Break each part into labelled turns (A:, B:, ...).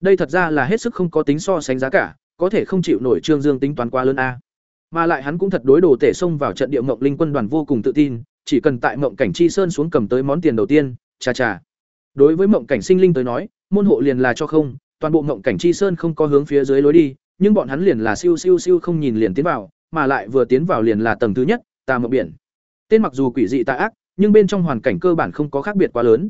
A: Đây thật ra là hết sức không có tính so sánh giá cả, có thể không chịu nổi Trương Dương tính toán quá lớn a. Mà lại hắn cũng thật đối đồ tể xông vào trận địa mộng linh quân đoàn vô cùng tự tin, chỉ cần tại mộng cảnh chi sơn xuống cầm tới món tiền đầu tiên, chà chà. Đối với mộng cảnh sinh linh tới nói, môn hộ liền là cho không, toàn bộ mộng cảnh chi sơn không có hướng phía dưới lối đi, nhưng bọn hắn liền là siêu siêu siêu không nhìn liền tiến vào, mà lại vừa tiến vào liền là tầng thứ nhất, tà mộng biển. Tên mặc dù quỷ dị tà ác, nhưng bên trong hoàn cảnh cơ bản không có khác biệt quá lớn.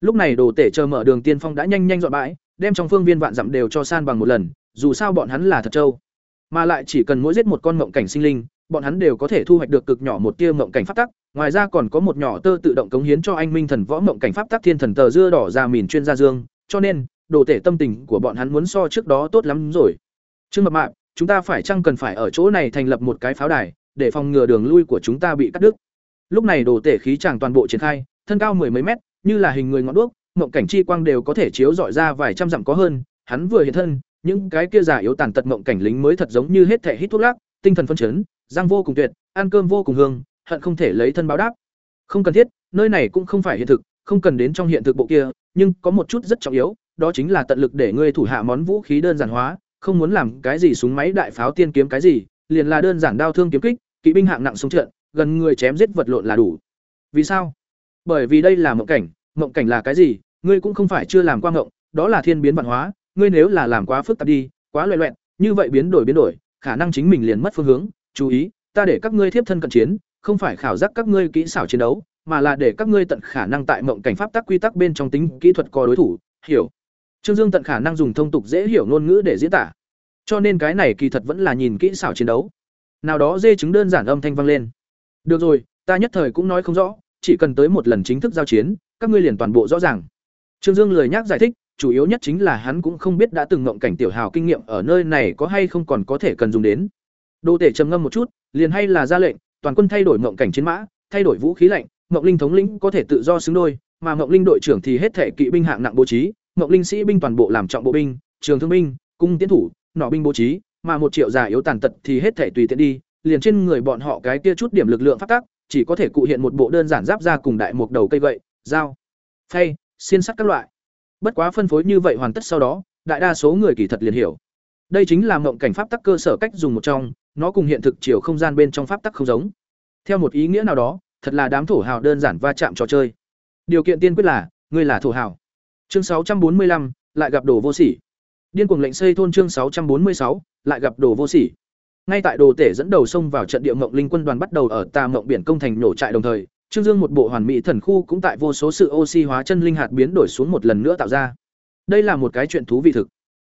A: Lúc này đồ tể chờ mở đường tiên phong đã nhanh nhanh dọn bãi, đem trong phương viên vạn dặm đều cho san bằng một lần, dù sao bọn hắn là thật châu. Mà lại chỉ cần mỗi giết một con mộng cảnh sinh linh, bọn hắn đều có thể thu hoạch được cực nhỏ một tia mộng cảnh pháp tắc, ngoài ra còn có một nhỏ tơ tự động cống hiến cho anh minh thần võ mộng cảnh pháp tắc thiên thần tờ dưa đỏ ra mìn chuyên gia dương, cho nên, đồ tể tâm tình của bọn hắn muốn so trước đó tốt lắm rồi. Trương Mập Mạp, chúng ta phải chăng cần phải ở chỗ này thành lập một cái pháo đài, để phòng ngừa đường lui của chúng ta bị cắt đứt. Lúc này đồ tể khí chàng toàn bộ triển khai, thân cao mười mấy mét, như là hình người ngọn đuốc, mộng cảnh chi quang đều có thể chiếu rọi ra vài trăm dặm có hơn, hắn vừa hiện thân, những cái kia giả yếu tàn tật mộng cảnh lính mới thật giống như hết thể hít thuốc lắc, tinh thần phân chấn, giang vô cùng tuyệt, ăn cơm vô cùng hương, hận không thể lấy thân báo đáp. Không cần thiết, nơi này cũng không phải hiện thực, không cần đến trong hiện thực bộ kia, nhưng có một chút rất trọng yếu, đó chính là tận lực để ngươi thủ hạ món vũ khí đơn giản hóa, không muốn làm cái gì súng máy đại pháo tiên kiếm cái gì, liền là đơn giản đao thương kiếm kích, kỵ binh hạng nặng xuống trận, gần người chém giết vật lộn là đủ. Vì sao? Bởi vì đây là mộng cảnh, mộng cảnh là cái gì? Ngươi cũng không phải chưa làm qua mộng, đó là thiên biến văn hóa, ngươi nếu là làm quá phức tạp đi, quá loẹ loẹn như vậy biến đổi biến đổi, khả năng chính mình liền mất phương hướng, chú ý, ta để các ngươi thiếp thân cận chiến, không phải khảo giác các ngươi kỹ xảo chiến đấu, mà là để các ngươi tận khả năng tại mộng cảnh pháp tắc quy tắc bên trong tính kỹ thuật có đối thủ, hiểu. Trương Dương tận khả năng dùng thông tục dễ hiểu ngôn ngữ để diễn tả. Cho nên cái này kỳ thật vẫn là nhìn kỹ xảo chiến đấu. Nào đó dê chứng đơn giản âm thanh vang lên. Được rồi, ta nhất thời cũng nói không rõ, chỉ cần tới một lần chính thức giao chiến, các ngươi liền toàn bộ rõ ràng. Trương Dương lời nhắc giải thích, chủ yếu nhất chính là hắn cũng không biết đã từng ngộng cảnh tiểu hào kinh nghiệm ở nơi này có hay không còn có thể cần dùng đến. Đô tể trầm ngâm một chút, liền hay là ra lệnh, toàn quân thay đổi ngộng cảnh chiến mã, thay đổi vũ khí lạnh, ngộng linh thống lĩnh có thể tự do xứng đôi, mà ngộng linh đội trưởng thì hết thể kỵ binh hạng nặng bố trí, ngộng linh sĩ binh toàn bộ làm trọng bộ binh, trường thương binh, cung tiến thủ, nỏ binh bố trí, mà một triệu già yếu tàn tật thì hết thể tùy tiện đi, liền trên người bọn họ cái kia chút điểm lực lượng phát tác, chỉ có thể cụ hiện một bộ đơn giản giáp ra cùng đại một đầu cây vậy dao, phay, xiên sắt các loại. Bất quá phân phối như vậy hoàn tất sau đó, đại đa số người kỳ thật liền hiểu. Đây chính là mộng cảnh pháp tắc cơ sở cách dùng một trong, nó cùng hiện thực chiều không gian bên trong pháp tắc không giống. Theo một ý nghĩa nào đó, thật là đám thổ hào đơn giản va chạm trò chơi. Điều kiện tiên quyết là, ngươi là thổ hào. Chương 645, lại gặp đồ vô sỉ. Điên cuồng lệnh xây thôn chương 646, lại gặp đồ vô sỉ. Ngay tại đồ tể dẫn đầu xông vào trận địa mộng linh quân đoàn bắt đầu ở tà mộng biển công thành nổ trại đồng thời, Trương Dương một bộ hoàn mỹ thần khu cũng tại vô số sự oxy hóa chân linh hạt biến đổi xuống một lần nữa tạo ra. Đây là một cái chuyện thú vị thực.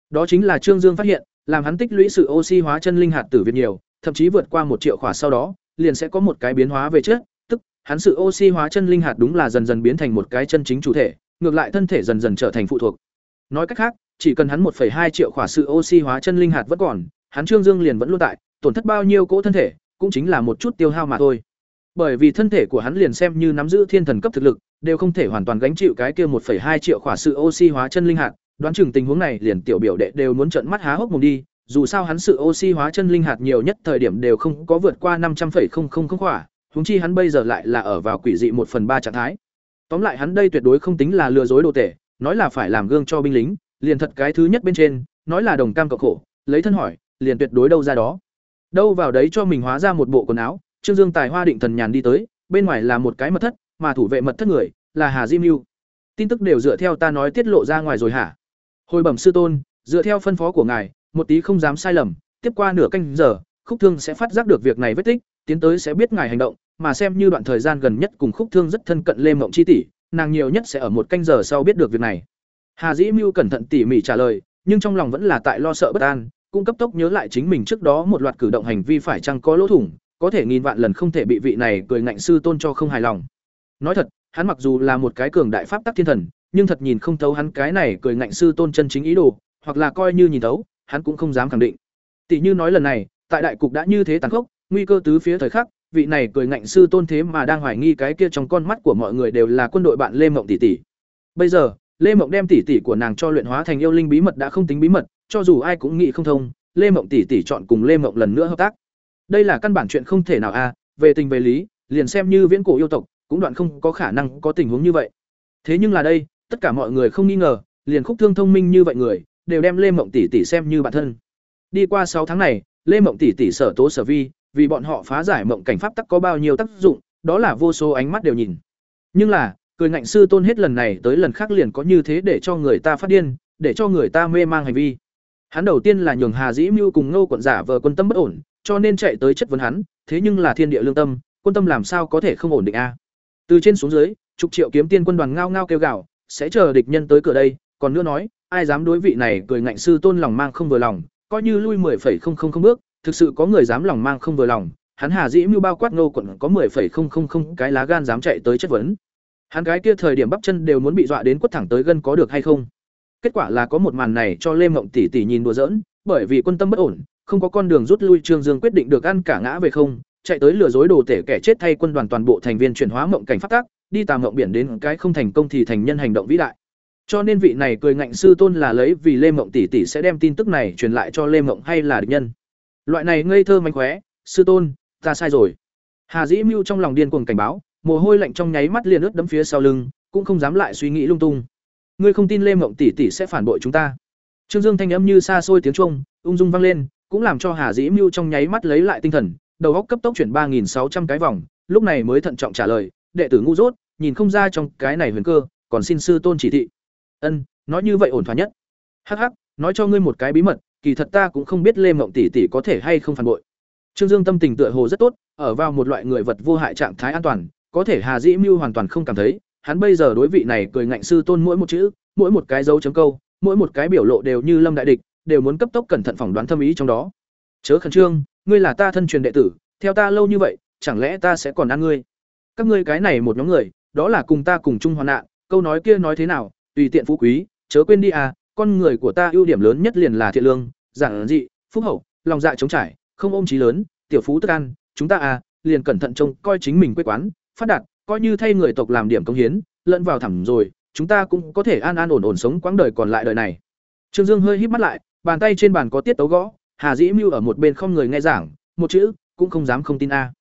A: Đó chính là Trương Dương phát hiện, làm hắn tích lũy sự oxy hóa chân linh hạt tử việt nhiều, thậm chí vượt qua một triệu khỏa sau đó, liền sẽ có một cái biến hóa về trước, tức hắn sự oxy hóa chân linh hạt đúng là dần dần biến thành một cái chân chính chủ thể, ngược lại thân thể dần dần trở thành phụ thuộc. Nói cách khác, chỉ cần hắn 1,2 triệu khỏa sự oxy hóa chân linh hạt vẫn còn, hắn Trương Dương liền vẫn luôn tại, tổn thất bao nhiêu cỗ thân thể, cũng chính là một chút tiêu hao mà thôi. Bởi vì thân thể của hắn liền xem như nắm giữ thiên thần cấp thực lực, đều không thể hoàn toàn gánh chịu cái kia 1,2 triệu khỏa sự oxy hóa chân linh hạt, đoán chừng tình huống này liền tiểu biểu đệ đều muốn trợn mắt há hốc mồm đi, dù sao hắn sự oxy hóa chân linh hạt nhiều nhất thời điểm đều không có vượt qua 500,000 khỏa, huống chi hắn bây giờ lại là ở vào quỷ dị một phần ba trạng thái. Tóm lại hắn đây tuyệt đối không tính là lừa dối đồ tể, nói là phải làm gương cho binh lính, liền thật cái thứ nhất bên trên, nói là đồng cam cộng khổ, lấy thân hỏi, liền tuyệt đối đâu ra đó. Đâu vào đấy cho mình hóa ra một bộ quần áo, Trương Dương Tài Hoa định thần nhàn đi tới, bên ngoài là một cái mật thất, mà thủ vệ mật thất người là Hà Diêm Nưu. Tin tức đều dựa theo ta nói tiết lộ ra ngoài rồi hả? Hồi bẩm sư tôn, dựa theo phân phó của ngài, một tí không dám sai lầm, tiếp qua nửa canh giờ, Khúc Thương sẽ phát giác được việc này vết tích, tiến tới sẽ biết ngài hành động, mà xem như đoạn thời gian gần nhất cùng Khúc Thương rất thân cận Lê Mộng chi tỷ, nàng nhiều nhất sẽ ở một canh giờ sau biết được việc này. Hà Dĩ Mưu cẩn thận tỉ mỉ trả lời, nhưng trong lòng vẫn là tại lo sợ bất an, cũng cấp tốc nhớ lại chính mình trước đó một loạt cử động hành vi phải chăng có lỗ thủng, có thể nghìn vạn lần không thể bị vị này cười ngạnh sư tôn cho không hài lòng. Nói thật, hắn mặc dù là một cái cường đại pháp tắc thiên thần, nhưng thật nhìn không thấu hắn cái này cười ngạnh sư tôn chân chính ý đồ, hoặc là coi như nhìn thấu, hắn cũng không dám khẳng định. Tỷ như nói lần này, tại đại cục đã như thế tàn khốc, nguy cơ tứ phía thời khắc, vị này cười ngạnh sư tôn thế mà đang hoài nghi cái kia trong con mắt của mọi người đều là quân đội bạn Lê Mộng tỷ tỷ. Bây giờ, Lê Mộng đem tỷ tỷ của nàng cho luyện hóa thành yêu linh bí mật đã không tính bí mật, cho dù ai cũng nghĩ không thông, Lê Mộng tỷ tỷ chọn cùng Lê Mộng lần nữa hợp tác. Đây là căn bản chuyện không thể nào a, về tình về lý, liền xem như viễn cổ yêu tộc, cũng đoạn không có khả năng có tình huống như vậy. Thế nhưng là đây, tất cả mọi người không nghi ngờ, liền khúc thương thông minh như vậy người, đều đem Lê Mộng tỷ tỷ xem như bản thân. Đi qua sáu tháng này, Lê Mộng tỷ tỷ sở tố sở vi, vì bọn họ phá giải mộng cảnh pháp tắc có bao nhiêu tác dụng, đó là vô số ánh mắt đều nhìn. Nhưng là, cười ngạnh sư tôn hết lần này tới lần khác liền có như thế để cho người ta phát điên, để cho người ta mê mang hành vi. Hắn đầu tiên là nhường Hà Dĩ Mưu cùng Ngô quận giả vờ quân tâm bất ổn, cho nên chạy tới chất vấn hắn, thế nhưng là thiên địa lương tâm, quân tâm làm sao có thể không ổn định a? Từ trên xuống dưới, chục triệu kiếm tiên quân đoàn ngao ngao kêu gào, sẽ chờ địch nhân tới cửa đây, còn nữa nói, ai dám đối vị này cười ngạnh sư tôn lòng mang không vừa lòng, coi như lui 10,000 bước, thực sự có người dám lòng mang không vừa lòng, hắn Hà Dĩ Mưu bao quát Ngô quận có 10,000 cái lá gan dám chạy tới chất vấn. Hắn cái kia thời điểm bắp chân đều muốn bị dọa đến quất thẳng tới gân có được hay không? Kết quả là có một màn này cho Lê Mộng tỷ tỷ nhìn đùa giỡn, bởi vì quân tâm bất ổn, không có con đường rút lui Trương Dương quyết định được ăn cả ngã về không, chạy tới lừa dối đồ tể kẻ chết thay quân đoàn toàn bộ thành viên chuyển hóa mộng cảnh phát tác, đi tà mộng biển đến cái không thành công thì thành nhân hành động vĩ đại. Cho nên vị này cười ngạnh sư tôn là lấy vì Lê Mộng tỷ tỷ sẽ đem tin tức này truyền lại cho Lê Mộng hay là địch nhân. Loại này ngây thơ manh khóe, sư tôn, ta sai rồi. Hà Dĩ Mưu trong lòng điên cuồng cảnh báo, mồ hôi lạnh trong nháy mắt liền ướt đẫm phía sau lưng, cũng không dám lại suy nghĩ lung tung. Ngươi không tin Lê Mộng tỷ tỷ sẽ phản bội chúng ta? Trương Dương thanh âm như xa xôi tiếng chuông, ung dung vang lên, cũng làm cho Hà Dĩ Mưu trong nháy mắt lấy lại tinh thần, đầu óc cấp tốc chuyển ba nghìn sáu trăm cái vòng, lúc này mới thận trọng trả lời, đệ tử ngu dốt, nhìn không ra trong cái này huyền cơ, còn xin sư tôn chỉ thị. Ân, nói như vậy ổn thỏa nhất. Hắc hắc, nói cho ngươi một cái bí mật, kỳ thật ta cũng không biết Lê Mộng tỷ tỷ có thể hay không phản bội. Trương Dương tâm tình tựa hồ rất tốt, ở vào một loại người vật vô hại trạng thái an toàn, có thể Hà Dĩ Mưu hoàn toàn không cảm thấy, hắn bây giờ đối vị này cười ngạnh sư tôn mỗi một chữ, mỗi một cái dấu chấm câu, mỗi một cái biểu lộ đều như lâm đại địch, đều muốn cấp tốc cẩn thận phỏng đoán thâm ý trong đó. Chớ khẩn trương, ngươi là ta thân truyền đệ tử, theo ta lâu như vậy, chẳng lẽ ta sẽ còn ăn ngươi? Các ngươi cái này một nhóm người, đó là cùng ta cùng chung hoạn nạn, câu nói kia nói thế nào, tùy tiện phú quý, chớ quên đi à, con người của ta ưu điểm lớn nhất liền là thiện lương, giản dị, phúc hậu, lòng dạ chống trải, không ôm chí lớn, tiểu phú tức ăn, chúng ta à, liền cẩn thận trông coi chính mình quê quán, phát đạt, coi như thay người tộc làm điểm công hiến, lẫn vào thẳm rồi, chúng ta cũng có thể an an ổn ổn sống quãng đời còn lại đời này. Trương Dương hơi híp mắt lại, bàn tay trên bàn có tiết tấu gõ, Hà Dĩ Mưu ở một bên không người nghe giảng, một chữ cũng không dám không tin a.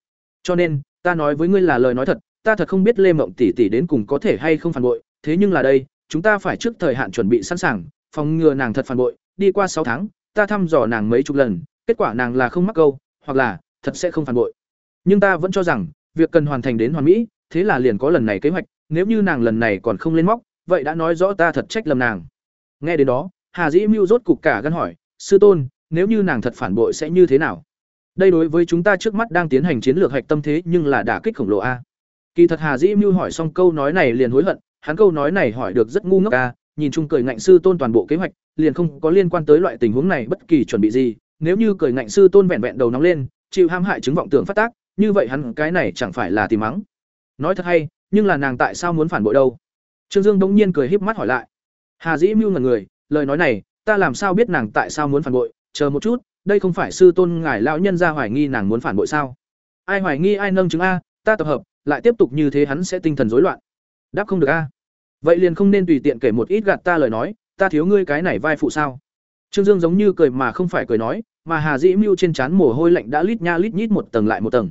A: Cho nên, ta nói với ngươi là lời nói thật, ta thật không biết Lê Mộng tỷ tỷ đến cùng có thể hay không phản bội, thế nhưng là đây, chúng ta phải trước thời hạn chuẩn bị sẵn sàng, phòng ngừa nàng thật phản bội, đi qua sáu tháng, ta thăm dò nàng mấy chục lần, kết quả nàng là không mắc câu, hoặc là thật sẽ không phản bội. Nhưng ta vẫn cho rằng, việc cần hoàn thành đến hoàn mỹ, thế là liền có lần này kế hoạch, nếu như nàng lần này còn không lên móc, vậy đã nói rõ ta thật trách lầm nàng. Nghe đến đó, Hà Dĩ Mưu rốt cục cả gan hỏi, "Sư tôn, nếu như nàng thật phản bội sẽ như thế nào?" Đây đối với chúng ta trước mắt đang tiến hành chiến lược hạch tâm thế nhưng là đả kích khổng lồ a. Kỳ thật Hà Dĩ Mưu hỏi xong câu nói này liền hối hận, hắn câu nói này hỏi được rất ngu ngốc a, nhìn chung cười ngạnh sư tôn toàn bộ kế hoạch, liền không có liên quan tới loại tình huống này bất kỳ chuẩn bị gì, nếu như cười ngạnh sư tôn vẹn vẹn đầu nóng lên, chịu ham hại chứng vọng tưởng phát tác, như vậy hắn cái này chẳng phải là tìm mắng. Nói thật hay, nhưng là nàng tại sao muốn phản bội đâu? Trương Dương bỗng nhiên cười híp mắt hỏi lại. Hà Dĩ Mưu ngẩn người, lời nói này, ta làm sao biết nàng tại sao muốn phản bội, chờ một chút, đây không phải sư tôn ngài lão nhân ra hoài nghi nàng muốn phản bội sao? Ai hoài nghi ai nâng chứng a, ta tập hợp, lại tiếp tục như thế hắn sẽ tinh thần rối loạn. Đáp không được a. Vậy liền không nên tùy tiện kể một ít gạt ta lời nói, ta thiếu ngươi cái này vai phụ sao? Trương Dương giống như cười mà không phải cười nói, mà Hà Dĩ Mưu trên trán mồ hôi lạnh đã lít nha lít nhít một tầng lại một tầng.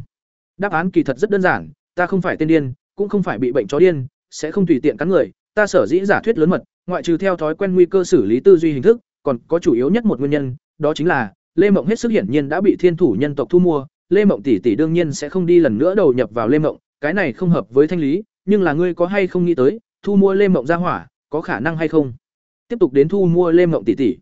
A: Đáp án kỳ thật rất đơn giản, ta không phải tên điên, cũng không phải bị bệnh chó điên, sẽ không tùy tiện cắn người, ta sở dĩ giả thuyết lớn mật, ngoại trừ theo thói quen nguy cơ xử lý tư duy hình thức, còn có chủ yếu nhất một nguyên nhân, đó chính là Lê Mộng hết sức hiển nhiên đã bị Thiên thủ nhân tộc thu mua, Lê Mộng tỷ tỷ đương nhiên sẽ không đi lần nữa đầu nhập vào Lê Mộng, cái này không hợp với thanh lý, nhưng là ngươi có hay không nghĩ tới, thu mua Lê Mộng ra hỏa, có khả năng hay không? Tiếp tục đến thu mua Lê Mộng tỷ tỷ.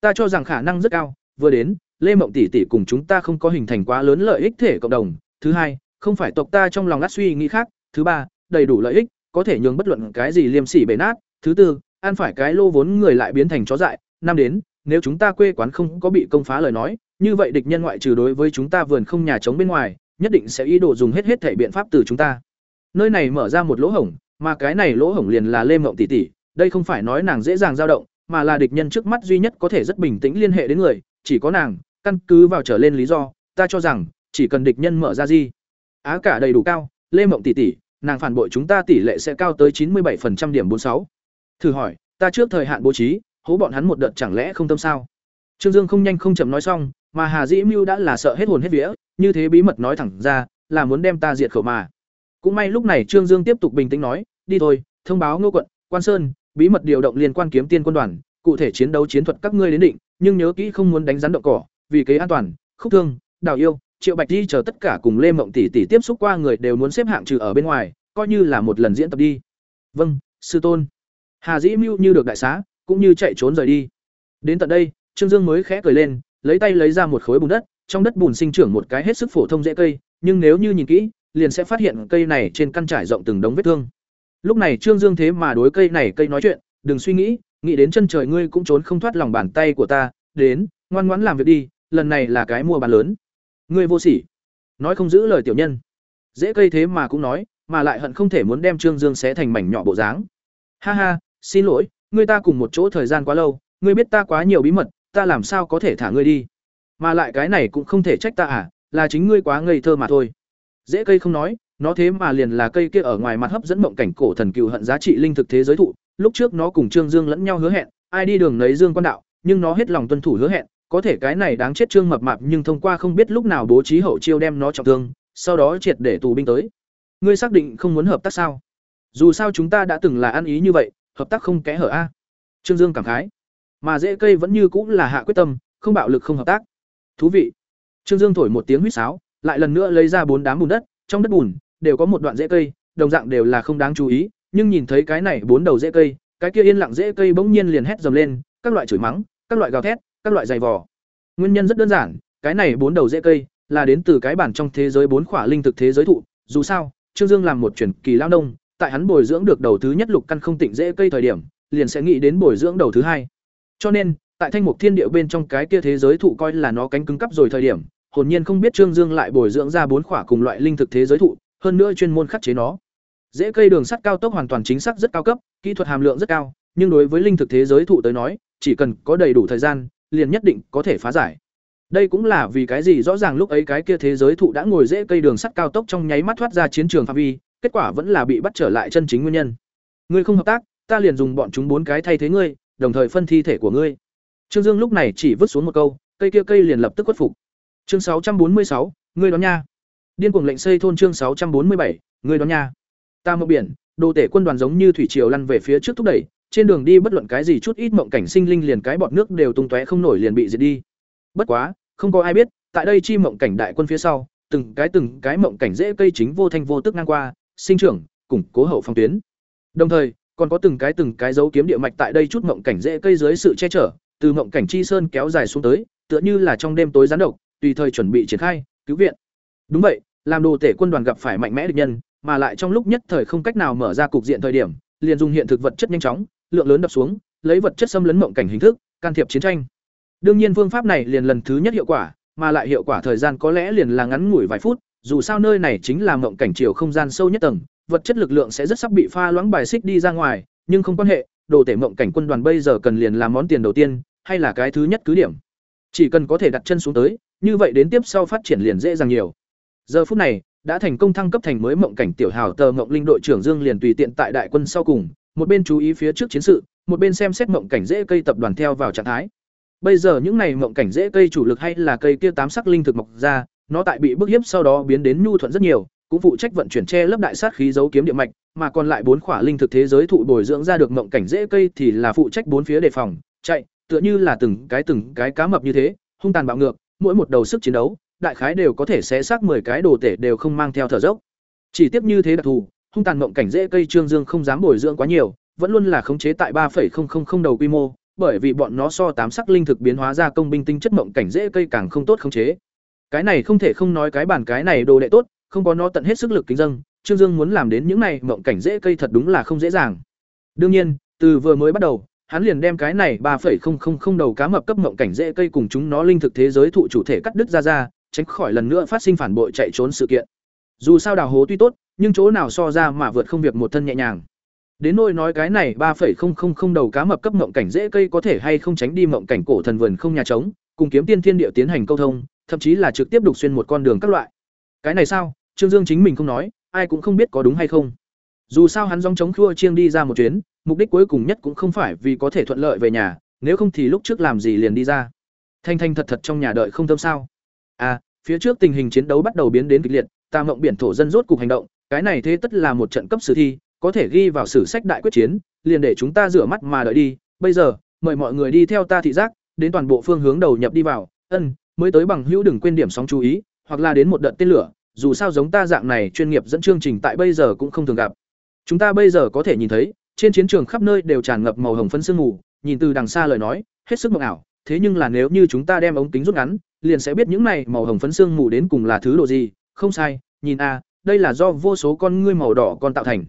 A: Ta cho rằng khả năng rất cao, vừa đến, Lê Mộng tỷ tỷ cùng chúng ta không có hình thành quá lớn lợi ích thể cộng đồng, thứ hai, không phải tộc ta trong lòng lát suy nghĩ khác, thứ ba, đầy đủ lợi ích, có thể nhường bất luận cái gì liêm sỉ bể nát, thứ tư, ăn phải cái lô vốn người lại biến thành chó dại, năm đến, nếu chúng ta quê quán không có bị công phá lời nói, như vậy địch nhân ngoại trừ đối với chúng ta vườn không nhà chống bên ngoài, nhất định sẽ ý đồ dùng hết hết thể biện pháp từ chúng ta. Nơi này mở ra một lỗ hổng, mà cái này lỗ hổng liền là Lê Mộng tỷ tỷ, đây không phải nói nàng dễ dàng dao động, mà là địch nhân trước mắt duy nhất có thể rất bình tĩnh liên hệ đến người, chỉ có nàng, căn cứ vào trở lên lý do, ta cho rằng chỉ cần địch nhân mở ra gì, á cả đầy đủ cao, Lê Mộng tỷ tỷ, nàng phản bội chúng ta tỷ lệ sẽ cao tới chín mươi 97% điểm bốn sáu. Thử hỏi, ta trước thời hạn bố trí, hố bọn hắn một đợt chẳng lẽ không tâm sao? Trương Dương không nhanh không chậm nói xong, mà Hà Dĩ Mưu đã là sợ hết hồn hết vía, như thế bí mật nói thẳng ra, là muốn đem ta diệt khẩu mà. Cũng may lúc này Trương Dương tiếp tục bình tĩnh nói, đi thôi, thông báo Ngô quận, Quan Sơn, bí mật điều động liên quan kiếm tiên quân đoàn, cụ thể chiến đấu chiến thuật các ngươi đến định nhưng nhớ kỹ không muốn đánh rắn động cỏ vì kế an toàn khúc thương đào yêu triệu bạch đi chờ tất cả cùng lê mộng tỷ tỷ tiếp xúc qua người đều muốn xếp hạng trừ ở bên ngoài coi như là một lần diễn tập đi vâng sư tôn hà dĩ mưu như được đại xá, cũng như chạy trốn rời đi. Đến tận đây, trương dương mới khẽ cười lên, lấy tay lấy ra một khối bùn đất, trong đất bùn sinh trưởng một cái hết sức phổ thông dễ cây, nhưng nếu như nhìn kỹ, liền sẽ phát hiện cây này trên căn trải rộng từng đống vết thương. Lúc này trương dương thế mà đối cây này cây nói chuyện, đừng suy nghĩ nghĩ đến chân trời ngươi cũng trốn không thoát lòng bàn tay của ta, đến, ngoan ngoãn làm việc đi, lần này là cái mua bán lớn. Ngươi vô sỉ. Nói không giữ lời tiểu nhân. Dễ cây thế mà cũng nói, mà lại hận không thể muốn đem trương dương xé thành mảnh nhỏ bộ dáng. Ha ha xin lỗi, ngươi ta cùng một chỗ thời gian quá lâu, ngươi biết ta quá nhiều bí mật, ta làm sao có thể thả ngươi đi? Mà lại cái này cũng không thể trách ta à là chính ngươi quá ngây thơ mà thôi. Dễ cây không nói, nó thế mà liền là cây kia ở ngoài mặt hấp dẫn mộng cảnh cổ thần cựu hận giá trị linh thực thế giới thụ, lúc trước nó cùng trương dương lẫn nhau hứa hẹn, ai đi đường lấy dương quan đạo, nhưng nó hết lòng tuân thủ hứa hẹn, có thể cái này đáng chết trương mập mạp nhưng thông qua không biết lúc nào bố trí hậu chiêu đem nó trọng thương, sau đó triệt để tù binh tới. Ngươi xác định không muốn hợp tác sao? Dù sao chúng ta đã từng là ăn ý như vậy hợp tác không kẽ hở a. Trương dương cảm khái. Mà dễ cây vẫn như cũng là hạ quyết tâm, không bạo lực không hợp tác. Thú vị. Trương dương thổi một tiếng huýt sáo, lại lần nữa lấy ra bốn đám bùn đất, trong đất bùn đều có một đoạn rễ cây, đồng dạng đều là không đáng chú ý, nhưng nhìn thấy cái này bốn đầu rễ cây, cái kia yên lặng rễ cây bỗng nhiên liền hét dầm lên, các loại chửi mắng, các loại gào thét, các loại giày vò. Nguyên nhân rất đơn giản, cái này bốn đầu rễ cây là đến từ cái bản trong thế giới bốn khỏa linh thực thế giới thụ, dù sao, trương dương làm một chuyển kỳ lao nông tại hắn bồi dưỡng được đầu thứ nhất lục căn không tịnh dễ cây thời điểm, liền sẽ nghĩ đến bồi dưỡng đầu thứ hai. Cho nên, tại thanh mục thiên địa bên trong cái kia thế giới thụ coi là nó cánh cứng cắp rồi thời điểm, hồn nhiên không biết trương dương lại bồi dưỡng ra bốn khỏa cùng loại linh thực thế giới thụ, hơn nữa chuyên môn khắc chế nó. Dễ cây đường sắt cao tốc hoàn toàn chính xác rất cao cấp, kỹ thuật hàm lượng rất cao, nhưng đối với linh thực thế giới thụ tới nói, chỉ cần có đầy đủ thời gian, liền nhất định có thể phá giải. Đây cũng là vì cái gì rõ ràng lúc ấy cái kia thế giới thụ đã ngồi dễ cây đường sắt cao tốc trong nháy mắt thoát ra chiến trường phạm vi kết quả vẫn là bị bắt trở lại chân chính nguyên nhân. Ngươi không hợp tác, ta liền dùng bọn chúng bốn cái thay thế ngươi, đồng thời phân thi thể của ngươi. Trương dương lúc này chỉ vứt xuống một câu, cây kia cây liền lập tức khuất phục. Chương sáu trăm bốn mươi sáu, ngươi đón nha. Điên cuồng lệnh xây thôn chương sáu trăm bốn mươi bảy, ngươi đón nha. Ta mộng biển, đồ tể quân đoàn giống như thủy triều lăn về phía trước thúc đẩy, trên đường đi bất luận cái gì chút ít mộng cảnh sinh linh liền cái bọt nước đều tung tóe không nổi liền bị diệt đi. Bất quá, không có ai biết, tại đây chi mộng cảnh đại quân phía sau, từng cái từng cái mộng cảnh dễ cây chính vô thanh vô tức ngang qua sinh trưởng, củng cố hậu phòng tuyến. Đồng thời, còn có từng cái từng cái dấu kiếm địa mạch tại đây chút mộng cảnh dễ cây dưới sự che chở, từ mộng cảnh chi sơn kéo dài xuống tới, tựa như là trong đêm tối gián độc, tùy thời chuẩn bị triển khai, cứu viện. Đúng vậy, làm đồ tể quân đoàn gặp phải mạnh mẽ địch nhân, mà lại trong lúc nhất thời không cách nào mở ra cục diện thời điểm, liền dùng hiện thực vật chất nhanh chóng, lượng lớn đập xuống, lấy vật chất xâm lấn mộng cảnh hình thức, can thiệp chiến tranh. Đương nhiên phương pháp này liền lần thứ nhất hiệu quả, mà lại hiệu quả thời gian có lẽ liền là ngắn ngủi vài phút dù sao nơi này chính là mộng cảnh chiều không gian sâu nhất tầng, vật chất lực lượng sẽ rất sắp bị pha loãng bài xích đi ra ngoài, nhưng không quan hệ, đồ tể mộng cảnh quân đoàn bây giờ cần liền làm món tiền đầu tiên, hay là cái thứ nhất cứ điểm. Chỉ cần có thể đặt chân xuống tới, như vậy đến tiếp sau phát triển liền dễ dàng nhiều. Giờ phút này, đã thành công thăng cấp thành mới mộng cảnh tiểu hào tờ mộng linh đội trưởng dương liền tùy tiện tại đại quân sau cùng, một bên chú ý phía trước chiến sự, một bên xem xét mộng cảnh dễ cây tập đoàn theo vào trạng thái. Bây giờ những này mộng cảnh dễ cây chủ lực hay là cây kia tám sắc linh thực mọc ra nó tại bị bức hiếp sau đó biến đến nhu thuận rất nhiều cũng phụ trách vận chuyển che lớp đại sát khí giấu kiếm địa mạch mà còn lại bốn khỏa linh thực thế giới thụ bồi dưỡng ra được mộng cảnh dễ cây thì là phụ trách bốn phía đề phòng chạy tựa như là từng cái từng cái cá mập như thế hung tàn bạo ngược mỗi một đầu sức chiến đấu đại khái đều có thể xé xác 10 cái đồ tể đều không mang theo thở dốc. Chỉ tiếp như thế đặc thù, hung tàn mộng cảnh dễ cây Trương Dương không dám bồi dưỡng quá nhiều, vẫn luôn là khống chế tại 3.000 đầu quy mô, bởi vì bọn nó so tám sắc linh thực biến hóa ra công binh tinh chất mộng cảnh dễ cây càng không tốt khống chế. Cái này không thể không nói cái bản cái này đồ đệ tốt, không có nó tận hết sức lực kính dâng, Trương Dương muốn làm đến những này mộng cảnh dễ cây thật đúng là không dễ dàng. Đương nhiên, từ vừa mới bắt đầu, hắn liền đem cái này 3.000 đầu cá mập cấp mộng cảnh dễ cây cùng chúng nó linh thực thế giới thụ chủ thể cắt đứt ra ra, tránh khỏi lần nữa phát sinh phản bội chạy trốn sự kiện. Dù sao đào hố tuy tốt, nhưng chỗ nào so ra mà vượt không việc một thân nhẹ nhàng. Đến nỗi nói cái này 3.000 đầu cá mập cấp mộng cảnh dễ cây có thể hay không tránh đi mộng cảnh cổ thần vườn không nhà trống, cùng kiếm tiên thiên địa tiến hành câu thông, thậm chí là trực tiếp đục xuyên một con đường các loại. Cái này sao? Trương Dương chính mình không nói, ai cũng không biết có đúng hay không. Dù sao hắn dòng chống khua chiêng đi ra một chuyến, mục đích cuối cùng nhất cũng không phải vì có thể thuận lợi về nhà, nếu không thì lúc trước làm gì liền đi ra. Thanh thanh thật thật trong nhà đợi không tâm sao? À, phía trước tình hình chiến đấu bắt đầu biến đến kịch liệt, ta mộng biển thổ dân rốt cục hành động, cái này thế tất là một trận cấp sử thi, có thể ghi vào sử sách đại quyết chiến, liền để chúng ta rửa mắt mà đợi đi. Bây giờ, mời mọi người đi theo ta thị giác, đến toàn bộ phương hướng đầu nhập đi vào, ân, mới tới bằng hữu đừng quên điểm sóng chú ý, hoặc là đến một đợt tên lửa, dù sao giống ta dạng này chuyên nghiệp dẫn chương trình tại bây giờ cũng không thường gặp. Chúng ta bây giờ có thể nhìn thấy, trên chiến trường khắp nơi đều tràn ngập màu hồng phấn sương mù, nhìn từ đằng xa lời nói, hết sức mộng ảo, thế nhưng là nếu như chúng ta đem ống kính rút ngắn, liền sẽ biết những này màu hồng phấn sương mù đến cùng là thứ độ gì, không sai, nhìn a, đây là do vô số con ngươi màu đỏ con tạo thành.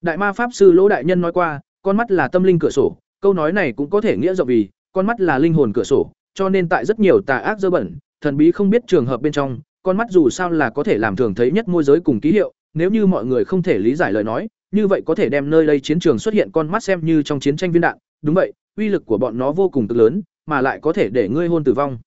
A: Đại ma pháp sư Lỗ đại nhân nói qua, con mắt là tâm linh cửa sổ, câu nói này cũng có thể nghĩa rộng vì, con mắt là linh hồn cửa sổ, cho nên tại rất nhiều tà ác dơ bẩn, thần bí không biết trường hợp bên trong, con mắt dù sao là có thể làm thường thấy nhất môi giới cùng ký hiệu, nếu như mọi người không thể lý giải lời nói, như vậy có thể đem nơi đây chiến trường xuất hiện con mắt xem như trong chiến tranh viên đạn, đúng vậy, uy lực của bọn nó vô cùng cực lớn, mà lại có thể để ngươi hôn tử vong.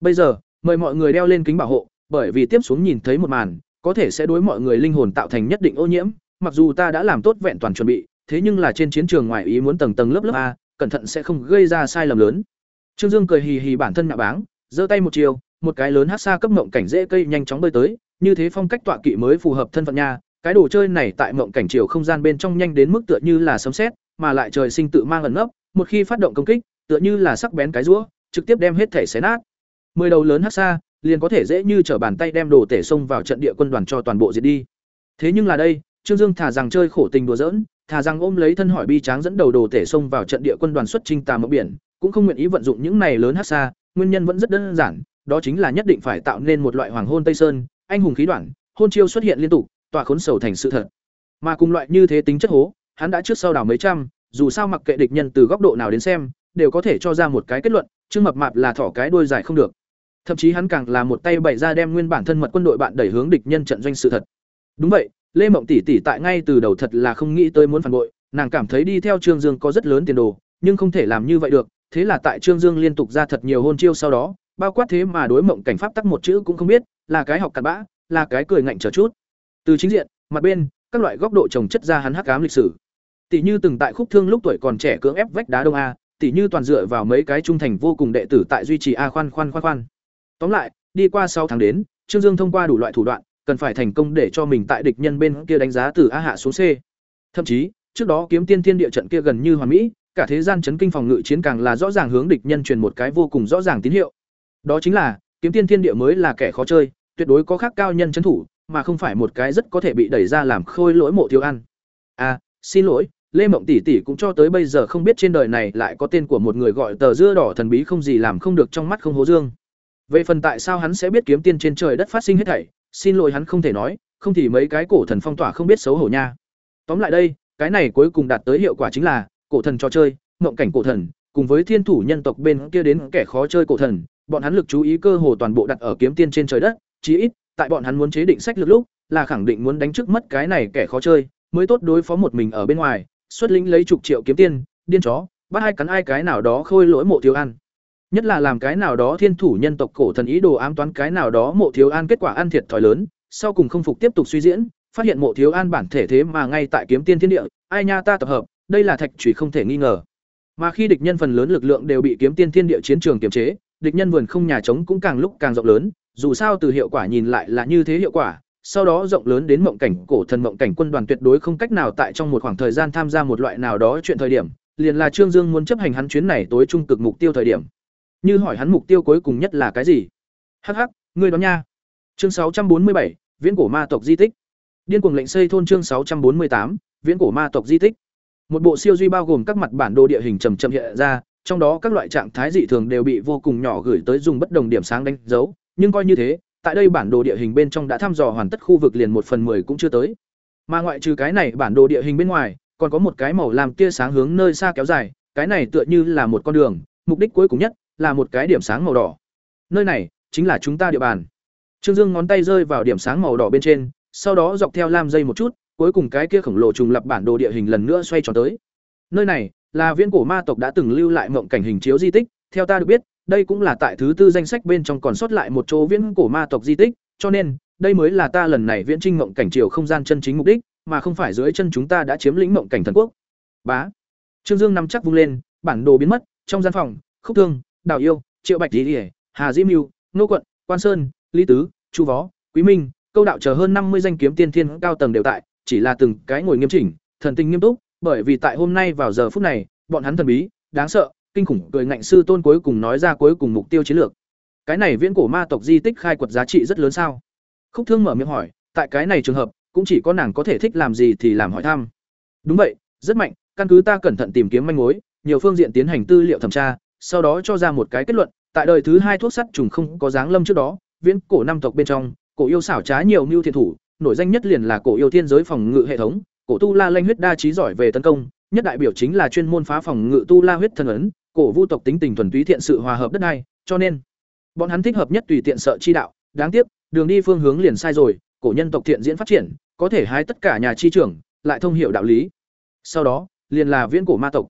A: Bây giờ, mời mọi người đeo lên kính bảo hộ, bởi vì tiếp xuống nhìn thấy một màn, có thể sẽ đối mọi người linh hồn tạo thành nhất định ô nhiễm, mặc dù ta đã làm tốt vẹn toàn chuẩn bị, thế nhưng là trên chiến trường ngoài ý muốn tầng tầng lớp lớp a, cẩn thận sẽ không gây ra sai lầm lớn. Trương Dương cười hì hì bản thân nhạ báng, giơ tay một chiều, một cái lớn hát xa cấp ngộng cảnh dễ cây nhanh chóng bơi tới, như thế phong cách tọa kỵ mới phù hợp thân phận nha. Cái đồ chơi này tại ngộng cảnh chiều không gian bên trong nhanh đến mức tựa như là sấm sét, mà lại trời sinh tự mang ẩn nấp, một khi phát động công kích, tựa như là sắc bén cái rũa, trực tiếp đem hết thể xé nát. Mười đầu lớn hát xa, liền có thể dễ như trở bàn tay đem đồ tể xông vào trận địa quân đoàn cho toàn bộ diệt đi. Thế nhưng là đây, Trương Dương thả rằng chơi khổ tình đùa giỡn, thà rằng ôm lấy thân hỏi bi tráng dẫn đầu đồ tể xông vào trận địa quân đoàn xuất chinh tà mộng biển, cũng không nguyện ý vận dụng những này lớn hát xa, nguyên nhân vẫn rất đơn giản, đó chính là nhất định phải tạo nên một loại hoàng hôn tây sơn, anh hùng khí đoạn, hôn chiêu xuất hiện liên tục, tỏa khốn sầu thành sự thật. Mà cùng loại như thế tính chất hố, hắn đã trước sau đảo mấy trăm, dù sao mặc kệ địch nhân từ góc độ nào đến xem, đều có thể cho ra một cái kết luận, Trương Mập Mạp là thỏ cái đuôi dài không được. Thậm chí hắn càng là một tay bày ra đem nguyên bản thân mật quân đội bạn đẩy hướng địch nhân trận doanh sự thật. Đúng vậy, Lê Mộng tỷ tỷ tại ngay từ đầu thật là không nghĩ tới muốn phản bội, nàng cảm thấy đi theo Trương Dương có rất lớn tiền đồ, nhưng không thể làm như vậy được, thế là tại Trương Dương liên tục ra thật nhiều hôn chiêu sau đó, bao quát thế mà đối mộng cảnh pháp tắc một chữ cũng không biết, là cái học cặn bã, là cái cười ngạnh trở chút. Từ chính diện, mặt bên, các loại góc độ trồng chất ra hắn hắc ám lịch sử. Tỷ như từng tại khúc thương lúc tuổi còn trẻ cưỡng ép vách đá đông a, tỷ như toàn dựa vào mấy cái trung thành vô cùng đệ tử tại duy trì a khoan khoan khoan khoan. Tóm lại, đi qua sáu tháng đến, Trương Dương thông qua đủ loại thủ đoạn, cần phải thành công để cho mình tại địch nhân bên kia đánh giá từ A hạ xuống C. Thậm chí, trước đó kiếm tiên thiên địa trận kia gần như hoàn mỹ, cả thế gian chấn kinh phòng ngự chiến càng là rõ ràng hướng địch nhân truyền một cái vô cùng rõ ràng tín hiệu. Đó chính là, kiếm tiên thiên địa mới là kẻ khó chơi, tuyệt đối có khác cao nhân trấn thủ, mà không phải một cái rất có thể bị đẩy ra làm khôi lỗi mộ thiếu ăn. À, xin lỗi, Lê Mộng tỷ tỷ cũng cho tới bây giờ không biết trên đời này lại có tên của một người gọi tờ dưa đỏ thần bí không gì làm không được trong mắt không hố dương. Về phần tại sao hắn sẽ biết kiếm tiên trên trời đất phát sinh hết thảy, xin lỗi hắn không thể nói, không thì mấy cái cổ thần phong tỏa không biết xấu hổ nha. Tóm lại đây, cái này cuối cùng đạt tới hiệu quả chính là cổ thần trò chơi, ngộng cảnh cổ thần, cùng với thiên thủ nhân tộc bên kia đến kẻ khó chơi cổ thần, bọn hắn lực chú ý cơ hồ toàn bộ đặt ở kiếm tiên trên trời đất, chí ít, tại bọn hắn muốn chế định sách lược lúc, là khẳng định muốn đánh trước mất cái này kẻ khó chơi, mới tốt đối phó một mình ở bên ngoài, xuất lĩnh lấy chục triệu kiếm tiên, điên chó, bắt hai cắn ai cái nào đó khôi lỗi mộ thiếu ăn. Nhất là làm cái nào đó thiên thủ nhân tộc cổ thần ý đồ ám toán cái nào đó mộ thiếu an kết quả ăn thiệt thòi lớn, sau cùng không phục tiếp tục suy diễn, phát hiện mộ thiếu an bản thể thế mà ngay tại kiếm tiên thiên địa, ai nha ta tập hợp, đây là thạch chủy không thể nghi ngờ. Mà khi địch nhân phần lớn lực lượng đều bị kiếm tiên thiên địa chiến trường kiềm chế, địch nhân vườn không nhà trống cũng càng lúc càng rộng lớn, dù sao từ hiệu quả nhìn lại là như thế hiệu quả, sau đó rộng lớn đến mộng cảnh cổ thần mộng cảnh quân đoàn tuyệt đối không cách nào tại trong một khoảng thời gian tham gia một loại nào đó chuyện thời điểm, liền là Trương Dương muốn chấp hành hắn chuyến này tối trung cực mục tiêu thời điểm. Như hỏi hắn mục tiêu cuối cùng nhất là cái gì? Hắc hắc, ngươi đó nha. Chương sáu trăm bốn mươi bảy Viễn cổ ma tộc di tích. Điên cuồng lệnh xây thôn chương sáu trăm bốn mươi tám Viễn cổ ma tộc di tích. Một bộ siêu duy bao gồm các mặt bản đồ địa hình trầm trầm hiện ra, trong đó các loại trạng thái dị thường đều bị vô cùng nhỏ gửi tới dùng bất đồng điểm sáng đánh dấu, nhưng coi như thế, tại đây bản đồ địa hình bên trong đã thăm dò hoàn tất khu vực liền một phần 10 cũng chưa tới. Mà ngoại trừ cái này bản đồ địa hình bên ngoài, còn có một cái màu làm tia sáng hướng nơi xa kéo dài, cái này tựa như là một con đường, mục đích cuối cùng nhất là một cái điểm sáng màu đỏ. Nơi này chính là chúng ta địa bàn. Trương Dương ngón tay rơi vào điểm sáng màu đỏ bên trên, sau đó dọc theo lam dây một chút, cuối cùng cái kia khổng lồ trùng lập bản đồ địa hình lần nữa xoay tròn tới. Nơi này là viễn cổ ma tộc đã từng lưu lại mộng cảnh hình chiếu di tích, theo ta được biết, đây cũng là tại thứ tư danh sách bên trong còn sót lại một chỗ viễn cổ ma tộc di tích, cho nên, đây mới là ta lần này viễn trinh mộng cảnh chiều không gian chân chính mục đích, mà không phải dưới chân chúng ta đã chiếm lĩnh mộng cảnh thần quốc. Bá. Trương Dương nắm chắc vung lên, bản đồ biến mất, trong gian phòng, Khúc Thương, Đào Yêu, Triệu Bạch Tỷ, Hà Diễm mưu, Nô Quận, Quan Sơn, Lý Tứ, Chu Võ, Quý Minh, câu đạo chờ hơn năm mươi danh kiếm tiên thiên cao tầng đều tại, chỉ là từng cái ngồi nghiêm chỉnh, thần tình nghiêm túc, bởi vì tại hôm nay vào giờ phút này, bọn hắn thần bí, đáng sợ, kinh khủng cười ngạnh sư tôn cuối cùng nói ra cuối cùng mục tiêu chiến lược. Cái này viễn cổ ma tộc di tích khai quật giá trị rất lớn sao? Khúc Thương mở miệng hỏi, tại cái này trường hợp, cũng chỉ có nàng có thể thích làm gì thì làm hỏi thăm. Đúng vậy, rất mạnh, căn cứ ta cẩn thận tìm kiếm manh mối, nhiều phương diện tiến hành tư liệu thẩm tra, sau đó cho ra một cái kết luận, tại đời thứ hai thuốc sắt trùng không có dáng lâm trước đó, viễn cổ năm tộc bên trong, cổ yêu xảo trá nhiều mưu thiện thủ, nổi danh nhất liền là cổ yêu thiên giới phòng ngự hệ thống, cổ tu la lanh huyết đa trí giỏi về tấn công, nhất đại biểu chính là chuyên môn phá phòng ngự tu la huyết thần ấn, cổ vu tộc tính tình thuần túy thiện sự hòa hợp đất này, cho nên bọn hắn thích hợp nhất tùy tiện sợ chi đạo, đáng tiếc, đường đi phương hướng liền sai rồi, cổ nhân tộc thiện diễn phát triển, có thể hái tất cả nhà chi trưởng, lại thông hiểu đạo lý. Sau đó, liền là viễn cổ ma tộc.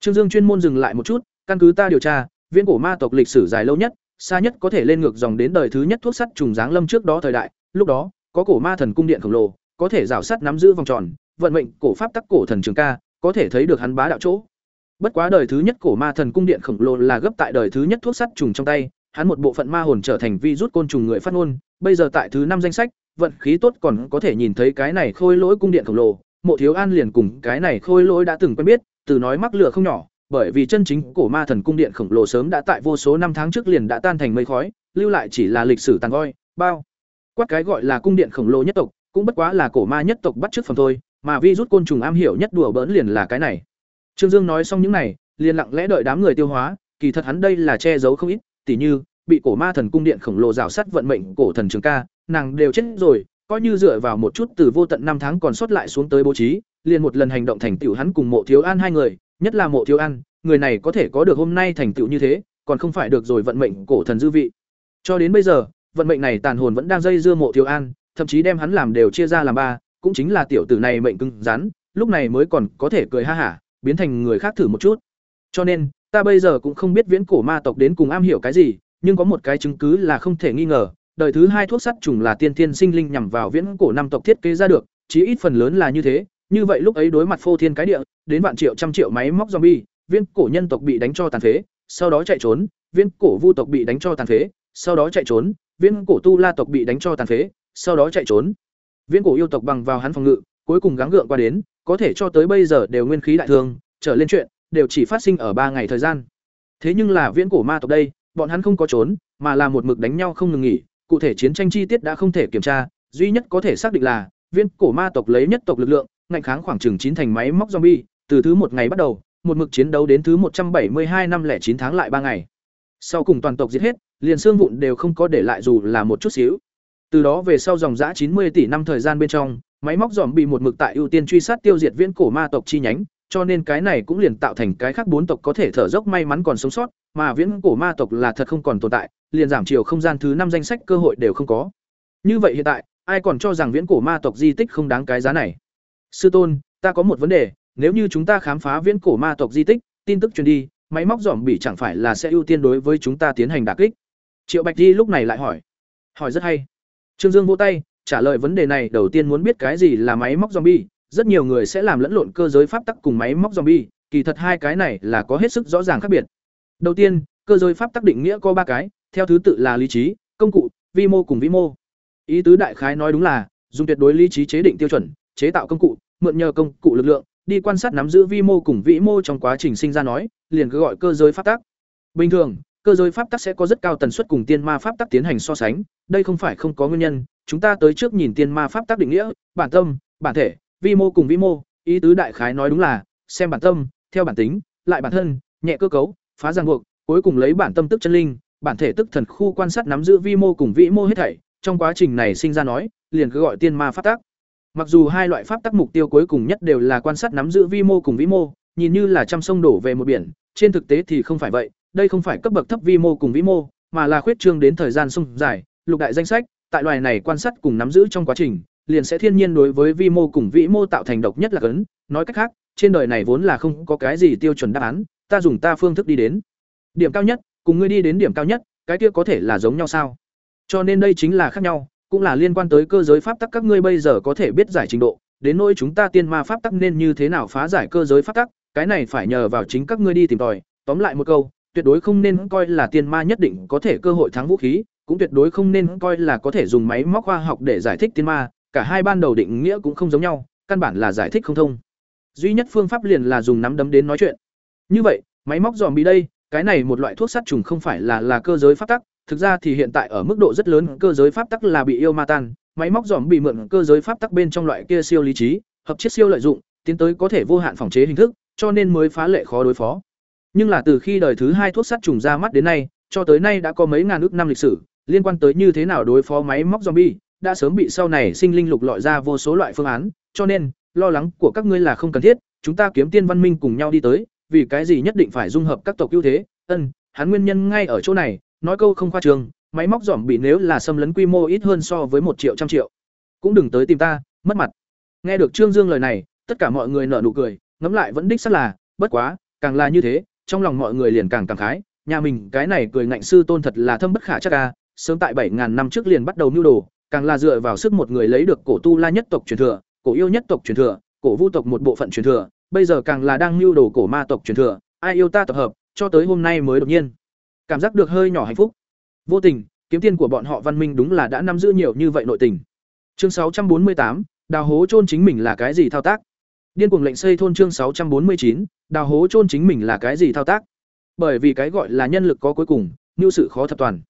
A: Trương Dương chuyên môn dừng lại một chút, căn cứ ta điều tra, viễn cổ ma tộc lịch sử dài lâu nhất, xa nhất có thể lên ngược dòng đến đời thứ nhất thuốc sắt trùng dáng lâm trước đó thời đại, lúc đó, có cổ ma thần cung điện khổng lồ, có thể rào sắt nắm giữ vòng tròn, vận mệnh cổ pháp tắc cổ thần trường ca, có thể thấy được hắn bá đạo chỗ. Bất quá đời thứ nhất cổ ma thần cung điện khổng lồ là gấp tại đời thứ nhất thuốc sắt trùng trong tay, hắn một bộ phận ma hồn trở thành vi rút côn trùng người phát ngôn, bây giờ tại thứ năm danh sách, vận khí tốt còn có thể nhìn thấy cái này khôi lỗi cung điện khổng lồ, Mộ Thiếu An liền cùng cái này khôi lỗi đã từng quen biết, từ nói mắc lửa không nhỏ, bởi vì chân chính cổ ma thần cung điện khổng lồ sớm đã tại vô số năm tháng trước liền đã tan thành mây khói, lưu lại chỉ là lịch sử tàn voi, bao. Quát cái gọi là cung điện khổng lồ nhất tộc, cũng bất quá là cổ ma nhất tộc bắt trước phần thôi, mà vi rút côn trùng am hiểu nhất đùa bỡn liền là cái này. Trương Dương nói xong những này, liền lặng lẽ đợi đám người tiêu hóa, kỳ thật hắn đây là che giấu không ít, tỉ như bị cổ ma thần cung điện khổng lồ rào sắt vận mệnh cổ thần trường ca, nàng đều chết rồi, coi như dựa vào một chút từ vô tận năm tháng còn sót lại xuống tới bố trí, liền một lần hành động thành tựu hắn cùng Mộ Thiếu An hai người, nhất là Mộ Thiếu An, người này có thể có được hôm nay thành tựu như thế, còn không phải được rồi vận mệnh cổ thần dư vị. Cho đến bây giờ, vận mệnh này tàn hồn vẫn đang dây dưa Mộ Thiếu An, thậm chí đem hắn làm đều chia ra làm ba, cũng chính là tiểu tử này mệnh cứng rắn, lúc này mới còn có thể cười ha hả, biến thành người khác thử một chút. Cho nên, ta bây giờ cũng không biết viễn cổ ma tộc đến cùng am hiểu cái gì, nhưng có một cái chứng cứ là không thể nghi ngờ, đời thứ hai thuốc sắt trùng là tiên tiên sinh linh nhằm vào viễn cổ năm tộc thiết kế ra được, chí ít phần lớn là như thế, như vậy lúc ấy đối mặt phô thiên cái địa, đến vạn triệu trăm triệu máy móc zombie, viên cổ nhân tộc bị đánh cho tàn phế, sau đó chạy trốn, Viên cổ vu tộc bị đánh cho tàn phế, sau đó chạy trốn, Viên cổ tu la tộc bị đánh cho tàn phế, sau đó chạy trốn. Viên cổ yêu tộc bằng vào hắn phòng ngự, cuối cùng gắng gượng qua đến, có thể cho tới bây giờ đều nguyên khí đại thương, trở lên chuyện, đều chỉ phát sinh ở ba ngày thời gian. Thế nhưng là viễn cổ ma tộc đây, bọn hắn không có trốn, mà là một mực đánh nhau không ngừng nghỉ, cụ thể chiến tranh chi tiết đã không thể kiểm tra, duy nhất có thể xác định là viễn cổ ma tộc lấy nhất tộc lực lượng, ngạnh kháng khoảng chừng chín thành máy móc zombie, từ thứ một ngày bắt đầu, một mực chiến đấu đến thứ một trăm bảy mươi hai năm lẻ chín tháng lại ba ngày. Sau cùng toàn tộc giết hết, liền xương vụn đều không có để lại dù là một chút xíu. Từ đó về sau dòng dã 90 tỷ năm thời gian bên trong, máy móc zombie một mực tại ưu tiên truy sát tiêu diệt viễn cổ ma tộc chi nhánh, cho nên cái này cũng liền tạo thành cái khác bốn tộc có thể thở dốc may mắn còn sống sót, mà viễn cổ ma tộc là thật không còn tồn tại, liền giảm chiều không gian thứ năm danh sách cơ hội đều không có. Như vậy hiện tại, ai còn cho rằng viễn cổ ma tộc di tích không đáng cái giá này? Sư tôn, ta có một vấn đề, nếu như chúng ta khám phá viễn cổ ma tộc di tích, tin tức truyền đi, máy móc dòm bị chẳng phải là sẽ ưu tiên đối với chúng ta tiến hành đả kích? Triệu Bạch Di lúc này lại hỏi. Hỏi rất hay. Trương Dương vỗ tay, trả lời vấn đề này đầu tiên muốn biết cái gì là máy móc zombie, rất nhiều người sẽ làm lẫn lộn cơ giới pháp tắc cùng máy móc zombie, kỳ thật hai cái này là có hết sức rõ ràng khác biệt. Đầu tiên, cơ giới pháp tắc định nghĩa có ba cái, theo thứ tự là lý trí, công cụ, vi mô cùng vĩ mô. Ý tứ đại khái nói đúng là, dùng tuyệt đối lý trí chế định tiêu chuẩn, chế tạo công cụ, mượn nhờ công cụ lực lượng, đi quan sát nắm giữ vi mô cùng vĩ mô trong quá trình sinh ra nói, liền cứ gọi cơ giới pháp tắc. Bình thường, cơ giới pháp tắc sẽ có rất cao tần suất cùng tiên ma pháp tắc tiến hành so sánh, đây không phải không có nguyên nhân, chúng ta tới trước nhìn tiên ma pháp tắc định nghĩa, bản tâm, bản thể, vi mô cùng vĩ mô, ý tứ đại khái nói đúng là, xem bản tâm, theo bản tính, lại bản thân, nhẹ cơ cấu, phá ràng buộc, cuối cùng lấy bản tâm tức chân linh, bản thể tức thần khu quan sát nắm giữ vi mô cùng vĩ mô hết thảy, trong quá trình này sinh ra nói, liền cứ gọi tiên ma pháp tắc. Mặc dù hai loại pháp tắc mục tiêu cuối cùng nhất đều là quan sát nắm giữ vi mô cùng vĩ mô, nhìn như là trăm sông đổ về một biển, trên thực tế thì không phải vậy, đây không phải cấp bậc thấp vi mô cùng vĩ mô, mà là khuyết trương đến thời gian sông dài, lục đại danh sách, tại loài này quan sát cùng nắm giữ trong quá trình, liền sẽ thiên nhiên đối với vi mô cùng vĩ mô tạo thành độc nhất là cấn, nói cách khác, trên đời này vốn là không có cái gì tiêu chuẩn đáp án, ta dùng ta phương thức đi đến. Điểm cao nhất, cùng ngươi đi đến điểm cao nhất, cái kia có thể là giống nhau sao? Cho nên đây chính là khác nhau, cũng là liên quan tới cơ giới pháp tắc các ngươi bây giờ có thể biết giải trình độ, đến nỗi chúng ta tiên ma pháp tắc nên như thế nào phá giải cơ giới pháp tắc, cái này phải nhờ vào chính các ngươi đi tìm tòi. Tóm lại một câu, tuyệt đối không nên coi là tiên ma nhất định có thể cơ hội thắng vũ khí, cũng tuyệt đối không nên coi là có thể dùng máy móc khoa học để giải thích tiên ma, cả hai ban đầu định nghĩa cũng không giống nhau, căn bản là giải thích không thông. Duy nhất phương pháp liền là dùng nắm đấm đến nói chuyện. Như vậy, Máy móc dòm bị đây, cái này một loại thuốc sát trùng không phải là là cơ giới pháp tắc, thực ra thì hiện tại ở mức độ rất lớn cơ giới pháp tắc là bị yêu ma tan, máy móc dòm bị mượn cơ giới pháp tắc bên trong loại kia siêu lý trí, hợp chiết siêu lợi dụng, tiến tới có thể vô hạn phòng chế hình thức, cho nên mới phá lệ khó đối phó. Nhưng là từ khi đời thứ hai thuốc sát trùng ra mắt đến nay, cho tới nay đã có mấy ngàn ước năm lịch sử, liên quan tới như thế nào đối phó máy móc zombie, đã sớm bị sau này sinh linh lục lọi ra vô số loại phương án, cho nên, lo lắng của các ngươi là không cần thiết, chúng ta kiếm tiên văn minh cùng nhau đi tới, vì cái gì nhất định phải dung hợp các tộc ưu thế? Ân, hắn nguyên nhân ngay ở chỗ này, nói câu không khoa trương, máy móc dòm bị nếu là xâm lấn quy mô ít hơn so với một triệu trăm triệu, cũng đừng tới tìm ta, mất mặt. Nghe được Trương Dương lời này, tất cả mọi người nở nụ cười, ngẫm lại vẫn đích xác là, bất quá, càng là như thế, trong lòng mọi người liền càng cảm khái, nhà mình cái này cười ngạnh sư tôn thật là thâm bất khả chắc a, sớm tại bảy ngàn năm trước liền bắt đầu nưu đồ, càng là dựa vào sức một người lấy được cổ tu la nhất tộc truyền thừa, cổ yêu nhất tộc truyền thừa, cổ vu tộc một bộ phận truyền thừa, bây giờ càng là đang nưu đồ cổ ma tộc truyền thừa, ai yêu ta tập hợp, cho tới hôm nay mới đột nhiên cảm giác được hơi nhỏ hạnh phúc. Vô tình, kiếm tiền của bọn họ văn minh đúng là đã nắm giữ nhiều như vậy nội tình. Chương sáu trăm bốn mươi tám đào hố chôn chính mình là cái gì thao tác? Điên cuồng lệnh xây thôn chương sáu trăm bốn mươi chín đào hố chôn chính mình là cái gì thao tác? Bởi vì cái gọi là nhân lực có cuối cùng, như sự khó thập toàn.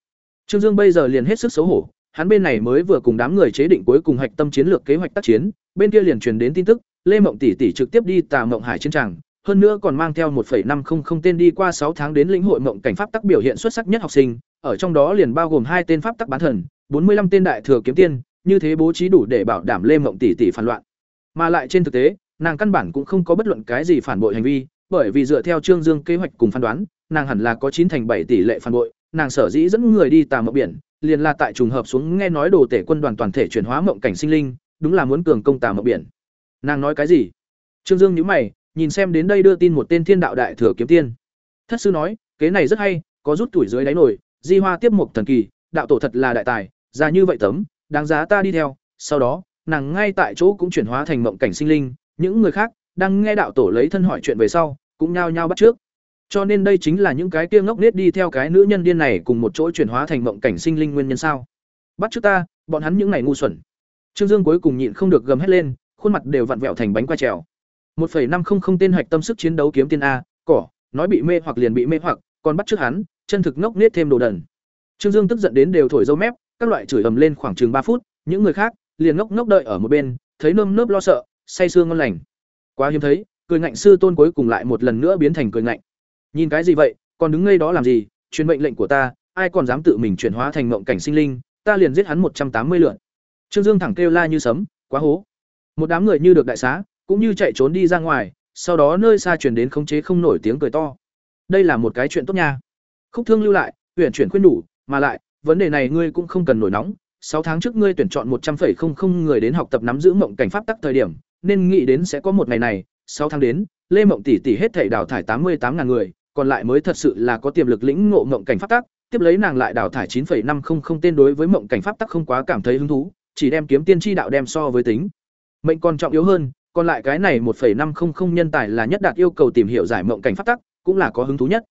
A: Trương Dương bây giờ liền hết sức xấu hổ, hắn bên này mới vừa cùng đám người chế định cuối cùng hạch tâm chiến lược kế hoạch tác chiến, bên kia liền truyền đến tin tức, Lê Mộng tỷ tỷ trực tiếp đi Tà Mộng Hải chiến tràng, hơn nữa còn mang theo 1.500 tên đi qua 6 tháng đến lĩnh hội mộng cảnh pháp tắc biểu hiện xuất sắc nhất học sinh, ở trong đó liền bao gồm hai tên pháp tắc bán thần, 45 tên đại thừa kiếm tiên, như thế bố trí đủ để bảo đảm Lê Mộng tỷ tỷ phản loạn. Mà lại trên thực tế, nàng căn bản cũng không có bất luận cái gì phản bội hành vi, bởi vì dựa theo Trương Dương kế hoạch cùng phán đoán, nàng hẳn là có 9 thành 7 tỷ lệ phản bội, nàng sở dĩ dẫn người đi tà mộng biển, liền là tại trùng hợp xuống nghe nói đồ tể quân đoàn toàn thể chuyển hóa mộng cảnh sinh linh, đúng là muốn cường công tà mộng biển. Nàng nói cái gì? Trương Dương nhíu mày, nhìn xem đến đây đưa tin một tên thiên đạo đại thừa kiếm tiên. Thất sư nói, kế này rất hay, có rút tuổi dưới đáy nổi, di hoa tiếp một thần kỳ, đạo tổ thật là đại tài, ra như vậy tấm, đáng giá ta đi theo. Sau đó, nàng ngay tại chỗ cũng chuyển hóa thành mộng cảnh sinh linh, những người khác đang nghe đạo tổ lấy thân hỏi chuyện về sau, cũng nhao nhao bắt trước. Cho nên đây chính là những cái kia ngốc nết đi theo cái nữ nhân điên này cùng một chỗ chuyển hóa thành mộng cảnh sinh linh nguyên nhân sao? Bắt trước ta, bọn hắn những này ngu xuẩn. Trương Dương cuối cùng nhịn không được gầm hết lên, khuôn mặt đều vặn vẹo thành bánh quai trèo. 1.500 tên hạch tâm sức chiến đấu kiếm tiên a, cỏ, nói bị mê hoặc liền bị mê hoặc, còn bắt trước hắn, chân thực ngốc nết thêm đồ đần. Trương Dương tức giận đến đều thổi dâu mép, các loại chửi ầm lên khoảng chừng ba phút, những người khác liền ngốc ngốc đợi ở một bên, thấy nơm nớp lo sợ, say sương ngon lành. Quá hiếm thấy, cười ngạnh sư tôn cuối cùng lại một lần nữa biến thành cười ngạnh. Nhìn cái gì vậy, còn đứng ngây đó làm gì, truyền mệnh lệnh của ta, ai còn dám tự mình chuyển hóa thành mộng cảnh sinh linh, ta liền giết hắn một trăm tám mươi lượt. Trương Dương thẳng kêu la như sấm, quá hố. Một đám người như được đại xá, cũng như chạy trốn đi ra ngoài, sau đó nơi xa truyền đến khống chế không nổi tiếng cười to. Đây là một cái chuyện tốt nha. Khúc Thương lưu lại, tuyển chuyển khuyên đủ, mà lại, vấn đề này ngươi cũng không cần nổi nóng, sáu tháng trước ngươi tuyển chọn một trăm 100,00 người đến học tập nắm giữ mộng cảnh pháp tắc thời điểm, nên nghĩ đến sẽ có một ngày này, sáu tháng đến, Lê Mộng tỷ tỷ hết thảy đào thải tám mươi tám ngàn người, còn lại mới thật sự là có tiềm lực lĩnh ngộ mộng cảnh pháp tắc, tiếp lấy nàng lại đào thải 9.500 tên đối với mộng cảnh pháp tắc không quá cảm thấy hứng thú, chỉ đem kiếm tiên tri đạo đem so với tính. Mệnh còn trọng yếu hơn, còn lại cái này 1.500 nhân tài là nhất đạt yêu cầu tìm hiểu giải mộng cảnh pháp tắc, cũng là có hứng thú nhất.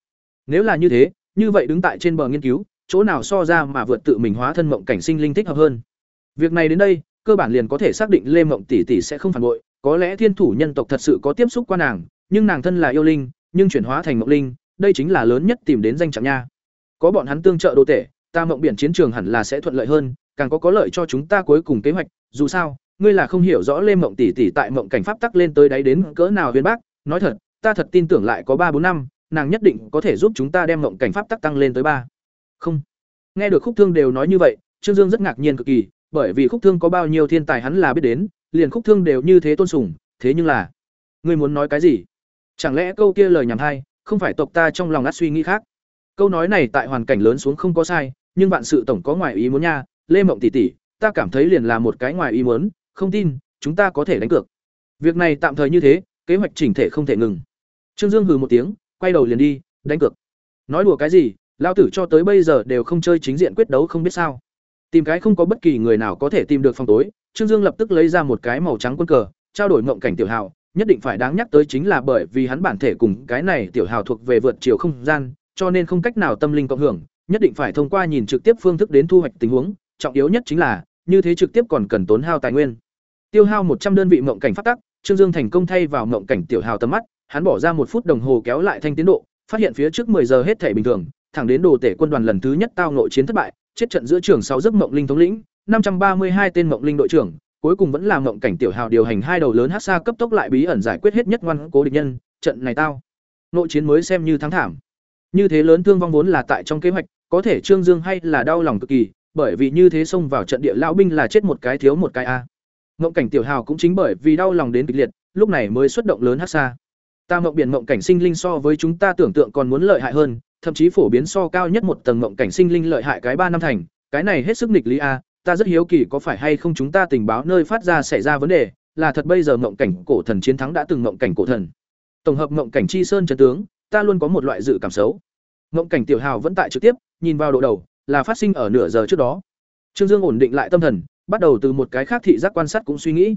A: Nếu là như thế, như vậy đứng tại trên bờ nghiên cứu, chỗ nào so ra mà vượt tự mình hóa thân mộng cảnh sinh linh thích hợp hơn. Việc này đến đây, cơ bản liền có thể xác định Lê Mộng tỷ tỷ sẽ không phản bội, có lẽ thiên thủ nhân tộc thật sự có tiếp xúc qua nàng, nhưng nàng thân là yêu linh, nhưng chuyển hóa thành mộng linh, đây chính là lớn nhất tìm đến danh trạng nha. Có bọn hắn tương trợ đồ tể, ta mộng biển chiến trường hẳn là sẽ thuận lợi hơn, càng có có lợi cho chúng ta cuối cùng kế hoạch, dù sao, ngươi là không hiểu rõ Lê Mộng tỷ tỷ tại mộng cảnh pháp tắc lên tới đáy đến cỡ nào huyền bác, nói thật, ta thật tin tưởng lại có ba bốn năm, nàng nhất định có thể giúp chúng ta đem mộng cảnh pháp tắc tăng lên tới ba. Không. Nghe được Khúc Thương đều nói như vậy, Trương Dương rất ngạc nhiên cực kỳ, bởi vì Khúc Thương có bao nhiêu thiên tài hắn là biết đến, liền Khúc Thương đều như thế tôn sùng, thế nhưng là, ngươi muốn nói cái gì? Chẳng lẽ câu kia lời nhảm hay, không phải tộc ta trong lòng đã suy nghĩ khác? Câu nói này tại hoàn cảnh lớn xuống không có sai, nhưng bạn sự tổng có ngoài ý muốn nha, Lê Mộng tỷ tỷ, ta cảm thấy liền là một cái ngoài ý muốn, không tin, chúng ta có thể đánh cược. Việc này tạm thời như thế, kế hoạch chỉnh thể không thể ngừng. Trương Dương hừ một tiếng, quay đầu liền đi, đánh cược. Nói đùa cái gì, lao tử cho tới bây giờ đều không chơi chính diện quyết đấu không biết sao. Tìm cái không có bất kỳ người nào có thể tìm được phòng tối, Trương Dương lập tức lấy ra một cái màu trắng quân cờ, trao đổi ngộng cảnh tiểu hào, nhất định phải đáng nhắc tới chính là bởi vì hắn bản thể cùng cái này tiểu hào thuộc về vượt chiều không gian, cho nên không cách nào tâm linh cộng hưởng, nhất định phải thông qua nhìn trực tiếp phương thức đến thu hoạch tình huống, trọng yếu nhất chính là, như thế trực tiếp còn cần tốn hao tài nguyên. Tiêu hao một trăm đơn vị mộng cảnh phát tắc, Trương Dương thành công thay vào mộng cảnh tiểu hào tầm mắt, hắn bỏ ra một phút đồng hồ kéo lại thanh tiến độ, phát hiện phía trước 10 giờ hết thể bình thường, thẳng đến đồ tể quân đoàn lần thứ nhất tao nội chiến thất bại, chết trận giữa trường sáu giấc mộng linh thống lĩnh, 532 tên mộng linh đội trưởng, cuối cùng vẫn là mộng cảnh tiểu hào điều hành hai đầu lớn hát xa cấp tốc lại bí ẩn giải quyết hết nhất ngoan cố địch nhân, trận này tao. Nội chiến mới xem như thắng thảm. Như thế lớn thương vong vốn là tại trong kế hoạch, có thể Trương Dương hay là đau lòng cực kỳ, bởi vì như thế xông vào trận địa lão binh là chết một cái thiếu một cái a. Mộng cảnh tiểu hào cũng chính bởi vì đau lòng đến kịch liệt, lúc này mới xuất động lớn hắc xa. Ta mộng biển mộng cảnh sinh linh so với chúng ta tưởng tượng còn muốn lợi hại hơn, thậm chí phổ biến so cao nhất một tầng mộng cảnh sinh linh lợi hại cái ba năm thành, cái này hết sức nghịch lý a, ta rất hiếu kỳ có phải hay không chúng ta tình báo nơi phát ra xảy ra vấn đề, là thật bây giờ mộng cảnh cổ thần chiến thắng đã từng mộng cảnh cổ thần. Tổng hợp mộng cảnh chi sơn chân tướng, ta luôn có một loại dự cảm xấu. Mộng cảnh tiểu hào vẫn tại trực tiếp, nhìn vào độ đầu, là phát sinh ở nửa giờ trước đó. Trương Dương ổn định lại tâm thần, bắt đầu từ một cái khác thị giác quan sát cũng suy nghĩ.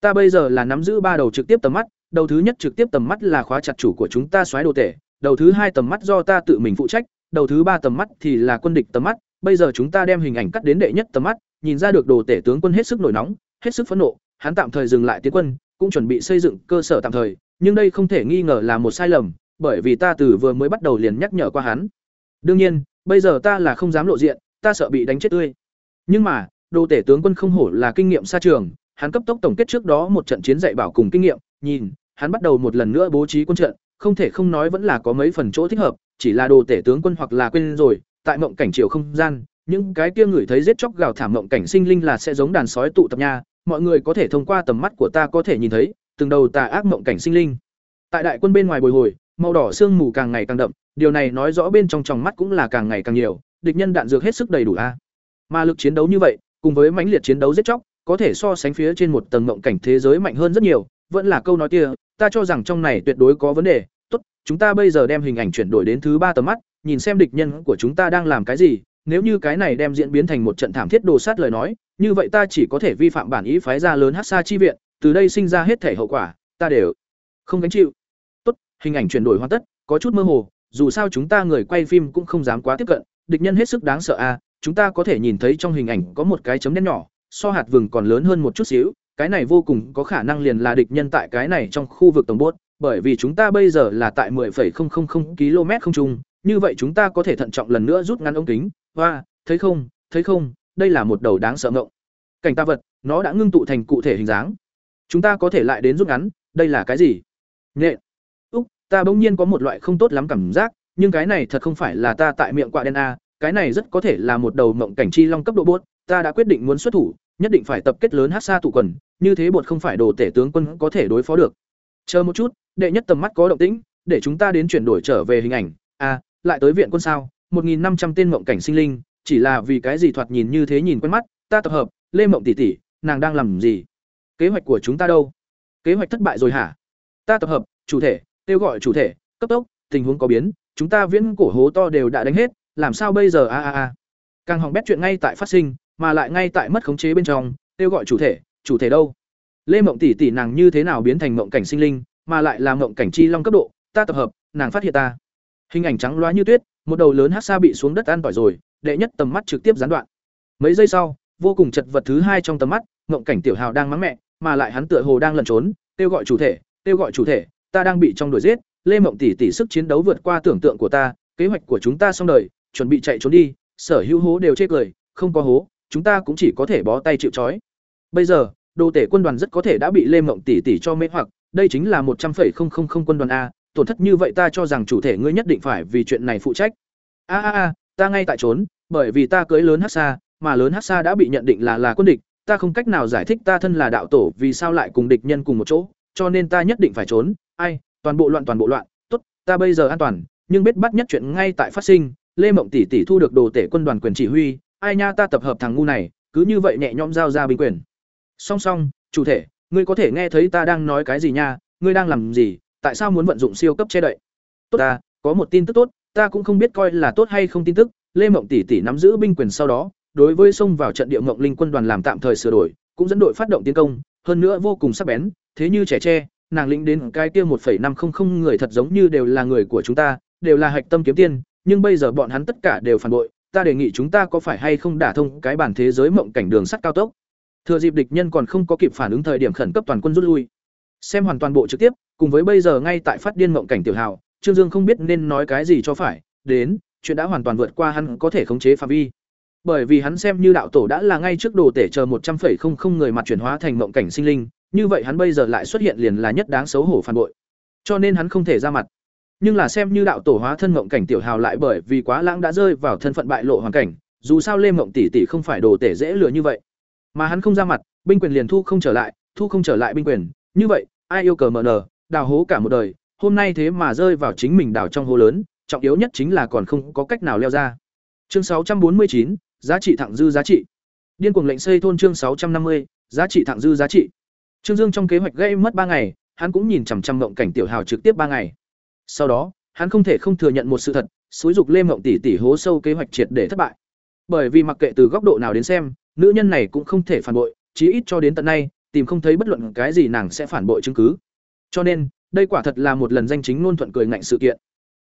A: Ta bây giờ là nắm giữ ba đầu trực tiếp tầm mắt, đầu thứ nhất trực tiếp tầm mắt là khóa chặt chủ của chúng ta xoáy đồ tể, đầu thứ hai tầm mắt do ta tự mình phụ trách, đầu thứ ba tầm mắt thì là quân địch tầm mắt, bây giờ chúng ta đem hình ảnh cắt đến đệ nhất tầm mắt, nhìn ra được đồ tể tướng quân hết sức nổi nóng, hết sức phẫn nộ, hắn tạm thời dừng lại tiến quân, cũng chuẩn bị xây dựng cơ sở tạm thời, nhưng đây không thể nghi ngờ là một sai lầm, bởi vì ta từ vừa mới bắt đầu liền nhắc nhở qua hắn. Đương nhiên, bây giờ ta là không dám lộ diện, ta sợ bị đánh chết tươi. Nhưng mà, đồ tể tướng quân không hổ là kinh nghiệm xa trường, hắn cấp tốc tổng kết trước đó một trận chiến dạy bảo cùng kinh nghiệm, nhìn, hắn bắt đầu một lần nữa bố trí quân trận, không thể không nói vẫn là có mấy phần chỗ thích hợp, chỉ là đồ tể tướng quân hoặc là quên rồi, tại mộng cảnh chiều không gian, những cái kia ngửi thấy giết chóc gào thảm mộng cảnh sinh linh là sẽ giống đàn sói tụ tập nha, mọi người có thể thông qua tầm mắt của ta có thể nhìn thấy, từng đầu tà ác mộng cảnh sinh linh. Tại đại quân bên ngoài bồi hồi, màu đỏ sương mù càng ngày càng đậm, điều này nói rõ bên trong tròng mắt cũng là càng ngày càng nhiều, địch nhân đạn dược hết sức đầy đủ a. Mà lực chiến đấu như vậy, cùng với mãnh liệt chiến đấu giết chóc, có thể so sánh phía trên một tầng mộng cảnh thế giới mạnh hơn rất nhiều, vẫn là câu nói kia, ta cho rằng trong này tuyệt đối có vấn đề. Tốt, chúng ta bây giờ đem hình ảnh chuyển đổi đến thứ ba tầm mắt, nhìn xem địch nhân của chúng ta đang làm cái gì, nếu như cái này đem diễn biến thành một trận thảm thiết đồ sát lời nói, như vậy ta chỉ có thể vi phạm bản ý phái ra lớn hát xa chi viện, từ đây sinh ra hết thể hậu quả, ta đều không gánh chịu. Tốt, hình ảnh chuyển đổi hoàn tất, có chút mơ hồ, dù sao chúng ta người quay phim cũng không dám quá tiếp cận, địch nhân hết sức đáng sợ a, chúng ta có thể nhìn thấy trong hình ảnh có một cái chấm đen nhỏ, so hạt vừng còn lớn hơn một chút xíu, cái này vô cùng có khả năng liền là địch nhân tại cái này trong khu vực tổng bốt, bởi vì chúng ta bây giờ là tại 10,000 km không trung, như vậy chúng ta có thể thận trọng lần nữa rút ngắn ống kính, hoa, thấy không, thấy không, đây là một đầu đáng sợ ngộng. Cảnh ta vật, nó đã ngưng tụ thành cụ thể hình dáng. Chúng ta có thể lại đến rút ngắn, đây là cái gì? Nghệ. Úc, ta bỗng nhiên có một loại không tốt lắm cảm giác, nhưng cái này thật không phải là ta tại miệng quạ đen a, cái này rất có thể là một đầu mộng cảnh chi long cấp độ bốt, ta đã quyết định muốn xuất thủ, nhất định phải tập kết lớn hát xa tụ quần, như thế bột không phải đồ tể tướng quân có thể đối phó được. Chờ một chút, đệ nhất tầm mắt có động tĩnh, để chúng ta đến chuyển đổi trở về hình ảnh. A, lại tới viện quân sao? 1500 tên mộng cảnh sinh linh, chỉ là vì cái gì thoạt nhìn như thế nhìn quen mắt, ta tập hợp, Lê Mộng tỷ tỷ, nàng đang làm gì? Kế hoạch của chúng ta đâu? Kế hoạch thất bại rồi hả? Ta tập hợp, chủ thể, kêu gọi chủ thể, cấp tốc, tình huống có biến, chúng ta viễn cổ hố to đều đã đánh hết, làm sao bây giờ a a a. Càng hỏng bét chuyện ngay tại phát sinh, mà lại ngay tại mất khống chế bên trong, kêu gọi chủ thể, chủ thể đâu? Lê Mộng tỷ tỷ nàng như thế nào biến thành mộng cảnh sinh linh, mà lại là mộng cảnh chi long cấp độ, ta tập hợp, nàng phát hiện ta. Hình ảnh trắng loá như tuyết, một đầu lớn hắc sa bị xuống đất an tỏi rồi, đệ nhất tầm mắt trực tiếp gián đoạn. Mấy giây sau, vô cùng chật vật thứ hai trong tầm mắt, Mộng cảnh tiểu hào đang mắng mẹ, mà lại hắn tựa hồ đang lẩn trốn, kêu gọi chủ thể, kêu gọi chủ thể, ta đang bị trong đuổi giết, Lê Mộng tỷ tỷ sức chiến đấu vượt qua tưởng tượng của ta, kế hoạch của chúng ta xong đời, chuẩn bị chạy trốn đi, sở hữu hố đều chê cười, không có hố, chúng ta cũng chỉ có thể bó tay chịu trói. Bây giờ, đồ tể quân đoàn rất có thể đã bị Lê Mộng tỷ tỷ cho mê hoặc, đây chính là một trăm 100,000 quân đoàn a, tổn thất như vậy ta cho rằng chủ thể ngươi nhất định phải vì chuyện này phụ trách. A a a, ta ngay tại trốn, bởi vì ta cưới lớn hát xa mà lớn hát xa đã bị nhận định là là quân địch, ta không cách nào giải thích ta thân là đạo tổ vì sao lại cùng địch nhân cùng một chỗ, cho nên ta nhất định phải trốn. Ai, toàn bộ loạn toàn bộ loạn, tốt, ta bây giờ an toàn, nhưng biết bắt nhất chuyện ngay tại phát sinh, Lê Mộng tỷ tỷ thu được đồ tể quân đoàn quyền chỉ huy, ai nha ta tập hợp thằng ngu này, cứ như vậy nhẹ nhõm giao ra binh quyền. Song song, chủ thể, ngươi có thể nghe thấy ta đang nói cái gì nha, ngươi đang làm gì, tại sao muốn vận dụng siêu cấp che đậy? Tốt ta, có một tin tức tốt, ta cũng không biết coi là tốt hay không tin tức, Lê Mộng tỷ tỷ nắm giữ binh quyền sau đó, đối với xông vào trận địa Mộng Linh quân đoàn làm tạm thời sửa đổi, cũng dẫn đội phát động tiến công, hơn nữa vô cùng sắc bén, thế như trẻ tre, nàng lĩnh đến cái kia 1.500 người thật giống như đều là người của chúng ta, đều là hạch tâm kiếm tiên, nhưng bây giờ bọn hắn tất cả đều phản bội, ta đề nghị chúng ta có phải hay không đả thông cái bản thế giới mộng cảnh đường sắt cao tốc. Thừa dịp địch nhân còn không có kịp phản ứng thời điểm khẩn cấp toàn quân rút lui. Xem hoàn toàn bộ trực tiếp, cùng với bây giờ ngay tại phát điên mộng cảnh tiểu hào, Trương Dương không biết nên nói cái gì cho phải, đến, chuyện đã hoàn toàn vượt qua hắn có thể khống chế phạm vi. Bởi vì hắn xem như đạo tổ đã là ngay trước đồ tể chờ một trăm 100,00 người mặt chuyển hóa thành mộng cảnh sinh linh, như vậy hắn bây giờ lại xuất hiện liền là nhất đáng xấu hổ phản bội. Cho nên hắn không thể ra mặt. Nhưng là xem như đạo tổ hóa thân mộng cảnh tiểu hào lại bởi vì quá lãng đã rơi vào thân phận bại lộ hoàn cảnh, dù sao Lê Mộng tỷ tỷ không phải đồ tể dễ lừa như vậy. Mà hắn không ra mặt, binh quyền liền thu không trở lại, thu không trở lại binh quyền, như vậy, ai yêu cờ mở nở, đào hố cả một đời, hôm nay thế mà rơi vào chính mình đào trong hố lớn, trọng yếu nhất chính là còn không có cách nào leo ra. Chương 649, giá trị thẳng dư giá trị. Điên cuồng lệnh xây thôn chương 650, giá trị thẳng dư giá trị. Trương Dương trong kế hoạch gây mất ba ngày, hắn cũng nhìn chằm chằm mộng cảnh tiểu hào trực tiếp ba ngày. Sau đó, hắn không thể không thừa nhận một sự thật, xúi dục Lê Mộng tỷ tỷ hố sâu kế hoạch triệt để thất bại. Bởi vì mặc kệ từ góc độ nào đến xem, nữ nhân này cũng không thể phản bội, chí ít cho đến tận nay, tìm không thấy bất luận cái gì nàng sẽ phản bội chứng cứ. Cho nên, đây quả thật là một lần danh chính luôn thuận cười ngạnh sự kiện.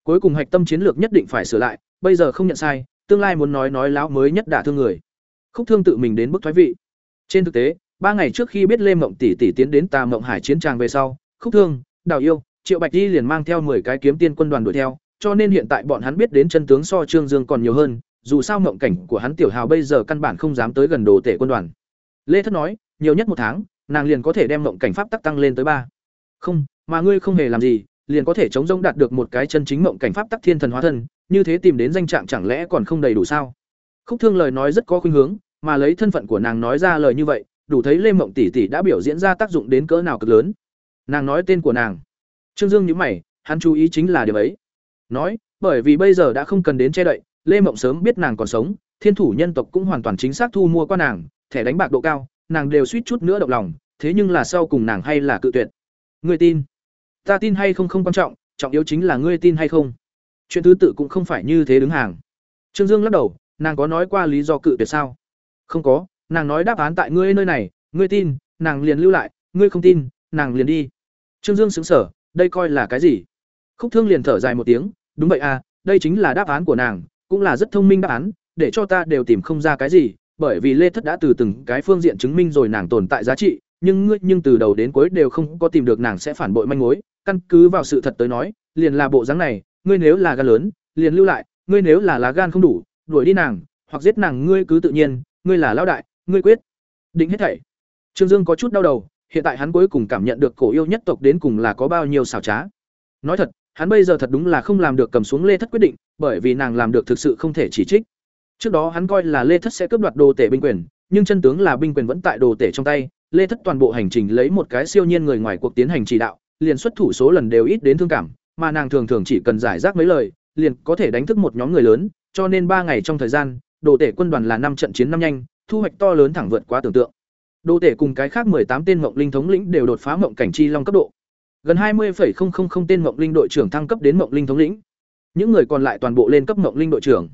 A: Cuối cùng hạch tâm chiến lược nhất định phải sửa lại, bây giờ không nhận sai, tương lai muốn nói nói láo mới nhất đả thương người. Khúc Thương tự mình đến bức thoái vị. Trên thực tế, ba ngày trước khi biết Lê Mộng tỷ tỷ tiến đến Tà Mộng Hải chiến tràng về sau, Khúc Thương, Đào Yêu, Triệu Bạch Di liền mang theo 10 cái kiếm tiên quân đoàn đuổi theo, cho nên hiện tại bọn hắn biết đến chân tướng so Trương Dương còn nhiều hơn, dù sao mộng cảnh của hắn tiểu hào bây giờ căn bản không dám tới gần đồ tể quân đoàn. Lê Thất nói, nhiều nhất một tháng, nàng liền có thể đem mộng cảnh pháp tắc tăng lên tới ba. Không, mà ngươi không hề làm gì, liền có thể chống rống đạt được một cái chân chính mộng cảnh pháp tắc thiên thần hóa thân, như thế tìm đến danh trạng chẳng lẽ còn không đầy đủ sao? Khúc Thương lời nói rất có khuynh hướng, mà lấy thân phận của nàng nói ra lời như vậy, đủ thấy Lê Mộng tỷ tỷ đã biểu diễn ra tác dụng đến cỡ nào cực lớn. Nàng nói tên của nàng. Trương Dương nhíu mày, hắn chú ý chính là điểm ấy. Nói, bởi vì bây giờ đã không cần đến che đậy, Lê Mộng sớm biết nàng còn sống, thiên thủ nhân tộc cũng hoàn toàn chính xác thu mua qua nàng, thẻ đánh bạc độ cao, nàng đều suýt chút nữa động lòng, thế nhưng là sau cùng nàng hay là cự tuyệt. Ngươi tin? Ta tin hay không không quan trọng, trọng yếu chính là ngươi tin hay không. Chuyện thứ tự cũng không phải như thế đứng hàng. Trương Dương lắc đầu, nàng có nói qua lý do cự tuyệt sao? Không có, nàng nói đáp án tại ngươi nơi này, ngươi tin, nàng liền lưu lại, ngươi không tin, nàng liền đi. Trương Dương sững sờ đây coi là cái gì? Khúc Thương liền thở dài một tiếng, đúng vậy à, đây chính là đáp án của nàng, cũng là rất thông minh đáp án, để cho ta đều tìm không ra cái gì, bởi vì Lê Thất đã từ từng cái phương diện chứng minh rồi nàng tồn tại giá trị, nhưng ngươi nhưng từ đầu đến cuối đều không có tìm được nàng sẽ phản bội manh mối, căn cứ vào sự thật tới nói, liền là bộ dáng này, ngươi nếu là gan lớn, liền lưu lại, ngươi nếu là lá gan không đủ, đuổi đi nàng, hoặc giết nàng ngươi cứ tự nhiên, ngươi là lão đại, ngươi quyết định hết thảy. Trương Dương có chút đau đầu, hiện tại hắn cuối cùng cảm nhận được cổ yêu nhất tộc đến cùng là có bao nhiêu xảo trá. Nói thật, hắn bây giờ thật đúng là không làm được cầm xuống Lê Thất quyết định, bởi vì nàng làm được thực sự không thể chỉ trích. Trước đó hắn coi là Lê Thất sẽ cướp đoạt đồ tể binh quyền, nhưng chân tướng là binh quyền vẫn tại đồ tể trong tay, Lê Thất toàn bộ hành trình lấy một cái siêu nhiên người ngoài cuộc tiến hành chỉ đạo, liền xuất thủ số lần đều ít đến thương cảm, mà nàng thường thường chỉ cần giải rác mấy lời, liền có thể đánh thức một nhóm người lớn, cho nên ba ngày trong thời gian, đồ tể quân đoàn là năm trận chiến năm nhanh, thu hoạch to lớn thẳng vượt quá tưởng tượng. Đồ tể cùng cái khác tám tên mộng linh thống lĩnh đều đột phá mộng cảnh chi long cấp độ. Gần 20,000 tên mộng linh đội trưởng thăng cấp đến mộng linh thống lĩnh. Những người còn lại toàn bộ lên cấp mộng linh đội trưởng.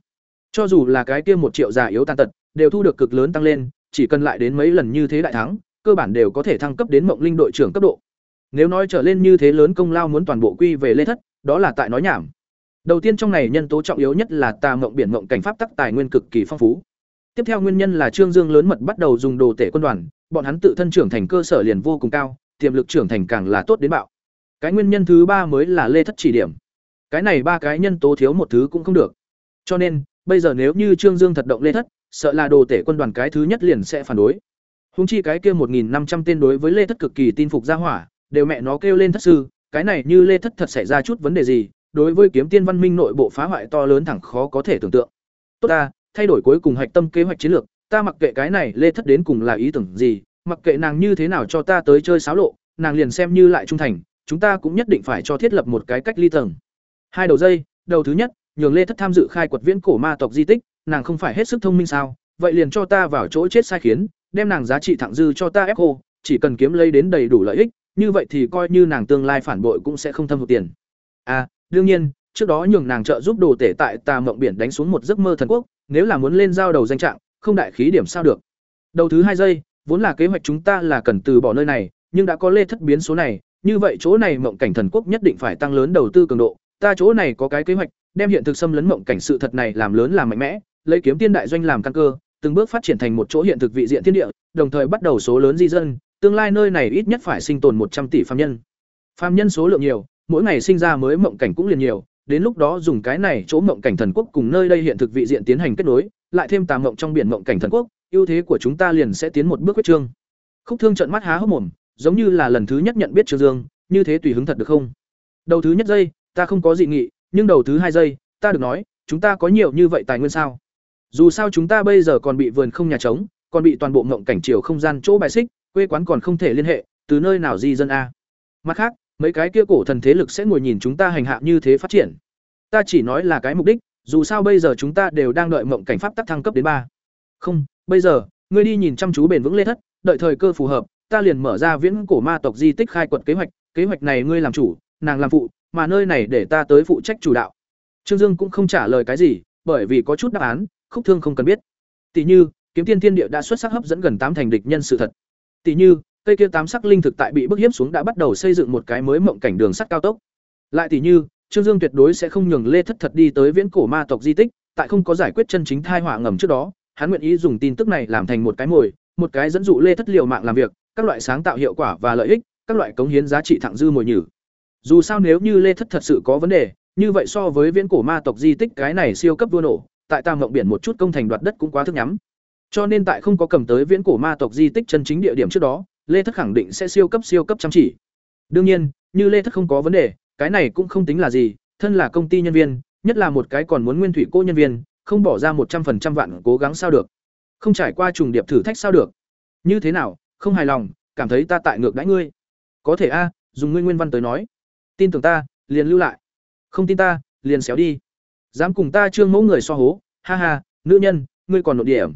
A: Cho dù là cái kia một triệu già yếu tàn tật, đều thu được cực lớn tăng lên, chỉ cần lại đến mấy lần như thế đại thắng, cơ bản đều có thể thăng cấp đến mộng linh đội trưởng cấp độ. Nếu nói trở lên như thế lớn công lao muốn toàn bộ quy về Lê Thất, đó là tại nói nhảm. Đầu tiên trong này nhân tố trọng yếu nhất là tà mộng biển mộng cảnh pháp tắc tài nguyên cực kỳ phong phú. Tiếp theo nguyên nhân là Trương Dương lớn mật bắt đầu dùng đồ tể quân đoàn, bọn hắn tự thân trưởng thành cơ sở liền vô cùng cao, tiềm lực trưởng thành càng là tốt đến bạo. Cái nguyên nhân thứ ba mới là Lê Thất chỉ điểm. Cái này ba cái nhân tố thiếu một thứ cũng không được. Cho nên, bây giờ nếu như Trương Dương thật động Lê Thất, sợ là đồ tể quân đoàn cái thứ nhất liền sẽ phản đối. Húng chi cái kia một năm trăm tên đối với Lê Thất cực kỳ tin phục ra hỏa, đều mẹ nó kêu lên thất sư, cái này như Lê Thất thật xảy ra chút vấn đề gì, đối với kiếm tiên văn minh nội bộ phá hoại to lớn thẳng khó có thể tưởng tượng. Tốt ta, thay đổi cuối cùng hạch tâm kế hoạch chiến lược, ta mặc kệ cái này Lê Thất đến cùng là ý tưởng gì, mặc kệ nàng như thế nào cho ta tới chơi xáo lộ, nàng liền xem như lại trung thành, chúng ta cũng nhất định phải cho thiết lập một cái cách ly tầng. Hai đầu dây, đầu thứ nhất, nhường Lê Thất tham dự khai quật viễn cổ ma tộc di tích, nàng không phải hết sức thông minh sao? Vậy liền cho ta vào chỗ chết sai khiến, đem nàng giá trị thẳng dư cho ta ép cô, chỉ cần kiếm lấy đến đầy đủ lợi ích, như vậy thì coi như nàng tương lai phản bội cũng sẽ không thâm hụt tiền. À, đương nhiên, trước đó nhường nàng trợ giúp đồ tể tại Tà Mộng biển đánh xuống một giấc mơ thần quốc, nếu là muốn lên giao đầu danh trạng, không đại khí điểm sao được. Đầu thứ hai giây, vốn là kế hoạch chúng ta là cần từ bỏ nơi này, nhưng đã có lê thất biến số này, như vậy chỗ này mộng cảnh thần quốc nhất định phải tăng lớn đầu tư cường độ, ta chỗ này có cái kế hoạch, đem hiện thực xâm lấn mộng cảnh sự thật này làm lớn làm mạnh mẽ, lấy kiếm tiên đại doanh làm căn cơ, từng bước phát triển thành một chỗ hiện thực vị diện thiên địa, đồng thời bắt đầu số lớn di dân, tương lai nơi này ít nhất phải sinh tồn một trăm tỷ phàm nhân. Phàm nhân số lượng nhiều, mỗi ngày sinh ra mới mộng cảnh cũng liền nhiều, đến lúc đó dùng cái này chỗ mộng cảnh thần quốc cùng nơi đây hiện thực vị diện tiến hành kết nối, lại thêm tà mộng trong biển mộng cảnh thần quốc, ưu thế của chúng ta liền sẽ tiến một bước quyết trương. Khúc Thương trợn mắt há hốc mồm, giống như là lần thứ nhất nhận biết Trương Dương, như thế tùy hứng thật được không? Đầu thứ nhất giây, ta không có dị nghị, nhưng đầu thứ hai giây, ta được nói, chúng ta có nhiều như vậy tài nguyên sao? Dù sao chúng ta bây giờ còn bị vườn không nhà trống, còn bị toàn bộ ngộng cảnh chiều không gian chỗ bài xích, quê quán còn không thể liên hệ, từ nơi nào di dân a? Mặt khác, mấy cái kia cổ thần thế lực sẽ ngồi nhìn chúng ta hành hạ như thế phát triển. Ta chỉ nói là cái mục đích, dù sao bây giờ chúng ta đều đang đợi mộng cảnh pháp tắc thăng cấp đến ba. Không, bây giờ, ngươi đi nhìn chăm chú bền vững lên thất, đợi thời cơ phù hợp, ta liền mở ra viễn cổ ma tộc di tích khai quật kế hoạch, kế hoạch này ngươi làm chủ, nàng làm phụ, mà nơi này để ta tới phụ trách chủ đạo. Trương Dương cũng không trả lời cái gì, bởi vì có chút đáp án, khúc thương không cần biết. Tỷ như, kiếm tiên thiên địa đã xuất sắc hấp dẫn gần tám thành địch nhân sự thật. Tỷ như, cây kia tám sắc linh thực tại bị bức hiếp xuống đã bắt đầu xây dựng một cái mới mộng cảnh đường sắt cao tốc. Lại tỷ như, Trương Dương tuyệt đối sẽ không nhường Lê Thất thật đi tới viễn cổ ma tộc di tích, tại không có giải quyết chân chính thai họa ngầm trước đó, hắn nguyện ý dùng tin tức này làm thành một cái mồi, một cái dẫn dụ Lê Thất liều mạng làm việc, các loại sáng tạo hiệu quả và lợi ích, các loại cống hiến giá trị thẳng dư mồi nhử. Dù sao nếu như Lê Thất thật sự có vấn đề, như vậy so với viễn cổ ma tộc di tích cái này siêu cấp vua nổ, tại Tam Mộng biển một chút công thành đoạt đất cũng quá thức nhắm. Cho nên tại không có cầm tới viễn cổ ma tộc di tích chân chính địa điểm trước đó, Lê Thất khẳng định sẽ siêu cấp siêu cấp chăm chỉ. Đương nhiên, như Lê Thất không có vấn đề, cái này cũng không tính là gì, thân là công ty nhân viên, nhất là một cái còn muốn nguyên thủy cô nhân viên, không bỏ ra một trăm phần trăm vạn cố gắng sao được. Không trải qua trùng điệp thử thách sao được. Như thế nào, không hài lòng, cảm thấy ta tại ngược đãi ngươi. Có thể a, dùng ngươi nguyên văn tới nói. Tin tưởng ta, liền lưu lại. Không tin ta, liền xéo đi. Dám cùng ta trương mẫu người so hố, ha ha, nữ nhân, ngươi còn nội điểm.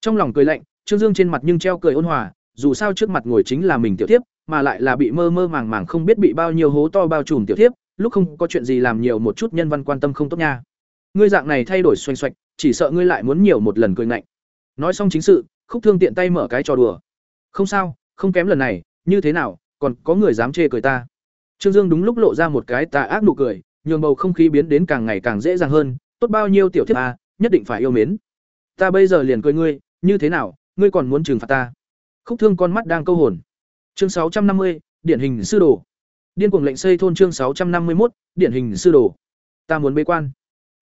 A: Trong lòng cười lạnh, Trương Dương trên mặt nhưng treo cười ôn hòa, dù sao trước mặt ngồi chính là mình tiểu tiếp, mà lại là bị mơ mơ màng màng không biết bị bao nhiêu hố to bao trùm tiểu thiếp, lúc không có chuyện gì làm nhiều một chút nhân văn quan tâm không tốt nha. Ngươi dạng này thay đổi xoành xoạch, chỉ sợ ngươi lại muốn nhiều một lần cười ngạnh. Nói xong chính sự, Khúc Thương tiện tay mở cái trò đùa. Không sao, không kém lần này, như thế nào, còn có người dám chê cười ta. Trương Dương đúng lúc lộ ra một cái tà ác nụ cười, nhường bầu không khí biến đến càng ngày càng dễ dàng hơn, tốt bao nhiêu tiểu thiếp à, nhất định phải yêu mến. Ta bây giờ liền cười ngươi, như thế nào, ngươi còn muốn trừng phạt ta? Khúc Thương con mắt đang câu hồn. Chương sáu trăm năm mươi, điển hình sư đồ. Điên cuồng lệnh xây thôn chương sáu trăm năm mươi một, điển hình sư đồ. Ta muốn bế quan.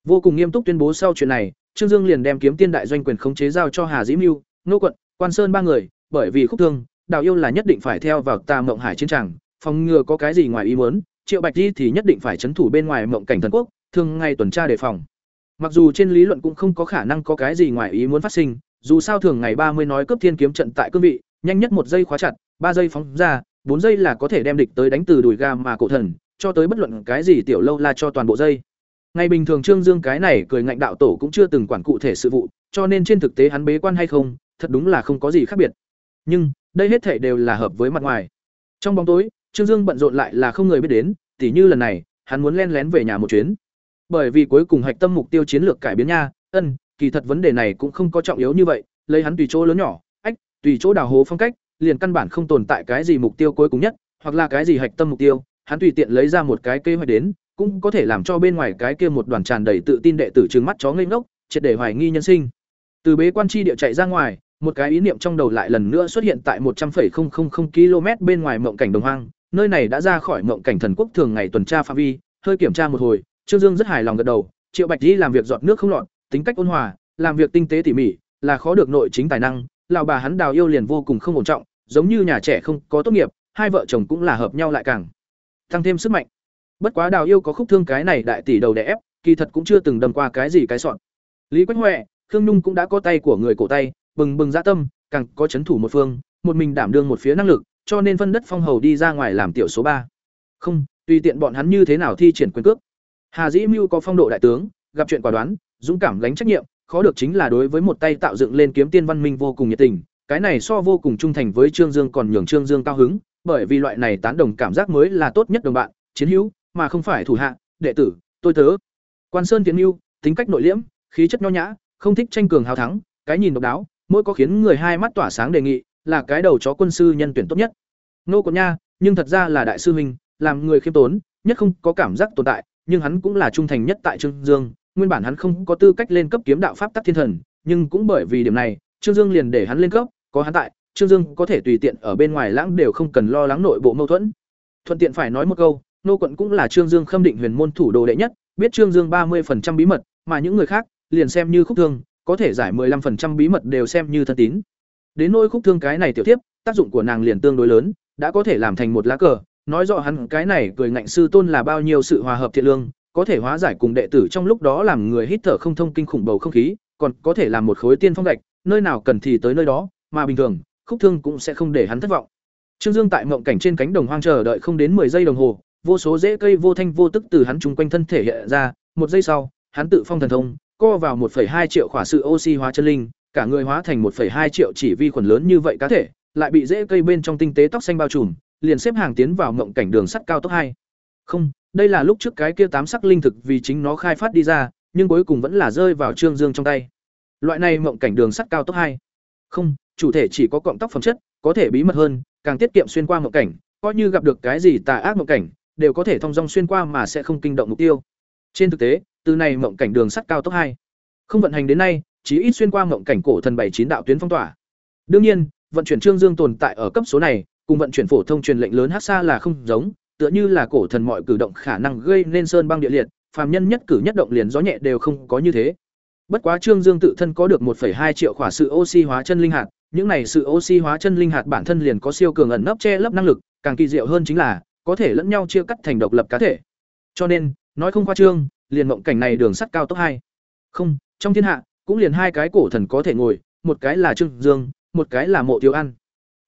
A: Vô cùng nghiêm túc tuyên bố sau chuyện này, Trương Dương liền đem kiếm tiên đại doanh quyền khống chế giao cho Hà Dĩ Mưu, Ngô quận, Quan Sơn ba người, bởi vì khúc thương, Đào Yêu là nhất định phải theo vào Tà Mộng Hải chiến trường, phòng ngừa có cái gì ngoài ý muốn, Triệu Bạch Di thì nhất định phải trấn thủ bên ngoài Mộng Cảnh Thần Quốc, thường ngày tuần tra đề phòng. Mặc dù trên lý luận cũng không có khả năng có cái gì ngoài ý muốn phát sinh, dù sao thường ngày ba mươi nói cướp thiên kiếm trận tại cương vị, nhanh nhất một giây khóa chặt, ba giây phóng ra, bốn giây là có thể đem địch tới đánh từ đùi ga mà cổ thần, cho tới bất luận cái gì tiểu lâu la cho toàn bộ dây. Ngày bình thường Trương Dương cái này cười ngạnh đạo tổ cũng chưa từng quản cụ thể sự vụ, cho nên trên thực tế hắn bế quan hay không, thật đúng là không có gì khác biệt. Nhưng, đây hết thảy đều là hợp với mặt ngoài. Trong bóng tối, Trương Dương bận rộn lại là không người biết đến, tỉ như lần này, hắn muốn len lén về nhà một chuyến. Bởi vì cuối cùng hạch tâm mục tiêu chiến lược cải biến nha, ân, kỳ thật vấn đề này cũng không có trọng yếu như vậy, lấy hắn tùy chỗ lớn nhỏ, tùy chỗ đào hố phong cách, liền căn bản không tồn tại cái gì mục tiêu cuối cùng nhất, hoặc là cái gì hạch tâm mục tiêu, hắn tùy tiện lấy ra một cái kế hoạch đến, cũng có thể làm cho bên ngoài cái kia một đoàn tràn đầy tự tin đệ tử trừng mắt chó ngây ngốc, triệt để hoài nghi nhân sinh. Từ bế quan chi địa chạy ra ngoài, một cái ý niệm trong đầu lại lần nữa xuất hiện tại một trăm 100,000 km bên ngoài mộng cảnh đồng hoang, nơi này đã ra khỏi mộng cảnh thần quốc thường ngày tuần tra phạm vi, hơi kiểm tra một hồi, Trương Dương rất hài lòng gật đầu, Triệu Bạch Di làm việc giọt nước không lọt, tính cách ôn hòa, làm việc tinh tế tỉ mỉ, là khó được nội chính tài năng, lão bà hắn Đào yêu liền vô cùng không ổn trọng, giống như nhà trẻ không có tốt nghiệp, hai vợ chồng cũng là hợp nhau lại càng tăng thêm sức mạnh. Bất quá Đào yêu có khúc thương cái này đại tỷ đầu đè ép, kỳ thật cũng chưa từng đâm qua cái gì cái sọn. Lý Quách Huệ, Khương Nhung cũng đã có tay của người cổ tay, bừng bừng dạ tâm, càng có chấn thủ một phương, một mình đảm đương một phía năng lực, cho nên phân đất phong hầu đi ra ngoài làm tiểu số ba. Không, tùy tiện bọn hắn như thế nào thi triển quyền cước. Hà Dĩ Mưu có phong độ đại tướng, gặp chuyện quả đoán, dũng cảm gánh trách nhiệm, khó được chính là đối với một tay tạo dựng lên kiếm tiên văn minh vô cùng nhiệt tình, cái này so vô cùng trung thành với Trương Dương còn nhường Trương Dương cao hứng, bởi vì loại này tán đồng cảm giác mới là tốt nhất đồng bạn, chiến hữu, mà không phải thủ hạ, đệ tử, tôi tớ. Quan Sơn Tiến Nưu, tính cách nội liễm, khí chất nho nhã, không thích tranh cường hào thắng, cái nhìn độc đáo, mỗi có khiến người hai mắt tỏa sáng đề nghị, là cái đầu chó quân sư nhân tuyển tốt nhất. Nô Cổn Nha, nhưng thật ra là đại sư huynh, làm người khiêm tốn, nhất không có cảm giác tồn tại, nhưng hắn cũng là trung thành nhất tại Trương Dương, nguyên bản hắn không có tư cách lên cấp kiếm đạo pháp tắc thiên thần, nhưng cũng bởi vì điểm này, Trương Dương liền để hắn lên cấp, có hắn tại, Trương Dương có thể tùy tiện ở bên ngoài lãng đều không cần lo lắng nội bộ mâu thuẫn. Thuận tiện phải nói một câu, nô quận cũng là Trương Dương khâm định huyền môn thủ đồ đệ nhất, biết Trương Dương ba 30% bí mật, mà những người khác liền xem như khúc thương, có thể giải 15% bí mật đều xem như thân tín. Đến nỗi khúc thương cái này tiểu tiếp, tác dụng của nàng liền tương đối lớn, đã có thể làm thành một lá cờ, nói rõ hắn cái này cười ngạnh sư tôn là bao nhiêu sự hòa hợp thiện lương, có thể hóa giải cùng đệ tử trong lúc đó làm người hít thở không thông kinh khủng bầu không khí, còn có thể làm một khối tiên phong gạch, nơi nào cần thì tới nơi đó, mà bình thường, khúc thương cũng sẽ không để hắn thất vọng. Trương Dương tại mộng cảnh trên cánh đồng hoang chờ đợi không đến 10 giây đồng hồ, vô số rễ cây vô thanh vô tức từ hắn trung quanh thân thể hiện ra, một giây sau, hắn tự phong thần thông, co vào 1.2 triệu khỏa sự oxy hóa chân linh, cả người hóa thành 1.2 triệu chỉ vi khuẩn lớn như vậy cá thể, lại bị rễ cây bên trong tinh tế tóc xanh bao trùm, liền xếp hàng tiến vào mộng cảnh đường sắt cao tốc hai. Không, đây là lúc trước cái kia tám sắc linh thực vì chính nó khai phát đi ra, nhưng cuối cùng vẫn là rơi vào Trương Dương trong tay. Loại này mộng cảnh đường sắt cao tốc hai. Không, chủ thể chỉ có cọng tóc phẩm chất, có thể bí mật hơn, càng tiết kiệm xuyên qua mộng cảnh, coi như gặp được cái gì tà ác mộng cảnh, đều có thể thông dong xuyên qua mà sẽ không kinh động mục tiêu. Trên thực tế, từ này mộng cảnh đường sắt cao tốc hai, không vận hành đến nay, chỉ ít xuyên qua mộng cảnh cổ thần bảy chín đạo tuyến phong tỏa. Đương nhiên, vận chuyển Trương Dương tồn tại ở cấp số này, cùng vận chuyển phổ thông truyền lệnh lớn hát xa là không giống, tựa như là cổ thần mọi cử động khả năng gây nên sơn băng địa liệt, phàm nhân nhất cử nhất động liền gió nhẹ đều không có như thế. Bất quá Trương Dương tự thân có được 1.2 triệu khỏa sự oxy hóa chân linh hạt, những này sự oxy hóa chân linh hạt bản thân liền có siêu cường ẩn nấp che lấp năng lực, càng kỳ diệu hơn chính là có thể lẫn nhau chia cắt thành độc lập cá thể. Cho nên, nói không khoa trương, liền mộng cảnh này đường sắt cao tốc hai. Không, trong thiên hạ, cũng liền hai cái cổ thần có thể ngồi, một cái là Trương Dương, một cái là Mộ Tiêu Ăn.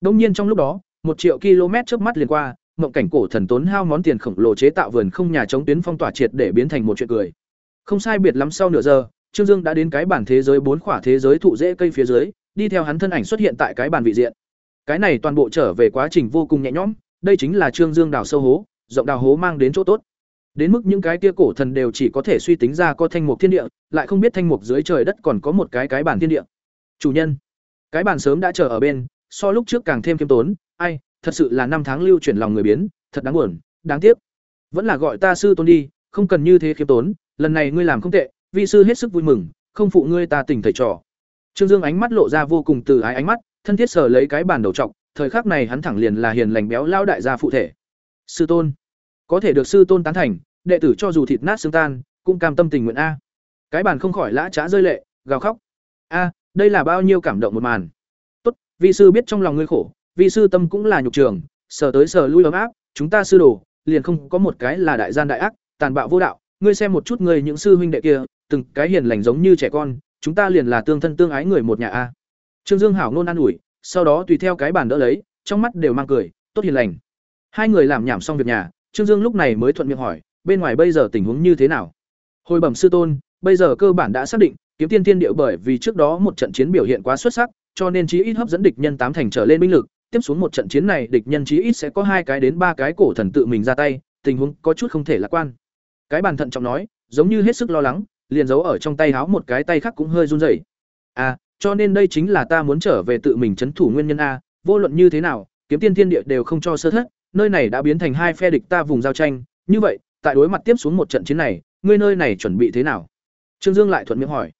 A: Đương nhiên trong lúc đó, một triệu km trước mắt liền qua, mộng cảnh cổ thần tốn hao món tiền khổng lồ chế tạo vườn không nhà chống tuyến phong tỏa triệt để biến thành một chuyện cười. Không sai biệt lắm sau nửa giờ, Trương Dương đã đến cái bản thế giới bốn khỏa thế giới thụ rễ cây phía dưới, đi theo hắn thân ảnh xuất hiện tại cái bàn vị diện. Cái này toàn bộ trở về quá trình vô cùng nhẹ nhõm, đây chính là Trương Dương đào sâu hố, rộng đào hố mang đến chỗ tốt. Đến mức những cái kia cổ thần đều chỉ có thể suy tính ra có thanh mục thiên địa, lại không biết thanh mục dưới trời đất còn có một cái cái bản thiên địa. Chủ nhân, cái bản sớm đã chờ ở bên, so lúc trước càng thêm kiêm tốn, ai, thật sự là năm tháng lưu chuyển lòng người biến, thật đáng buồn, đáng tiếc. Vẫn là gọi ta sư tôn đi, không cần như thế khiêm tốn, lần này ngươi làm không tệ, vi sư hết sức vui mừng, không phụ ngươi ta tỉnh thầy trò. Trương Dương ánh mắt lộ ra vô cùng từ ái ánh mắt, thân thiết sờ lấy cái bàn đầu trọc, thời khắc này hắn thẳng liền là hiền lành béo lao đại gia phụ thể. Sư tôn, có thể được sư tôn tán thành, đệ tử cho dù thịt nát xương tan, cũng cam tâm tình nguyện a. Cái bàn không khỏi lã chã rơi lệ, gào khóc. A, đây là bao nhiêu cảm động một màn. Tốt, vi sư biết trong lòng ngươi khổ, vi sư tâm cũng là nhục trường, sờ tới sờ lui ấm áp, chúng ta sư đồ, liền không có một cái là đại gian đại ác, tàn bạo vô đạo, ngươi xem một chút người những sư huynh đệ kia, từng cái hiền lành giống như trẻ con, chúng ta liền là tương thân tương ái người một nhà a. Trương Dương hảo nôn an ủi, sau đó tùy theo cái bàn đỡ lấy, trong mắt đều mang cười, tốt hiền lành. Hai người làm nhảm xong việc nhà, Trương Dương lúc này mới thuận miệng hỏi, bên ngoài bây giờ tình huống như thế nào? Hồi bẩm sư tôn, bây giờ cơ bản đã xác định, kiếm tiên tiên điệu bởi vì trước đó một trận chiến biểu hiện quá xuất sắc, cho nên chí ít hấp dẫn địch nhân tám thành trở lên binh lực, tiếp xuống một trận chiến này địch nhân chí ít sẽ có hai cái đến ba cái cổ thần tự mình ra tay, tình huống có chút không thể lạc quan. Cái bàn thận trọng nói, giống như hết sức lo lắng, liền giấu ở trong tay háo một cái tay khác cũng hơi run rẩy. À, cho nên đây chính là ta muốn trở về tự mình trấn thủ nguyên nhân a, vô luận như thế nào, kiếm tiên thiên địa đều không cho sơ thất, nơi này đã biến thành hai phe địch ta vùng giao tranh, như vậy, tại đối mặt tiếp xuống một trận chiến này, ngươi nơi này chuẩn bị thế nào? Trương Dương lại thuận miệng hỏi.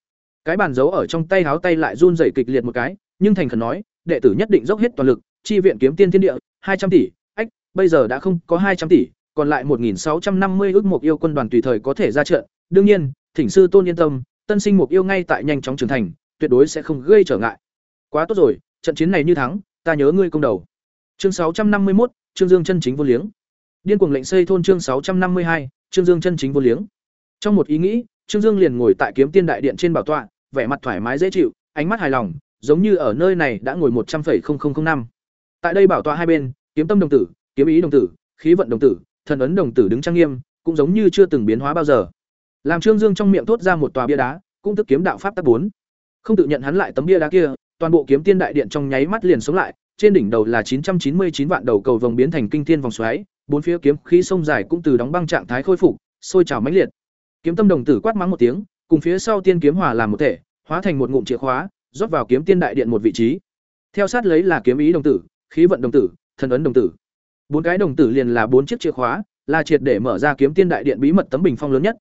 A: Cái bàn giấu ở trong tay háo tay lại run rẩy kịch liệt một cái, nhưng thành khẩn nói, đệ tử nhất định dốc hết toàn lực, chi viện kiếm tiên thiên địa, hai trăm tỷ, ách, bây giờ đã không có hai trăm tỷ, còn lại một sáu trăm năm mươi ước mục yêu quân đoàn tùy thời có thể ra trận. Đương nhiên, thỉnh sư tôn yên tâm, tân sinh mục yêu ngay tại nhanh chóng trưởng thành, tuyệt đối sẽ không gây trở ngại. Quá tốt rồi, trận chiến này như thắng, ta nhớ ngươi công đầu. Chương sáu trăm năm mươi một, Trương Dương chân chính vô liếng. Điên cuồng lệnh xây thôn chương sáu trăm năm mươi hai, Trương Dương chân chính vô liếng. Trong một ý nghĩ, Trương Dương liền ngồi tại Kiếm Tiên đại điện trên bảo tọa, vẻ mặt thoải mái dễ chịu, ánh mắt hài lòng, giống như ở nơi này đã ngồi một trăm linh năm. Tại đây bảo tọa hai bên, kiếm tâm đồng tử, kiếm ý đồng tử, khí vận đồng tử, thần ấn đồng tử đứng trang nghiêm, cũng giống như chưa từng biến hóa bao giờ. Làm Trương Dương trong miệng thốt ra một tòa bia đá, cũng tức kiếm đạo pháp tác bốn. Không tự nhận hắn lại tấm bia đá kia, toàn bộ kiếm tiên đại điện trong nháy mắt liền sống lại, trên đỉnh đầu là chín trăm chín mươi chín vạn đầu cầu vồng biến thành kinh thiên vòng xoáy, bốn phía kiếm khí sông dài cũng từ đóng băng trạng thái khôi phục, sôi trào mãnh liệt. Kiếm tâm đồng tử quát mắng một tiếng, cùng phía sau tiên kiếm hòa làm một thể, hóa thành một ngụm chìa khóa, rót vào kiếm tiên đại điện một vị trí. Theo sát lấy là kiếm ý đồng tử, khí vận đồng tử, thần ấn đồng tử. Bốn cái đồng tử liền là bốn chiếc chìa khóa, là triệt để mở ra kiếm tiên đại điện bí mật tấm bình phong lớn nhất.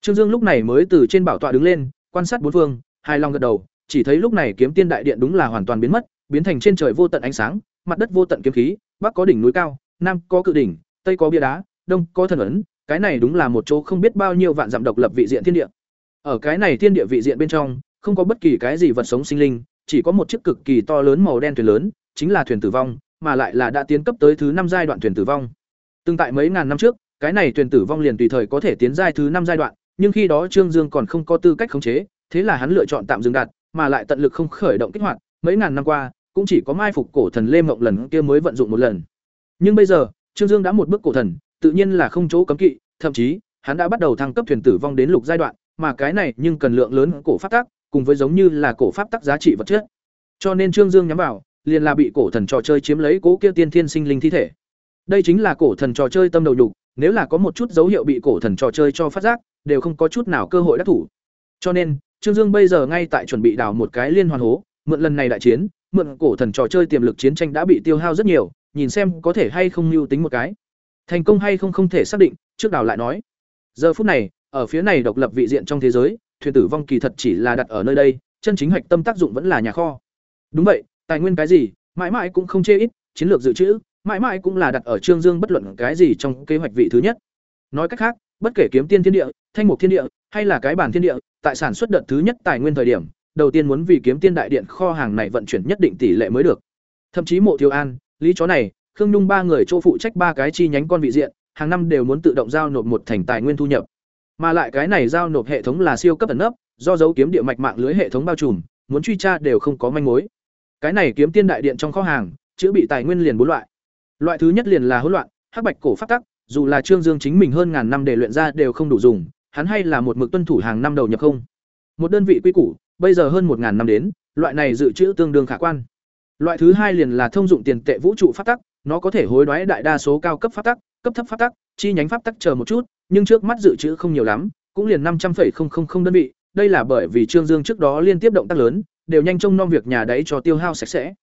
A: Trương Dương lúc này mới từ trên bảo tọa đứng lên, quan sát bốn phương, hài lòng gật đầu, chỉ thấy lúc này kiếm tiên đại điện đúng là hoàn toàn biến mất, biến thành trên trời vô tận ánh sáng, mặt đất vô tận kiếm khí, bắc có đỉnh núi cao, nam có cự đỉnh, tây có bia đá, đông có thần ấn, cái này đúng là một chỗ không biết bao nhiêu vạn dặm độc lập vị diện thiên địa. Ở cái này thiên địa vị diện bên trong, không có bất kỳ cái gì vật sống sinh linh, chỉ có một chiếc cực kỳ to lớn màu đen thuyền lớn, chính là thuyền tử vong, mà lại là đã tiến cấp tới thứ năm giai đoạn thuyền tử vong. Từng tại mấy ngàn năm trước, cái này thuyền tử vong liền tùy thời có thể tiến giai thứ năm giai đoạn, nhưng khi đó Trương Dương còn không có tư cách khống chế, thế là hắn lựa chọn tạm dừng đặt, mà lại tận lực không khởi động kích hoạt, mấy ngàn năm qua, cũng chỉ có mai phục cổ thần Lê Mộng lần kia mới vận dụng một lần. Nhưng bây giờ, Trương Dương đã một bước cổ thần, tự nhiên là không chỗ cấm kỵ, thậm chí, hắn đã bắt đầu thăng cấp thuyền tử vong đến lục giai đoạn, mà cái này nhưng cần lượng lớn cổ pháp tắc, cùng với giống như là cổ pháp tắc giá trị vật chất. Cho nên Trương Dương nhắm vào, liền là bị cổ thần trò chơi chiếm lấy cố kia tiên thiên sinh linh thi thể. Đây chính là cổ thần trò chơi tâm đầu nhục, nếu là có một chút dấu hiệu bị cổ thần trò chơi cho phát giác, đều không có chút nào cơ hội đắc thủ. Cho nên, Trương Dương bây giờ ngay tại chuẩn bị đào một cái liên hoàn hố, mượn lần này đại chiến, mượn cổ thần trò chơi tiềm lực chiến tranh đã bị tiêu hao rất nhiều, nhìn xem có thể hay không lưu tính một cái. Thành công hay không không thể xác định, trước đào lại nói. Giờ phút này, ở phía này độc lập vị diện trong thế giới, thuyền tử vong kỳ thật chỉ là đặt ở nơi đây, chân chính hạch tâm tác dụng vẫn là nhà kho. Đúng vậy, tài nguyên cái gì, mãi mãi cũng không chê ít, chiến lược dự trữ, mãi mãi cũng là đặt ở Trương Dương bất luận cái gì trong kế hoạch vị thứ nhất. Nói cách khác, bất kể kiếm tiên thiên địa, thanh mục thiên địa, hay là cái bản thiên địa, tại sản xuất đợt thứ nhất tài nguyên thời điểm, đầu tiên muốn vì kiếm tiên đại điện kho hàng này vận chuyển nhất định tỷ lệ mới được. Thậm chí Mộ Thiếu An, lý chó này, Khương Nhung ba người chỗ phụ trách ba cái chi nhánh con vị diện, hàng năm đều muốn tự động giao nộp một thành tài nguyên thu nhập. Mà lại cái này giao nộp hệ thống là siêu cấp ẩn nấp, do dấu kiếm địa mạch mạng lưới hệ thống bao trùm, muốn truy tra đều không có manh mối. Cái này kiếm tiên đại điện trong kho hàng, chữ bị tài nguyên liền bốn loại. Loại thứ nhất liền là hỗn loạn, hắc bạch cổ pháp tắc, dù là Trương Dương chính mình hơn ngàn năm để luyện ra đều không đủ dùng, hắn hay là một mực tuân thủ hàng năm đầu nhập không. Một đơn vị quy củ, bây giờ hơn một ngàn năm đến, loại này dự trữ tương đương khả quan. Loại thứ hai liền là thông dụng tiền tệ vũ trụ pháp tắc, nó có thể hối đoái đại đa số cao cấp pháp tắc, cấp thấp pháp tắc, chi nhánh pháp tắc chờ một chút, nhưng trước mắt dự trữ không nhiều lắm, cũng liền năm trăm linh đơn vị, đây là bởi vì Trương Dương trước đó liên tiếp động tác lớn, đều nhanh trông nom việc nhà đấy cho tiêu hao sạch sẽ.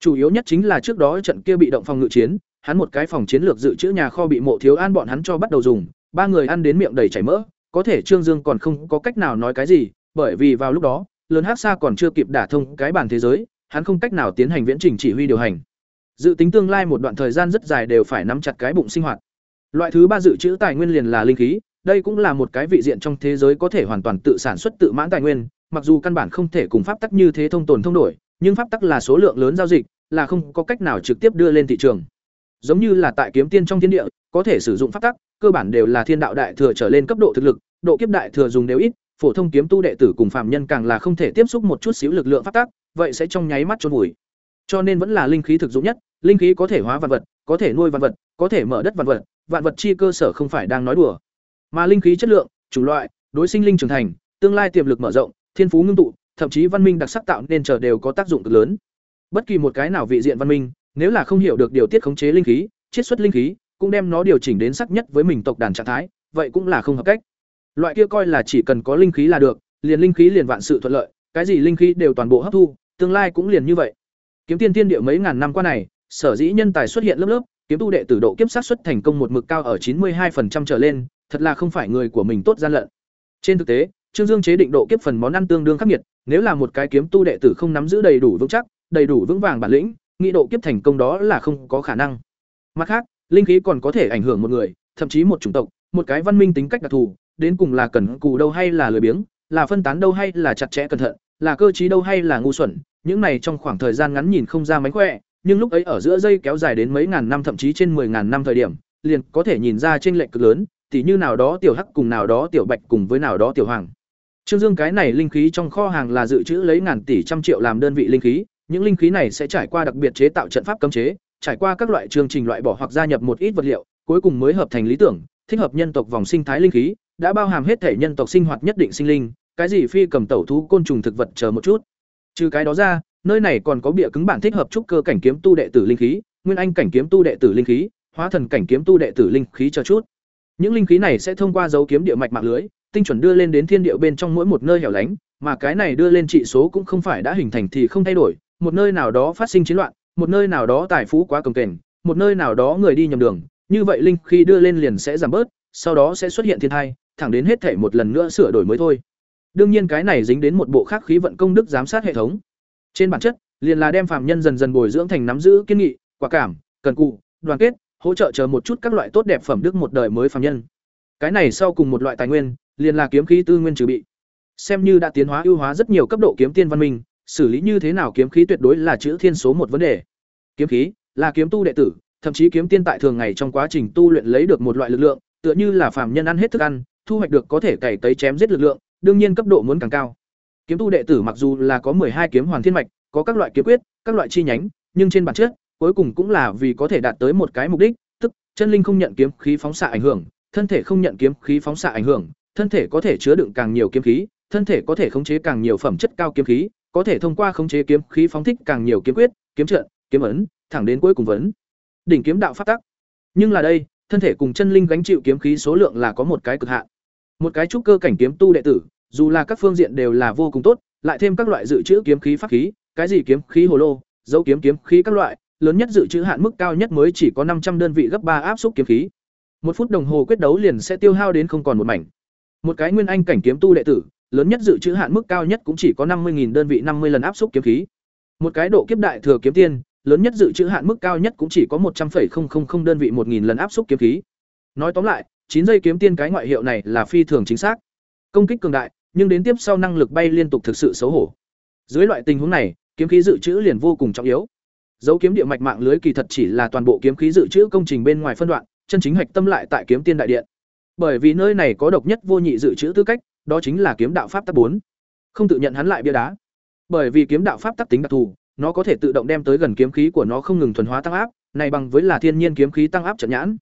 A: Chủ yếu nhất chính là trước đó trận kia bị động phòng ngự chiến, hắn một cái phòng chiến lược dự trữ nhà kho bị Mộ Thiếu An bọn hắn cho bắt đầu dùng, ba người ăn đến miệng đầy chảy mỡ, có thể Trương Dương còn không có cách nào nói cái gì, bởi vì vào lúc đó, lớn Hắc Sa còn chưa kịp đả thông cái bản thế giới, hắn không cách nào tiến hành viễn trình chỉ huy điều hành. Dự tính tương lai một đoạn thời gian rất dài đều phải nắm chặt cái bụng sinh hoạt. Loại thứ ba dự trữ tài nguyên liền là linh khí, đây cũng là một cái vị diện trong thế giới có thể hoàn toàn tự sản xuất tự mãn tài nguyên, mặc dù căn bản không thể cùng pháp tắc như thế thông tồn thông đổi, nhưng pháp tắc là số lượng lớn giao dịch, là không có cách nào trực tiếp đưa lên thị trường. Giống như là tại kiếm tiên trong thiên địa, có thể sử dụng pháp tắc, cơ bản đều là thiên đạo đại thừa trở lên cấp độ thực lực, độ kiếp đại thừa dùng đều ít, phổ thông kiếm tu đệ tử cùng phàm nhân càng là không thể tiếp xúc một chút xíu lực lượng pháp tắc, vậy sẽ trong nháy mắt chôn vùi. Cho nên vẫn là linh khí thực dụng nhất, linh khí có thể hóa vạn vật, có thể nuôi vạn vật, có thể mở đất vạn vật, vạn vật chi cơ sở không phải đang nói đùa. Mà linh khí chất lượng, chủng loại, đối sinh linh trưởng thành, tương lai tiềm lực mở rộng, thiên phú ngưng tụ, thậm chí văn minh đặc sắc tạo nên trở đều có tác dụng cực lớn. Bất kỳ một cái nào vị diện văn minh, nếu là không hiểu được điều tiết khống chế linh khí, chiết xuất linh khí, cũng đem nó điều chỉnh đến sắc nhất với mình tộc đàn trạng thái, vậy cũng là không hợp cách. Loại kia coi là chỉ cần có linh khí là được, liền linh khí liền vạn sự thuận lợi, cái gì linh khí đều toàn bộ hấp thu, tương lai cũng liền như vậy. Kiếm tiên tiên địa mấy ngàn năm qua này, sở dĩ nhân tài xuất hiện lớp lớp, kiếm tu đệ tử độ kiếp sát xuất thành công một mực cao ở chín mươi 92% trở lên, thật là không phải người của mình tốt gian lận. Trên thực tế, Trương Dương chế định độ kiếp phần món ăn tương đương khắc nghiệt, nếu là một cái kiếm tu đệ tử không nắm giữ đầy đủ vững chắc, đầy đủ vững vàng bản lĩnh, nghĩ độ kiếp thành công đó là không có khả năng. Mặt khác, linh khí còn có thể ảnh hưởng một người, thậm chí một chủng tộc, một cái văn minh tính cách đặc thù, đến cùng là cần cù đâu hay là lười biếng, là phân tán đâu hay là chặt chẽ cẩn thận, là cơ trí đâu hay là ngu xuẩn, những này trong khoảng thời gian ngắn nhìn không ra mánh khỏe, nhưng lúc ấy ở giữa dây kéo dài đến mấy ngàn năm thậm chí trên 10 ngàn năm thời điểm, liền có thể nhìn ra chênh lệch cực lớn, tỉ như nào đó tiểu hắc cùng nào đó tiểu bạch cùng với nào đó tiểu hoàng. Trương Dương cái này linh khí trong kho hàng là dự trữ lấy ngàn tỷ trăm triệu làm đơn vị linh khí, những linh khí này sẽ trải qua đặc biệt chế tạo trận pháp cấm chế, trải qua các loại chương trình loại bỏ hoặc gia nhập một ít vật liệu, cuối cùng mới hợp thành lý tưởng, thích hợp nhân tộc vòng sinh thái linh khí, đã bao hàm hết thể nhân tộc sinh hoạt nhất định sinh linh, cái gì phi cầm tẩu thú côn trùng thực vật chờ một chút. Trừ cái đó ra, nơi này còn có bịa cứng bản thích hợp trúc cơ cảnh kiếm tu đệ tử linh khí, nguyên anh cảnh kiếm tu đệ tử linh khí, hóa thần cảnh kiếm tu đệ tử linh khí chờ chút. Những linh khí này sẽ thông qua dấu kiếm địa mạch mạng lưới, tinh chuẩn đưa lên đến thiên địa bên trong mỗi một nơi hẻo lánh, mà cái này đưa lên trị số cũng không phải đã hình thành thì không thay đổi, một nơi nào đó phát sinh chiến loạn, một nơi nào đó tài phú quá cồng kềnh, một nơi nào đó người đi nhầm đường, như vậy linh khí đưa lên liền sẽ giảm bớt, sau đó sẽ xuất hiện thiên tai, thẳng đến hết thể một lần nữa sửa đổi mới thôi. Đương nhiên cái này dính đến một bộ khác khí vận công đức giám sát hệ thống. Trên bản chất, liền là đem phàm nhân dần dần bồi dưỡng thành nắm giữ kiên nghị, quả cảm, cần cù, đoàn kết, hỗ trợ chờ một chút các loại tốt đẹp phẩm đức một đời mới phàm nhân. Cái này sau cùng một loại tài nguyên, liền là kiếm khí tư nguyên trừ bị. Xem như đã tiến hóa ưu hóa rất nhiều cấp độ kiếm tiên văn minh, xử lý như thế nào kiếm khí tuyệt đối là chữ thiên số một vấn đề. Kiếm khí là kiếm tu đệ tử, thậm chí kiếm tiên tại thường ngày trong quá trình tu luyện lấy được một loại lực lượng, tựa như là phàm nhân ăn hết thức ăn, thu hoạch được có thể cày tấy chém giết lực lượng, đương nhiên cấp độ muốn càng cao. Kiếm tu đệ tử mặc dù là có hai kiếm hoàn thiên mạch, có các loại kiếm quyết, các loại chi nhánh, nhưng trên bản chất, cuối cùng cũng là vì có thể đạt tới một cái mục đích, tức chân linh không nhận kiếm khí phóng xạ ảnh hưởng, thân thể không nhận kiếm khí phóng xạ ảnh hưởng, thân thể có thể chứa đựng càng nhiều kiếm khí, thân thể có thể khống chế càng nhiều phẩm chất cao kiếm khí, có thể thông qua khống chế kiếm khí phóng thích càng nhiều kiếm quyết, kiếm trận, kiếm ấn, thẳng đến cuối cùng vấn. Đỉnh kiếm đạo pháp tắc. Nhưng là đây, thân thể cùng chân linh gánh chịu kiếm khí số lượng là có một cái cực hạn. Một cái trúc cơ cảnh kiếm tu đệ tử, dù là các phương diện đều là vô cùng tốt, lại thêm các loại dự trữ kiếm khí pháp khí, cái gì kiếm khí hồ lô, dấu kiếm kiếm khí các loại, lớn nhất dự trữ hạn mức cao nhất mới chỉ có năm trăm đơn vị gấp ba áp xúc kiếm khí. Một phút đồng hồ quyết đấu liền sẽ tiêu hao đến không còn một mảnh. Một cái nguyên anh cảnh kiếm tu đệ tử, lớn nhất dự trữ hạn mức cao nhất cũng chỉ có năm 50000 đơn vị năm mươi lần áp xúc kiếm khí. Một cái độ kiếp đại thừa kiếm tiên, lớn nhất dự trữ hạn mức cao nhất cũng chỉ có một trăm 100,000 đơn vị một nghìn lần áp xúc kiếm khí. Nói tóm lại, chín giây kiếm tiên cái ngoại hiệu này là phi thường chính xác. Công kích cường đại, nhưng đến tiếp sau năng lực bay liên tục thực sự xấu hổ. Dưới loại tình huống này, kiếm khí dự trữ liền vô cùng trọng yếu. Dấu kiếm địa mạch mạng lưới kỳ thật chỉ là toàn bộ kiếm khí dự trữ công trình bên ngoài phân đoạn, chân chính hạch tâm lại tại kiếm tiên đại điện. Bởi vì nơi này có độc nhất vô nhị dự trữ tư cách, đó chính là kiếm đạo pháp tắc bốn. Không tự nhận hắn lại bia đá. Bởi vì kiếm đạo pháp tắc tính đặc thù, nó có thể tự động đem tới gần kiếm khí của nó không ngừng thuần hóa tăng áp, này bằng với là thiên nhiên kiếm khí tăng áp trận nhãn.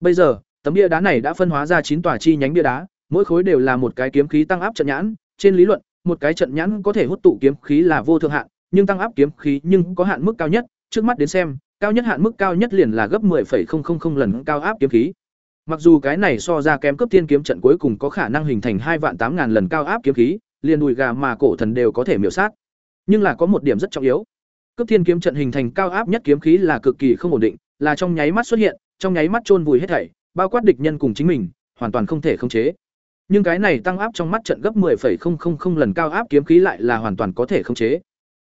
A: Bây giờ, tấm bia đá này đã phân hóa ra chín tòa chi nhánh bia đá, mỗi khối đều là một cái kiếm khí tăng áp trận nhãn, trên lý luận, một cái trận nhãn có thể hút tụ kiếm khí là vô thượng hạn, nhưng tăng áp kiếm khí nhưng có hạn mức cao nhất, trước mắt đến xem, cao nhất hạn mức cao nhất liền là gấp 10,000 lần cao áp kiếm khí. Mặc dù cái này so ra kém cấp thiên kiếm trận cuối cùng có khả năng hình thành hai vạn tám ngàn lần cao áp kiếm khí, liền đùi gà mà cổ thần đều có thể miểu sát. Nhưng là có một điểm rất trọng yếu. Cấp thiên kiếm trận hình thành cao áp nhất kiếm khí là cực kỳ không ổn định, là trong nháy mắt xuất hiện, trong nháy mắt chôn vùi hết thảy, bao quát địch nhân cùng chính mình, hoàn toàn không thể khống chế. Nhưng cái này tăng áp trong mắt trận gấp 10,000 lần cao áp kiếm khí lại là hoàn toàn có thể khống chế.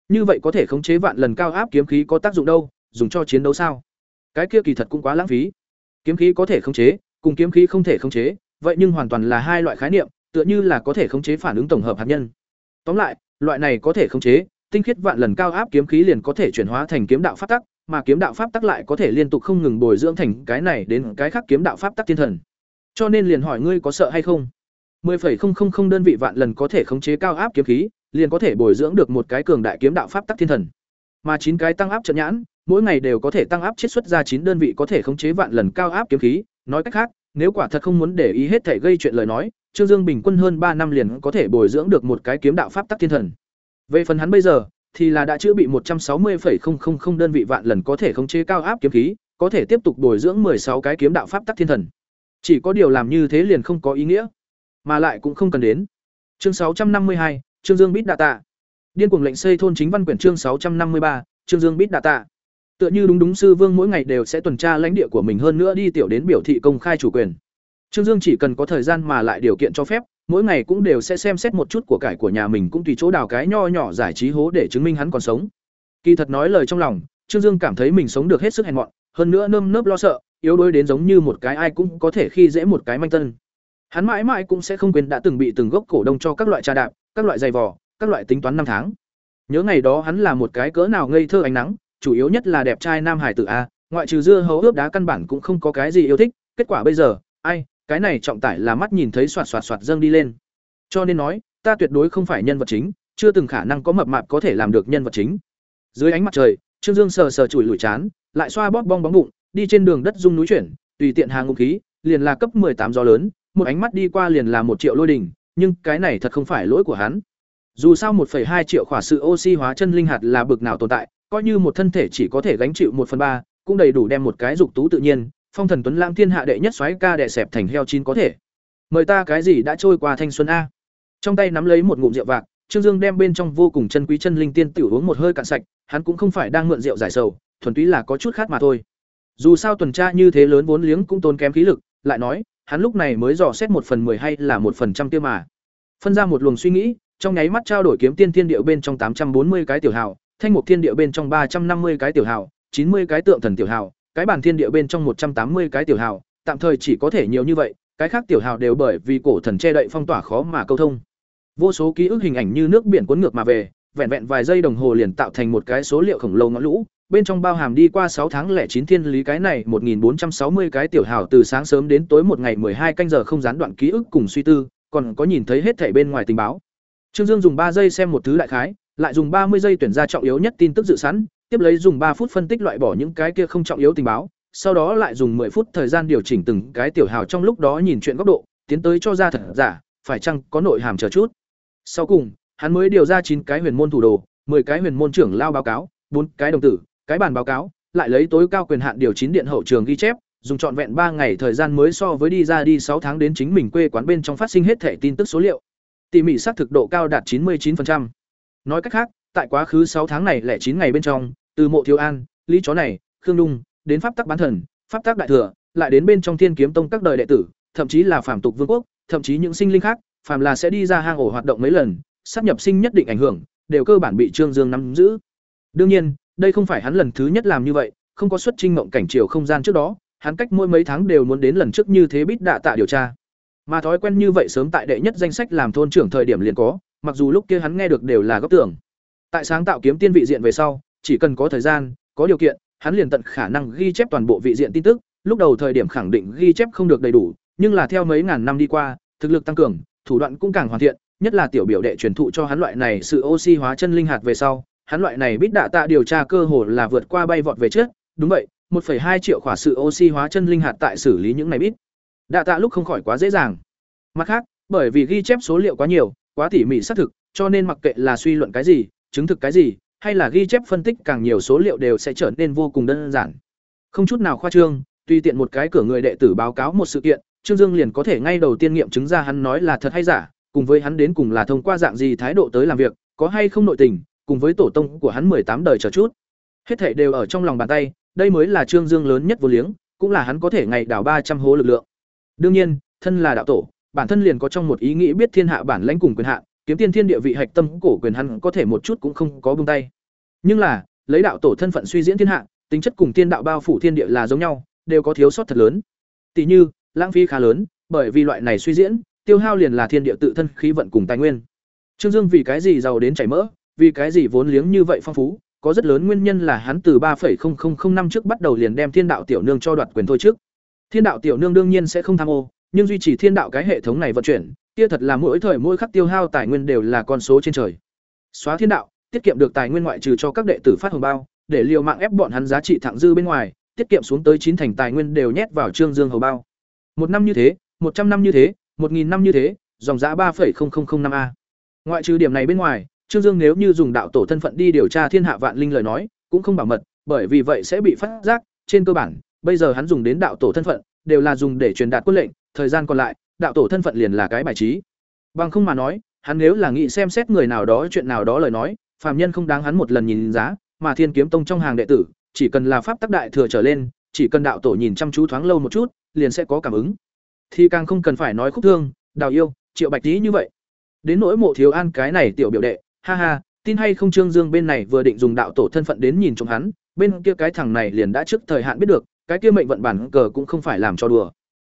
A: Như vậy có thể khống chế vạn lần cao áp kiếm khí có tác dụng đâu, dùng cho chiến đấu sao? Cái kia kỳ thật cũng quá lãng phí. Kiếm khí có thể khống chế, cùng kiếm khí không thể khống chế, vậy nhưng hoàn toàn là hai loại khái niệm, tựa như là có thể khống chế phản ứng tổng hợp hạt nhân. Tóm lại, loại này có thể khống chế, tinh khiết vạn lần cao áp kiếm khí liền có thể chuyển hóa thành kiếm đạo pháp tắc, mà kiếm đạo pháp tắc lại có thể liên tục không ngừng bồi dưỡng thành cái này đến cái khác kiếm đạo pháp tắc thiên thần. Cho nên liền hỏi ngươi có sợ hay không? 10.000 đơn vị vạn lần có thể khống chế cao áp kiếm khí, liền có thể bồi dưỡng được một cái cường đại kiếm đạo pháp tắc thiên thần. Mà chín cái tăng áp trận nhãn, mỗi ngày đều có thể tăng áp chiết xuất ra chín đơn vị có thể khống chế vạn lần cao áp kiếm khí, nói cách khác, nếu quả thật không muốn để ý hết thể gây chuyện lời nói, Trương Dương bình quân hơn ba năm liền có thể bồi dưỡng được một cái kiếm đạo pháp tắc thiên thần. Về phần hắn bây giờ, thì là đã chữa bị một trăm sáu 160,000 đơn vị vạn lần có thể khống chế cao áp kiếm khí, có thể tiếp tục bồi dưỡng sáu cái kiếm đạo pháp tắc thiên thần. Chỉ có điều làm như thế liền không có ý nghĩa, mà lại cũng không cần đến. Chương sáu trăm năm mươi hai, Trương Dương Bít Đạ Tạ. Điên cuồng lệnh xây thôn chính văn quyển chương sáu trăm năm mươi ba, Trương Dương Bít Đạ Tạ. Tựa như đúng đúng sư vương mỗi ngày đều sẽ tuần tra lãnh địa của mình hơn nữa đi tiểu đến biểu thị công khai chủ quyền. Trương Dương chỉ cần có thời gian mà lại điều kiện cho phép, mỗi ngày cũng đều sẽ xem xét một chút của cải của nhà mình cũng tùy chỗ đào cái nho nhỏ giải trí hố để chứng minh hắn còn sống. Kỳ thật nói lời trong lòng, Trương Dương cảm thấy mình sống được hết sức hèn mọn, hơn nữa nơm nớp lo sợ, yếu đuối đến giống như một cái ai cũng có thể khi dễ một cái manh tân. Hắn mãi mãi cũng sẽ không quên đã từng bị từng gốc cổ đông cho các loại trà đạp, các loại giày vò, các loại tính toán năm tháng. Nhớ ngày đó hắn là một cái cỡ nào ngây thơ ánh nắng, chủ yếu nhất là đẹp trai nam hải tử a, ngoại trừ dưa hấu ướp đá căn bản cũng không có cái gì yêu thích, kết quả bây giờ, ai, cái này trọng tải là mắt nhìn thấy xoạt xoạt xoạt dâng đi lên. Cho nên nói, ta tuyệt đối không phải nhân vật chính, chưa từng khả năng có mập mạp có thể làm được nhân vật chính. Dưới ánh mặt trời, Trương Dương sờ sờ chùi lủi chán, lại xoa bóp bong bóng bụng, đi trên đường đất rung núi chuyển, tùy tiện hàng ngục khí, liền là cấp tám gió lớn, một ánh mắt đi qua liền là một triệu lôi đỉnh, nhưng cái này thật không phải lỗi của hắn. Dù sao 1,2 triệu khỏa sự oxy hóa chân linh hạt là bực nào tồn tại, coi như một thân thể chỉ có thể gánh chịu một phần ba, cũng đầy đủ đem một cái dục tú tự nhiên, phong thần tuấn lãng thiên hạ đệ nhất xoáy ca đệ xẹp thành heo chín có thể. Mời ta cái gì đã trôi qua thanh xuân a. Trong tay nắm lấy một ngụm rượu vạc, Trương Dương đem bên trong vô cùng chân quý chân linh tiên tiểu uống một hơi cạn sạch, hắn cũng không phải đang mượn rượu giải sầu, thuần túy là có chút khát mà thôi. Dù sao tuần tra như thế lớn vốn liếng cũng tốn kém khí lực, lại nói, hắn lúc này mới dò xét một phần mười hay là một phần trăm tiêu mà. Phân ra một luồng suy nghĩ, trong nháy mắt trao đổi kiếm tiên thiên điệu bên trong tám trăm bốn mươi cái tiểu hào, thanh mục thiên địa bên trong ba trăm năm mươi cái tiểu hào, chín mươi cái tượng thần tiểu hào, cái bản thiên địa bên trong một trăm tám mươi cái tiểu hào, tạm thời chỉ có thể nhiều như vậy, cái khác tiểu hào đều bởi vì cổ thần che đậy phong tỏa khó mà câu thông. Vô số ký ức hình ảnh như nước biển cuốn ngược mà về, vẹn vẹn vài giây đồng hồ liền tạo thành một cái số liệu khổng lồ ngõ lũ, bên trong bao hàm đi qua sáu tháng lẻ chín thiên lý cái này một nghìn bốn trăm sáu mươi cái tiểu hào từ sáng sớm đến tối một ngày hai canh giờ không gián đoạn ký ức cùng suy tư, còn có nhìn thấy hết thảy bên ngoài tình báo. Trương Dương dùng ba giây xem một thứ đại khái, lại dùng ba mươi giây tuyển ra trọng yếu nhất tin tức dự sẵn, tiếp lấy dùng ba phút phân tích loại bỏ những cái kia không trọng yếu tình báo, sau đó lại dùng 10 phút thời gian điều chỉnh từng cái tiểu hào trong lúc đó nhìn chuyện góc độ, tiến tới cho ra thật giả, phải chăng có nội hàm chờ chút. Sau cùng, hắn mới điều ra chín cái huyền môn thủ đồ, 10 cái huyền môn trưởng lao báo cáo, bốn cái đồng tử, cái bản báo cáo, lại lấy tối cao quyền hạn điều chín điện hậu trường ghi chép, dùng trọn vẹn ba ngày thời gian mới so với đi ra đi sáu tháng đến chính mình quê quán bên trong phát sinh hết thể tin tức số liệu. Tỉ mỉ xác thực độ cao đạt 99%. Nói cách khác, tại quá khứ sáu tháng này lẻ chín ngày bên trong, từ Mộ Thiếu An, Lý Chó này, Khương nhung, đến pháp tắc bán thần, pháp tắc đại thừa, lại đến bên trong Thiên Kiếm Tông các đời đệ tử, thậm chí là phàm tục vương quốc, thậm chí những sinh linh khác, phàm là sẽ đi ra hang ổ hoạt động mấy lần, sát nhập sinh nhất định ảnh hưởng, đều cơ bản bị Trương Dương nắm giữ. Đương nhiên, đây không phải hắn lần thứ nhất làm như vậy, không có xuất trinh mộng cảnh chiều không gian trước đó, hắn cách mỗi mấy tháng đều muốn đến lần trước như thế bít đạ tạ điều tra. Mà thói quen như vậy sớm tại đệ nhất danh sách làm thôn trưởng thời điểm liền có, mặc dù lúc kia hắn nghe được đều là góc tưởng. Tại sáng tạo kiếm tiên vị diện về sau, chỉ cần có thời gian, có điều kiện, hắn liền tận khả năng ghi chép toàn bộ vị diện tin tức, lúc đầu thời điểm khẳng định ghi chép không được đầy đủ, nhưng là theo mấy ngàn năm đi qua, thực lực tăng cường, thủ đoạn cũng càng hoàn thiện, nhất là tiểu biểu đệ truyền thụ cho hắn loại này sự oxy hóa chân linh hạt về sau, hắn loại này bít đạ tạ điều tra cơ hồ là vượt qua bay vọt về trước, đúng vậy, 1,2 triệu khỏa sự oxy hóa chân linh hạt tại xử lý những này bít. Đạ tạ lúc không khỏi quá dễ dàng. Mặt khác, bởi vì ghi chép số liệu quá nhiều, quá tỉ mỉ xác thực, cho nên mặc kệ là suy luận cái gì, chứng thực cái gì, hay là ghi chép phân tích càng nhiều số liệu đều sẽ trở nên vô cùng đơn giản. Không chút nào khoa trương, tùy tiện một cái cửa người đệ tử báo cáo một sự kiện, Trương Dương liền có thể ngay đầu tiên nghiệm chứng ra hắn nói là thật hay giả, cùng với hắn đến cùng là thông qua dạng gì thái độ tới làm việc, có hay không nội tình, cùng với tổ tông của hắn tám đời chờ chút. Hết thảy đều ở trong lòng bàn tay, đây mới là Trương Dương lớn nhất vô liếng, cũng là hắn có thể ngày đào ba trăm hố lực lượng. Đương nhiên, thân là đạo tổ, bản thân liền có trong một ý nghĩ biết thiên hạ bản lãnh cùng quyền hạn, kiếm tiên thiên địa vị hạch tâm cổ quyền hắn có thể một chút cũng không có buông tay. Nhưng là, lấy đạo tổ thân phận suy diễn thiên hạ, tính chất cùng tiên đạo bao phủ thiên địa là giống nhau, đều có thiếu sót thật lớn. Tỷ như, lãng phí khá lớn, bởi vì loại này suy diễn, tiêu hao liền là thiên địa tự thân khí vận cùng tài nguyên. Trương Dương vì cái gì giàu đến chảy mỡ, vì cái gì vốn liếng như vậy phong phú, có rất lớn nguyên nhân là hắn từ 3.0005 năm trước bắt đầu liền đem Thiên đạo tiểu nương cho đoạt quyền thôi trước. Thiên đạo tiểu nương đương nhiên sẽ không tham ô, nhưng duy trì thiên đạo cái hệ thống này vận chuyển, kia thật là mỗi thời mỗi khắc tiêu hao tài nguyên đều là con số trên trời. Xóa thiên đạo, tiết kiệm được tài nguyên ngoại trừ cho các đệ tử phát hồng bao, để liều mạng ép bọn hắn giá trị thẳng dư bên ngoài, tiết kiệm xuống tới chín thành tài nguyên đều nhét vào trương dương hầu bao. Một năm như thế, một trăm năm như thế, một nghìn năm như thế, dòng giá 3.0005 a. Ngoại trừ điểm này bên ngoài, Trương Dương nếu như dùng đạo tổ thân phận đi điều tra thiên hạ vạn linh lời nói, cũng không bảo mật, bởi vì vậy sẽ bị phát giác, trên cơ bản, bây giờ hắn dùng đến đạo tổ thân phận, đều là dùng để truyền đạt quân lệnh, thời gian còn lại, đạo tổ thân phận liền là cái bài trí. Bằng không mà nói, hắn nếu là nghĩ xem xét người nào đó chuyện nào đó lời nói, phàm nhân không đáng hắn một lần nhìn giá, mà Thiên Kiếm Tông trong hàng đệ tử, chỉ cần là pháp tắc đại thừa trở lên, chỉ cần đạo tổ nhìn chăm chú thoáng lâu một chút, liền sẽ có cảm ứng. Thì càng không cần phải nói khúc thương, đào yêu, triệu bạch tý như vậy. Đến nỗi mộ thiếu an cái này tiểu biểu đệ, ha ha, tin hay không Trương Dương bên này vừa định dùng đạo tổ thân phận đến nhìn trộm hắn, bên kia cái thằng này liền đã trước thời hạn biết được, cái kia mệnh vận bản cờ cũng không phải làm cho đùa.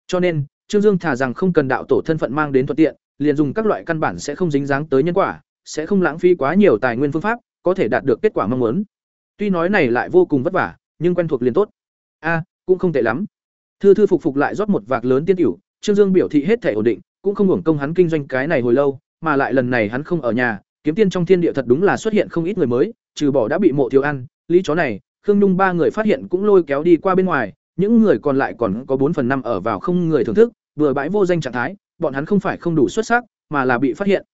A: Cho nên, Trương Dương thả rằng không cần đạo tổ thân phận mang đến thuận tiện, liền dùng các loại căn bản sẽ không dính dáng tới nhân quả, sẽ không lãng phí quá nhiều tài nguyên phương pháp, có thể đạt được kết quả mong muốn. Tuy nói này lại vô cùng vất vả, nhưng quen thuộc liền tốt. A, cũng không tệ lắm. Thư thư phục phục lại rót một vạc lớn tiên tiểu, Trương Dương biểu thị hết thể ổn định, cũng không hưởng công hắn kinh doanh cái này hồi lâu, mà lại lần này hắn không ở nhà, kiếm tiên trong thiên địa thật đúng là xuất hiện không ít người mới, trừ bỏ đã bị mộ thiếu ăn, lý chó này, Khương Nhung ba người phát hiện cũng lôi kéo đi qua bên ngoài, những người còn lại còn có bốn phần năm ở vào không người thưởng thức, vừa bãi vô danh trạng thái, bọn hắn không phải không đủ xuất sắc, mà là bị phát hiện.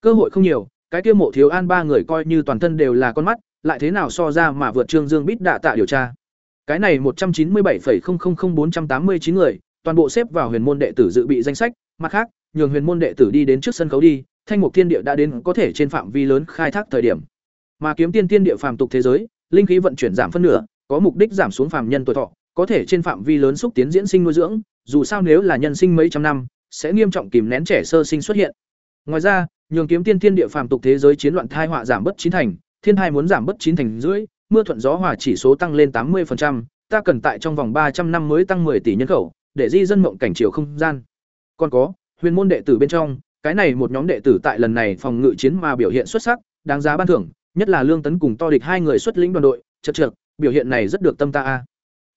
A: Cơ hội không nhiều, cái kia mộ thiếu an ba người coi như toàn thân đều là con mắt, lại thế nào so ra mà vượt Trương Dương bít đã tạ điều tra. Cái này một trăm chín mươi bảy bốn trăm tám mươi chín người, toàn bộ xếp vào huyền môn đệ tử dự bị danh sách, mặt khác, nhường huyền môn đệ tử đi đến trước sân khấu đi, thanh mục thiên địa đã đến có thể trên phạm vi lớn khai thác thời điểm. Mà kiếm tiên tiên địa phàm tục thế giới, linh khí vận chuyển giảm phân nửa, có mục đích giảm xuống phàm nhân tuổi thọ, có thể trên phạm vi lớn xúc tiến diễn sinh nuôi dưỡng, dù sao nếu là nhân sinh mấy trăm năm, sẽ nghiêm trọng kìm nén trẻ sơ sinh xuất hiện. Ngoài ra, nhường kiếm tiên thiên địa phàm tục thế giới chiến loạn thai họa giảm bất chín thành, thiên hai muốn giảm bất chín thành rưỡi, mưa thuận gió hòa chỉ số tăng lên tám 80%, ta cần tại trong vòng ba trăm năm mới tăng 10 tỷ nhân khẩu, để di dân mộng cảnh chiều không gian. Còn có, huyền môn đệ tử bên trong, cái này một nhóm đệ tử tại lần này phòng ngự chiến mà biểu hiện xuất sắc, đáng giá ban thưởng, nhất là Lương Tấn cùng To địch hai người xuất lĩnh đoàn đội, chật chật, biểu hiện này rất được tâm ta a.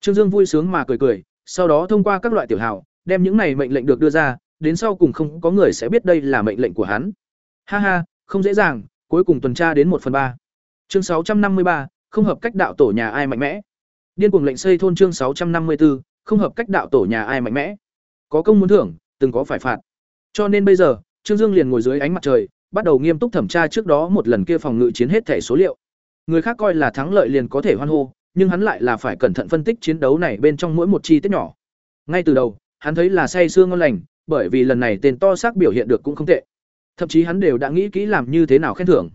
A: Trương Dương vui sướng mà cười cười, sau đó thông qua các loại tiểu hào, đem những này mệnh lệnh được đưa ra, đến sau cùng không có người sẽ biết đây là mệnh lệnh của hắn. Ha ha, không dễ dàng, cuối cùng tuần tra đến một phần ba. Chương sáu trăm năm mươi ba, không hợp cách đạo tổ nhà ai mạnh mẽ. Điên cuồng lệnh xây thôn chương sáu trăm năm mươi 654, không hợp cách đạo tổ nhà ai mạnh mẽ. Có công muốn thưởng, từng có phải phạt. Cho nên bây giờ, Trương Dương liền ngồi dưới ánh mặt trời, bắt đầu nghiêm túc thẩm tra trước đó một lần kia phòng ngự chiến hết thẻ số liệu. Người khác coi là thắng lợi liền có thể hoan hô, nhưng hắn lại là phải cẩn thận phân tích chiến đấu này bên trong mỗi một chi tiết nhỏ. Ngay từ đầu, hắn thấy là say sương ngon lành, bởi vì lần này tên to xác biểu hiện được cũng không tệ. Thậm chí hắn đều đã nghĩ kỹ làm như thế nào khen thưởng.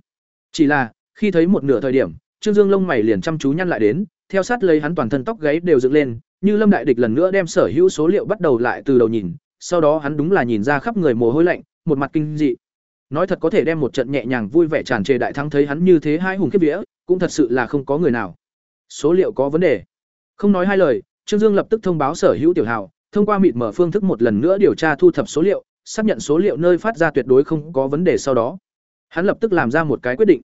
A: Chỉ là, khi thấy một nửa thời điểm, Trương Dương lông mày liền chăm chú nhăn lại đến, theo sát lấy hắn toàn thân tóc gáy đều dựng lên, như Lâm Đại Địch lần nữa đem sở hữu số liệu bắt đầu lại từ đầu nhìn, sau đó hắn đúng là nhìn ra khắp người mồ hôi lạnh, một mặt kinh dị. Nói thật có thể đem một trận nhẹ nhàng vui vẻ tràn trề đại thắng thấy hắn như thế hai hùng kiếp vía, cũng thật sự là không có người nào. Số liệu có vấn đề. Không nói hai lời, Trương Dương lập tức thông báo sở hữu tiểu hào, thông qua mịt mở phương thức một lần nữa điều tra thu thập số liệu, xác nhận số liệu nơi phát ra tuyệt đối không có vấn đề sau đó. Hắn lập tức làm ra một cái quyết định.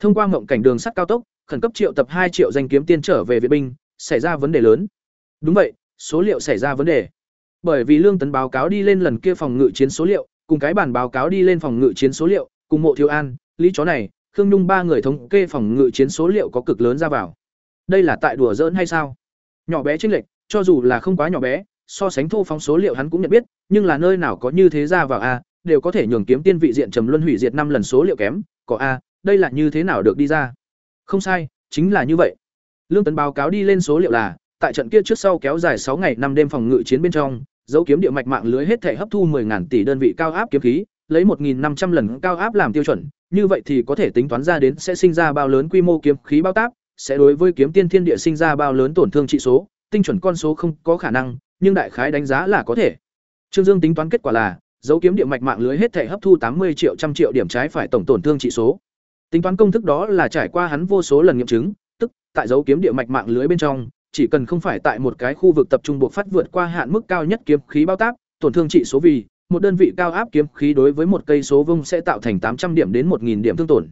A: Thông qua mộng cảnh đường sắt cao tốc, khẩn cấp triệu tập hai triệu danh kiếm tiên trở về Việt binh, xảy ra vấn đề lớn. Đúng vậy, số liệu xảy ra vấn đề. Bởi vì Lương Tấn báo cáo đi lên lần kia phòng ngự chiến số liệu, cùng cái bản báo cáo đi lên phòng ngự chiến số liệu, cùng Mộ Thiếu An, Lý chó này, Khương Nhung ba người thống kê phòng ngự chiến số liệu có cực lớn ra vào. Đây là tại đùa giỡn hay sao? Nhỏ bé chênh lệch, cho dù là không quá nhỏ bé, so sánh thô phóng số liệu hắn cũng nhận biết, nhưng là nơi nào có như thế ra vào a, đều có thể nhường kiếm tiên vị diện trầm luân hủy diệt năm lần số liệu kém, có a, đây là như thế nào được đi ra? Không sai, chính là như vậy. Lương Tấn báo cáo đi lên số liệu là, tại trận kia trước sau kéo dài sáu ngày năm đêm phòng ngự chiến bên trong, dấu kiếm địa mạch mạng lưới hết thể hấp thu 10000 tỷ đơn vị cao áp kiếm khí, lấy 1500 lần cao áp làm tiêu chuẩn, như vậy thì có thể tính toán ra đến sẽ sinh ra bao lớn quy mô kiếm khí bao táp, sẽ đối với kiếm tiên thiên địa sinh ra bao lớn tổn thương trị số, tinh chuẩn con số không có khả năng, nhưng đại khái đánh giá là có thể. Trương Dương tính toán kết quả là, dấu kiếm địa mạch mạng lưới hết thể hấp thu 80 triệu trăm triệu điểm trái phải tổng tổn thương trị số. Tính toán công thức đó là trải qua hắn vô số lần nghiệm chứng, tức tại dấu kiếm địa mạch mạng lưới bên trong, chỉ cần không phải tại một cái khu vực tập trung buộc phát vượt qua hạn mức cao nhất kiếm khí bao tác, tổn thương trị số vì một đơn vị cao áp kiếm khí đối với một cây số vung sẽ tạo thành tám trăm điểm đến một nghìn điểm thương tổn.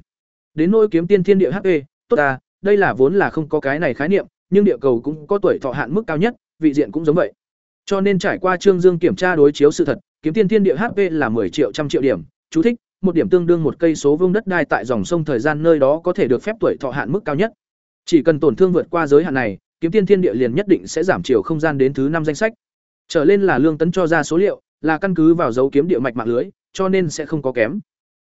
A: Đến nỗi kiếm tiên thiên địa HP, tốt à, đây là vốn là không có cái này khái niệm, nhưng địa cầu cũng có tuổi thọ hạn mức cao nhất, vị diện cũng giống vậy. Cho nên trải qua Trương Dương kiểm tra đối chiếu sự thật, kiếm tiên thiên địa HP là 10 triệu trăm triệu điểm, chú thích, một điểm tương đương một cây số vương đất đai tại dòng sông thời gian nơi đó có thể được phép tuổi thọ hạn mức cao nhất. Chỉ cần tổn thương vượt qua giới hạn này, kiếm tiên thiên địa liền nhất định sẽ giảm chiều không gian đến thứ năm danh sách. Trở lên là lương tấn cho ra số liệu, là căn cứ vào dấu kiếm địa mạch mạng lưới, cho nên sẽ không có kém.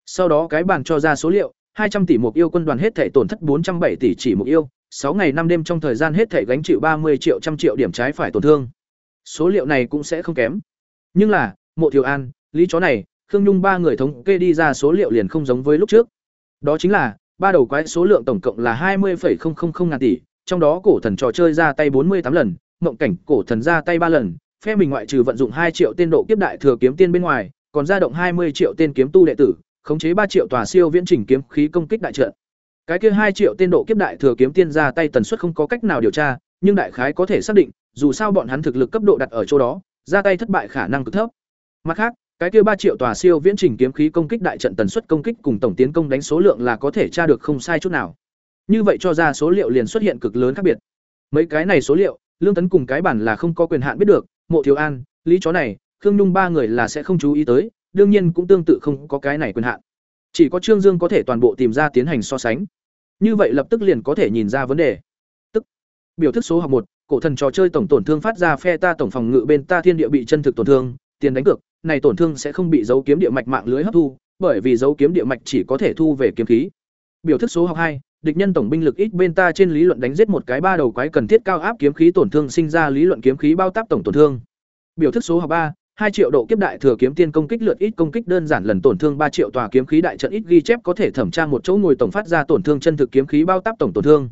A: Sau đó cái bàn cho ra số liệu, 200 tỷ mục yêu quân đoàn hết thể tổn thất 407 tỷ chỉ mục yêu, 6 ngày 5 đêm trong thời gian hết thể gánh chịu 30 triệu trăm triệu điểm trái phải tổn thương. Số liệu này cũng sẽ không kém. Nhưng là, Mộ Thiều An, Lý chó này, Khương Nhung ba người thống kê đi ra số liệu liền không giống với lúc trước. Đó chính là, ba đầu quái số lượng tổng cộng là 20,000 ngàn tỷ, trong đó cổ thần trò chơi ra tay 48 lần, mộng cảnh cổ thần ra tay 3 lần, phe mình ngoại trừ vận dụng 2 triệu tên độ kiếp đại thừa kiếm tiên bên ngoài, còn ra động 20 triệu tên kiếm tu đệ tử, khống chế 3 triệu tòa siêu viễn trình kiếm khí công kích đại trận. Cái kia 2 triệu tên độ kiếp đại thừa kiếm tiên ra tay tần suất không có cách nào điều tra, nhưng đại khái có thể xác định, dù sao bọn hắn thực lực cấp độ đặt ở chỗ đó, ra tay thất bại khả năng cực thấp. Mặt khác, cái kia ba triệu tòa siêu viễn trình kiếm khí công kích đại trận tần suất công kích cùng tổng tiến công đánh số lượng là có thể tra được không sai chút nào. Như vậy cho ra số liệu liền xuất hiện cực lớn khác biệt. Mấy cái này số liệu, Lương Tấn cùng cái bản là không có quyền hạn biết được, Mộ Thiếu An, Lý chó này, Khương Nhung ba người là sẽ không chú ý tới, đương nhiên cũng tương tự không có cái này quyền hạn. Chỉ có Trương Dương có thể toàn bộ tìm ra tiến hành so sánh. Như vậy lập tức liền có thể nhìn ra vấn đề. Tức biểu thức số học một, cổ thần trò chơi tổng tổn thương phát ra phe ta tổng phòng ngự bên ta thiên địa bị chân thực tổn thương, tiền đánh cược, này tổn thương sẽ không bị dấu kiếm địa mạch mạng lưới hấp thu, bởi vì dấu kiếm địa mạch chỉ có thể thu về kiếm khí. Biểu thức số học hai, địch nhân tổng binh lực ít bên ta trên lý luận đánh giết một cái ba đầu quái cần thiết cao áp kiếm khí tổn thương sinh ra lý luận kiếm khí bao táp tổng tổn thương. Biểu thức số học ba, hai triệu độ kiếp đại thừa kiếm tiên công kích lượt ít công kích đơn giản lần tổn thương ba triệu tòa kiếm khí đại trận ít ghi chép có thể thẩm tra một chỗ ngồi tổng phát ra tổn thương chân thực kiếm khí bao táp tổng tổn thương.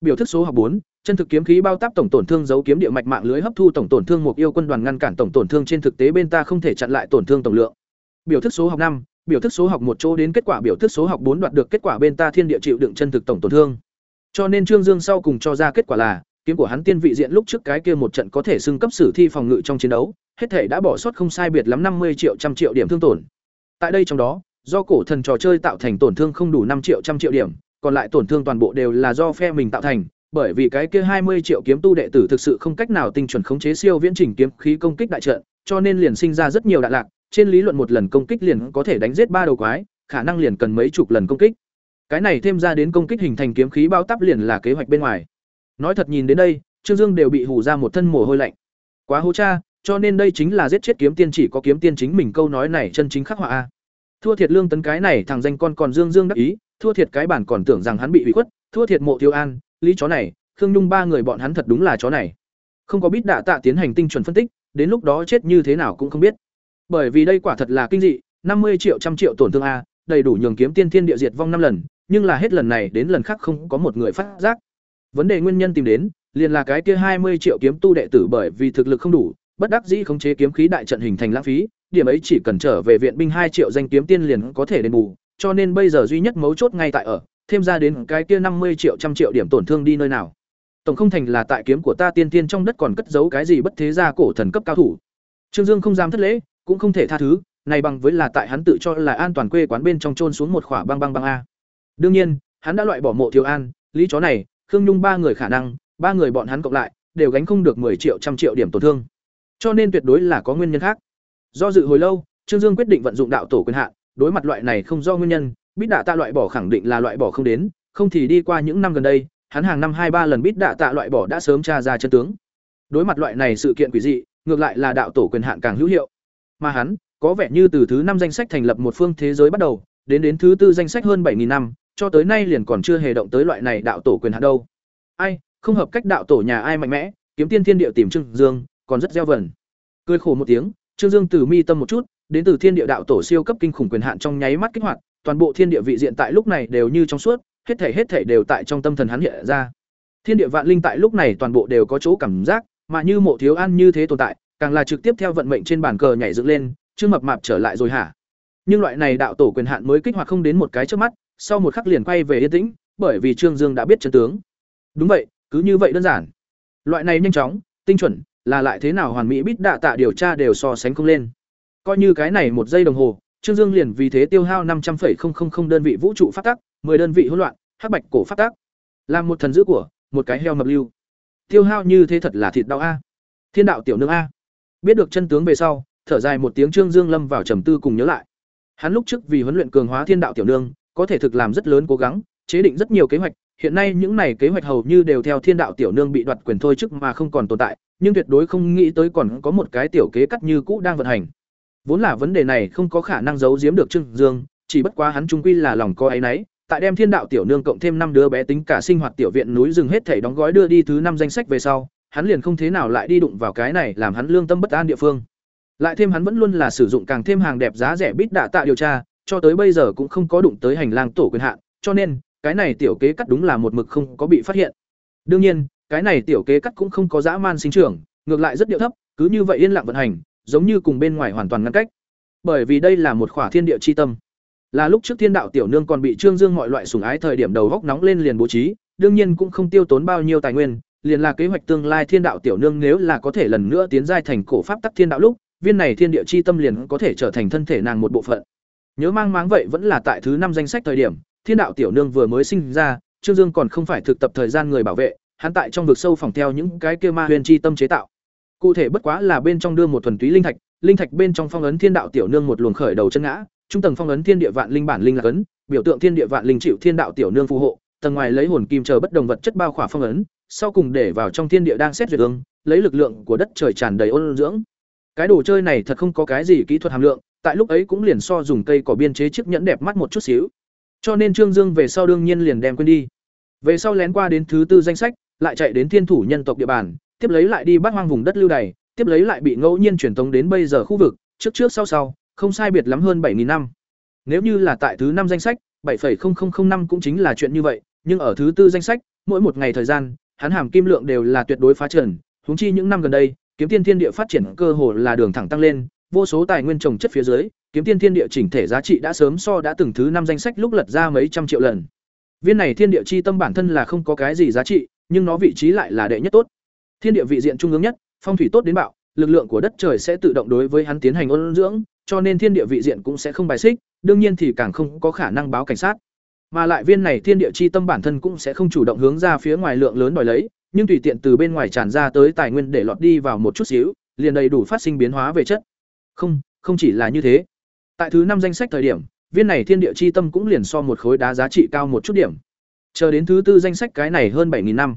A: Biểu thức số học bốn, chân thực kiếm khí bao táp tổng tổn thương dấu kiếm địa mạch mạng lưới hấp thu tổng tổn thương mục yêu quân đoàn ngăn cản tổng tổn thương trên thực tế bên ta không thể chặn lại tổn thương tổng lượng biểu thức số học năm, biểu thức số học một chỗ đến kết quả biểu thức số học bốn đoạt được kết quả bên ta thiên địa chịu đựng chân thực tổng tổn thương cho nên trương dương sau cùng cho ra kết quả là kiếm của hắn tiên vị diện lúc trước cái kia một trận có thể xưng cấp sử thi phòng ngự trong chiến đấu, hết thể đã bỏ sót không sai biệt lắm năm mươi triệu trăm triệu điểm thương tổn. Tại đây trong đó, do cổ thần trò chơi tạo thành tổn thương không đủ năm triệu trăm triệu điểm, còn lại tổn thương toàn bộ đều là do phe mình tạo thành, bởi vì cái kia hai mươi triệu kiếm tu đệ tử thực sự không cách nào tinh chuẩn khống chế siêu viễn trình kiếm khí công kích đại trận, cho nên liền sinh ra rất nhiều đạn lạc, trên lý luận một lần công kích liền có thể đánh giết ba đầu quái, khả năng liền cần mấy chục lần công kích. Cái này thêm ra đến công kích hình thành kiếm khí bao táp liền là kế hoạch bên ngoài. Nói thật nhìn đến đây, Trương Dương đều bị hù ra một thân mồ hôi lạnh. Quá hố cha, cho nên đây chính là giết chết kiếm tiên chỉ có kiếm tiên chính mình câu nói này chân chính khắc họa a. Thua thiệt lương tấn cái này thằng danh con còn Dương Dương đắc ý, thua thiệt cái bản còn tưởng rằng hắn bị ủy khuất, thua thiệt mộ thiếu an, lý chó này, Khương Nhung ba người bọn hắn thật đúng là chó này. Không có biết đạ tạ tiến hành tinh chuẩn phân tích, đến lúc đó chết như thế nào cũng không biết. Bởi vì đây quả thật là kinh dị, năm mươi triệu trăm triệu tổn thương a, đầy đủ nhường kiếm tiên thiên địa diệt vong năm lần, nhưng là hết lần này đến lần khác không có một người phát giác. Vấn đề nguyên nhân tìm đến, liền là cái kia hai mươi triệu kiếm tu đệ tử bởi vì thực lực không đủ, bất đắc dĩ khống chế kiếm khí đại trận hình thành lãng phí, điểm ấy chỉ cần trở về viện binh hai triệu danh kiếm tiên liền có thể đền bù, cho nên bây giờ duy nhất mấu chốt ngay tại ở, thêm ra đến cái kia năm mươi triệu trăm triệu điểm tổn thương đi nơi nào. Tổng không thành là tại kiếm của ta tiên tiên trong đất còn cất giấu cái gì bất thế gia cổ thần cấp cao thủ. Trương Dương không dám thất lễ, cũng không thể tha thứ, này bằng với là tại hắn tự cho là an toàn quê quán bên trong trôn xuống một khỏa băng băng băng a. Đương nhiên, hắn đã loại bỏ mộ thiếu an, lý chó này, Khương Nhung ba người khả năng, ba người bọn hắn cộng lại đều gánh không được 10 triệu trăm triệu điểm tổn thương. Cho nên tuyệt đối là có nguyên nhân khác. Do dự hồi lâu, Trương Dương quyết định vận dụng đạo tổ quyền hạn, đối mặt loại này không do nguyên nhân, bít đạ tạ loại bỏ khẳng định là loại bỏ không đến, không thì đi qua những năm gần đây, hắn hàng năm hai ba lần bít đạ tạ loại bỏ đã sớm tra ra chân tướng. Đối mặt loại này sự kiện quỷ dị, ngược lại là đạo tổ quyền hạn càng hữu hiệu. Mà hắn, có vẻ như từ thứ năm danh sách thành lập một phương thế giới bắt đầu, đến đến thứ tư danh sách hơn 7000 năm, cho tới nay liền còn chưa hề động tới loại này đạo tổ quyền hạn đâu. Ai, không hợp cách đạo tổ nhà ai mạnh mẽ, kiếm tiên thiên địa tìm Trương Dương, còn rất gieo vẩn. Cười khổ một tiếng, Trương Dương từ mi tâm một chút, đến từ thiên địa đạo tổ siêu cấp kinh khủng quyền hạn trong nháy mắt kích hoạt, toàn bộ thiên địa vị diện tại lúc này đều như trong suốt, hết thể hết thể đều tại trong tâm thần hắn hiện ra. Thiên địa vạn linh tại lúc này toàn bộ đều có chỗ cảm giác, mà như mộ thiếu an như thế tồn tại, càng là trực tiếp theo vận mệnh trên bàn cờ nhảy dựng lên, chưa mập mạp trở lại rồi hả? Nhưng loại này đạo tổ quyền hạn mới kích hoạt không đến một cái trước mắt, sau một khắc liền quay về yên tĩnh, bởi vì Trương Dương đã biết chân tướng. Đúng vậy, cứ như vậy đơn giản. Loại này nhanh chóng, tinh chuẩn, là lại thế nào hoàn mỹ bít đạ tạ điều tra đều so sánh không lên. Coi như cái này một giây đồng hồ, Trương Dương liền vì thế tiêu hao năm trăm 500,000 đơn vị vũ trụ phát tắc, 10 đơn vị hỗn loạn, hắc bạch cổ phát tắc. Làm một thần dữ của, một cái heo mập lưu. Tiêu hao như thế thật là thịt đau a. Thiên đạo tiểu nương a. Biết được chân tướng về sau, thở dài một tiếng Trương Dương lâm vào trầm tư cùng nhớ lại. Hắn lúc trước vì huấn luyện cường hóa thiên đạo tiểu nương, có thể thực làm rất lớn cố gắng, chế định rất nhiều kế hoạch, hiện nay những này kế hoạch hầu như đều theo thiên đạo tiểu nương bị đoạt quyền thôi chức mà không còn tồn tại, nhưng tuyệt đối không nghĩ tới còn có một cái tiểu kế cắt như cũ đang vận hành. Vốn là vấn đề này không có khả năng giấu giếm được Trương Dương, chỉ bất quá hắn trung quy là lòng có ấy nấy, tại đem thiên đạo tiểu nương cộng thêm năm đứa bé tính cả sinh hoạt tiểu viện núi rừng hết thảy đóng gói đưa đi thứ năm danh sách về sau, hắn liền không thế nào lại đi đụng vào cái này làm hắn lương tâm bất an địa phương. Lại thêm hắn vẫn luôn là sử dụng càng thêm hàng đẹp giá rẻ bít đạ tạ điều tra, cho tới bây giờ cũng không có đụng tới hành lang tổ quyền hạn, cho nên cái này tiểu kế cắt đúng là một mực không có bị phát hiện. Đương nhiên, cái này tiểu kế cắt cũng không có dã man sinh trưởng, ngược lại rất điệu thấp, cứ như vậy yên lặng vận hành, giống như cùng bên ngoài hoàn toàn ngăn cách. Bởi vì đây là một khỏa thiên địa chi tâm. Là lúc trước thiên đạo tiểu nương còn bị Trương Dương mọi loại sủng ái thời điểm đầu góc nóng lên liền bố trí, đương nhiên cũng không tiêu tốn bao nhiêu tài nguyên, liền là kế hoạch tương lai thiên đạo tiểu nương nếu là có thể lần nữa tiến giai thành cổ pháp tắc thiên đạo lúc, viên này thiên địa chi tâm liền có thể trở thành thân thể nàng một bộ phận. Nhớ mang máng vậy vẫn là tại thứ năm danh sách thời điểm, thiên đạo tiểu nương vừa mới sinh ra, Trương Dương còn không phải thực tập thời gian người bảo vệ, hắn tại trong vực sâu phòng theo những cái kia ma huyền chi tâm chế tạo. Cụ thể bất quá là bên trong đưa một thuần túy linh thạch, linh thạch bên trong phong ấn thiên đạo tiểu nương một luồng khởi đầu chân ngã, trung tầng phong ấn thiên địa vạn linh bản linh là ấn, biểu tượng thiên địa vạn linh chịu thiên đạo tiểu nương phù hộ, tầng ngoài lấy hồn kim chờ bất đồng vật chất bao khỏa phong ấn, sau cùng để vào trong thiên địa đang xét duyệt ương, lấy lực lượng của đất trời tràn đầy ôn dưỡng. Cái đồ chơi này thật không có cái gì kỹ thuật hàm lượng, tại lúc ấy cũng liền so dùng cây cỏ biên chế chiếc nhẫn đẹp mắt một chút xíu. Cho nên Trương Dương về sau đương nhiên liền đem quên đi. Về sau lén qua đến thứ tư danh sách, lại chạy đến thiên thủ nhân tộc địa bàn, tiếp lấy lại đi bắt hoang vùng đất lưu đày, tiếp lấy lại bị ngẫu nhiên truyền tống đến bây giờ khu vực, trước trước sau sau, không sai biệt lắm hơn 7000 năm. Nếu như là tại thứ năm danh sách, 7.0005 cũng chính là chuyện như vậy, nhưng ở thứ tư danh sách, mỗi một ngày thời gian, hắn hàm kim lượng đều là tuyệt đối phá trần, huống chi những năm gần đây, kiếm tiên thiên địa phát triển cơ hồ là đường thẳng tăng lên, vô số tài nguyên trồng chất phía dưới, kiếm tiên thiên địa chỉnh thể giá trị đã sớm so đã từng thứ năm danh sách lúc lật ra mấy trăm triệu lần. Viên này thiên địa chi tâm bản thân là không có cái gì giá trị, nhưng nó vị trí lại là đệ nhất tốt. Thiên địa vị diện trung ương nhất, phong thủy tốt đến bạo, lực lượng của đất trời sẽ tự động đối với hắn tiến hành ôn dưỡng, cho nên thiên địa vị diện cũng sẽ không bài xích, đương nhiên thì càng không có khả năng báo cảnh sát. Mà lại viên này thiên địa chi tâm bản thân cũng sẽ không chủ động hướng ra phía ngoài lượng lớn đòi lấy, nhưng tùy tiện từ bên ngoài tràn ra tới tài nguyên để lọt đi vào một chút xíu, liền đầy đủ phát sinh biến hóa về chất. Không, không chỉ là như thế. Tại thứ năm danh sách thời điểm, viên này thiên địa chi tâm cũng liền so một khối đá giá trị cao một chút điểm. Chờ đến thứ tư danh sách cái này hơn bảy nghìn năm.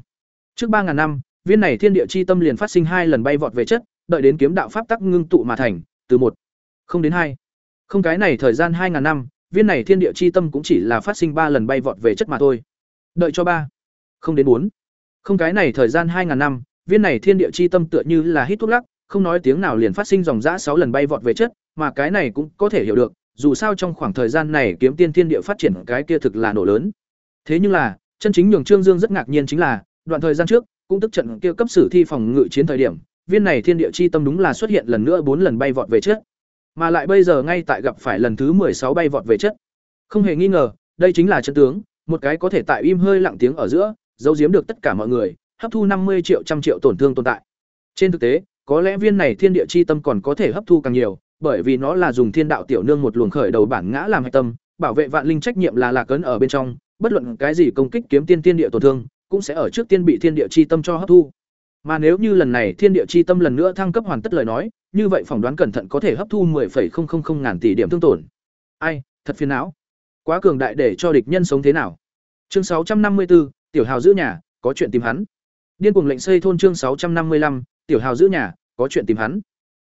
A: Trước ba ngàn năm, viên này thiên địa chi tâm liền phát sinh hai lần bay vọt về chất, đợi đến kiếm đạo pháp tắc ngưng tụ mà thành, từ một không đến hai Không cái này thời gian hai ngàn năm, viên này thiên địa chi tâm cũng chỉ là phát sinh ba lần bay vọt về chất mà thôi. Đợi cho ba không đến bốn Không cái này thời gian hai ngàn năm, viên này thiên địa chi tâm tựa như là hít thuốc lắc, không nói tiếng nào liền phát sinh dòng dã sáu lần bay vọt về chất, mà cái này cũng có thể hiểu được, dù sao trong khoảng thời gian này kiếm tiên thiên địa phát triển cái kia thực là nổ lớn. Thế nhưng là, chân chính nhường Trương Dương rất ngạc nhiên chính là, đoạn thời gian trước, cũng tức trận kia cấp sử thi phòng ngự chiến thời điểm, viên này thiên địa chi tâm đúng là xuất hiện lần nữa bốn lần bay vọt về chất, Mà lại bây giờ ngay tại gặp phải lần thứ sáu bay vọt về chất. Không hề nghi ngờ, đây chính là chân tướng, một cái có thể tại im hơi lặng tiếng ở giữa, giấu giếm được tất cả mọi người, hấp thu năm mươi triệu trăm triệu tổn thương tồn tại. Trên thực tế, có lẽ viên này thiên địa chi tâm còn có thể hấp thu càng nhiều, bởi vì nó là dùng thiên đạo tiểu nương một luồng khởi đầu bản ngã làm hạch tâm, bảo vệ vạn linh trách nhiệm là lạc cấn ở bên trong, bất luận cái gì công kích kiếm tiên tiên địa tổn thương, cũng sẽ ở trước tiên bị thiên địa chi tâm cho hấp thu. Mà nếu như lần này thiên địa chi tâm lần nữa thăng cấp hoàn tất lời nói, như vậy phỏng đoán cẩn thận có thể hấp thu 10,000 ngàn tỷ điểm thương tổn. Ai, thật phiền não. Quá cường đại để cho địch nhân sống thế nào. Chương 654, tiểu hào giữ nhà, có chuyện tìm hắn. Điên cuồng lệnh xây thôn chương 655, tiểu hào giữ nhà, có chuyện tìm hắn.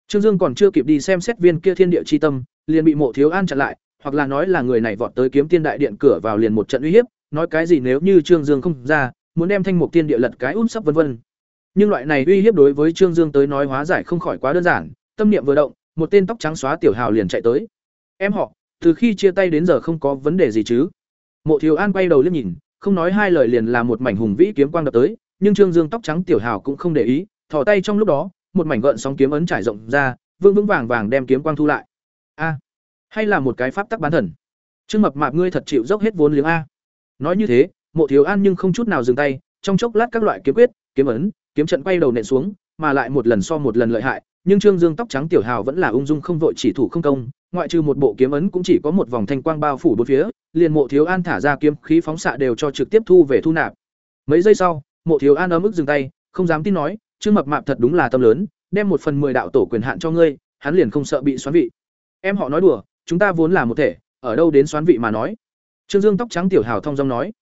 A: Trương Dương còn chưa kịp đi xem xét viên kia thiên địa chi tâm, liền bị Mộ Thiếu An chặn lại, hoặc là nói là người này vọt tới kiếm tiên đại điện cửa vào liền một trận uy hiếp, nói cái gì nếu như Trương Dương không ra, muốn đem thanh mục tiên địa lật cái út sấp vân vân. Nhưng loại này uy hiếp đối với Trương Dương tới nói hóa giải không khỏi quá đơn giản, tâm niệm vừa động, một tên tóc trắng xóa tiểu hào liền chạy tới. Em họ, từ khi chia tay đến giờ không có vấn đề gì chứ? Mộ Thiếu An quay đầu liếc nhìn, không nói hai lời liền là một mảnh hùng vĩ kiếm quang đập tới, nhưng Trương Dương tóc trắng tiểu hào cũng không để ý, thò tay trong lúc đó, một mảnh gợn sóng kiếm ấn trải rộng ra, vương vững vàng vàng đem kiếm quang thu lại. A, hay là một cái pháp tắc bán thần. Trương Mập Mạp ngươi thật chịu dốc hết vốn liếng a. Nói như thế, Mộ Thiếu An nhưng không chút nào dừng tay, trong chốc lát các loại kiếm quyết, kiếm ấn, kiếm trận quay đầu nện xuống, mà lại một lần so một lần lợi hại, nhưng Trương Dương tóc trắng tiểu hào vẫn là ung dung không vội chỉ thủ không công, ngoại trừ một bộ kiếm ấn cũng chỉ có một vòng thanh quang bao phủ bốn phía, liền Mộ Thiếu An thả ra kiếm khí phóng xạ đều cho trực tiếp thu về thu nạp. Mấy giây sau, Mộ Thiếu An ấm ức dừng tay, không dám tin nói, Trương Mập Mạp thật đúng là tâm lớn, đem một phần mười đạo tổ quyền hạn cho ngươi, hắn liền không sợ bị xoán vị. Em họ nói đùa, chúng ta vốn là một thể, ở đâu đến xoán vị mà nói. Trương Dương tóc trắng tiểu hào thông dong nói.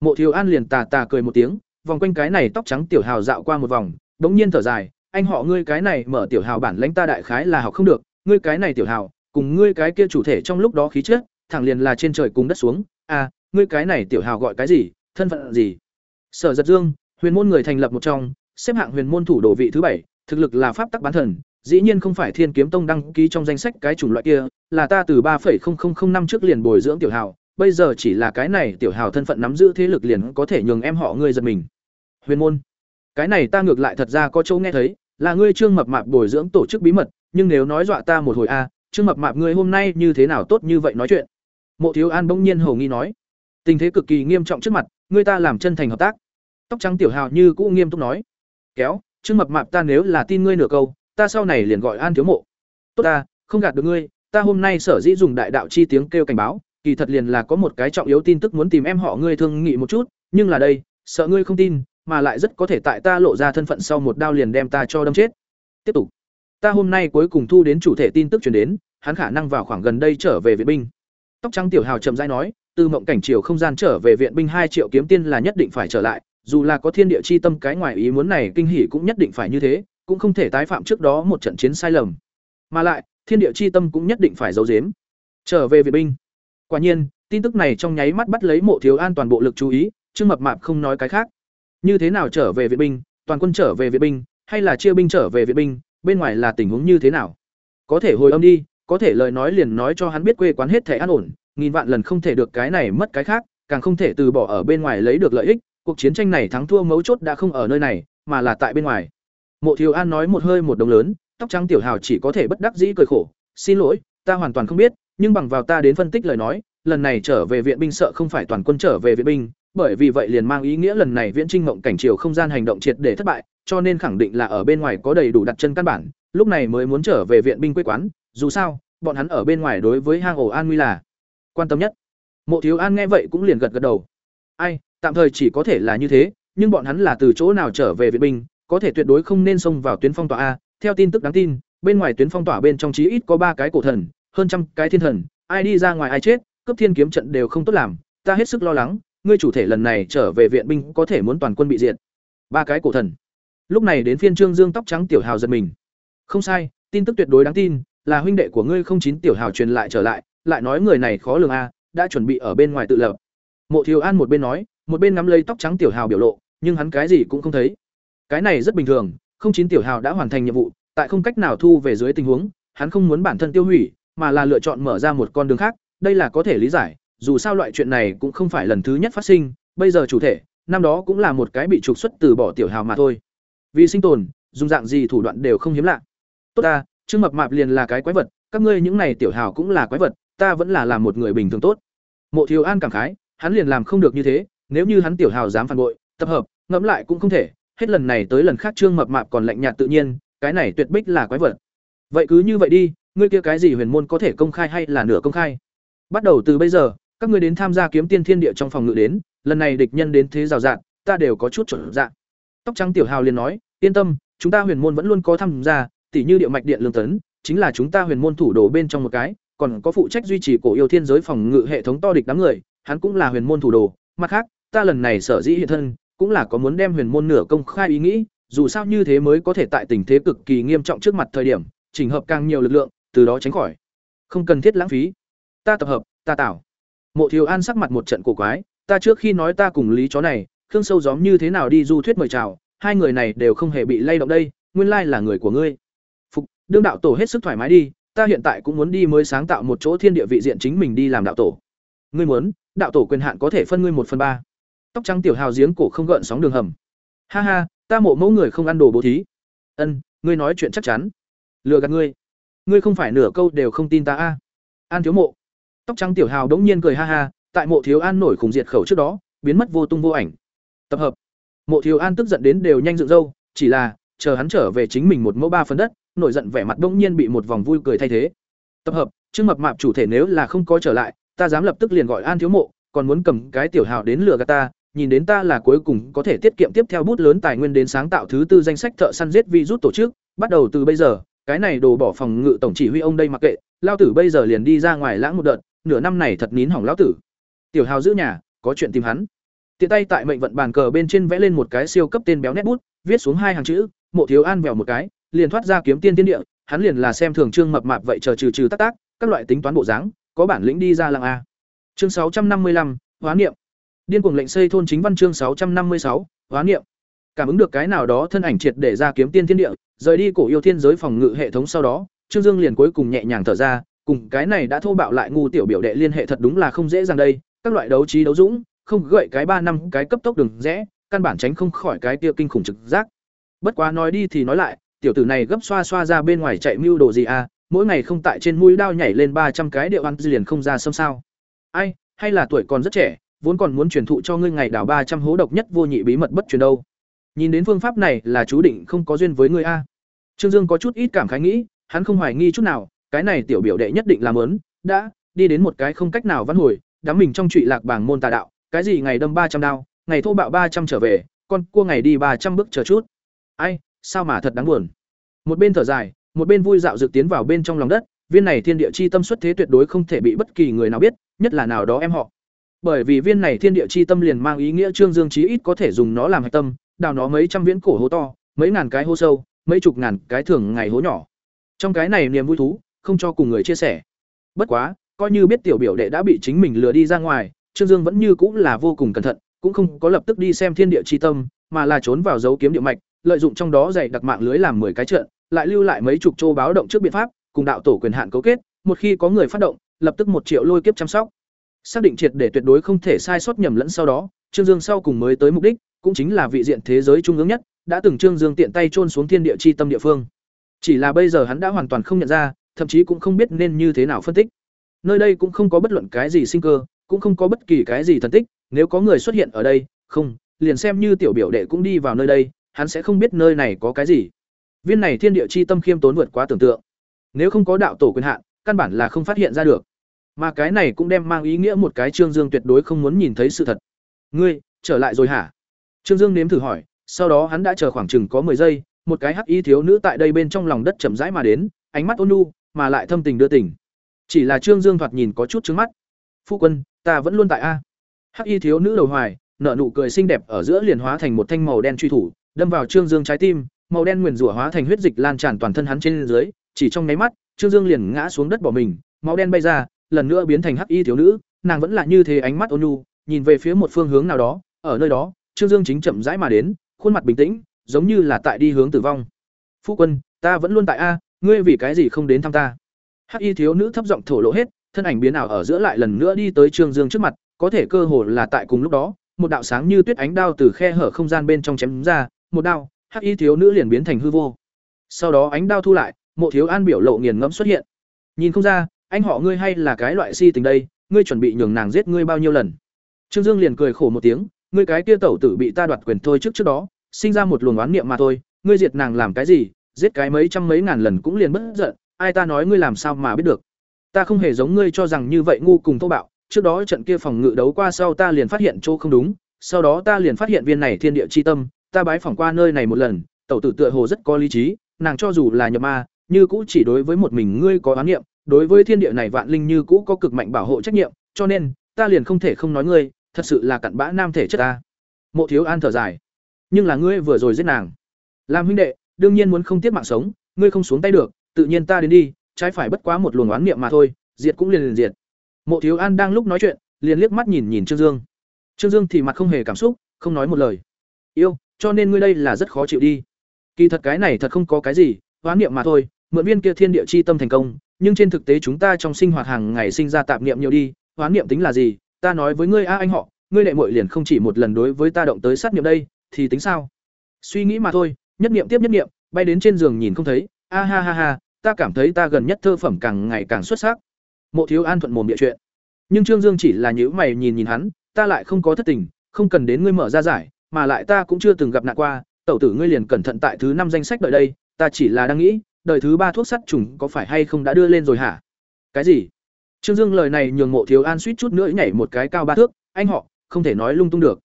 A: Mộ Thiếu An liền tà tà cười một tiếng, vòng quanh cái này tóc trắng tiểu hào dạo qua một vòng, đống nhiên thở dài, anh họ ngươi cái này mở tiểu hào bản lãnh ta đại khái là học không được, ngươi cái này tiểu hào, cùng ngươi cái kia chủ thể trong lúc đó khí chất, thẳng liền là trên trời cùng đất xuống, à, ngươi cái này tiểu hào gọi cái gì, thân phận gì? Sở Giật Dương, huyền môn người thành lập một trong, xếp hạng huyền môn thủ đồ vị thứ bảy, thực lực là pháp tắc bán thần, dĩ nhiên không phải Thiên Kiếm Tông đăng ký trong danh sách cái chủng loại kia, là ta từ 3.0005 năm trước liền bồi dưỡng tiểu hào, bây giờ chỉ là cái này tiểu hào thân phận nắm giữ thế lực liền có thể nhường em họ ngươi giật mình. Huyền môn. Cái này ta ngược lại thật ra có chỗ nghe thấy, là ngươi Trương Mập Mạp bồi dưỡng tổ chức bí mật, nhưng nếu nói dọa ta một hồi a, Trương Mập Mạp ngươi hôm nay như thế nào tốt như vậy nói chuyện. Mộ Thiếu An bỗng nhiên hầu nghi nói, tình thế cực kỳ nghiêm trọng trước mặt, ngươi ta làm chân thành hợp tác. Tóc trắng tiểu hào như cũ nghiêm túc nói, kéo, Trương Mập Mạp ta nếu là tin ngươi nửa câu, ta sau này liền gọi An thiếu mộ. Tốt ta, không gạt được ngươi, ta hôm nay sở dĩ dùng đại đạo chi tiếng kêu cảnh báo, kỳ thật liền là có một cái trọng yếu tin tức muốn tìm em họ ngươi thương nghị một chút, nhưng là đây, sợ ngươi không tin, mà lại rất có thể tại ta lộ ra thân phận sau một đao liền đem ta cho đâm chết. Tiếp tục. Ta hôm nay cuối cùng thu đến chủ thể tin tức truyền đến, hắn khả năng vào khoảng gần đây trở về viện binh. Tóc trắng tiểu hào trầm rãi nói, từ mộng cảnh chiều không gian trở về viện binh hai triệu kiếm tiên là nhất định phải trở lại, dù là có thiên địa chi tâm cái ngoài ý muốn này kinh hỉ cũng nhất định phải như thế, cũng không thể tái phạm trước đó một trận chiến sai lầm. Mà lại, thiên địa chi tâm cũng nhất định phải giấu giếm. Trở về viện binh. Quả nhiên, tin tức này trong nháy mắt bắt lấy Mộ Thiếu An toàn bộ lực chú ý, Trương Mập Mạp không nói cái khác. Như thế nào trở về viện binh, toàn quân trở về viện binh, hay là chia binh trở về viện binh, bên ngoài là tình huống như thế nào? Có thể hồi âm đi, có thể lời nói liền nói cho hắn biết quê quán hết thể an ổn, nghìn vạn lần không thể được cái này mất cái khác, càng không thể từ bỏ ở bên ngoài lấy được lợi ích, cuộc chiến tranh này thắng thua mấu chốt đã không ở nơi này, mà là tại bên ngoài. Mộ Thiếu An nói một hơi một đồng lớn, tóc trắng tiểu hào chỉ có thể bất đắc dĩ cười khổ, "Xin lỗi, ta hoàn toàn không biết, nhưng bằng vào ta đến phân tích lời nói, lần này trở về viện binh sợ không phải toàn quân trở về viện binh, bởi vì vậy liền mang ý nghĩa lần này viễn trinh mộng cảnh chiều không gian hành động triệt để thất bại, cho nên khẳng định là ở bên ngoài có đầy đủ đặt chân căn bản, lúc này mới muốn trở về viện binh quê quán, dù sao, bọn hắn ở bên ngoài đối với hang ổ an nguy là quan tâm nhất. Mộ Thiếu An nghe vậy cũng liền gật gật đầu. Ai, tạm thời chỉ có thể là như thế, nhưng bọn hắn là từ chỗ nào trở về viện binh, có thể tuyệt đối không nên xông vào tuyến phong tỏa a. Theo tin tức đáng tin, bên ngoài tuyến phong tỏa bên trong chí ít có ba cái cổ thần, hơn trăm cái thiên thần, ai đi ra ngoài ai chết, cấp thiên kiếm trận đều không tốt làm, ta hết sức lo lắng, ngươi chủ thể lần này trở về viện binh có thể muốn toàn quân bị diệt. Ba cái cổ thần. Lúc này đến phiên Trương Dương tóc trắng tiểu hào giật mình. Không sai, tin tức tuyệt đối đáng tin, là huynh đệ của ngươi không chín tiểu hào truyền lại trở lại, lại nói người này khó lường a, đã chuẩn bị ở bên ngoài tự lập. Mộ Thiếu An một bên nói, một bên nắm lấy tóc trắng tiểu hào biểu lộ, nhưng hắn cái gì cũng không thấy. Cái này rất bình thường, không chín tiểu hào đã hoàn thành nhiệm vụ, tại không cách nào thu về dưới tình huống, hắn không muốn bản thân tiêu hủy, mà là lựa chọn mở ra một con đường khác, đây là có thể lý giải, dù sao loại chuyện này cũng không phải lần thứ nhất phát sinh, bây giờ chủ thể, năm đó cũng là một cái bị trục xuất từ bỏ tiểu hào mà thôi. Vì sinh tồn, dùng dạng gì thủ đoạn đều không hiếm lạ. Tốt ta, Trương Mập Mạp liền là cái quái vật, các ngươi những này tiểu hào cũng là quái vật, ta vẫn là làm một người bình thường tốt. Mộ Thiếu An cảm khái, hắn liền làm không được như thế, nếu như hắn tiểu hào dám phản bội, tập hợp, ngẫm lại cũng không thể, hết lần này tới lần khác Trương Mập Mạp còn lạnh nhạt tự nhiên, cái này tuyệt bích là quái vật. Vậy cứ như vậy đi, ngươi kia cái gì huyền môn có thể công khai hay là nửa công khai? Bắt đầu từ bây giờ, các ngươi đến tham gia kiếm tiên thiên địa trong phòng ngự đến, lần này địch nhân đến thế rào rạt, ta đều có chút chuẩn dạng. Tóc trắng tiểu hào liền nói, yên tâm, chúng ta huyền môn vẫn luôn có tham gia, tỷ như địa mạch điện lương tấn, chính là chúng ta huyền môn thủ đồ bên trong một cái, còn có phụ trách duy trì cổ yêu thiên giới phòng ngự hệ thống to địch đám người, hắn cũng là huyền môn thủ đồ, mặt khác, ta lần này sở dĩ hiện thân, cũng là có muốn đem huyền môn nửa công khai ý nghĩ, dù sao như thế mới có thể tại tình thế cực kỳ nghiêm trọng trước mặt thời điểm, chỉnh hợp càng nhiều lực lượng, từ đó tránh khỏi không cần thiết lãng phí. Ta tập hợp, ta tạo. Mộ Thiếu An sắc mặt một trận cổ quái, ta trước khi nói ta cùng lý chó này, Khương Sâu gióm như thế nào đi du thuyết mời chào, hai người này đều không hề bị lay động đây, nguyên lai là người của ngươi. Phục, đương đạo tổ hết sức thoải mái đi, ta hiện tại cũng muốn đi mới sáng tạo một chỗ thiên địa vị diện chính mình đi làm đạo tổ. Ngươi muốn, đạo tổ quyền hạn có thể phân ngươi một phần ba. Tóc trắng tiểu hào giếng cổ không gợn sóng đường hầm. Ha ha, ta mộ mẫu người không ăn đồ bố thí. Ân, ngươi nói chuyện chắc chắn. Lừa gạt ngươi. Ngươi không phải nửa câu đều không tin ta a. An thiếu mộ. Tóc trắng tiểu hào đống nhiên cười ha ha, tại mộ thiếu an nổi khủng diệt khẩu trước đó, biến mất vô tung vô ảnh. Tập hợp. Mộ thiếu an tức giận đến đều nhanh dựng râu, chỉ là chờ hắn trở về chính mình một mẫu ba phần đất, nổi giận vẻ mặt đống nhiên bị một vòng vui cười thay thế. Tập hợp, Trương Mập Mạp chủ thể nếu là không có trở lại, ta dám lập tức liền gọi An thiếu mộ, còn muốn cầm cái tiểu hào đến lừa gạt ta, nhìn đến ta là cuối cùng có thể tiết kiệm tiếp theo bút lớn tài nguyên đến sáng tạo thứ tư danh sách thợ săn giết virus tổ chức, bắt đầu từ bây giờ, cái này đồ bỏ phòng ngự tổng chỉ huy ông đây mặc kệ, lao tử bây giờ liền đi ra ngoài lãng một đợt, nửa năm này thật nín hỏng lão tử. Tiểu Hào giữ nhà, có chuyện tìm hắn. Tiện tay tại mệnh vận bàn cờ bên trên vẽ lên một cái siêu cấp tên béo nét bút, viết xuống hai hàng chữ, Mộ Thiếu An vèo một cái, liền thoát ra kiếm tiên tiên địa, hắn liền là xem thường trương mập mạp vậy chờ trừ trừ tác tác, các loại tính toán bộ dáng, có bản lĩnh đi ra làng a. Chương sáu trăm năm mươi lăm hóa niệm. Điên cuồng lệnh xây thôn chính văn chương sáu trăm năm mươi sáu hóa niệm. Cảm ứng được cái nào đó thân ảnh triệt để ra kiếm tiên thiên địa, rời đi cổ yêu thiên giới phòng ngự hệ thống sau đó, Trương Dương liền cuối cùng nhẹ nhàng thở ra, cùng cái này đã thô bạo lại ngu tiểu biểu đệ liên hệ thật đúng là không dễ dàng đây, các loại đấu trí đấu dũng, không gợi cái ba năm cái cấp tốc đường rẽ, căn bản tránh không khỏi cái kia kinh khủng trực giác. Bất quá nói đi thì nói lại, tiểu tử này gấp xoa xoa ra bên ngoài chạy mưu đồ gì à, mỗi ngày không tại trên mũi đao nhảy lên ba trăm cái điệu ăn liền không ra xâm sao. Ai, hay là tuổi còn rất trẻ, vốn còn muốn truyền thụ cho ngươi ngày đào ba trăm hố độc nhất vô nhị bí mật bất truyền đâu. Nhìn đến phương pháp này là chú định không có duyên với ngươi a. Trương Dương có chút ít cảm khái nghĩ, hắn không hoài nghi chút nào, cái này tiểu biểu đệ nhất định làm lớn, đã đi đến một cái không cách nào vãn hồi, đám mình trong trụy lạc bảng môn tà đạo, cái gì ngày đâm ba trăm đao, ngày thô bạo ba trăm trở về, con cua ngày đi ba trăm bước chờ chút. Ai, sao mà thật đáng buồn. Một bên thở dài, một bên vui dạo dược tiến vào bên trong lòng đất, viên này thiên địa chi tâm xuất thế tuyệt đối không thể bị bất kỳ người nào biết, nhất là nào đó em họ. Bởi vì viên này thiên địa chi tâm liền mang ý nghĩa Trương Dương chí ít có thể dùng nó làm hạch tâm, đào nó mấy trăm viễn cổ hố to, mấy ngàn cái hố sâu, mấy chục ngàn cái thường ngày hố nhỏ. Trong cái này niềm vui thú, không cho cùng người chia sẻ. Bất quá, coi như biết tiểu biểu đệ đã bị chính mình lừa đi ra ngoài, Trương Dương vẫn như cũng là vô cùng cẩn thận, cũng không có lập tức đi xem thiên địa chi tâm, mà là trốn vào dấu kiếm địa mạch, lợi dụng trong đó dày đặc mạng lưới làm 10 cái trận, lại lưu lại mấy chục châu báo động trước biện pháp, cùng đạo tổ quyền hạn cấu kết, một khi có người phát động, lập tức một triệu lôi kiếp chăm sóc. Xác định triệt để tuyệt đối không thể sai sót nhầm lẫn sau đó, Trương Dương sau cùng mới tới mục đích, cũng chính là vị diện thế giới trung ương nhất, đã từng Trương Dương tiện tay chôn xuống thiên địa chi tâm địa phương. Chỉ là bây giờ hắn đã hoàn toàn không nhận ra, thậm chí cũng không biết nên như thế nào phân tích. nơi đây cũng không có bất luận cái gì sinh cơ, cũng không có bất kỳ cái gì thần tích, nếu có người xuất hiện ở đây, không, liền xem như tiểu biểu đệ cũng đi vào nơi đây, hắn sẽ không biết nơi này có cái gì. Viên này thiên địa chi tâm khiêm tốn vượt quá tưởng tượng. Nếu không có đạo tổ quyền hạn, căn bản là không phát hiện ra được. Mà cái này cũng đem mang ý nghĩa một cái Trương Dương tuyệt đối không muốn nhìn thấy sự thật. Ngươi, trở lại rồi hả? Trương Dương nếm thử hỏi, sau đó hắn đã chờ khoảng chừng có 10 giây, một cái hắc y thiếu nữ tại đây bên trong lòng đất chậm rãi mà đến, ánh mắt ôn nhu, mà lại thâm tình đưa tình. Chỉ là Trương Dương thoạt nhìn có chút trướng mắt. "Phu quân, ta vẫn luôn tại a." Hắc y thiếu nữ đầu hoài, nở nụ cười xinh đẹp ở giữa liền hóa thành một thanh màu đen truy thủ, đâm vào Trương Dương trái tim, màu đen nguyền rủa hóa thành huyết dịch lan tràn toàn thân hắn trên dưới, chỉ trong nháy mắt, Trương Dương liền ngã xuống đất bỏ mình, máu đen bay ra, lần nữa biến thành hắc y thiếu nữ, nàng vẫn là như thế ánh mắt ôn nhu, nhìn về phía một phương hướng nào đó, ở nơi đó, Trương Dương chính chậm rãi mà đến, khuôn mặt bình tĩnh, giống như là tại đi hướng tử vong. "Phu quân, ta vẫn luôn tại a, ngươi vì cái gì không đến thăm ta?" Hắc y thiếu nữ thấp giọng thổ lộ hết, thân ảnh biến ảo ở giữa lại lần nữa đi tới Trương Dương trước mặt, có thể cơ hồ là tại cùng lúc đó, một đạo sáng như tuyết ánh đao từ khe hở không gian bên trong chém ra, một đao, hắc y thiếu nữ liền biến thành hư vô. Sau đó ánh đao thu lại, Mộ Thiếu An biểu lộ nghiền ngẫm xuất hiện. Nhìn không ra, anh họ ngươi hay là cái loại si tình đây, ngươi chuẩn bị nhường nàng giết ngươi bao nhiêu lần? Trương Dương liền cười khổ một tiếng, ngươi cái kia tẩu tử bị ta đoạt quyền thôi trước trước đó, sinh ra một luồng oán niệm mà thôi, ngươi diệt nàng làm cái gì, giết cái mấy trăm mấy ngàn lần cũng liền bất giận, ai ta nói ngươi làm sao mà biết được? Ta không hề giống ngươi cho rằng như vậy ngu cùng thô bạo, trước đó trận kia phòng ngự đấu qua sau ta liền phát hiện chỗ không đúng, sau đó ta liền phát hiện viên này thiên địa chi tâm, ta bái phỏng qua nơi này một lần, tẩu tử tựa hồ rất có lý trí, nàng cho dù là nhập ma, như cũ chỉ đối với một mình ngươi có oán niệm, đối với thiên địa này vạn linh như cũ có cực mạnh bảo hộ trách nhiệm, cho nên, ta liền không thể không nói ngươi, thật sự là cặn bã nam thể chất ta. Mộ Thiếu An thở dài. Nhưng là ngươi vừa rồi giết nàng. Làm huynh đệ, đương nhiên muốn không tiếc mạng sống, ngươi không xuống tay được, tự nhiên ta đến đi, trái phải bất quá một luồng oán niệm mà thôi, diệt cũng liền liền diệt. Mộ Thiếu An đang lúc nói chuyện, liền liếc mắt nhìn nhìn Trương Dương. Trương Dương thì mặt không hề cảm xúc, không nói một lời. Yêu, cho nên ngươi đây là rất khó chịu đi. Kỳ thật cái này thật không có cái gì, hoán niệm mà thôi, mượn viên kia thiên địa chi tâm thành công, nhưng trên thực tế chúng ta trong sinh hoạt hàng ngày sinh ra tạp niệm nhiều đi, hoán niệm tính là gì? Ta nói với ngươi a anh họ, ngươi đệ muội liền không chỉ một lần đối với ta động tới sát niệm đây, thì tính sao? Suy nghĩ mà thôi, nhất niệm tiếp nhất niệm, bay đến trên giường nhìn không thấy, a ha ha ha, ta cảm thấy ta gần nhất thơ phẩm càng ngày càng xuất sắc. Mộ Thiếu An thuận mồm địa chuyện. Nhưng Trương Dương chỉ là nhíu mày nhìn nhìn hắn, ta lại không có thất tình, không cần đến ngươi mở ra giải, mà lại ta cũng chưa từng gặp nạn qua, tẩu tử ngươi liền cẩn thận tại thứ năm danh sách đợi đây, ta chỉ là đang nghĩ, đời thứ ba thuốc sắt trùng có phải hay không đã đưa lên rồi hả? Cái gì? Trương Dương lời này nhường Mộ Thiếu An suýt chút nữa nhảy một cái cao ba thước, anh họ, không thể nói lung tung được.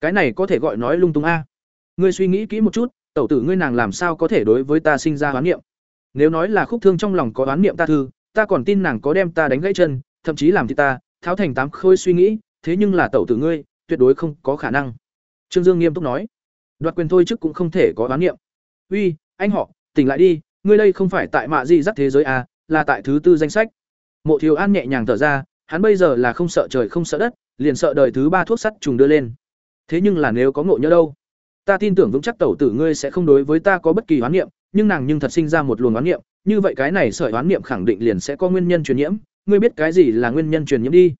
A: Cái này có thể gọi nói lung tung a. Ngươi suy nghĩ kỹ một chút, tẩu tử ngươi nàng làm sao có thể đối với ta sinh ra oán niệm? Nếu nói là khúc thương trong lòng có oán niệm ta thư, ta còn tin nàng có đem ta đánh gãy chân, thậm chí làm thì ta tháo thành tám khôi suy nghĩ, thế nhưng là tẩu tử ngươi, tuyệt đối không có khả năng. Trương Dương nghiêm túc nói, đoạt quyền thôi chứ cũng không thể có oán niệm. Uy, anh họ, tỉnh lại đi, ngươi đây không phải tại mạ gì dắt thế giới à, là tại thứ tư danh sách. Mộ Thiếu An nhẹ nhàng thở ra, hắn bây giờ là không sợ trời không sợ đất, liền sợ đời thứ ba thuốc sắt trùng đưa lên. Thế nhưng là nếu có ngộ nhỡ đâu, ta tin tưởng vững chắc tẩu tử ngươi sẽ không đối với ta có bất kỳ oán niệm, nhưng nàng nhưng thật sinh ra một luồng oán niệm, như vậy cái này sợi oán niệm khẳng định liền sẽ có nguyên nhân truyền nhiễm, ngươi biết cái gì là nguyên nhân truyền nhiễm đi.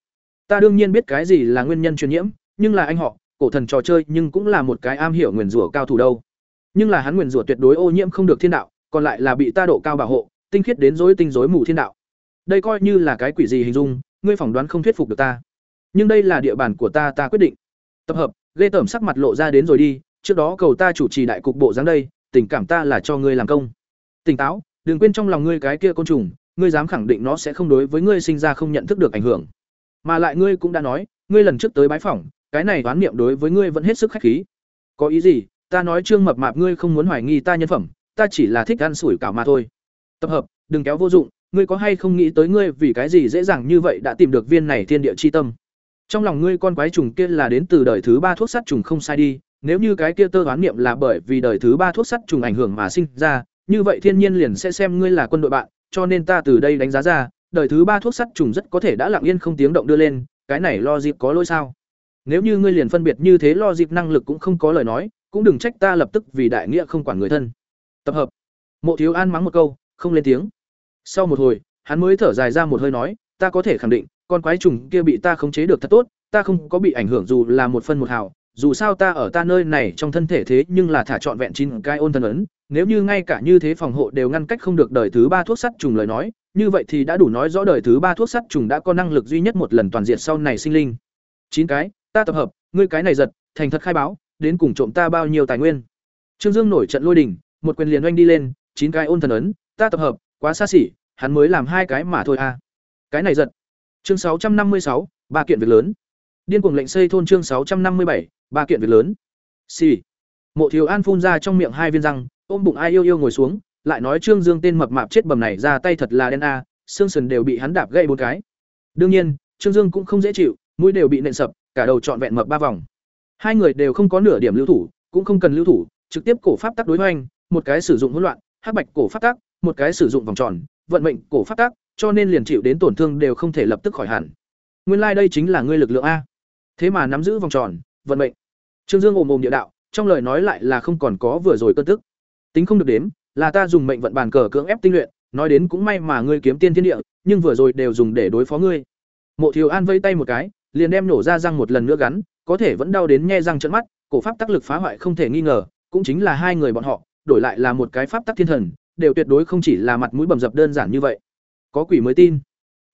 A: Ta đương nhiên biết cái gì là nguyên nhân truyền nhiễm, nhưng là anh họ, cổ thần trò chơi nhưng cũng là một cái am hiểu nguyền rủa cao thủ đâu. Nhưng là hắn nguyền rủa tuyệt đối ô nhiễm không được thiên đạo, còn lại là bị ta độ cao bảo hộ, tinh khiết đến rối tinh rối mù thiên đạo. Đây coi như là cái quỷ gì hình dung, ngươi phỏng đoán không thuyết phục được ta. Nhưng đây là địa bàn của ta, ta quyết định. Tập hợp, ghê tởm sắc mặt lộ ra đến rồi đi, trước đó cầu ta chủ trì đại cục bộ dáng đây, tình cảm ta là cho ngươi làm công. Tỉnh táo, đừng quên trong lòng ngươi cái kia côn trùng, ngươi dám khẳng định nó sẽ không đối với ngươi sinh ra không nhận thức được ảnh hưởng. Mà lại ngươi cũng đã nói, ngươi lần trước tới bái phỏng, cái này đoán niệm đối với ngươi vẫn hết sức khách khí. Có ý gì? Ta nói Trương Mập Mạp ngươi không muốn hoài nghi ta nhân phẩm, ta chỉ là thích ăn sủi cảo mà thôi. Tập hợp, đừng kéo vô dụng, ngươi có hay không nghĩ tới ngươi vì cái gì dễ dàng như vậy đã tìm được viên này thiên địa chi tâm. Trong lòng ngươi con quái trùng kia là đến từ đời thứ ba thuốc sắt trùng không sai đi, nếu như cái kia tơ đoán niệm là bởi vì đời thứ ba thuốc sắt trùng ảnh hưởng mà sinh ra, như vậy thiên nhiên liền sẽ xem ngươi là quân đội bạn, cho nên ta từ đây đánh giá ra, đời thứ ba thuốc sắt trùng rất có thể đã lặng yên không tiếng động đưa lên, cái này lo dịp có lỗi sao? Nếu như ngươi liền phân biệt như thế lo dịp năng lực cũng không có lời nói, cũng đừng trách ta lập tức vì đại nghĩa không quản người thân. Tập hợp. Mộ Thiếu An mắng một câu, không lên tiếng. Sau một hồi, hắn mới thở dài ra một hơi nói, ta có thể khẳng định, con quái trùng kia bị ta khống chế được thật tốt, ta không có bị ảnh hưởng dù là một phân một hào, dù sao ta ở ta nơi này trong thân thể thế nhưng là thả trọn vẹn chín cái ôn thần ấn, nếu như ngay cả như thế phòng hộ đều ngăn cách không được đời thứ ba thuốc sắt trùng lời nói, như vậy thì đã đủ nói rõ đời thứ ba thuốc sắt trùng đã có năng lực duy nhất một lần toàn diện sau này sinh linh. Chín cái, ta tập hợp, ngươi cái này giật, thành thật khai báo, đến cùng trộm ta bao nhiêu tài nguyên. Trương Dương nổi trận lôi đình, một quyền liền oanh đi lên, chín cái ôn thần ấn, ta tập hợp, quá xa xỉ, hắn mới làm hai cái mà thôi. À. Cái này giật. Chương sáu trăm năm mươi sáu, ba kiện việc lớn. Điên cuồng lệnh xây thôn chương sáu trăm năm mươi bảy, ba kiện việc lớn. Xì. Mộ Thiếu An phun ra trong miệng hai viên răng, ôm bụng ai yêu yêu ngồi xuống, lại nói Trương Dương tên mập mạp chết bầm này ra tay thật là đen a, xương sườn đều bị hắn đạp gậy bốn cái. Đương nhiên, Trương Dương cũng không dễ chịu, mũi đều bị nện sập, cả đầu trọn vẹn mập ba vòng. Hai người đều không có nửa điểm lưu thủ, cũng không cần lưu thủ, trực tiếp cổ pháp tắc đối hoành, một cái sử dụng hỗn loạn, hắc bạch cổ pháp tắc, một cái sử dụng vòng tròn, vận mệnh cổ pháp tắc, cho nên liền chịu đến tổn thương đều không thể lập tức khỏi hẳn. Nguyên lai like đây chính là ngươi lực lượng a. Thế mà nắm giữ vòng tròn, vận mệnh. Trương Dương ồm ồm địa đạo, trong lời nói lại là không còn có vừa rồi cơn tức. Tính không được đếm, là ta dùng mệnh vận bàn cờ cưỡng ép tinh luyện, nói đến cũng may mà ngươi kiếm tiên thiên địa, nhưng vừa rồi đều dùng để đối phó ngươi. Mộ Thiều An vây tay một cái, liền đem nổ ra răng một lần nữa gắn, có thể vẫn đau đến nhe răng trợn mắt, cổ pháp tác lực phá hoại không thể nghi ngờ, cũng chính là hai người bọn họ, đổi lại là một cái pháp tắc thiên thần, đều tuyệt đối không chỉ là mặt mũi bầm dập đơn giản như vậy. Có quỷ mới tin.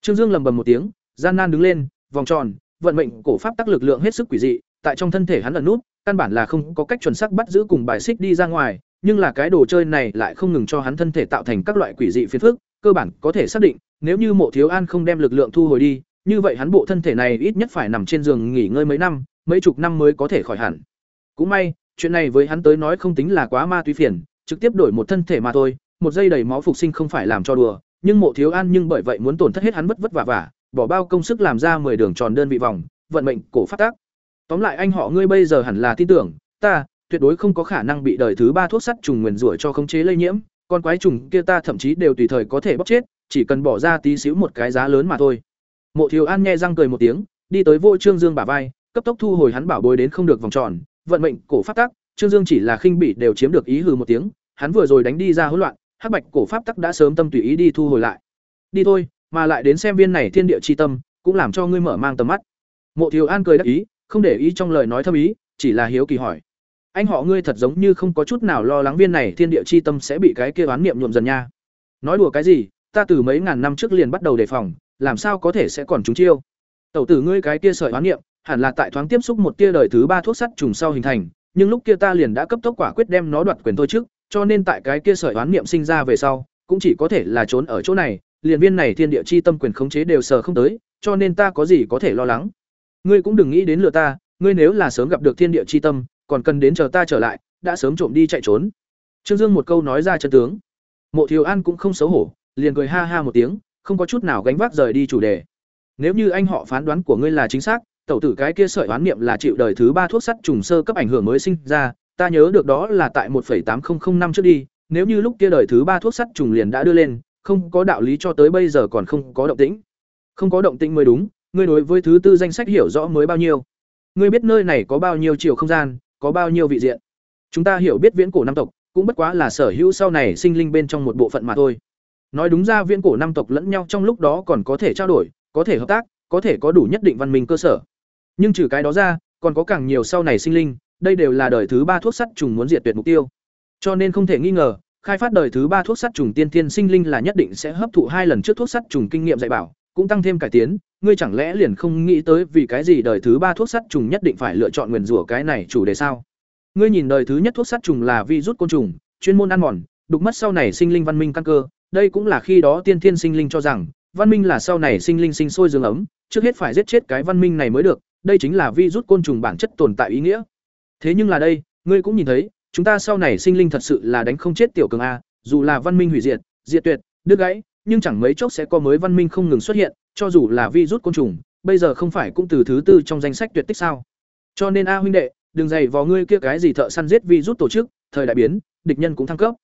A: Trương Dương lầm bầm một tiếng, gian nan đứng lên, vòng tròn, vận mệnh cổ pháp tác lực lượng hết sức quỷ dị, tại trong thân thể hắn ẩn nút, căn bản là không có cách chuẩn xác bắt giữ cùng bài xích đi ra ngoài, nhưng là cái đồ chơi này lại không ngừng cho hắn thân thể tạo thành các loại quỷ dị phiền phức, cơ bản có thể xác định, nếu như Mộ Thiếu An không đem lực lượng thu hồi đi, như vậy hắn bộ thân thể này ít nhất phải nằm trên giường nghỉ ngơi mấy năm, mấy chục năm mới có thể khỏi hẳn. Cũng may, chuyện này với hắn tới nói không tính là quá ma túy phiền, trực tiếp đổi một thân thể mà thôi, một giây đầy máu phục sinh không phải làm cho đùa, nhưng Mộ Thiếu An nhưng bởi vậy muốn tổn thất hết hắn vất vất vả vả, bỏ bao công sức làm ra 10 đường tròn đơn vị vòng, vận mệnh cổ phát tác. Tóm lại anh họ ngươi bây giờ hẳn là tin tưởng, ta tuyệt đối không có khả năng bị đời thứ ba thuốc sắt trùng nguyền rủa cho khống chế lây nhiễm, con quái trùng kia ta thậm chí đều tùy thời có thể bóc chết, chỉ cần bỏ ra tí xíu một cái giá lớn mà thôi. Mộ Thiếu An nghe răng cười một tiếng, đi tới vô Trương Dương bả vai, cấp tốc thu hồi hắn bảo bối đến không được vòng tròn, vận mệnh cổ pháp tắc, Trương Dương chỉ là khinh bỉ đều chiếm được ý hừ một tiếng, hắn vừa rồi đánh đi ra hỗn loạn, hắc bạch cổ pháp tắc đã sớm tâm tùy ý đi thu hồi lại. Đi thôi, mà lại đến xem viên này thiên địa chi tâm, cũng làm cho ngươi mở mang tầm mắt. Mộ Thiếu An cười đáp ý, không để ý trong lời nói thâm ý, chỉ là hiếu kỳ hỏi: "Anh họ ngươi thật giống như không có chút nào lo lắng viên này thiên địa chi tâm sẽ bị cái kia oán niệm nhuộm dần nha." Nói đùa cái gì, ta từ mấy ngàn năm trước liền bắt đầu đề phòng, làm sao có thể sẽ còn trúng chiêu? Tẩu tử ngươi cái kia sợi oán niệm, hẳn là tại thoáng tiếp xúc một tia đời thứ ba thuốc sắt trùng sau hình thành, nhưng lúc kia ta liền đã cấp tốc quả quyết đem nó đoạt quyền thôi trước, cho nên tại cái kia sợi oán niệm sinh ra về sau, cũng chỉ có thể là trốn ở chỗ này, liền viên này thiên địa chi tâm quyền khống chế đều sờ không tới, cho nên ta có gì có thể lo lắng. Ngươi cũng đừng nghĩ đến lừa ta, ngươi nếu là sớm gặp được thiên địa chi tâm, còn cần đến chờ ta trở lại, đã sớm trộm đi chạy trốn. Trương Dương một câu nói ra chân tướng. Mộ Thiều An cũng không xấu hổ, liền cười ha ha một tiếng, không có chút nào gánh vác rời đi chủ đề. Nếu như anh họ phán đoán của ngươi là chính xác, tẩu tử cái kia sợi oán niệm là chịu đời thứ ba thuốc sắt trùng sơ cấp ảnh hưởng mới sinh ra, ta nhớ được đó là tại 1.8005 năm trước đi, nếu như lúc kia đời thứ ba thuốc sắt trùng liền đã đưa lên, không có đạo lý cho tới bây giờ còn không có động tĩnh. Không có động tĩnh mới đúng, ngươi đối với thứ tư danh sách hiểu rõ mới bao nhiêu? Ngươi biết nơi này có bao nhiêu chiều không gian, có bao nhiêu vị diện? Chúng ta hiểu biết viễn cổ năm tộc, cũng bất quá là sở hữu sau này sinh linh bên trong một bộ phận mà thôi. Nói đúng ra viễn cổ năm tộc lẫn nhau trong lúc đó còn có thể trao đổi, có thể hợp tác, có thể có đủ nhất định văn minh cơ sở. Nhưng trừ cái đó ra, còn có càng nhiều sau này sinh linh, đây đều là đời thứ ba thuốc sắt trùng muốn diệt tuyệt mục tiêu. Cho nên không thể nghi ngờ, khai phát đời thứ ba thuốc sắt trùng tiên tiên sinh linh là nhất định sẽ hấp thụ hai lần trước thuốc sắt trùng kinh nghiệm dạy bảo, cũng tăng thêm cải tiến, ngươi chẳng lẽ liền không nghĩ tới vì cái gì đời thứ ba thuốc sắt trùng nhất định phải lựa chọn nguyền rủa cái này chủ đề sao? Ngươi nhìn đời thứ nhất thuốc sắt trùng là virus côn trùng, chuyên môn ăn mòn, đục mất sau này sinh linh văn minh căn cơ, đây cũng là khi đó tiên thiên sinh linh cho rằng, văn minh là sau này sinh linh sinh sôi dương ấm, trước hết phải giết chết cái văn minh này mới được, đây chính là vi rút côn trùng bản chất tồn tại ý nghĩa. Thế nhưng là đây, ngươi cũng nhìn thấy, chúng ta sau này sinh linh thật sự là đánh không chết tiểu cường a, dù là văn minh hủy diệt, diệt tuyệt, đứt gãy, nhưng chẳng mấy chốc sẽ có mới văn minh không ngừng xuất hiện, cho dù là vi rút côn trùng, bây giờ không phải cũng từ thứ tư trong danh sách tuyệt tích sao? Cho nên a huynh đệ, đừng dày vào ngươi kia cái gì thợ săn giết vi rút tổ chức, thời đại biến, địch nhân cũng thăng cấp.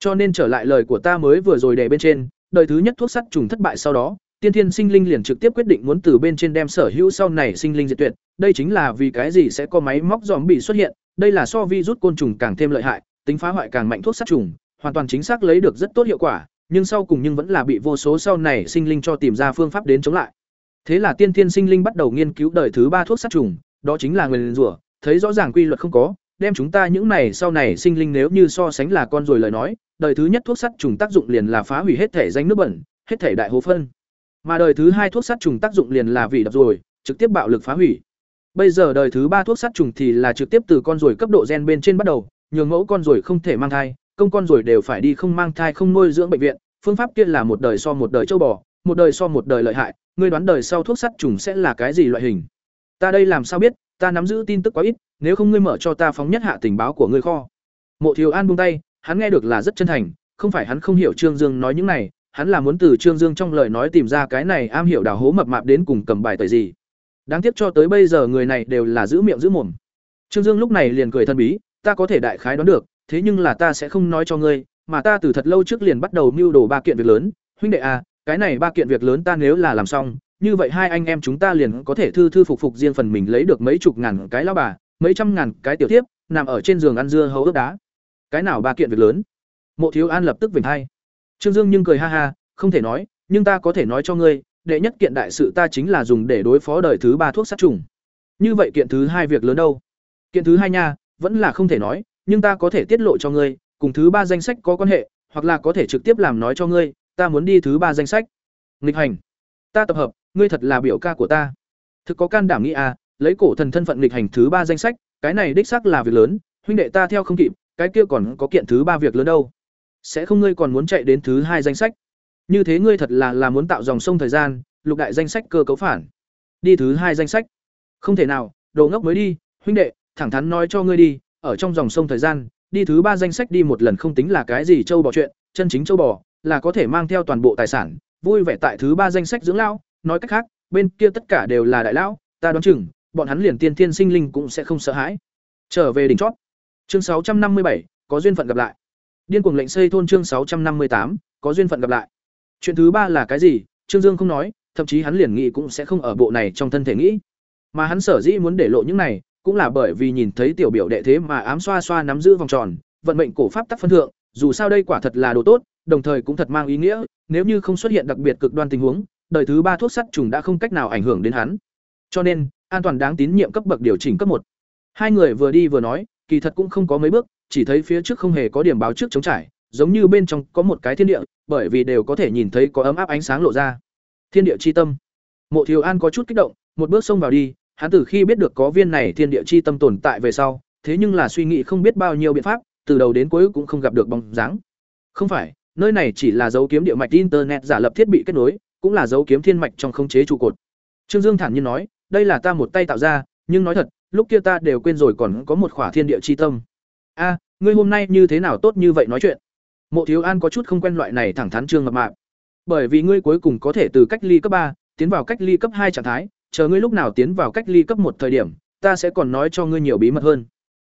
A: Cho nên trở lại lời của ta mới vừa rồi đề bên trên, đời thứ nhất thuốc sắt trùng thất bại sau đó, tiên thiên sinh linh liền trực tiếp quyết định muốn từ bên trên đem sở hữu sau này sinh linh diệt tuyệt, đây chính là vì cái gì sẽ có máy móc bị xuất hiện, đây là so virus côn trùng càng thêm lợi hại, tính phá hoại càng mạnh thuốc sát trùng, hoàn toàn chính xác lấy được rất tốt hiệu quả, nhưng sau cùng nhưng vẫn là bị vô số sau này sinh linh cho tìm ra phương pháp đến chống lại. Thế là tiên thiên sinh linh bắt đầu nghiên cứu đời thứ ba thuốc sát trùng, đó chính là nguyên rủa, thấy rõ ràng quy luật không có, đem chúng ta những này sau này sinh linh nếu như so sánh là con rồi lời nói, đời thứ nhất thuốc sắt trùng tác dụng liền là phá hủy hết thể danh nước bẩn, hết thể đại hố phân. Mà đời thứ hai thuốc sắt trùng tác dụng liền là vị đập rồi, trực tiếp bạo lực phá hủy. Bây giờ đời thứ ba thuốc sắt trùng thì là trực tiếp từ con ruồi cấp độ gen bên trên bắt đầu, nhường mẫu con ruồi không thể mang thai, công con ruồi đều phải đi không mang thai không nuôi dưỡng bệnh viện, phương pháp kia là một đời so một đời châu bò, một đời so một đời lợi hại, ngươi đoán đời sau thuốc sắt trùng sẽ là cái gì loại hình? Ta đây làm sao biết, ta nắm giữ tin tức quá ít, nếu không ngươi mở cho ta phóng nhất hạ tình báo của ngươi kho. Mộ Thiếu An buông tay, hắn nghe được là rất chân thành, không phải hắn không hiểu Trương Dương nói những này, hắn là muốn từ Trương Dương trong lời nói tìm ra cái này am hiểu đào hố mập mạp đến cùng cầm bài tẩy gì. Đáng tiếc cho tới bây giờ người này đều là giữ miệng giữ mồm. Trương Dương lúc này liền cười thân bí, ta có thể đại khái đoán được, thế nhưng là ta sẽ không nói cho ngươi, mà ta từ thật lâu trước liền bắt đầu mưu đồ ba kiện việc lớn, huynh đệ à, cái này ba kiện việc lớn ta nếu là làm xong, như vậy hai anh em chúng ta liền có thể thư thư phục phục riêng phần mình lấy được mấy chục ngàn cái lao bà, mấy trăm ngàn cái tiểu tiếp, nằm ở trên giường ăn dưa hấu ướp đá. Cái nào ba kiện việc lớn? Mộ Thiếu An lập tức vểnh thay Trương Dương nhưng cười ha ha, không thể nói, nhưng ta có thể nói cho ngươi, đệ nhất kiện đại sự ta chính là dùng để đối phó đời thứ ba thuốc sát trùng. Như vậy kiện thứ hai việc lớn đâu? Kiện thứ hai nha, vẫn là không thể nói, nhưng ta có thể tiết lộ cho ngươi, cùng thứ ba danh sách có quan hệ, hoặc là có thể trực tiếp làm nói cho ngươi, ta muốn đi thứ ba danh sách. Nghịch hành. Ta tập hợp, ngươi thật là biểu ca của ta. Thực có can đảm nghĩ à, lấy cổ thần thân phận nghịch hành thứ ba danh sách, cái này đích xác là việc lớn, huynh đệ ta theo không kịp, cái kia còn có kiện thứ ba việc lớn đâu. Sẽ không ngươi còn muốn chạy đến thứ hai danh sách. Như thế ngươi thật là là muốn tạo dòng sông thời gian, lục đại danh sách cơ cấu phản. Đi thứ hai danh sách. Không thể nào, đồ ngốc mới đi, huynh đệ, thẳng thắn nói cho ngươi đi, ở trong dòng sông thời gian, đi thứ ba danh sách đi một lần không tính là cái gì châu bò chuyện, chân chính châu bò là có thể mang theo toàn bộ tài sản, vui vẻ tại thứ ba danh sách dưỡng lão, nói cách khác, bên kia tất cả đều là đại lão, ta đoán chừng, bọn hắn liền tiên thiên sinh linh cũng sẽ không sợ hãi. Trở về đỉnh chót. Chương sáu trăm năm mươi bảy có duyên phận gặp lại. Điên cuồng lệnh xây thôn chương sáu trăm năm mươi tám có duyên phận gặp lại. Chuyện thứ ba là cái gì? Trương Dương không nói, thậm chí hắn liền nghĩ cũng sẽ không ở bộ này trong thân thể nghĩ. Mà hắn sở dĩ muốn để lộ những này, cũng là bởi vì nhìn thấy tiểu biểu đệ thế mà ám xoa xoa nắm giữ vòng tròn, vận mệnh cổ pháp tắc phân thượng, dù sao đây quả thật là đồ tốt, đồng thời cũng thật mang ý nghĩa, nếu như không xuất hiện đặc biệt cực đoan tình huống, đời thứ ba thuốc sắt trùng đã không cách nào ảnh hưởng đến hắn. Cho nên, an toàn đáng tín nhiệm cấp bậc điều chỉnh cấp một. Hai người vừa đi vừa nói, kỳ thật cũng không có mấy bước, chỉ thấy phía trước không hề có điểm báo trước chống trải, giống như bên trong có một cái thiên địa, bởi vì đều có thể nhìn thấy có ấm áp ánh sáng lộ ra. Thiên địa chi tâm. Mộ Thiếu An có chút kích động, một bước xông vào đi, hắn từ khi biết được có viên này thiên địa chi tâm tồn tại về sau, thế nhưng là suy nghĩ không biết bao nhiêu biện pháp, từ đầu đến cuối cũng không gặp được bóng dáng. Không phải, nơi này chỉ là dấu kiếm địa mạch internet giả lập thiết bị kết nối, cũng là dấu kiếm thiên mạch trong khống chế trụ cột. Trương Dương thản nhiên nói, đây là ta một tay tạo ra, nhưng nói thật, lúc kia ta đều quên rồi còn có một khỏa thiên địa chi tâm. A, ngươi hôm nay như thế nào tốt như vậy nói chuyện? Mộ Thiếu An có chút không quen loại này thẳng thắn trương mập mạp. Bởi vì ngươi cuối cùng có thể từ cách ly cấp ba tiến vào cách ly cấp hai trạng thái, chờ ngươi lúc nào tiến vào cách ly cấp một thời điểm, ta sẽ còn nói cho ngươi nhiều bí mật hơn.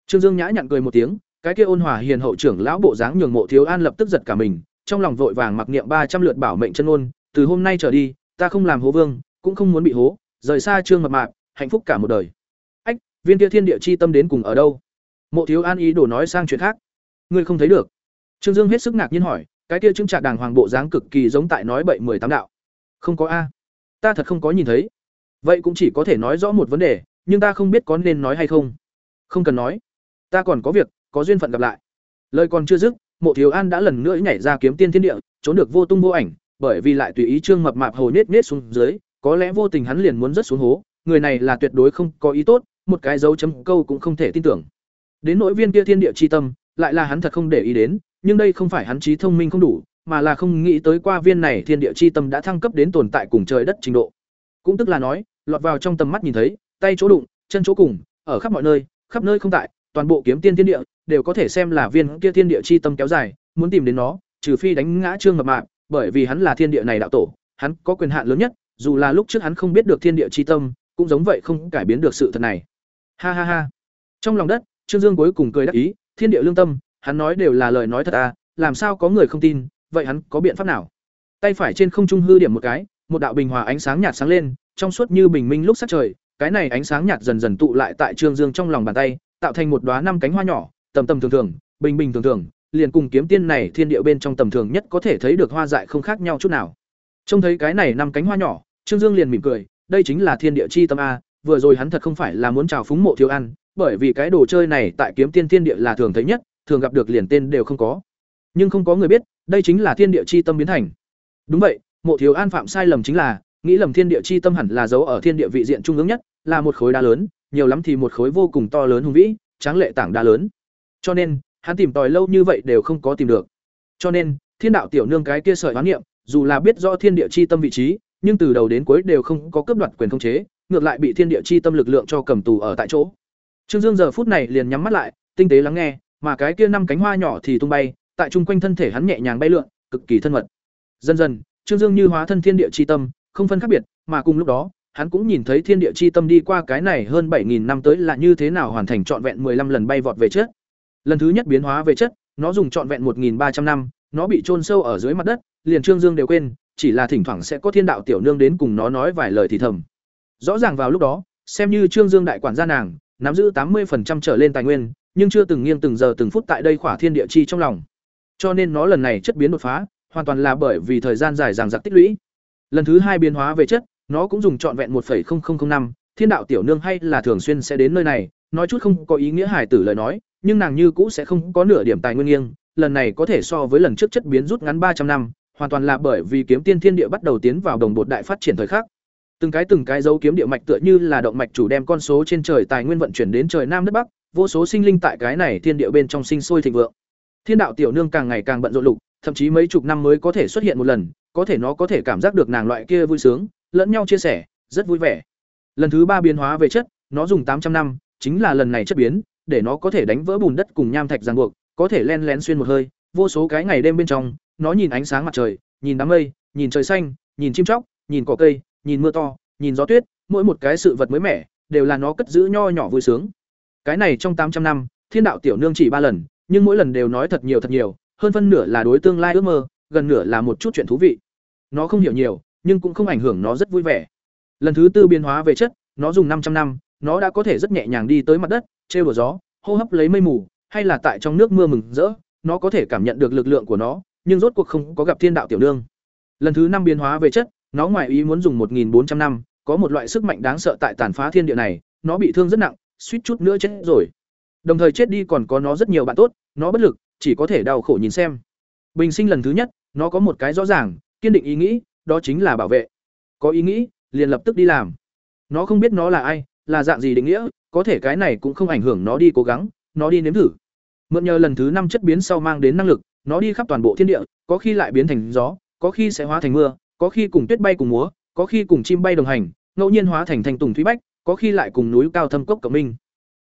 A: Trương Dương nhã nhặn cười một tiếng, cái kia ôn hòa hiền hậu trưởng lão bộ dáng nhường Mộ Thiếu An lập tức giật cả mình, trong lòng vội vàng mặc niệm ba trăm lượt bảo mệnh chân ôn, từ hôm nay trở đi, ta không làm hố vương, cũng không muốn bị hố, rời xa trương mập mạp, hạnh phúc cả một đời. Viên kia thiên địa chi tâm đến cùng ở đâu? Mộ Thiếu An ý đồ nói sang chuyện khác. Ngươi không thấy được? Trương Dương hết sức ngạc nhiên hỏi, cái kia chứng trạc đàng hoàng bộ dáng cực kỳ giống tại nói bậy mười tám đạo. Không có a. Ta thật không có nhìn thấy. Vậy cũng chỉ có thể nói rõ một vấn đề, nhưng ta không biết có nên nói hay không. Không cần nói. Ta còn có việc, có duyên phận gặp lại. Lời còn chưa dứt, Mộ Thiếu An đã lần nữa nhảy ra kiếm tiên thiên địa, trốn được vô tung vô ảnh, bởi vì lại tùy ý trương mập mạp hồ nết nết xuống dưới, có lẽ vô tình hắn liền muốn rớt xuống hố, người này là tuyệt đối không có ý tốt, một cái dấu chấm câu cũng không thể tin tưởng. Đến nỗi viên kia thiên địa chi tâm, lại là hắn thật không để ý đến, nhưng đây không phải hắn trí thông minh không đủ, mà là không nghĩ tới qua viên này thiên địa chi tâm đã thăng cấp đến tồn tại cùng trời đất trình độ. Cũng tức là nói, lọt vào trong tầm mắt nhìn thấy, tay chỗ đụng, chân chỗ cùng, ở khắp mọi nơi, khắp nơi không tại, toàn bộ kiếm tiên thiên địa đều có thể xem là viên kia thiên địa chi tâm kéo dài, muốn tìm đến nó, trừ phi đánh ngã Trương Mập Mạp, bởi vì hắn là thiên địa này đạo tổ, hắn có quyền hạn lớn nhất, dù là lúc trước hắn không biết được thiên địa chi tâm, cũng giống vậy không cải biến được sự thật này. Ha ha ha. Trong lòng đất, Trương Dương cuối cùng cười đắc ý, thiên địa lương tâm, hắn nói đều là lời nói thật à, làm sao có người không tin, vậy hắn có biện pháp nào? Tay phải trên không trung hư điểm một cái, một đạo bình hòa ánh sáng nhạt sáng lên, trong suốt như bình minh lúc sát trời, cái này ánh sáng nhạt dần dần tụ lại tại Trương Dương trong lòng bàn tay, tạo thành một đóa năm cánh hoa nhỏ, tầm tầm thường thường, bình bình thường thường, liền cùng kiếm tiên này thiên địa bên trong tầm thường nhất có thể thấy được hoa dại không khác nhau chút nào. Trông thấy cái này năm cánh hoa nhỏ, Trương Dương liền mỉm cười, đây chính là thiên địa chi tâm a, vừa rồi hắn thật không phải là muốn chào phúng mộ thiếu ăn, bởi vì cái đồ chơi này tại kiếm tiên thiên địa là thường thấy nhất, thường gặp được liền tên đều không có. Nhưng không có người biết, đây chính là thiên địa chi tâm biến thành. Đúng vậy, Mộ Thiếu An phạm sai lầm chính là, nghĩ lầm thiên địa chi tâm hẳn là giấu ở thiên địa vị diện trung ương nhất, là một khối đá lớn, nhiều lắm thì một khối vô cùng to lớn hùng vĩ, tráng lệ tảng đá lớn. Cho nên, hắn tìm tòi lâu như vậy đều không có tìm được. Cho nên, thiên đạo tiểu nương cái kia sợi hoán niệm, dù là biết rõ thiên địa chi tâm vị trí, nhưng từ đầu đến cuối đều không có cướp đoạt quyền khống chế, ngược lại bị thiên địa chi tâm lực lượng cho cầm tù ở tại chỗ. Trương Dương giờ phút này liền nhắm mắt lại, tinh tế lắng nghe, mà cái kia năm cánh hoa nhỏ thì tung bay, tại trung quanh thân thể hắn nhẹ nhàng bay lượn, cực kỳ thân mật. Dần dần, Trương Dương như hóa thân thiên địa chi tâm, không phân khác biệt, mà cùng lúc đó, hắn cũng nhìn thấy thiên địa chi tâm đi qua cái này hơn 7000 năm tới là như thế nào hoàn thành trọn vẹn 15 lần bay vọt về chất. Lần thứ nhất biến hóa về chất, nó dùng trọn vẹn 1300 năm, nó bị chôn sâu ở dưới mặt đất, liền Trương Dương đều quên, chỉ là thỉnh thoảng sẽ có thiên đạo tiểu nương đến cùng nó nói vài lời thì thầm. Rõ ràng vào lúc đó, xem như Trương Dương đại quản gia nàng, nắm giữ 80% trở lên tài nguyên, nhưng chưa từng nghiêng từng giờ từng phút tại đây khỏa thiên địa chi trong lòng. Cho nên nó lần này chất biến đột phá, hoàn toàn là bởi vì thời gian dài dằng dặc tích lũy. Lần thứ hai biến hóa về chất, nó cũng dùng trọn vẹn 1.0005, thiên đạo tiểu nương hay là thường xuyên sẽ đến nơi này, nói chút không có ý nghĩa hài tử lời nói, nhưng nàng như cũ sẽ không có nửa điểm tài nguyên nghiêng, lần này có thể so với lần trước chất biến rút ngắn 300 năm, hoàn toàn là bởi vì kiếm tiên thiên địa bắt đầu tiến vào đồng bột đại phát triển thời khắc. Từng cái từng cái dấu kiếm địa mạch tựa như là động mạch chủ đem con số trên trời tài nguyên vận chuyển đến trời nam đất bắc, vô số sinh linh tại cái này thiên địa bên trong sinh sôi thịnh vượng. Thiên đạo tiểu nương càng ngày càng bận rộn lục, thậm chí mấy chục năm mới có thể xuất hiện một lần, có thể nó có thể cảm giác được nàng loại kia vui sướng, lẫn nhau chia sẻ, rất vui vẻ. Lần thứ ba biến hóa về chất, nó dùng tám trăm năm, chính là lần này chất biến, để nó có thể đánh vỡ bùn đất cùng nham thạch ràng buộc, có thể len lén xuyên một hơi, vô số cái ngày đêm bên trong, nó nhìn ánh sáng mặt trời, nhìn đám mây, nhìn trời xanh, nhìn chim chóc, nhìn cỏ cây, nhìn mưa to, nhìn gió tuyết, mỗi một cái sự vật mới mẻ, đều là nó cất giữ nho nhỏ vui sướng. Cái này trong tám trăm năm, Thiên đạo tiểu nương chỉ ba lần, nhưng mỗi lần đều nói thật nhiều thật nhiều, hơn phân nửa là đối tương lai ước mơ, gần nửa là một chút chuyện thú vị. Nó không hiểu nhiều, nhưng cũng không ảnh hưởng nó rất vui vẻ. Lần thứ tư biến hóa về chất, nó dùng 500 năm, nó đã có thể rất nhẹ nhàng đi tới mặt đất, trêu đùa gió, hô hấp lấy mây mù, hay là tại trong nước mưa mừng rỡ, nó có thể cảm nhận được lực lượng của nó, nhưng rốt cuộc không có gặp thiên đạo tiểu nương. Lần thứ năm biến hóa về chất, nó ngoài ý muốn dùng 1400 năm, có một loại sức mạnh đáng sợ tại tàn phá thiên địa này, nó bị thương rất nặng, suýt chút nữa chết rồi. Đồng thời chết đi còn có nó rất nhiều bạn tốt, nó bất lực, chỉ có thể đau khổ nhìn xem. Bình sinh lần thứ nhất, nó có một cái rõ ràng, kiên định ý nghĩ, đó chính là bảo vệ. Có ý nghĩ, liền lập tức đi làm. Nó không biết nó là ai, là dạng gì định nghĩa, có thể cái này cũng không ảnh hưởng nó đi cố gắng, nó đi nếm thử. Mượn nhờ lần thứ năm chất biến sau mang đến năng lực, nó đi khắp toàn bộ thiên địa, có khi lại biến thành gió, có khi sẽ hóa thành mưa, có khi cùng tuyết bay cùng múa, có khi cùng chim bay đồng hành, ngẫu nhiên hóa thành thành tùng thúy bách, có khi lại cùng núi cao thâm cốc cộng minh.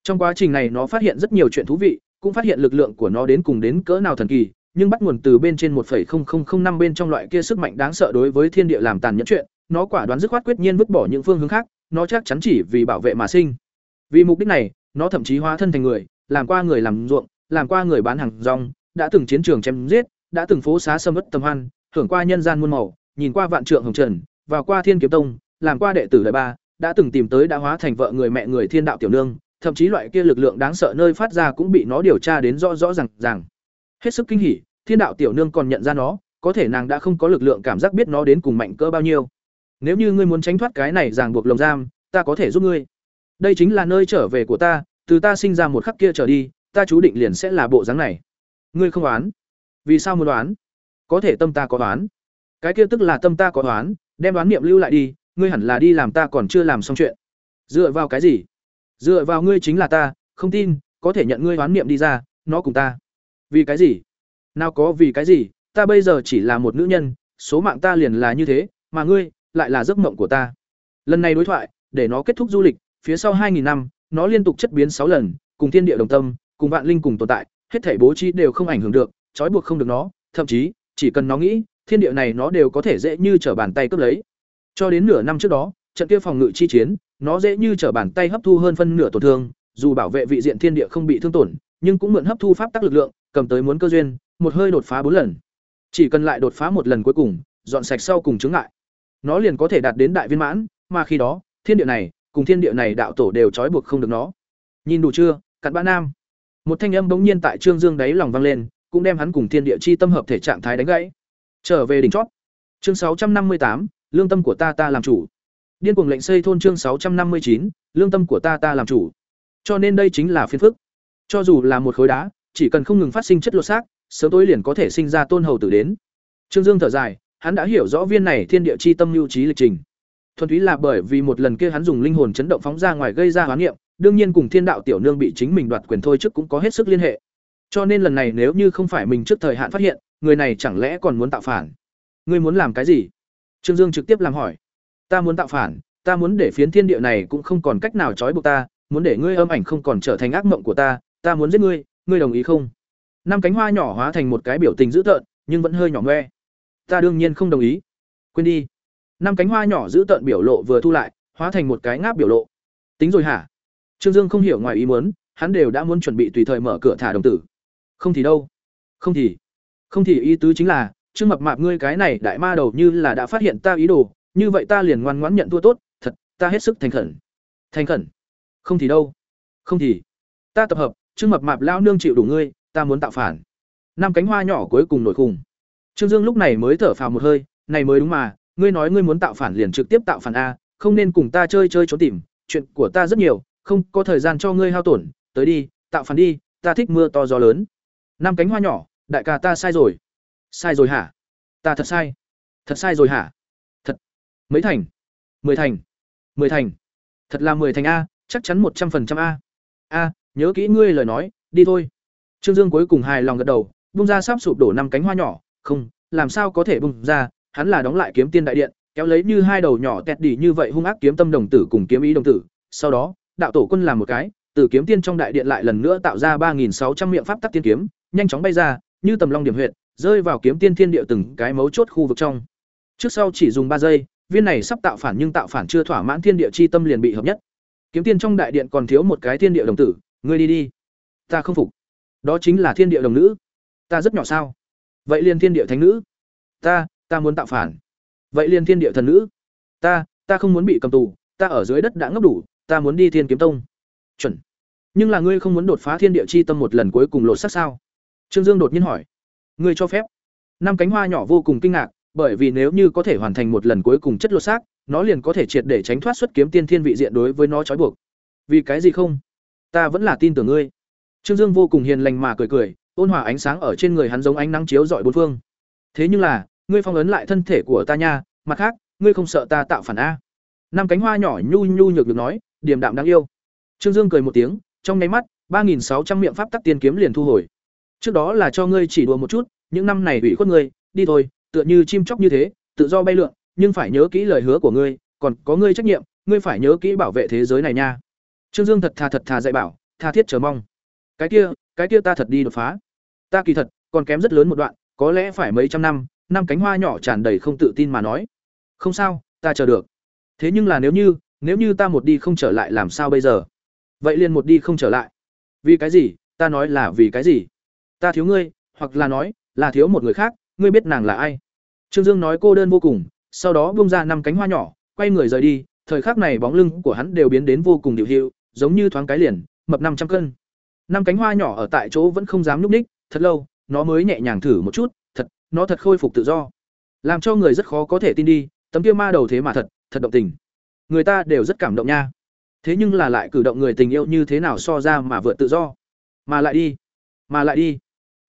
A: Trong quá trình này nó phát hiện rất nhiều chuyện thú vị, cũng phát hiện lực lượng của nó đến cùng đến cỡ nào thần kỳ, nhưng bắt nguồn từ bên trên 1.0005 bên trong loại kia sức mạnh đáng sợ đối với thiên địa làm tàn nhẫn chuyện, nó quả đoán dứt khoát quyết nhiên vứt bỏ những phương hướng khác, nó chắc chắn chỉ vì bảo vệ mà sinh. Vì mục đích này, nó thậm chí hóa thân thành người, làm qua người làm ruộng, làm qua người bán hàng rong, đã từng chiến trường chém giết, đã từng phố xá sâm ất tầm hoan, hưởng qua nhân gian muôn màu, nhìn qua vạn trượng hồng trần, vào qua thiên kiếm tông, làm qua đệ tử đời ba, đã từng tìm tới đã hóa thành vợ người mẹ người thiên đạo tiểu nương, thậm chí loại kia lực lượng đáng sợ nơi phát ra cũng bị nó điều tra đến rõ rõ ràng ràng. Hết sức kinh hỉ, thiên đạo tiểu nương còn nhận ra nó, có thể nàng đã không có lực lượng cảm giác biết nó đến cùng mạnh cỡ bao nhiêu. Nếu như ngươi muốn tránh thoát cái này ràng buộc lồng giam, ta có thể giúp ngươi. Đây chính là nơi trở về của ta, từ ta sinh ra một khắc kia trở đi, ta chú định liền sẽ là bộ dáng này. Ngươi không đoán? Vì sao muốn đoán? Có thể tâm ta có đoán. Cái kia tức là tâm ta có đoán, đem đoán niệm lưu lại đi, ngươi hẳn là đi làm ta còn chưa làm xong chuyện. Dựa vào cái gì? Dựa vào ngươi chính là ta, không tin, có thể nhận ngươi đoán niệm đi ra, nó cùng ta. Vì cái gì? Nào có vì cái gì, ta bây giờ chỉ là một nữ nhân, số mạng ta liền là như thế, mà ngươi lại là giấc mộng của ta. Lần này đối thoại, để nó kết thúc du lịch, phía sau 2000 năm, nó liên tục chất biến sáu lần, cùng thiên địa đồng tâm, cùng vạn linh cùng tồn tại, hết thảy bố trí đều không ảnh hưởng được, trói buộc không được nó, thậm chí, chỉ cần nó nghĩ, thiên địa này nó đều có thể dễ như trở bàn tay cướp lấy. Cho đến nửa năm trước đó, trận kia phòng ngự chi chiến, nó dễ như trở bàn tay hấp thu hơn phân nửa tổn thương, dù bảo vệ vị diện thiên địa không bị thương tổn, nhưng cũng mượn hấp thu pháp tắc lực lượng, cầm tới muốn cơ duyên, một hơi đột phá bốn lần. Chỉ cần lại đột phá một lần cuối cùng, dọn sạch sau cùng chứng ngại, nó liền có thể đạt đến đại viên mãn, mà khi đó, thiên địa này, cùng thiên địa này đạo tổ đều trói buộc không được nó. Nhìn đủ chưa, cặn bã nam. Một thanh âm bỗng nhiên tại Trương Dương đáy lòng vang lên, cũng đem hắn cùng thiên địa chi tâm hợp thể trạng thái đánh gãy. Trở về đỉnh chót. Chương sáu trăm năm mươi tám, lương tâm của ta ta làm chủ. Điên cuồng lệnh xây thôn chương sáu trăm năm mươi chín, lương tâm của ta ta làm chủ. Cho nên đây chính là phiên phức. Cho dù là một khối đá, chỉ cần không ngừng phát sinh chất lột xác, sớm tối liền có thể sinh ra tôn hầu tử đến. Trương Dương thở dài, hắn đã hiểu rõ viên này thiên địa chi tâm lưu trí lịch trình. Thuần túy là bởi vì một lần kia hắn dùng linh hồn chấn động phóng ra ngoài gây ra hoán niệm, đương nhiên cùng thiên đạo tiểu nương bị chính mình đoạt quyền thôi trước cũng có hết sức liên hệ. Cho nên lần này nếu như không phải mình trước thời hạn phát hiện, người này chẳng lẽ còn muốn tạo phản? Ngươi muốn làm cái gì? Trương Dương trực tiếp làm hỏi. Ta muốn tạo phản, ta muốn để phiến thiên địa này cũng không còn cách nào trói buộc ta, muốn để ngươi âm ảnh không còn trở thành ác mộng của ta, ta muốn giết ngươi, ngươi đồng ý không? Năm cánh hoa nhỏ hóa thành một cái biểu tình dữ tợn, nhưng vẫn hơi nhỏ ngoe. Ta đương nhiên không đồng ý. Quên đi. Năm cánh hoa nhỏ dữ tợn biểu lộ vừa thu lại, hóa thành một cái ngáp biểu lộ. Tính rồi hả? Trương Dương không hiểu ngoài ý muốn, hắn đều đã muốn chuẩn bị tùy thời mở cửa thả đồng tử. Không thì đâu? Không thì. Không thì ý tứ chính là, Trương Mập Mạp ngươi cái này đại ma đầu như là đã phát hiện ta ý đồ, như vậy ta liền ngoan ngoãn nhận thua tốt, thật, ta hết sức thành khẩn. Thành khẩn? Không thì đâu? Không thì. Ta tập hợp, Trương Mập Mạp lão nương chịu đủ ngươi, ta muốn tạo phản. Năm cánh hoa nhỏ cuối cùng nổi khùng. Trương Dương lúc này mới thở phào một hơi, này mới đúng mà, ngươi nói ngươi muốn tạo phản liền trực tiếp tạo phản a, không nên cùng ta chơi chơi trốn tìm, chuyện của ta rất nhiều, không có thời gian cho ngươi hao tổn, tới đi, tạo phản đi, ta thích mưa to gió lớn. Năm cánh hoa nhỏ, đại ca ta sai rồi. Sai rồi hả? Ta thật sai. Thật sai rồi hả? Thật. Mấy thành? Mười thành. Mười thành. Thật là mười thành a, chắc chắn một trăm phần trăm a. A, nhớ kỹ ngươi lời nói, đi thôi. Trương Dương cuối cùng hài lòng gật đầu, bung ra sắp sụp đổ năm cánh hoa nhỏ, không, làm sao có thể bung ra, hắn là đóng lại kiếm tiên đại điện, kéo lấy như hai đầu nhỏ tẹt đỉ như vậy hung ác kiếm tâm đồng tử cùng kiếm ý đồng tử, sau đó, đạo tổ quân làm một cái, từ kiếm tiên trong đại điện lại lần nữa tạo ra ba nghìn sáu trăm miệng pháp tắc tiên kiếm, nhanh chóng bay ra, như tầm long điểm huyệt, rơi vào kiếm tiên thiên địa từng cái mấu chốt khu vực trong. Trước sau chỉ dùng ba giây, viên này sắp tạo phản nhưng tạo phản chưa thỏa mãn thiên địa chi tâm liền bị hợp nhất. Kiếm tiên trong đại điện còn thiếu một cái thiên địa đồng tử, ngươi đi đi. Ta không phục. Đó chính là thiên địa đồng nữ. Ta rất nhỏ sao? Vậy liền thiên địa thánh nữ. Ta, ta muốn tạo phản. Vậy liền thiên địa thần nữ. Ta, ta không muốn bị cầm tù, ta ở dưới đất đã ngấp đủ, ta muốn đi thiên kiếm tông. Chuẩn. Nhưng là ngươi không muốn đột phá thiên địa chi tâm một lần cuối cùng lột xác sao? Trương Dương đột nhiên hỏi. Ngươi cho phép? Năm cánh hoa nhỏ vô cùng kinh ngạc, bởi vì nếu như có thể hoàn thành một lần cuối cùng chất lột xác, nó liền có thể triệt để tránh thoát xuất kiếm tiên thiên vị diện đối với nó trói buộc. Vì cái gì không? Ta vẫn là tin tưởng ngươi. Trương Dương vô cùng hiền lành mà cười cười, ôn hòa ánh sáng ở trên người hắn giống ánh nắng chiếu rọi bốn phương. Thế nhưng là, ngươi phong ấn lại thân thể của ta nha, mặt khác, ngươi không sợ ta tạo phản a? Năm cánh hoa nhỏ nhu nhu nhược được nói, điềm đạm đáng yêu. Trương Dương cười một tiếng, trong nháy mắt, ba nghìn sáu trăm miệng pháp tắc tiên kiếm liền thu hồi. Trước đó là cho ngươi chỉ đùa một chút, những năm này ủy khuất ngươi, đi thôi, tựa như chim chóc như thế, tự do bay lượn, nhưng phải nhớ kỹ lời hứa của ngươi, còn có ngươi trách nhiệm, ngươi phải nhớ kỹ bảo vệ thế giới này nha. Trương Dương thật thà thật thà dạy bảo, tha thiết chờ mong. Cái kia, cái kia ta thật đi đột phá. Ta kỳ thật còn kém rất lớn một đoạn, có lẽ phải mấy trăm năm, năm cánh hoa nhỏ tràn đầy không tự tin mà nói. Không sao, ta chờ được. Thế nhưng là nếu như, nếu như ta một đi không trở lại làm sao bây giờ? Vậy liền một đi không trở lại. Vì cái gì? Ta nói là vì cái gì? Ta thiếu ngươi, hoặc là nói, là thiếu một người khác, ngươi biết nàng là ai? Trương Dương nói cô đơn vô cùng, sau đó buông ra năm cánh hoa nhỏ, quay người rời đi, thời khắc này bóng lưng của hắn đều biến đến vô cùng điều hiệu, giống như thoáng cái liền, mập năm trăm cân. Năm cánh hoa nhỏ ở tại chỗ vẫn không dám nhúc ních, thật lâu, nó mới nhẹ nhàng thử một chút, thật, nó thật khôi phục tự do. Làm cho người rất khó có thể tin đi, tấm kia ma đầu thế mà thật, thật động tình. Người ta đều rất cảm động nha. Thế nhưng là lại cử động người tình yêu như thế nào so ra mà vượt tự do. Mà lại đi, mà lại đi.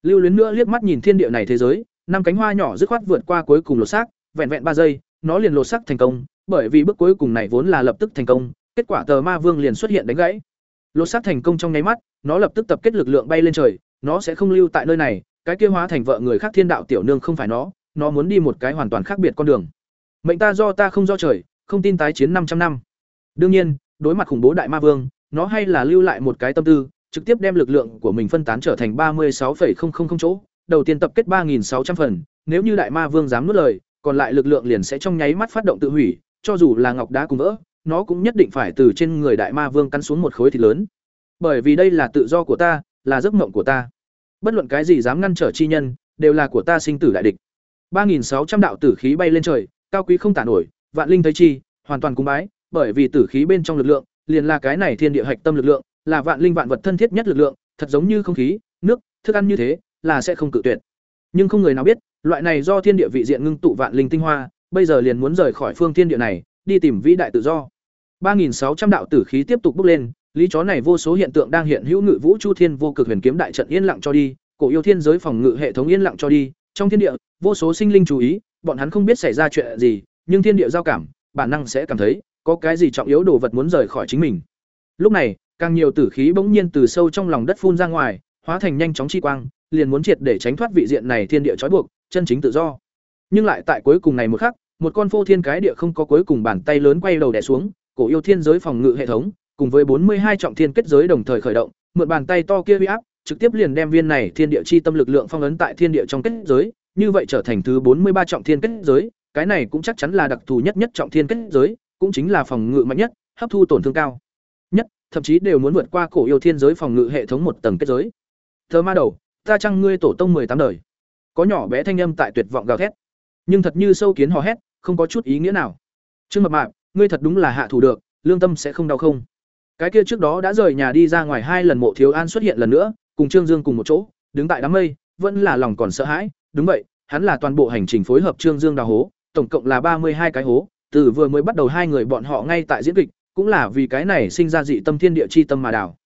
A: Lưu Luyến nữa liếc mắt nhìn thiên địa này thế giới, năm cánh hoa nhỏ dứt khoát vượt qua cuối cùng lột xác, vẹn vẹn ba giây, nó liền lột xác thành công, bởi vì bước cuối cùng này vốn là lập tức thành công, kết quả tờ ma vương liền xuất hiện đánh gãy. Lột xác thành công trong nháy mắt, nó lập tức tập kết lực lượng bay lên trời, nó sẽ không lưu tại nơi này, cái kia hóa thành vợ người khác thiên đạo tiểu nương không phải nó, nó muốn đi một cái hoàn toàn khác biệt con đường. Mệnh ta do ta không do trời, không tin tái chiến 500 năm. Đương nhiên, đối mặt khủng bố đại ma vương, nó hay là lưu lại một cái tâm tư, trực tiếp đem lực lượng của mình phân tán trở thành 36,000 chỗ, đầu tiên tập kết 3600 phần, nếu như đại ma vương dám nuốt lời, còn lại lực lượng liền sẽ trong nháy mắt phát động tự hủy, cho dù là ngọc đá cùng vỡ, nó cũng nhất định phải từ trên người đại ma vương cắn xuống một khối thịt lớn. Bởi vì đây là tự do của ta, là giấc mộng của ta. Bất luận cái gì dám ngăn trở chi nhân, đều là của ta sinh tử đại địch. 3600 đạo tử khí bay lên trời, cao quý không tả nổi, vạn linh thấy chi, hoàn toàn cung bái, bởi vì tử khí bên trong lực lượng, liền là cái này thiên địa hạch tâm lực lượng, là vạn linh vạn vật thân thiết nhất lực lượng, thật giống như không khí, nước, thức ăn như thế, là sẽ không cự tuyệt. Nhưng không người nào biết, loại này do thiên địa vị diện ngưng tụ vạn linh tinh hoa, bây giờ liền muốn rời khỏi phương thiên địa này, đi tìm vĩ đại tự do. 3600 đạo tử khí tiếp tục bốc lên, lý chó này vô số hiện tượng đang hiện hữu ngự vũ chu thiên vô cực huyền kiếm đại trận yên lặng cho đi, cổ yêu thiên giới phòng ngự hệ thống yên lặng cho đi, trong thiên địa, vô số sinh linh chú ý, bọn hắn không biết xảy ra chuyện gì, nhưng thiên địa giao cảm, bản năng sẽ cảm thấy có cái gì trọng yếu đồ vật muốn rời khỏi chính mình. Lúc này, càng nhiều tử khí bỗng nhiên từ sâu trong lòng đất phun ra ngoài, hóa thành nhanh chóng chi quang, liền muốn triệt để tránh thoát vị diện này thiên địa trói buộc, chân chính tự do. Nhưng lại tại cuối cùng này một khắc, một con phô thiên cái địa không có cuối cùng bàn tay lớn quay đầu đè xuống, cổ yêu thiên giới phòng ngự hệ thống, cùng với bốn mươi hai trọng thiên kết giới đồng thời khởi động, mượn bàn tay to kia uy áp, trực tiếp liền đem viên này thiên địa chi tâm lực lượng phong ấn tại thiên địa trong kết giới, như vậy trở thành thứ bốn mươi ba trọng thiên kết giới, cái này cũng chắc chắn là đặc thù nhất nhất trọng thiên kết giới, cũng chính là phòng ngự mạnh nhất, hấp thu tổn thương cao thậm chí đều muốn vượt qua cổ yêu thiên giới phòng ngự hệ thống một tầng kết giới. Thơ ma đầu, ta chăng ngươi tổ tông tám đời. Có nhỏ bé thanh âm tại tuyệt vọng gào thét, nhưng thật như sâu kiến hò hét, không có chút ý nghĩa nào. Trương Mập Mạp, ngươi thật đúng là hạ thủ được, lương tâm sẽ không đau không? Cái kia trước đó đã rời nhà đi ra ngoài hai lần Mộ Thiếu An xuất hiện lần nữa, cùng Trương Dương cùng một chỗ, đứng tại đám mây, vẫn là lòng còn sợ hãi, đúng vậy, hắn là toàn bộ hành trình phối hợp Trương Dương đào hố, tổng cộng là ba mươi hai cái hố, từ vừa mới bắt đầu hai người bọn họ ngay tại diễn kịch, cũng là vì cái này sinh ra dị tâm thiên địa chi tâm mà đào.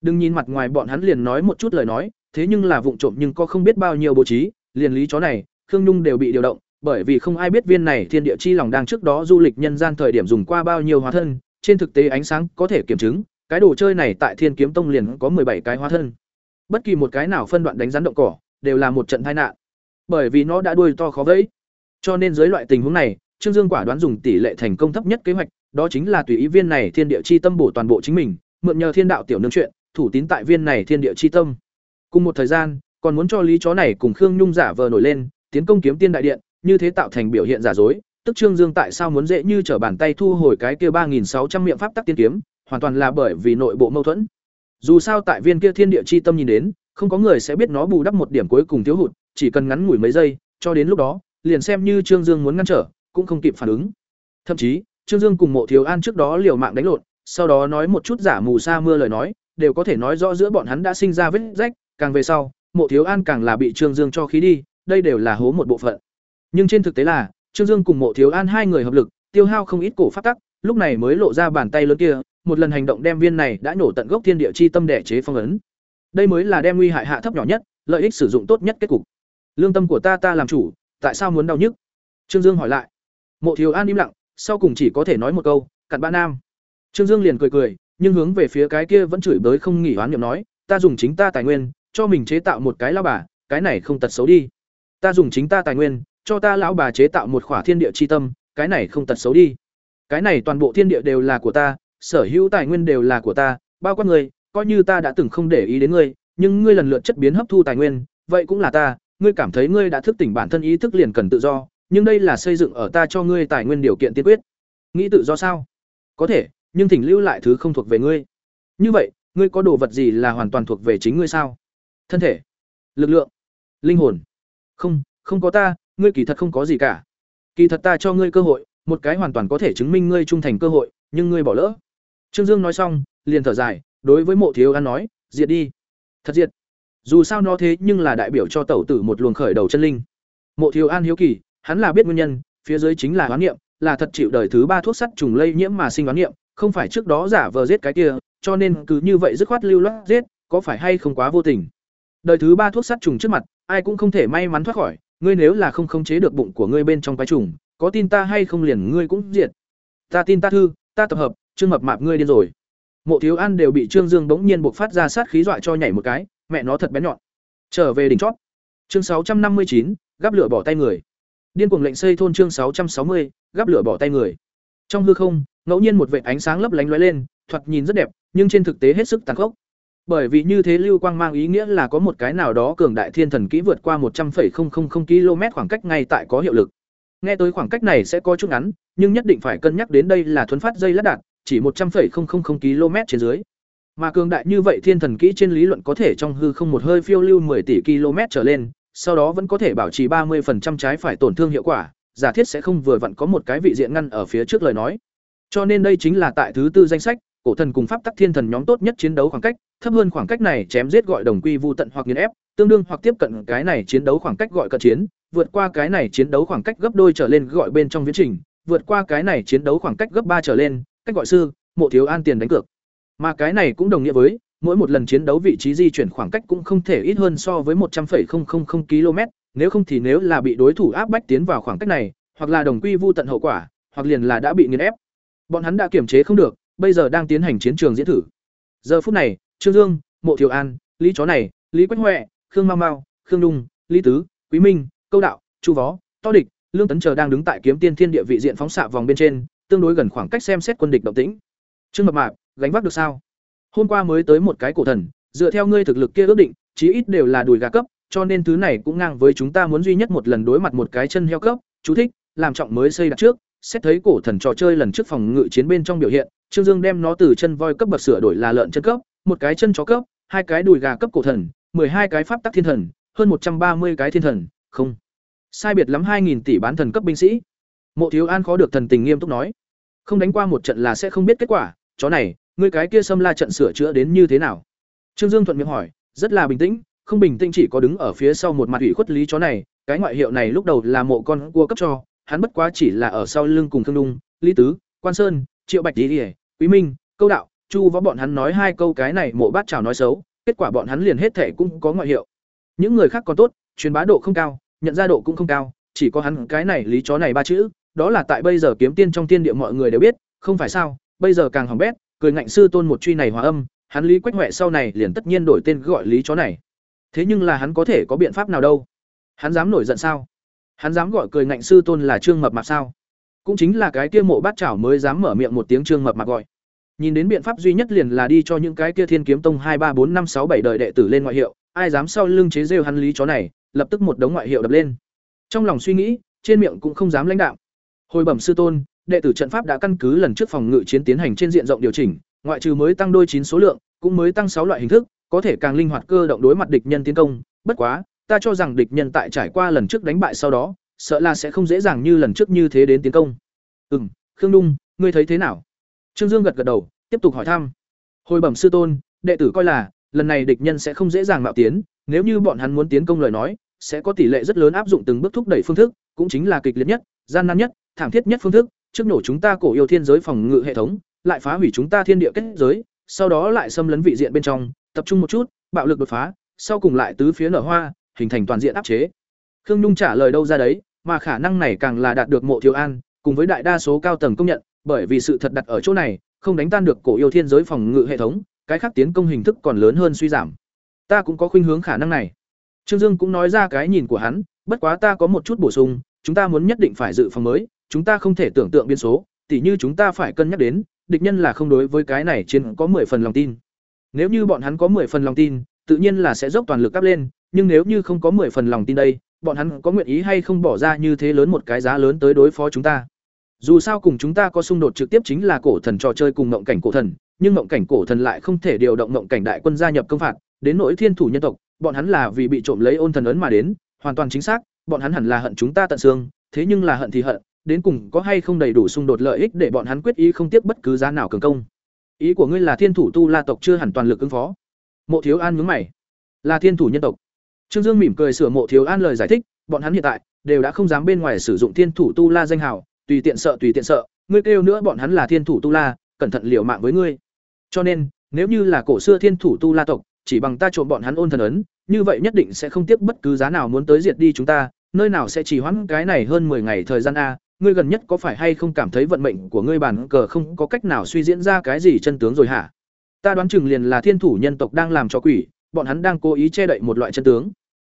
A: Đừng nhìn mặt ngoài bọn hắn liền nói một chút lời nói, thế nhưng là vụng trộm nhưng có không biết bao nhiêu bố trí, liền lý chó này, Khương Nhung đều bị điều động, bởi vì không ai biết viên này thiên địa chi lòng đang trước đó du lịch nhân gian thời điểm dùng qua bao nhiêu hóa thân, trên thực tế ánh sáng có thể kiểm chứng, cái đồ chơi này tại Thiên Kiếm Tông liền có bảy cái hóa thân. Bất kỳ một cái nào phân đoạn đánh rắn động cỏ, đều là một trận tai nạn. Bởi vì nó đã đuôi to khó vẫy. Cho nên dưới loại tình huống này, Trương Dương quả đoán dùng tỷ lệ thành công thấp nhất kế hoạch, đó chính là tùy ý viên này thiên địa chi tâm bổ toàn bộ chính mình, mượn nhờ thiên đạo tiểu nương chuyện, thủ tín tại viên này thiên địa chi tâm. Cùng một thời gian, còn muốn cho lý chó này cùng Khương Nhung giả vờ nổi lên, tiến công kiếm tiên đại điện, như thế tạo thành biểu hiện giả dối, tức Trương Dương tại sao muốn dễ như trở bàn tay thu hồi cái kia ba nghìn sáu trăm miệng pháp tắc tiên kiếm, hoàn toàn là bởi vì nội bộ mâu thuẫn. Dù sao tại viên kia thiên địa chi tâm nhìn đến, không có người sẽ biết nó bù đắp một điểm cuối cùng thiếu hụt, chỉ cần ngắn ngủi mấy giây, cho đến lúc đó, liền xem như Trương Dương muốn ngăn trở, cũng không kịp phản ứng. Thậm chí, Trương Dương cùng Mộ Thiếu An trước đó liều mạng đánh lộn, sau đó nói một chút giả mù sa mưa lời nói, đều có thể nói rõ giữa bọn hắn đã sinh ra vết rách, càng về sau, Mộ Thiếu An càng là bị Trương Dương cho khí đi, đây đều là hố một bộ phận. Nhưng trên thực tế là, Trương Dương cùng Mộ Thiếu An hai người hợp lực, tiêu hao không ít cổ pháp tắc, lúc này mới lộ ra bàn tay lớn kia, một lần hành động đem viên này đã nổ tận gốc thiên địa chi tâm đẻ chế phong ấn. Đây mới là đem nguy hại hạ thấp nhỏ nhất, lợi ích sử dụng tốt nhất kết cục. Lương tâm của ta ta làm chủ, tại sao muốn đau nhức? Trương Dương hỏi lại. Mộ Thiếu An im lặng, sau cùng chỉ có thể nói một câu, cặn bã nam. Trương Dương liền cười cười, nhưng hướng về phía cái kia vẫn chửi bới không nghỉ oán niệm nói, ta dùng chính ta tài nguyên, cho mình chế tạo một cái lao bà, cái này không tật xấu đi. Ta dùng chính ta tài nguyên, cho ta lão bà chế tạo một khỏa thiên địa chi tâm, cái này không tật xấu đi. Cái này toàn bộ thiên địa đều là của ta, sở hữu tài nguyên đều là của ta, bao quát người, coi như ta đã từng không để ý đến ngươi, nhưng ngươi lần lượt chất biến hấp thu tài nguyên, vậy cũng là ta, ngươi cảm thấy ngươi đã thức tỉnh bản thân ý thức liền cần tự do, nhưng đây là xây dựng ở ta cho ngươi tài nguyên điều kiện tiên quyết. Nghĩ tự do sao? Có thể, nhưng thỉnh lưu lại thứ không thuộc về ngươi. Như vậy, ngươi có đồ vật gì là hoàn toàn thuộc về chính ngươi sao? Thân thể, lực lượng, linh hồn. Không, không có ta, ngươi kỳ thật không có gì cả. Kỳ thật ta cho ngươi cơ hội, một cái hoàn toàn có thể chứng minh ngươi trung thành cơ hội, nhưng ngươi bỏ lỡ. Trương Dương nói xong, liền thở dài, đối với Mộ Thiếu An nói, diệt đi. Thật diệt. Dù sao nó thế nhưng là đại biểu cho tẩu tử một luồng khởi đầu chân linh. Mộ Thiếu An hiếu kỳ, hắn là biết nguyên nhân, phía dưới chính là oán niệm, là thật chịu đời thứ ba thuốc sắt trùng lây nhiễm mà sinh oán niệm, không phải trước đó giả vờ giết cái kia, cho nên cứ như vậy dứt khoát lưu loát giết, có phải hay không quá vô tình. Đời thứ ba thuốc sắt trùng trước mặt, ai cũng không thể may mắn thoát khỏi, ngươi nếu là không khống chế được bụng của ngươi bên trong cái trùng, có tin ta hay không liền ngươi cũng diệt. Ta tin ta thư, ta tập hợp, trương mập mạp ngươi điên rồi. Mộ Thiếu An đều bị Trương Dương bỗng nhiên buộc phát ra sát khí dọa cho nhảy một cái, mẹ nó thật bén nhọn. Trở về đỉnh chót. Chương sáu trăm năm mươi chín, gắp lửa bỏ tay người. Điên cuồng lệnh xây thôn chương sáu trăm sáu mươi, gắp lửa bỏ tay người. Trong hư không, ngẫu nhiên một vệt ánh sáng lấp lánh lóe lên, thoạt nhìn rất đẹp, nhưng trên thực tế hết sức tàn khốc. Bởi vì như thế lưu quang mang ý nghĩa là có một cái nào đó cường đại thiên thần kỹ vượt qua một trăm 100,000 km khoảng cách ngay tại có hiệu lực. Nghe tới khoảng cách này sẽ có chút ngắn, nhưng nhất định phải cân nhắc đến đây là thuấn phát dây lát đạt, chỉ một trăm 100,000 km trên dưới. Mà cường đại như vậy thiên thần kỹ trên lý luận có thể trong hư không một hơi phiêu lưu 10 tỷ km trở lên, sau đó vẫn có thể bảo trì 30% trái phải tổn thương hiệu quả, giả thiết sẽ không vừa vặn có một cái vị diện ngăn ở phía trước lời nói. Cho nên đây chính là tại thứ tư danh sách, cổ thần cùng pháp tắc thiên thần nhóm tốt nhất chiến đấu khoảng cách, thấp hơn khoảng cách này chém giết gọi đồng quy vu tận hoặc nghiền ép, tương đương hoặc tiếp cận cái này chiến đấu khoảng cách gọi cận chiến, vượt qua cái này chiến đấu khoảng cách gấp đôi trở lên gọi bên trong viễn trình, vượt qua cái này chiến đấu khoảng cách gấp ba trở lên, cách gọi sư, mộ thiếu an tiền đánh cược. Mà cái này cũng đồng nghĩa với mỗi một lần chiến đấu vị trí di chuyển khoảng cách cũng không thể ít hơn so với 100,000 km, nếu không thì nếu là bị đối thủ áp bách tiến vào khoảng cách này, hoặc là đồng quy vu tận hậu quả, hoặc liền là đã bị nghiền ép. Bọn hắn đã kiểm chế không được, bây giờ đang tiến hành chiến trường diễn thử. Giờ phút này, Trương Dương, Mộ Thiều An, Lý Chó này, Lý Quách Hoè, Khương Mao Mao, Khương Đung, Lý Tứ, Quý Minh, Câu Đạo, Chu Vó, To Địch, Lương Tấn chờ đang đứng tại kiếm tiên thiên địa vị diện phóng xạ vòng bên trên, tương đối gần khoảng cách xem xét quân địch động tĩnh. Trương Mập Mạp, gánh vác được sao? Hôm qua mới tới một cái cổ thần, dựa theo ngươi thực lực kia ước định, chí ít đều là đùi gà cấp, cho nên thứ này cũng ngang với chúng ta muốn duy nhất một lần đối mặt một cái chân heo cấp, chú thích, làm trọng mới xây đặt trước, xét thấy cổ thần trò chơi lần trước phòng ngự chiến bên trong biểu hiện, Trương Dương đem nó từ chân voi cấp bậc sửa đổi là lợn chân cấp, một cái chân chó cấp, hai cái đùi gà cấp cổ thần, hai cái pháp tắc thiên thần, hơn một trăm ba mươi cái thiên thần, không. Sai biệt lắm hai nghìn tỷ bán thần cấp binh sĩ. Mộ Thiếu An khó được thần tình nghiêm túc nói, không đánh qua một trận là sẽ không biết kết quả, chó này, ngươi cái kia xâm la trận sửa chữa đến như thế nào? Trương Dương thuận miệng hỏi, rất là bình tĩnh, không bình tĩnh chỉ có đứng ở phía sau một mặt ủy khuất lý chó này, cái ngoại hiệu này lúc đầu là mộ con cua cấp cho, hắn bất quá chỉ là ở sau lưng cùng Thương Đung, Lý Tứ, Quan Sơn, Triệu Bạch Lý, Quý Minh, Câu Đạo, Chu võ bọn hắn nói hai câu cái này mộ bát chào nói xấu, kết quả bọn hắn liền hết thể cũng có ngoại hiệu. Những người khác còn tốt, truyền bá độ không cao, nhận ra độ cũng không cao, chỉ có hắn cái này lý chó này ba chữ, đó là tại bây giờ kiếm tiên trong tiên địa mọi người đều biết, không phải sao? Bây giờ càng hỏng bét, cười ngạnh sư tôn một truy này hòa âm, hắn Lý Quách huệ sau này liền tất nhiên đổi tên gọi Lý chó này. Thế nhưng là hắn có thể có biện pháp nào đâu? Hắn dám nổi giận sao? Hắn dám gọi cười ngạnh sư tôn là Trương Mập Mạp sao? Cũng chính là cái kia mộ bát chảo mới dám mở miệng một tiếng Trương Mập Mạp gọi. Nhìn đến biện pháp duy nhất liền là đi cho những cái kia Thiên Kiếm Tông hai ba bốn năm sáu bảy đời đệ tử lên ngoại hiệu, ai dám sau lưng chế rêu hắn lý chó này, lập tức một đống ngoại hiệu đập lên. Trong lòng suy nghĩ, trên miệng cũng không dám lãnh đạo. Hồi bẩm sư tôn, đệ tử trận pháp đã căn cứ lần trước phòng ngự chiến tiến hành trên diện rộng điều chỉnh, ngoại trừ mới tăng đôi chín số lượng, cũng mới tăng sáu loại hình thức, có thể càng linh hoạt cơ động đối mặt địch nhân tiến công, bất quá, ta cho rằng địch nhân tại trải qua lần trước đánh bại sau đó, sợ là sẽ không dễ dàng như lần trước như thế đến tiến công. Ừm, Khương dung ngươi thấy thế nào? Trương Dương gật gật đầu, tiếp tục hỏi thăm. Hồi bẩm sư tôn, đệ tử coi là lần này địch nhân sẽ không dễ dàng mạo tiến, nếu như bọn hắn muốn tiến công lời nói, sẽ có tỷ lệ rất lớn áp dụng từng bước thúc đẩy phương thức, cũng chính là kịch liệt nhất, gian nan nhất, thảm thiết nhất phương thức, trước nổ chúng ta cổ yêu thiên giới phòng ngự hệ thống, lại phá hủy chúng ta thiên địa kết giới, sau đó lại xâm lấn vị diện bên trong, tập trung một chút, bạo lực đột phá, sau cùng lại tứ phía nở hoa, hình thành toàn diện áp chế. Khương Nhung trả lời đâu ra đấy, mà khả năng này càng là đạt được Mộ Thiếu An, cùng với đại đa số cao tầng công nhận, bởi vì sự thật đặt ở chỗ này, không đánh tan được cổ yêu thiên giới phòng ngự hệ thống, cái khác tiến công hình thức còn lớn hơn suy giảm. Ta cũng có khuynh hướng khả năng này. Trương Dương cũng nói ra cái nhìn của hắn, bất quá ta có một chút bổ sung, chúng ta muốn nhất định phải dự phòng mới, chúng ta không thể tưởng tượng biến số, tỉ như chúng ta phải cân nhắc đến, địch nhân là không đối với cái này chiến có 10 phần lòng tin. Nếu như bọn hắn có 10 phần lòng tin, tự nhiên là sẽ dốc toàn lực áp lên, nhưng nếu như không có 10 phần lòng tin đây, bọn hắn có nguyện ý hay không bỏ ra như thế lớn một cái giá lớn tới đối phó chúng ta. Dù sao cùng chúng ta có xung đột trực tiếp chính là cổ thần trò chơi cùng mộng cảnh cổ thần, nhưng mộng cảnh cổ thần lại không thể điều động mộng cảnh đại quân gia nhập công phạt, đến nỗi thiên thủ nhân tộc, bọn hắn là vì bị trộm lấy ôn thần ấn mà đến, hoàn toàn chính xác, bọn hắn hẳn là hận chúng ta tận xương, thế nhưng là hận thì hận, đến cùng có hay không đầy đủ xung đột lợi ích để bọn hắn quyết ý không tiếc bất cứ giá nào cường công. Ý của ngươi là thiên thủ tu la tộc chưa hẳn toàn lực ứng phó. Mộ Thiếu An nhướng mày. Là thiên thủ nhân tộc. Trương Dương mỉm cười sửa Mộ Thiếu An lời giải thích, bọn hắn hiện tại đều đã không dám bên ngoài sử dụng thiên thủ tu la danh hào, tùy tiện sợ tùy tiện sợ, ngươi kêu nữa bọn hắn là thiên thủ tu la, cẩn thận liều mạng với ngươi. Cho nên, nếu như là cổ xưa thiên thủ tu la tộc, chỉ bằng ta trộm bọn hắn ôn thần ấn, như vậy nhất định sẽ không tiếc bất cứ giá nào muốn tới diệt đi chúng ta, nơi nào sẽ chỉ hoãn cái này hơn 10 ngày thời gian a, ngươi gần nhất có phải hay không cảm thấy vận mệnh của ngươi bản cờ không có cách nào suy diễn ra cái gì chân tướng rồi hả? Ta đoán chừng liền là thiên thủ nhân tộc đang làm cho quỷ, bọn hắn đang cố ý che đậy một loại chân tướng.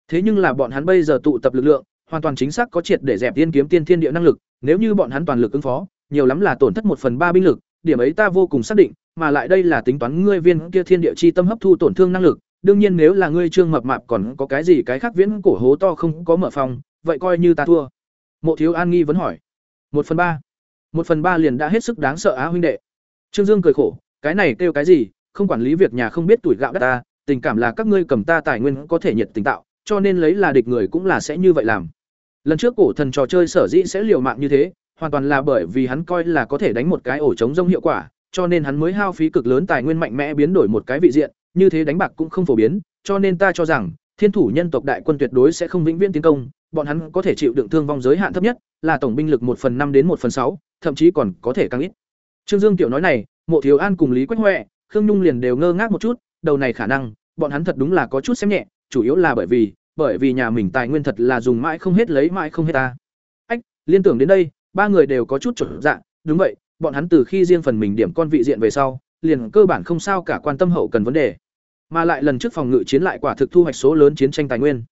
A: Thế nhưng là bọn hắn bây giờ tụ tập lực lượng, hoàn toàn chính xác có triệt để dẹp tiên kiếm tiên thiên địa năng lực, nếu như bọn hắn toàn lực ứng phó, nhiều lắm là tổn thất một phần ba binh lực, điểm ấy ta vô cùng xác định, mà lại đây là tính toán ngươi viên kia thiên địa chi tâm hấp thu tổn thương năng lực, đương nhiên nếu là ngươi trương mập mạp còn có cái gì cái khác viễn cổ hố to không có mở phòng, vậy coi như ta thua. Mộ Thiếu An nghi vẫn hỏi một phần ba một phần ba liền đã hết sức đáng sợ á huynh đệ. Trương Dương cười khổ, cái này kêu cái gì, không quản lý việc nhà không biết tuổi gạo đất ta, tình cảm là các ngươi cầm ta tài nguyên có thể nhiệt tình tạo, cho nên lấy là địch người cũng là sẽ như vậy làm. Lần trước cổ thần trò chơi sở dĩ sẽ liều mạng như thế, hoàn toàn là bởi vì hắn coi là có thể đánh một cái ổ chống rông hiệu quả, cho nên hắn mới hao phí cực lớn tài nguyên mạnh mẽ biến đổi một cái vị diện, như thế đánh bạc cũng không phổ biến, cho nên ta cho rằng thiên thủ nhân tộc đại quân tuyệt đối sẽ không vĩnh viễn tiến công, bọn hắn có thể chịu đựng thương vong giới hạn thấp nhất là tổng binh lực một phần năm đến một phần sáu, thậm chí còn có thể càng ít. Trương Dương tiểu nói này, Mộ Thiếu An cùng Lý Quách Hoè, Khương Nhung liền đều ngơ ngác một chút, đầu này khả năng, bọn hắn thật đúng là có chút xem nhẹ, chủ yếu là bởi vì bởi vì nhà mình tài nguyên thật là dùng mãi không hết lấy mãi không hết ta. Ách, liên tưởng đến đây, ba người đều có chút trở dạng, đúng vậy, bọn hắn từ khi riêng phần mình điểm con vị diện về sau, liền cơ bản không sao cả quan tâm hậu cần vấn đề. Mà lại lần trước phòng ngự chiến lại quả thực thu hoạch số lớn chiến tranh tài nguyên.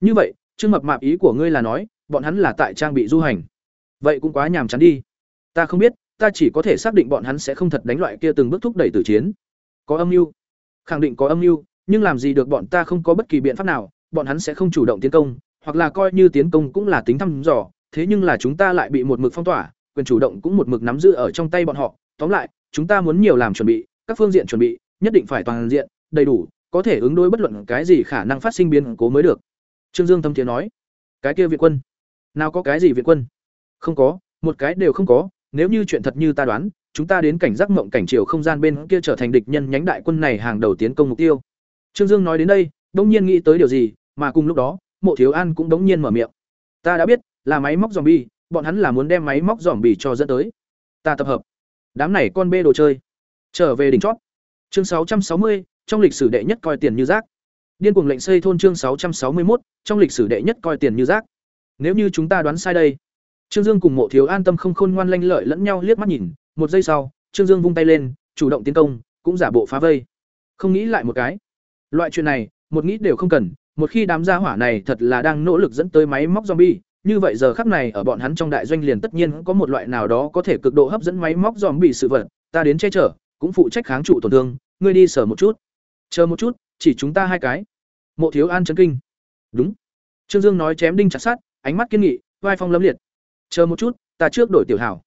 A: Như vậy, Trương Mập Mạp ý của ngươi là nói, bọn hắn là tại trang bị du hành. Vậy cũng quá nhàm chán đi. Ta không biết, ta chỉ có thể xác định bọn hắn sẽ không thật đánh loại kia từng bước thúc đẩy tử chiến. Có âm mưu. Khẳng định có âm mưu, nhưng làm gì được bọn ta không có bất kỳ biện pháp nào, bọn hắn sẽ không chủ động tiến công, hoặc là coi như tiến công cũng là tính thăm dò, thế nhưng là chúng ta lại bị một mực phong tỏa, quyền chủ động cũng một mực nắm giữ ở trong tay bọn họ, tóm lại, chúng ta muốn nhiều làm chuẩn bị, các phương diện chuẩn bị, nhất định phải toàn diện, đầy đủ, có thể ứng đối bất luận cái gì khả năng phát sinh biến cố mới được. Trương Dương thâm tiếng nói, cái kia viện quân, nào có cái gì viện quân? Không có, một cái đều không có, nếu như chuyện thật như ta đoán, chúng ta đến cảnh giác mộng cảnh chiều không gian bên kia trở thành địch nhân nhánh đại quân này hàng đầu tiến công mục tiêu. Trương Dương nói đến đây, đống nhiên nghĩ tới điều gì, mà cùng lúc đó, Mộ Thiếu An cũng đống nhiên mở miệng. Ta đã biết, là máy móc zombie, bọn hắn là muốn đem máy móc zombie cho dẫn tới. Ta tập hợp. Đám này con bê đồ chơi. Trở về đỉnh chót. Chương 660, trong lịch sử đệ nhất coi tiền như rác. Điên cuồng lệnh xây thôn chương 661, trong lịch sử đệ nhất coi tiền như rác. Nếu như chúng ta đoán sai đây. Trương Dương cùng Mộ Thiếu An tâm không khôn ngoan lanh lợi lẫn nhau liếc mắt nhìn, một giây sau, Trương Dương vung tay lên, chủ động tiến công, cũng giả bộ phá vây. Không nghĩ lại một cái. Loại chuyện này, một nghĩ đều không cần, một khi đám gia hỏa này thật là đang nỗ lực dẫn tới máy móc zombie, như vậy giờ khắc này ở bọn hắn trong đại doanh liền tất nhiên có một loại nào đó có thể cực độ hấp dẫn máy móc zombie sự vật, ta đến che chở, cũng phụ trách kháng trụ tổn thương, ngươi đi sở một chút. Chờ một chút, chỉ chúng ta hai cái. Mộ Thiếu An chấn kinh. Đúng. Trương Dương nói chém đinh chặt sát, ánh mắt kiên nghị, vai phong lâm liệt. Chờ một chút, ta trước đổi tiểu hảo.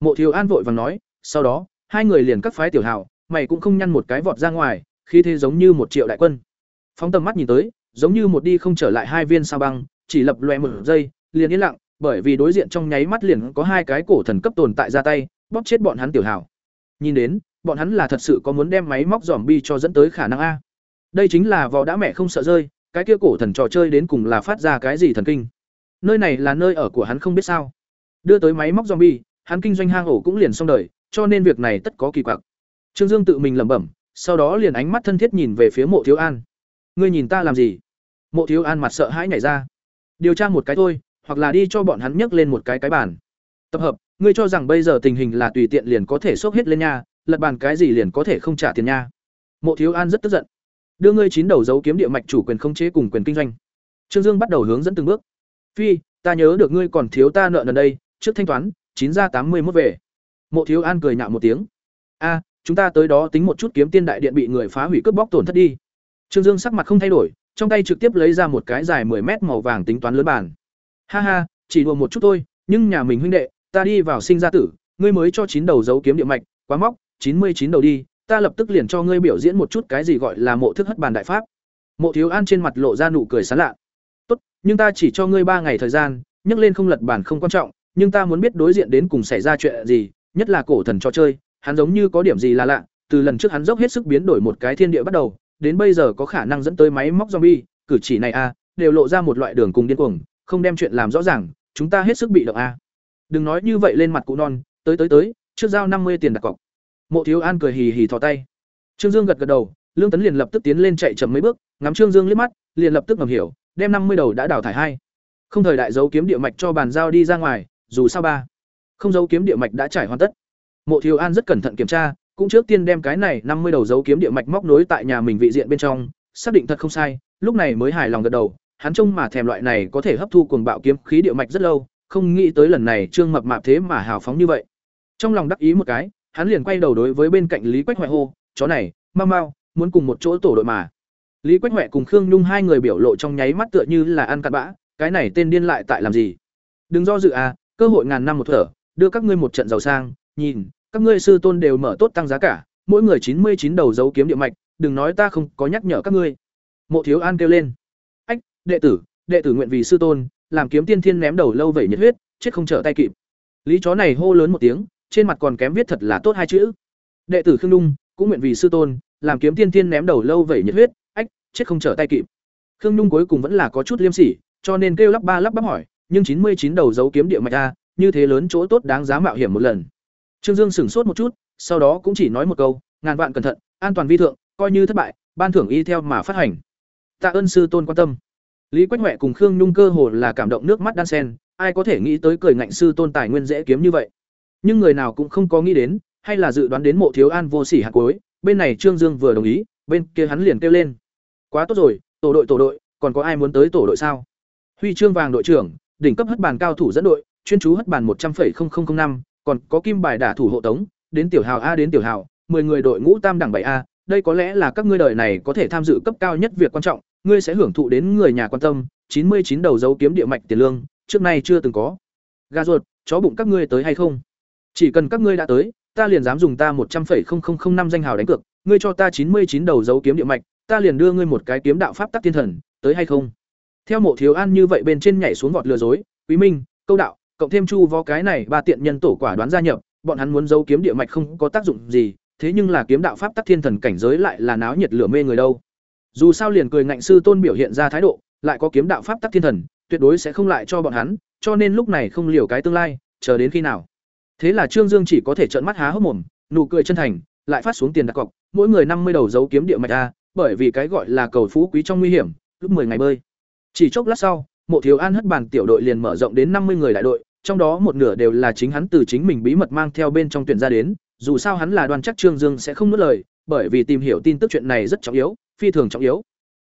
A: Mộ Thiếu An vội vàng nói, sau đó, hai người liền cắt phái tiểu hảo, mày cũng không nhăn một cái vọt ra ngoài, khi thế giống như một triệu đại quân. Phóng tầm mắt nhìn tới, giống như một đi không trở lại hai viên sao băng, chỉ lập loe một giây, liền yên lặng, bởi vì đối diện trong nháy mắt liền có hai cái cổ thần cấp tồn tại ra tay, bóp chết bọn hắn tiểu hảo. Nhìn đến, bọn hắn là thật sự có muốn đem máy móc bi cho dẫn tới khả năng a. Đây chính là vò đã mẹ không sợ rơi, cái kia cổ thần trò chơi đến cùng là phát ra cái gì thần kinh. Nơi này là nơi ở của hắn không biết sao. Đưa tới máy móc zombie, hắn kinh doanh hang ổ cũng liền xong đời, cho nên việc này tất có kỳ quặc. Trương Dương tự mình lẩm bẩm, sau đó liền ánh mắt thân thiết nhìn về phía Mộ Thiếu An. Ngươi nhìn ta làm gì? Mộ Thiếu An mặt sợ hãi nhảy ra. Điều tra một cái thôi, hoặc là đi cho bọn hắn nhấc lên một cái cái bàn. Tập hợp, ngươi cho rằng bây giờ tình hình là tùy tiện liền có thể xốc hết lên nha, lật bàn cái gì liền có thể không trả tiền nha. Mộ Thiếu An rất tức giận. Đưa ngươi chín đầu dấu kiếm địa mạch chủ quyền không chế cùng quyền kinh doanh. Trương Dương bắt đầu hướng dẫn từng bước. Phi, ta nhớ được ngươi còn thiếu ta nợ nần đây, trước thanh toán, chín ra tám mươi mốt về. Mộ Thiếu An cười nhạo một tiếng. A, chúng ta tới đó tính một chút kiếm tiên đại điện bị người phá hủy cướp bóc tổn thất đi. Trương Dương sắc mặt không thay đổi, trong tay trực tiếp lấy ra một cái dài 10 mét màu vàng tính toán lớn bàn. Ha ha, chỉ đùa một chút thôi, nhưng nhà mình huynh đệ, ta đi vào sinh ra tử, ngươi mới cho chín đầu dấu kiếm địa mạch, quá móc, chín mươi chín đầu đi, ta lập tức liền cho ngươi biểu diễn một chút cái gì gọi là mộ thức hất bàn đại pháp. Mộ Thiếu An trên mặt lộ ra nụ cười sán lạ. Tốt, nhưng ta chỉ cho ngươi ba ngày thời gian, nhấc lên không lật bàn không quan trọng, nhưng ta muốn biết đối diện đến cùng xảy ra chuyện gì, nhất là cổ thần trò chơi, hắn giống như có điểm gì là lạ, từ lần trước hắn dốc hết sức biến đổi một cái thiên địa bắt đầu, đến bây giờ có khả năng dẫn tới máy móc zombie, cử chỉ này a, đều lộ ra một loại đường cùng điên cuồng, không đem chuyện làm rõ ràng, chúng ta hết sức bị động a. Đừng nói như vậy lên mặt cụ non, tới tới tới, trước giao năm mươi tiền đặt cọc. Mộ Thiếu An cười hì hì thò tay. Trương Dương gật gật đầu, Lương Tấn liền lập tức tiến lên chạy chậm mấy bước, ngắm Trương Dương liếc mắt, liền lập tức ngầm hiểu, đem năm mươi đầu đã đào thải hai. Không thời đại dấu kiếm địa mạch cho bàn giao đi ra ngoài, dù sao ba. Không dấu kiếm địa mạch đã trải hoàn tất. Mộ Thiếu An rất cẩn thận kiểm tra, cũng trước tiên đem cái này năm mươi đầu dấu kiếm địa mạch móc nối tại nhà mình vị diện bên trong, xác định thật không sai, lúc này mới hài lòng gật đầu, hắn trông mà thèm loại này có thể hấp thu cuồng bạo kiếm khí địa mạch rất lâu, không nghĩ tới lần này Trương Mập Mạp thế mà hào phóng như vậy. Trong lòng đắc ý một cái, hắn liền quay đầu đối với bên cạnh Lý Quách Hoại hô, "Chó này, mau mau, muốn cùng một chỗ tổ đội mà." Lý Quách Hoại cùng Khương Nhung hai người biểu lộ trong nháy mắt tựa như là ăn cặn bã, cái này tên điên lại tại làm gì? Đừng do dự à, cơ hội ngàn năm một thở, đưa các ngươi một trận giàu sang, nhìn, các ngươi sư tôn đều mở tốt tăng giá cả, mỗi người chín mươi chín đầu dấu kiếm địa mạch, đừng nói ta không có nhắc nhở các ngươi. Mộ Thiếu An kêu lên. "Ách, đệ tử, đệ tử nguyện vì sư tôn, làm kiếm tiên thiên ném đầu lâu vậy nhiệt huyết, chết không trở tay kịp." Lý chó này hô lớn một tiếng, trên mặt còn kém viết thật là tốt hai chữ. Đệ tử Khương Nhung cũng nguyện vì sư tôn, làm kiếm tiên thiên ném đầu lâu vẩy nhiệt huyết, ách, chết không trở tay kịp. Khương Nhung cuối cùng vẫn là có chút liêm sỉ, cho nên kêu lắp ba lắp bắp hỏi, nhưng chín mươi chín đầu dấu kiếm địa mạch a, như thế lớn chỗ tốt đáng giá mạo hiểm một lần. Trương Dương sửng sốt một chút, sau đó cũng chỉ nói một câu, ngàn vạn cẩn thận, an toàn vi thượng, coi như thất bại, ban thưởng y theo mà phát hành. Tạ ơn sư tôn quan tâm. lý quách huệ cùng khương nhung cơ hồ là cảm động nước mắt đan sen ai có thể nghĩ tới cười ngạnh sư tôn tài nguyên dễ kiếm như vậy nhưng người nào cũng không có nghĩ đến, hay là dự đoán đến mộ thiếu an vô sỉ hạt cuối, bên này trương dương vừa đồng ý, bên kia hắn liền kêu lên. Quá tốt rồi, tổ đội tổ đội, còn có ai muốn tới tổ đội sao? Huy chương vàng đội trưởng, đỉnh cấp hất bàn cao thủ dẫn đội, chuyên chú hất bàn một trăm linh năm, còn có kim bài đả thủ hộ tống, đến tiểu hào a đến tiểu hào, mười người đội ngũ tam đẳng bảy a, đây có lẽ là các ngươi đời này có thể tham dự cấp cao nhất việc quan trọng, ngươi sẽ hưởng thụ đến người nhà quan tâm, chín mươi chín đầu dấu kiếm địa mạch tiền lương, trước nay chưa từng có. Gà ruột, chó bụng các ngươi tới hay không? Chỉ cần các ngươi đã tới, ta liền dám dùng ta một trăm linh năm danh hào đánh cược, ngươi cho ta chín mươi chín đầu dấu kiếm địa mạch, ta liền đưa ngươi một cái kiếm đạo pháp tắc thiên thần, tới hay không? Theo mộ thiếu an như vậy bên trên nhảy xuống vọt lừa dối, quý minh, câu đạo, cộng thêm chu vó cái này ba tiện nhân tổ quả đoán gia nhập, bọn hắn muốn giấu kiếm địa mạch không có tác dụng gì, thế nhưng là kiếm đạo pháp tắc thiên thần cảnh giới lại là náo nhiệt lửa mê người đâu. Dù sao liền cười ngạnh sư tôn biểu hiện ra thái độ, lại có kiếm đạo pháp tắc thiên thần, tuyệt đối sẽ không lại cho bọn hắn, cho nên lúc này không liều cái tương lai, chờ đến khi nào? Thế là trương dương chỉ có thể trợn mắt há hốc mồm, nụ cười chân thành, lại phát xuống tiền đặt cọc, mỗi người năm mươi đầu giấu kiếm địa mạch a, bởi vì cái gọi là cầu phú quý trong nguy hiểm, lúc 10 ngày bơi. Chỉ chốc lát sau, mộ thiếu an hất bàn tiểu đội liền mở rộng đến năm mươi người đại đội, trong đó một nửa đều là chính hắn từ chính mình bí mật mang theo bên trong tuyển ra đến, dù sao hắn là đoàn chắc trương dương sẽ không nuốt lời, bởi vì tìm hiểu tin tức chuyện này rất trọng yếu, phi thường trọng yếu.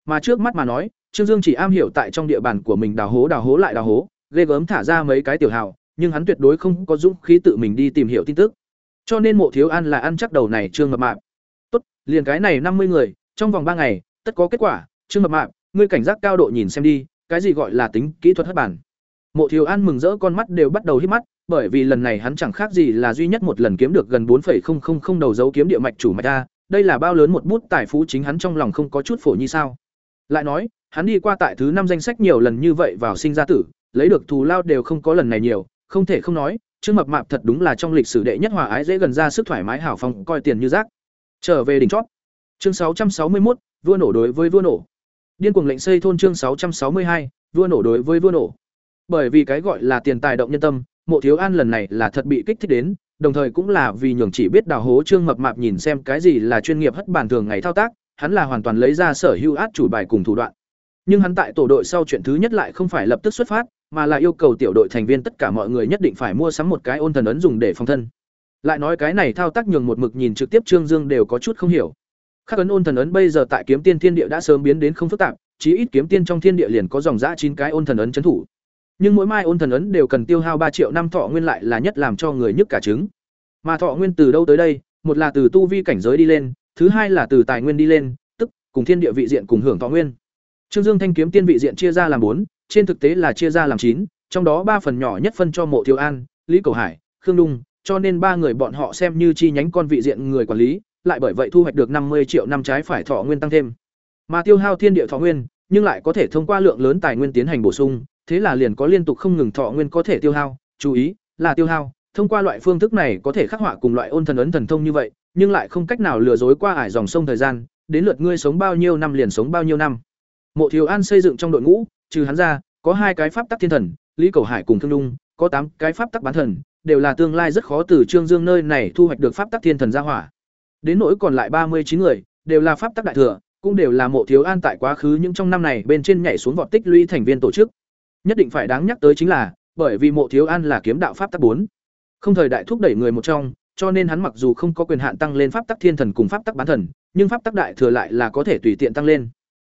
A: Mà trước mắt mà nói, trương dương chỉ am hiểu tại trong địa bàn của mình đào hố đào hố lại đào hố, ghê gớm thả ra mấy cái tiểu hào nhưng hắn tuyệt đối không có dũng khí tự mình đi tìm hiểu tin tức. Cho nên mộ thiếu an là ăn chắc đầu này trương mập mạp. Tốt, liền cái này năm mươi người, trong vòng ba ngày, tất có kết quả. Trương mập mạp, ngươi cảnh giác cao độ nhìn xem đi, cái gì gọi là tính kỹ thuật hất bản. Mộ thiếu an mừng rỡ con mắt đều bắt đầu hít mắt, bởi vì lần này hắn chẳng khác gì là duy nhất một lần kiếm được gần bốn đầu dấu kiếm địa mạch chủ mạch a, đây là bao lớn một bút tài phú chính hắn trong lòng không có chút phổ như sao. Lại nói, hắn đi qua tại thứ năm danh sách nhiều lần như vậy vào sinh ra tử, lấy được thù lao đều không có lần này nhiều không thể không nói, trương mập mạp thật đúng là trong lịch sử đệ nhất hòa ái dễ gần ra sức thoải mái hảo phong coi tiền như rác. Trở về đỉnh chót. Chương sáu trăm sáu mươi một vua nổ đối với vua nổ. Điên cuồng lệnh xây thôn chương sáu trăm sáu mươi hai, vua nổ đối với vua nổ. Bởi vì cái gọi là tiền tài động nhân tâm, mộ thiếu an lần này là thật bị kích thích đến, đồng thời cũng là vì nhường chỉ biết đào hố trương mập mạp nhìn xem cái gì là chuyên nghiệp hất bàn thường ngày thao tác, hắn là hoàn toàn lấy ra sở hữu át chủ bài cùng thủ đoạn. Nhưng hắn tại tổ đội sau chuyện thứ nhất lại không phải lập tức xuất phát mà là yêu cầu tiểu đội thành viên tất cả mọi người nhất định phải mua sắm một cái ôn thần ấn dùng để phòng thân. Lại nói cái này thao tác nhường một mực nhìn trực tiếp trương dương đều có chút không hiểu. Khắc ấn ôn thần ấn bây giờ tại kiếm tiên thiên địa đã sớm biến đến không phức tạp, chí ít kiếm tiên trong thiên địa liền có dòng dã chín cái ôn thần ấn trấn thủ. Nhưng mỗi mai ôn thần ấn đều cần tiêu hao ba triệu năm thọ nguyên lại là nhất làm cho người nhức cả trứng. Mà thọ nguyên từ đâu tới đây? Một là từ tu vi cảnh giới đi lên, thứ hai là từ tài nguyên đi lên, tức cùng thiên địa vị diện cùng hưởng thọ nguyên. Trương dương thanh kiếm tiên vị diện chia ra làm bốn trên thực tế là chia ra làm chín trong đó ba phần nhỏ nhất phân cho mộ thiếu an lý cầu hải khương dung, cho nên ba người bọn họ xem như chi nhánh con vị diện người quản lý lại bởi vậy thu hoạch được năm mươi triệu năm trái phải thọ nguyên tăng thêm. Mà tiêu hao thiên địa thọ nguyên nhưng lại có thể thông qua lượng lớn tài nguyên tiến hành bổ sung thế là liền có liên tục không ngừng thọ nguyên có thể tiêu hao chú ý là tiêu hao thông qua loại phương thức này có thể khắc họa cùng loại ôn thần ấn thần thông như vậy nhưng lại không cách nào lừa dối qua ải dòng sông thời gian đến lượt ngươi sống bao nhiêu năm liền sống bao nhiêu năm. Mộ thiếu an xây dựng trong đội ngũ trừ hắn ra, có hai cái pháp tắc thiên thần, lý cầu hải cùng thương Dung có tám cái pháp tắc bán thần, đều là tương lai rất khó từ trương dương nơi này thu hoạch được pháp tắc thiên thần ra hỏa. Đến nỗi còn lại ba mươi chín người, đều là pháp tắc đại thừa, cũng đều là mộ thiếu an tại quá khứ những trong năm này bên trên nhảy xuống vọt tích lũy thành viên tổ chức. Nhất định phải đáng nhắc tới chính là, bởi vì mộ thiếu an là kiếm đạo pháp tắc bốn. Không thời đại thúc đẩy người một trong, cho nên hắn mặc dù không có quyền hạn tăng lên pháp tắc thiên thần cùng pháp tắc bán thần, nhưng pháp tắc đại thừa lại là có thể tùy tiện tăng lên.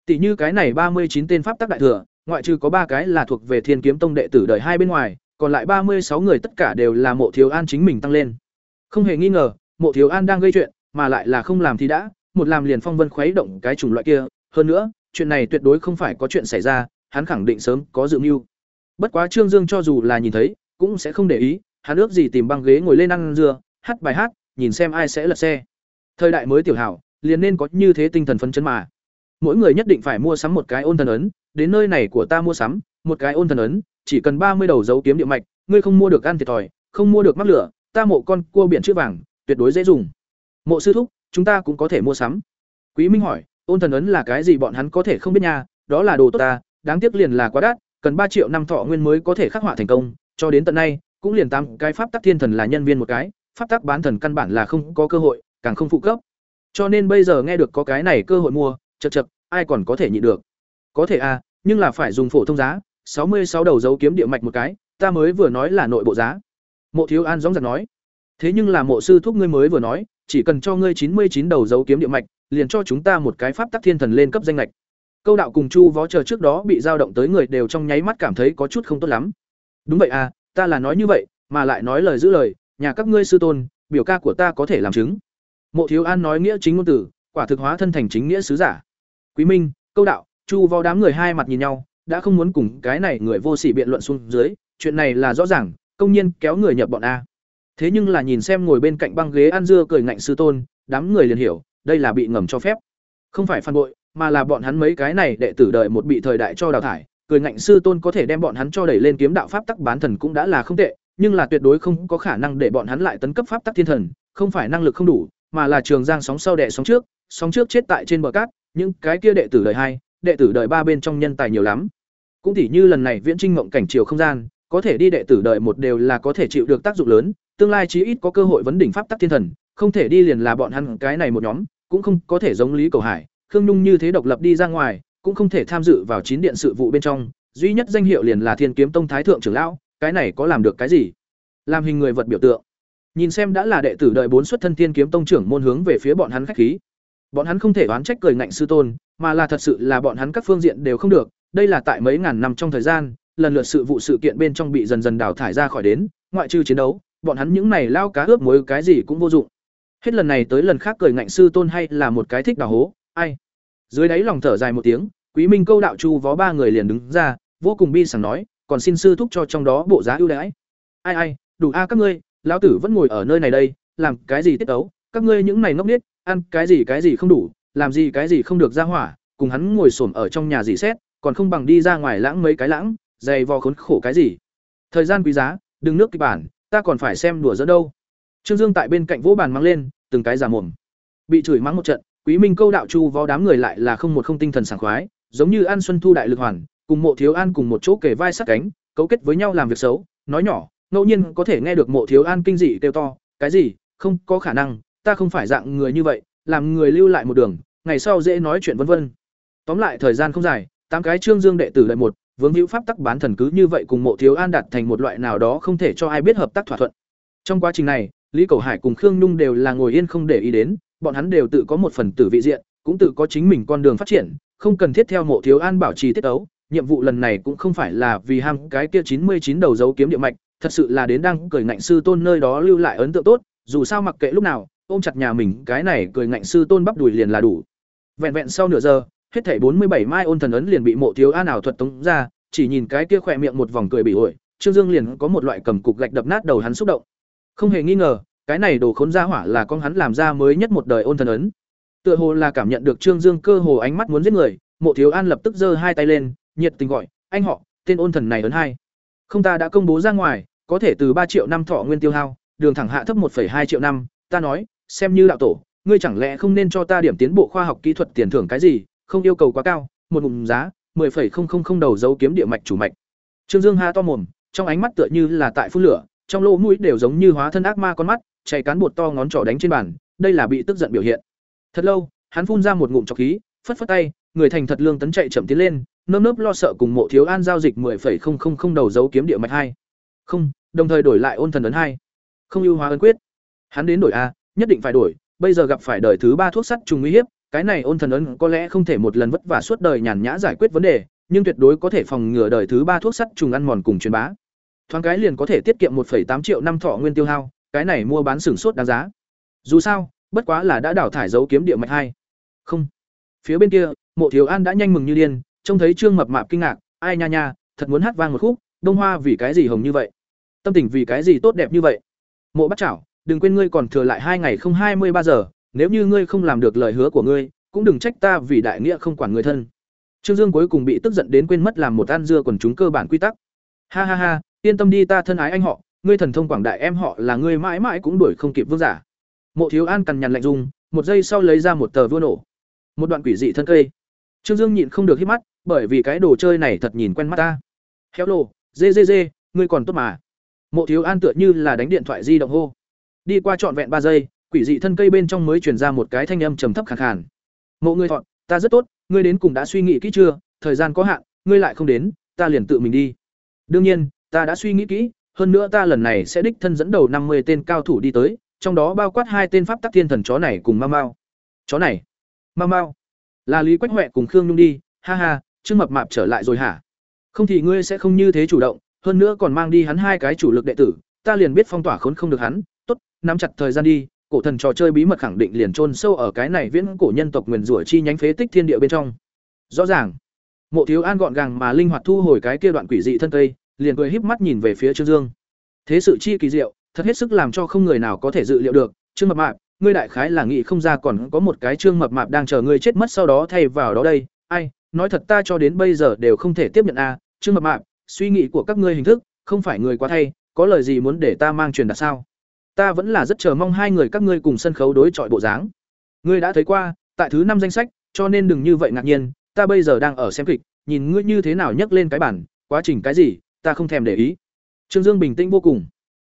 A: Tỷ như cái này ba mươi chín tên pháp tắc đại thừa ngoại trừ có ba cái là thuộc về thiên kiếm tông đệ tử đời hai bên ngoài, còn lại ba mươi sáu người tất cả đều là mộ thiếu an chính mình tăng lên. Không hề nghi ngờ, mộ thiếu an đang gây chuyện, mà lại là không làm thì đã, một làm liền phong vân khuấy động cái chủng loại kia. Hơn nữa, chuyện này tuyệt đối không phải có chuyện xảy ra, hắn khẳng định sớm có dự mưu. Bất quá trương dương cho dù là nhìn thấy, cũng sẽ không để ý, hắn ước gì tìm băng ghế ngồi lên ăn dưa, hát bài hát, nhìn xem ai sẽ lật xe. Thời đại mới tiểu hảo, liền nên có như thế tinh thần phấn chấn mà. Mỗi người nhất định phải mua sắm một cái ôn thần ấn đến nơi này của ta mua sắm, một cái ôn thần ấn, chỉ cần ba mươi đầu dấu kiếm địa mạch, ngươi không mua được ăn thiệt thòi, không mua được mắc lửa, ta mộ con cua biển chữ vàng, tuyệt đối dễ dùng. Mộ sư thúc, chúng ta cũng có thể mua sắm. Quý minh hỏi, ôn thần ấn là cái gì bọn hắn có thể không biết nha, đó là đồ tốt ta, đáng tiếc liền là quá đắt, cần ba triệu năm thọ nguyên mới có thể khắc họa thành công, cho đến tận nay, cũng liền tám cái pháp tắc thiên thần là nhân viên một cái, pháp tắc bán thần căn bản là không có cơ hội, càng không phụ cấp. Cho nên bây giờ nghe được có cái này cơ hội mua, chật chật, ai còn có thể nhịn được? Có thể à nhưng là phải dùng phổ thông giá, sáu mươi sáu đầu dấu kiếm địa mạch một cái, ta mới vừa nói là nội bộ giá. Mộ Thiếu An gióng giật nói. Thế nhưng là mộ sư thúc ngươi mới vừa nói, chỉ cần cho ngươi chín mươi chín đầu dấu kiếm địa mạch, liền cho chúng ta một cái pháp tắc thiên thần lên cấp danh lệch. Câu đạo cùng Chu Võ chờ trước đó bị dao động tới người đều trong nháy mắt cảm thấy có chút không tốt lắm. Đúng vậy à, ta là nói như vậy, mà lại nói lời giữ lời, nhà các ngươi sư tôn, biểu ca của ta có thể làm chứng. Mộ Thiếu An nói nghĩa chính ngôn tử, quả thực hóa thân thành chính nghĩa sứ giả. Quý Minh, Câu đạo, Chu Võ đám người hai mặt nhìn nhau, đã không muốn cùng cái này người vô sỉ biện luận xuống dưới, chuyện này là rõ ràng, công nhiên kéo người nhập bọn a. Thế nhưng là nhìn xem ngồi bên cạnh băng ghế ăn dưa cười ngạnh sư tôn, đám người liền hiểu, đây là bị ngầm cho phép. Không phải phản bội, mà là bọn hắn mấy cái này đệ tử đợi một bị thời đại cho đào thải, cười ngạnh sư tôn có thể đem bọn hắn cho đẩy lên kiếm đạo pháp tắc bán thần cũng đã là không tệ, nhưng là tuyệt đối không có khả năng để bọn hắn lại tấn cấp pháp tắc thiên thần, không phải năng lực không đủ, mà là trường giang sóng sau đệ sóng trước, sóng trước chết tại trên bờ cát, những cái kia đệ tử đời hai, đệ tử đời ba bên trong nhân tài nhiều lắm. Cũng tỉ như lần này Viễn Trinh mộng cảnh chiều không gian, có thể đi đệ tử đời một đều là có thể chịu được tác dụng lớn, tương lai chí ít có cơ hội vấn đỉnh pháp tắc thiên thần, không thể đi liền là bọn hắn cái này một nhóm, cũng không có thể giống Lý Cầu Hải, Khương Nhung như thế độc lập đi ra ngoài, cũng không thể tham dự vào chín điện sự vụ bên trong, duy nhất danh hiệu liền là Thiên Kiếm Tông thái thượng trưởng lão, cái này có làm được cái gì? Làm hình người vật biểu tượng. Nhìn xem đã là đệ tử đời bốn xuất thân Thiên Kiếm Tông trưởng môn hướng về phía bọn hắn khách khí. Bọn hắn không thể oán trách cười ngạnh sư tôn, mà là thật sự là bọn hắn các phương diện đều không được, đây là tại mấy ngàn năm trong thời gian, lần lượt sự vụ sự kiện bên trong bị dần dần đào thải ra khỏi đến, ngoại trừ chiến đấu, bọn hắn những này lao cá ướp muối cái gì cũng vô dụng. Hết lần này tới lần khác cười ngạnh sư tôn hay là một cái thích đào hố, ai. Dưới đáy lòng thở dài một tiếng, Quý Minh câu đạo chu vó ba người liền đứng ra, vô cùng bi sảng nói, còn xin sư thúc cho trong đó bộ giá ưu đãi. Ai ai, đủ a các ngươi, lão tử vẫn ngồi ở nơi này đây, làm cái gì tiết ấu, các ngươi những này ngốc nghếch, ăn cái gì cái gì không đủ, làm gì cái gì không được ra hỏa, cùng hắn ngồi xổm ở trong nhà gì xét, còn không bằng đi ra ngoài lãng mấy cái lãng, dày vò khốn khổ cái gì. Thời gian quý giá, đừng nước kịch bản, ta còn phải xem đùa dẫn đâu. Trương Dương tại bên cạnh vỗ bàn mang lên, từng cái giả mồm. Bị chửi mắng một trận, Quý Minh câu đạo chu vó đám người lại là không một không tinh thần sảng khoái, giống như An Xuân Thu đại lực hoàn, cùng Mộ Thiếu An cùng một chỗ kề vai sát cánh, cấu kết với nhau làm việc xấu, nói nhỏ, ngẫu nhiên có thể nghe được Mộ Thiếu An kinh dị kêu to, cái gì? Không, có khả năng, ta không phải dạng người như vậy, làm người lưu lại một đường, ngày sau dễ nói chuyện vân vân. Tóm lại thời gian không dài, tám cái Trương Dương đệ tử lại một, vướng hữu pháp tắc bán thần cứ như vậy cùng Mộ Thiếu An đạt thành một loại nào đó không thể cho ai biết hợp tác thỏa thuận. Trong quá trình này, Lý Cầu Hải cùng Khương Nhung đều là ngồi yên không để ý đến, bọn hắn đều tự có một phần tử vị diện, cũng tự có chính mình con đường phát triển, không cần thiết theo Mộ Thiếu An bảo trì tiết tấu nhiệm vụ lần này cũng không phải là vì ham cái kia chín mươi chín đầu dấu kiếm địa mạch, thật sự là đến đang cười ngạnh sư tôn nơi đó lưu lại ấn tượng tốt, dù sao mặc kệ lúc nào, ôm chặt nhà mình, cái này cười ngạnh sư tôn bắp đùi liền là đủ. Vẹn vẹn sau nửa giờ, hết thảy bốn mươi bảy mai ôn thần ấn liền bị Mộ Thiếu An ảo thuật tống ra, chỉ nhìn cái kia khỏe miệng một vòng cười bị ổi, Trương Dương liền có một loại cầm cục gạch đập nát đầu hắn xúc động. Không hề nghi ngờ, cái này đồ khốn ra hỏa là con hắn làm ra mới nhất một đời ôn thần ấn. Tựa hồ là cảm nhận được Trương Dương cơ hồ ánh mắt muốn giết người, Mộ Thiếu An lập tức giơ hai tay lên, nhiệt tình gọi, "Anh họ, tên ôn thần này ấn hai." Không ta đã công bố ra ngoài, có thể từ ba triệu năm thọ nguyên tiêu hao, đường thẳng hạ thấp 1,2 triệu năm, ta nói, xem như đạo tổ, ngươi chẳng lẽ không nên cho ta điểm tiến bộ khoa học kỹ thuật tiền thưởng cái gì, không yêu cầu quá cao, một ngụm giá, 10,000 đầu dấu kiếm địa mạch chủ mạch. Trương Dương ha to mồm, trong ánh mắt tựa như là tại phun lửa, trong lỗ mũi đều giống như hóa thân ác ma con mắt, chảy cán bột to ngón trỏ đánh trên bàn, đây là bị tức giận biểu hiện. Thật lâu, hắn phun ra một ngụm trọc khí, phất phất tay, người thành thật lương tấn chạy chậm tiến lên, nơm nớp lo sợ cùng Mộ Thiếu An giao dịch 10,000 đầu dấu kiếm địa mạch hai. Không, đồng thời đổi lại ôn thần ấn hai. Không ưu hóa ấn quyết. Hắn đến đổi a, nhất định phải đổi, bây giờ gặp phải đời thứ ba thuốc sắt trùng nguy hiếp, cái này ôn thần ấn có lẽ không thể một lần vất vả suốt đời nhàn nhã giải quyết vấn đề, nhưng tuyệt đối có thể phòng ngừa đời thứ ba thuốc sắt trùng ăn mòn cùng truyền bá. Thoáng cái liền có thể tiết kiệm 1,8 triệu năm thọ nguyên tiêu hao, cái này mua bán sửng sốt đáng giá. Dù sao, bất quá là đã đảo thải dấu kiếm địa mạch hai. Không. Phía bên kia, Mộ Thiếu An đã nhanh mừng như điên, trông thấy Trương Mập Mạp kinh ngạc, ai nha nha, thật muốn hát vang một khúc, đông hoa vì cái gì hồng như vậy? Tâm tình vì cái gì tốt đẹp như vậy? Mộ Bắt Chảo, đừng quên ngươi còn thừa lại hai ngày không hai mươi ba giờ, nếu như ngươi không làm được lời hứa của ngươi, cũng đừng trách ta vì đại nghĩa không quản người thân. Trương Dương cuối cùng bị tức giận đến quên mất làm một ăn dưa quần chúng cơ bản quy tắc. Ha ha ha, yên tâm đi ta thân ái anh họ, ngươi thần thông quảng đại em họ là ngươi mãi mãi cũng đuổi không kịp vương giả. Mộ Thiếu An cằn nhằn lạnh dùng một giây sau lấy ra một tờ vua nổ. Một đoạn quỷ dị thân cây. Trương Dương nhịn không được hít mắt, bởi vì cái đồ chơi này thật nhìn quen mắt ta. Hello, dê dê dê, ngươi còn tốt mà. Mộ Thiếu An tựa như là đánh điện thoại di động hô. Đi qua trọn vẹn ba giây, quỷ dị thân cây bên trong mới truyền ra một cái thanh âm trầm thấp khàn khàn. Mộ ngươi thọn, ta rất tốt, ngươi đến cùng đã suy nghĩ kỹ chưa, thời gian có hạn, ngươi lại không đến, ta liền tự mình đi. Đương nhiên, ta đã suy nghĩ kỹ, hơn nữa ta lần này sẽ đích thân dẫn đầu năm mươi tên cao thủ đi tới, trong đó bao quát hai tên pháp tắc thiên thần chó này cùng Mao Mao. Chó này? Mao Mao? Là Lý Quách Hoạ cùng Khương Nhung đi, ha ha, Trương Mập Mạp trở lại rồi hả? Không thì ngươi sẽ không như thế chủ động, hơn nữa còn mang đi hắn hai cái chủ lực đệ tử, ta liền biết phong tỏa khốn không được hắn, nắm chặt thời gian đi, cổ thần trò chơi bí mật khẳng định liền chôn sâu ở cái này viễn cổ nhân tộc nguyền rủa chi nhánh phế tích thiên địa bên trong. Rõ ràng, Mộ Thiếu An gọn gàng mà linh hoạt thu hồi cái kia đoạn quỷ dị thân cây, liền cười híp mắt nhìn về phía Trương Dương. Thế sự chi kỳ diệu, thật hết sức làm cho không người nào có thể dự liệu được, Trương Mập Mạp, ngươi đại khái là nghĩ không ra còn có một cái Trương Mập Mạp đang chờ ngươi chết mất sau đó thay vào đó đây, ai, nói thật ta cho đến bây giờ đều không thể tiếp nhận a, à, Trương Mập Mạp, suy nghĩ của các ngươi hình thức, không phải người quá thay, có lời gì muốn để ta mang truyền đạt sao? Ta vẫn là rất chờ mong hai người các ngươi cùng sân khấu đối chọi bộ dáng. Ngươi đã thấy qua, tại thứ năm danh sách, cho nên đừng như vậy ngạc nhiên, ta bây giờ đang ở xem kịch, nhìn ngươi như thế nào nhấc lên cái bản, quá trình cái gì, ta không thèm để ý. Trương Dương bình tĩnh vô cùng.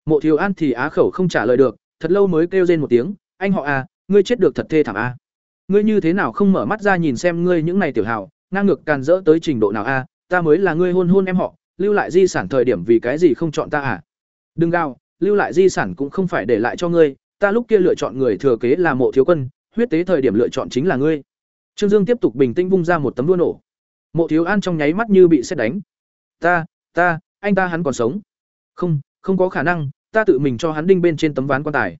A: Mộ Thiếu An thì á khẩu không trả lời được, thật lâu mới kêu lên một tiếng, "Anh họ à, ngươi chết được thật thê thảm a." À. Ngươi như thế nào không mở mắt ra nhìn xem ngươi những này tiểu hảo, ngang ngược càn rỡ tới trình độ nào a, ta mới là ngươi hôn hôn em họ, lưu lại di sản thời điểm vì cái gì không chọn ta à? Đừng gào, lưu lại di sản cũng không phải để lại cho ngươi, ta lúc kia lựa chọn người thừa kế là Mộ Thiếu Quân, huyết tế thời điểm lựa chọn chính là ngươi. Trương Dương tiếp tục bình tĩnh vung ra một tấm đũa nổ. Mộ Thiếu An trong nháy mắt như bị sét đánh. Ta, ta, anh ta hắn còn sống. Không, không có khả năng, ta tự mình cho hắn đinh bên trên tấm ván quan tài.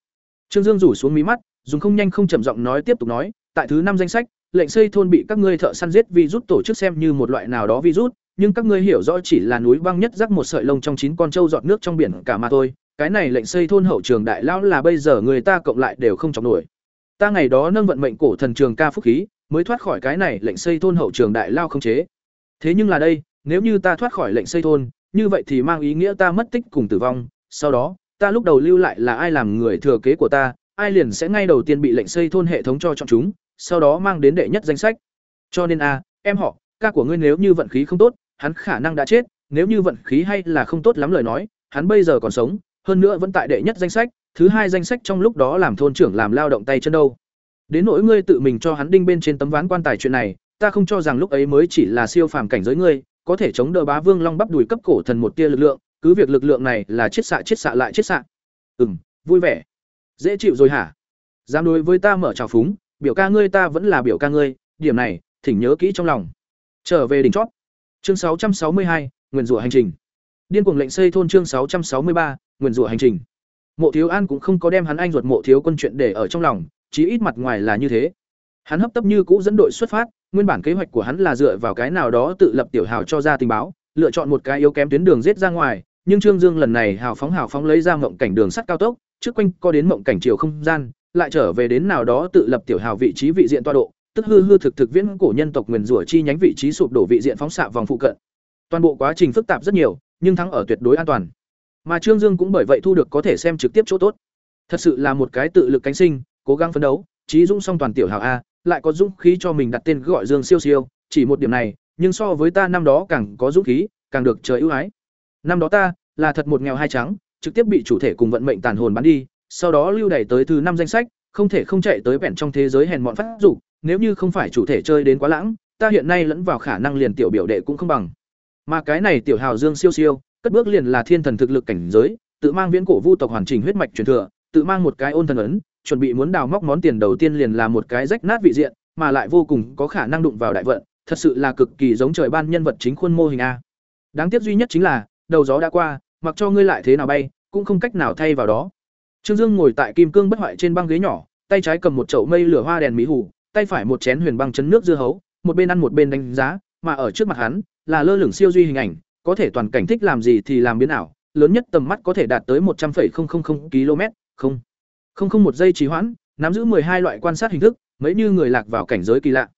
A: Trương Dương rủ xuống mí mắt, dùng không nhanh không chậm giọng nói tiếp tục nói, tại thứ năm danh sách, lệnh xây thôn bị các ngươi thợ săn giết virus tổ chức xem như một loại nào đó virus, nhưng các ngươi hiểu rõ chỉ là núi băng nhất rắc một sợi lông trong chín con trâu giọt nước trong biển cả mà thôi. Cái này lệnh xây thôn hậu trường đại lão là bây giờ người ta cộng lại đều không chọc nổi. Ta ngày đó nâng vận mệnh cổ thần trường ca phúc khí, mới thoát khỏi cái này lệnh xây thôn hậu trường đại lao không chế. Thế nhưng là đây, nếu như ta thoát khỏi lệnh xây thôn, như vậy thì mang ý nghĩa ta mất tích cùng tử vong, sau đó, ta lúc đầu lưu lại là ai làm người thừa kế của ta, ai liền sẽ ngay đầu tiên bị lệnh xây thôn hệ thống cho chọn chúng, sau đó mang đến đệ nhất danh sách. Cho nên a, em họ, ca của ngươi nếu như vận khí không tốt, hắn khả năng đã chết, nếu như vận khí hay là không tốt lắm lời nói, hắn bây giờ còn sống, hơn nữa vẫn tại đệ nhất danh sách, thứ hai danh sách trong lúc đó làm thôn trưởng làm lao động tay chân đâu. Đến nỗi ngươi tự mình cho hắn đinh bên trên tấm ván quan tài chuyện này, ta không cho rằng lúc ấy mới chỉ là siêu phàm cảnh giới ngươi, có thể chống đỡ bá vương long bắp đùi cấp cổ thần một tia lực lượng, cứ việc lực lượng này là chết xạ chết xạ lại chết xạ. Ừm, vui vẻ. Dễ chịu rồi hả? Dám đối với ta mở trào phúng, biểu ca ngươi ta vẫn là biểu ca ngươi, điểm này, thỉnh nhớ kỹ trong lòng. Trở về đỉnh chót. Chương 662, nguyên rủa hành trình. Điên cuồng lệnh xây thôn chương 663, nguyên rủa hành trình. Mộ Thiếu An cũng không có đem hắn anh ruột Mộ Thiếu Quân chuyện để ở trong lòng, chí ít mặt ngoài là như thế. Hắn hấp tấp như cũ dẫn đội xuất phát, nguyên bản kế hoạch của hắn là dựa vào cái nào đó tự lập tiểu hào cho ra tình báo, lựa chọn một cái yếu kém tuyến đường giết ra ngoài, nhưng Trương Dương lần này hào phóng hào phóng lấy ra mộng cảnh đường sắt cao tốc, trước quanh co đến mộng cảnh chiều không gian, lại trở về đến nào đó tự lập tiểu hào vị trí vị diện tọa độ, tức hư hư thực thực viễn cổ nhân tộc nguyên rủa chi nhánh vị trí sụp đổ vị diện phóng xạ vòng phụ cận. Toàn bộ quá trình phức tạp rất nhiều, nhưng thắng ở tuyệt đối an toàn. Mà Trương Dương cũng bởi vậy thu được có thể xem trực tiếp chỗ tốt. Thật sự là một cái tự lực cánh sinh, cố gắng phấn đấu, trí dũng song toàn tiểu hào a, lại có dũng khí cho mình đặt tên gọi Dương Siêu Siêu, chỉ một điểm này, nhưng so với ta năm đó càng có dũng khí, càng được trời ưu ái. Năm đó ta là thật một nghèo hai trắng, trực tiếp bị chủ thể cùng vận mệnh tàn hồn bắn đi, sau đó lưu đẩy tới thứ năm danh sách, không thể không chạy tới vẹn trong thế giới hèn mọn phát dục, nếu như không phải chủ thể chơi đến quá lãng, ta hiện nay lẫn vào khả năng liền tiểu biểu đệ cũng không bằng. Mà cái này tiểu hào Dương siêu siêu, cất bước liền là thiên thần thực lực cảnh giới, tự mang viễn cổ vu tộc hoàn chỉnh huyết mạch truyền thừa, tự mang một cái ôn thần ấn, chuẩn bị muốn đào móc món tiền đầu tiên liền là một cái rách nát vị diện, mà lại vô cùng có khả năng đụng vào đại vận, thật sự là cực kỳ giống trời ban nhân vật chính khuôn mô hình a. Đáng tiếc duy nhất chính là, đầu gió đã qua, mặc cho ngươi lại thế nào bay, cũng không cách nào thay vào đó. Trương Dương ngồi tại kim cương bất hoại trên băng ghế nhỏ, tay trái cầm một chậu mây lửa hoa đèn mỹ hủ, tay phải một chén huyền băng chấn nước dưa hấu, một bên ăn một bên đánh giá, mà ở trước mặt hắn là lơ lửng siêu duy hình ảnh, có thể toàn cảnh thích làm gì thì làm biến ảo, lớn nhất tầm mắt có thể đạt tới một trăm 100,000 km, không. Không không một giây trì hoãn, nắm giữ hai loại quan sát hình thức, mấy như người lạc vào cảnh giới kỳ lạ.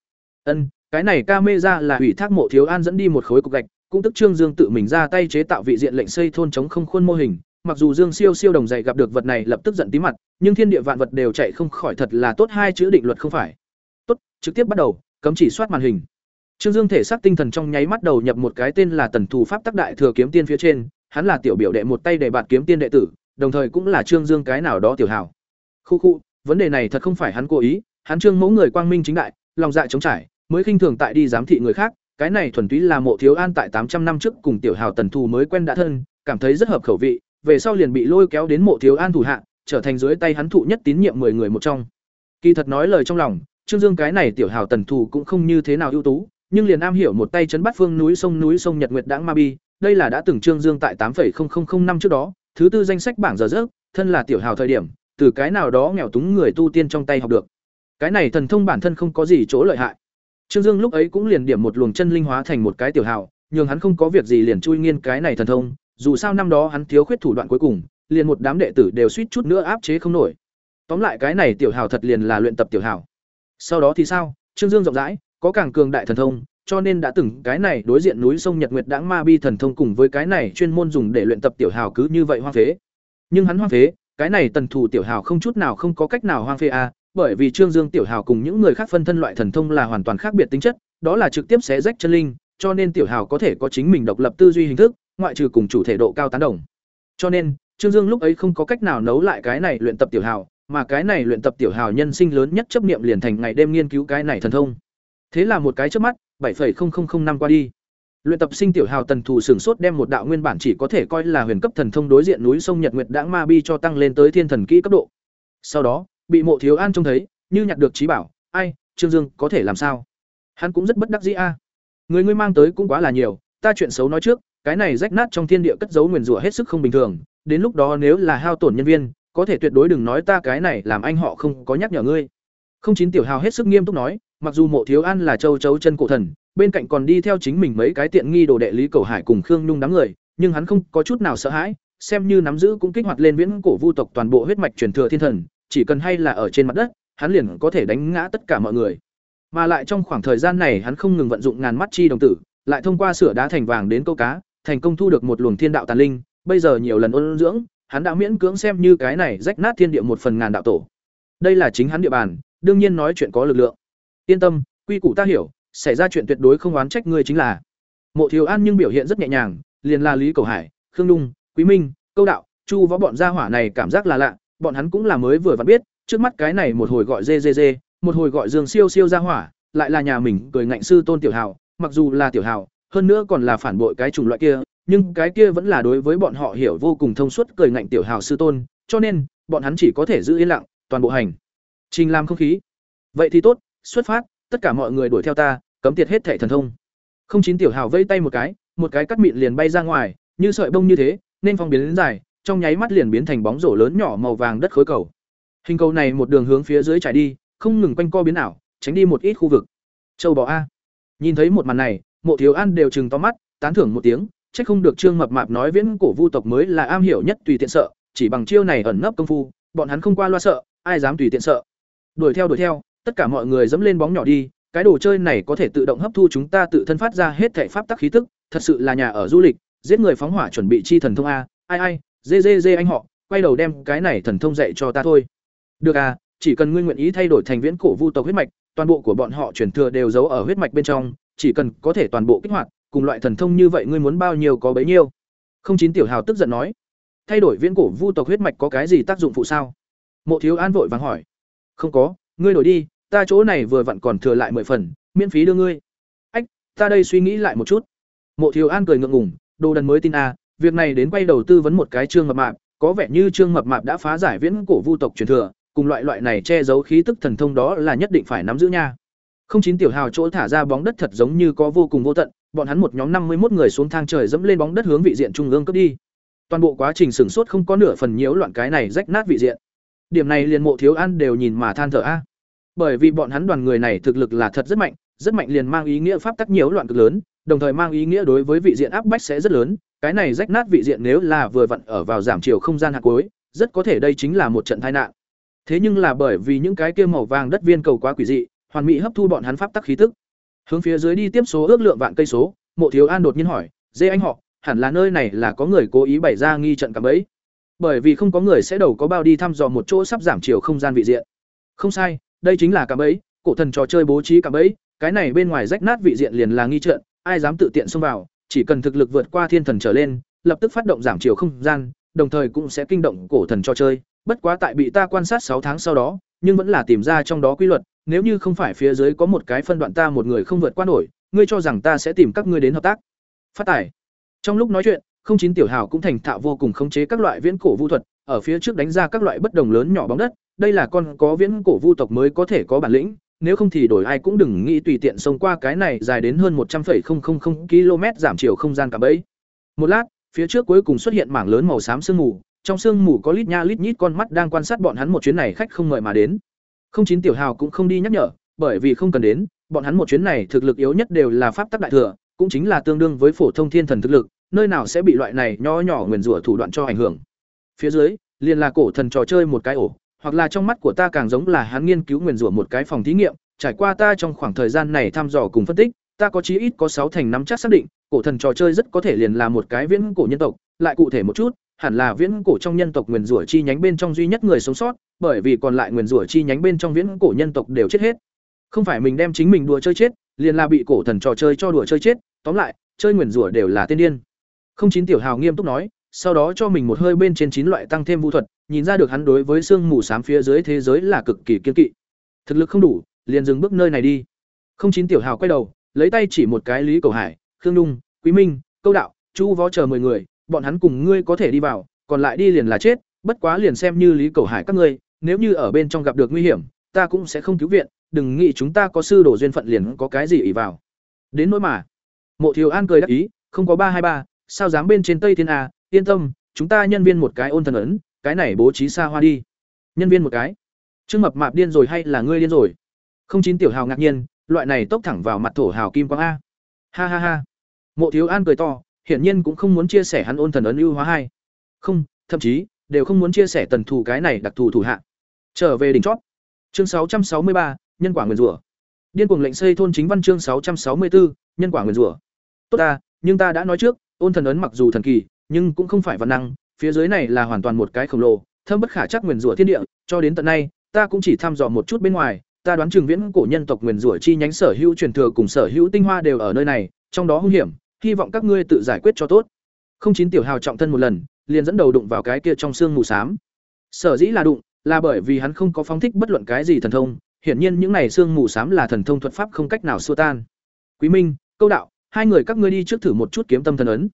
A: Ân, cái này camera là ủy thác mộ thiếu an dẫn đi một khối cục gạch, cũng tức Trương Dương tự mình ra tay chế tạo vị diện lệnh xây thôn chống không khuôn mô hình, mặc dù Dương Siêu Siêu đồng dạy gặp được vật này lập tức giận tí mặt, nhưng thiên địa vạn vật đều chạy không khỏi thật là tốt hai chữ định luật không phải. Tốt, trực tiếp bắt đầu, cấm chỉ soát màn hình. Trương Dương thể xác tinh thần trong nháy mắt đầu nhập một cái tên là Tần Thủ Pháp Tắc Đại Thừa Kiếm Tiên phía trên, hắn là tiểu biểu đệ một tay để bạt kiếm tiên đệ tử, đồng thời cũng là Trương Dương cái nào đó tiểu hảo. Khu khu, vấn đề này thật không phải hắn cố ý, hắn Trương mẫu người quang minh chính đại, lòng dạ chống trải, mới khinh thường tại đi giám thị người khác, cái này thuần túy là Mộ Thiếu An tại tám trăm năm trước cùng tiểu hào tần thù mới quen đã thân, cảm thấy rất hợp khẩu vị, về sau liền bị lôi kéo đến Mộ Thiếu An thủ hạ, trở thành dưới tay hắn thụ nhất tín nhiệm mười người một trong. Kỳ thật nói lời trong lòng, Trương Dương cái này tiểu hào tần thù cũng không như thế nào ưu tú, nhưng liền am hiểu một tay chấn bắt phương núi sông núi sông Nhật Nguyệt Đãng Ma Bi, đây là đã từng Trương Dương tại 8.0000 năm trước đó, thứ tư danh sách bảng giờ rớt, thân là tiểu hào thời điểm, từ cái nào đó nghèo túng người tu tiên trong tay học được. Cái này thần thông bản thân không có gì chỗ lợi hại. Trương Dương lúc ấy cũng liền điểm một luồng chân linh hóa thành một cái tiểu hào, nhưng hắn không có việc gì liền chui nghiên cái này thần thông, dù sao năm đó hắn thiếu khuyết thủ đoạn cuối cùng, liền một đám đệ tử đều suýt chút nữa áp chế không nổi. Tóm lại cái này tiểu hào thật liền là luyện tập tiểu hào. Sau đó thì sao? Trương Dương rộng rãi, có càng cường đại thần thông, cho nên đã từng cái này đối diện núi sông Nhật Nguyệt Đãng Ma Bi thần thông cùng với cái này chuyên môn dùng để luyện tập tiểu hào cứ như vậy hoang phế. Nhưng hắn hoang phế, cái này tần thủ tiểu hào không chút nào không có cách nào hoang phế a, à, bởi vì Trương Dương tiểu hào cùng những người khác phân thân loại thần thông là hoàn toàn khác biệt tính chất, đó là trực tiếp xé rách chân linh, cho nên tiểu hào có thể có chính mình độc lập tư duy hình thức, ngoại trừ cùng chủ thể độ cao tán đồng. Cho nên, Trương Dương lúc ấy không có cách nào nấu lại cái này luyện tập tiểu hào, mà cái này luyện tập tiểu hào nhân sinh lớn nhất chấp niệm liền thành ngày đêm nghiên cứu cái này thần thông. Thế là một cái trước mắt, 7.0005 năm qua đi. Luyện tập sinh tiểu hào tần thủ sửng sốt đem một đạo nguyên bản chỉ có thể coi là huyền cấp thần thông đối diện núi sông Nhật Nguyệt Đãng Ma Bi cho tăng lên tới thiên thần kỹ cấp độ. Sau đó, bị Mộ Thiếu An trông thấy, như nhặt được trí bảo, ai, Trương Dương có thể làm sao? Hắn cũng rất bất đắc dĩ a. Người ngươi mang tới cũng quá là nhiều, ta chuyện xấu nói trước, cái này rách nát trong thiên địa cất giấu nguyền rủa hết sức không bình thường, đến lúc đó nếu là hao tổn nhân viên, có thể tuyệt đối đừng nói ta cái này làm anh họ không có nhắc nhở ngươi. Không chín tiểu hào hết sức nghiêm túc nói, mặc dù Mộ Thiếu An là châu chấu chân cổ thần, bên cạnh còn đi theo chính mình mấy cái tiện nghi đồ đệ lý cầu hải cùng khương nhung đám người nhưng hắn không có chút nào sợ hãi xem như nắm giữ cũng kích hoạt lên viễn cổ vu tộc toàn bộ huyết mạch truyền thừa thiên thần chỉ cần hay là ở trên mặt đất hắn liền có thể đánh ngã tất cả mọi người. Mà lại trong khoảng thời gian này hắn không ngừng vận dụng ngàn mắt chi đồng tử lại thông qua sửa đá thành vàng đến câu cá thành công thu được một luồng thiên đạo tàn linh bây giờ nhiều lần ôn dưỡng hắn đã miễn cưỡng xem như cái này rách nát thiên địa một phần ngàn đạo tổ. Đây là chính hắn địa bàn đương nhiên nói chuyện có lực lượng yên tâm, quy củ ta hiểu, xảy ra chuyện tuyệt đối không oán trách ngươi chính là. Mộ thiếu an nhưng biểu hiện rất nhẹ nhàng, liền là lý cầu hải, khương đung quý minh, câu đạo, chu võ bọn gia hỏa này cảm giác là lạ, bọn hắn cũng là mới vừa vặn biết, trước mắt cái này một hồi gọi dê dê dê, một hồi gọi dương siêu siêu gia hỏa, lại là nhà mình cười ngạnh sư tôn tiểu hào, mặc dù là tiểu hào, hơn nữa còn là phản bội cái chủng loại kia, nhưng cái kia vẫn là đối với bọn họ hiểu vô cùng thông suốt cười ngạnh tiểu hào sư tôn, cho nên, bọn hắn chỉ có thể giữ yên lặng, toàn bộ hành. Trình làm không khí. Vậy thì tốt xuất phát, tất cả mọi người đuổi theo ta, cấm tiệt hết thảy thần thông. Không chín tiểu hào vây tay một cái một cái cắt mịn liền bay ra ngoài, như sợi bông như thế, nên phong biến đến dài, trong nháy mắt liền biến thành bóng rổ lớn nhỏ màu vàng đất khối cầu. Hình cầu này một đường hướng phía dưới trải đi, không ngừng quanh co biến ảo, tránh đi một ít khu vực. Châu bò a. Nhìn thấy một màn này, mộ thiếu an đều chừng to mắt, tán thưởng một tiếng trách không được trương mập mạp nói viễn cổ vu tộc mới là am hiểu nhất tùy tiện sợ, chỉ bằng chiêu này ẩn nấp công phu, bọn hắn không qua loa sợ, ai dám tùy tiện sợ. Đuổi theo đuổi theo tất cả mọi người dẫm lên bóng nhỏ đi, cái đồ chơi này có thể tự động hấp thu chúng ta tự thân phát ra hết thể pháp tắc khí tức, thật sự là nhà ở du lịch, giết người phóng hỏa chuẩn bị chi thần thông a, ai ai, dê dê dê anh họ, quay đầu đem cái này thần thông dạy cho ta thôi. Được à chỉ cần ngươi nguyện ý thay đổi thành viễn cổ vu tộc huyết mạch, toàn bộ của bọn họ chuyển thừa đều giấu ở huyết mạch bên trong, chỉ cần có thể toàn bộ kích hoạt, cùng loại thần thông như vậy ngươi muốn bao nhiêu có bấy nhiêu. Không chín tiểu hào tức giận nói. Thay đổi viễn cổ vu tộc huyết mạch có cái gì tác dụng phụ sao? Mộ thiếu an vội vàng hỏi. Không có, ngươi đổi đi ta chỗ này vừa vặn còn thừa lại mười phần, miễn phí đưa ngươi. Ách, ta đây suy nghĩ lại một chút. Mộ thiếu an cười ngượng ngùng, đồ đần mới tin a việc này đến quay đầu tư vấn một cái trương mập mạp, có vẻ như trương mập mạp đã phá giải viễn cổ vu tộc truyền thừa, cùng loại loại này che giấu khí tức thần thông đó là nhất định phải nắm giữ nha. Không chín tiểu hào chỗ thả ra bóng đất thật giống như có vô cùng vô tận, bọn hắn một nhóm năm mươi một người xuống thang trời dẫm lên bóng đất hướng vị diện trung ương cướp đi. Toàn bộ quá trình sửng sốt không có nửa phần nhiễu loạn cái này rách nát vị diện. Điểm này liền mộ thiếu an đều nhìn mà than thở a bởi vì bọn hắn đoàn người này thực lực là thật rất mạnh rất mạnh liền mang ý nghĩa pháp tắc nhiễu loạn cực lớn, đồng thời mang ý nghĩa đối với vị diện áp bách sẽ rất lớn, cái này rách nát vị diện nếu là vừa vặn ở vào giảm chiều không gian hạt cuối, rất có thể đây chính là một trận tai nạn. Thế nhưng là bởi vì những cái kia màu vàng đất viên cầu quá quỷ dị, hoàn mỹ hấp thu bọn hắn pháp tắc khí tức. Hướng phía dưới đi tiếp số ước lượng vạn cây số, mộ thiếu an đột nhiên hỏi, dê anh họ, hẳn là nơi này là có người cố ý bày ra nghi trận cảm ấy bởi vì không có người sẽ đầu có bao đi thăm dò một chỗ sắp giảm chiều không gian vị diện. Không sai đây chính là cạm bẫy, cổ thần trò chơi bố trí cạm bẫy, cái này bên ngoài rách nát vị diện liền là nghi trận, ai dám tự tiện xông vào, chỉ cần thực lực vượt qua thiên thần trở lên, lập tức phát động giảm chiều không gian, đồng thời cũng sẽ kinh động cổ thần trò chơi bất quá tại bị ta quan sát sáu tháng sau đó, nhưng vẫn là tìm ra trong đó quy luật, nếu như không phải phía dưới có một cái phân đoạn ta một người không vượt qua nổi, ngươi cho rằng ta sẽ tìm các ngươi đến hợp tác phát tải. trong lúc nói chuyện, không chín tiểu hào cũng thành thạo vô cùng khống chế các loại viễn cổ vu thuật ở phía trước đánh ra các loại bất đồng lớn nhỏ bóng đất, đây là con có viễn cổ vu tộc mới có thể có bản lĩnh, nếu không thì đổi ai cũng đừng nghĩ tùy tiện xông qua cái này dài đến hơn 100.000 km giảm chiều không gian cả bẫy. Một lát, phía trước cuối cùng xuất hiện mảng lớn màu xám sương mù, trong sương mù có lít nha lít nhít con mắt đang quan sát bọn hắn một chuyến này khách không mời mà đến. Không chín tiểu hào cũng không đi nhắc nhở, bởi vì không cần đến, bọn hắn một chuyến này thực lực yếu nhất đều là pháp tắc đại thừa, cũng chính là tương đương với phổ thông thiên thần thực lực, nơi nào sẽ bị loại này nho nhỏ nguyền rủa thủ đoạn cho ảnh hưởng phía dưới, liền là cổ thần trò chơi một cái ổ, hoặc là trong mắt của ta càng giống là hắn nghiên cứu nguyền rủa một cái phòng thí nghiệm, trải qua ta trong khoảng thời gian này thăm dò cùng phân tích, ta có chí ít có sáu thành năm chắc xác định, cổ thần trò chơi rất có thể liền là một cái viễn cổ nhân tộc, lại cụ thể một chút, hẳn là viễn cổ trong nhân tộc nguyền rủa chi nhánh bên trong duy nhất người sống sót, bởi vì còn lại nguyền rủa chi nhánh bên trong viễn cổ nhân tộc đều chết hết. Không phải mình đem chính mình đùa chơi chết, liền là bị cổ thần trò chơi cho đùa chơi chết, tóm lại, chơi nguyền rủa đều là tiên điên. Không chín tiểu hào nghiêm túc nói sau đó cho mình một hơi bên trên chín loại tăng thêm vũ thuật, nhìn ra được hắn đối với xương mù xám phía dưới thế giới là cực kỳ kiên kỵ. Thực lực không đủ, liền dừng bước nơi này đi. Không chín tiểu hào quay đầu, lấy tay chỉ một cái lý cầu hải, khương nhung quý minh, câu đạo, chu võ chờ mười người, bọn hắn cùng ngươi có thể đi vào, còn lại đi liền là chết, bất quá liền xem như lý cầu hải các ngươi, nếu như ở bên trong gặp được nguy hiểm, ta cũng sẽ không cứu viện, đừng nghĩ chúng ta có sư đồ duyên phận liền có cái gì ỷ vào. Đến nỗi mà, mộ thiếu an cười đắc ý, không có ba hai ba, sao dám bên trên tây thiên a yên tâm, chúng ta nhân viên một cái ôn thần ấn, cái này bố trí xa hoa đi. Nhân viên một cái. Trương mập mạp điên rồi hay là ngươi điên rồi? Không chín tiểu hào ngạc nhiên, loại này tốc thẳng vào mặt thổ hào kim quang a. Ha ha ha. Mộ thiếu an cười to, hiển nhiên cũng không muốn chia sẻ hắn ôn thần ấn ưu hóa hai. Không, thậm chí, đều không muốn chia sẻ tần thù cái này đặc thù thủ hạ. Trở về đỉnh chót chương sáu trăm sáu mươi ba, nhân quả nguyền rủa. Điên cuồng lệnh xây thôn chính văn chương sáu trăm sáu mươi bốn nhân quả nguyền rủa. Tốt ta, nhưng ta đã nói trước, ôn thần ấn mặc dù thần kỳ nhưng cũng không phải văn năng, phía dưới này là hoàn toàn một cái khổng lồ, thâm bất khả chắc nguyền rủa thiên địa, cho đến tận nay, ta cũng chỉ thăm dò một chút bên ngoài, ta đoán trường viễn cổ nhân tộc nguyền rủa chi nhánh sở hữu truyền thừa cùng sở hữu tinh hoa đều ở nơi này, trong đó hung hiểm, hy vọng các ngươi tự giải quyết cho tốt. Không chín tiểu hào trọng thân một lần, liền dẫn đầu đụng vào cái kia trong xương mù xám. Sở dĩ là đụng, là bởi vì hắn không có phóng thích bất luận cái gì thần thông, hiển nhiên những này xương mù xám là thần thông thuật pháp không cách nào xua tan. Quý minh, câu đạo, hai người các ngươi đi trước thử một chút kiếm tâm thần ấn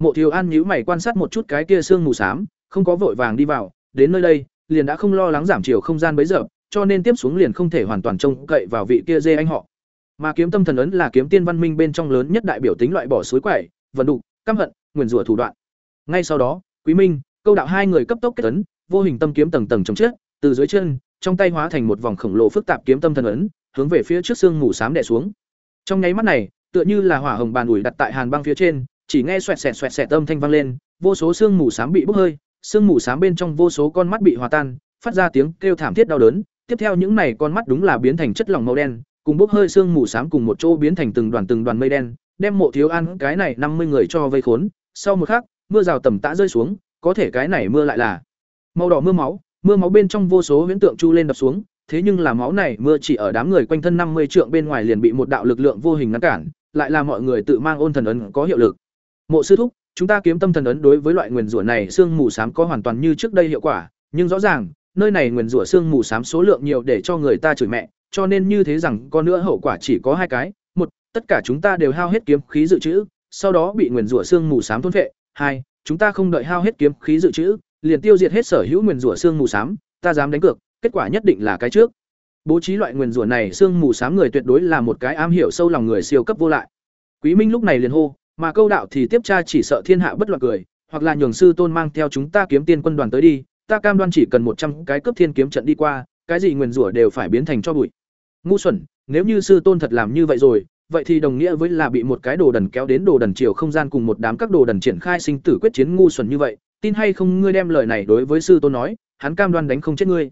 A: mộ thiếu an nhíu mày quan sát một chút cái kia xương mù xám không có vội vàng đi vào đến nơi đây liền đã không lo lắng giảm chiều không gian bấy giờ cho nên tiếp xuống liền không thể hoàn toàn trông cậy vào vị kia dê anh họ. Mà kiếm tâm thần ấn là kiếm tiên văn minh bên trong lớn nhất đại biểu tính loại bỏ suối quẩy vận đục căm hận nguyền rủa thủ đoạn. Ngay sau đó quý minh câu đạo hai người cấp tốc kết ấn vô hình tâm kiếm tầng tầng chống chất, từ dưới chân trong tay hóa thành một vòng khổng lồ phức tạp kiếm tâm thần ấn hướng về phía trước xương mù xám đè xuống. Trong nháy mắt này tựa như là hỏa hồng bàn ủi đặt tại hàn băng phía trên chỉ nghe xoẹt xẹt xoẹt xẹt âm thanh vang lên, vô số xương mù xám bị bốc hơi xương mù xám bên trong vô số con mắt bị hòa tan, phát ra tiếng kêu thảm thiết đau đớn. Tiếp theo những này con mắt đúng là biến thành chất lỏng màu đen, cùng bốc hơi xương mù xám cùng một chỗ biến thành từng đoàn từng đoàn mây đen, đem mộ thiếu ăn cái này năm mươi người cho vây khốn. Sau một khắc, mưa rào tầm tã rơi xuống, có thể cái này mưa lại là màu đỏ mưa máu mưa máu bên trong vô số huyễn tượng chu lên đập xuống, thế nhưng là máu này mưa chỉ ở đám người quanh thân năm mươi trượng bên ngoài liền bị một đạo lực lượng vô hình ngăn cản, lại là mọi người tự mang ôn thần ấn có hiệu lực mộ sư thúc, chúng ta kiếm tâm thần ấn đối với loại nguyền rủa này xương mù xám có hoàn toàn như trước đây hiệu quả, nhưng rõ ràng, nơi này nguyền rủa xương mù xám số lượng nhiều để cho người ta chửi mẹ, cho nên như thế rằng có nữa hậu quả chỉ có hai cái. Một, tất cả chúng ta đều hao hết kiếm khí dự trữ, sau đó bị nguyền rủa xương mù xám thôn phệ. Hai, chúng ta không đợi hao hết kiếm khí dự trữ, liền tiêu diệt hết sở hữu nguyền rủa xương mù xám, ta dám đánh cược, kết quả nhất định là cái trước. Bố trí loại nguyền rủa này xương mù xám người tuyệt đối là một cái am hiểu sâu lòng người siêu cấp vô lại. Quý minh lúc này liền hô mà câu đạo thì tiếp tra chỉ sợ thiên hạ bất loạn cười, hoặc là nhường sư tôn mang theo chúng ta kiếm tiên quân đoàn tới đi, ta cam đoan chỉ cần một trăm cái cấp thiên kiếm trận đi qua, cái gì nguyền rủa đều phải biến thành cho bụi. Ngu xuẩn, nếu như sư tôn thật làm như vậy rồi, vậy thì đồng nghĩa với là bị một cái đồ đần kéo đến đồ đần chiều không gian cùng một đám các đồ đần triển khai sinh tử quyết chiến ngu xuẩn như vậy, tin hay không ngươi đem lời này đối với sư tôn nói, hắn cam đoan đánh không chết ngươi.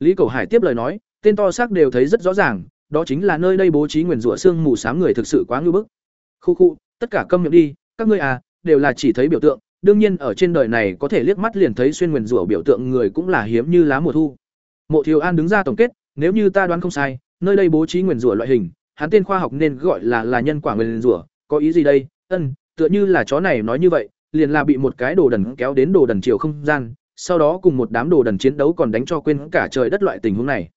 A: Lý cầu hải tiếp lời nói, tên to xác đều thấy rất rõ ràng, đó chính là nơi đây bố trí nguyền rủa xương mù sáng người thực sự quá ngưu bức. Khu khu tất cả câm miệng đi, các ngươi à đều là chỉ thấy biểu tượng, đương nhiên ở trên đời này có thể liếc mắt liền thấy xuyên nguyền rủa biểu tượng người cũng là hiếm như lá mùa thu. Mộ thiếu an đứng ra tổng kết, nếu như ta đoán không sai, nơi đây bố trí nguyền rủa loại hình, hắn tên khoa học nên gọi là là nhân quả nguyền rủa, có ý gì đây? Ân, tựa như là chó này nói như vậy, liền là bị một cái đồ đần kéo đến đồ đần chiều không gian, sau đó cùng một đám đồ đần chiến đấu còn đánh cho quên cả trời đất loại tình huống này.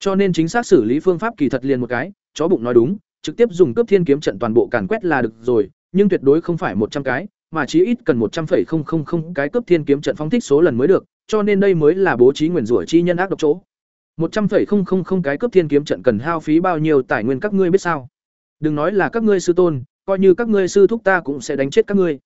A: Cho nên chính xác xử lý phương pháp kỳ thật liền một cái, chó bụng nói đúng trực tiếp dùng cướp thiên kiếm trận toàn bộ càn quét là được rồi, nhưng tuyệt đối không phải một trăm cái, mà chí ít cần một trăm phẩy không không không cái cướp thiên kiếm trận phóng thích số lần mới được, cho nên đây mới là bố trí nguyền rủa chi nhân ác độc chỗ. một trăm phẩy không không không cái cướp thiên kiếm trận cần hao phí bao nhiêu tài nguyên các ngươi biết sao? Đừng nói là các ngươi sư tôn, coi như các ngươi sư thúc ta cũng sẽ đánh chết các ngươi.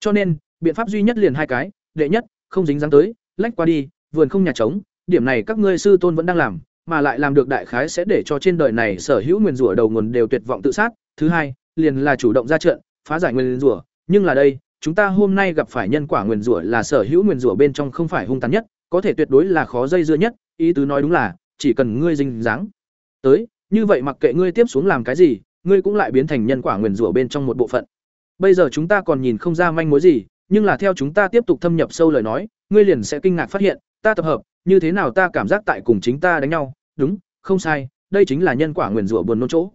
A: Cho nên, biện pháp duy nhất liền hai cái, đệ nhất, không dính dáng tới, lách qua đi, vườn không nhà trống, điểm này các ngươi sư tôn vẫn đang làm, mà lại làm được đại khái sẽ để cho trên đời này sở hữu nguyên rủa đầu nguồn đều tuyệt vọng tự sát. Thứ hai, liền là chủ động ra trận, phá giải nguyên rủa, nhưng là đây, chúng ta hôm nay gặp phải nhân quả nguyên rủa là sở hữu nguyên rủa bên trong không phải hung tàn nhất, có thể tuyệt đối là khó dây dưa nhất, ý tứ nói đúng là, chỉ cần ngươi dinh dáng tới, như vậy mặc kệ ngươi tiếp xuống làm cái gì, ngươi cũng lại biến thành nhân quả nguyên rủa bên trong một bộ phận. Bây giờ chúng ta còn nhìn không ra manh mối gì, nhưng là theo chúng ta tiếp tục thâm nhập sâu lời nói, ngươi liền sẽ kinh ngạc phát hiện, ta tập hợp, như thế nào ta cảm giác tại cùng chính ta đánh nhau, đúng, không sai, đây chính là nhân quả nguyền rủa buồn nôn chỗ.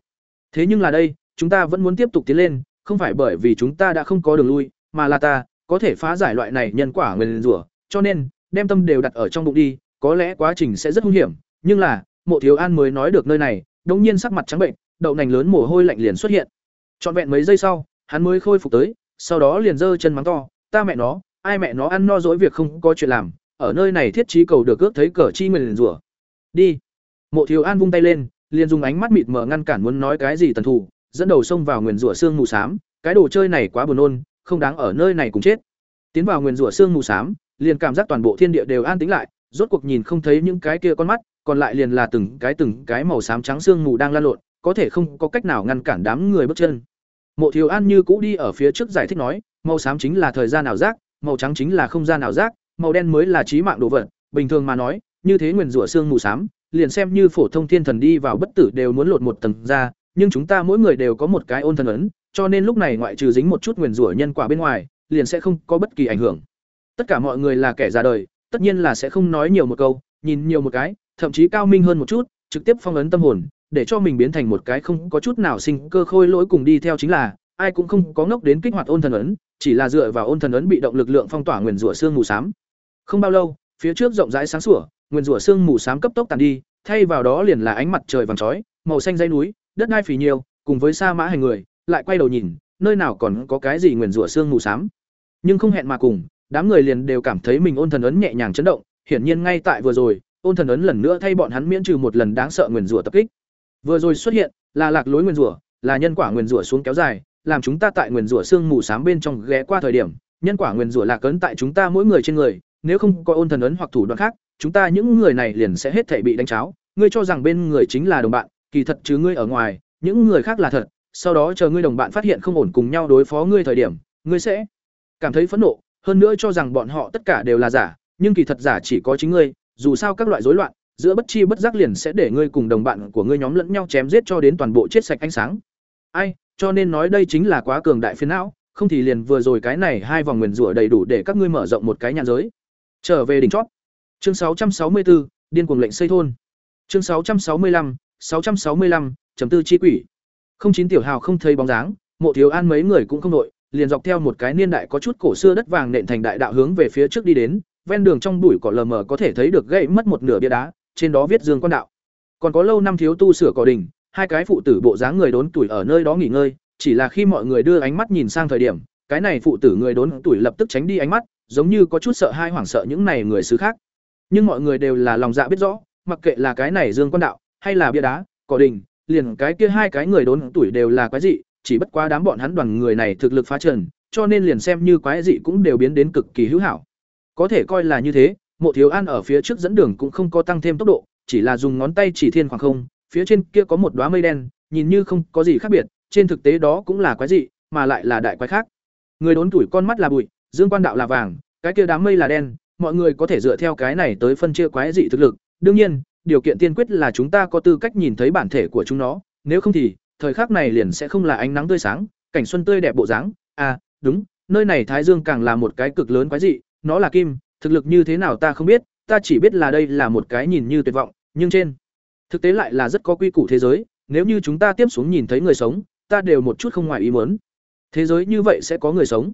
A: Thế nhưng là đây, chúng ta vẫn muốn tiếp tục tiến lên, không phải bởi vì chúng ta đã không có đường lui, mà là ta có thể phá giải loại này nhân quả nguyền rủa, cho nên đem tâm đều đặt ở trong bụng đi, có lẽ quá trình sẽ rất nguy hiểm, nhưng là, Mộ Thiếu An mới nói được nơi này, đống nhiên sắc mặt trắng bệnh, đậu nành lớn mồ hôi lạnh liền xuất hiện. Trọn vẹn mấy giây sau, hắn mới khôi phục tới, sau đó liền giơ chân mắng to, ta mẹ nó, ai mẹ nó ăn no dỗi việc không có chuyện làm, ở nơi này thiết trí cầu được ước thấy cờ chi nguyền rủa. Đi. Mộ Thiếu An vung tay lên, liền dùng ánh mắt mịt mờ ngăn cản muốn nói cái gì tần thủ, dẫn đầu xông vào nguyền rủa xương mù xám, cái đồ chơi này quá buồn nôn, không đáng ở nơi này cùng chết. Tiến vào nguyền rủa xương mù xám, liền cảm giác toàn bộ thiên địa đều an tĩnh lại, rốt cuộc nhìn không thấy những cái kia con mắt, còn lại liền là từng cái từng cái màu xám trắng xương mù đang lan lộn, có thể không có cách nào ngăn cản đám người bước chân. Mộ Thiếu An như cũ đi ở phía trước giải thích nói, màu xám chính là thời gian ảo giác, màu trắng chính là không gian ảo giác, màu đen mới là trí mạng đồ vật, bình thường mà nói, như thế nguyền rủa xương mù xám, liền xem như phổ thông thiên thần đi vào bất tử đều muốn lột một tầng ra, nhưng chúng ta mỗi người đều có một cái ôn thần ấn, cho nên lúc này ngoại trừ dính một chút nguyền rủa nhân quả bên ngoài, liền sẽ không có bất kỳ ảnh hưởng. Tất cả mọi người là kẻ già đời, tất nhiên là sẽ không nói nhiều một câu, nhìn nhiều một cái, thậm chí cao minh hơn một chút, trực tiếp phong ấn tâm hồn, để cho mình biến thành một cái không có chút nào sinh cơ khôi lỗi cùng đi theo chính là, ai cũng không có ngốc đến kích hoạt ôn thần ấn, chỉ là dựa vào ôn thần ấn bị động lực lượng phong tỏa nguyền rủa xương mù xám. Không bao lâu, phía trước rộng rãi sáng sủa, nguyên rủa xương mù xám cấp tốc tàn đi, thay vào đó liền là ánh mặt trời vàng chói, màu xanh dãy núi, đất đai phì nhiều, cùng với sa mã hành người, lại quay đầu nhìn, nơi nào còn có cái gì nguyên rủa xương mù xám. Nhưng không hẹn mà cùng, đám người liền đều cảm thấy mình ôn thần ấn nhẹ nhàng chấn động, hiển nhiên ngay tại vừa rồi, ôn thần ấn lần nữa thay bọn hắn miễn trừ một lần đáng sợ nguyên rủa tập kích. Vừa rồi xuất hiện, là lạc lối nguyên rủa, là nhân quả nguyên rủa xuống kéo dài, làm chúng ta tại nguyên rủa xương mù xám bên trong ghé qua thời điểm, nhân quả nguyên rủa lạc cấn tại chúng ta mỗi người trên người, nếu không có ôn thần ấn hoặc thủ đoạn khác, chúng ta những người này liền sẽ hết thảy bị đánh cháo, ngươi cho rằng bên người chính là đồng bạn, kỳ thật chứ ngươi ở ngoài, những người khác là thật, sau đó chờ ngươi đồng bạn phát hiện không ổn cùng nhau đối phó ngươi thời điểm, ngươi sẽ cảm thấy phẫn nộ, hơn nữa cho rằng bọn họ tất cả đều là giả, nhưng kỳ thật giả chỉ có chính ngươi, dù sao các loại rối loạn, giữa bất chi bất giác liền sẽ để ngươi cùng đồng bạn của ngươi nhóm lẫn nhau chém giết cho đến toàn bộ chết sạch ánh sáng. Ai, cho nên nói đây chính là quá cường đại phiến não, không thì liền vừa rồi cái này hai vòng nguyền rủa đầy đủ để các ngươi mở rộng một cái nhãn giới. Trở về đỉnh chót. Chương 664, điên cuồng lệnh xây thôn. Chương 665, 665, chấm tư chi quỷ. Không chín tiểu hào không thấy bóng dáng, Mộ Thiếu An mấy người cũng không đội, liền dọc theo một cái niên đại có chút cổ xưa đất vàng nện thành đại đạo hướng về phía trước đi đến, ven đường trong bụi cỏ lờ mờ có thể thấy được gãy mất một nửa bia đá, trên đó viết Dương Quan đạo. Còn có lâu năm thiếu tu sửa cỏ đình, hai cái phụ tử bộ dáng người đốn tuổi ở nơi đó nghỉ ngơi, chỉ là khi mọi người đưa ánh mắt nhìn sang thời điểm, cái này phụ tử người đốn tuổi lập tức tránh đi ánh mắt, giống như có chút sợ hai hoảng sợ những này người xứ khác. Nhưng mọi người đều là lòng dạ biết rõ, mặc kệ là cái này dương quan đạo, hay là bia đá, cỏ đình, liền cái kia hai cái người đốn tuổi đều là quái dị, chỉ bất quá đám bọn hắn đoàn người này thực lực phá trần, cho nên liền xem như quái dị cũng đều biến đến cực kỳ hữu hảo. Có thể coi là như thế, mộ thiếu an ở phía trước dẫn đường cũng không có tăng thêm tốc độ, chỉ là dùng ngón tay chỉ thiên khoảng không, phía trên kia có một đoá mây đen, nhìn như không có gì khác biệt, trên thực tế đó cũng là quái dị, mà lại là đại quái khác. Người đốn tuổi con mắt là bụi dương quan đạo là vàng, cái kia đám mây là đen, mọi người có thể dựa theo cái này tới phân chia quái dị thực lực. Đương nhiên, điều kiện tiên quyết là chúng ta có tư cách nhìn thấy bản thể của chúng nó, nếu không thì, thời khắc này liền sẽ không là ánh nắng tươi sáng, cảnh xuân tươi đẹp bộ dáng. À đúng, nơi này thái dương càng là một cái cực lớn quái dị, nó là kim, thực lực như thế nào ta không biết, ta chỉ biết là đây là một cái nhìn như tuyệt vọng, nhưng trên thực tế lại là rất có quy củ thế giới, nếu như chúng ta tiếp xuống nhìn thấy người sống, ta đều một chút không ngoài ý muốn. Thế giới như vậy sẽ có người sống?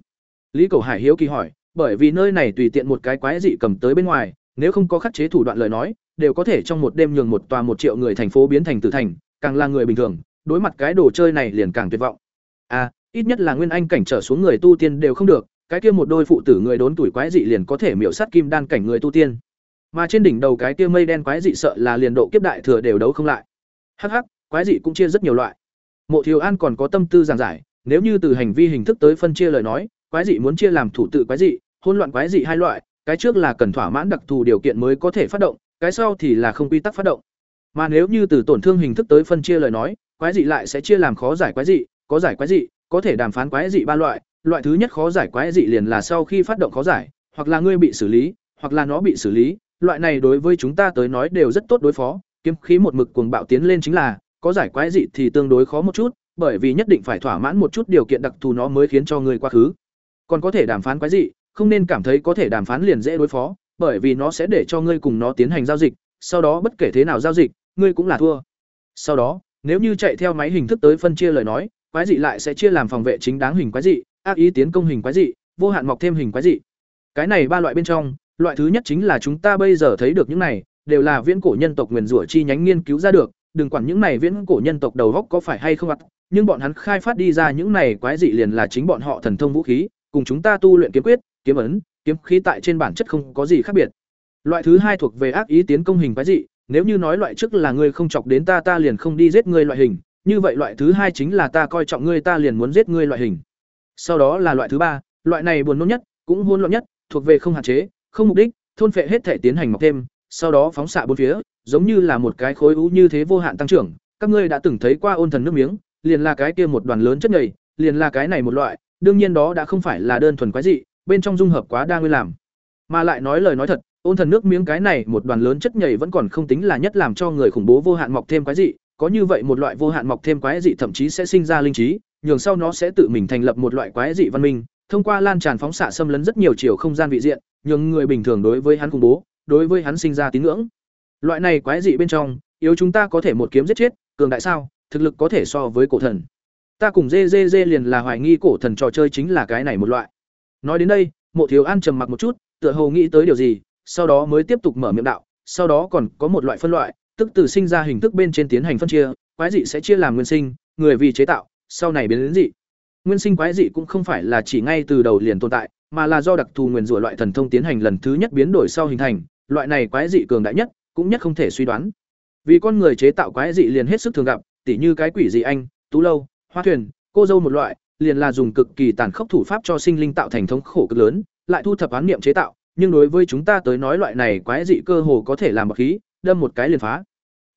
A: Lý cầu hải hiếu kỳ hỏi bởi vì nơi này tùy tiện một cái quái dị cầm tới bên ngoài, nếu không có khắc chế thủ đoạn lời nói, đều có thể trong một đêm nhường một tòa một triệu người thành phố biến thành tử thành, càng là người bình thường, đối mặt cái đồ chơi này liền càng tuyệt vọng. À, ít nhất là nguyên anh cảnh trở xuống người tu tiên đều không được, cái kia một đôi phụ tử người đốn tuổi quái dị liền có thể miểu sát kim đan cảnh người tu tiên. Mà trên đỉnh đầu cái kia mây đen quái dị sợ là liền độ kiếp đại thừa đều đấu không lại. Hắc hắc, quái dị cũng chia rất nhiều loại. Mộ Thiếu An còn có tâm tư giảng giải, nếu như từ hành vi hình thức tới phân chia lời nói, quái dị muốn chia làm thủ tự quái dị, hỗn loạn quái dị hai loại, cái trước là cần thỏa mãn đặc thù điều kiện mới có thể phát động, cái sau thì là không quy tắc phát động. Mà nếu như từ tổn thương hình thức tới phân chia lời nói, quái dị lại sẽ chia làm khó giải quái dị, có giải quái dị, có thể đàm phán quái dị ba loại, loại thứ nhất khó giải quái dị liền là sau khi phát động khó giải, hoặc là ngươi bị xử lý, hoặc là nó bị xử lý, loại này đối với chúng ta tới nói đều rất tốt đối phó, kiếm khí một mực cuồng bạo tiến lên chính là, có giải quái dị thì tương đối khó một chút, bởi vì nhất định phải thỏa mãn một chút điều kiện đặc thù nó mới khiến cho ngươi quá khứ. Còn có thể đàm phán quái dị, không nên cảm thấy có thể đàm phán liền dễ đối phó, bởi vì nó sẽ để cho ngươi cùng nó tiến hành giao dịch, sau đó bất kể thế nào giao dịch, ngươi cũng là thua. Sau đó, nếu như chạy theo máy hình thức tới phân chia lời nói, quái dị lại sẽ chia làm phòng vệ chính đáng hình quái dị, ác ý tiến công hình quái dị, vô hạn mọc thêm hình quái dị. Cái này ba loại bên trong, loại thứ nhất chính là chúng ta bây giờ thấy được những này, đều là viễn cổ nhân tộc nguyền rủa chi nhánh nghiên cứu ra được, đừng quản những này viễn cổ nhân tộc đầu góc có phải hay không ạ, nhưng bọn hắn khai phát đi ra những này quái dị liền là chính bọn họ thần thông vũ khí, cùng chúng ta tu luyện kiếm quyết, kiếm ấn, kiếm khí tại trên bản chất không có gì khác biệt. Loại thứ hai thuộc về ác ý tiến công hình quái dị, nếu như nói loại trước là ngươi không chọc đến ta ta liền không đi giết ngươi loại hình, như vậy loại thứ hai chính là ta coi trọng ngươi ta liền muốn giết ngươi loại hình. Sau đó là loại thứ ba, loại này buồn nôn nhất, cũng hỗn loạn nhất, thuộc về không hạn chế, không mục đích, thôn phệ hết thể tiến hành mọc thêm, sau đó phóng xạ bốn phía, giống như là một cái khối u như thế vô hạn tăng trưởng, các ngươi đã từng thấy qua ôn thần nước miếng, liền là cái kia một đoàn lớn chất nhầy, liền là cái này một loại, đương nhiên đó đã không phải là đơn thuần quái dị, bên trong dung hợp quá đa nguyên làm. Mà lại nói lời nói thật, ôn thần nước miếng cái này một đoàn lớn chất nhảy vẫn còn không tính là nhất làm cho người khủng bố vô hạn mọc thêm quái dị, có như vậy một loại vô hạn mọc thêm quái dị thậm chí sẽ sinh ra linh trí, nhường sau nó sẽ tự mình thành lập một loại quái dị văn minh, thông qua lan tràn phóng xạ xâm lấn rất nhiều chiều không gian vị diện, nhường người bình thường đối với hắn khủng bố, đối với hắn sinh ra tín ngưỡng. Loại này quái dị bên trong, yếu chúng ta có thể một kiếm giết chết, cường đại sao, thực lực có thể so với cổ thần. Ta cùng dê dê dê liền là hoài nghi cổ thần trò chơi chính là cái này một loại. Nói đến đây, Mộ Thiếu An trầm mặc một chút, tựa hồ nghĩ tới điều gì, sau đó mới tiếp tục mở miệng đạo, sau đó còn có một loại phân loại, tức từ sinh ra hình thức bên trên tiến hành phân chia, quái dị sẽ chia làm nguyên sinh, người vì chế tạo, sau này biến đến dị. Nguyên sinh quái dị cũng không phải là chỉ ngay từ đầu liền tồn tại, mà là do đặc thù nguyên rủa loại thần thông tiến hành lần thứ nhất biến đổi sau hình thành, loại này quái dị cường đại nhất, cũng nhất không thể suy đoán. Vì con người chế tạo quái dị liền hết sức thường gặp, tỉ như cái quỷ dị anh, tú lâu, hoa thuyền, cô dâu một loại, liền là dùng cực kỳ tàn khốc thủ pháp cho sinh linh tạo thành thống khổ cực lớn, lại thu thập án niệm chế tạo, nhưng đối với chúng ta tới nói loại này quái dị cơ hồ có thể làm bậc khí, đâm một cái liền phá.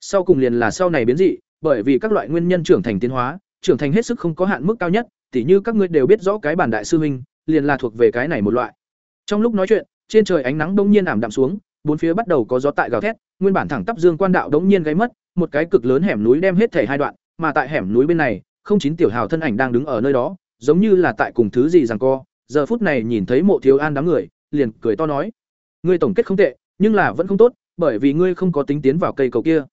A: Sau cùng liền là sau này biến dị, bởi vì các loại nguyên nhân trưởng thành tiến hóa, trưởng thành hết sức không có hạn mức cao nhất, tỉ như các ngươi đều biết rõ cái bản đại sư huynh, liền là thuộc về cái này một loại. Trong lúc nói chuyện, trên trời ánh nắng đông nhiên ảm đạm xuống, bốn phía bắt đầu có gió tại gào thét, nguyên bản thẳng tắp dương quan đạo đống nhiên gáy mất, một cái cực lớn hẻm núi đem hết thể hai đoạn, mà tại hẻm núi bên này, không chín tiểu hào thân ảnh đang đứng ở nơi đó, giống như là tại cùng thứ gì rằng co. Giờ phút này nhìn thấy Mộ Thiếu An đám người, liền cười to nói: "Ngươi tổng kết không tệ, nhưng là vẫn không tốt, bởi vì ngươi không có tính tiến vào cây cầu kia."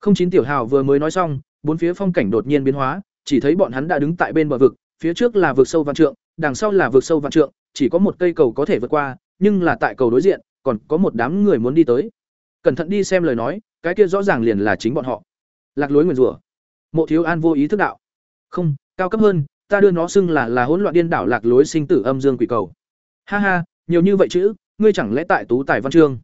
A: Không chín tiểu hào vừa mới nói xong, bốn phía phong cảnh đột nhiên biến hóa, chỉ thấy bọn hắn đã đứng tại bên bờ vực, phía trước là vực sâu vạn trượng, đằng sau là vực sâu vạn trượng, chỉ có một cây cầu có thể vượt qua, nhưng là tại cầu đối diện, còn có một đám người muốn đi tới. Cẩn thận đi xem lời nói, cái kia rõ ràng liền là chính bọn họ. Lạc lối nguyền rủa. Mộ Thiếu An vô ý thức đạo. Không, cao cấp hơn, ta đưa nó xưng là là hỗn loạn điên đảo lạc lối sinh tử âm dương quỷ cầu. Ha ha, nhiều như vậy chữ, ngươi chẳng lẽ tại tú tài văn chương?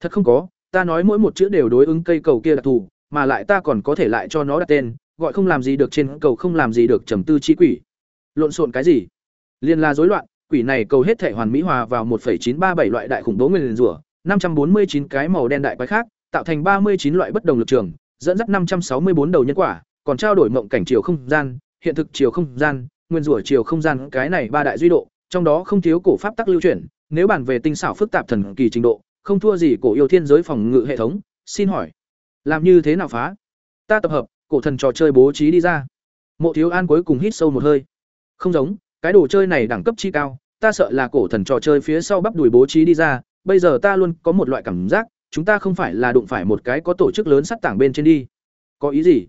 A: Thật không có, ta nói mỗi một chữ đều đối ứng cây cầu kia đặc thù, mà lại ta còn có thể lại cho nó đặt tên, gọi không làm gì được trên cầu không làm gì được trầm tư chi quỷ. Lộn xộn cái gì? Liên la rối loạn, quỷ này cầu hết thể hoàn mỹ hòa vào 1.937 loại đại khủng bố nguyên rủa, 549 cái màu đen đại quái khác, tạo thành 39 loại bất đồng lực trường, dẫn dắt 564 đầu nhân quả, còn trao đổi mộng cảnh chiều không gian, hiện thực chiều không gian, nguyên rủa chiều không gian, cái này ba đại duy độ, trong đó không thiếu cổ pháp tắc lưu chuyển, nếu bàn về tinh xảo phức tạp thần kỳ trình độ, không thua gì cổ yêu thiên giới phòng ngự hệ thống, xin hỏi, làm như thế nào phá? Ta tập hợp, cổ thần trò chơi bố trí đi ra. Mộ Thiếu An cuối cùng hít sâu một hơi. Không giống, cái đồ chơi này đẳng cấp chi cao, ta sợ là cổ thần trò chơi phía sau bắp đùi bố trí đi ra, bây giờ ta luôn có một loại cảm giác, chúng ta không phải là đụng phải một cái có tổ chức lớn sắt tảng bên trên đi. Có ý gì?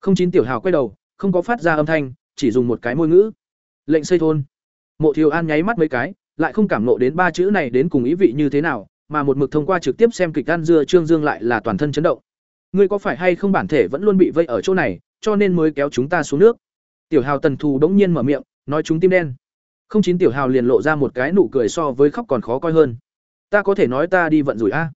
A: Không chín tiểu hào quay đầu, không có phát ra âm thanh, chỉ dùng một cái môi ngữ. Lệnh xây thôn. Mộ Thiếu An nháy mắt mấy cái, lại không cảm nộ đến ba chữ này đến cùng ý vị như thế nào, mà một mực thông qua trực tiếp xem kịch ăn dưa Trương Dương lại là toàn thân chấn động. Ngươi có phải hay không bản thể vẫn luôn bị vây ở chỗ này, cho nên mới kéo chúng ta xuống nước tiểu hào tần thù đống nhiên mở miệng nói chúng tim đen không chín tiểu hào liền lộ ra một cái nụ cười so với khóc còn khó coi hơn ta có thể nói ta đi vận rủi a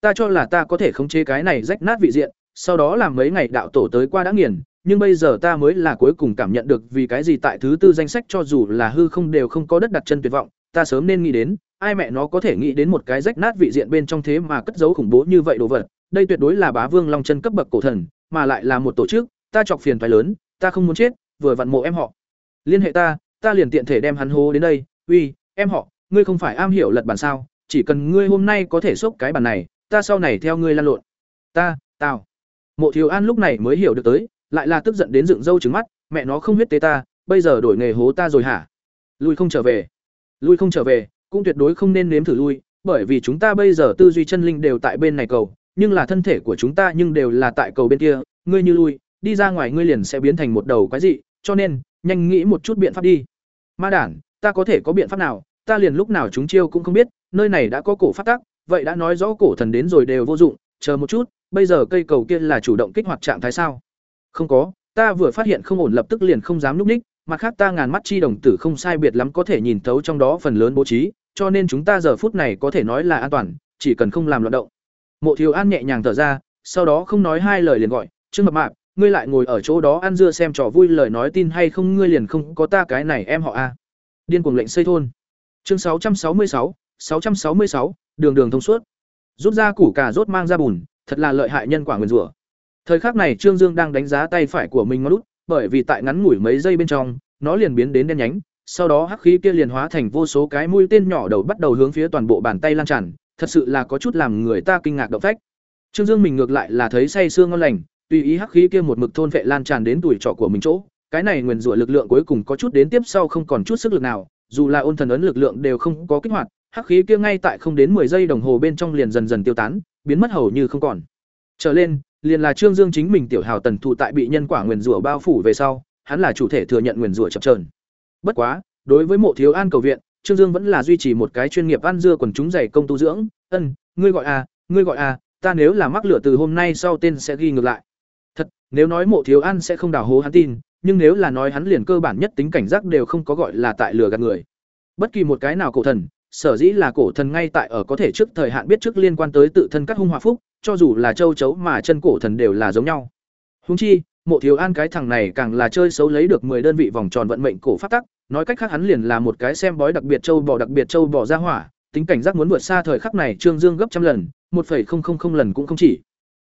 A: ta cho là ta có thể khống chế cái này rách nát vị diện sau đó làm mấy ngày đạo tổ tới qua đã nghiền nhưng bây giờ ta mới là cuối cùng cảm nhận được vì cái gì tại thứ tư danh sách cho dù là hư không đều không có đất đặt chân tuyệt vọng, ta sớm nên nghĩ đến, ai mẹ nó có thể nghĩ đến một cái rách nát vị diện bên trong thế mà cất giấu khủng bố như vậy đồ vật, đây tuyệt đối là bá vương long chân cấp bậc cổ thần, mà lại là một tổ chức, ta chọc phiền phải lớn, ta không muốn chết, vừa vặn mộ em họ. Liên hệ ta ta liền tiện thể đem hắn hô đến đây, uy, em họ, ngươi không phải am hiểu lật bản sao, chỉ cần ngươi hôm nay có thể xốc cái bản này, ta sau này theo ngươi lan lộn. Ta, tao. Mộ thiếu an lúc này mới hiểu được tới lại là tức giận đến dựng râu trứng mắt, mẹ nó không huyết tế ta, bây giờ đổi nghề hố ta rồi hả? Lui không trở về. Lui không trở về, cũng tuyệt đối không nên nếm thử lui, bởi vì chúng ta bây giờ tư duy chân linh đều tại bên này cầu, nhưng là thân thể của chúng ta nhưng đều là tại cầu bên kia, ngươi như lui, đi ra ngoài ngươi liền sẽ biến thành một đầu quái dị, cho nên, nhanh nghĩ một chút biện pháp đi. Ma đản, ta có thể có biện pháp nào? Ta liền lúc nào chúng chiêu cũng không biết, nơi này đã có cổ phát tác vậy đã nói rõ cổ thần đến rồi đều vô dụng, chờ một chút, bây giờ cây cầu kia là chủ động kích hoạt trạng thái sao? Không có, ta vừa phát hiện không ổn lập tức liền không dám núp ních, mặt khác ta ngàn mắt chi đồng tử không sai biệt lắm có thể nhìn thấu trong đó phần lớn bố trí, cho nên chúng ta giờ phút này có thể nói là an toàn, chỉ cần không làm loạn động. Mộ thiếu an nhẹ nhàng thở ra, sau đó không nói hai lời liền gọi, trương mập mạp, ngươi lại ngồi ở chỗ đó ăn dưa xem trò vui lời nói tin hay không, ngươi liền không có ta cái này em họ a. Điên cuồng lệnh xây thôn. Chương sáu trăm sáu mươi sáu sáu trăm sáu mươi sáu, đường đường thông suốt. Rút ra củ cà rốt mang ra bùn, thật là lợi hại nhân quả nguyên rủa thời khắc này trương dương đang đánh giá tay phải của mình ngón út, bởi vì tại ngắn ngủi mấy giây bên trong, nó liền biến đến đen nhánh, sau đó hắc khí kia liền hóa thành vô số cái mũi tên nhỏ đầu bắt đầu hướng phía toàn bộ bàn tay lan tràn, thật sự là có chút làm người ta kinh ngạc động phách. Trương dương mình ngược lại là thấy say sương ngon lành, tùy ý hắc khí kia một mực thôn vệ lan tràn đến tuổi trọ của mình chỗ, cái này nguyền rủa lực lượng cuối cùng có chút đến tiếp sau không còn chút sức lực nào, dù là ôn thần ấn lực lượng đều không có kích hoạt, hắc khí kia ngay tại không đến 10 giây đồng hồ bên trong liền dần dần tiêu tán, biến mất hầu như không còn. Trở lên liền là trương dương chính mình tiểu hào tần thụ tại bị nhân quả nguyền rủa bao phủ về sau, hắn là chủ thể thừa nhận nguyền rủa chập chờn. bất quá, đối với mộ thiếu an cầu viện, trương dương vẫn là duy trì một cái chuyên nghiệp ăn dưa quần chúng dày công tu dưỡng. Ân, ngươi gọi a ngươi gọi a ta nếu là mắc lửa từ hôm nay sau tên sẽ ghi ngược lại. Thật, nếu nói mộ thiếu an sẽ không đào hố hắn tin, nhưng nếu là nói hắn liền cơ bản nhất tính cảnh giác đều không có gọi là tại lừa gạt người. Bất kỳ một cái nào cổ thần, sở dĩ là cổ thần ngay tại ở có thể trước thời hạn biết trước liên quan tới tự thân các hung hòa phúc cho dù là châu chấu mà chân cổ thần đều là giống nhau. Huống chi, mộ thiếu an cái thằng này càng là chơi xấu lấy được 10 đơn vị vòng tròn vận mệnh cổ phát tắc, nói cách khác hắn liền là một cái xem bói đặc biệt châu bò đặc biệt châu bò ra hỏa, tính cảnh giác muốn vượt xa thời khắc này trương dương gấp trăm lần, một lần cũng không chỉ.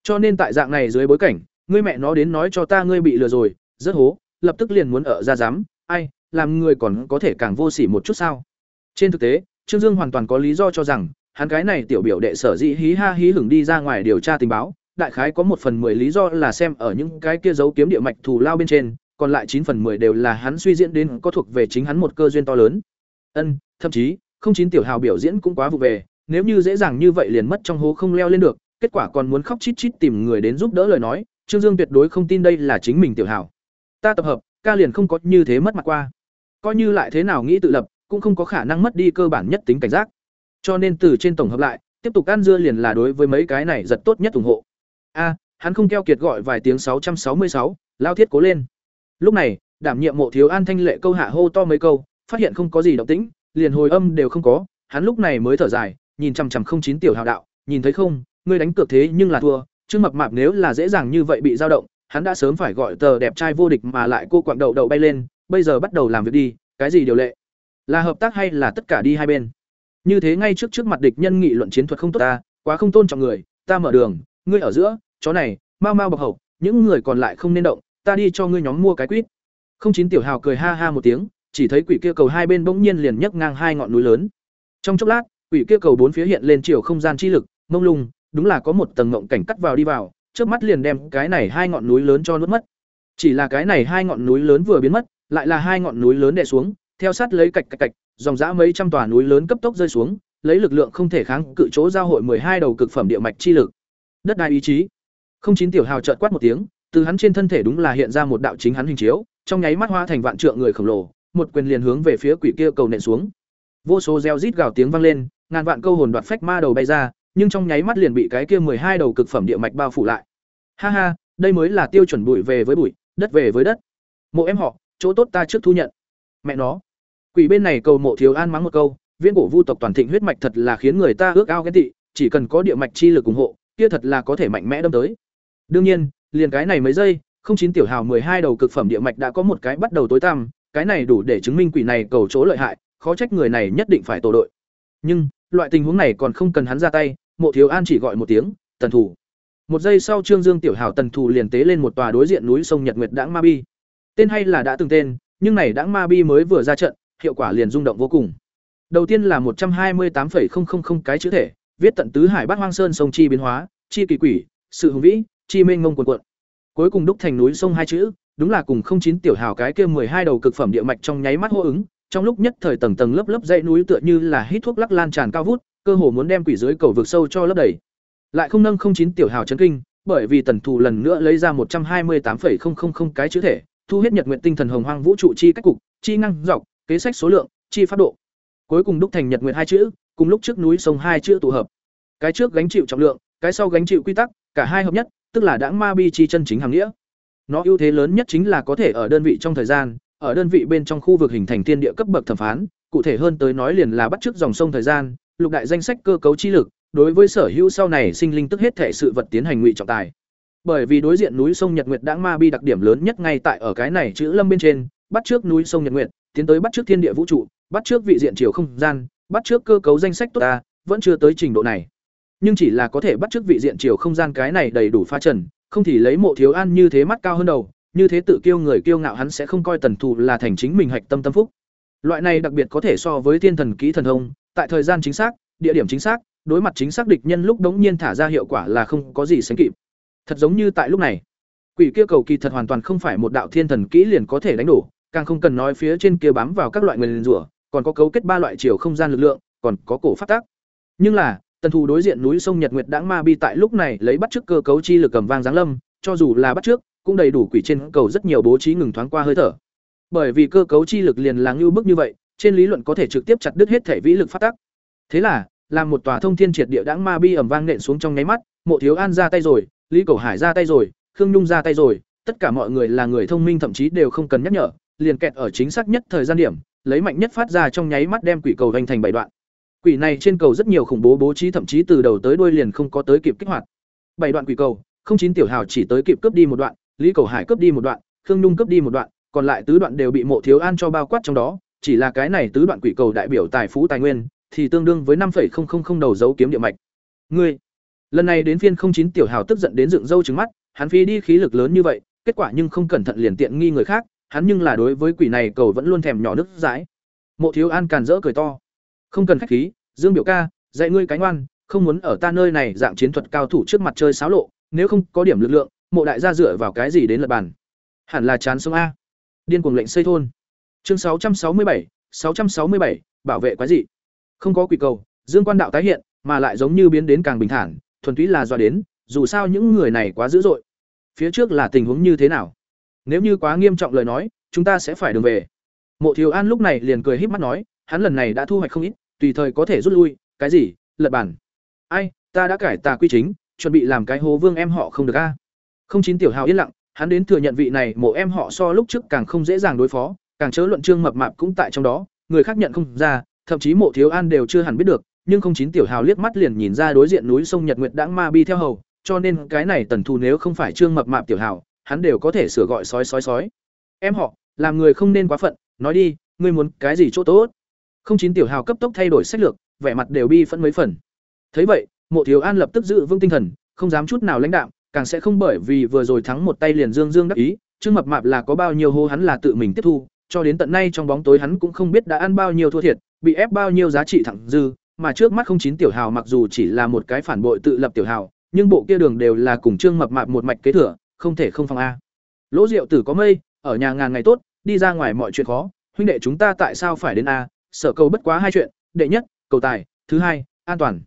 A: Cho nên tại dạng này dưới bối cảnh, ngươi mẹ nó đến nói cho ta ngươi bị lừa rồi, rất hố, lập tức liền muốn ở ra dám ai, làm người còn có thể càng vô sỉ một chút sao? Trên thực tế, trương dương hoàn toàn có lý do cho rằng hắn cái này tiểu biểu đệ sở dĩ hí ha hí hửng đi ra ngoài điều tra tình báo, đại khái có một phần mười lý do là xem ở những cái kia giấu kiếm địa mạch thù lao bên trên, còn lại chín phần mười đều là hắn suy diễn đến có thuộc về chính hắn một cơ duyên to lớn. Ân, thậm chí, không chín tiểu hào biểu diễn cũng quá vụ về, nếu như dễ dàng như vậy liền mất trong hố không leo lên được, kết quả còn muốn khóc chít chít tìm người đến giúp đỡ lời nói, trương dương tuyệt đối không tin đây là chính mình tiểu hào. Ta tập hợp, ca liền không có như thế mất mặt qua. Coi như lại thế nào nghĩ tự lập, cũng không có khả năng mất đi cơ bản nhất tính cảnh giác cho nên từ trên tổng hợp lại, tiếp tục ăn dưa liền là đối với mấy cái này giật tốt nhất ủng hộ. A, hắn không keo kiệt gọi vài tiếng sáu trăm sáu mươi sáu, lao thiết cố lên. Lúc này, đảm nhiệm mộ thiếu an thanh lệ câu hạ hô to mấy câu, phát hiện không có gì động tĩnh, liền hồi âm đều không có, hắn lúc này mới thở dài, nhìn chằm chằm không chín tiểu hào đạo, nhìn thấy không, ngươi đánh cược thế nhưng là thua, chứ mập mạp nếu là dễ dàng như vậy bị dao động, hắn đã sớm phải gọi tờ đẹp trai vô địch mà lại cô quặng đậu đậu bay lên, bây giờ bắt đầu làm việc đi, cái gì điều lệ? Là hợp tác hay là tất cả đi hai bên? Như thế ngay trước trước mặt địch nhân nghị luận chiến thuật không tốt ta, quá không tôn trọng người, ta mở đường, ngươi ở giữa, chó này, mau mau bọc hậu, những người còn lại không nên động, ta đi cho ngươi nhóm mua cái quýt. Không chín tiểu hào cười ha ha một tiếng, chỉ thấy quỷ kia cầu hai bên bỗng nhiên liền nhấc ngang hai ngọn núi lớn. Trong chốc lát, quỷ kia cầu bốn phía hiện lên chiều không gian chi lực, mông lung, đúng là có một tầng ngộng cảnh cắt vào đi vào trước mắt liền đem cái này hai ngọn núi lớn cho nuốt mất. Chỉ là cái này hai ngọn núi lớn vừa biến mất, lại là hai ngọn núi lớn đè xuống, theo sát lấy cạch cạch cạch dòng dã mấy trăm tòa núi lớn cấp tốc rơi xuống, lấy lực lượng không thể kháng cự chỗ giao hội hai đầu cực phẩm địa mạch chi lực. Đất đai ý chí. Không chín tiểu hào chợt quát một tiếng, từ hắn trên thân thể đúng là hiện ra một đạo chính hắn hình chiếu, trong nháy mắt hóa thành vạn trượng người khổng lồ, một quyền liền hướng về phía quỷ kia cầu nện xuống. Vô số reo rít gào tiếng vang lên, ngàn vạn câu hồn đoạt phách ma đầu bay ra, nhưng trong nháy mắt liền bị cái kia hai đầu cực phẩm địa mạch bao phủ lại. Ha ha, đây mới là tiêu chuẩn bụi về với bụi, đất về với đất. Mộ em họ, chỗ tốt ta trước thu nhận. Mẹ nó quỷ bên này cầu mộ thiếu an mắng một câu, viễn cổ vu tộc toàn thịnh huyết mạch thật là khiến người ta ước ao ghen tị, chỉ cần có địa mạch chi lực ủng hộ, kia thật là có thể mạnh mẽ đâm tới. Đương nhiên, liền cái này mấy giây, không chín tiểu hào hai đầu cực phẩm địa mạch đã có một cái bắt đầu tối tăm, cái này đủ để chứng minh quỷ này cầu chỗ lợi hại, khó trách người này nhất định phải tổ đội. Nhưng, loại tình huống này còn không cần hắn ra tay, mộ thiếu an chỉ gọi một tiếng, tần thủ. Một giây sau trương dương tiểu hào tần thủ liền tế lên một tòa đối diện núi sông nhật nguyệt đãng ma bi. Tên hay là đã từng tên, nhưng này đãng ma bi mới vừa ra trận hiệu quả liền rung động vô cùng đầu tiên là một trăm hai mươi tám cái chữ thể, viết tận tứ hải bát hoang sơn sông chi biến hóa, chi kỳ quỷ, sự hùng vĩ, chi mênh mông cuồn cuộn. cuối cùng đúc thành núi sông hai chữ, đúng là cùng không chín tiểu hào cái kia hai đầu cực phẩm địa mạch trong nháy mắt hô ứng, trong lúc nhất thời tầng tầng lớp lớp dãy núi tựa như là hít thuốc lắc lan tràn cao vút, cơ hồ muốn đem quỷ dưới cầu vực sâu cho lấp đầy lại không nâng không chín tiểu hào chấn kinh, bởi vì tần thù lần nữa lấy ra một trăm hai mươi tám cái chữ thể, thu hết nhật nguyện tinh thần hồng hoang vũ trụ chi cách cục, chi năng dọc kế sách số lượng, chi pháp độ. Cuối cùng đúc thành nhật nguyệt hai chữ, cùng lúc trước núi sông hai chữ tụ hợp. Cái trước gánh chịu trọng lượng, cái sau gánh chịu quy tắc, cả hai hợp nhất, tức là đãng ma bi chi chân chính hàng nghĩa. Nó ưu thế lớn nhất chính là có thể ở đơn vị trong thời gian, ở đơn vị bên trong khu vực hình thành thiên địa cấp bậc thẩm phán, cụ thể hơn tới nói liền là bắt chước dòng sông thời gian, lục đại danh sách cơ cấu chi lực, đối với sở hữu sau này sinh linh tức hết thể sự vật tiến hành ngụy trọng tài. Bởi vì đối diện núi sông nhật nguyệt đãng ma bi đặc điểm lớn nhất ngay tại ở cái này chữ lâm bên trên, bắt trước núi sông nhật nguyệt tiến tới bắt trước thiên địa vũ trụ, bắt trước vị diện chiều không gian, bắt trước cơ cấu danh sách tốt ta, vẫn chưa tới trình độ này. Nhưng chỉ là có thể bắt trước vị diện chiều không gian cái này đầy đủ pha trần, không thì lấy mộ thiếu an như thế mắt cao hơn đầu, như thế tự kiêu người kiêu ngạo hắn sẽ không coi tần thù là thành chính mình hạch tâm tâm phúc. Loại này đặc biệt có thể so với thiên thần kỹ thần thông, tại thời gian chính xác, địa điểm chính xác, đối mặt chính xác địch nhân lúc đống nhiên thả ra hiệu quả là không có gì sánh kịp. Thật giống như tại lúc này, quỷ kia cầu kỳ thật hoàn toàn không phải một đạo thiên thần kỹ liền có thể đánh đổ càng không cần nói phía trên kia bám vào các loại nguyên rủa, còn có cấu kết ba loại chiều không gian lực lượng, còn có cổ phát tác nhưng là, tần thù đối diện núi sông nhật nguyệt đãng ma bi tại lúc này lấy bắt trước cơ cấu chi lực cầm vang giáng lâm, cho dù là bắt trước, cũng đầy đủ quỷ trên cầu rất nhiều bố trí ngừng thoáng qua hơi thở. Bởi vì cơ cấu chi lực liền là ngưu bức như vậy, trên lý luận có thể trực tiếp chặt đứt hết thể vĩ lực phát tắc. Thế là, làm một tòa thông thiên triệt địa đãng ma bi ẩm vang nện xuống trong nháy mắt, mộ thiếu an ra tay rồi, lý cầu hải ra tay rồi, khương nhung ra tay rồi, tất cả mọi người là người thông minh thậm chí đều không cần nhắc nhở liền kẹt ở chính xác nhất thời gian điểm, lấy mạnh nhất phát ra trong nháy mắt đem quỷ cầu vành thành bảy đoạn. Quỷ này trên cầu rất nhiều khủng bố bố trí thậm chí từ đầu tới đuôi liền không có tới kịp kích hoạt. Bảy đoạn quỷ cầu, không chín tiểu hào chỉ tới kịp cướp đi một đoạn, lý cầu hải cướp đi một đoạn, khương nhung cướp đi một đoạn, còn lại tứ đoạn đều bị mộ thiếu an cho bao quát trong đó, chỉ là cái này tứ đoạn quỷ cầu đại biểu tài phú tài nguyên, thì tương đương với năm đầu dấu kiếm địa mạch. Ngươi, lần này đến phiên không chín tiểu hào tức giận đến dựng râu trừng mắt, hắn phi đi khí lực lớn như vậy, kết quả nhưng không cẩn thận liền tiện nghi người khác hắn nhưng là đối với quỷ này cầu vẫn luôn thèm nhỏ nước dãi. Mộ thiếu an càn rỡ cười to. Không cần khách khí, dương biểu ca, dạy ngươi cánh oan không muốn ở ta nơi này dạng chiến thuật cao thủ trước mặt chơi xáo lộ, nếu không có điểm lực lượng, mộ đại gia dựa vào cái gì đến lật bàn? Hẳn là chán sống a. Điên cuồng lệnh xây thôn. Chương sáu trăm sáu mươi bảy, sáu trăm sáu mươi bảy, bảo vệ quái dị. Không có quỷ cầu, dương quan đạo tái hiện, mà lại giống như biến đến càng bình thản, thuần túy là do đến, dù sao những người này quá dữ dội. Phía trước là tình huống như thế nào? Nếu như quá nghiêm trọng lời nói, chúng ta sẽ phải đường về. Mộ thiếu an lúc này liền cười híp mắt nói, hắn lần này đã thu hoạch không ít, tùy thời có thể rút lui, cái gì, lật bản ai, ta đã cải tà quy chính, chuẩn bị làm cái hố vương em họ không được a. Không chín tiểu hào yên lặng, hắn đến thừa nhận vị này mộ em họ so lúc trước càng không dễ dàng đối phó, càng chớ luận trương mập mạp cũng tại trong đó, người khác nhận không ra, thậm chí mộ thiếu an đều chưa hẳn biết được, nhưng không chín tiểu hào liếc mắt liền nhìn ra đối diện núi sông nhật nguyệt đãng ma bi theo hầu, cho nên cái này tần thù nếu không phải trương mập mạp tiểu hào hắn đều có thể sửa gọi sói sói sói. Em họ, làm người không nên quá phận, nói đi, ngươi muốn cái gì chỗ tốt? Không chín tiểu hào cấp tốc thay đổi sách lược, vẻ mặt đều bi phẫn mấy phần. Thấy vậy, mộ thiếu an lập tức giữ vững tinh thần, không dám chút nào lãnh đạm, càng sẽ không bởi vì vừa rồi thắng một tay liền dương dương đắc ý chứ mập mạp là có bao nhiêu hô hắn là tự mình tiếp thu, cho đến tận nay trong bóng tối hắn cũng không biết đã ăn bao nhiêu thua thiệt, bị ép bao nhiêu giá trị thẳng dư, mà trước mắt không chín tiểu hào mặc dù chỉ là một cái phản bội tự lập tiểu hào, nhưng bộ kia đường đều là cùng trương mập mạp một mạch kế thừa không thể không phòng a. Lỗ diệu tử có mây, ở nhà ngàn ngày tốt, đi ra ngoài mọi chuyện khó. Huynh đệ chúng ta tại sao phải đến a? Sở cầu bất quá hai chuyện, đệ nhất, cầu tài, thứ hai, an toàn.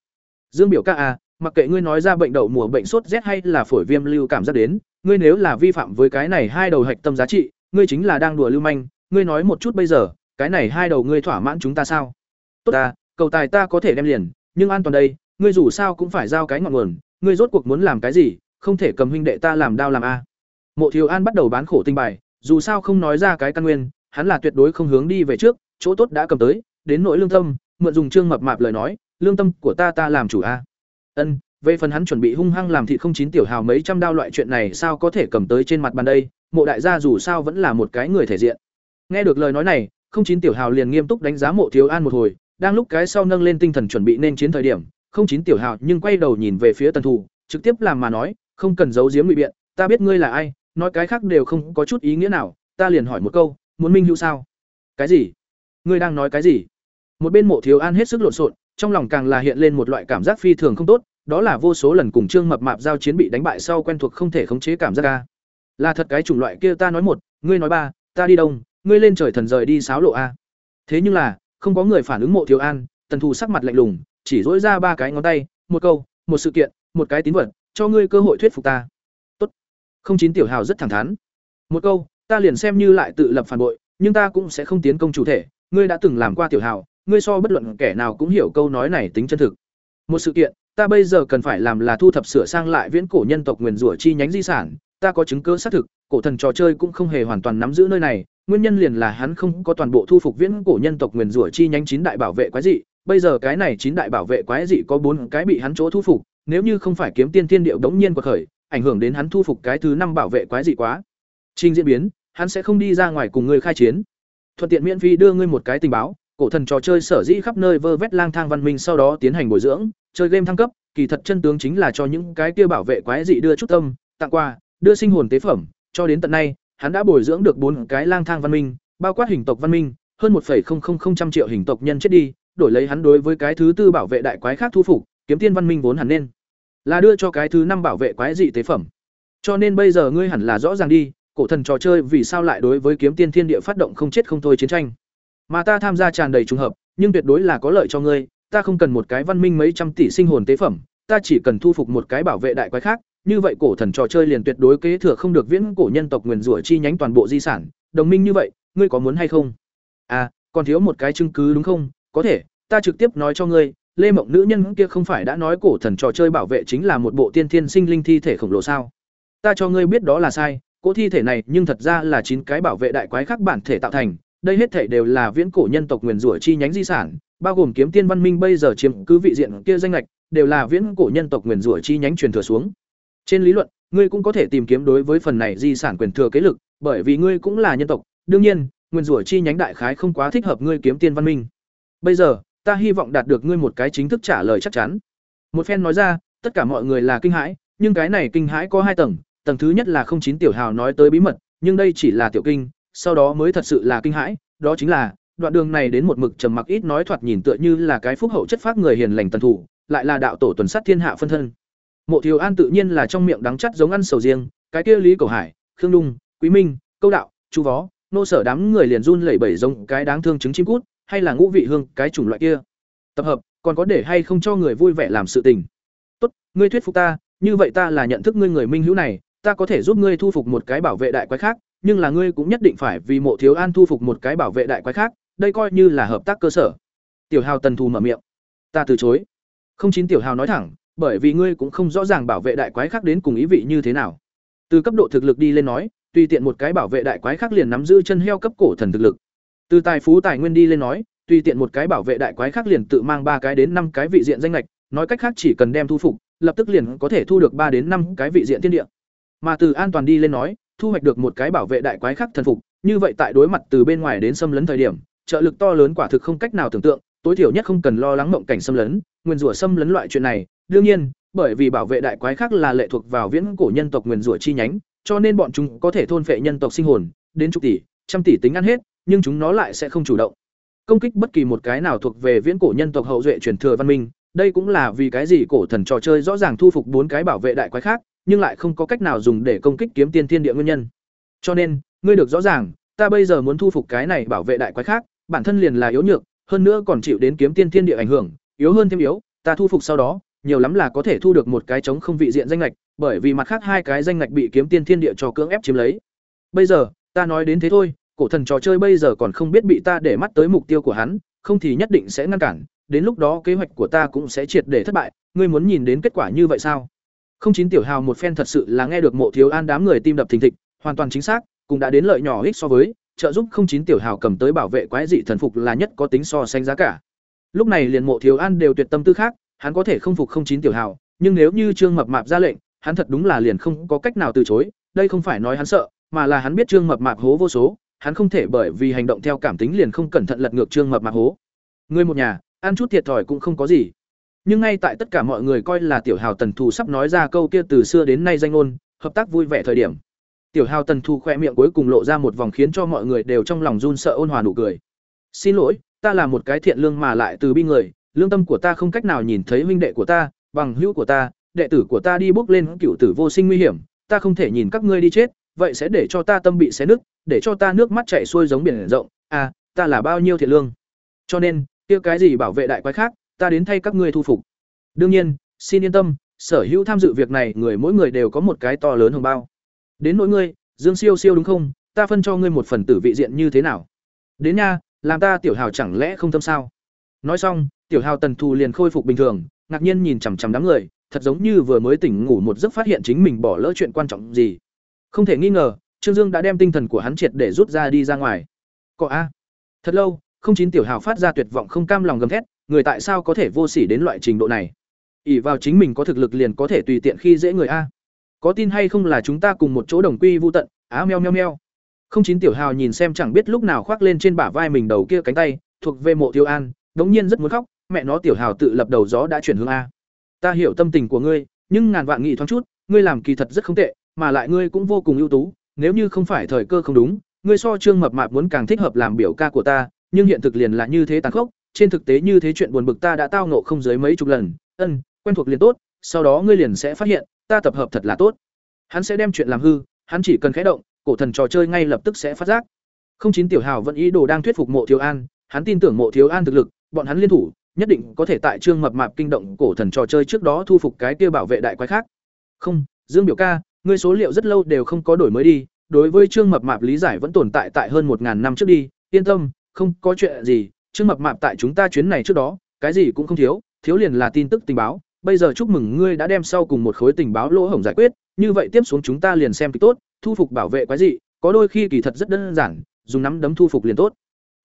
A: Dương biểu ca a, mặc kệ ngươi nói ra bệnh đậu mùa bệnh sốt rét hay là phổi viêm lưu cảm giác đến, ngươi nếu là vi phạm với cái này hai đầu hạch tâm giá trị, ngươi chính là đang đùa lưu manh. Ngươi nói một chút bây giờ, cái này hai đầu ngươi thỏa mãn chúng ta sao? Tốt ta cầu tài ta có thể đem liền, nhưng an toàn đây, ngươi dù sao cũng phải giao cái ngọn nguồn, ngươi rốt cuộc muốn làm cái gì không thể cầm huynh đệ ta làm đao làm a Mộ Thiếu An bắt đầu bán khổ tinh bài, dù sao không nói ra cái căn nguyên, hắn là tuyệt đối không hướng đi về trước, chỗ tốt đã cầm tới, đến nỗi lương tâm, mượn dùng trương mập mạp lời nói, lương tâm của ta ta làm chủ a. Ân, về phần hắn chuẩn bị hung hăng làm thịt không chín tiểu hào mấy trăm đao loại chuyện này sao có thể cầm tới trên mặt bàn đây, mộ đại gia dù sao vẫn là một cái người thể diện. Nghe được lời nói này, không chín tiểu hào liền nghiêm túc đánh giá mộ thiếu an một hồi, đang lúc cái sau nâng lên tinh thần chuẩn bị nên chiến thời điểm, không chín tiểu hào nhưng quay đầu nhìn về phía tần thủ, trực tiếp làm mà nói, không cần giấu giếm ngụy biện, ta biết ngươi là ai, nói cái khác đều không có chút ý nghĩa nào, ta liền hỏi một câu, muốn minh hữu sao? Cái gì? Ngươi đang nói cái gì? Một bên mộ thiếu an hết sức lộn xộn, trong lòng càng là hiện lên một loại cảm giác phi thường không tốt, đó là vô số lần cùng trương mập mạp giao chiến bị đánh bại sau quen thuộc không thể khống chế cảm giác ca là thật cái chủng loại kia ta nói một ngươi nói ba ta đi đông ngươi lên trời thần rời đi sáo lộ a thế nhưng là không có người phản ứng mộ thiếu an tần thù sắc mặt lạnh lùng chỉ dỗi ra ba cái ngón tay một câu một sự kiện một cái tín vật cho ngươi cơ hội thuyết phục ta. Tốt. Không chín tiểu hào rất thẳng thắn. Một câu, ta liền xem như lại tự lập phản bội, nhưng ta cũng sẽ không tiến công chủ thể. Ngươi đã từng làm qua tiểu hào, ngươi so bất luận kẻ nào cũng hiểu câu nói này tính chân thực. Một sự kiện, ta bây giờ cần phải làm là thu thập sửa sang lại viễn cổ nhân tộc nguyền rủa chi nhánh di sản. Ta có chứng cứ xác thực, cổ thần trò chơi cũng không hề hoàn toàn nắm giữ nơi này. Nguyên nhân liền là hắn không có toàn bộ thu phục viễn cổ nhân tộc nguyền rủa chi nhánh chín đại bảo vệ quái dị. Bây giờ cái này chín đại bảo vệ quái dị có bốn cái bị hắn chỗ thu phục nếu như không phải kiếm tiên tiên điệu đống nhiên của khởi ảnh hưởng đến hắn thu phục cái thứ năm bảo vệ quái dị quá. Trình diễn biến hắn sẽ không đi ra ngoài cùng ngươi khai chiến. Thuận tiện miễn phí đưa ngươi một cái tình báo cổ thần trò chơi sở dĩ khắp nơi vơ vét lang thang văn minh sau đó tiến hành bồi dưỡng chơi game thăng cấp, kỳ thật chân tướng chính là cho những cái kia bảo vệ quái dị đưa chút tâm, tặng quà, đưa sinh hồn tế phẩm, cho đến tận nay, hắn đã bồi dưỡng được bốn cái lang thang văn minh, bao quát hình tộc văn minh, hơn 1.000 triệu hình tộc nhân chết đi, đổi lấy hắn đối với cái thứ tư bảo vệ đại quái khác thu phục, kiếm tiên văn minh vốn hẳn nên là đưa cho cái thứ năm bảo vệ quái dị tế phẩm. Cho nên bây giờ ngươi hẳn là rõ ràng đi, cổ thần trò chơi vì sao lại đối với kiếm tiên thiên địa phát động không chết không thôi chiến tranh. Mà ta tham gia tràn đầy trùng hợp, nhưng tuyệt đối là có lợi cho ngươi, ta không cần một cái văn minh mấy trăm tỷ sinh hồn tế phẩm, ta chỉ cần thu phục một cái bảo vệ đại quái khác, như vậy cổ thần trò chơi liền tuyệt đối kế thừa không được viễn cổ nhân tộc nguyền rủa chi nhánh toàn bộ di sản, đồng minh như vậy, ngươi có muốn hay không? À, còn thiếu một cái chứng cứ đúng không? Có thể, ta trực tiếp nói cho ngươi, Lê Mộng nữ nhân kia không phải đã nói cổ thần trò chơi bảo vệ chính là một bộ tiên thiên sinh linh thi thể khổng lồ sao? Ta cho ngươi biết đó là sai, cỗ thi thể này nhưng thật ra là chín cái bảo vệ đại quái khác bản thể tạo thành, đây hết thể đều là viễn cổ nhân tộc nguyền rủa chi nhánh di sản, bao gồm kiếm tiên văn minh bây giờ chiếm cứ vị diện kia danh lệch đều là viễn cổ nhân tộc nguyền rủa chi nhánh truyền thừa xuống trên lý luận ngươi cũng có thể tìm kiếm đối với phần này di sản quyền thừa kế lực bởi vì ngươi cũng là nhân tộc đương nhiên nguyền rủa chi nhánh đại khái không quá thích hợp ngươi kiếm tiên văn minh bây giờ ta hy vọng đạt được ngươi một cái chính thức trả lời chắc chắn. Một phen nói ra, tất cả mọi người là kinh hãi, nhưng cái này kinh hãi có hai tầng. Tầng thứ nhất là không chín tiểu hào nói tới bí mật, nhưng đây chỉ là tiểu kinh, sau đó mới thật sự là kinh hãi. Đó chính là, đoạn đường này đến một mực trầm mặc ít nói thoạt nhìn tựa như là cái phúc hậu chất phác người hiền lành tần thủ, lại là đạo tổ tuần sát thiên hạ phân thân. Mộ thiếu an tự nhiên là trong miệng đắng chắt giống ăn sầu riêng, cái kia lý cầu hải, khương đung quý minh, câu đạo, chu vó nô sở đám người liền run lẩy bẩy giống cái đáng thương trứng chim cút hay là ngũ vị hương, cái chủng loại kia. Tập hợp, còn có để hay không cho người vui vẻ làm sự tình. Tốt, ngươi thuyết phục ta, như vậy ta là nhận thức ngươi người minh hữu này, ta có thể giúp ngươi thu phục một cái bảo vệ đại quái khác, nhưng là ngươi cũng nhất định phải vì mộ thiếu an thu phục một cái bảo vệ đại quái khác, đây coi như là hợp tác cơ sở. Tiểu hào tần thù mở miệng. Ta từ chối. Không chín tiểu hào nói thẳng, bởi vì ngươi cũng không rõ ràng bảo vệ đại quái khác đến cùng ý vị như thế nào. Từ cấp độ thực lực đi lên nói, tùy tiện một cái bảo vệ đại quái khác liền nắm giữ chân heo cấp cổ thần thực lực từ tài phú tài nguyên đi lên nói tùy tiện một cái bảo vệ đại quái khác liền tự mang ba cái đến năm cái vị diện danh lệch nói cách khác chỉ cần đem thu phục lập tức liền có thể thu được ba đến năm cái vị diện thiên địa mà từ an toàn đi lên nói thu hoạch được một cái bảo vệ đại quái khác thần phục như vậy tại đối mặt từ bên ngoài đến xâm lấn thời điểm trợ lực to lớn quả thực không cách nào tưởng tượng, tối thiểu nhất không cần lo lắng mộng cảnh xâm lấn, nguyên rủa xâm lấn loại chuyện này. Đương nhiên, bởi vì bảo vệ đại quái khác là lệ thuộc vào viễn cổ nhân tộc nguyên rủa chi nhánh, cho nên bọn chúng có thể thôn phệ nhân tộc sinh hồn, đến chục tỷ, trăm tỷ tính ăn hết, nhưng chúng nó lại sẽ không chủ động công kích bất kỳ một cái nào thuộc về viễn cổ nhân tộc hậu duệ truyền thừa văn minh. Đây cũng là vì cái gì cổ thần trò chơi rõ ràng thu phục bốn cái bảo vệ đại quái khác, nhưng lại không có cách nào dùng để công kích kiếm tiên thiên địa nguyên nhân. Cho nên, ngươi được rõ ràng, ta bây giờ muốn thu phục cái này bảo vệ đại quái khác, bản thân liền là yếu nhược, hơn nữa còn chịu đến kiếm tiên thiên địa ảnh hưởng, yếu hơn thêm yếu, ta thu phục sau đó, nhiều lắm là có thể thu được một cái chống không vị diện danh ngạch, bởi vì mặt khác hai cái danh ngạch bị kiếm tiên thiên địa cho cưỡng ép chiếm lấy. Bây giờ, ta nói đến thế thôi, cổ thần trò chơi bây giờ còn không biết bị ta để mắt tới mục tiêu của hắn, không thì nhất định sẽ ngăn cản, đến lúc đó kế hoạch của ta cũng sẽ triệt để thất bại, ngươi muốn nhìn đến kết quả như vậy sao? Không chín tiểu hào một phen thật sự là nghe được Mộ Thiếu An đám người tim đập thình thịch, hoàn toàn chính xác cũng đã đến lợi nhỏ ích so với trợ giúp không chín tiểu hào cầm tới bảo vệ quái dị thần phục là nhất có tính so sánh giá cả lúc này liền mộ thiếu an đều tuyệt tâm tư khác hắn có thể không phục không chín tiểu hào nhưng nếu như trương mập mạp ra lệnh hắn thật đúng là liền không có cách nào từ chối đây không phải nói hắn sợ mà là hắn biết trương mập mạp hố vô số hắn không thể bởi vì hành động theo cảm tính liền không cẩn thận lật ngược trương mập mạc hố. Người một nhà, ăn chút thiệt thòi cũng không có gì. Nhưng ngay tại tất cả mọi người coi là tiểu hào tần thù sắp nói ra câu kia từ xưa đến nay danh ngôn, hợp tác vui vẻ thời điểm. Tiểu hào tần thù khoe miệng cuối cùng lộ ra một vòng khiến cho mọi người đều trong lòng run sợ ôn hòa nụ cười. Xin lỗi, ta là một cái thiện lương mà lại từ bi người, lương tâm của ta không cách nào nhìn thấy huynh đệ của ta, bằng hữu của ta, đệ tử của ta đi bước lên cựu tử vô sinh nguy hiểm, ta không thể nhìn các ngươi đi chết, vậy sẽ để cho ta tâm bị xé nứt để cho ta nước mắt chảy xuôi giống biển rộng à ta là bao nhiêu thiệt lương. Cho nên, kia cái gì bảo vệ đại quái khác, ta đến thay các ngươi thu phục. Đương nhiên, xin yên tâm, sở hữu tham dự việc này, người mỗi người đều có một cái to lớn hồng bao. Đến nỗi ngươi, dương siêu siêu đúng không? Ta phân cho ngươi một phần tử vị diện như thế nào? Đến nha, làm ta tiểu hào chẳng lẽ không tâm sao? Nói xong, tiểu hào tần thù liền khôi phục bình thường, ngạc nhiên nhìn chằm chằm đám người, thật giống như vừa mới tỉnh ngủ một giấc phát hiện chính mình bỏ lỡ chuyện quan trọng gì. Không thể nghi ngờ trương dương đã đem tinh thần của hắn triệt để rút ra đi ra ngoài. Cọ a. Thật lâu, không chín tiểu hào phát ra tuyệt vọng không cam lòng gầm thét, người tại sao có thể vô sỉ đến loại trình độ này? Ỷ vào chính mình có thực lực liền có thể tùy tiện khi dễ người a. Có tin hay không là chúng ta cùng một chỗ đồng quy vô tận, á meo meo meo. Không chín tiểu hào nhìn xem chẳng biết lúc nào khoác lên trên bả vai mình đầu kia cánh tay, thuộc về mộ tiêu an, đống nhiên rất muốn khóc, mẹ nó tiểu hào tự lập đầu gió đã chuyển hướng a. Ta hiểu tâm tình của ngươi, nhưng ngàn vạn nghị thoáng chút, ngươi làm kỳ thật rất không tệ, mà lại ngươi cũng vô cùng ưu tú nếu như không phải thời cơ không đúng, ngươi so trương mập mạp muốn càng thích hợp làm biểu ca của ta, nhưng hiện thực liền là như thế tàn khốc, trên thực tế như thế chuyện buồn bực ta đã tao ngộ không dưới mấy chục lần, ân, quen thuộc liền tốt, sau đó ngươi liền sẽ phát hiện, ta tập hợp thật là tốt. Hắn sẽ đem chuyện làm hư, hắn chỉ cần khẽ động, cổ thần trò chơi ngay lập tức sẽ phát giác. Không chín tiểu hào vẫn ý đồ đang thuyết phục mộ thiếu an, hắn tin tưởng mộ thiếu an thực lực, bọn hắn liên thủ, nhất định có thể tại trương mập mạp kinh động cổ thần trò chơi trước đó thu phục cái kia bảo vệ đại quái khác. Không, dương biểu ca ngươi số liệu rất lâu đều không có đổi mới đi, đối với trương mập mạp lý giải vẫn tồn tại tại hơn một ngàn năm trước đi, yên tâm, không có chuyện gì, trương mập mạp tại chúng ta chuyến này trước đó, cái gì cũng không thiếu thiếu liền là tin tức tình báo, bây giờ chúc mừng ngươi đã đem sau cùng một khối tình báo lỗ hổng giải quyết, như vậy tiếp xuống chúng ta liền xem kịch tốt, thu phục bảo vệ quái dị, có đôi khi kỳ thật rất đơn giản, dùng nắm đấm thu phục liền tốt.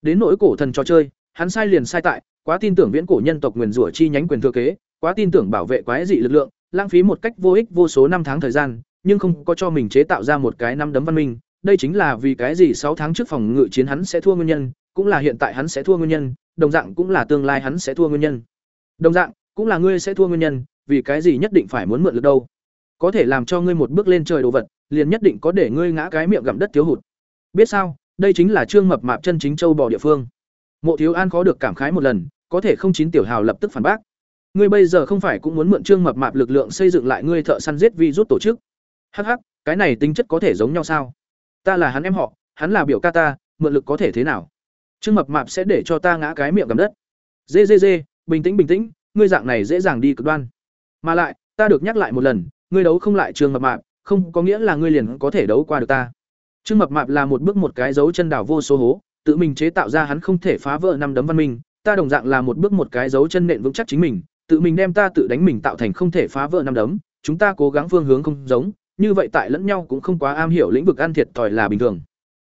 A: Đến nỗi cổ thần trò chơi, hắn sai liền sai tại, quá tin tưởng viễn cổ nhân tộc nguyền rủa chi nhánh quyền thừa kế, quá tin tưởng bảo vệ quái dị lực lượng, lãng phí một cách vô ích vô số năm tháng thời gian nhưng không có cho mình chế tạo ra một cái năm đấm văn minh. Đây chính là vì cái gì sáu tháng trước phòng ngự chiến hắn sẽ thua nguyên nhân, cũng là hiện tại hắn sẽ thua nguyên nhân, đồng dạng cũng là tương lai hắn sẽ thua nguyên nhân. Đồng dạng, cũng là ngươi sẽ thua nguyên nhân, vì cái gì nhất định phải muốn mượn lực đâu? Có thể làm cho ngươi một bước lên trời đồ vật, liền nhất định có để ngươi ngã cái miệng gặm đất thiếu hụt. Biết sao, đây chính là trương mập mạp chân chính châu bò địa phương. Mộ thiếu an khó được cảm khái một lần, có thể không chín tiểu hào lập tức phản bác. Ngươi bây giờ không phải cũng muốn mượn trương mập mạp lực lượng xây dựng lại ngươi thợ săn giết vi rút tổ chức hh cái này tính chất có thể giống nhau sao? Ta là hắn em họ, hắn là biểu ca ta, mượn lực có thể thế nào? Trương mập mạp sẽ để cho ta ngã cái miệng gầm đất. Dê dê dê, bình tĩnh bình tĩnh, ngươi dạng này dễ dàng đi cực đoan. Mà lại, ta được nhắc lại một lần, ngươi đấu không lại trương mập mạp, không có nghĩa là ngươi liền có thể đấu qua được ta. Trương mập mạp là một bước một cái dấu chân đảo vô số hố, tự mình chế tạo ra hắn không thể phá vỡ năm đấm văn minh, ta đồng dạng là một bước một cái dấu chân nện vững chắc chính mình, tự mình đem ta tự đánh mình tạo thành không thể phá vỡ năm đấm, chúng ta cố gắng phương hướng không giống như vậy tại lẫn nhau cũng không quá am hiểu lĩnh vực ăn thiệt thòi là bình thường.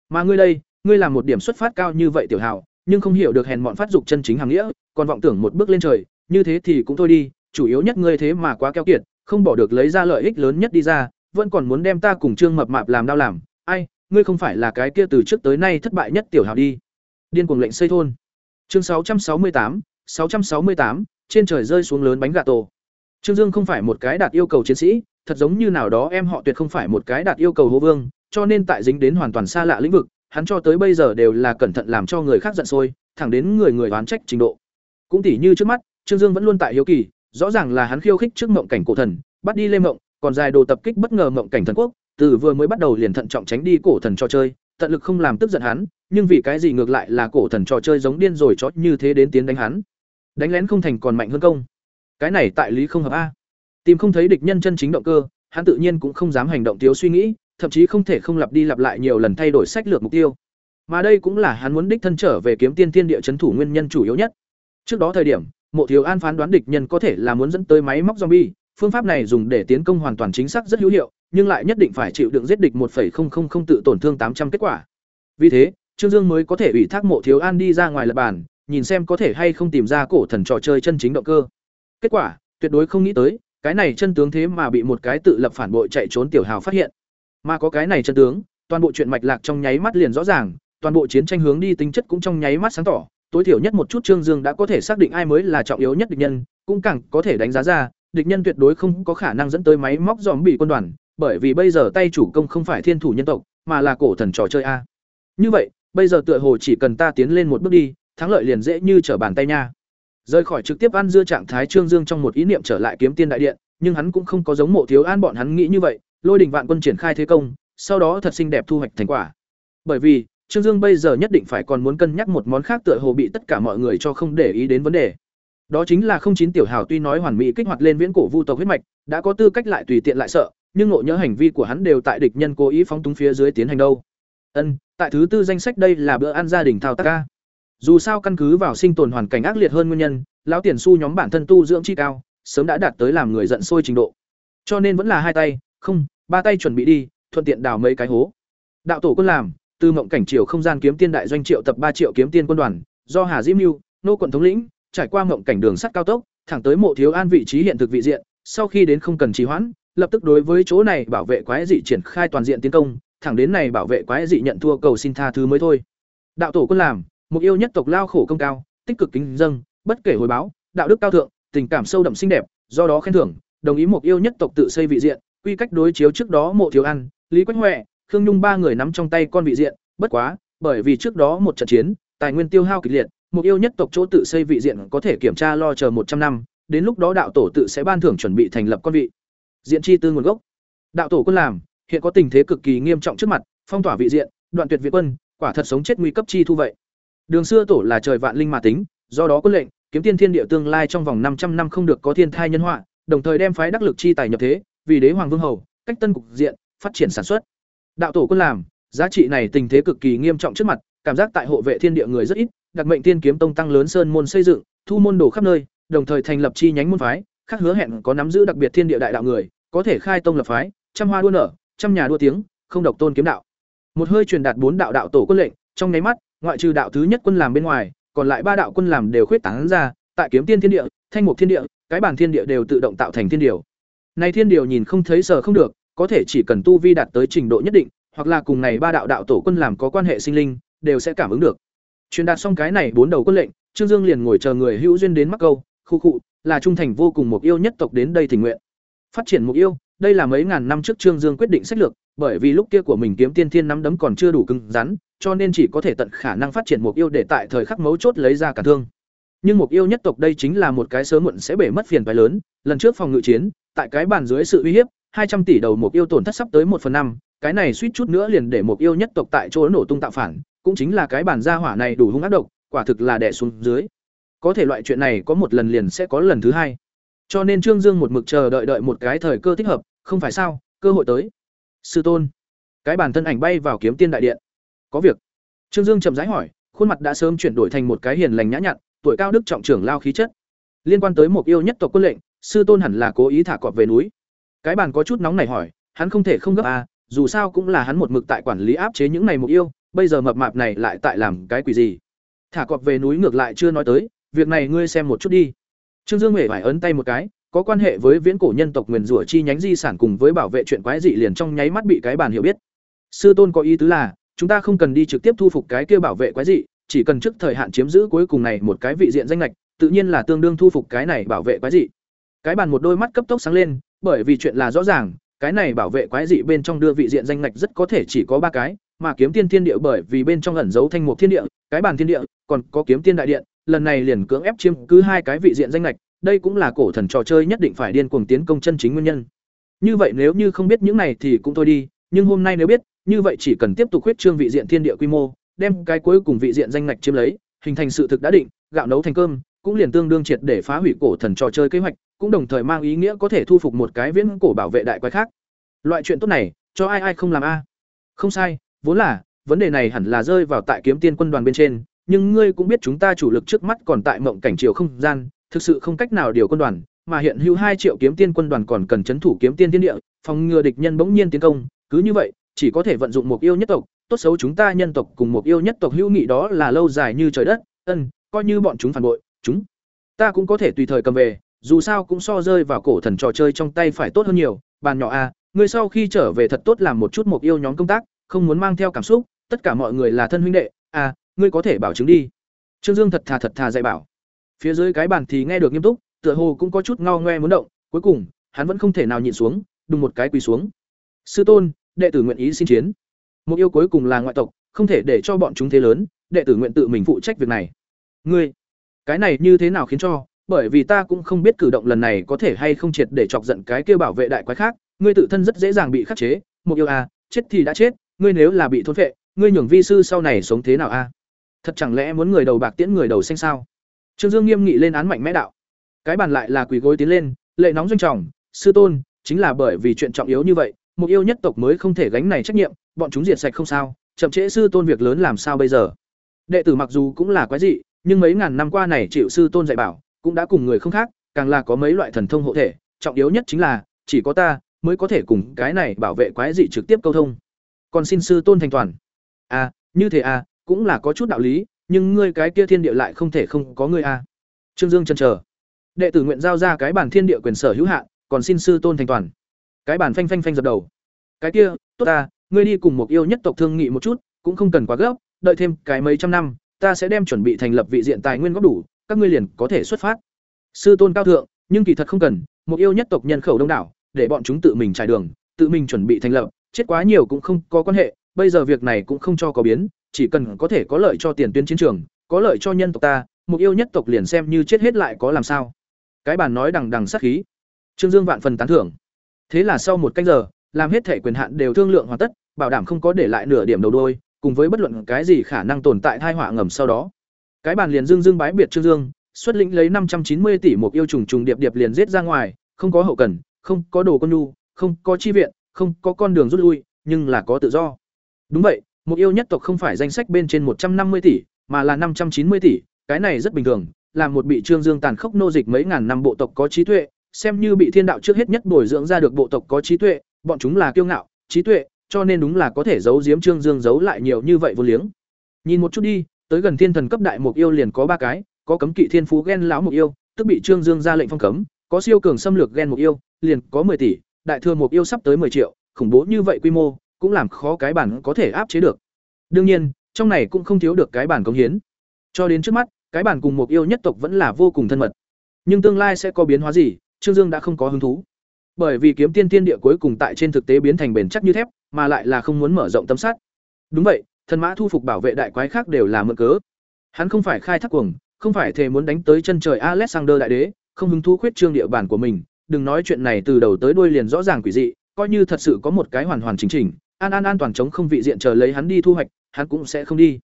A: Mà ngươi đây, ngươi làm một điểm xuất phát cao như vậy tiểu hào, nhưng không hiểu được hèn mọn phát dục chân chính hàng nghĩa, còn vọng tưởng một bước lên trời, như thế thì cũng thôi đi, chủ yếu nhất ngươi thế mà quá keo kiệt, không bỏ được lấy ra lợi ích lớn nhất đi ra, vẫn còn muốn đem ta cùng trương mập mạp làm đau làm. Ai, ngươi không phải là cái kia từ trước tới nay thất bại nhất tiểu hào đi. Điên cuồng lệnh xây thôn. Chương sáu trăm sáu mươi tám, sáu trăm sáu mươi tám, trên trời rơi xuống lớn bánh gà tổ. Trương dương không phải một cái đạt yêu cầu chiến sĩ thật giống như nào đó em họ tuyệt không phải một cái đạt yêu cầu hô vương, cho nên tại dính đến hoàn toàn xa lạ lĩnh vực, hắn cho tới bây giờ đều là cẩn thận làm cho người khác giận sôi, thẳng đến người người oán trách trình độ. Cũng tỉ như trước mắt, trương dương vẫn luôn tại hiếu kỳ, rõ ràng là hắn khiêu khích trước mộng cảnh cổ thần, bắt đi lê mộng, còn dài đồ tập kích bất ngờ mộng cảnh thần quốc, từ vừa mới bắt đầu liền thận trọng tránh đi cổ thần trò chơi, tận lực không làm tức giận hắn, nhưng vì cái gì ngược lại là cổ thần trò chơi giống điên rồi chó như thế đến tiến đánh hắn? Đánh lén không thành còn mạnh hơn công cái này tại lý không hợp a tìm không thấy địch nhân chân chính động cơ hắn tự nhiên cũng không dám hành động thiếu suy nghĩ thậm chí không thể không lặp đi lặp lại nhiều lần thay đổi sách lược mục tiêu mà đây cũng là hắn muốn đích thân trở về kiếm tiên tiên địa chấn thủ nguyên nhân chủ yếu nhất trước đó thời điểm mộ thiếu an phán đoán địch nhân có thể là muốn dẫn tới máy móc zombie phương pháp này dùng để tiến công hoàn toàn chính xác rất hữu hiệu nhưng lại nhất định phải chịu đựng giết địch 1.000 tự tổn thương 800 kết quả. Vì thế, Trương Dương mới có thể ủy thác Mộ Thiếu An đi ra ngoài lập bàn, nhìn xem có thể hay không tìm ra cổ thần trò chơi chân chính động cơ. Kết quả, tuyệt đối không nghĩ tới, cái này chân tướng thế mà bị một cái tự lập phản bội chạy trốn tiểu hào phát hiện. Mà có cái này chân tướng, toàn bộ chuyện mạch lạc trong nháy mắt liền rõ ràng, toàn bộ chiến tranh hướng đi tính chất cũng trong nháy mắt sáng tỏ, tối thiểu nhất một chút Trương Dương đã có thể xác định ai mới là trọng yếu nhất địch nhân, cũng càng có thể đánh giá ra, địch nhân tuyệt đối không có khả năng dẫn tới máy móc dòm bị quân đoàn, bởi vì bây giờ tay chủ công không phải thiên thủ nhân tộc, mà là cổ thần trò chơi a. Như vậy, bây giờ tựa hồ chỉ cần ta tiến lên một bước đi, thắng lợi liền dễ như trở bàn tay nha. Rời khỏi trực tiếp ăn dưa trạng thái Trương Dương trong một ý niệm trở lại kiếm tiên đại điện, nhưng hắn cũng không có giống Mộ Thiếu An bọn hắn nghĩ như vậy, lôi đình vạn quân triển khai thế công, sau đó thật xinh đẹp thu hoạch thành quả. Bởi vì, Trương Dương bây giờ nhất định phải còn muốn cân nhắc một món khác tựa hồ bị tất cả mọi người cho không để ý đến vấn đề. Đó chính là không chín tiểu hào tuy nói hoàn mỹ kích hoạt lên viễn cổ vu tộc huyết mạch, đã có tư cách lại tùy tiện lại sợ, nhưng ngộ nhớ hành vi của hắn đều tại địch nhân cố ý phóng túng phía dưới tiến hành đâu. Ân, tại thứ tư danh sách đây là bữa ăn gia đình thao tác ca. Dù sao căn cứ vào sinh tồn hoàn cảnh ác liệt hơn nguyên nhân, lão tiền su nhóm bản thân tu dưỡng chi cao, sớm đã đạt tới làm người giận sôi trình độ. Cho nên vẫn là hai tay, không, ba tay chuẩn bị đi, thuận tiện đào mấy cái hố. Đạo tổ quân làm, từ mộng cảnh triều không gian kiếm tiên đại doanh triệu tập ba triệu kiếm tiên quân đoàn, do Hà Diễm Nưu, nô quận thống lĩnh, trải qua mộng cảnh đường sắt cao tốc, thẳng tới mộ thiếu an vị trí hiện thực vị diện, sau khi đến không cần trì hoãn, lập tức đối với chỗ này bảo vệ quái dị triển khai toàn diện tiến công, thẳng đến này bảo vệ quái dị nhận thua cầu xin tha thứ mới thôi. Đạo tổ quân làm, mục yêu nhất tộc lao khổ công cao, tích cực kính dâng, bất kể hồi báo, đạo đức cao thượng, tình cảm sâu đậm xinh đẹp, do đó khen thưởng, đồng ý mục yêu nhất tộc tự xây vị diện, quy cách đối chiếu trước đó mộ thiếu ăn, Lý Quách huệ, Khương Nhung ba người nắm trong tay con vị diện, bất quá, bởi vì trước đó một trận chiến, tài nguyên tiêu hao kịch liệt, mục yêu nhất tộc chỗ tự xây vị diện có thể kiểm tra lo chờ một trăm năm, đến lúc đó đạo tổ tự sẽ ban thưởng chuẩn bị thành lập con vị. Diện chi tư nguồn gốc. Đạo tổ quân làm, hiện có tình thế cực kỳ nghiêm trọng trước mặt, phong tỏa vị diện, đoạn tuyệt viện quân, quả thật sống chết nguy cấp chi thu vậy. Đường xưa tổ là trời vạn linh mà tính, do đó có lệnh, kiếm tiên thiên địa tương lai trong vòng 500 năm không được có thiên thai nhân họa, đồng thời đem phái đắc lực chi tài nhập thế, vì đế hoàng vương hầu, cách tân cục diện, phát triển sản xuất. Đạo tổ quân làm, giá trị này tình thế cực kỳ nghiêm trọng trước mặt, cảm giác tại hộ vệ thiên địa người rất ít, đặc mệnh tiên kiếm tông tăng lớn sơn môn xây dựng, thu môn đồ khắp nơi, đồng thời thành lập chi nhánh môn phái, khác hứa hẹn có nắm giữ đặc biệt thiên địa đại đạo người, có thể khai tông lập phái, trăm hoa đua nở, trăm nhà đua tiếng, không độc tôn kiếm đạo. Một hơi truyền đạt bốn đạo đạo tổ quân lệnh, trong nháy mắt, ngoại trừ đạo thứ nhất quân làm bên ngoài, còn lại ba đạo quân làm đều khuyết tán ra, tại kiếm tiên thiên địa, thanh mục thiên địa, cái bản thiên địa đều tự động tạo thành thiên điều. Này thiên điều nhìn không thấy sở không được, có thể chỉ cần tu vi đạt tới trình độ nhất định, hoặc là cùng này ba đạo đạo tổ quân làm có quan hệ sinh linh, đều sẽ cảm ứng được. Truyền đạt xong cái này bốn đầu quân lệnh, Trương Dương liền ngồi chờ người hữu duyên đến mắc câu, khu khu là trung thành vô cùng mục yêu nhất tộc đến đây thỉnh nguyện. Phát triển mục yêu, đây là mấy ngàn năm trước Trương Dương quyết định sách lược, bởi vì lúc kia của mình kiếm tiên thiên nắm đấm còn chưa đủ cứng rắn, cho nên chỉ có thể tận khả năng phát triển mục yêu để tại thời khắc mấu chốt lấy ra cả thương. Nhưng mục yêu nhất tộc đây chính là một cái sớm muộn sẽ bể mất phiền phải lớn, lần trước phòng ngự chiến, tại cái bàn dưới sự uy hiếp, hai trăm tỷ đầu mục yêu tổn thất sắp tới một phần năm, cái này suýt chút nữa liền để mục yêu nhất tộc tại chỗ nổ tung tạo phản, cũng chính là cái bàn gia hỏa này đủ hung ác độc, quả thực là đè xuống dưới. Có thể loại chuyện này có một lần liền sẽ có lần thứ hai. Cho nên Trương Dương một mực chờ đợi đợi một cái thời cơ thích hợp, không phải sao, cơ hội tới. Sư tôn. Cái bàn thân ảnh bay vào kiếm tiên đại điện. Có việc. Trương Dương chậm rãi hỏi, khuôn mặt đã sớm chuyển đổi thành một cái hiền lành nhã nhặn, tuổi cao đức trọng trưởng lao khí chất. Liên quan tới một yêu nhất tộc quân lệnh, sư tôn hẳn là cố ý thả cọp về núi. Cái bàn có chút nóng này hỏi, hắn không thể không gấp à, dù sao cũng là hắn một mực tại quản lý áp chế những này mục yêu, bây giờ mập mạp này lại tại làm cái quỷ gì? Thả cọp về núi ngược lại chưa nói tới, việc này ngươi xem một chút đi. Trương Dương Huệ phải ấn tay một cái, có quan hệ với viễn cổ nhân tộc nguyền rủa chi nhánh di sản cùng với bảo vệ chuyện quái dị liền trong nháy mắt bị cái bàn hiểu biết. Sư tôn có ý tứ là, chúng ta không cần đi trực tiếp thu phục cái kia bảo vệ quái dị, chỉ cần trước thời hạn chiếm giữ cuối cùng này một cái vị diện danh lệch, tự nhiên là tương đương thu phục cái này bảo vệ quái dị. Cái bàn một đôi mắt cấp tốc sáng lên, bởi vì chuyện là rõ ràng, cái này bảo vệ quái dị bên trong đưa vị diện danh lệch rất có thể chỉ có ba cái, mà kiếm tiên thiên địa bởi vì bên trong ẩn giấu thanh mục thiên địa, cái bàn thiên địa, còn có kiếm tiên đại điện, lần này liền cưỡng ép chiếm cứ hai cái vị diện danh lệch đây cũng là cổ thần trò chơi nhất định phải điên cuồng tiến công chân chính nguyên nhân. Như vậy nếu như không biết những này thì cũng thôi đi, nhưng hôm nay nếu biết, như vậy chỉ cần tiếp tục huyết trương vị diện thiên địa quy mô, đem cái cuối cùng vị diện danh ngạch chiếm lấy, hình thành sự thực đã định, gạo nấu thành cơm, cũng liền tương đương triệt để phá hủy cổ thần trò chơi kế hoạch, cũng đồng thời mang ý nghĩa có thể thu phục một cái viễn cổ bảo vệ đại quái khác. Loại chuyện tốt này, cho ai ai không làm a? Không sai, vốn là, vấn đề này hẳn là rơi vào tại kiếm tiên quân đoàn bên trên, nhưng ngươi cũng biết chúng ta chủ lực trước mắt còn tại mộng cảnh chiều không gian, thực sự không cách nào điều quân đoàn, mà hiện hữu hai triệu kiếm tiên quân đoàn còn cần chấn thủ kiếm tiên thiên địa, phòng ngừa địch nhân bỗng nhiên tiến công, cứ như vậy, chỉ có thể vận dụng một yêu nhất tộc, tốt xấu chúng ta nhân tộc cùng một yêu nhất tộc hữu nghị đó là lâu dài như trời đất, ân, coi như bọn chúng phản bội, chúng ta cũng có thể tùy thời cầm về, dù sao cũng so rơi vào cổ thần trò chơi trong tay phải tốt hơn nhiều, bàn nhỏ a, ngươi sau khi trở về thật tốt làm một chút một yêu nhóm công tác, không muốn mang theo cảm xúc, tất cả mọi người là thân huynh đệ, a, ngươi có thể bảo chứng đi. Trương Dương thật thà thật thà dạy bảo. Phía dưới cái bàn thì nghe được nghiêm túc, tựa hồ cũng có chút ngao ngoe muốn động, cuối cùng, hắn vẫn không thể nào nhịn xuống, đùng một cái quỳ xuống. Sư tôn, đệ tử nguyện ý xin chiến. Một yêu cuối cùng là ngoại tộc, không thể để cho bọn chúng thế lớn, đệ tử nguyện tự mình phụ trách việc này. Ngươi, cái này như thế nào khiến cho, bởi vì ta cũng không biết cử động lần này có thể hay không triệt để chọc giận cái kia bảo vệ đại quái khác, ngươi tự thân rất dễ dàng bị khắc chế, một yêu a, chết thì đã chết, ngươi nếu là bị thôn phệ, ngươi nhường vi sư sau này sống thế nào a? Thật chẳng lẽ muốn người đầu bạc tiễn người đầu xanh sao? Trương Dương nghiêm nghị lên án mạnh mẽ đạo. Cái bàn lại là quỳ gối tiến lên, lệ nóng doanh trọng, sư tôn, chính là bởi vì chuyện trọng yếu như vậy, một yêu nhất tộc mới không thể gánh này trách nhiệm, bọn chúng diệt sạch không sao, chậm trễ sư tôn việc lớn làm sao bây giờ? Đệ tử mặc dù cũng là quái dị, nhưng mấy ngàn năm qua này chịu sư tôn dạy bảo, cũng đã cùng người không khác, càng là có mấy loại thần thông hộ thể, trọng yếu nhất chính là chỉ có ta mới có thể cùng cái này bảo vệ quái dị trực tiếp câu thông. Còn xin sư tôn thành toàn. À, như thế à, cũng là có chút đạo lý, nhưng ngươi cái kia thiên địa lại không thể không có ngươi à. Trương Dương chần chờ. Đệ tử nguyện giao ra cái bản thiên địa quyền sở hữu hạn, còn xin sư tôn thành toàn. Cái bàn phanh phanh phanh dập đầu. Cái kia, tốt ta, ngươi đi cùng một yêu nhất tộc thương nghị một chút, cũng không cần quá gấp, đợi thêm cái mấy trăm năm, ta sẽ đem chuẩn bị thành lập vị diện tài nguyên góp đủ, các ngươi liền có thể xuất phát. Sư tôn cao thượng, nhưng kỳ thật không cần, một yêu nhất tộc nhân khẩu đông đảo, để bọn chúng tự mình trải đường, tự mình chuẩn bị thành lập, chết quá nhiều cũng không có quan hệ, bây giờ việc này cũng không cho có biến, chỉ cần có thể có lợi cho tiền tuyến chiến trường, có lợi cho nhân tộc ta, một yêu nhất tộc liền xem như chết hết lại có làm sao. Cái bàn nói đằng đằng sát khí. Trương Dương vạn phần tán thưởng. Thế là sau một canh giờ, làm hết thể quyền hạn đều thương lượng hoàn tất, bảo đảm không có để lại nửa điểm đầu đuôi, cùng với bất luận cái gì khả năng tồn tại thai họa ngầm sau đó. Cái bàn liền dương dương bái biệt Trương Dương, xuất lĩnh lấy năm trăm chín mươi tỷ một yêu trùng trùng điệp điệp liền giết ra ngoài, không có hậu cần, không có đồ con nhu, không có chi viện, không có con đường rút lui, nhưng là có tự do. Đúng vậy, một yêu nhất tộc không phải danh sách bên trên một trăm năm mươi tỷ, mà là năm trăm chín mươi tỷ, cái này rất bình thường, là một bị Trương Dương tàn khốc nô dịch mấy ngàn năm bộ tộc có trí tuệ, xem như bị thiên đạo trước hết nhất bồi dưỡng ra được bộ tộc có trí tuệ, bọn chúng là kiêu ngạo, trí tuệ, cho nên đúng là có thể giấu giếm Trương Dương giấu lại nhiều như vậy vô liếng. Nhìn một chút đi, tới gần thiên thần cấp đại mục yêu liền có ba cái, có cấm kỵ thiên phú ghen lão mục yêu, tức bị Trương Dương ra lệnh phong cấm, có siêu cường xâm lược ghen mục yêu, liền có 10 tỷ, đại thừa mục yêu sắp tới 10 triệu, khủng bố như vậy quy mô, cũng làm khó cái bản có thể áp chế được. Đương nhiên, trong này cũng không thiếu được cái bản công hiến. Cho đến trước mắt, cái bản cùng mục yêu nhất tộc vẫn là vô cùng thân mật. Nhưng tương lai sẽ có biến hóa gì, Trương Dương đã không có hứng thú. Bởi vì kiếm tiên tiên địa cuối cùng tại trên thực tế biến thành bền chắc như thép, mà lại là không muốn mở rộng tâm sát. Đúng vậy, thần mã thu phục bảo vệ đại quái khác đều là mượn cớ. Hắn không phải khai thác cuồng, không phải thề muốn đánh tới chân trời Alexander đại đế, không hứng thú khuyết trương địa bàn của mình, đừng nói chuyện này từ đầu tới đuôi liền rõ ràng quỷ dị, coi như thật sự có một cái hoàn hoàn chỉnh chỉnh, an an an toàn chống không vị diện chờ lấy hắn đi thu hoạch, hắn cũng sẽ không đi.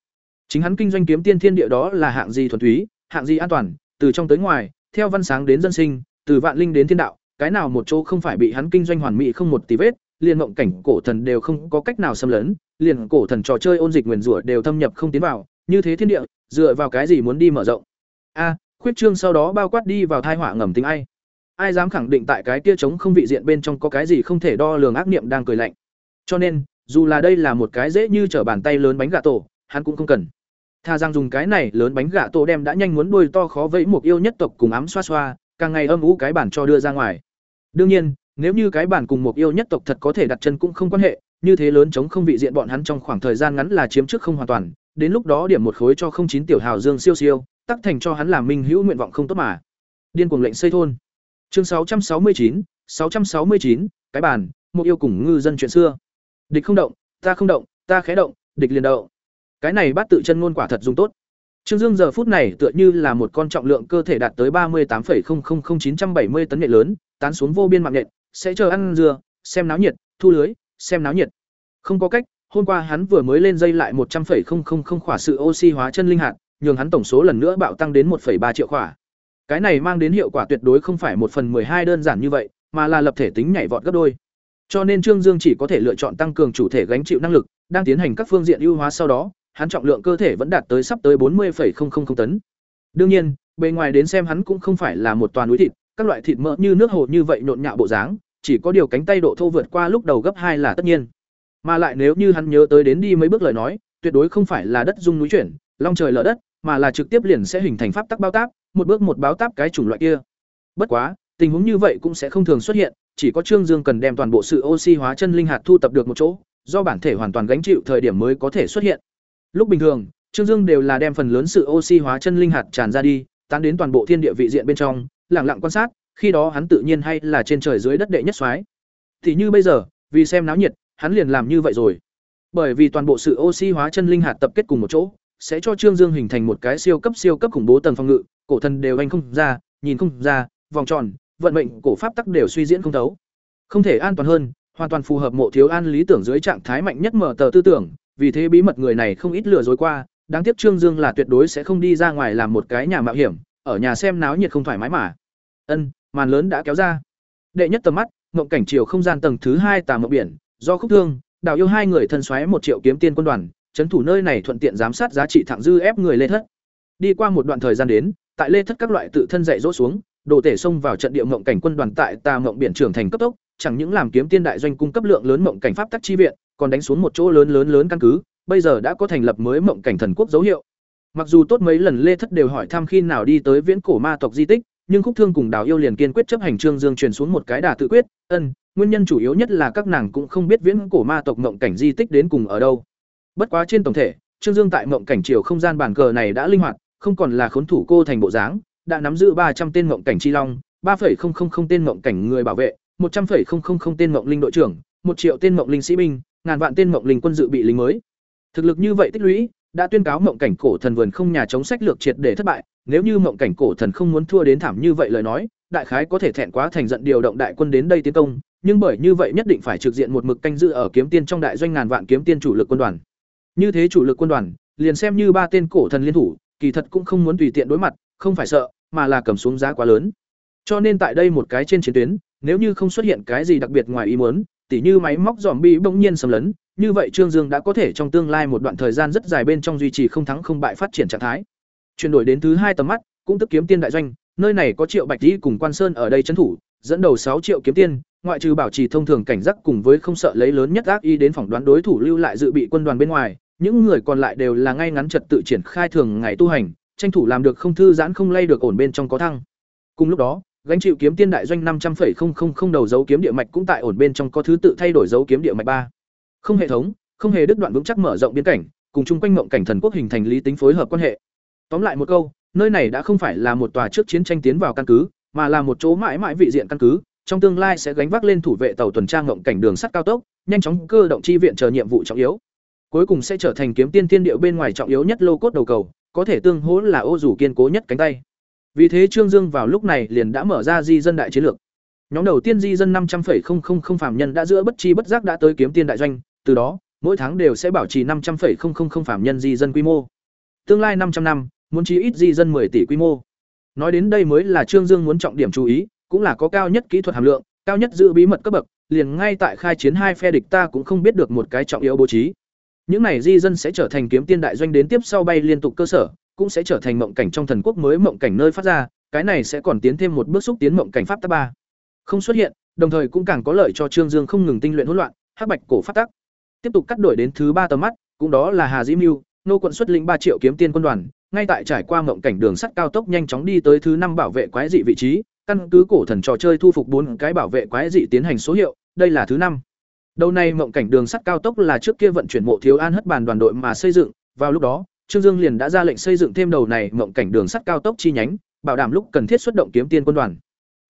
A: Chính hắn kinh doanh kiếm tiên thiên địa đó là hạng gì thuần túy, hạng gì an toàn, từ trong tới ngoài, theo văn sáng đến dân sinh, từ vạn linh đến thiên đạo, cái nào một chỗ không phải bị hắn kinh doanh hoàn mỹ không một tí vết, liền mộng cảnh cổ thần đều không có cách nào xâm lấn, liền cổ thần trò chơi ôn dịch nguyền rủa đều thâm nhập không tiến vào, như thế thiên địa, dựa vào cái gì muốn đi mở rộng? A, à, khuyết trương sau đó bao quát đi vào thai họa ngầm tính ai? Ai dám khẳng định tại cái kia trống không vị diện bên trong có cái gì không thể đo lường ác niệm đang cười lạnh. Cho nên, dù là đây là một cái dễ như trở bàn tay lớn bánh gà tổ, hắn cũng không cần. Tha rằng dùng cái này lớn bánh gà tổ đem đã nhanh muốn đuôi to khó vẫy một yêu nhất tộc cùng ám xoa xoa, càng ngày âm ủ cái bản cho đưa ra ngoài. Đương nhiên, nếu như cái bản cùng một yêu nhất tộc thật có thể đặt chân cũng không quan hệ, như thế lớn chống không vị diện bọn hắn trong khoảng thời gian ngắn là chiếm trước không hoàn toàn, đến lúc đó điểm một khối cho không chín tiểu hào dương siêu siêu, tác thành cho hắn làm minh hữu nguyện vọng không tốt mà. Điên cuồng lệnh xây thôn. Chương sáu sáu sáu mươi chín sáu trăm sáu mươi chín cái bản, một yêu cùng ngư dân chuyện xưa. Địch không động, ta không động, ta khé động, địch liền động. Cái này bắt tự chân ngôn quả thật dùng tốt. Trương Dương giờ phút này tựa như là một con trọng lượng cơ thể đạt tới ba mươi tám chín trăm bảy mươi tấn nhện lớn, tán xuống vô biên mạng nhện, sẽ chờ ăn dừa, xem náo nhiệt, thu lưới, xem náo nhiệt. Không có cách, hôm qua hắn vừa mới lên dây lại một trăm 100,000 khỏa sự oxy hóa chân linh hạt, nhường hắn tổng số lần nữa bạo tăng đến 1,3 triệu khỏa. Cái này mang đến hiệu quả tuyệt đối không phải một phần hai đơn giản như vậy, mà là lập thể tính nhảy vọt gấp đôi. Cho nên Trương Dương chỉ có thể lựa chọn tăng cường chủ thể gánh chịu năng lực, đang tiến hành các phương diện ưu hóa sau đó, hắn trọng lượng cơ thể vẫn đạt tới sắp tới 40,000 tấn. Đương nhiên, bề ngoài đến xem hắn cũng không phải là một toàn núi thịt, các loại thịt mỡ như nước hồ như vậy nhộn nhạo bộ dáng, chỉ có điều cánh tay độ thô vượt qua lúc đầu gấp hai là tất nhiên. Mà lại nếu như hắn nhớ tới đến đi mấy bước lời nói, tuyệt đối không phải là đất dung núi chuyển, long trời lở đất, mà là trực tiếp liền sẽ hình thành pháp tắc bao táp, một bước một báo táp cái chủng loại kia. Bất quá, tình huống như vậy cũng sẽ không thường xuất hiện, chỉ có Trương Dương cần đem toàn bộ sự oxy hóa chân linh hạt thu tập được một chỗ, do bản thể hoàn toàn gánh chịu thời điểm mới có thể xuất hiện. Lúc bình thường, Trương Dương đều là đem phần lớn sự oxy hóa chân linh hạt tràn ra đi, tán đến toàn bộ thiên địa vị diện bên trong, lặng lặng quan sát, khi đó hắn tự nhiên hay là trên trời dưới đất đệ nhất soái. Thì như bây giờ, vì xem náo nhiệt, hắn liền làm như vậy rồi. Bởi vì toàn bộ sự oxy hóa chân linh hạt tập kết cùng một chỗ, sẽ cho Trương Dương hình thành một cái siêu cấp siêu cấp khủng bố tầng phòng ngự, cổ thần đều anh không ra, nhìn không ra, vòng tròn, vận mệnh cổ pháp tắc đều suy diễn không thấu. Không thể an toàn hơn, hoàn toàn phù hợp mộ thiếu an lý tưởng dưới trạng thái mạnh nhất mở tờ tư tưởng, vì thế bí mật người này không ít lừa dối qua, đáng tiếc Trương Dương là tuyệt đối sẽ không đi ra ngoài làm một cái nhà mạo hiểm, ở nhà xem náo nhiệt không thoải mái mà. Ân, màn lớn đã kéo ra. Đệ nhất tầm mắt, ngộng cảnh chiều không gian tầng thứ hai tà mộng biển, do khúc thương, đào yêu hai người thân xoáy một triệu kiếm tiên quân đoàn, trấn thủ nơi này thuận tiện giám sát giá trị thẳng dư ép người lê thất. Đi qua một đoạn thời gian đến, tại lê thất các loại tự thân dạy dỗ xuống, đồ tể xông vào trận địa mộng cảnh quân đoàn tại tà mộng biển trưởng thành cấp tốc, chẳng những làm kiếm tiên đại doanh cung cấp lượng lớn mộng cảnh pháp tắc chi viện, còn đánh xuống một chỗ lớn lớn lớn căn cứ, bây giờ đã có thành lập mới mộng cảnh thần quốc dấu hiệu. Mặc dù tốt mấy lần Lê Thất đều hỏi thăm khi nào đi tới viễn cổ ma tộc di tích, nhưng Khúc Thương cùng Đào Yêu liền kiên quyết chấp hành Trương Dương truyền xuống một cái đà tự quyết, ân, nguyên nhân chủ yếu nhất là các nàng cũng không biết viễn cổ ma tộc mộng cảnh di tích đến cùng ở đâu. Bất quá trên tổng thể, Trương Dương tại mộng cảnh chiều không gian bản cờ này đã linh hoạt, không còn là khốn thủ cô thành bộ dáng, đã nắm giữ ba trăm tên mộng cảnh chi long, 3.000 tên mộng cảnh người bảo vệ, 100.000 tên mộng linh đội trưởng, một triệu tên mộng linh sĩ binh, ngàn vạn tên mộng linh quân dự bị lính mới. Thực lực như vậy tích lũy, đã tuyên cáo mộng cảnh cổ thần vườn không nhà chống sách lược triệt để thất bại, nếu như mộng cảnh cổ thần không muốn thua đến thảm như vậy lời nói, đại khái có thể thẹn quá thành giận điều động đại quân đến đây tiến công, nhưng bởi như vậy nhất định phải trực diện một mực canh giữ ở kiếm tiên trong đại doanh ngàn vạn kiếm tiên chủ lực quân đoàn. Như thế chủ lực quân đoàn, liền xem như ba tên cổ thần liên thủ, kỳ thật cũng không muốn tùy tiện đối mặt, không phải sợ, mà là cầm xuống giá quá lớn. Cho nên tại đây một cái trên chiến tuyến, nếu như không xuất hiện cái gì đặc biệt ngoài ý muốn, tỉ như máy móc zombie bỗng nhiên xâm lấn, như vậy Trương Dương đã có thể trong tương lai một đoạn thời gian rất dài bên trong duy trì không thắng không bại phát triển trạng thái. Chuyển đổi đến thứ hai tầm mắt, cũng tức kiếm tiên đại doanh, nơi này có Triệu Bạch Tỷ cùng Quan Sơn ở đây trấn thủ, dẫn đầu sáu triệu kiếm tiên, ngoại trừ bảo trì thông thường cảnh giác cùng với không sợ lấy lớn nhất ác y đến phỏng đoán đối thủ lưu lại dự bị quân đoàn bên ngoài, những người còn lại đều là ngay ngắn trật tự triển khai thường ngày tu hành, tranh thủ làm được không thư giãn không lay được ổn bên trong có thăng. Cùng lúc đó, gánh chịu kiếm tiên đại doanh năm trăm linh đầu dấu kiếm địa mạch cũng tại ổn bên trong có thứ tự thay đổi dấu kiếm địa mạch ba. Không hệ thống, không hề đứt đoạn vững chắc mở rộng biên cảnh, cùng chung quanh mộng cảnh thần quốc hình thành lý tính phối hợp quan hệ. Tóm lại một câu, nơi này đã không phải là một tòa trước chiến tranh tiến vào căn cứ, mà là một chỗ mãi mãi vị diện căn cứ, trong tương lai sẽ gánh vác lên thủ vệ tàu tuần tra ngộng cảnh đường sắt cao tốc, nhanh chóng cơ động chi viện chờ nhiệm vụ trọng yếu. Cuối cùng sẽ trở thành kiếm tiên tiên điệu bên ngoài trọng yếu nhất lô cốt đầu cầu, có thể tương hỗ là ô dù kiên cố nhất cánh tay vì thế Trương Dương vào lúc này liền đã mở ra di dân đại chiến lược. Nhóm đầu tiên di dân năm trăm linh phạm nhân đã giữa bất chi bất giác đã tới kiếm tiên đại doanh, từ đó, mỗi tháng đều sẽ bảo trì năm trăm linh phạm nhân di dân quy mô. Tương lai năm trăm năm, muốn chí ít di dân 10 tỷ quy mô. Nói đến đây mới là Trương Dương muốn trọng điểm chú ý, cũng là có cao nhất kỹ thuật hàm lượng, cao nhất giữ bí mật cấp bậc, liền ngay tại khai chiến hai phe địch ta cũng không biết được một cái trọng yếu bố trí. Những này di dân sẽ trở thành kiếm tiên đại doanh đến tiếp sau bay liên tục cơ sở, cũng sẽ trở thành mộng cảnh trong thần quốc mới mộng cảnh nơi phát ra, cái này sẽ còn tiến thêm một bước xúc tiến mộng cảnh pháp tắc ba. Không xuất hiện, đồng thời cũng càng có lợi cho Trương Dương không ngừng tinh luyện hỗn loạn, hắc bạch cổ pháp tắc. Tiếp tục cắt đổi đến thứ ba tầm mắt, cũng đó là Hà Dĩ Mưu, nô quận xuất lĩnh ba triệu kiếm tiên quân đoàn, ngay tại trải qua mộng cảnh đường sắt cao tốc nhanh chóng đi tới thứ năm bảo vệ quái dị vị trí, căn cứ cổ thần trò chơi thu phục bốn cái bảo vệ quái dị tiến hành số hiệu, đây là thứ năm. Đầu này mộng cảnh đường sắt cao tốc là trước kia vận chuyển mộ thiếu an hất bàn đoàn đội mà xây dựng, vào lúc đó, Trương Dương liền đã ra lệnh xây dựng thêm đầu này mộng cảnh đường sắt cao tốc chi nhánh, bảo đảm lúc cần thiết xuất động kiếm tiên quân đoàn.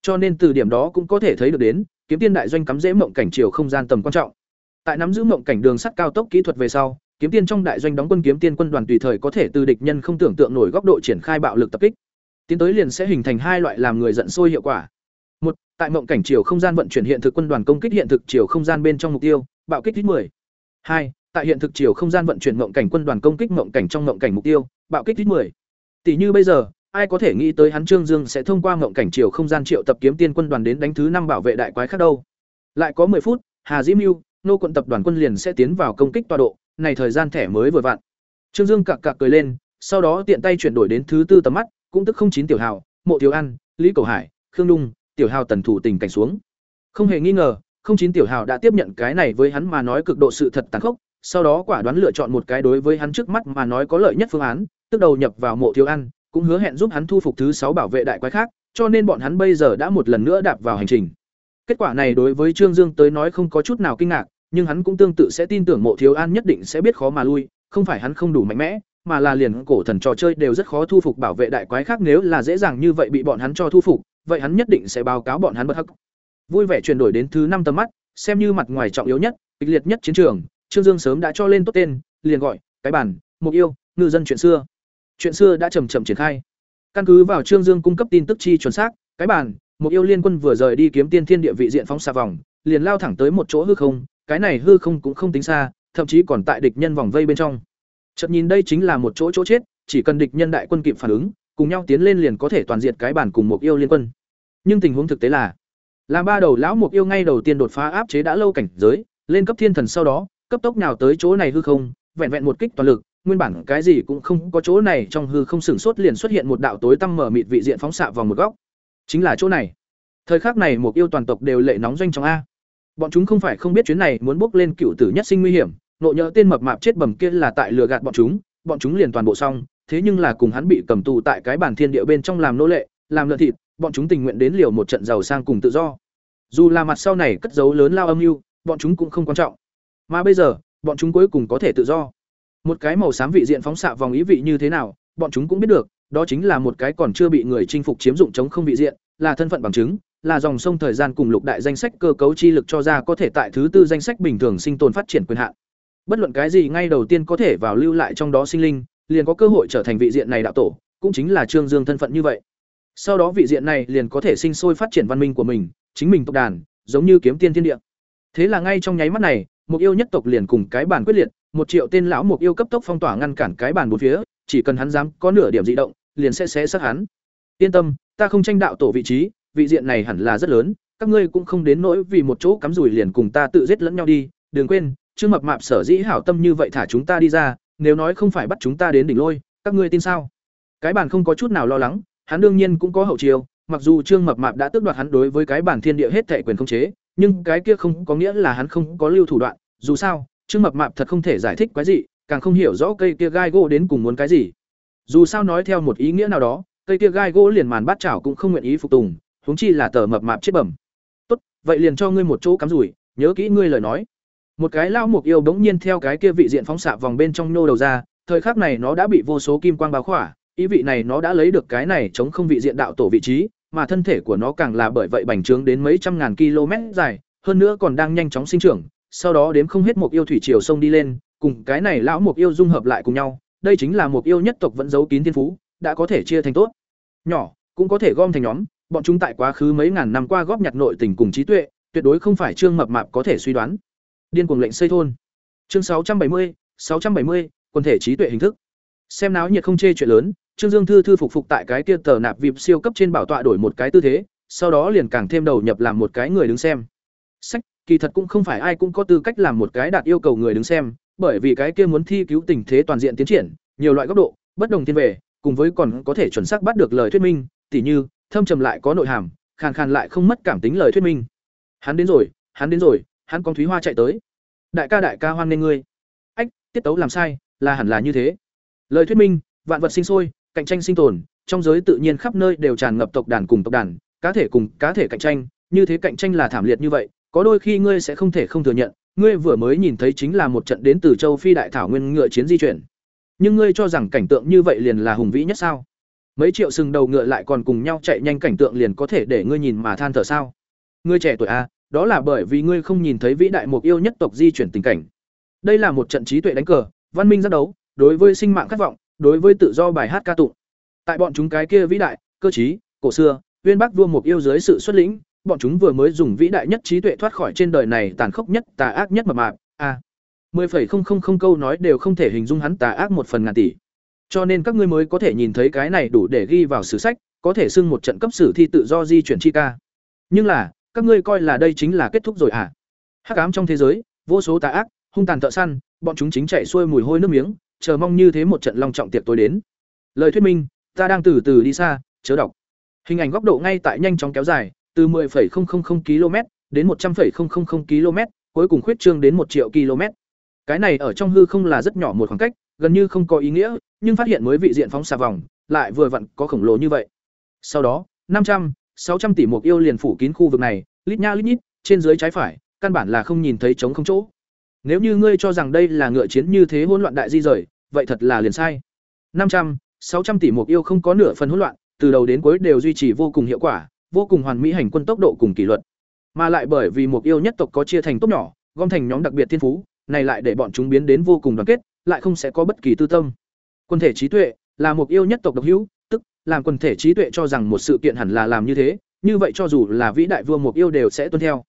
A: Cho nên từ điểm đó cũng có thể thấy được đến, kiếm tiên đại doanh cắm dễ mộng cảnh chiều không gian tầm quan trọng. Tại nắm giữ mộng cảnh đường sắt cao tốc kỹ thuật về sau, kiếm tiên trong đại doanh đóng quân kiếm tiên quân đoàn tùy thời có thể từ địch nhân không tưởng tượng nổi góc độ triển khai bạo lực tập kích. Tiến tới liền sẽ hình thành hai loại làm người giận sôi hiệu quả. Một, tại mộng cảnh chiều không gian vận chuyển hiện thực quân đoàn công kích hiện thực chiều không gian bên trong mục tiêu, bạo kích ít 10. Hai, tại hiện thực chiều không gian vận chuyển mộng cảnh quân đoàn công kích mộng cảnh trong mộng cảnh mục tiêu, bạo kích ít 10. Tỷ như bây giờ, ai có thể nghĩ tới hắn Trương Dương sẽ thông qua mộng cảnh chiều không gian triệu tập kiếm tiên quân đoàn đến đánh thứ năm bảo vệ đại quái khác đâu. Lại có 10 phút, Hà Diễm Mưu, nô quận tập đoàn quân liền sẽ tiến vào công kích tọa độ, này thời gian thẻ mới vừa vặn. Trương Dương cặc cặc cười lên, sau đó tiện tay chuyển đổi đến thứ tư tầm mắt, cũng tức không chín tiểu hào, Mộ Thiếu An, Lý Cầu Hải, Khương Dung, tiểu hào tần thủ tình cảnh xuống. Không hề nghi ngờ, không chín tiểu hào đã tiếp nhận cái này với hắn mà nói cực độ sự thật tàn khốc, sau đó quả đoán lựa chọn một cái đối với hắn trước mắt mà nói có lợi nhất phương án, tức đầu nhập vào mộ thiếu ăn, cũng hứa hẹn giúp hắn thu phục thứ sáu bảo vệ đại quái khác, cho nên bọn hắn bây giờ đã một lần nữa đạp vào hành trình. Kết quả này đối với Trương Dương tới nói không có chút nào kinh ngạc, nhưng hắn cũng tương tự sẽ tin tưởng Mộ Thiếu An nhất định sẽ biết khó mà lui, không phải hắn không đủ mạnh mẽ, mà là liền cổ thần trò chơi đều rất khó thu phục bảo vệ đại quái khác nếu là dễ dàng như vậy bị bọn hắn cho thu phục, vậy hắn nhất định sẽ báo cáo bọn hắn bất hắc. Vui vẻ chuyển đổi đến thứ năm tầm mắt, xem như mặt ngoài trọng yếu nhất, kịch liệt nhất chiến trường, Trương Dương sớm đã cho lên tốt tên, liền gọi cái bản, mục yêu, ngư dân chuyện xưa. Chuyện xưa đã chậm chậm triển khai. Căn cứ vào Trương Dương cung cấp tin tức chi chuẩn xác, cái bản, mục yêu liên quân vừa rời đi kiếm tiên thiên địa vị diện phóng xa vòng, liền lao thẳng tới một chỗ hư không, cái này hư không cũng không tính xa, thậm chí còn tại địch nhân vòng vây bên trong. Chợt nhìn đây chính là một chỗ chỗ chết, chỉ cần địch nhân đại quân kịp phản ứng, cùng nhau tiến lên liền có thể toàn diệt cái bản cùng một yêu liên quân. Nhưng tình huống thực tế là, làm ba đầu lão mục yêu ngay đầu tiên đột phá áp chế đã lâu cảnh giới, lên cấp thiên thần sau đó, cấp tốc nào tới chỗ này hư không, vẹn vẹn một kích toàn lực, nguyên bản cái gì cũng không có chỗ này trong hư không sửng sốt liền xuất hiện một đạo tối tăm mở mịt vị diện phóng xạ vào một góc. Chính là chỗ này. Thời khắc này một yêu toàn tộc đều lệ nóng doanh trong a. Bọn chúng không phải không biết chuyến này muốn bước lên cựu tử nhất sinh nguy hiểm, nộ nhỡ tên mập mạp chết bầm kia là tại lừa gạt bọn chúng, bọn chúng liền toàn bộ xong, thế nhưng là cùng hắn bị cầm tù tại cái bản thiên địa bên trong làm nô lệ, làm lợn thịt, bọn chúng tình nguyện đến liều một trận giàu sang cùng tự do. Dù là mặt sau này cất giấu lớn lao âm mưu, bọn chúng cũng không quan trọng. Mà bây giờ, bọn chúng cuối cùng có thể tự do. Một cái màu xám vị diện phóng xạ vòng ý vị như thế nào, bọn chúng cũng biết được, đó chính là một cái còn chưa bị người chinh phục chiếm dụng chống không vị diện, là thân phận bằng chứng, là dòng sông thời gian cùng lục đại danh sách cơ cấu chi lực cho ra có thể tại thứ tư danh sách bình thường sinh tồn phát triển quyền hạn. Bất luận cái gì ngay đầu tiên có thể vào lưu lại trong đó sinh linh, liền có cơ hội trở thành vị diện này đạo tổ, cũng chính là Trương Dương thân phận như vậy. Sau đó vị diện này liền có thể sinh sôi phát triển văn minh của mình, chính mình tộc đàn, giống như kiếm tiên thiên địa. Thế là ngay trong nháy mắt này, mục yêu nhất tộc liền cùng cái bản quyết liệt, một triệu tên lão mục yêu cấp tốc phong tỏa ngăn cản cái bản bốn phía, chỉ cần hắn dám có nửa điểm dị động, liền sẽ xé xác hắn. Yên tâm, ta không tranh đạo tổ vị trí, vị diện này hẳn là rất lớn, các ngươi cũng không đến nỗi vì một chỗ cắm rủi liền cùng ta tự giết lẫn nhau đi, đừng quên, Trương Mập Mạp sở dĩ hảo tâm như vậy thả chúng ta đi ra, nếu nói không phải bắt chúng ta đến đỉnh lôi, các ngươi tin sao? Cái bản không có chút nào lo lắng, hắn đương nhiên cũng có hậu chiêu, mặc dù Trương Mập Mạp đã tước đoạt hắn đối với cái bản thiên địa hết thảy quyền không chế, nhưng cái kia không có nghĩa là hắn không có lưu thủ đoạn, dù sao, Trương Mập Mạp thật không thể giải thích quái gì, càng không hiểu rõ cây kia gai gỗ đến cùng muốn cái gì. Dù sao nói theo một ý nghĩa nào đó, cây kia gai gỗ liền màn bát chảo cũng không nguyện ý phục tùng, huống chi là tờ mập mạp chết bẩm. Tốt, vậy liền cho ngươi một chỗ cắm rủi, nhớ kỹ ngươi lời nói. Một cái lao mục yêu bỗng nhiên theo cái kia vị diện phóng xạ vòng bên trong nô đầu ra, thời khắc này nó đã bị vô số kim quang bao khỏa, ý vị này nó đã lấy được cái này chống không vị diện đạo tổ vị trí, mà thân thể của nó càng là bởi vậy bành trướng đến mấy trăm ngàn km dài, hơn nữa còn đang nhanh chóng sinh trưởng, sau đó đếm không hết một yêu thủy triều sông đi lên, cùng cái này lão một yêu dung hợp lại cùng nhau, đây chính là một yêu nhất tộc vẫn giấu kín thiên phú, đã có thể chia thành tốt, nhỏ, cũng có thể gom thành nhóm, bọn chúng tại quá khứ mấy ngàn năm qua góp nhặt nội tình cùng trí tuệ, tuyệt đối không phải trương mập mạp có thể suy đoán. Điên cuồng lệnh xây thôn. Chương 670, 670, quần thể trí tuệ hình thức. Xem náo nhiệt không chê chuyện lớn, Trương Dương thư thư phục phục tại cái kia tờ nạp vip siêu cấp trên bảo tọa đổi một cái tư thế, sau đó liền càng thêm đầu nhập làm một cái người đứng xem. Sách, kỳ thật cũng không phải ai cũng có tư cách làm một cái đạt yêu cầu người đứng xem, bởi vì cái kia muốn thi cứu tình thế toàn diện tiến triển, nhiều loại góc độ, bất đồng thiên về, cùng với còn có thể chuẩn xác bắt được lời thuyết minh, tỉ như, thâm trầm lại có nội hàm, khàn khàn lại không mất cảm tính lời thuyết minh. Hắn đến rồi, hắn đến rồi, hắn con Thúy Hoa chạy tới. Đại ca đại ca hoan nghênh ngươi. Ách, tiết tấu làm sai, là hẳn là như thế. Lời thuyết minh, vạn vật sinh sôi, cạnh tranh sinh tồn, trong giới tự nhiên khắp nơi đều tràn ngập tộc đàn cùng tộc đàn, cá thể cùng cá thể cạnh tranh, như thế cạnh tranh là thảm liệt như vậy, có đôi khi ngươi sẽ không thể không thừa nhận, ngươi vừa mới nhìn thấy chính là một trận đến từ châu Phi đại thảo nguyên ngựa chiến di chuyển. Nhưng ngươi cho rằng cảnh tượng như vậy liền là hùng vĩ nhất sao? Mấy triệu sừng đầu ngựa lại còn cùng nhau chạy nhanh cảnh tượng liền có thể để ngươi nhìn mà than thở sao? Ngươi trẻ tuổi a, à, đó là bởi vì ngươi không nhìn thấy vĩ đại mục yêu nhất tộc di chuyển tình cảnh. Đây là một trận trí tuệ đánh cờ, văn minh giác đấu, đối với sinh mạng khát vọng, đối với tự do bài hát ca tụng. Tại bọn chúng cái kia vĩ đại, cơ trí, cổ xưa, Uyên Bắc vua mục yêu dưới sự xuất lĩnh, bọn chúng vừa mới dùng vĩ đại nhất trí tuệ thoát khỏi trên đời này tàn khốc nhất, tà ác nhất mập mạp. A. À, 10.000 câu nói đều không thể hình dung hắn tà ác một phần ngàn tỷ. Cho nên các ngươi mới có thể nhìn thấy cái này đủ để ghi vào sử sách, có thể xưng một trận cấp sử thi tự do di chuyển chi ca. Nhưng là, các ngươi coi là đây chính là kết thúc rồi à? Hắc ám trong thế giới, vô số tà ác, hung tàn tợ săn, bọn chúng chính chạy xuôi mùi hôi nước miếng, chờ mong như thế một trận long trọng tiệc tối đến. Lời thuyết minh, ta đang từ từ đi xa, chớ đọc. Hình ảnh góc độ ngay tại nhanh chóng kéo dài, từ 10.000 km đến 100.000 km, cuối cùng khuyết trương đến một triệu km. Cái này ở trong hư không là rất nhỏ một khoảng cách, gần như không có ý nghĩa, nhưng phát hiện mới vị diện phóng xạ vòng, lại vừa vặn có khổng lồ như vậy. Sau đó, 500, 600 tỷ mục yêu liền phủ kín khu vực này, lít nha lít nhít, trên dưới trái phải, căn bản là không nhìn thấy trống không chỗ. Nếu như ngươi cho rằng đây là ngựa chiến như thế hỗn loạn đại di rời, vậy thật là liền sai. 500, 600 tỷ mục yêu không có nửa phần hỗn loạn, từ đầu đến cuối đều duy trì vô cùng hiệu quả, vô cùng hoàn mỹ hành quân tốc độ cùng kỷ luật. Mà lại bởi vì mục yêu nhất tộc có chia thành tốt nhỏ, gom thành nhóm đặc biệt thiên phú, này lại để bọn chúng biến đến vô cùng đoàn kết, lại không sẽ có bất kỳ tư tâm. Quân thể trí tuệ là mục yêu nhất tộc độc hữu, tức làm quần thể trí tuệ cho rằng một sự kiện hẳn là làm như thế, như vậy cho dù là vĩ đại vua mục yêu đều sẽ tuân theo.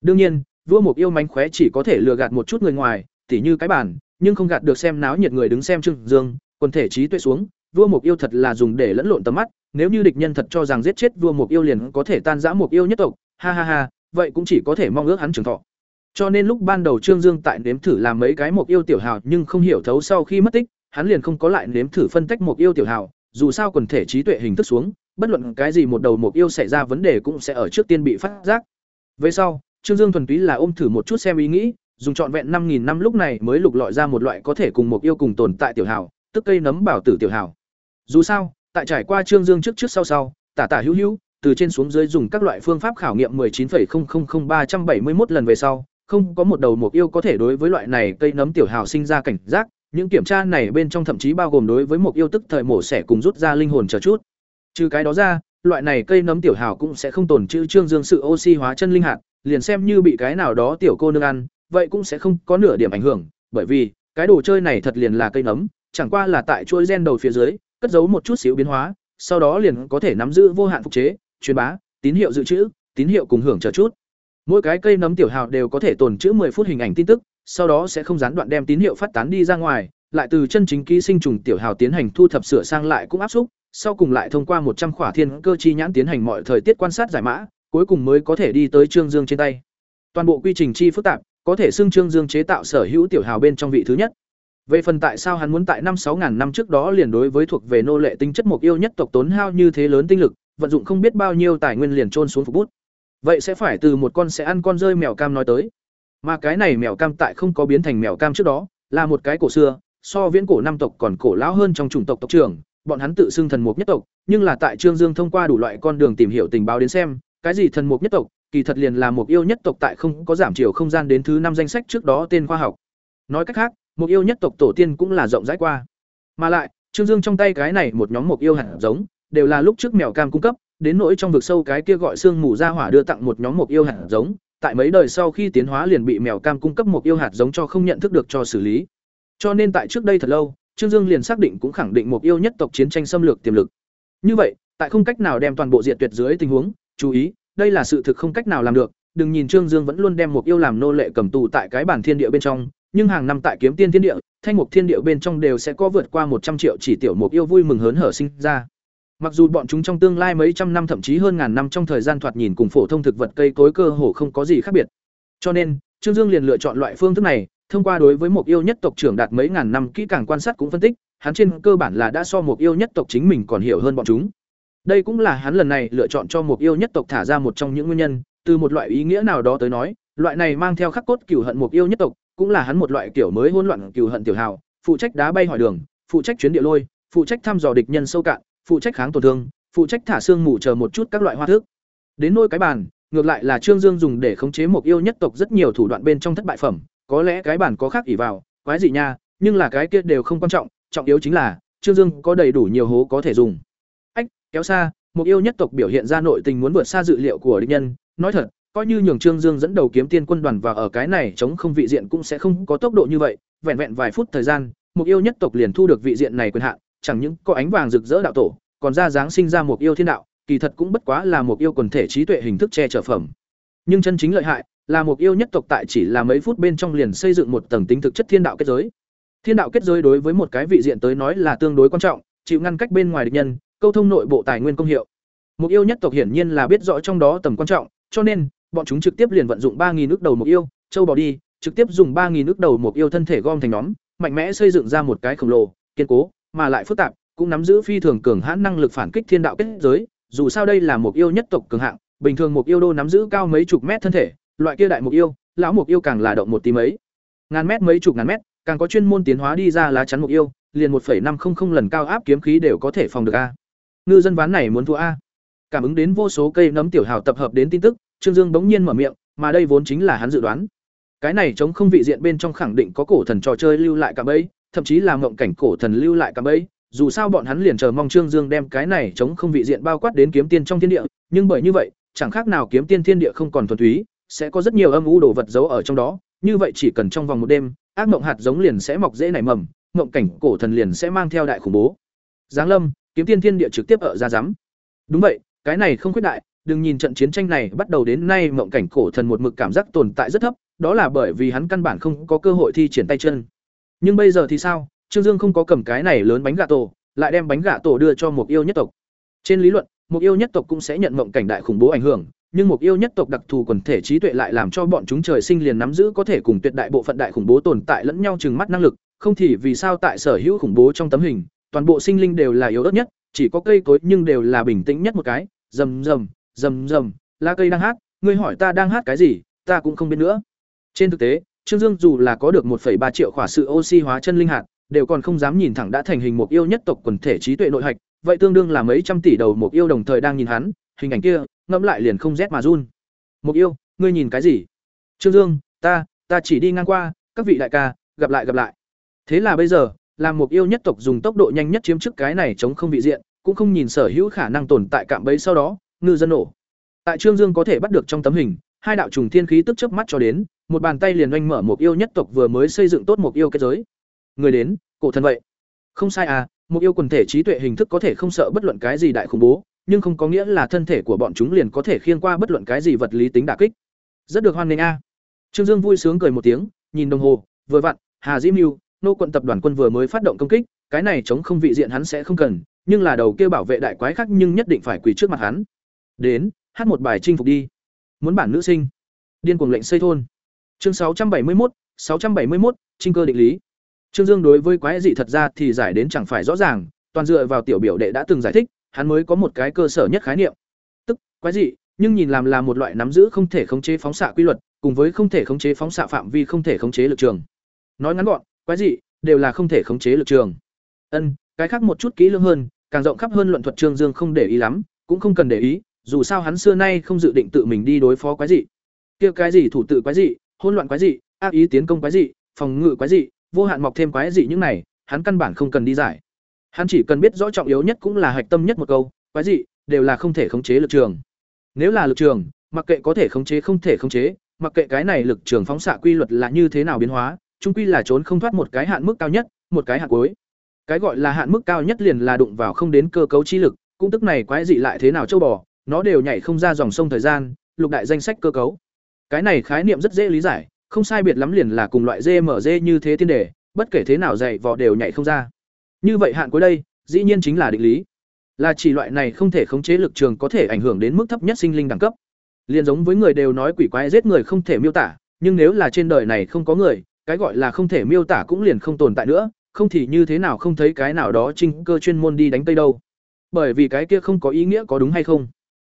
A: Đương nhiên, vua mục yêu mánh khóe chỉ có thể lừa gạt một chút người ngoài, tỉ như cái bản, nhưng không gạt được xem náo nhiệt người đứng xem Trương Dương, quần thể trí tuệ xuống, vua mục yêu thật là dùng để lẫn lộn tầm mắt, nếu như địch nhân thật cho rằng giết chết vua mục yêu liền có thể tan rã mục yêu nhất tộc, ha ha ha, vậy cũng chỉ có thể mong ước hắn trường thọ. Cho nên lúc ban đầu Trương Dương tại nếm thử làm mấy cái mục yêu tiểu hào nhưng không hiểu thấu sau khi mất tích, hắn liền không có lại nếm thử phân tách mục yêu tiểu hào, dù sao quần thể trí tuệ hình thức xuống, bất luận cái gì một đầu mục yêu xảy ra vấn đề cũng sẽ ở trước tiên bị phát giác. Về sau, Trương Dương thuần túy là ôm thử một chút xem ý nghĩ, dùng trọn vẹn năm nghìn năm lúc này mới lục lọi ra một loại có thể cùng một yêu cùng tồn tại tiểu hào, tức cây nấm bảo tử tiểu hào. Dù sao, tại trải qua Trương Dương trước trước sau sau, tả tả hữu hữu, từ trên xuống dưới dùng các loại phương pháp khảo nghiệm 19,000371 lần về sau, không có một đầu mục yêu có thể đối với loại này cây nấm tiểu hào sinh ra cảnh giác, những kiểm tra này bên trong thậm chí bao gồm đối với mục yêu tức thời mổ xẻ cùng rút ra linh hồn chờ chút. Trừ cái đó ra, loại này cây nấm tiểu hào cũng sẽ không tồn trữ trương dương sự oxy hóa chân linh hạt, liền xem như bị cái nào đó tiểu cô nương ăn, vậy cũng sẽ không có nửa điểm ảnh hưởng, bởi vì cái đồ chơi này thật liền là cây nấm, chẳng qua là tại chuỗi gen đầu phía dưới, cất giấu một chút xíu biến hóa, sau đó liền có thể nắm giữ vô hạn phục chế, truyền bá, tín hiệu dự trữ, tín hiệu cùng hưởng chờ chút. Mỗi cái cây nấm tiểu hào đều có thể tồn trữ 10 phút hình ảnh tin tức, sau đó sẽ không gián đoạn đem tín hiệu phát tán đi ra ngoài, lại từ chân chính ký sinh trùng tiểu hào tiến hành thu thập sửa sang lại cũng áp xúc, sau cùng lại thông qua một trăm khỏa thiên cơ chi nhãn tiến hành mọi thời tiết quan sát giải mã, cuối cùng mới có thể đi tới Trương Dương trên tay. Toàn bộ quy trình chi phức tạp, có thể xưng Trương Dương chế tạo sở hữu tiểu hào bên trong vị thứ nhất. Về phần tại sao hắn muốn tại năm sáu ngàn năm trước đó liền đối với thuộc về nô lệ tinh chất mục yêu nhất tộc tốn hao như thế lớn tinh lực, vận dụng không biết bao nhiêu tài nguyên liền trôn xuống phục bút. Vậy sẽ phải từ một con sẽ ăn con rơi mèo cam nói tới. Mà cái này mèo cam tại không có biến thành mèo cam trước đó, là một cái cổ xưa, so viễn cổ năm tộc còn cổ lão hơn trong chủng tộc tộc trưởng, bọn hắn tự xưng thần mục nhất tộc, nhưng là tại Trương Dương thông qua đủ loại con đường tìm hiểu tình báo đến xem, cái gì thần mục nhất tộc, kỳ thật liền là một yêu nhất tộc tại không có giảm chiều không gian đến thứ năm danh sách trước đó tên khoa học. Nói cách khác, mục yêu nhất tộc tổ tiên cũng là rộng rãi qua. Mà lại, Trương Dương trong tay cái này một nhóm mục yêu hạt giống, đều là lúc trước mèo cam cung cấp, đến nỗi trong vực sâu cái kia gọi xương mù ra hỏa đưa tặng một nhóm mục yêu hạt giống, tại mấy đời sau khi tiến hóa liền bị mèo cam cung cấp mục yêu hạt giống cho không nhận thức được cho xử lý. Cho nên tại trước đây thật lâu, Trương Dương liền xác định cũng khẳng định mục yêu nhất tộc chiến tranh xâm lược tiềm lực. Như vậy, tại không cách nào đem toàn bộ diệt tuyệt dưới tình huống, chú ý, đây là sự thực không cách nào làm được, đừng nhìn Trương Dương vẫn luôn đem một yêu làm nô lệ cầm tù tại cái bản thiên địa bên trong, nhưng hàng năm tại kiếm tiên thiên địa, thanh mục thiên địa bên trong đều sẽ có vượt qua một trăm triệu chỉ tiểu mục yêu vui mừng hớn hở sinh ra. Mặc dù bọn chúng trong tương lai mấy trăm năm thậm chí hơn ngàn năm trong thời gian thoạt nhìn cùng phổ thông thực vật cây cối cơ hồ không có gì khác biệt. Cho nên, Trương Dương liền lựa chọn loại phương thức này, thông qua đối với một yêu nhất tộc trưởng đạt mấy ngàn năm kỹ càng quan sát cũng phân tích, hắn trên cơ bản là đã so một yêu nhất tộc chính mình còn hiểu hơn bọn chúng. Đây cũng là hắn lần này lựa chọn cho một yêu nhất tộc thả ra một trong những nguyên nhân, từ một loại ý nghĩa nào đó tới nói, loại này mang theo khắc cốt cửu hận một yêu nhất tộc, cũng là hắn một loại kiểu mới hỗn loạn cửu hận tiểu hào, phụ trách đá bay hỏi đường, phụ trách chuyến địa lôi, phụ trách thăm dò địch nhân sâu cạn, phụ trách kháng tổn thương, phụ trách thả xương mù chờ một chút các loại hoa thức. Đến nôi cái bàn, ngược lại là Trương Dương dùng để khống chế một yêu nhất tộc rất nhiều thủ đoạn bên trong thất bại phẩm, có lẽ cái bản có khác ỷ vào, quái gì nha, nhưng là cái kia đều không quan trọng, trọng yếu chính là Trương Dương có đầy đủ nhiều hố có thể dùng. Kéo xa, mục yêu nhất tộc biểu hiện ra nội tình muốn vượt xa dự liệu của địch nhân, nói thật, coi như nhường Trương Dương dẫn đầu kiếm tiên quân đoàn và ở cái này chống không vị diện cũng sẽ không có tốc độ như vậy, vẹn vẹn vài phút thời gian, mục yêu nhất tộc liền thu được vị diện này quyền hạn, chẳng những có ánh vàng rực rỡ đạo tổ, còn ra dáng sinh ra mục yêu thiên đạo, kỳ thật cũng bất quá là mục yêu quần thể trí tuệ hình thức che chở phẩm. Nhưng chân chính lợi hại, là mục yêu nhất tộc tại chỉ là mấy phút bên trong liền xây dựng một tầng tính thực chất thiên đạo kết giới. Thiên đạo kết giới đối với một cái vị diện tới nói là tương đối quan trọng, chịu ngăn cách bên ngoài địch nhân, câu thông nội bộ tài nguyên công hiệu. Một yêu nhất tộc hiển nhiên là biết rõ trong đó tầm quan trọng, cho nên bọn chúng trực tiếp liền vận dụng 3000 nước đầu một yêu, châu bò đi, trực tiếp dùng 3000 nước đầu một yêu thân thể gom thành nhóm, mạnh mẽ xây dựng ra một cái khổng lồ, kiên cố, mà lại phức tạp, cũng nắm giữ phi thường cường hãn năng lực phản kích thiên đạo kết giới, dù sao đây là một yêu nhất tộc cường hạng, bình thường một yêu đô nắm giữ cao mấy chục mét thân thể, loại kia đại mục yêu lão mục yêu càng là động một tí mấy ngàn mét mấy chục ngàn mét càng có chuyên môn tiến hóa đi ra lá chắn mục yêu liền một năm trăm linh lần cao áp kiếm khí đều có thể phòng được a ngư dân ván này muốn thua a. Cảm ứng đến vô số cây nấm tiểu hào tập hợp đến tin tức, trương dương bỗng nhiên mở miệng, mà đây vốn chính là hắn dự đoán. Cái này chống không vị diện bên trong khẳng định có cổ thần trò chơi lưu lại cả bấy thậm chí là mộng cảnh cổ thần lưu lại cả bấy dù sao bọn hắn liền chờ mong trương dương đem cái này chống không vị diện bao quát đến kiếm tiên trong thiên địa, nhưng bởi như vậy, chẳng khác nào kiếm tiên thiên địa không còn thuần túy, sẽ có rất nhiều âm u đồ vật giấu ở trong đó, như vậy chỉ cần trong vòng một đêm, ác mộng hạt giống liền sẽ mọc dễ nảy mầm, mộng cảnh cổ thần liền sẽ mang theo đại khủng bố giáng lâm, kiếm tiên thiên địa trực tiếp ở ra rắm. đúng vậy, cái này không khuyết đại, đừng nhìn trận chiến tranh này bắt đầu đến nay mộng cảnh cổ thần một mực cảm giác tồn tại rất thấp, đó là bởi vì hắn căn bản không có cơ hội thi triển tay chân. Nhưng bây giờ thì sao? Trương dương không có cầm cái này lớn bánh gà tổ, lại đem bánh gà tổ đưa cho một yêu nhất tộc. Trên lý luận, một yêu nhất tộc cũng sẽ nhận mộng cảnh đại khủng bố ảnh hưởng, nhưng một yêu nhất tộc đặc thù quần thể trí tuệ lại làm cho bọn chúng trời sinh liền nắm giữ có thể cùng tuyệt đại bộ phận đại khủng bố tồn tại lẫn nhau chừng mắt năng lực, không thì vì sao tại sở hữu khủng bố trong tấm hình toàn bộ sinh linh đều là yếu ớt nhất chỉ có cây cối nhưng đều là bình tĩnh nhất một cái. Rầm rầm rầm rầm lá cây đang hát ngươi hỏi ta đang hát cái gì ta cũng không biết nữa. Trên thực tế trương dương dù là có được 1,3 triệu khỏa sự oxy hóa chân linh hạt đều còn không dám nhìn thẳng đã thành hình một yêu nhất tộc quần thể trí tuệ nội hạch vậy tương đương là mấy trăm tỷ đầu một yêu đồng thời đang nhìn hắn hình ảnh kia ngẫm lại liền không rét mà run. Một yêu ngươi nhìn cái gì? Trương dương ta ta chỉ đi ngang qua các vị đại ca gặp lại gặp lại. Thế là bây giờ làm mục yêu nhất tộc dùng tốc độ nhanh nhất chiếm trước cái này chống không vị diện, cũng không nhìn sở hữu khả năng tồn tại cạm bẫy sau đó, ngư dân nổ. Tại trương dương có thể bắt được trong tấm hình, hai đạo trùng thiên khí tức chớp mắt cho đến, một bàn tay liền oanh mở mục yêu nhất tộc vừa mới xây dựng tốt mục yêu kết giới. Người đến, cổ thần vậy. Không sai à mục yêu quần thể trí tuệ hình thức có thể không sợ bất luận cái gì đại khủng bố, nhưng không có nghĩa là thân thể của bọn chúng liền có thể khiên qua bất luận cái gì vật lý tính đả kích. Rất được hoan nghênh a. Trương dương vui sướng cười một tiếng, nhìn đồng hồ, vừa vặn, hà diễm mưu nô quận tập đoàn quân vừa mới phát động công kích, cái này chống không vị diện hắn sẽ không cần, nhưng là đầu kia bảo vệ đại quái khác nhưng nhất định phải quỳ trước mặt hắn. Đến, hát một bài chinh phục đi. Muốn bản nữ sinh. Điên cuồng lệnh xây thôn. Chương sáu trăm bảy mươi một sáu trăm bảy mươi một trinh cơ định lý. Trương dương đối với quái dị thật ra thì giải đến chẳng phải rõ ràng, toàn dựa vào tiểu biểu đệ đã từng giải thích, hắn mới có một cái cơ sở nhất khái niệm. Tức, quái dị, nhưng nhìn làm là một loại nắm giữ không thể khống chế phóng xạ quy luật, cùng với không thể khống chế phóng xạ phạm vi không thể khống chế lực trường. Nói ngắn gọn quái dị, đều là không thể khống chế lực trường. Ân, cái khác một chút kỹ lưỡng hơn, càng rộng khắp hơn luận thuật trương dương không để ý lắm, cũng không cần để ý, dù sao hắn xưa nay không dự định tự mình đi đối phó quái dị. Kia cái gì thủ tự quái dị, hỗn loạn quái dị, ác ý tiến công quái dị, phòng ngự quái dị, vô hạn mọc thêm quái dị những này, hắn căn bản không cần đi giải. Hắn chỉ cần biết rõ trọng yếu nhất cũng là hạch tâm nhất một câu, quái dị đều là không thể khống chế lực trường. Nếu là lực trường, mặc kệ có thể khống chế không thể khống chế, mặc kệ cái này lực trường phóng xạ quy luật là như thế nào biến hóa chung quy là trốn không thoát một cái hạn mức cao nhất, một cái hạn cuối. Cái gọi là hạn mức cao nhất liền là đụng vào không đến cơ cấu chi lực, cũng tức này quái dị lại thế nào châu bò, nó đều nhảy không ra dòng sông thời gian, lục đại danh sách cơ cấu. Cái này khái niệm rất dễ lý giải, không sai biệt lắm liền là cùng loại gmg như thế tiên đề, bất kể thế nào dạy vò đều nhảy không ra. Như vậy hạn cuối đây, dĩ nhiên chính là định lý. Là chỉ loại này không thể khống chế lực trường có thể ảnh hưởng đến mức thấp nhất sinh linh đẳng cấp. Liền giống với người đều nói quỷ quái giết người không thể miêu tả, nhưng nếu là trên đời này không có người cái gọi là không thể miêu tả cũng liền không tồn tại nữa không thì như thế nào không thấy cái nào đó trinh cơ chuyên môn đi đánh tây đâu. Bởi vì cái kia không có ý nghĩa có đúng hay không.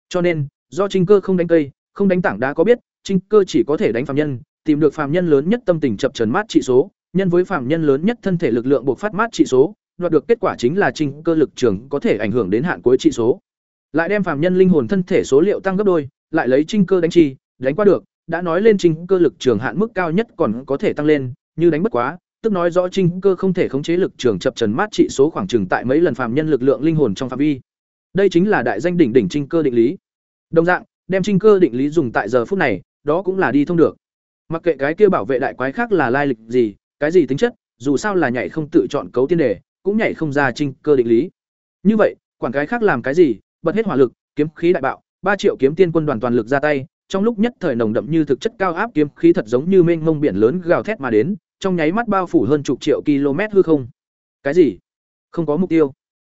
A: Cho nên do trinh cơ không đánh cây, không đánh tảng đá có biết trinh cơ chỉ có thể đánh phạm nhân tìm được phạm nhân lớn nhất tâm tình chập trần mát trị số nhân với phạm nhân lớn nhất thân thể lực lượng buộc phát mát trị số đoạt được kết quả chính là trinh cơ lực trường có thể ảnh hưởng đến hạn cuối trị số. Lại đem phạm nhân linh hồn thân thể số liệu tăng gấp đôi lại lấy trinh cơ đánh chi đánh qua được đã nói lên trinh cơ lực trường hạn mức cao nhất còn có thể tăng lên, như đánh bất quá, tức nói rõ trinh cơ không thể khống chế lực trường chập trần mát trị số khoảng chừng tại mấy lần phạm nhân lực lượng linh hồn trong phạm vi. Đây chính là đại danh đỉnh đỉnh trinh cơ định lý. Đồng dạng, đem trinh cơ định lý dùng tại giờ phút này, đó cũng là đi thông được. Mặc kệ cái kia bảo vệ đại quái khác là lai lịch gì, cái gì tính chất, dù sao là nhảy không tự chọn cấu tiên đề, cũng nhảy không ra trinh cơ định lý. Như vậy, quản cái khác làm cái gì, bật hết hỏa lực, kiếm khí đại bạo, ba triệu kiếm tiên quân đoàn toàn lực ra tay trong lúc nhất thời nồng đậm như thực chất cao áp kiếm khí thật giống như mênh mông biển lớn gào thét mà đến, trong nháy mắt bao phủ hơn chục triệu km hư không. Cái gì? Không có mục tiêu.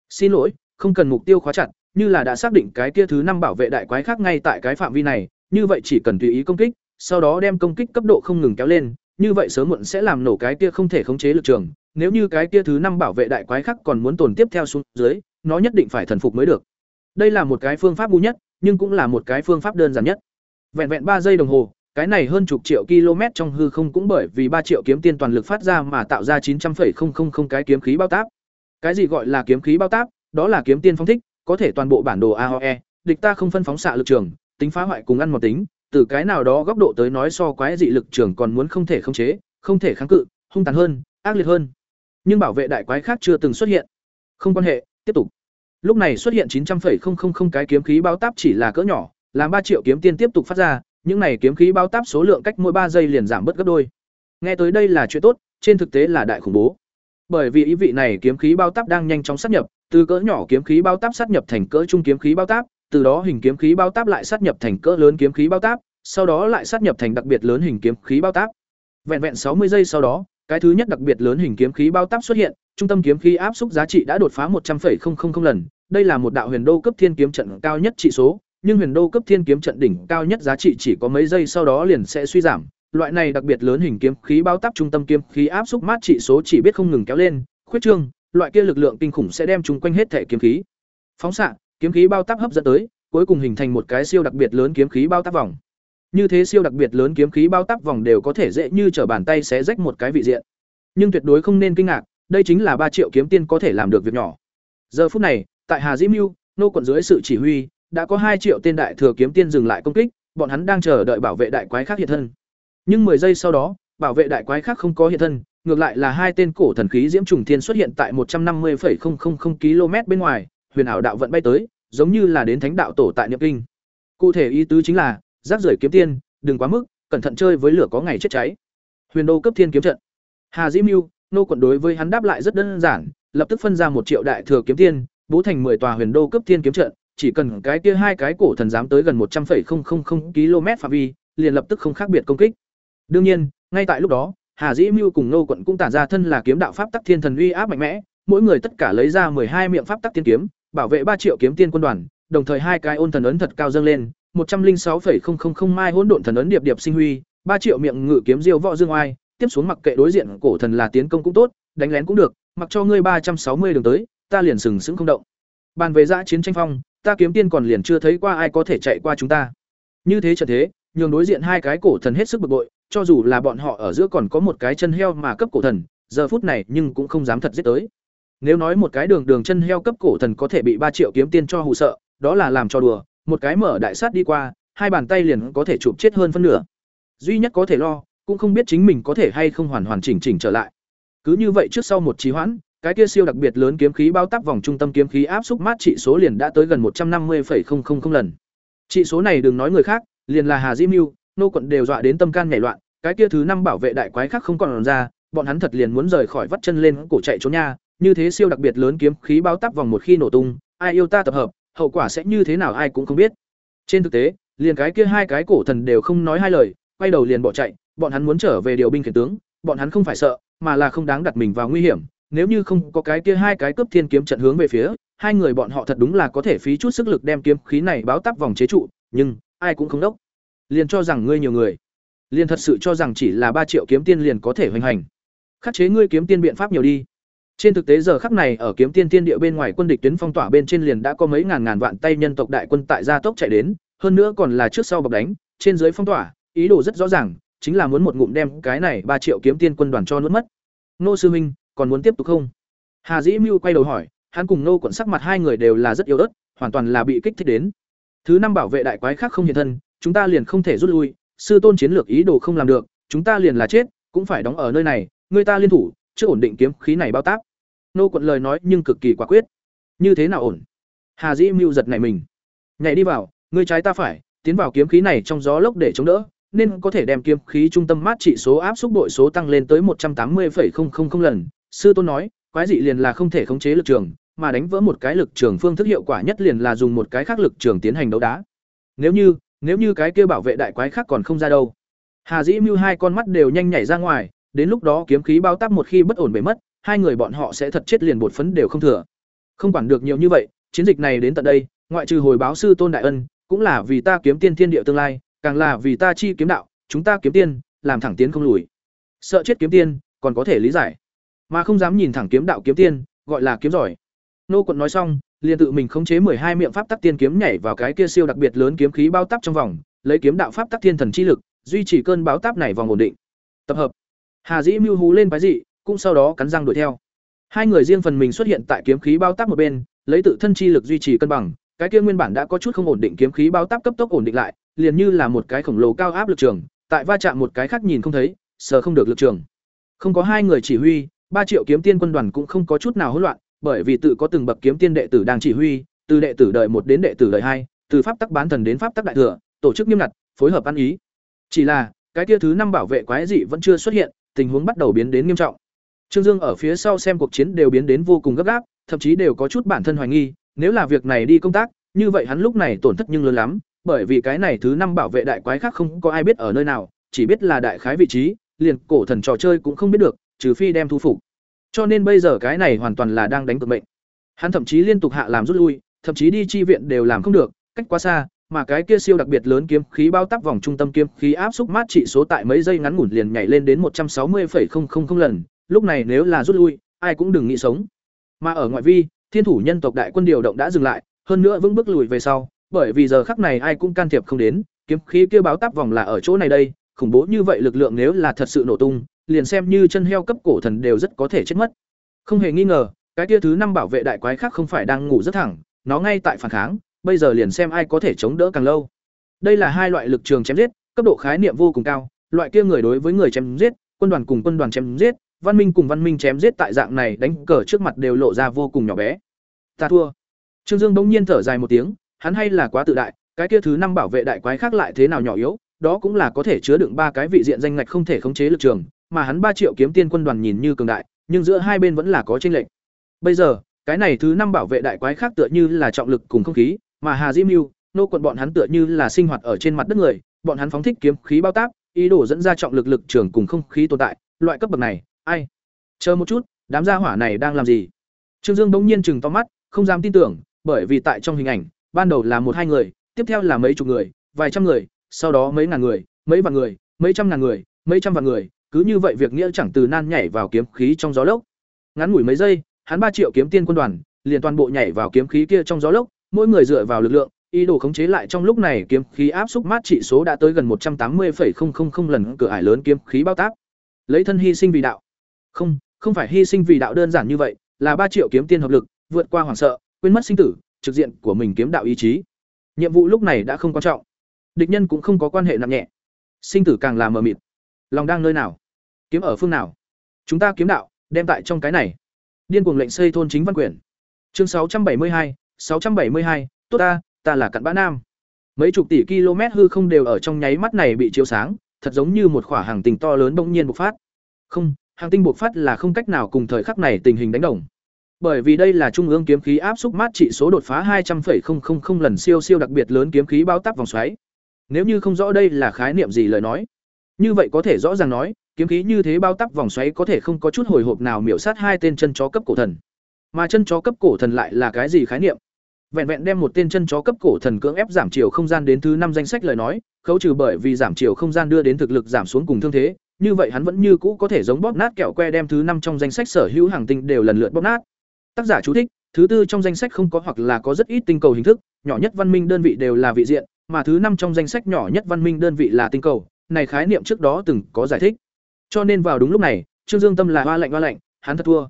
A: Xin lỗi, không cần mục tiêu khóa chặt, như là đã xác định cái kia thứ năm bảo vệ đại quái khác ngay tại cái phạm vi này, như vậy chỉ cần tùy ý công kích, sau đó đem công kích cấp độ không ngừng kéo lên, như vậy sớm muộn sẽ làm nổ cái kia không thể khống chế lực trường, nếu như cái kia thứ năm bảo vệ đại quái khác còn muốn tồn tiếp theo xuống dưới, nó nhất định phải thần phục mới được. Đây là một cái phương pháp ngu nhất, nhưng cũng là một cái phương pháp đơn giản nhất vẹn vẹn ba giây đồng hồ cái này hơn chục triệu km trong hư không cũng bởi vì ba triệu kiếm tiên toàn lực phát ra mà tạo ra chín trăm 900,000 cái kiếm khí bao táp. Cái gì gọi là kiếm khí bao táp? Đó là kiếm tiên phong thích, có thể toàn bộ bản đồ AOE, địch ta không phân phóng xạ lực trường, tính phá hoại cùng ăn một tính, từ cái nào đó góc độ tới nói so quái dị lực trường còn muốn không thể khống chế, không thể kháng cự, hung tàn hơn, ác liệt hơn. Nhưng bảo vệ đại quái khác chưa từng xuất hiện. Không quan hệ, tiếp tục. Lúc này xuất hiện chín trăm 900,000 cái kiếm khí bao táp chỉ là cỡ nhỏ, làm ba triệu kiếm tiên tiếp tục phát ra, những này kiếm khí bao táp số lượng cách mỗi ba giây liền giảm bớt gấp đôi. Nghe tới đây là chuyện tốt, trên thực tế là đại khủng bố. Bởi vì ý vị này kiếm khí bao táp đang nhanh chóng sát nhập, từ cỡ nhỏ kiếm khí bao táp sát nhập thành cỡ trung kiếm khí bao táp, từ đó hình kiếm khí bao táp lại sát nhập thành cỡ lớn kiếm khí bao táp, sau đó lại sát nhập thành đặc biệt lớn hình kiếm khí bao táp. Vẹn vẹn sáu mươi giây sau đó, cái thứ nhất đặc biệt lớn hình kiếm khí bao táp xuất hiện, trung tâm kiếm khí áp xúc giá trị đã đột phá một trăm 100,000 lần, đây là một đạo huyền đô cấp thiên kiếm trận cao nhất trị số, nhưng huyền đô cấp thiên kiếm trận đỉnh cao nhất giá trị chỉ có mấy giây sau đó liền sẽ suy giảm. Loại này đặc biệt lớn hình kiếm khí bao tắp trung tâm kiếm khí áp xúc mát trị số chỉ biết không ngừng kéo lên, khuyết trương, loại kia lực lượng kinh khủng sẽ đem chúng quanh hết thể kiếm khí. Phóng xạ, kiếm khí bao tắp hấp dẫn tới, cuối cùng hình thành một cái siêu đặc biệt lớn kiếm khí bao tắp vòng. Như thế siêu đặc biệt lớn kiếm khí bao tắp vòng đều có thể dễ như trở bàn tay sẽ rách một cái vị diện. Nhưng tuyệt đối không nên kinh ngạc, đây chính là ba triệu kiếm tiên có thể làm được việc nhỏ. Giờ phút này, tại Hà dĩ Mưu, nô quận dưới sự chỉ huy, đã có hai triệu tên đại thừa kiếm tiên dừng lại công kích, bọn hắn đang chờ đợi bảo vệ đại quái khác hiện thân. Nhưng 10 giây sau đó, bảo vệ đại quái khác không có hiện thân, ngược lại là hai tên cổ thần khí diễm trùng thiên xuất hiện tại 150,000 km bên ngoài, huyền ảo đạo vận bay tới, giống như là đến thánh đạo tổ tại niệm kinh. Cụ thể ý tứ chính là, rác rưởi kiếm tiên, đừng quá mức, cẩn thận chơi với lửa có ngày chết cháy. Huyền đô cấp thiên kiếm trận. Hà Diễm Mưu, nô quận đối với hắn đáp lại rất đơn giản, lập tức phân ra một triệu đại thừa kiếm tiên, bố thành 10 tòa huyền đô cấp thiên kiếm trận, chỉ cần cái kia hai cái cổ thần dám tới gần 100,000 km phạm vi, liền lập tức không khác biệt công kích. Đương nhiên, ngay tại lúc đó, Hà Dĩ Mưu cùng Nô Quận cũng tản ra thân là kiếm đạo pháp tắc thiên thần uy áp mạnh mẽ, mỗi người tất cả lấy ra hai miệng pháp tắc tiên kiếm, bảo vệ ba triệu kiếm tiên quân đoàn, đồng thời hai cái ôn thần ấn thật cao dâng lên, 106,000 mai hỗn độn thần ấn điệp điệp sinh huy, ba triệu miệng ngự kiếm diêu võ dương oai, tiếp xuống mặc kệ đối diện cổ thần là tiến công cũng tốt, đánh lén cũng được, mặc cho ngươi ba trăm sáu mươi đường tới, ta liền sừng sững không động. Bàn về dã chiến tranh phong, ta kiếm tiên còn liền chưa thấy qua ai có thể chạy qua chúng ta. Như thế trận thế, nhường đối diện hai cái cổ thần hết sức bực bội, cho dù là bọn họ ở giữa còn có một cái chân heo mà cấp cổ thần, giờ phút này nhưng cũng không dám thật giết tới. Nếu nói một cái đường đường chân heo cấp cổ thần có thể bị ba triệu kiếm tiên cho hù sợ, đó là làm cho đùa, một cái mở đại sát đi qua, hai bàn tay liền có thể chụp chết hơn phân nửa. Duy nhất có thể lo, cũng không biết chính mình có thể hay không hoàn hoàn chỉnh chỉnh trở lại. Cứ như vậy trước sau một trí hoãn, cái kia siêu đặc biệt lớn kiếm khí bao táp vòng trung tâm kiếm khí áp xúc mát trị số liền đã tới gần một trăm năm 150,000 lần. Trị số này đừng nói người khác, liền là Hà Diễm Mưu, nô quận đều dọa đến tâm can nhảy loạn, cái kia thứ năm bảo vệ đại quái khác không còn ra, bọn hắn thật liền muốn rời khỏi vắt chân lên cổ chạy trốn nha, như thế siêu đặc biệt lớn kiếm khí bao táp vòng một khi nổ tung, ai yêu ta tập hợp, hậu quả sẽ như thế nào ai cũng không biết. Trên thực tế, liền cái kia hai cái cổ thần đều không nói hai lời, quay đầu liền bỏ chạy, bọn hắn muốn trở về điều binh khiển tướng, bọn hắn không phải sợ, mà là không đáng đặt mình vào nguy hiểm, nếu như không có cái kia hai cái cướp thiên kiếm trận hướng về phía, hai người bọn họ thật đúng là có thể phí chút sức lực đem kiếm khí này báo táp vòng chế trụ, nhưng ai cũng không đốc. Liền cho rằng ngươi nhiều người, liền thật sự cho rằng chỉ là ba triệu kiếm tiên liền có thể hoành hành. Khắc chế ngươi kiếm tiên biện pháp nhiều đi. Trên thực tế giờ khắc này ở kiếm tiên tiên địa bên ngoài quân địch tuyến phong tỏa bên trên liền đã có mấy ngàn ngàn vạn tay nhân tộc đại quân tại gia tốc chạy đến, hơn nữa còn là trước sau bọc đánh, trên dưới phong tỏa, ý đồ rất rõ ràng, chính là muốn một ngụm đem cái này ba triệu kiếm tiên quân đoàn cho nuốt mất. Nô sư minh, còn muốn tiếp tục không? Hà Dĩ Mưu quay đầu hỏi, hắn cùng nô quận sắc mặt hai người đều là rất yếu ớt, hoàn toàn là bị kích thích đến. Thứ năm bảo vệ đại quái khác không hiện thân, chúng ta liền không thể rút lui, sư tôn chiến lược ý đồ không làm được, chúng ta liền là chết, cũng phải đóng ở nơi này, người ta liên thủ, chưa ổn định kiếm khí này bao tác, Nô quận lời nói nhưng cực kỳ quả quyết. Như thế nào ổn? Hà Dĩ Mưu giật nảy mình. Nhảy đi vào, ngươi trái ta phải, tiến vào kiếm khí này trong gió lốc để chống đỡ, nên có thể đem kiếm khí trung tâm mát trị số áp xúc đội số tăng lên tới một trăm tám 180,000 lần. Sư tôn nói, quái dị liền là không thể khống chế lực trường, mà đánh vỡ một cái lực trường phương thức hiệu quả nhất liền là dùng một cái khác lực trường tiến hành đấu đá. Nếu như, nếu như cái kia bảo vệ đại quái khác còn không ra đâu. Hà Dĩ Mưu hai con mắt đều nhanh nhảy ra ngoài, đến lúc đó kiếm khí bao tắp một khi bất ổn bể mất, hai người bọn họ sẽ thật chết liền bột phấn đều không thừa. Không quản được nhiều như vậy, chiến dịch này đến tận đây, ngoại trừ hồi báo sư tôn đại ân, cũng là vì ta kiếm tiên thiên địa tương lai, càng là vì ta chi kiếm đạo, chúng ta kiếm tiên, làm thẳng tiến không lùi. Sợ chết kiếm tiên, còn có thể lý giải, mà không dám nhìn thẳng kiếm đạo kiếm tiên, gọi là kiếm giỏi. Nô quận nói xong, liền tự mình khống chế hai miệng pháp tắc tiên kiếm nhảy vào cái kia siêu đặc biệt lớn kiếm khí bao tắp trong vòng, lấy kiếm đạo pháp tắc thiên thần chi lực, duy trì cơn báo táp này vòng ổn định. Tập hợp. Hà Dĩ Mưu hú lên cái gì, cũng sau đó cắn răng đuổi theo. Hai người riêng phần mình xuất hiện tại kiếm khí bao táp một bên, lấy tự thân chi lực duy trì cân bằng, cái kia nguyên bản đã có chút không ổn định kiếm khí bao táp cấp tốc ổn định lại, liền như là một cái khổng lồ cao áp lực trường, tại va chạm một cái khác nhìn không thấy, sờ không được lực trường. Không có hai người chỉ huy, ba triệu kiếm tiên quân đoàn cũng không có chút nào hỗn loạn, bởi vì tự có từng bậc kiếm tiên đệ tử đang chỉ huy, từ đệ tử đời một đến đệ tử đời hai, từ pháp tắc bán thần đến pháp tắc đại thừa, tổ chức nghiêm ngặt, phối hợp ăn ý. Chỉ là, cái kia thứ năm bảo vệ quái dị vẫn chưa xuất hiện, tình huống bắt đầu biến đến nghiêm trọng. Trương Dương ở phía sau xem cuộc chiến đều biến đến vô cùng gấp gáp, thậm chí đều có chút bản thân hoài nghi, nếu là việc này đi công tác, như vậy hắn lúc này tổn thất nhưng lớn lắm, bởi vì cái này thứ năm bảo vệ đại quái khác không có ai biết ở nơi nào, chỉ biết là đại khái vị trí, liền cổ thần trò chơi cũng không biết được, trừ phi đem thu phục. Cho nên bây giờ cái này hoàn toàn là đang đánh cược mệnh. Hắn thậm chí liên tục hạ làm rút lui, thậm chí đi chi viện đều làm không được, cách quá xa, mà cái kia siêu đặc biệt lớn kiếm khí bao tắp vòng trung tâm kiếm khí áp xúc mát trị số tại mấy giây ngắn ngủn liền nhảy lên đến một trăm sáu 160,000 lần, lúc này nếu là rút lui, ai cũng đừng nghĩ sống. Mà ở ngoại vi, Thiên thủ nhân tộc đại quân điều động đã dừng lại, hơn nữa vững bước lùi về sau, bởi vì giờ khắc này ai cũng can thiệp không đến, kiếm khí kia báo táp vòng là ở chỗ này đây, khủng bố như vậy lực lượng nếu là thật sự nổ tung, liền xem như chân heo cấp cổ thần đều rất có thể chết mất. Không hề nghi ngờ, cái kia thứ năm bảo vệ đại quái khác không phải đang ngủ rất thẳng, nó ngay tại phản kháng, bây giờ liền xem ai có thể chống đỡ càng lâu. Đây là hai loại lực trường chém giết, cấp độ khái niệm vô cùng cao, loại kia người đối với người chém giết, quân đoàn cùng quân đoàn chém giết, văn minh cùng văn minh chém giết tại dạng này đánh cờ trước mặt đều lộ ra vô cùng nhỏ bé. Ta thua. Trương Dương bỗng nhiên thở dài một tiếng, hắn hay là quá tự đại, cái kia thứ năm bảo vệ đại quái khác lại thế nào nhỏ yếu, đó cũng là có thể chứa đựng ba cái vị diện danh ngạch không thể khống chế lực trường, mà hắn ba triệu kiếm tiên quân đoàn nhìn như cường đại, nhưng giữa hai bên vẫn là có chênh lệch. Bây giờ, cái này thứ năm bảo vệ đại quái khác tựa như là trọng lực cùng không khí, mà Hà Diễm Nưu, nô quận bọn hắn tựa như là sinh hoạt ở trên mặt đất người, bọn hắn phóng thích kiếm khí bao táp, ý đồ dẫn ra trọng lực lực trường cùng không khí tồn tại, loại cấp bậc này, ai? Chờ một chút, đám gia hỏa này đang làm gì? Trương Dương bỗng nhiên chừng to mắt, không dám tin tưởng, bởi vì tại trong hình ảnh, ban đầu là một hai người, tiếp theo là mấy chục người, vài trăm người, sau đó mấy ngàn người, mấy vạn người, mấy trăm ngàn người, mấy trăm vạn người, cứ như vậy việc nghĩa chẳng từ nan nhảy vào kiếm khí trong gió lốc. Ngắn ngủi mấy giây, hắn ba triệu kiếm tiên quân đoàn, liền toàn bộ nhảy vào kiếm khí kia trong gió lốc, mỗi người dựa vào lực lượng, ý đồ khống chế lại trong lúc này kiếm khí áp xúc mát trị số đã tới gần một trăm tám 180,000 lần cửa ải lớn kiếm khí bao táp. Lấy thân hy sinh vì đạo. Không, không phải hy sinh vì đạo đơn giản như vậy, là ba triệu kiếm tiên hợp lực, vượt qua hoảng sợ, quên mất sinh tử, trực diện của mình kiếm đạo ý chí. Nhiệm vụ lúc này đã không quan trọng. Địch nhân cũng không có quan hệ nặng nhẹ. Sinh tử càng là mờ mịt. Lòng đang nơi nào? Kiếm ở phương nào? Chúng ta kiếm đạo, đem tại trong cái này. Điên cuồng lệnh xây thôn chính văn quyển. Chương sáu trăm bảy mươi hai, sáu trăm bảy mươi hai, tốt ta, ta là cặn bã nam. Mấy chục tỷ km hư không đều ở trong nháy mắt này bị chiếu sáng, thật giống như một khỏa hàng tinh to lớn bỗng nhiên bộc phát. Không, hàng tinh bộc phát là không cách nào cùng thời khắc này tình hình đánh đồng bởi vì đây là trung ương kiếm khí áp xúc mát trị số đột phá hai trăm 200,000 lần siêu siêu đặc biệt lớn kiếm khí bao tắp vòng xoáy. Nếu như không rõ đây là khái niệm gì lời nói, như vậy có thể rõ ràng nói, kiếm khí như thế bao tắp vòng xoáy có thể không có chút hồi hộp nào miểu sát hai tên chân chó cấp cổ thần. Mà chân chó cấp cổ thần lại là cái gì khái niệm? Vẹn vẹn đem một tên chân chó cấp cổ thần cưỡng ép giảm chiều không gian đến thứ năm danh sách lời nói, khấu trừ bởi vì giảm chiều không gian đưa đến thực lực giảm xuống cùng thương thế, như vậy hắn vẫn như cũ có thể giống bóp nát kẹo que đem thứ năm trong danh sách sở hữu hàng tinh đều lần lượt bóp nát. Tác giả chú thích, thứ tư trong danh sách không có hoặc là có rất ít tinh cầu hình thức, nhỏ nhất văn minh đơn vị đều là vị diện, mà thứ năm trong danh sách nhỏ nhất văn minh đơn vị là tinh cầu, này khái niệm trước đó từng có giải thích. Cho nên vào đúng lúc này, Trương Dương Tâm là hoa lạnh hoa lạnh, hắn thật thua.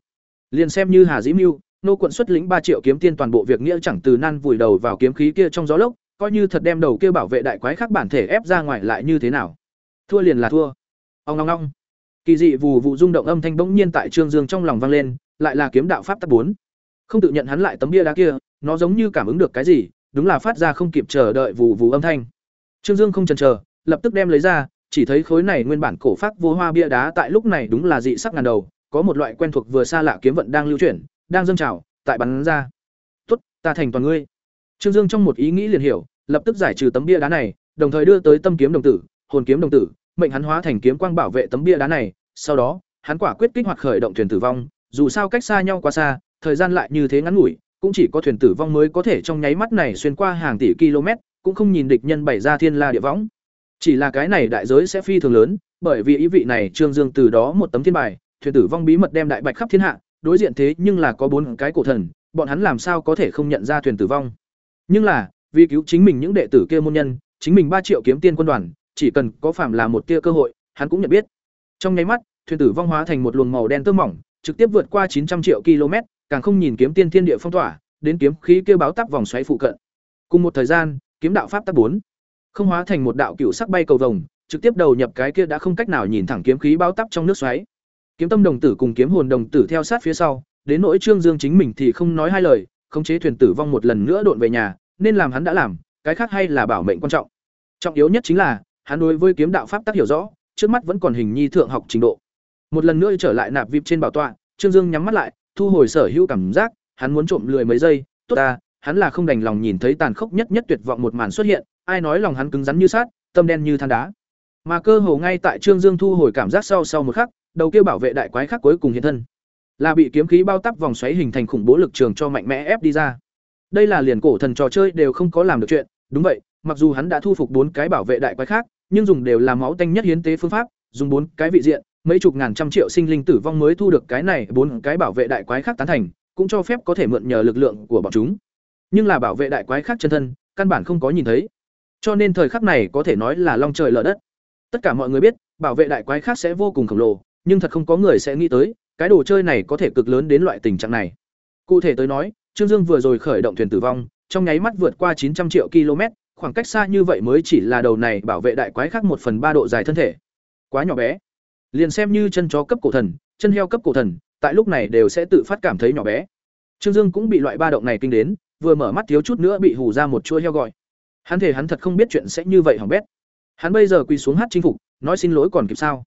A: Liền xem như Hà Dĩ Mưu, nô quận xuất lĩnh ba triệu kiếm tiên toàn bộ việc nghĩa chẳng từ nan vùi đầu vào kiếm khí kia trong gió lốc, coi như thật đem đầu kia bảo vệ đại quái khác bản thể ép ra ngoài lại như thế nào. Thua liền là thua. Ong ong ong. Kỳ dị vù vụ rung động âm thanh bỗng nhiên tại Trương Dương trong lòng vang lên, lại là kiếm đạo pháp tắc bốn không tự nhận hắn lại tấm bia đá kia nó giống như cảm ứng được cái gì đúng là phát ra không kịp chờ đợi vù vù âm thanh. Trương dương không chần chờ lập tức đem lấy ra chỉ thấy khối này nguyên bản cổ pháp vô hoa bia đá tại lúc này đúng là dị sắc ngàn đầu có một loại quen thuộc vừa xa lạ kiếm vận đang lưu chuyển đang dâng trào tại bắn ra. Tốt ta thành toàn ngươi. Trương dương trong một ý nghĩ liền hiểu lập tức giải trừ tấm bia đá này đồng thời đưa tới tâm kiếm đồng tử hồn kiếm đồng tử mệnh hắn hóa thành kiếm quang bảo vệ tấm bia đá này sau đó hắn quả quyết kích hoạt khởi động thuyền tử vong dù sao cách xa nhau quá xa, thời gian lại như thế ngắn ngủi, cũng chỉ có thuyền tử vong mới có thể trong nháy mắt này xuyên qua hàng tỷ km, cũng không nhìn địch nhân bày ra thiên la địa võng. Chỉ là cái này đại giới sẽ phi thường lớn, bởi vì ý vị này Trương Dương từ đó một tấm thiên bài, thuyền tử vong bí mật đem đại bạch khắp thiên hạ, đối diện thế nhưng là có bốn cái cổ thần, bọn hắn làm sao có thể không nhận ra thuyền tử vong. Nhưng là, vì cứu chính mình những đệ tử kia môn nhân, chính mình ba triệu kiếm tiên quân đoàn, chỉ cần có phạm là một tia cơ hội, hắn cũng nhận biết. Trong nháy mắt, thuyền tử vong hóa thành một luồng màu đen tơ mỏng, trực tiếp vượt qua 900 triệu km, càng không nhìn kiếm tiên thiên địa phong tỏa, đến kiếm khí kêu báo tắc vòng xoáy phụ cận. Cùng một thời gian, kiếm đạo pháp tắc 4, không hóa thành một đạo cựu sắc bay cầu vồng, trực tiếp đầu nhập cái kia đã không cách nào nhìn thẳng kiếm khí báo tắc trong nước xoáy. Kiếm tâm đồng tử cùng kiếm hồn đồng tử theo sát phía sau, đến nỗi Trương Dương chính mình thì không nói hai lời, khống chế thuyền tử vong một lần nữa độn về nhà, nên làm hắn đã làm, cái khác hay là bảo mệnh quan trọng. Trọng yếu nhất chính là, hắn đối với kiếm đạo pháp tắc hiểu rõ, trước mắt vẫn còn hình nhi thượng học trình độ. Một lần nữa trở lại nạp vip trên bảo tọa, Trương Dương nhắm mắt lại, thu hồi sở hữu cảm giác, hắn muốn trộm lười mấy giây, tốt ta, hắn là không đành lòng nhìn thấy tàn khốc nhất nhất tuyệt vọng một màn xuất hiện, ai nói lòng hắn cứng rắn như sát, tâm đen như than đá. Mà cơ hồ ngay tại Trương Dương thu hồi cảm giác sau sau một khắc, đầu kia bảo vệ đại quái khác cuối cùng hiện thân. Là bị kiếm khí bao tắp vòng xoáy hình thành khủng bố lực trường cho mạnh mẽ ép đi ra. Đây là liền cổ thần trò chơi đều không có làm được chuyện, đúng vậy, mặc dù hắn đã thu phục bốn cái bảo vệ đại quái khác, nhưng dùng đều là máu tanh nhất hiến tế phương pháp, dùng bốn cái vị diện, mấy chục ngàn trăm triệu sinh linh tử vong mới thu được cái này bốn cái bảo vệ đại quái khác tán thành, cũng cho phép có thể mượn nhờ lực lượng của bọn chúng. Nhưng là bảo vệ đại quái khác chân thân, căn bản không có nhìn thấy. Cho nên thời khắc này có thể nói là long trời lở đất. Tất cả mọi người biết, bảo vệ đại quái khác sẽ vô cùng khổng lồ, nhưng thật không có người sẽ nghĩ tới, cái đồ chơi này có thể cực lớn đến loại tình trạng này. Cụ thể tới nói, Trương Dương vừa rồi khởi động thuyền tử vong, trong nháy mắt vượt qua 900 triệu km, khoảng cách xa như vậy mới chỉ là đầu này bảo vệ đại quái khác một phần ba độ dài thân thể. Quá nhỏ bé. Liền xem như chân chó cấp cổ thần, chân heo cấp cổ thần, tại lúc này đều sẽ tự phát cảm thấy nhỏ bé. Trương Dương cũng bị loại ba động này kinh đến, vừa mở mắt thiếu chút nữa bị hù ra một chuỗi heo gọi. Hắn thể hắn thật không biết chuyện sẽ như vậy hỏng bét. Hắn bây giờ quỳ xuống hát chinh phục, nói xin lỗi còn kịp sao?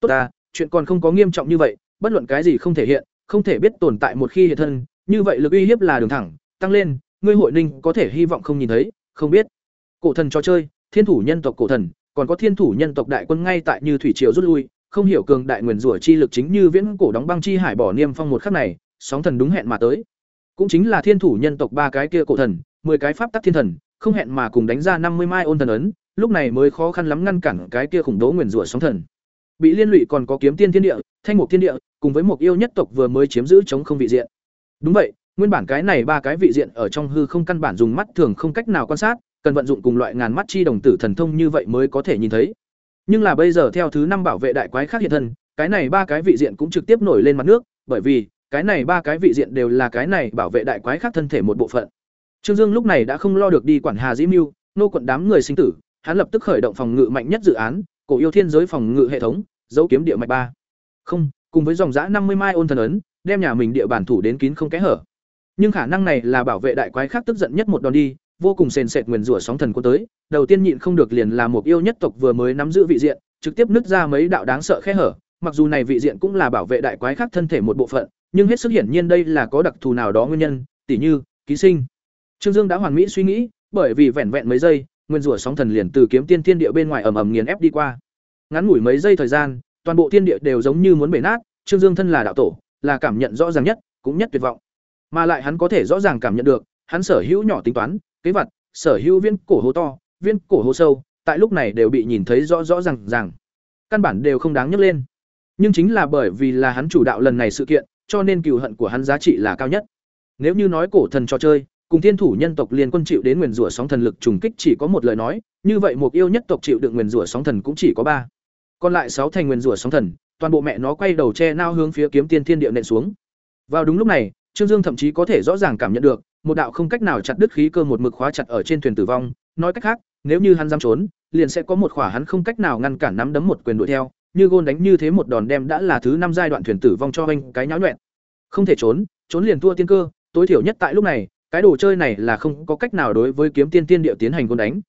A: Tốt ta, chuyện còn không có nghiêm trọng như vậy, bất luận cái gì không thể hiện, không thể biết tồn tại một khi hiện thân, như vậy lực uy hiếp là đường thẳng, tăng lên, ngươi hội ninh có thể hy vọng không nhìn thấy, không biết. Cổ thần trò chơi, thiên thủ nhân tộc cổ thần, còn có thiên thủ nhân tộc đại quân ngay tại như thủy triều rút lui, không hiểu cường đại nguyên rủa chi lực chính như viễn cổ đóng băng chi hải bỏ niêm phong một khắc này, sóng thần đúng hẹn mà tới. Cũng chính là thiên thủ nhân tộc ba cái kia cổ thần, 10 cái pháp tắc thiên thần, không hẹn mà cùng đánh ra năm mươi mai ôn thần ấn, lúc này mới khó khăn lắm ngăn cản cái kia khủng bố nguyên rủa sóng thần. Bị liên lụy còn có kiếm tiên thiên địa, thanh mục thiên địa, cùng với một yêu nhất tộc vừa mới chiếm giữ chống không vị diện. Đúng vậy, nguyên bản cái này ba cái vị diện ở trong hư không căn bản dùng mắt thường không cách nào quan sát, cần vận dụng cùng loại ngàn mắt chi đồng tử thần thông như vậy mới có thể nhìn thấy. Nhưng là bây giờ theo thứ năm bảo vệ đại quái khác hiện thân, cái này ba cái vị diện cũng trực tiếp nổi lên mặt nước, bởi vì cái này ba cái vị diện đều là cái này bảo vệ đại quái khác thân thể một bộ phận. Trương Dương lúc này đã không lo được đi quản Hà Dĩ Mưu, nô quận đám người sinh tử, hắn lập tức khởi động phòng ngự mạnh nhất dự án, cổ yêu thiên giới phòng ngự hệ thống, dấu kiếm địa mạch ba. Không, cùng với dòng giã năm mươi mai ôn thần ấn, đem nhà mình địa bản thủ đến kín không kẽ hở. Nhưng khả năng này là bảo vệ đại quái khác tức giận nhất một đòn đi, vô cùng sền sệt nguyền rủa sóng thần cuốn tới, đầu tiên nhịn không được liền là một yêu nhất tộc vừa mới nắm giữ vị diện, trực tiếp nứt ra mấy đạo đáng sợ khe hở, mặc dù này vị diện cũng là bảo vệ đại quái khác thân thể một bộ phận, nhưng hết sức hiển nhiên đây là có đặc thù nào đó nguyên nhân, tỉ như ký sinh. Trương Dương đã hoàn mỹ suy nghĩ, bởi vì vẹn vẹn mấy giây, nguyên rủa sóng thần liền từ kiếm tiên thiên địa bên ngoài ầm ầm nghiền ép đi qua. Ngắn ngủi mấy giây thời gian, toàn bộ thiên địa đều giống như muốn bể nát, Trương Dương thân là đạo tổ, là cảm nhận rõ ràng nhất, cũng nhất tuyệt vọng. Mà lại hắn có thể rõ ràng cảm nhận được, hắn sở hữu nhỏ tính toán, kế vật, sở hữu viên cổ hố to, viên cổ hố sâu, tại lúc này đều bị nhìn thấy rõ rõ ràng ràng. Căn bản đều không đáng nhắc lên. Nhưng chính là bởi vì là hắn chủ đạo lần này sự kiện, cho nên cừu hận của hắn giá trị là cao nhất. Nếu như nói cổ thần trò chơi, cùng thiên thủ nhân tộc liên quân chịu đến nguyền rủa sóng thần lực trùng kích chỉ có một lời nói, như vậy một yêu nhất tộc chịu đựng nguyền rủa sóng thần cũng chỉ có ba. Còn lại sáu thành nguyền rủa sóng thần, toàn bộ mẹ nó quay đầu che nao hướng phía kiếm tiên thiên địa nện xuống. Vào đúng lúc này, Trương Dương thậm chí có thể rõ ràng cảm nhận được, một đạo không cách nào chặt đứt khí cơ một mực khóa chặt ở trên thuyền tử vong, nói cách khác, nếu như hắn dám trốn, liền sẽ có một khỏa hắn không cách nào ngăn cản nắm đấm một quyền đuổi theo, như gôn đánh như thế một đòn đem đã là thứ năm giai đoạn thuyền tử vong cho anh cái nháo nhuyễn. Không thể trốn, trốn liền thua tiên cơ, tối thiểu nhất tại lúc này, cái đồ chơi này là không có cách nào đối với kiếm tiên tiên địa tiến hành gôn đánh.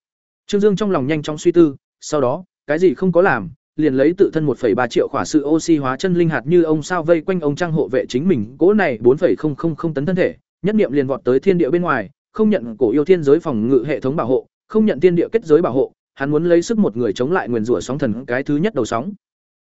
A: Trương Dương trong lòng nhanh chóng suy tư, sau đó, cái gì không có làm, liền lấy tự thân 1,3 triệu khỏa sự oxy hóa chân linh hạt như ông sao vây quanh ông trang hộ vệ chính mình, cỗ này 4,000 tấn thân thể, nhất niệm liền vọt tới thiên địa bên ngoài, không nhận cổ yêu thiên giới phòng ngự hệ thống bảo hộ, không nhận thiên địa kết giới bảo hộ, hắn muốn lấy sức một người chống lại nguyên rủa sóng thần cái thứ nhất đầu sóng.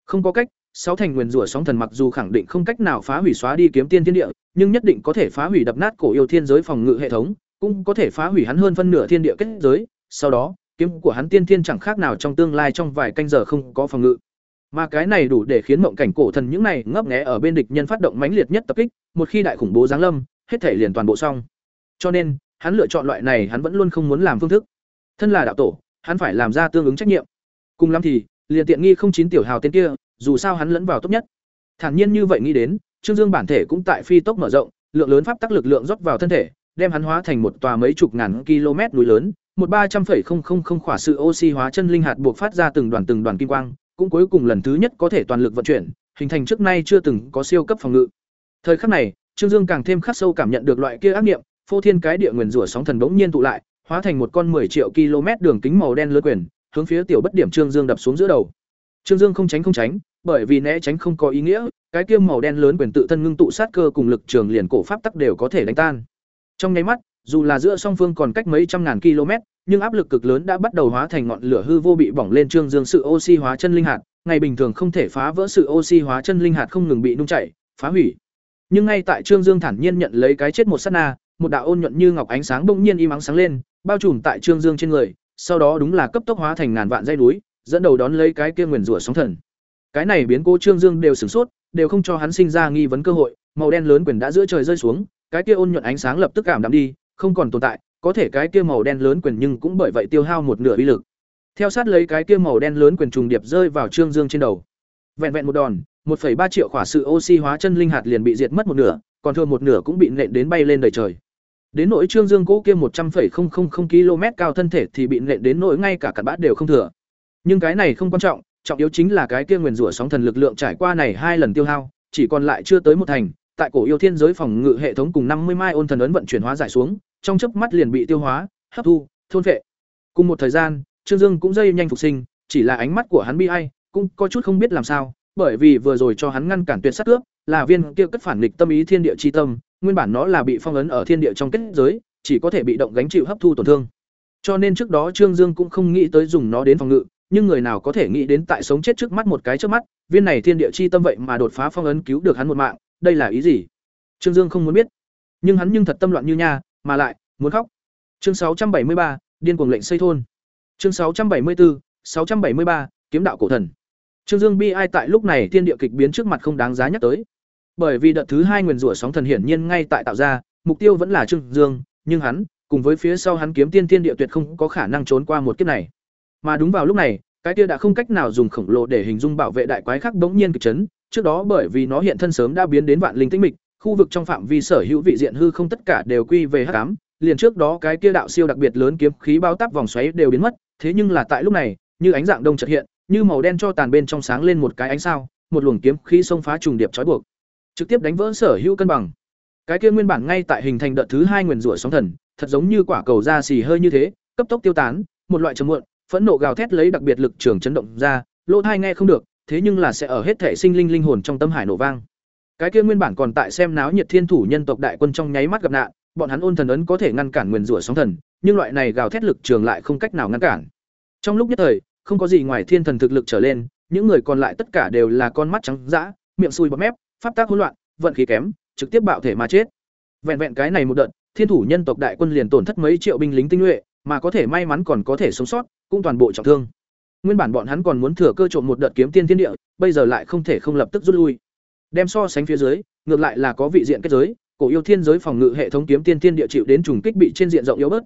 A: Không có cách, sáu thành nguyên rủa sóng thần mặc dù khẳng định không cách nào phá hủy xóa đi kiếm tiên thiên địa, nhưng nhất định có thể phá hủy đập nát cổ yêu thiên giới phòng ngự hệ thống, cũng có thể phá hủy hắn hơn phân nửa thiên địa kết giới, sau đó, kiếm của hắn tiên thiên chẳng khác nào trong tương lai trong vài canh giờ không có phòng ngự. Mà cái này đủ để khiến mộng cảnh cổ thần những này ngấp nghé ở bên địch nhân phát động mãnh liệt nhất tập kích, một khi đại khủng bố giáng lâm, hết thể liền toàn bộ xong. Cho nên, hắn lựa chọn loại này hắn vẫn luôn không muốn làm phương thức. Thân là đạo tổ, hắn phải làm ra tương ứng trách nhiệm. cùng lắm thì liền tiện nghi không chín tiểu hào tên kia dù sao hắn lẫn vào tốt nhất thản nhiên như vậy nghĩ đến trương dương bản thể cũng tại phi tốc mở rộng lượng lớn pháp tắc lực lượng rót vào thân thể đem hắn hóa thành một tòa mấy chục ngàn km núi lớn một ba trăm phẩy không không không khỏa sự oxy hóa chân linh hạt buộc phát ra từng đoàn từng đoàn kim quang, cũng cuối cùng lần thứ nhất có thể toàn lực vận chuyển, hình thành trước nay chưa từng có siêu cấp phòng ngự. Thời khắc này, trương dương càng thêm khắc sâu cảm nhận được loại kia ác nghiệm phô thiên cái địa nguyền rủa sóng thần bỗng nhiên tụ lại, hóa thành một con 10 triệu km đường kính màu đen lớn quyền, hướng phía tiểu bất điểm trương dương đập xuống giữa đầu. Trương dương không tránh không tránh, bởi vì né tránh không có ý nghĩa, cái kia màu đen lớn quyền tự thân ngưng tụ sát cơ cùng lực trường liền cổ pháp tắc đều có thể đánh tan. Trong nháy mắt dù là giữa song phương còn cách mấy trăm ngàn km, nhưng áp lực cực lớn đã bắt đầu hóa thành ngọn lửa hư vô bị bỏng lên trương dương sự oxy hóa chân linh hạt. Ngày bình thường không thể phá vỡ sự oxy hóa chân linh hạt không ngừng bị nung chảy, phá hủy. Nhưng ngay tại trương dương thản nhiên nhận lấy cái chết một sát na, một đạo ôn nhuận như ngọc ánh sáng bỗng nhiên im ắng sáng lên, bao trùm tại trương dương trên người, sau đó đúng là cấp tốc hóa thành ngàn vạn dây núi, dẫn đầu đón lấy cái kia nguyền rủa sóng thần. Cái này biến cố trương dương đều sửng sốt, đều không cho hắn sinh ra nghi vấn cơ hội, màu đen lớn quyền đã giữa trời rơi xuống, cái kia ôn nhuận ánh sáng lập tức cảm đạm đi không còn tồn tại có thể cái kia màu đen lớn quyền nhưng cũng bởi vậy tiêu hao một nửa uy lực. Theo sát lấy cái kia màu đen lớn quyền trùng điệp rơi vào trương dương trên đầu. Vẹn vẹn một đòn 1,3 triệu khỏa sự oxy hóa chân linh hạt liền bị diệt mất một nửa còn thừa một nửa cũng bị nện đến bay lên đầy trời. Đến nỗi trương dương cố kia một trăm km cao thân thể thì bị nện đến nỗi ngay cả cặn bát đều không thừa. Nhưng cái này không quan trọng trọng yếu chính là cái kia nguyên rủa sóng thần lực lượng trải qua này hai lần tiêu hao chỉ còn lại chưa tới một thành tại cổ yêu thiên giới phòng ngự hệ thống cùng năm mươi mai ôn thần ấn vận chuyển hóa giải xuống, trong chớp mắt liền bị tiêu hóa, hấp thu, thôn phệ. cùng một thời gian, trương dương cũng dây nhanh phục sinh, chỉ là ánh mắt của hắn bi ai, cũng có chút không biết làm sao, bởi vì vừa rồi cho hắn ngăn cản tuyệt sát cướp, là viên kia cất phản nghịch tâm ý thiên địa chi tâm, nguyên bản nó là bị phong ấn ở thiên địa trong kết giới, chỉ có thể bị động gánh chịu hấp thu tổn thương cho nên trước đó trương dương cũng không nghĩ tới dùng nó đến phòng ngự, nhưng người nào có thể nghĩ đến tại sống chết trước mắt một cái trước mắt, viên này thiên địa chi tâm vậy mà đột phá phong ấn cứu được hắn một mạng đây là ý gì? Trương dương không muốn biết. Nhưng hắn nhưng thật tâm loạn như nha, mà lại, muốn khóc. Chương sáu trăm bảy mươi ba, điên cuồng lệnh xây thôn. Chương sáu trăm bảy mươi bốn sáu trăm bảy mươi ba, kiếm đạo cổ thần. Trương dương bi ai tại lúc này thiên địa kịch biến trước mặt không đáng giá nhắc tới. Bởi vì đợt thứ hai nguyền rủa sóng thần hiển nhiên ngay tại tạo ra, mục tiêu vẫn là trương dương, nhưng hắn, cùng với phía sau hắn kiếm tiên thiên địa tuyệt không có khả năng trốn qua một kiếp này. Mà đúng vào lúc này, cái kia đã không cách nào dùng khổng lồ để hình dung bảo vệ đại quái khác bỗng nhiên kịch chấn trước đó bởi vì nó hiện thân sớm đã biến đến vạn linh tĩnh mịch, khu vực trong phạm vi sở hữu vị diện hư không tất cả đều quy về hắc ám. Liền trước đó cái kia đạo siêu đặc biệt lớn kiếm khí bao táp vòng xoáy đều biến mất, thế nhưng là tại lúc này, như ánh dạng đông chợt hiện, như màu đen cho tàn bên trong sáng lên một cái ánh sao, một luồng kiếm khí xông phá trùng điệp trói buộc, trực tiếp đánh vỡ sở hữu cân bằng. Cái kia nguyên bản ngay tại hình thành đợt thứ hai nguyền rủa sóng thần, thật giống như quả cầu da xì hơi như thế, cấp tốc tiêu tán, một loại trầm muộn, phẫn nộ gào thét lấy đặc biệt lực trường chấn động ra, lỗ thai nghe không được thế nhưng là sẽ ở hết thể sinh linh linh hồn trong tâm hải nổ vang. Cái kia nguyên bản còn tại xem náo nhiệt thiên thủ nhân tộc đại quân trong nháy mắt gặp nạn, bọn hắn ôn thần ấn có thể ngăn cản nguyên rủa sóng thần, nhưng loại này gào thét lực trường lại không cách nào ngăn cản. Trong lúc nhất thời, không có gì ngoài thiên thần thực lực trở lên, những người còn lại tất cả đều là con mắt trắng dã, miệng sùi bọt mép, pháp tác hỗn loạn, vận khí kém, trực tiếp bạo thể mà chết. Vẹn vẹn cái này một đợt, thiên thủ nhân tộc đại quân liền tổn thất mấy triệu binh lính tinh nhuệ, mà có thể may mắn còn có thể sống sót, cũng toàn bộ trọng thương nguyên bản bọn hắn còn muốn thừa cơ trộm một đợt kiếm tiên thiên địa, bây giờ lại không thể không lập tức rút lui. Đem so sánh phía dưới, ngược lại là có vị diện kết giới, cổ yêu thiên giới phòng ngự hệ thống kiếm tiên thiên địa chịu đến trùng kích bị trên diện rộng yếu bớt.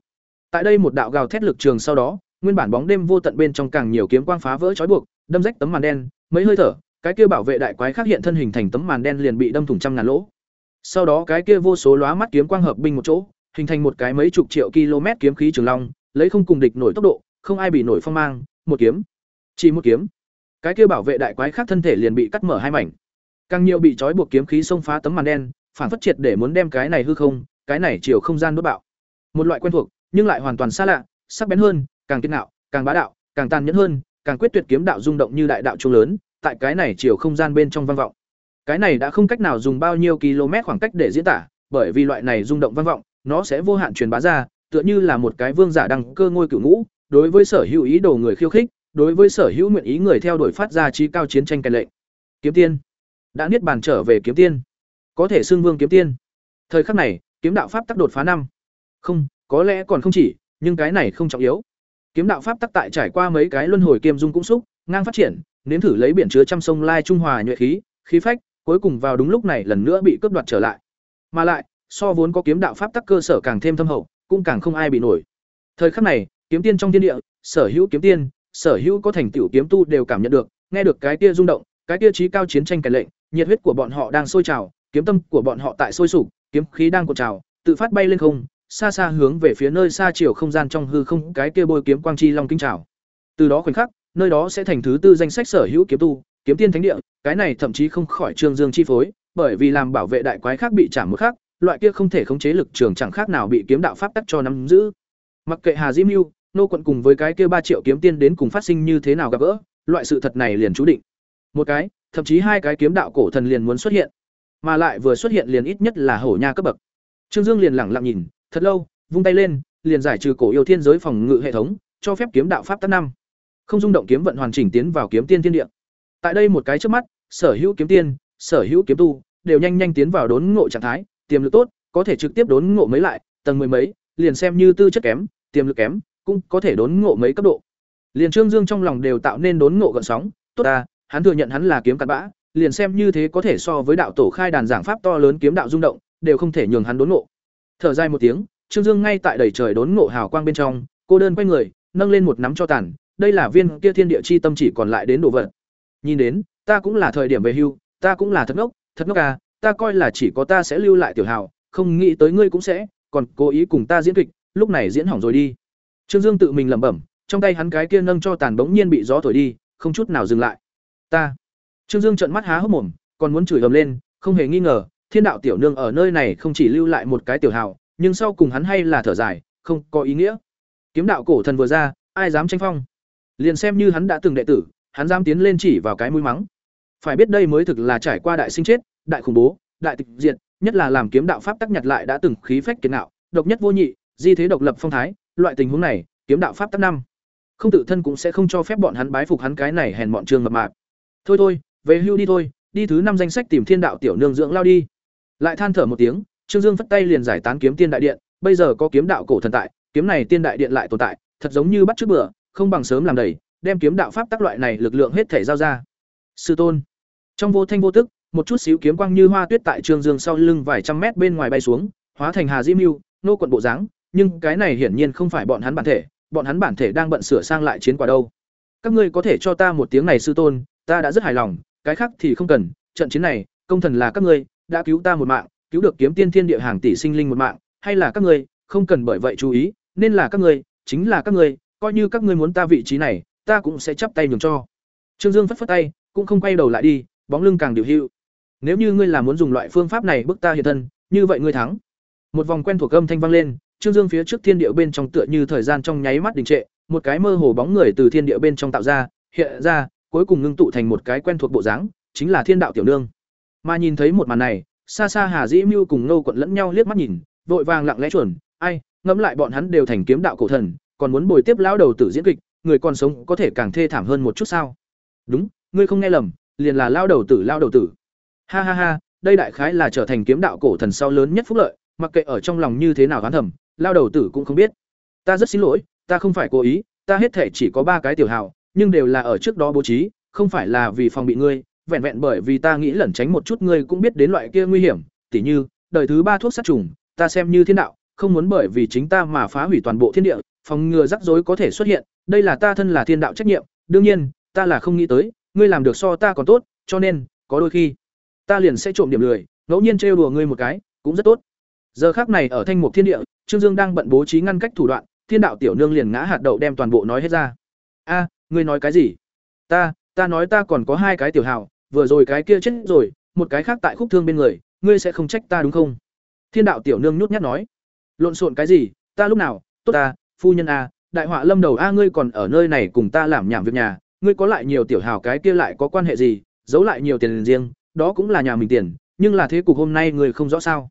A: Tại đây một đạo gào thét lực trường sau đó, nguyên bản bóng đêm vô tận bên trong càng nhiều kiếm quang phá vỡ trói buộc, đâm rách tấm màn đen, mấy hơi thở, cái kia bảo vệ đại quái khác hiện thân hình thành tấm màn đen liền bị đâm thủng trăm ngàn lỗ. Sau đó cái kia vô số lóa mắt kiếm quang hợp binh một chỗ, hình thành một cái mấy chục triệu km kiếm khí trường long, lấy không cùng địch nổi tốc độ, không ai bị nổi phong mang một kiếm. Chỉ một kiếm. Cái kia bảo vệ đại quái khác thân thể liền bị cắt mở hai mảnh. Càng nhiều bị trói buộc kiếm khí xông phá tấm màn đen, phản phất triệt để muốn đem cái này hư không, cái này chiều không gian đốt bạo. Một loại quen thuộc, nhưng lại hoàn toàn xa lạ, sắc bén hơn, càng kiên nạo, càng bá đạo, càng tàn nhẫn hơn, càng quyết tuyệt kiếm đạo rung động như đại đạo trung lớn, tại cái này chiều không gian bên trong vang vọng. Cái này đã không cách nào dùng bao nhiêu km khoảng cách để diễn tả, bởi vì loại này rung động vang vọng, nó sẽ vô hạn truyền bá ra, tựa như là một cái vương giả đăng cơ ngôi cửu ngũ đối với sở hữu ý đồ người khiêu khích, đối với sở hữu nguyện ý người theo đuổi phát ra trí cao chiến tranh cai lệnh. Kiếm tiên. Đã niết bàn trở về kiếm tiên. Có thể xưng vương kiếm tiên. Thời khắc này, kiếm đạo pháp tắc đột phá năm. Không, có lẽ còn không chỉ, nhưng cái này không trọng yếu. Kiếm đạo pháp tắc tại trải qua mấy cái luân hồi kiêm dung cũng xúc, ngang phát triển, nếm thử lấy biển chứa trăm sông lai trung hòa nhuệ khí khí phách, cuối cùng vào đúng lúc này lần nữa bị cướp đoạt trở lại. Mà lại, so vốn có kiếm đạo pháp tắc cơ sở càng thêm thâm hậu, cũng càng không ai bị nổi. Thời khắc này kiếm tiên trong thiên địa sở hữu kiếm tiên sở hữu có thành tựu kiếm tu đều cảm nhận được, nghe được cái kia rung động, cái kia trí cao chiến tranh cái lệnh, nhiệt huyết của bọn họ đang sôi trào, kiếm tâm của bọn họ tại sôi sục, kiếm khí đang cuộn trào, tự phát bay lên không, xa xa hướng về phía nơi xa chiều không gian trong hư không, cái kia bôi kiếm quang chi long kinh trào. Từ đó khoảnh khắc, nơi đó sẽ thành thứ tư danh sách sở hữu kiếm tu, kiếm tiên thánh địa, cái này thậm chí không khỏi Trương Dương chi phối, bởi vì làm bảo vệ đại quái khác bị trảm một khác, loại kia không thể khống chế lực trường chẳng khác nào bị kiếm đạo pháp tắc cho nắm giữ. Mặc kệ Hà Diễm mưu nô quận cùng với cái kia ba triệu kiếm tiên đến cùng phát sinh như thế nào gặp gỡ, loại sự thật này liền chú định. Một cái, thậm chí hai cái kiếm đạo cổ thần liền muốn xuất hiện, mà lại vừa xuất hiện liền ít nhất là hổ nha cấp bậc. Trương Dương liền lẳng lặng nhìn, thật lâu, vung tay lên, liền giải trừ cổ yêu thiên giới phòng ngự hệ thống, cho phép kiếm đạo pháp tắc năm. Không dung động kiếm vận hoàn chỉnh tiến vào kiếm tiên thiên địa. Tại đây một cái trước mắt, sở hữu kiếm tiên, sở hữu kiếm tu đều nhanh nhanh tiến vào đốn ngộ trạng thái, tiềm lực tốt, có thể trực tiếp đốn ngộ mấy lại, tầng mười mấy, liền xem như tư chất kém, tiềm lực kém, cũng có thể đốn ngộ mấy cấp độ. Liền Trương Dương trong lòng đều tạo nên đốn ngộ gợn sóng, tốt ta, hắn thừa nhận hắn là kiếm cặn bã, liền xem như thế có thể so với đạo tổ khai đàn giảng pháp to lớn kiếm đạo rung động, đều không thể nhường hắn đốn ngộ. Thở dài một tiếng, Trương Dương ngay tại đầy trời đốn ngộ hào quang bên trong, cô đơn quay người, nâng lên một nắm cho tàn, đây là viên kia thiên địa chi tâm chỉ còn lại đến độ vận. Nhìn đến, ta cũng là thời điểm về hưu, ta cũng là thật ngốc, thật ngốc à, ta coi là chỉ có ta sẽ lưu lại tiểu hào, không nghĩ tới ngươi cũng sẽ, còn cố ý cùng ta diễn kịch, lúc này diễn hỏng rồi đi. Trương Dương tự mình lẩm bẩm, trong tay hắn cái kia nâng cho tàn bỗng nhiên bị gió thổi đi, không chút nào dừng lại. Ta. Trương Dương trợn mắt há hốc mồm, còn muốn chửi ầm lên, không hề nghi ngờ, Thiên đạo tiểu nương ở nơi này không chỉ lưu lại một cái tiểu hào, nhưng sau cùng hắn hay là thở dài, không có ý nghĩa. Kiếm đạo cổ thần vừa ra, ai dám tranh phong? Liền xem như hắn đã từng đệ tử, hắn dám tiến lên chỉ vào cái mũi mắng. Phải biết đây mới thực là trải qua đại sinh chết, đại khủng bố, đại tịch diệt, nhất là làm kiếm đạo pháp tắc nhặt lại đã từng khí phách kiến nạo, độc nhất vô nhị, di thế độc lập phong thái, loại tình huống này, kiếm đạo pháp tắc năm, không tự thân cũng sẽ không cho phép bọn hắn bái phục hắn cái này hèn bọn trường mập mạp. Thôi thôi, về hưu đi thôi, đi thứ năm danh sách tìm thiên đạo tiểu nương dưỡng lao đi. Lại than thở một tiếng, Trương Dương phất tay liền giải tán kiếm tiên đại điện, bây giờ có kiếm đạo cổ thần tại, kiếm này tiên đại điện lại tồn tại, thật giống như bắt trước bữa, không bằng sớm làm đầy, đem kiếm đạo pháp tác loại này lực lượng hết thể giao ra. Sư tôn. Trong vô thanh vô tức, một chút xíu kiếm quang như hoa tuyết tại Trương Dương sau lưng vài trăm mét bên ngoài bay xuống, hóa thành Hà Diễm Nưu, nô quận bộ dáng, nhưng cái này hiển nhiên không phải bọn hắn bản thể, bọn hắn bản thể đang bận sửa sang lại chiến quả đâu. Các ngươi có thể cho ta một tiếng này sư tôn, ta đã rất hài lòng, cái khác thì không cần, trận chiến này, công thần là các ngươi, đã cứu ta một mạng, cứu được kiếm tiên thiên địa hàng tỷ sinh linh một mạng, hay là các ngươi, không cần bởi vậy chú ý, nên là các ngươi, chính là các ngươi, coi như các ngươi muốn ta vị trí này, ta cũng sẽ chắp tay nhường cho. Trương Dương phất phất tay, cũng không quay đầu lại đi, bóng lưng càng điều hữu. Nếu như ngươi là muốn dùng loại phương pháp này bức ta hiện thân, như vậy ngươi thắng. Một vòng quen thuộc âm thanh vang lên, Trương Dương phía trước thiên địa bên trong tựa như thời gian trong nháy mắt đình trệ, một cái mơ hồ bóng người từ thiên địa bên trong tạo ra, hiện ra, cuối cùng ngưng tụ thành một cái quen thuộc bộ dáng, chính là Thiên đạo tiểu nương. Mà nhìn thấy một màn này, xa xa Hà Dĩ Mưu cùng Nô Quận lẫn nhau liếc mắt nhìn, vội vàng lặng lẽ chuẩn, ai, ngẫm lại bọn hắn đều thành kiếm đạo cổ thần, còn muốn bồi tiếp lão đầu tử diễn kịch, người còn sống có thể càng thê thảm hơn một chút sao? Đúng, ngươi không nghe lầm, liền là lao đầu tử lao đầu tử. Ha ha ha, đây đại khái là trở thành kiếm đạo cổ thần sau lớn nhất phúc lợi, mặc kệ ở trong lòng như thế nào gán thầm, lao đầu tử cũng không biết. Ta rất xin lỗi, ta không phải cố ý, ta hết thể chỉ có ba cái tiểu hào, nhưng đều là ở trước đó bố trí, không phải là vì phòng bị ngươi, vẹn vẹn bởi vì ta nghĩ lẩn tránh một chút ngươi cũng biết đến loại kia nguy hiểm, tỉ như, đời thứ ba thuốc sát trùng, ta xem như thiên đạo, không muốn bởi vì chính ta mà phá hủy toàn bộ thiên địa, phòng ngừa rắc rối có thể xuất hiện, đây là ta thân là thiên đạo trách nhiệm, đương nhiên, ta là không nghĩ tới, ngươi làm được so ta còn tốt, cho nên, có đôi khi, ta liền sẽ trộm điểm lười, ngẫu nhiên trêu đùa ngươi một cái, cũng rất tốt. Giờ khắc này ở Thanh Mục Thiên Địa, Trương Dương đang bận bố trí ngăn cách thủ đoạn, Thiên đạo tiểu nương liền ngã hạt đậu đem toàn bộ nói hết ra. "A, ngươi nói cái gì?" "Ta, ta nói ta còn có hai cái tiểu hào, vừa rồi cái kia chết rồi, một cái khác tại khúc thương bên người, ngươi sẽ không trách ta đúng không?" Thiên đạo tiểu nương nhút nhát nói. "Lộn xộn cái gì, ta lúc nào, tốt ta, phu nhân a, đại họa lâm đầu a ngươi còn ở nơi này cùng ta làm nhảm việc nhà, ngươi có lại nhiều tiểu hào cái kia lại có quan hệ gì, giấu lại nhiều tiền riêng, đó cũng là nhà mình tiền, nhưng là thế cục hôm nay ngươi không rõ sao?"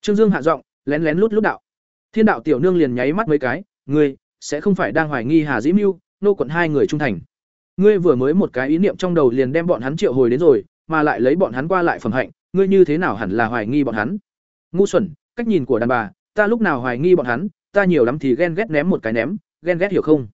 A: Trương Dương hạ giọng, lén lén lút lút đạo. Thiên đạo tiểu nương liền nháy mắt mấy cái, "Ngươi sẽ không phải đang hoài nghi Hà Dĩ Mưu, nô quận hai người trung thành?" Ngươi vừa mới một cái ý niệm trong đầu liền đem bọn hắn triệu hồi đến rồi, mà lại lấy bọn hắn qua lại phẩm hạnh, ngươi như thế nào hẳn là hoài nghi bọn hắn? Ngu xuẩn, cách nhìn của đàn bà, ta lúc nào hoài nghi bọn hắn, ta nhiều lắm thì ghen ghét ném một cái ném, ghen ghét hiểu không?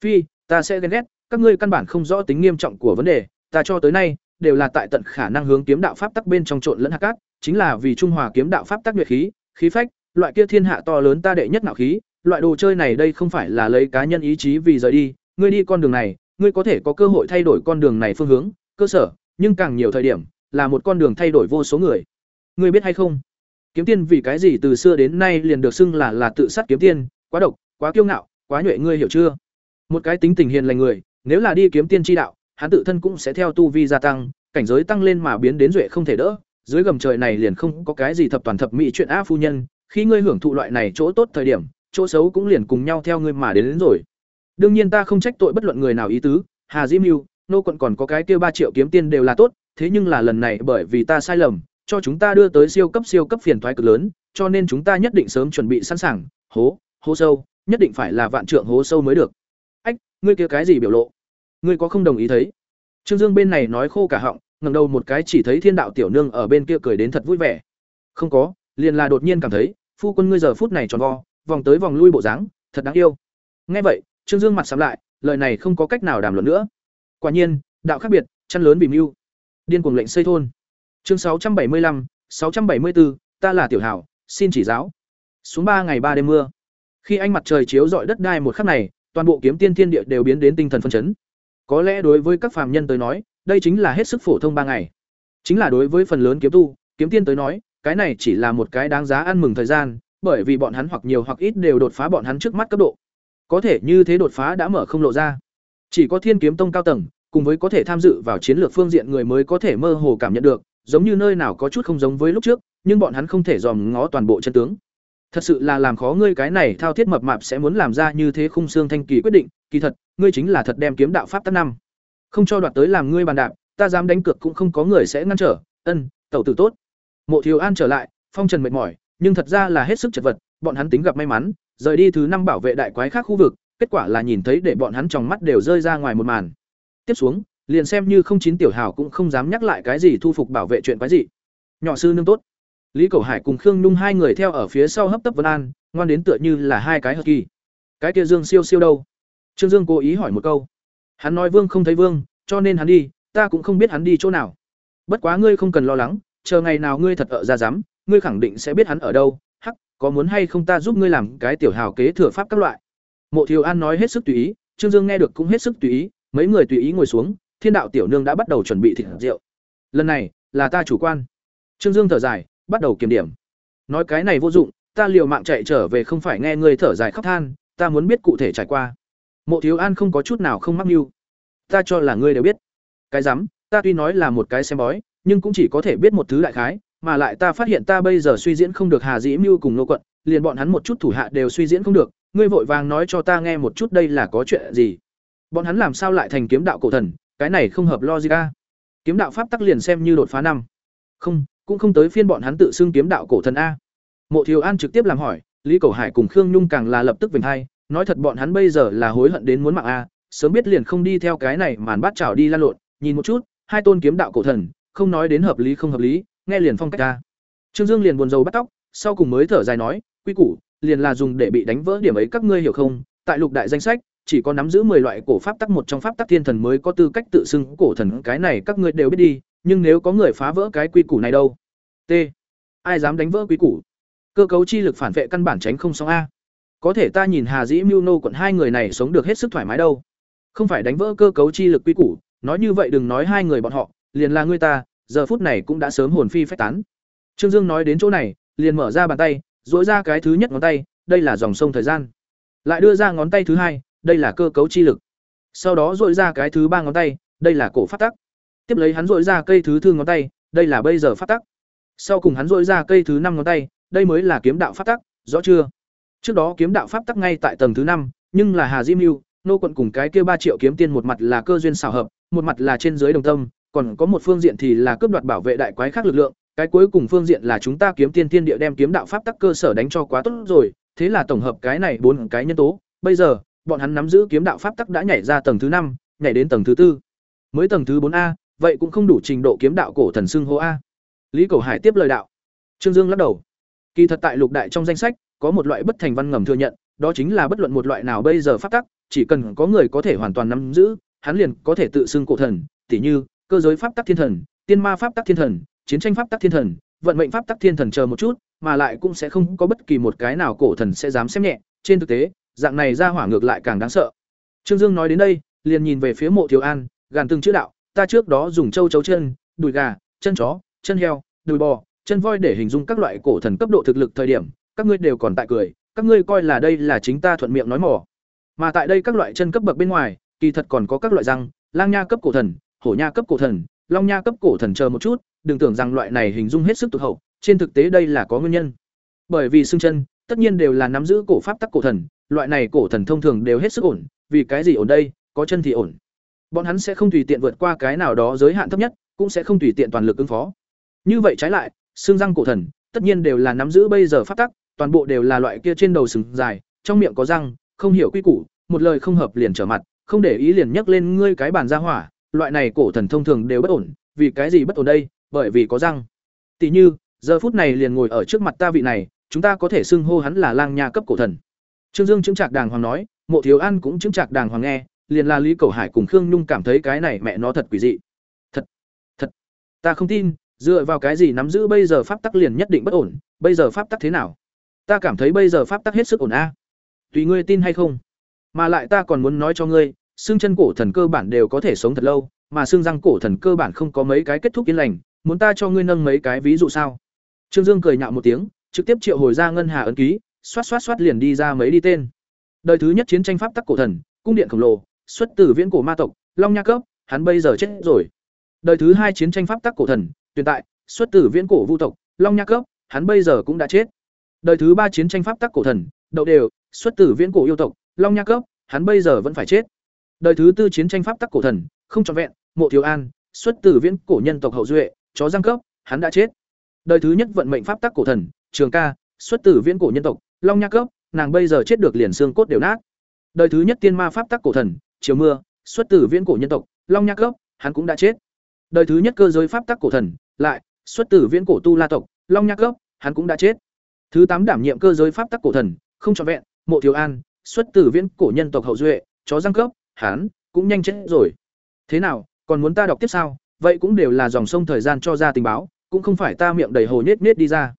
A: Phi, ta sẽ ghen ghét, các ngươi căn bản không rõ tính nghiêm trọng của vấn đề, ta cho tới nay đều là tại tận khả năng hướng kiếm đạo pháp tắc bên trong trộn lẫn hạt cát, chính là vì trung hòa kiếm đạo pháp tắc nguyệt khí, khí phách, loại kia thiên hạ to lớn ta đệ nhất nạo khí, loại đồ chơi này đây không phải là lấy cá nhân ý chí vì rời đi, ngươi đi con đường này, ngươi có thể có cơ hội thay đổi con đường này phương hướng, cơ sở, nhưng càng nhiều thời điểm là một con đường thay đổi vô số người. Ngươi biết hay không? Kiếm tiên vì cái gì từ xưa đến nay liền được xưng là là tự sát kiếm tiên, quá độc, quá kiêu ngạo, quá nhuệ ngươi hiểu chưa? Một cái tính tình hiền lành người, nếu là đi kiếm tiên chi đạo, hắn tự thân cũng sẽ theo tu vi gia tăng, cảnh giới tăng lên mà biến đến duệ không thể đỡ, dưới gầm trời này liền không có cái gì thập toàn thập mỹ chuyện á phu nhân, khi ngươi hưởng thụ loại này chỗ tốt thời điểm, chỗ xấu cũng liền cùng nhau theo ngươi mà đến, đến rồi. Đương nhiên ta không trách tội bất luận người nào ý tứ, Hà Diễm mưu nô quận còn có cái kia ba triệu kiếm tiên đều là tốt, thế nhưng là lần này bởi vì ta sai lầm, cho chúng ta đưa tới siêu cấp siêu cấp phiền toái cực lớn, cho nên chúng ta nhất định sớm chuẩn bị sẵn sàng, hố, hố sâu, nhất định phải là vạn trượng hố sâu mới được. Ách, ngươi kia cái gì biểu lộ? Ngươi có không đồng ý thấy? Trương Dương bên này nói khô cả họng, ngẩng đầu một cái chỉ thấy Thiên đạo tiểu nương ở bên kia cười đến thật vui vẻ. Không có, liền là đột nhiên cảm thấy, phu quân ngươi giờ phút này tròn vo, vòng tới vòng lui bộ dáng, thật đáng yêu. Nghe vậy, Trương Dương mặt sắm lại, lời này không có cách nào đàm luận nữa. Quả nhiên, đạo khác biệt, chăn lớn bìm mưu. Điên cuồng lệnh xây thôn. Chương sáu trăm bảy mươi lăm, sáu trăm bảy mươi bốn, ta là tiểu hảo, xin chỉ giáo. Xuống ba ngày ba đêm mưa. Khi ánh mặt trời chiếu rọi đất đai một khắc này, toàn bộ kiếm tiên thiên địa đều biến đến tinh thần phân chấn. Có lẽ đối với các phàm nhân tới nói, đây chính là hết sức phổ thông ba ngày. Chính là đối với phần lớn kiếm tu, kiếm tiên tới nói, cái này chỉ là một cái đáng giá ăn mừng thời gian, bởi vì bọn hắn hoặc nhiều hoặc ít đều đột phá bọn hắn trước mắt cấp độ. Có thể như thế đột phá đã mở không lộ ra. Chỉ có Thiên Kiếm Tông cao tầng, cùng với có thể tham dự vào chiến lược phương diện người mới có thể mơ hồ cảm nhận được, giống như nơi nào có chút không giống với lúc trước, nhưng bọn hắn không thể dòm ngó toàn bộ chân tướng. Thật sự là làm khó ngươi cái này thao thiết mập mạp sẽ muốn làm ra như thế khung xương thanh kỳ quyết định, kỳ thật, ngươi chính là thật đem kiếm đạo pháp tắc năm. Không cho đoạt tới làm ngươi bàn đạp, ta dám đánh cược cũng không có người sẽ ngăn trở. Ân, tẩu tử tốt. Mộ Thiếu An trở lại, phong trần mệt mỏi, nhưng thật ra là hết sức chật vật, bọn hắn tính gặp may mắn, rời đi thứ năm bảo vệ đại quái khác khu vực, kết quả là nhìn thấy để bọn hắn trong mắt đều rơi ra ngoài một màn. Tiếp xuống, liền xem như không chín tiểu hào cũng không dám nhắc lại cái gì thu phục bảo vệ chuyện quái gì. Nhỏ sư nương tốt. Lý Cầu Hải cùng Khương Nhung hai người theo ở phía sau hấp tấp Vân An, ngoan đến tựa như là hai cái hợp kỳ. Cái kia Dương Siêu Siêu đâu? Trương Dương cố ý hỏi một câu. Hắn nói Vương không thấy Vương, cho nên hắn đi, ta cũng không biết hắn đi chỗ nào. Bất quá ngươi không cần lo lắng, chờ ngày nào ngươi thật ở ra dám, ngươi khẳng định sẽ biết hắn ở đâu. Hắc, có muốn hay không ta giúp ngươi làm cái tiểu hào kế thừa pháp các loại. Mộ Thiếu An nói hết sức tùy ý, Trương Dương nghe được cũng hết sức tùy ý, mấy người tùy ý ngồi xuống, Thiên đạo tiểu nương đã bắt đầu chuẩn bị thịt rượu. Lần này, là ta chủ quan. Trương Dương thở dài, bắt đầu kiểm điểm. Nói cái này vô dụng, ta liều mạng chạy trở về không phải nghe ngươi thở dài khóc than, ta muốn biết cụ thể trải qua. Mộ Thiếu An không có chút nào không mắc mưu. Ta cho là ngươi đều biết. Cái rắm, ta tuy nói là một cái xem bói, nhưng cũng chỉ có thể biết một thứ đại khái, mà lại ta phát hiện ta bây giờ suy diễn không được Hà Dĩ Mưu cùng nô quận, liền bọn hắn một chút thủ hạ đều suy diễn không được, ngươi vội vàng nói cho ta nghe một chút đây là có chuyện gì. Bọn hắn làm sao lại thành kiếm đạo cổ thần, cái này không hợp logic a. Kiếm đạo pháp tắc liền xem như đột phá năm. Không, cũng không tới phiên bọn hắn tự xưng kiếm đạo cổ thần a. Mộ Thiếu An trực tiếp làm hỏi, Lý Cầu Hải cùng Khương Nhung càng là lập tức vểnh hai, nói thật bọn hắn bây giờ là hối hận đến muốn mạng a, sớm biết liền không đi theo cái này màn bát chảo đi lan lộn, nhìn một chút, hai tôn kiếm đạo cổ thần, không nói đến hợp lý không hợp lý, nghe liền phong cách ta. Trương Dương liền buồn rầu bắt tóc, sau cùng mới thở dài nói, quy củ, liền là dùng để bị đánh vỡ điểm ấy các ngươi hiểu không? Tại lục đại danh sách, chỉ có nắm giữ 10 loại cổ pháp tắc một trong pháp tắc thiên thần mới có tư cách tự xưng cổ thần, cái này các ngươi đều biết đi, nhưng nếu có người phá vỡ cái quy củ này đâu? T. Ai dám đánh vỡ quy củ? Cơ cấu chi lực phản vệ căn bản tránh không xong a. Có thể ta nhìn Hà Dĩ Mưu Nô quận hai người này sống được hết sức thoải mái đâu. Không phải đánh vỡ cơ cấu chi lực quy củ, nói như vậy đừng nói hai người bọn họ, liền là ngươi ta, giờ phút này cũng đã sớm hồn phi phách tán. Trương Dương nói đến chỗ này, liền mở ra bàn tay, duỗi ra cái thứ nhất ngón tay, đây là dòng sông thời gian. Lại đưa ra ngón tay thứ hai, đây là cơ cấu chi lực. Sau đó duỗi ra cái thứ ba ngón tay, đây là cổ phát tắc. Tiếp lấy hắn duỗi ra cây thứ tư ngón tay, đây là bây giờ phát tắc. Sau cùng hắn duỗi ra cây thứ năm ngón tay, đây mới là kiếm đạo phát tắc, rõ chưa? Trước đó kiếm đạo pháp tắc ngay tại tầng thứ năm, nhưng là Hà Diêm Nưu, nô quận cùng cái kia ba triệu kiếm tiên một mặt là cơ duyên xảo hợp, một mặt là trên dưới đồng tâm, còn có một phương diện thì là cướp đoạt bảo vệ đại quái khác lực lượng, cái cuối cùng phương diện là chúng ta kiếm tiên tiên địa đem kiếm đạo pháp tắc cơ sở đánh cho quá tốt rồi, thế là tổng hợp cái này bốn cái nhân tố, bây giờ, bọn hắn nắm giữ kiếm đạo pháp tắc đã nhảy ra tầng thứ năm, nhảy đến tầng thứ tư. Mới tầng thứ bốn a, vậy cũng không đủ trình độ kiếm đạo cổ thần xưng hô a. Lý Cầu Hải tiếp lời đạo. Trương Dương lắc đầu. Kỳ thật tại lục đại trong danh sách, có một loại bất thành văn ngầm thừa nhận, đó chính là bất luận một loại nào bây giờ pháp tắc, chỉ cần có người có thể hoàn toàn nắm giữ, hắn liền có thể tự xưng cổ thần, tỉ như cơ giới pháp tắc thiên thần, tiên ma pháp tắc thiên thần, chiến tranh pháp tắc thiên thần, vận mệnh pháp tắc thiên thần chờ một chút, mà lại cũng sẽ không có bất kỳ một cái nào cổ thần sẽ dám xem nhẹ, trên thực tế, dạng này ra hỏa ngược lại càng đáng sợ. Trương Dương nói đến đây, liền nhìn về phía Mộ Thiếu An, gàn từng chữ đạo, ta trước đó dùng châu chấu chân, đùi gà, chân chó, chân heo, đùi bò, chân voi để hình dung các loại cổ thần cấp độ thực lực thời điểm, các ngươi đều còn tại cười, các ngươi coi là đây là chính ta thuận miệng nói mỏ. Mà tại đây các loại chân cấp bậc bên ngoài, kỳ thật còn có các loại răng, lang nha cấp cổ thần, hổ nha cấp cổ thần, long nha cấp cổ thần chờ một chút, đừng tưởng rằng loại này hình dung hết sức tụt hậu, trên thực tế đây là có nguyên nhân. Bởi vì xương chân, tất nhiên đều là nắm giữ cổ pháp tắc cổ thần, loại này cổ thần thông thường đều hết sức ổn, vì cái gì ổn đây, có chân thì ổn. Bọn hắn sẽ không tùy tiện vượt qua cái nào đó giới hạn thấp nhất, cũng sẽ không tùy tiện toàn lực ứng phó. Như vậy trái lại, xương răng cổ thần, tất nhiên đều là nắm giữ bây giờ pháp tắc, toàn bộ đều là loại kia trên đầu sừng dài, trong miệng có răng, không hiểu quy củ, một lời không hợp liền trở mặt, không để ý liền nhấc lên ngươi cái bàn ra hỏa, loại này cổ thần thông thường đều bất ổn, vì cái gì bất ổn đây? Bởi vì có răng. Tỷ như, giờ phút này liền ngồi ở trước mặt ta vị này, chúng ta có thể xưng hô hắn là lang nha cấp cổ thần. Trương Dương chứng trạc đàng hoàng nói, Mộ Thiếu An cũng chứng trạc đàng hoàng nghe, liền là Lý Cầu Hải cùng Khương Nhung cảm thấy cái này mẹ nó thật quỷ dị. Thật, thật, ta không tin, dựa vào cái gì nắm giữ bây giờ pháp tắc liền nhất định bất ổn, bây giờ pháp tắc thế nào? Ta cảm thấy bây giờ pháp tắc hết sức ổn a. Tùy ngươi tin hay không. Mà lại ta còn muốn nói cho ngươi, xương chân cổ thần cơ bản đều có thể sống thật lâu, mà xương răng cổ thần cơ bản không có mấy cái kết thúc yên lành, muốn ta cho ngươi nâng mấy cái ví dụ sao? Trương Dương cười nhạo một tiếng, trực tiếp triệu hồi ra ngân hà ấn ký, xoát xoát xoát liền đi ra mấy đi tên. Đời thứ nhất chiến tranh pháp tắc cổ thần, cung điện khổng lồ, xuất từ viễn cổ ma tộc, Long Nha cấp, hắn bây giờ chết rồi. Đời thứ hai chiến tranh pháp tắc cổ thần, tuyệt tại, xuất từ viễn cổ vu tộc, Long Nha cấp, hắn bây giờ cũng đã chết. Đời thứ ba chiến tranh pháp tắc cổ thần, đậu đều, xuất từ viễn cổ yêu tộc, Long Nha cấp, hắn bây giờ vẫn phải chết. Đời thứ tư chiến tranh pháp tắc cổ thần, không trọn vẹn, Mộ Thiếu An, xuất từ viễn cổ nhân tộc hậu duệ, chó giang cấp, hắn đã chết. Đời thứ nhất vận mệnh pháp tắc cổ thần, Trường Ca, xuất từ viễn cổ nhân tộc, Long Nha cấp, nàng bây giờ chết được liền xương cốt đều nát. Đời thứ nhất tiên ma pháp tắc cổ thần, Chiều Mưa, xuất từ viễn cổ nhân tộc, Long Nha cấp, hắn cũng đã chết. Đời thứ nhất cơ giới pháp tắc cổ thần, lại, xuất từ viễn cổ tu la tộc, Long Nha cấp, hắn cũng đã chết. Thứ tám đảm nhiệm cơ giới pháp tắc cổ thần, không trọn vẹn, Mộ Thiếu An, xuất từ viễn cổ nhân tộc hậu duệ, chó giang cấp, hắn cũng nhanh chết rồi. Thế nào, còn muốn ta đọc tiếp sao? Vậy cũng đều là dòng sông thời gian cho ra tình báo, cũng không phải ta miệng đầy hồ nhét nhét đi ra.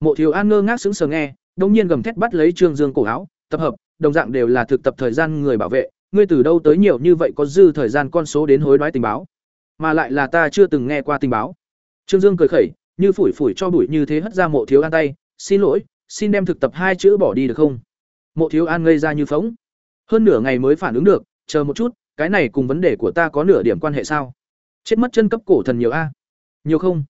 A: Mộ Thiếu An ngơ ngác sững sờ nghe, đột nhiên gầm thét bắt lấy Trương Dương cổ áo, tập hợp, đồng dạng đều là thực tập thời gian người bảo vệ, ngươi từ đâu tới nhiều như vậy có dư thời gian con số đến hối đoái tình báo, mà lại là ta chưa từng nghe qua tình báo. Trương Dương cười khẩy, như phủi phủi cho bụi như thế hất ra Mộ Thiếu An tay, "Xin lỗi, xin đem thực tập hai chữ bỏ đi được không?" Mộ Thiếu An ngây ra như phỗng. Hơn nửa ngày mới phản ứng được, chờ một chút, cái này cùng vấn đề của ta có nửa điểm quan hệ sao? Chết mất chân cấp cổ thần nhiều a? Nhiều không?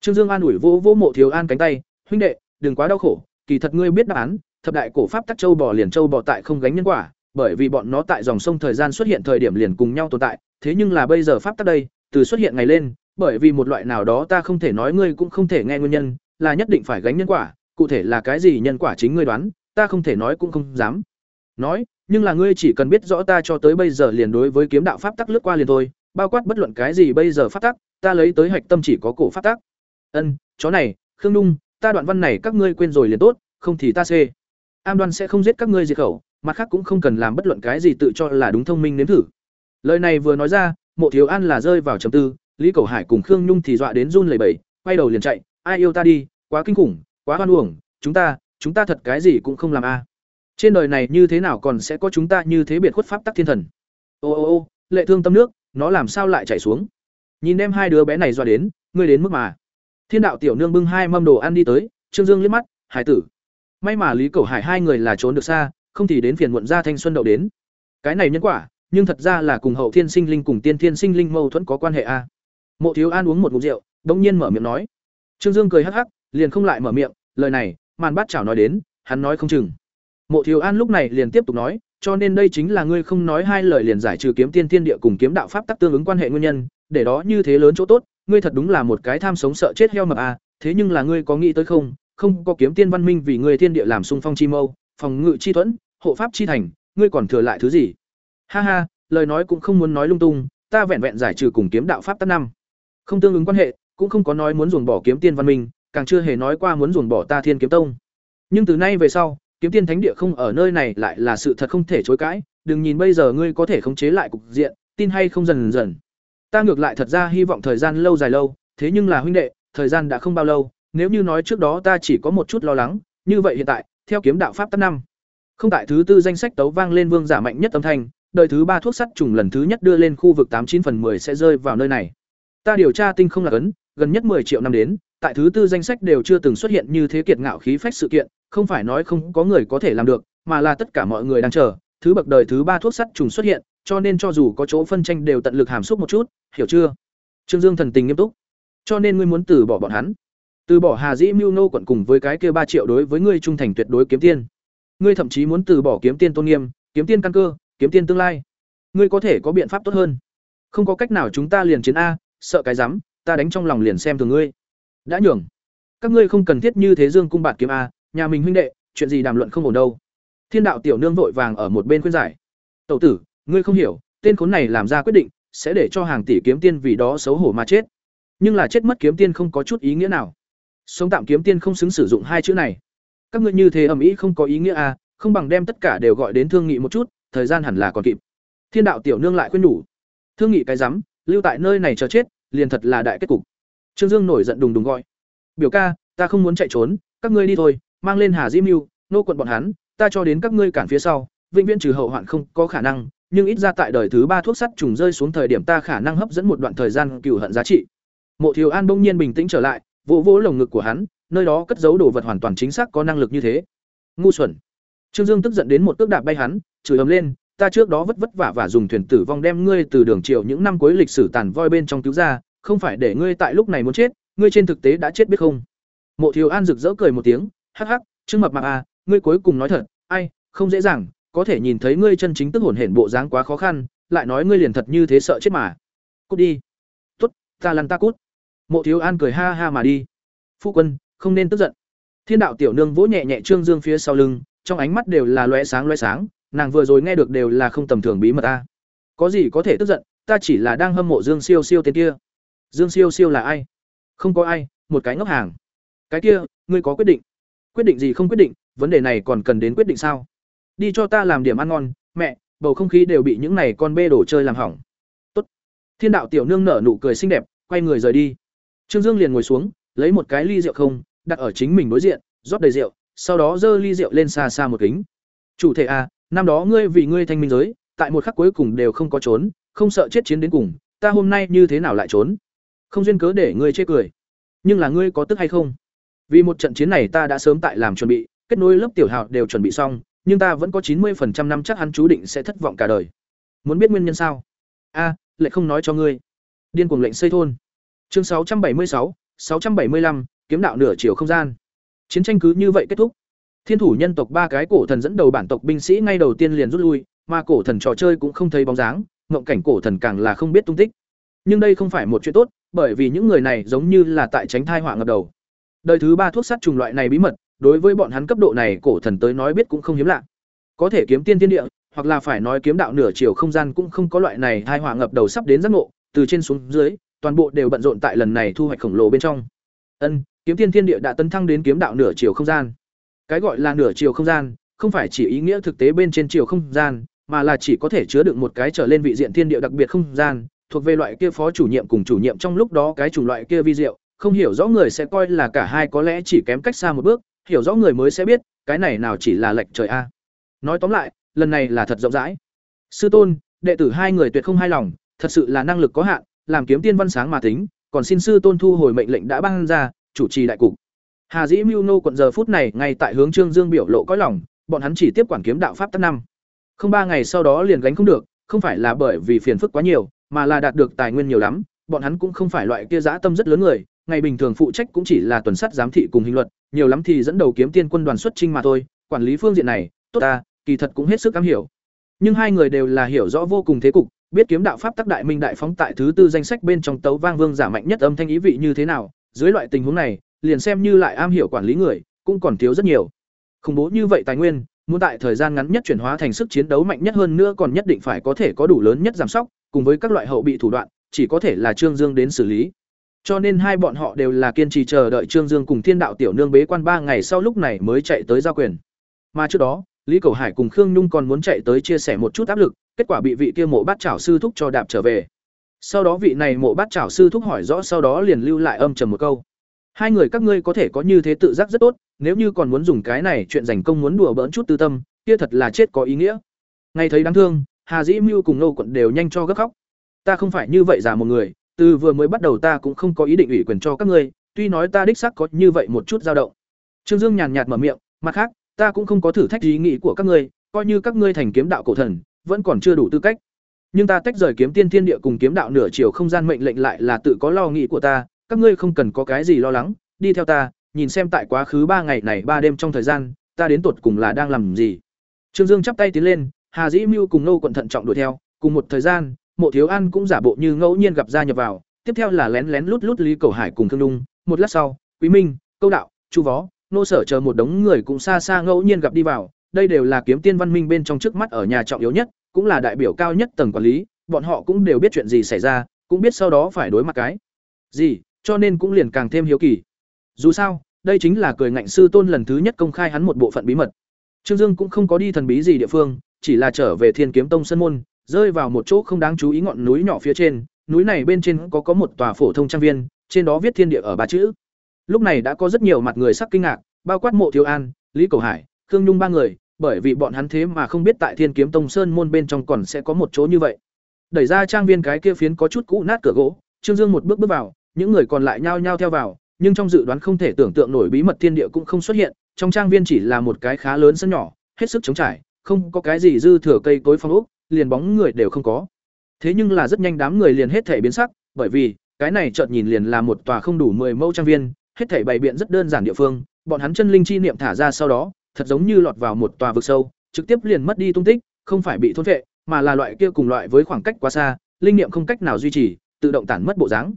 A: Trương Dương an ủi vỗ vỗ Mộ Thiếu An cánh tay, "Huynh đệ, đừng quá đau khổ, kỳ thật ngươi biết đáp án, thập đại cổ pháp tắc châu bò liền châu bò tại không gánh nhân quả, bởi vì bọn nó tại dòng sông thời gian xuất hiện thời điểm liền cùng nhau tồn tại, thế nhưng là bây giờ pháp tắc đây, từ xuất hiện ngày lên, bởi vì một loại nào đó ta không thể nói ngươi cũng không thể nghe nguyên nhân, là nhất định phải gánh nhân quả, cụ thể là cái gì nhân quả chính ngươi đoán, ta không thể nói cũng không dám. Nói, nhưng là ngươi chỉ cần biết rõ ta cho tới bây giờ liền đối với kiếm đạo pháp tắc lướt qua liền thôi, bao quát bất luận cái gì bây giờ pháp tắc, ta lấy tới hạch tâm chỉ có cổ pháp tắc. Ân, chó này, Khương Nung, ta đoạn văn này các ngươi quên rồi liền tốt, không thì ta xê. Am đoan sẽ không giết các ngươi diệt khẩu, mặt khác cũng không cần làm bất luận cái gì tự cho là đúng thông minh nếm thử. Lời này vừa nói ra, Mộ Thiếu An là rơi vào trầm tư, Lý Cầu Hải cùng Khương Nhung thì dọa đến run lẩy bẩy, quay đầu liền chạy, ai yêu ta đi, quá kinh khủng, quá hoan uổng, chúng ta, chúng ta thật cái gì cũng không làm a. Trên đời này như thế nào còn sẽ có chúng ta như thế biệt khuất pháp tắc thiên thần. Ô ô ô, lệ thương tâm nước, nó làm sao lại chảy xuống? Nhìn em hai đứa bé này dọa đến, ngươi đến mức mà. Thiên đạo tiểu nương bưng hai mâm đồ ăn đi tới, Trương Dương liếc mắt, "Hải tử." May mà Lý cầu Hải hai người là trốn được xa, không thì đến phiền muộn ra thanh xuân đậu đến. Cái này nhân quả, nhưng thật ra là cùng hậu thiên sinh linh cùng tiên thiên sinh linh mâu thuẫn có quan hệ a. Mộ Thiếu An uống một ngụm rượu, đống nhiên mở miệng nói. Trương Dương cười hắc hắc, liền không lại mở miệng, lời này, màn bát chảo nói đến, hắn nói không chừng. Mộ Thiếu An lúc này liền tiếp tục nói, cho nên đây chính là ngươi không nói hai lời liền giải trừ kiếm tiên thiên địa cùng kiếm đạo pháp tắc tương ứng quan hệ nguyên nhân, để đó như thế lớn chỗ tốt, ngươi thật đúng là một cái tham sống sợ chết heo mập à, thế nhưng là ngươi có nghĩ tới không, không có kiếm tiên văn minh vì ngươi thiên địa làm sung phong chi mâu, phòng ngự chi thuẫn, hộ pháp chi thành, ngươi còn thừa lại thứ gì? Ha ha, lời nói cũng không muốn nói lung tung, ta vẹn vẹn giải trừ cùng kiếm đạo pháp tắc năm. Không tương ứng quan hệ, cũng không có nói muốn ruồng bỏ kiếm tiên văn minh, càng chưa hề nói qua muốn ruồng bỏ ta Thiên Kiếm Tông. Nhưng từ nay về sau, kiếm tiên thánh địa không ở nơi này lại là sự thật không thể chối cãi, đừng nhìn bây giờ ngươi có thể khống chế lại cục diện, tin hay không dần dần. Ta ngược lại thật ra hy vọng thời gian lâu dài lâu, thế nhưng là huynh đệ, thời gian đã không bao lâu, nếu như nói trước đó ta chỉ có một chút lo lắng, như vậy hiện tại, theo kiếm đạo pháp tắc năm, không tại thứ tư danh sách tấu vang lên vương giả mạnh nhất âm thanh, đời thứ ba thuốc sắt trùng lần thứ nhất đưa lên khu vực tám chín phần 10 sẽ rơi vào nơi này. Ta điều tra tinh không là ấn, gần nhất 10 triệu năm đến, tại thứ tư danh sách đều chưa từng xuất hiện như thế kiệt ngạo khí phách sự kiện, không phải nói không có người có thể làm được, mà là tất cả mọi người đang chờ, thứ bậc đời thứ ba thuốc sắt trùng xuất hiện, cho nên cho dù có chỗ phân tranh đều tận lực hàm xúc một chút, hiểu chưa? Trương Dương thần tình nghiêm túc. Cho nên ngươi muốn từ bỏ bọn hắn. Từ bỏ Hà Dĩ Mưu Nô quận cùng với cái kia ba triệu đối với ngươi trung thành tuyệt đối kiếm tiên. Ngươi thậm chí muốn từ bỏ kiếm tiên tôn nghiêm, kiếm tiên căn cơ, kiếm tiên tương lai. Ngươi có thể có biện pháp tốt hơn. Không có cách nào chúng ta liền chiến a, sợ cái rắm, ta đánh trong lòng liền xem thường ngươi. Đã nhường. Các ngươi không cần thiết như thế Dương cung bạt kiếm a, nhà mình huynh đệ, chuyện gì đàm luận không ổn đâu. Thiên đạo tiểu nương vội vàng ở một bên khuyên giải. Tẩu tử, ngươi không hiểu, tên khốn này làm ra quyết định, sẽ để cho hàng tỷ kiếm tiên vì đó xấu hổ mà chết. Nhưng là chết mất kiếm tiên không có chút ý nghĩa nào. Sống tạm kiếm tiên không xứng sử dụng hai chữ này. Các ngươi như thế ầm ĩ không có ý nghĩa à, không bằng đem tất cả đều gọi đến thương nghị một chút, thời gian hẳn là còn kịp. Thiên đạo tiểu nương lại khuyên nhủ. Thương nghị cái rắm, lưu tại nơi này chờ chết, liền thật là đại kết cục. Trương Dương nổi giận đùng đùng gọi. "Biểu ca, ta không muốn chạy trốn, các ngươi đi thôi, mang lên Hà Diễm mưu nô quận bọn hắn, ta cho đến các ngươi cản phía sau, vĩnh viễn trừ hậu hoạn không có khả năng, nhưng ít ra tại đời thứ ba thuốc sắt trùng rơi xuống thời điểm ta khả năng hấp dẫn một đoạn thời gian cửu hận giá trị. Mộ Thiếu An bỗng nhiên bình tĩnh trở lại, vỗ vỗ lồng ngực của hắn, nơi đó cất giấu đồ vật hoàn toàn chính xác có năng lực như thế. Ngu xuẩn. Trương Dương tức giận đến một cước đạp bay hắn, chửi ầm lên, ta trước đó vất vất vả và dùng thuyền tử vong đem ngươi từ đường triều những năm cuối lịch sử tàn voi bên trong cứu ra, không phải để ngươi tại lúc này muốn chết, ngươi trên thực tế đã chết biết không? Mộ Thiếu An rực rỡ cười một tiếng, hắc hắc, Trương Mập Mạp à, ngươi cuối cùng nói thật, ai, không dễ dàng, có thể nhìn thấy ngươi chân chính tức hồn hển bộ dáng quá khó khăn, lại nói ngươi liền thật như thế sợ chết mà. Cút đi. Tốt, ta lăn ta cút. Mộ Thiếu An cười ha ha mà đi. Phu quân, không nên tức giận. Thiên đạo tiểu nương vỗ nhẹ nhẹ Trương Dương phía sau lưng, trong ánh mắt đều là lóe sáng lóe sáng, nàng vừa rồi nghe được đều là không tầm thường bí mật ta. Có gì có thể tức giận, ta chỉ là đang hâm mộ Dương Siêu Siêu tên kia. Dương Siêu Siêu là ai? Không có ai, một cái ngốc hàng. Cái kia, ngươi có quyết định? Quyết định gì không quyết định, vấn đề này còn cần đến quyết định sao? Đi cho ta làm điểm ăn ngon, mẹ, bầu không khí đều bị những này con bê đồ chơi làm hỏng. Tốt. Thiên đạo tiểu nương nở nụ cười xinh đẹp, quay người rời đi. Trương Dương liền ngồi xuống, lấy một cái ly rượu không, đặt ở chính mình đối diện, rót đầy rượu, sau đó giơ ly rượu lên xa xa một kính. Chủ thể a, năm đó ngươi vì ngươi thanh minh giới, tại một khắc cuối cùng đều không có trốn, không sợ chết chiến đến cùng, ta hôm nay như thế nào lại trốn? Không duyên cớ để ngươi chê cười. Nhưng là ngươi có tức hay không? Vì một trận chiến này ta đã sớm tại làm chuẩn bị, kết nối lớp tiểu hào đều chuẩn bị xong, nhưng ta vẫn có chín 90% năm chắc hắn chú định sẽ thất vọng cả đời. Muốn biết nguyên nhân sao? A, lại không nói cho ngươi. Điên cuồng lệnh xây thôn. Chương 676, 675, kiếm đạo nửa chiều không gian. Chiến tranh cứ như vậy kết thúc. Thiên thủ nhân tộc ba cái cổ thần dẫn đầu bản tộc binh sĩ ngay đầu tiên liền rút lui, mà cổ thần trò chơi cũng không thấy bóng dáng, ngộng cảnh cổ thần càng là không biết tung tích. Nhưng đây không phải một chuyện tốt, bởi vì những người này giống như là tại tránh thai họa ngập đầu. Đời thứ ba thuốc sát trùng loại này bí mật, đối với bọn hắn cấp độ này cổ thần tới nói biết cũng không hiếm lạ. Có thể kiếm tiên tiên địa, hoặc là phải nói kiếm đạo nửa chiều không gian cũng không có loại này thai họa ngập đầu sắp đến giác ngộ, từ trên xuống dưới, toàn bộ đều bận rộn tại lần này thu hoạch khổng lồ bên trong. Ân, kiếm tiên thiên địa đã tấn thăng đến kiếm đạo nửa chiều không gian. Cái gọi là nửa chiều không gian, không phải chỉ ý nghĩa thực tế bên trên chiều không gian, mà là chỉ có thể chứa đựng một cái trở lên vị diện thiên địa đặc biệt không gian, thuộc về loại kia phó chủ nhiệm cùng chủ nhiệm trong lúc đó cái chủng loại kia vi diệu, không hiểu rõ người sẽ coi là cả hai có lẽ chỉ kém cách xa một bước, hiểu rõ người mới sẽ biết, cái này nào chỉ là lệch trời a. Nói tóm lại, lần này là thật rộng rãi. Sư tôn, đệ tử hai người tuyệt không hài lòng, thật sự là năng lực có hạn, làm kiếm tiên văn sáng mà tính, còn xin sư tôn thu hồi mệnh lệnh đã ban ra, chủ trì đại cục. Hà Dĩ Mưu Nô quận giờ phút này ngay tại hướng Trương Dương biểu lộ cõi lòng, bọn hắn chỉ tiếp quản kiếm đạo pháp tắc năm. Không ba ngày sau đó liền gánh không được, không phải là bởi vì phiền phức quá nhiều, mà là đạt được tài nguyên nhiều lắm, bọn hắn cũng không phải loại kia dã tâm rất lớn người, ngày bình thường phụ trách cũng chỉ là tuần sát giám thị cùng hình luật, nhiều lắm thì dẫn đầu kiếm tiên quân đoàn xuất chinh mà thôi, quản lý phương diện này, tốt ta, kỳ thật cũng hết sức am hiểu. Nhưng hai người đều là hiểu rõ vô cùng thế cục, biết kiếm đạo pháp tác đại minh đại phóng tại thứ tư danh sách bên trong tấu vang vương giả mạnh nhất âm thanh ý vị như thế nào, dưới loại tình huống này, liền xem như lại am hiểu quản lý người, cũng còn thiếu rất nhiều. Khủng bố như vậy tài nguyên, muốn tại thời gian ngắn nhất chuyển hóa thành sức chiến đấu mạnh nhất hơn nữa còn nhất định phải có thể có đủ lớn nhất giảm sóc, cùng với các loại hậu bị thủ đoạn, chỉ có thể là Trương Dương đến xử lý. Cho nên hai bọn họ đều là kiên trì chờ đợi Trương Dương cùng Thiên Đạo tiểu nương bế quan ba ngày sau lúc này mới chạy tới giao quyền. Mà trước đó, Lý Cầu Hải cùng Khương Nhung còn muốn chạy tới chia sẻ một chút áp lực, kết quả bị vị kia mộ bát trảo sư thúc cho đạp trở về. Sau đó vị này mộ bát trảo sư thúc hỏi rõ sau đó liền lưu lại âm trầm một câu. Hai người các ngươi có thể có như thế tự giác rất tốt, nếu như còn muốn dùng cái này chuyện giành công muốn đùa bỡn chút tư tâm, kia thật là chết có ý nghĩa. Ngay thấy đáng thương, Hà Dĩ Mưu cùng Nô quận đều nhanh cho gấp khóc. Ta không phải như vậy giả một người, từ vừa mới bắt đầu ta cũng không có ý định ủy quyền cho các ngươi, tuy nói ta đích xác có như vậy một chút dao động. Trương Dương nhàn nhạt mở miệng, mặt khác, ta cũng không có thử thách ý nghĩ của các ngươi, coi như các ngươi thành kiếm đạo cổ thần, vẫn còn chưa đủ tư cách. Nhưng ta tách rời kiếm tiên thiên địa cùng kiếm đạo nửa chiều không gian mệnh lệnh lại là tự có lo nghĩ của ta, các ngươi không cần có cái gì lo lắng, đi theo ta, nhìn xem tại quá khứ ba ngày này ba đêm trong thời gian, ta đến tột cùng là đang làm gì. Trương Dương chắp tay tiến lên, Hà Dĩ Mưu cùng Nô quận thận trọng đuổi theo, cùng một thời gian, Mộ Thiếu An cũng giả bộ như ngẫu nhiên gặp ra nhập vào, tiếp theo là lén lén lút lút Lý Cầu Hải cùng Thương Dung, một lát sau, Quý Minh, Câu Đạo, Chu Võ, nô sở chờ một đống người cũng xa xa ngẫu nhiên gặp đi vào, đây đều là kiếm tiên văn minh bên trong trước mắt ở nhà trọng yếu nhất, cũng là đại biểu cao nhất tầng quản lý, bọn họ cũng đều biết chuyện gì xảy ra, cũng biết sau đó phải đối mặt cái gì, cho nên cũng liền càng thêm hiếu kỳ. Dù sao, đây chính là cười ngạnh sư tôn lần thứ nhất công khai hắn một bộ phận bí mật. Trương Dương cũng không có đi thần bí gì địa phương, chỉ là trở về Thiên Kiếm Tông sân môn, rơi vào một chỗ không đáng chú ý ngọn núi nhỏ phía trên, núi này bên trên có có một tòa phổ thông trang viên, trên đó viết thiên địa ở ba chữ. Lúc này đã có rất nhiều mặt người sắc kinh ngạc, bao quát Mộ Thiếu An, Lý Cầu Hải, Khương Nhung ba người, bởi vì bọn hắn thế mà không biết tại Thiên Kiếm Tông sơn môn bên trong còn sẽ có một chỗ như vậy. Đẩy ra trang viên cái kia phiến có chút cũ nát cửa gỗ, Trương Dương một bước bước vào, những người còn lại nhao nhao theo vào, nhưng trong dự đoán không thể tưởng tượng nổi bí mật thiên địa cũng không xuất hiện, trong trang viên chỉ là một cái khá lớn sân nhỏ, hết sức trống trải, không có cái gì dư thừa cây cối phong ốc, liền bóng người đều không có. Thế nhưng là rất nhanh đám người liền hết thể biến sắc, bởi vì cái này chợt nhìn liền là một tòa không đủ 10 mẫu trang viên, hết thể bày biện rất đơn giản địa phương, bọn hắn chân linh chi niệm thả ra sau đó, thật giống như lọt vào một tòa vực sâu, trực tiếp liền mất đi tung tích, không phải bị thôn vệ, mà là loại kia cùng loại với khoảng cách quá xa, linh niệm không cách nào duy trì, tự động tản mất bộ dáng.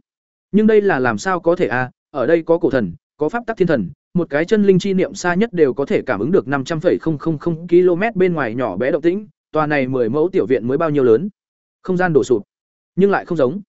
A: Nhưng đây là làm sao có thể a? ở đây có cổ thần, có pháp tắc thiên thần, một cái chân linh chi niệm xa nhất đều có thể cảm ứng được năm trăm 500,000 km bên ngoài nhỏ bé động tĩnh, tòa này mười mẫu tiểu viện mới bao nhiêu lớn. Không gian đổ sụp, nhưng lại không giống.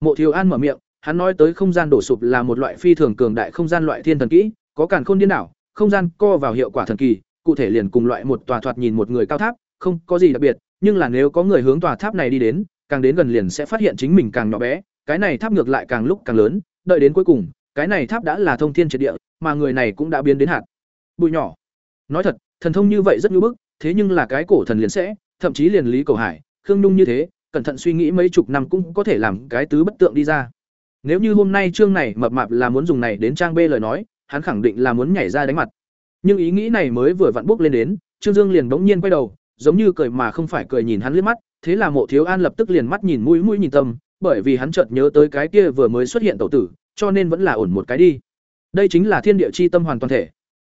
A: Mộ Thiếu An mở miệng, hắn nói tới không gian đổ sụp là một loại phi thường cường đại không gian loại thiên thần kỹ, có càn khôn điên đảo, không gian co vào hiệu quả thần kỳ, cụ thể liền cùng loại một tòa thoạt nhìn một người cao tháp, không có gì đặc biệt, nhưng là nếu có người hướng tòa tháp này đi đến, càng đến gần liền sẽ phát hiện chính mình càng nhỏ bé, cái này tháp ngược lại càng lúc càng lớn, đợi đến cuối cùng, cái này tháp đã là thông thiên triệt địa, mà người này cũng đã biến đến hạt bụi nhỏ. Nói thật, thần thông như vậy rất nhu bức, thế nhưng là cái cổ thần liền sẽ, thậm chí liền Lý Cầu Hải, Khương Nhung như thế, cẩn thận suy nghĩ mấy chục năm cũng có thể làm cái tứ bất tượng đi ra. Nếu như hôm nay chương này mập mạp là muốn dùng này đến trang bê lời nói, hắn khẳng định là muốn nhảy ra đánh mặt. Nhưng ý nghĩ này mới vừa vặn bước lên đến, Trương Dương liền bỗng nhiên quay đầu, giống như cười mà không phải cười nhìn hắn liếc mắt, thế là Mộ Thiếu An lập tức liền mắt nhìn mũi mũi nhìn tâm, bởi vì hắn chợt nhớ tới cái kia vừa mới xuất hiện tẩu tử, cho nên vẫn là ổn một cái đi. Đây chính là thiên địa chi tâm hoàn toàn thể.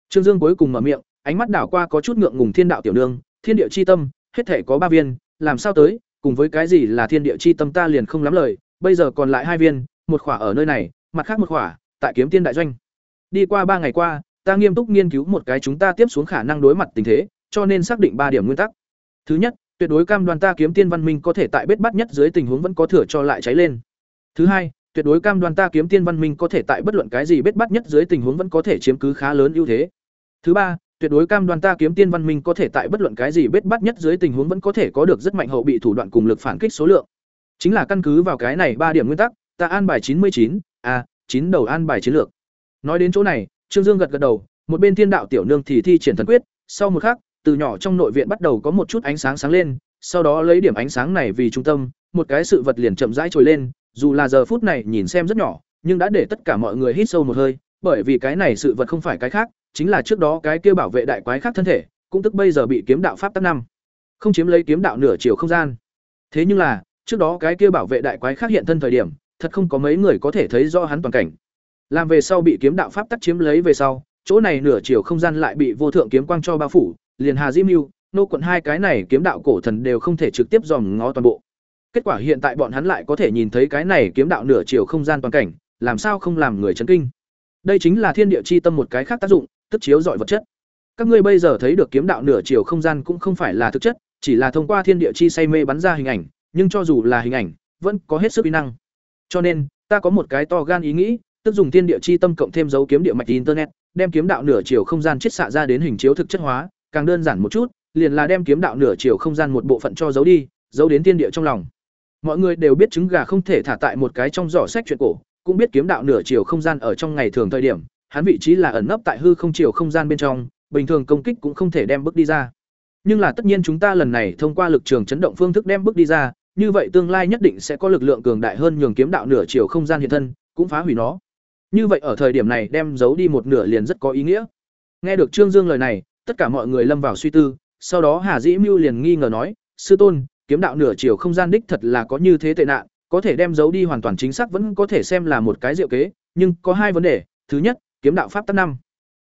A: Trương Dương cuối cùng mở miệng, ánh mắt đảo qua có chút ngượng ngùng thiên đạo tiểu nương, thiên địa chi tâm, hết thể có ba viên, làm sao tới, cùng với cái gì là thiên địa chi tâm ta liền không lắm lời, bây giờ còn lại hai viên, một khỏa ở nơi này, mặt khác một khỏa tại Kiếm Tiên đại doanh. Đi qua ba ngày qua, ta nghiêm túc nghiên cứu một cái chúng ta tiếp xuống khả năng đối mặt tình thế, cho nên xác định ba điểm nguyên tắc. Thứ nhất, tuyệt đối cam đoan ta kiếm tiên văn minh có thể tại bết bắt nhất dưới tình huống vẫn có thừa cho lại cháy lên. Thứ hai, tuyệt đối cam đoan ta kiếm tiên văn minh có thể tại bất luận cái gì bết bắt nhất dưới tình huống vẫn có thể chiếm cứ khá lớn ưu thế. Thứ ba, tuyệt đối cam đoan ta kiếm tiên văn minh có thể tại bất luận cái gì bết bắt nhất dưới tình huống vẫn có thể có được rất mạnh hậu bị thủ đoạn cùng lực phản kích số lượng. Chính là căn cứ vào cái này ba điểm nguyên tắc, ta an bài chín mươi chín, a, chín đầu an bài chiến lược. Nói đến chỗ này, Trương Dương gật gật đầu, một bên thiên đạo tiểu nương thì thi triển thần quyết, sau một khắc, từ nhỏ trong nội viện bắt đầu có một chút ánh sáng sáng lên, sau đó lấy điểm ánh sáng này vì trung tâm, một cái sự vật liền chậm rãi trồi lên, dù là giờ phút này nhìn xem rất nhỏ, nhưng đã để tất cả mọi người hít sâu một hơi, bởi vì cái này sự vật không phải cái khác, chính là trước đó cái kia bảo vệ đại quái khác thân thể, cũng tức bây giờ bị kiếm đạo pháp tắc năm, không chiếm lấy kiếm đạo nửa chiều không gian. Thế nhưng là, trước đó cái kia bảo vệ đại quái khác hiện thân thời điểm, thật không có mấy người có thể thấy rõ hắn toàn cảnh. Làm về sau bị kiếm đạo pháp tắc chiếm lấy về sau, chỗ này nửa chiều không gian lại bị vô thượng kiếm quang cho bao phủ, liền Hà Diêm Nưu, nô quận hai cái này kiếm đạo cổ thần đều không thể trực tiếp dòm ngó toàn bộ. Kết quả hiện tại bọn hắn lại có thể nhìn thấy cái này kiếm đạo nửa chiều không gian toàn cảnh, làm sao không làm người chấn kinh. Đây chính là thiên địa chi tâm một cái khác tác dụng, tức chiếu dọi vật chất. Các ngươi bây giờ thấy được kiếm đạo nửa chiều không gian cũng không phải là thực chất, chỉ là thông qua thiên địa chi say mê bắn ra hình ảnh, nhưng cho dù là hình ảnh, vẫn có hết sức uy năng. Cho nên, ta có một cái to gan ý nghĩ, tức dùng thiên địa chi tâm cộng thêm dấu kiếm địa mạch internet, đem kiếm đạo nửa chiều không gian chiết xạ ra đến hình chiếu thực chất hóa, càng đơn giản một chút, liền là đem kiếm đạo nửa chiều không gian một bộ phận cho dấu đi, dấu đến thiên địa trong lòng. Mọi người đều biết trứng gà không thể thả tại một cái trong giỏ sách chuyện cổ, cũng biết kiếm đạo nửa chiều không gian ở trong ngày thường thời điểm, hắn vị trí là ẩn nấp tại hư không chiều không gian bên trong, bình thường công kích cũng không thể đem bước đi ra. Nhưng là tất nhiên chúng ta lần này thông qua lực trường chấn động phương thức đem bước đi ra, như vậy tương lai nhất định sẽ có lực lượng cường đại hơn nhường kiếm đạo nửa chiều không gian hiện thân, cũng phá hủy nó. Như vậy ở thời điểm này đem giấu đi một nửa liền rất có ý nghĩa. Nghe được Trương Dương lời này, tất cả mọi người lâm vào suy tư, sau đó Hà Dĩ Mưu liền nghi ngờ nói, "Sư tôn, kiếm đạo nửa chiều không gian đích thật là có như thế tệ nạn, có thể đem giấu đi hoàn toàn chính xác vẫn có thể xem là một cái diệu kế, nhưng có hai vấn đề, thứ nhất, kiếm đạo pháp tắc năm,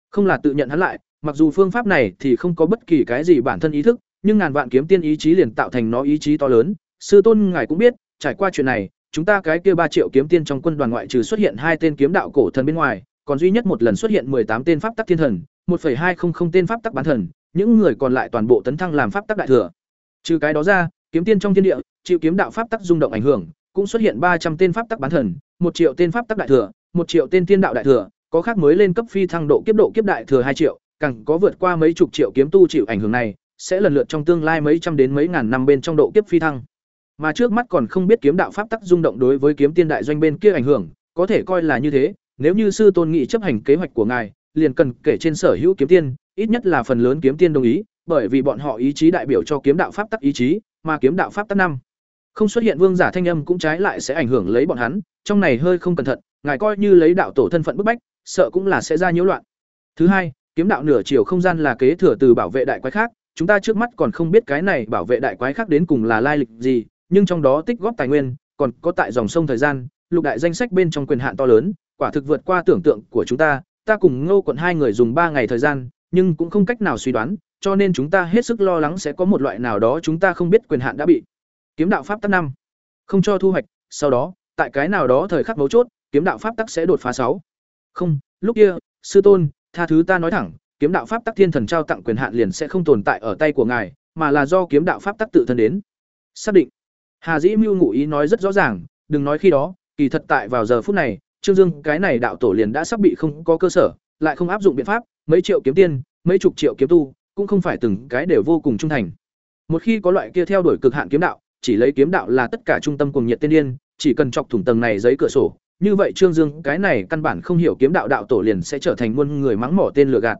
A: không là tự nhận hắn lại, mặc dù phương pháp này thì không có bất kỳ cái gì bản thân ý thức, nhưng ngàn vạn kiếm tiên ý chí liền tạo thành nó ý chí to lớn, sư tôn ngài cũng biết, trải qua chuyện này, chúng ta cái kia ba triệu kiếm tiên trong quân đoàn ngoại trừ xuất hiện hai tên kiếm đạo cổ thần bên ngoài, còn duy nhất một lần xuất hiện tám tên pháp tắc thiên thần, 1.200 tên pháp tắc bán thần, những người còn lại toàn bộ tấn thăng làm pháp tắc đại thừa. Trừ cái đó ra, kiếm tiên trong thiên địa, chịu kiếm đạo pháp tắc rung động ảnh hưởng, cũng xuất hiện ba trăm tên pháp tắc bán thần, một triệu tên pháp tắc đại thừa, một triệu tên tiên đạo đại thừa, có khác mới lên cấp phi thăng độ kiếp độ kiếp đại thừa hai triệu, càng có vượt qua mấy chục triệu kiếm tu chịu ảnh hưởng này, sẽ lần lượt trong tương lai mấy trăm đến mấy ngàn năm bên trong độ kiếp phi thăng. Mà trước mắt còn không biết kiếm đạo pháp tắc rung động đối với kiếm tiên đại doanh bên kia ảnh hưởng, có thể coi là như thế, nếu như sư tôn nghị chấp hành kế hoạch của ngài, liền cần kể trên sở hữu kiếm tiên, ít nhất là phần lớn kiếm tiên đồng ý, bởi vì bọn họ ý chí đại biểu cho kiếm đạo pháp tắc ý chí, mà kiếm đạo pháp tắc năm không xuất hiện vương giả thanh âm cũng trái lại sẽ ảnh hưởng lấy bọn hắn, trong này hơi không cẩn thận, ngài coi như lấy đạo tổ thân phận bức bách, sợ cũng là sẽ ra nhiễu loạn. Thứ hai, kiếm đạo nửa chiều không gian là kế thừa từ bảo vệ đại quái khác, chúng ta trước mắt còn không biết cái này bảo vệ đại quái khác đến cùng là lai lịch gì, nhưng trong đó tích góp tài nguyên, còn có tại dòng sông thời gian, lục đại danh sách bên trong quyền hạn to lớn, quả thực vượt qua tưởng tượng của chúng ta, ta cùng Ngô quận hai người dùng ba ngày thời gian, nhưng cũng không cách nào suy đoán, cho nên chúng ta hết sức lo lắng sẽ có một loại nào đó chúng ta không biết quyền hạn đã bị. Kiếm đạo pháp tắc năm, không cho thu hoạch, sau đó, tại cái nào đó thời khắc mấu chốt, kiếm đạo pháp tắc sẽ đột phá sáu. Không, lúc kia, sư tôn, tha thứ ta nói thẳng, kiếm đạo pháp tắc thiên thần trao tặng quyền hạn liền sẽ không tồn tại ở tay của ngài, mà là do kiếm đạo pháp tắc tự thân đến. Xác định. Hà Dĩ Mưu ngụ ý nói rất rõ ràng, đừng nói khi đó, kỳ thật tại vào giờ phút này, Trương Dương cái này đạo tổ liền đã sắp bị không có cơ sở, lại không áp dụng biện pháp, mấy triệu kiếm tiên, mấy chục triệu kiếm tu, cũng không phải từng cái đều vô cùng trung thành. Một khi có loại kia theo đuổi cực hạn kiếm đạo, chỉ lấy kiếm đạo là tất cả trung tâm cùng nhiệt tiên điên, chỉ cần chọc thủng tầng này giấy cửa sổ, như vậy Trương Dương cái này căn bản không hiểu kiếm đạo đạo tổ liền sẽ trở thành muôn người mắng mỏ tên lừa gạt.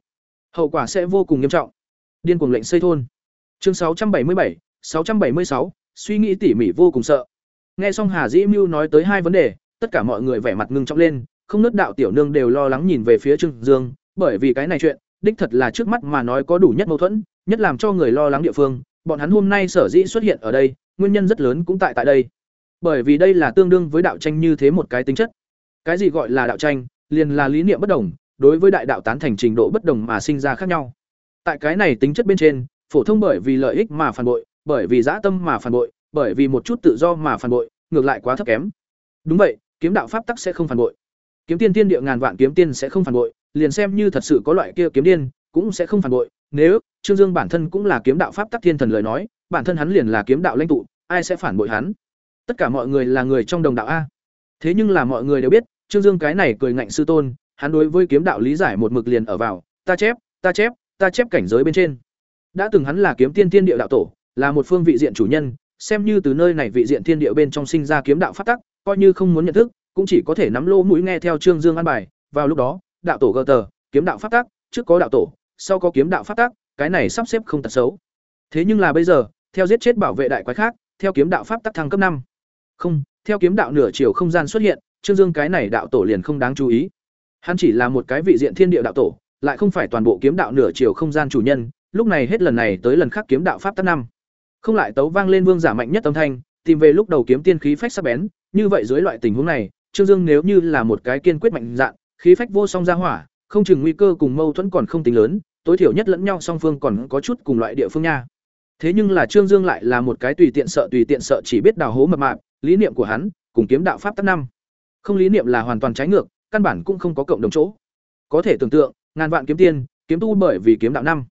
A: Hậu quả sẽ vô cùng nghiêm trọng. Điên cuồng lệnh xây thôn. Chương 677, 676, suy nghĩ tỉ mỉ vô cùng sợ. Nghe xong Hà Dĩ Mưu nói tới hai vấn đề, tất cả mọi người vẻ mặt ngưng trọng lên, không nứt đạo tiểu nương đều lo lắng nhìn về phía Trương Dương, bởi vì cái này chuyện, đích thật là trước mắt mà nói có đủ nhất mâu thuẫn, nhất làm cho người lo lắng địa phương, bọn hắn hôm nay sở dĩ xuất hiện ở đây, nguyên nhân rất lớn cũng tại tại đây. Bởi vì đây là tương đương với đạo tranh như thế một cái tính chất. Cái gì gọi là đạo tranh, liền là lý niệm bất đồng, đối với đại đạo tán thành trình độ bất đồng mà sinh ra khác nhau. Tại cái này tính chất bên trên, phổ thông bởi vì lợi ích mà phản bội, bởi vì dã tâm mà phản bội, bởi vì một chút tự do mà phản bội, ngược lại quá thấp kém. Đúng vậy, kiếm đạo pháp tắc sẽ không phản bội. Kiếm tiên tiên địa ngàn vạn kiếm tiên sẽ không phản bội, liền xem như thật sự có loại kia kiếm điên, cũng sẽ không phản bội. Nếu Trương Dương bản thân cũng là kiếm đạo pháp tắc thiên thần lời nói, bản thân hắn liền là kiếm đạo lãnh tụ, ai sẽ phản bội hắn? Tất cả mọi người là người trong đồng đạo a. Thế nhưng là mọi người đều biết, Trương Dương cái này cười ngạnh sư tôn, hắn đối với kiếm đạo lý giải một mực liền ở vào, ta chép, ta chép, ta chép cảnh giới bên trên. Đã từng hắn là kiếm tiên tiên địa đạo tổ, là một phương vị diện chủ nhân, xem như từ nơi này vị diện thiên địa bên trong sinh ra kiếm đạo pháp tắc, coi như không muốn nhận thức, cũng chỉ có thể nắm lô mũi nghe theo Trương Dương an bài, vào lúc đó, đạo tổ gờ tờ, kiếm đạo pháp tác trước có đạo tổ, sau có kiếm đạo pháp tác cái này sắp xếp không tật xấu. Thế nhưng là bây giờ, theo giết chết bảo vệ đại quái khác, theo kiếm đạo pháp tắc thăng cấp năm. Không, theo kiếm đạo nửa chiều không gian xuất hiện, Trương Dương cái này đạo tổ liền không đáng chú ý. Hắn chỉ là một cái vị diện thiên địa đạo tổ, lại không phải toàn bộ kiếm đạo nửa chiều không gian chủ nhân, lúc này hết lần này tới lần khác kiếm đạo pháp tắc năm. Không lại tấu vang lên vương giả mạnh nhất âm thanh, tìm về lúc đầu kiếm tiên khí phách sắc bén, như vậy dưới loại tình huống này, Trương Dương nếu như là một cái kiên quyết mạnh dạn, khí phách vô song ra hỏa, không chừng nguy cơ cùng mâu thuẫn còn không tính lớn, tối thiểu nhất lẫn nhau song phương còn có chút cùng loại địa phương nha. Thế nhưng là Trương Dương lại là một cái tùy tiện sợ tùy tiện sợ chỉ biết đào hố mập mạp, lý niệm của hắn cùng kiếm đạo pháp tắc năm. Không lý niệm là hoàn toàn trái ngược, căn bản cũng không có cộng đồng chỗ. Có thể tưởng tượng, ngàn vạn kiếm tiên, kiếm tu bởi vì kiếm đạo năm.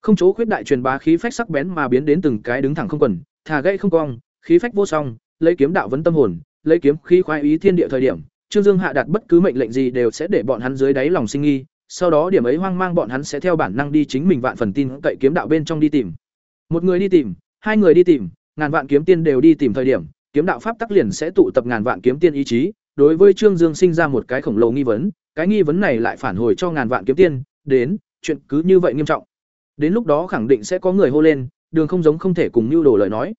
A: Không chỗ khuyết đại truyền bá khí phách sắc bén mà biến đến từng cái đứng thẳng không quần, thà gây không cong, khí phách vô song, lấy kiếm đạo vấn tâm hồn, lấy kiếm khí khoái ý thiên địa thời điểm, Trương Dương hạ đạt bất cứ mệnh lệnh gì đều sẽ để bọn hắn dưới đáy lòng sinh nghi, sau đó điểm ấy hoang mang bọn hắn sẽ theo bản năng đi chính mình vạn phần tin cậy kiếm đạo bên trong đi tìm. Một người đi tìm, hai người đi tìm, ngàn vạn kiếm tiên đều đi tìm thời điểm, kiếm đạo pháp tắc liền sẽ tụ tập ngàn vạn kiếm tiên ý chí, đối với Trương Dương sinh ra một cái khổng lồ nghi vấn, cái nghi vấn này lại phản hồi cho ngàn vạn kiếm tiên, đến, chuyện cứ như vậy nghiêm trọng. Đến lúc đó khẳng định sẽ có người hô lên, đường không giống không thể cùng nưu đồ lời nói.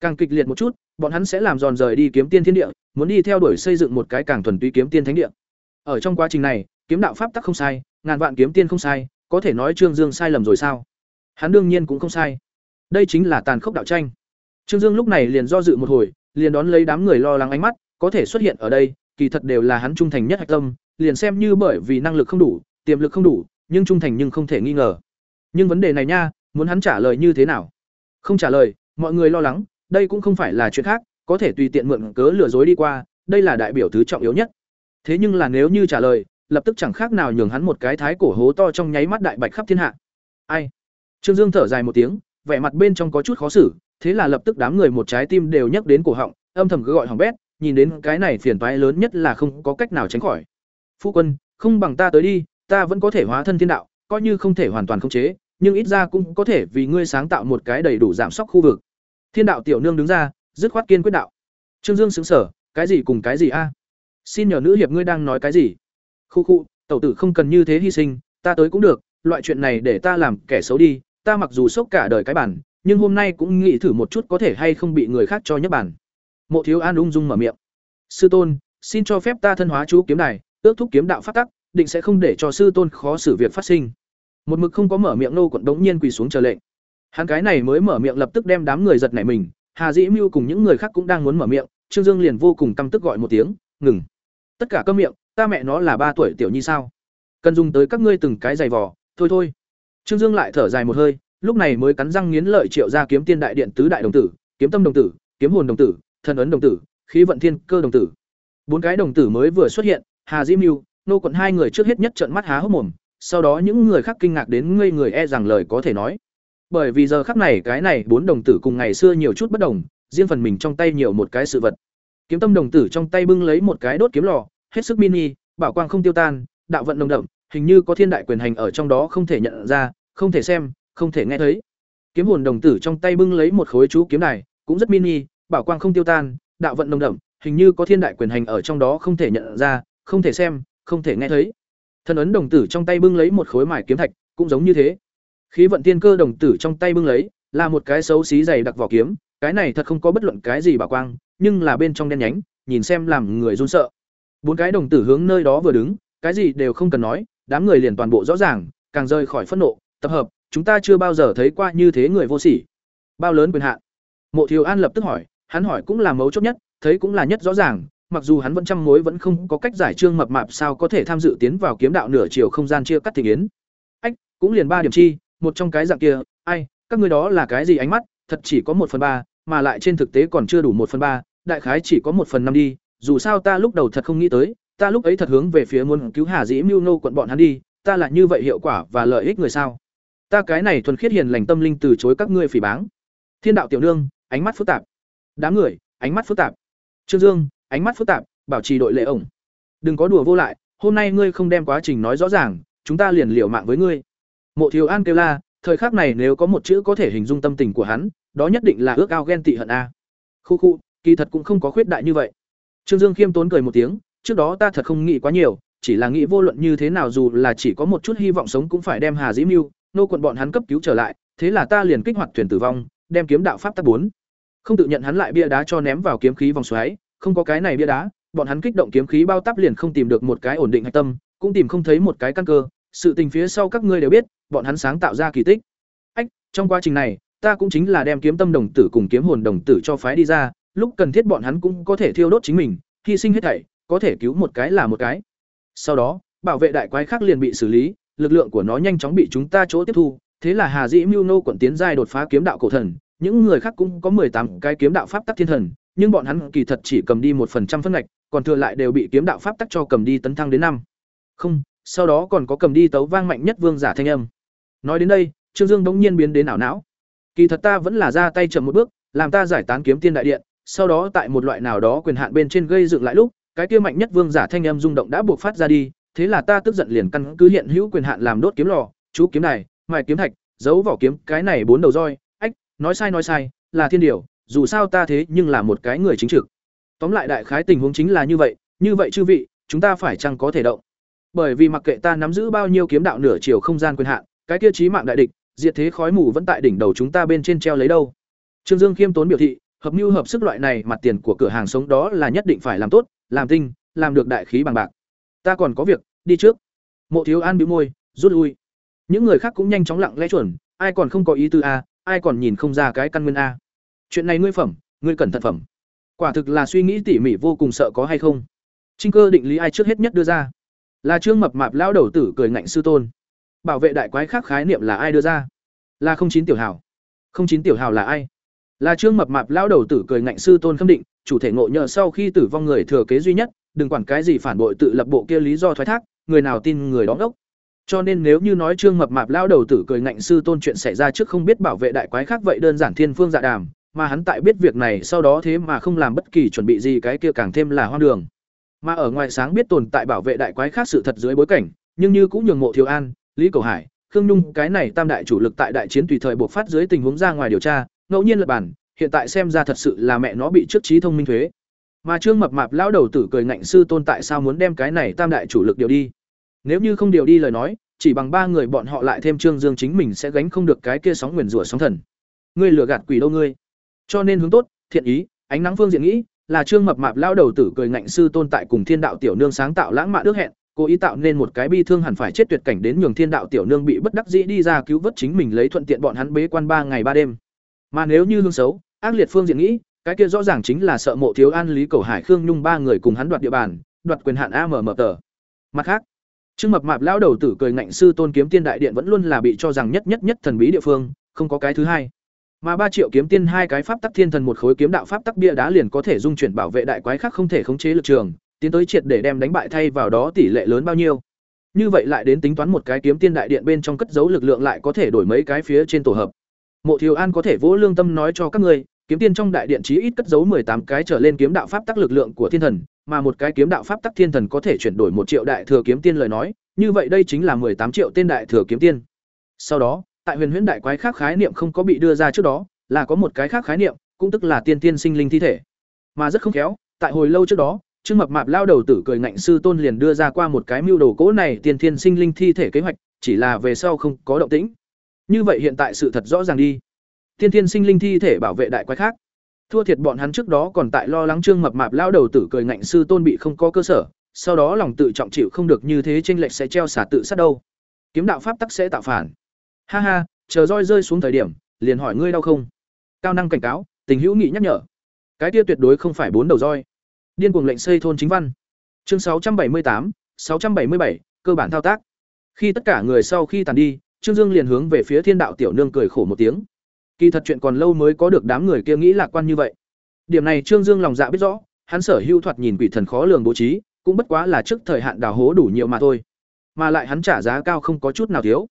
A: Càng kịch liệt một chút, bọn hắn sẽ làm giòn rời đi kiếm tiên thiên địa, muốn đi theo đuổi xây dựng một cái càng thuần túy kiếm tiên thánh địa. Ở trong quá trình này, kiếm đạo pháp tắc không sai, ngàn vạn kiếm tiên không sai, có thể nói Trương Dương sai lầm rồi sao? Hắn đương nhiên cũng không sai. Đây chính là tàn khốc đạo tranh. Trương Dương lúc này liền do dự một hồi, liền đón lấy đám người lo lắng ánh mắt, có thể xuất hiện ở đây, kỳ thật đều là hắn trung thành nhất hạch tâm, liền xem như bởi vì năng lực không đủ, tiềm lực không đủ, nhưng trung thành nhưng không thể nghi ngờ. Nhưng vấn đề này nha, muốn hắn trả lời như thế nào? Không trả lời, mọi người lo lắng, đây cũng không phải là chuyện khác, có thể tùy tiện mượn cớ lừa dối đi qua, đây là đại biểu thứ trọng yếu nhất. Thế nhưng là nếu như trả lời, lập tức chẳng khác nào nhường hắn một cái thái cổ hố to trong nháy mắt đại bạch khắp thiên hạ. Ai? Trương Dương thở dài một tiếng, vẻ mặt bên trong có chút khó xử, thế là lập tức đám người một trái tim đều nhắc đến cổ họng, âm thầm cứ gọi hỏng bét, nhìn đến cái này phiền toái lớn nhất là không có cách nào tránh khỏi. Phu quân, không bằng ta tới đi, ta vẫn có thể hóa thân thiên đạo, coi như không thể hoàn toàn khống chế, nhưng ít ra cũng có thể vì ngươi sáng tạo một cái đầy đủ giảm sóc khu vực. Thiên đạo tiểu nương đứng ra, dứt khoát kiên quyết đạo. Trương Dương sững sở, cái gì cùng cái gì a? Xin nhờ nữ hiệp ngươi đang nói cái gì? Khu khu, tẩu tử không cần như thế hy sinh, ta tới cũng được, loại chuyện này để ta làm kẻ xấu đi, ta mặc dù sốc cả đời cái bản, nhưng hôm nay cũng nghĩ thử một chút có thể hay không bị người khác cho nhấp bản. Mộ Thiếu An ung dung mở miệng. Sư tôn, xin cho phép ta thân hóa chú kiếm này, ước thúc kiếm đạo phát tắc, định sẽ không để cho sư tôn khó xử việc phát sinh. Một mực không có mở miệng nô quận đống nhiên quỳ xuống chờ lệnh. Hắn cái này mới mở miệng lập tức đem đám người giật nảy mình, Hà Dĩ Mưu cùng những người khác cũng đang muốn mở miệng, Trương Dương liền vô cùng căm tức gọi một tiếng, "Ngừng." Tất cả câm miệng, ta mẹ nó là ba tuổi tiểu nhi sao? Cần dùng tới các ngươi từng cái giày vò, thôi thôi. Trương Dương lại thở dài một hơi, lúc này mới cắn răng nghiến lợi triệu ra kiếm tiên đại điện tứ đại đồng tử, kiếm tâm đồng tử, kiếm hồn đồng tử, thần ấn đồng tử, khí vận thiên cơ đồng tử. Bốn cái đồng tử mới vừa xuất hiện, Hà Dĩ Mưu, nô quận hai người trước hết nhất trợn mắt há hốc mồm, sau đó những người khác kinh ngạc đến ngây người e rằng lời có thể nói. Bởi vì giờ khắc này cái này bốn đồng tử cùng ngày xưa nhiều chút bất đồng, riêng phần mình trong tay nhiều một cái sự vật. Kiếm tâm đồng tử trong tay bưng lấy một cái đốt kiếm lò, hết sức mini, bảo quang không tiêu tan, đạo vận nồng đậm, hình như có thiên đại quyền hành ở trong đó không thể nhận ra, không thể xem, không thể nghe thấy. Kiếm hồn đồng tử trong tay bưng lấy một khối chú kiếm này cũng rất mini, bảo quang không tiêu tan, đạo vận nồng đậm, hình như có thiên đại quyền hành ở trong đó không thể nhận ra, không thể xem, không thể nghe thấy. Thân ấn đồng tử trong tay bưng lấy một khối mài kiếm thạch, cũng giống như thế. Khí vận tiên cơ đồng tử trong tay bưng lấy, là một cái xấu xí dày đặc vỏ kiếm, cái này thật không có bất luận cái gì bảo quang, nhưng là bên trong đen nhánh, nhìn xem làm người run sợ. Bốn cái đồng tử hướng nơi đó vừa đứng, cái gì đều không cần nói, đám người liền toàn bộ rõ ràng, càng rơi khỏi phẫn nộ, tập hợp, chúng ta chưa bao giờ thấy qua như thế người vô sỉ. Bao lớn quyền hạn? Mộ Thiếu An lập tức hỏi, hắn hỏi cũng là mấu chốt nhất, thấy cũng là nhất rõ ràng, mặc dù hắn vẫn trăm mối vẫn không có cách giải trương mập mạp sao có thể tham dự tiến vào kiếm đạo nửa chiều không gian chia cắt tình yến. Ách, cũng liền ba điểm chi, một trong cái dạng kia, ai, các ngươi đó là cái gì ánh mắt, thật chỉ có một phần ba, mà lại trên thực tế còn chưa đủ một phần ba, đại khái chỉ có một phần năm đi, dù sao ta lúc đầu thật không nghĩ tới, ta lúc ấy thật hướng về phía muốn cứu Hà Dĩ Mưu nô quận bọn hắn đi, ta là như vậy hiệu quả và lợi ích người sao? Ta cái này thuần khiết hiền lành tâm linh từ chối các ngươi phỉ báng. Thiên đạo tiểu nương, ánh mắt phức tạp. Đám người, ánh mắt phức tạp. Trương Dương, ánh mắt phức tạp, bảo trì đội lệ ổng. Đừng có đùa vô lại, hôm nay ngươi không đem quá trình nói rõ ràng, chúng ta liền liều mạng với ngươi. Mộ Thiếu An kêu la, thời khắc này nếu có một chữ có thể hình dung tâm tình của hắn, đó nhất định là ước ao ghen tị hận a. Khu khu, kỳ thật cũng không có khuyết đại như vậy. Trương Dương khiêm tốn cười một tiếng, trước đó ta thật không nghĩ quá nhiều, chỉ là nghĩ vô luận như thế nào dù là chỉ có một chút hy vọng sống cũng phải đem Hà Dĩ Mưu, nô quận bọn hắn cấp cứu trở lại, thế là ta liền kích hoạt thuyền tử vong, đem kiếm đạo pháp tác bốn. Không tự nhận hắn lại bia đá cho ném vào kiếm khí vòng xoáy, không có cái này bia đá, bọn hắn kích động kiếm khí bao táp liền không tìm được một cái ổn định hạch tâm, cũng tìm không thấy một cái căn cơ, sự tình phía sau các ngươi đều biết, bọn hắn sáng tạo ra kỳ tích. Ách, trong quá trình này, ta cũng chính là đem kiếm tâm đồng tử cùng kiếm hồn đồng tử cho phái đi ra, lúc cần thiết bọn hắn cũng có thể thiêu đốt chính mình, hy sinh hết thảy, có thể cứu một cái là một cái. Sau đó, bảo vệ đại quái khác liền bị xử lý, lực lượng của nó nhanh chóng bị chúng ta chỗ tiếp thu, thế là Hà Dĩ Mưu Nô quận tiến giai đột phá kiếm đạo cổ thần, những người khác cũng có tám cái kiếm đạo pháp tắc thiên thần, nhưng bọn hắn kỳ thật chỉ cầm đi một phần trăm phân ngạch, còn thừa lại đều bị kiếm đạo pháp tắc cho cầm đi tấn thăng đến năm. Không, sau đó còn có cầm đi tấu vang mạnh nhất vương giả thanh âm. Nói đến đây, Trương Dương bỗng nhiên biến đến ảo não. Kỳ thật ta vẫn là ra tay chậm một bước, làm ta giải tán kiếm tiên đại điện, sau đó tại một loại nào đó quyền hạn bên trên gây dựng lại lúc, cái kia mạnh nhất vương giả thanh âm rung động đã buộc phát ra đi, thế là ta tức giận liền căn cứ hiện hữu quyền hạn làm đốt kiếm lò, chú kiếm này, mài kiếm thạch, giấu vỏ kiếm, cái này bốn đầu roi, ách, nói sai nói sai, là thiên điều, dù sao ta thế nhưng là một cái người chính trực. Tóm lại đại khái tình huống chính là như vậy, như vậy chư vị, chúng ta phải chăng có thể động. Bởi vì mặc kệ ta nắm giữ bao nhiêu kiếm đạo nửa chiều không gian quyền hạn, cái kia chí mạng đại địch, diệt thế khói mù vẫn tại đỉnh đầu chúng ta bên trên treo lấy đâu. Trương Dương khiêm tốn biểu thị, hợp mưu hợp sức loại này mặt tiền của cửa hàng sống đó là nhất định phải làm tốt, làm tinh, làm được đại khí bằng bạc. Ta còn có việc, đi trước. Mộ Thiếu An bĩu môi, rút lui. Những người khác cũng nhanh chóng lặng lẽ chuẩn, ai còn không có ý tư a, ai còn nhìn không ra cái căn nguyên a. Chuyện này ngươi phẩm, ngươi cẩn thận phẩm. Quả thực là suy nghĩ tỉ mỉ vô cùng sợ có hay không. Trinh cơ định lý ai trước hết nhất đưa ra? Là Trương Mập Mạp lão đầu tử cười ngạnh sư tôn. Bảo vệ đại quái khác khái niệm là ai đưa ra? Là không chín tiểu hảo. Không chín tiểu hảo là ai? Là Trương Mập Mạp lão đầu tử cười ngạnh sư tôn khâm định, chủ thể ngộ nhờ sau khi tử vong người thừa kế duy nhất, đừng quản cái gì phản bội tự lập bộ kia lý do thoái thác, người nào tin người đó ngốc. Cho nên nếu như nói Trương Mập Mạp lão đầu tử cười ngạnh sư tôn chuyện xảy ra trước không biết bảo vệ đại quái khác vậy đơn giản thiên phương dạ đàm, mà hắn tại biết việc này sau đó thế mà không làm bất kỳ chuẩn bị gì cái kia càng thêm là hoang đường. Mà ở ngoài sáng biết tồn tại bảo vệ đại quái khác sự thật dưới bối cảnh, nhưng như cũng nhường mộ Thiếu An, Lý Cầu Hải, Khương Nhung cái này tam đại chủ lực tại đại chiến tùy thời buộc phát dưới tình huống ra ngoài điều tra, ngẫu nhiên lập bản, hiện tại xem ra thật sự là mẹ nó bị trước trí thông minh thuế. Mà Trương Mập Mạp lão đầu tử cười ngạnh sư tôn tại sao muốn đem cái này tam đại chủ lực điều đi? Nếu như không điều đi lời nói, chỉ bằng ba người bọn họ lại thêm Trương Dương chính mình sẽ gánh không được cái kia sóng nguyền rủa sóng thần. Ngươi lừa gạt quỷ đâu ngươi? Cho nên hướng tốt, thiện ý, ánh nắng phương diện nghĩ, là Trương Mập Mạp lão đầu tử cười ngạnh sư tôn tại cùng Thiên Đạo tiểu nương sáng tạo lãng mạn ước hẹn, cố ý tạo nên một cái bi thương hẳn phải chết tuyệt cảnh đến nhường Thiên Đạo tiểu nương bị bất đắc dĩ đi ra cứu vớt chính mình lấy thuận tiện bọn hắn bế quan ba ngày ba đêm. Mà nếu như hương xấu, ác liệt phương diện nghĩ, cái kia rõ ràng chính là sợ mộ thiếu an lý cầu hải khương nhung ba người cùng hắn đoạt địa bàn đoạt quyền hạn a mở mở tờ mặt khác trương mập mạp lão đầu tử cười ngạnh sư tôn kiếm tiên đại điện vẫn luôn là bị cho rằng nhất nhất nhất thần bí địa phương không có cái thứ hai mà ba triệu kiếm tiên hai cái pháp tắc thiên thần một khối kiếm đạo pháp tắc bia đá liền có thể dung chuyển bảo vệ đại quái khác không thể khống chế lực trường tiến tới triệt để đem đánh bại thay vào đó tỷ lệ lớn bao nhiêu như vậy lại đến tính toán một cái kiếm tiên đại điện bên trong cất giấu lực lượng lại có thể đổi mấy cái phía trên tổ hợp mộ thiếu an có thể vỗ lương tâm nói cho các ngươi kiếm tiên trong đại điện chí ít cất giấu tám cái trở lên kiếm đạo pháp tắc lực lượng của thiên thần, mà một cái kiếm đạo pháp tắc thiên thần có thể chuyển đổi một triệu đại thừa kiếm tiên lời nói, như vậy đây chính là tám triệu tên đại thừa kiếm tiên. Sau đó, tại huyền huyễn đại quái khác khái niệm không có bị đưa ra trước đó, là có một cái khác khái niệm, cũng tức là tiên tiên sinh linh thi thể. Mà rất không khéo, tại hồi lâu trước đó, Trương Mập Mạp lao đầu tử cười ngạnh sư tôn liền đưa ra qua một cái mưu đồ cỗ này tiên tiên sinh linh thi thể kế hoạch, chỉ là về sau không có động tĩnh. Như vậy hiện tại sự thật rõ ràng đi. Tiên thiên sinh linh thi thể bảo vệ đại quái khác. Thua thiệt bọn hắn trước đó còn tại lo lắng Trương Mập Mạp lao đầu tử cười ngạnh sư tôn bị không có cơ sở, sau đó lòng tự trọng chịu không được như thế chênh lệch sẽ treo xả tự sát đâu. Kiếm đạo pháp tắc sẽ tạo phản. Ha ha, chờ roi rơi xuống thời điểm, liền hỏi ngươi đau không? Cao năng cảnh cáo, tình hữu nghị nhắc nhở. Cái kia tuyệt đối không phải bốn đầu roi. Điên cuồng lệnh xây thôn chính văn. Chương sáu trăm bảy mươi tám, sáu trăm bảy mươi bảy, cơ bản thao tác. Khi tất cả người sau khi tàn đi, Trương Dương liền hướng về phía Thiên Đạo tiểu nương cười khổ một tiếng. Kỳ thật chuyện còn lâu mới có được đám người kia nghĩ lạc quan như vậy. Điểm này Trương Dương lòng dạ biết rõ, hắn sở hữu thoạt nhìn quỷ thần khó lường bố trí, cũng bất quá là trước thời hạn đào hố đủ nhiều mà thôi. Mà lại hắn trả giá cao không có chút nào thiếu.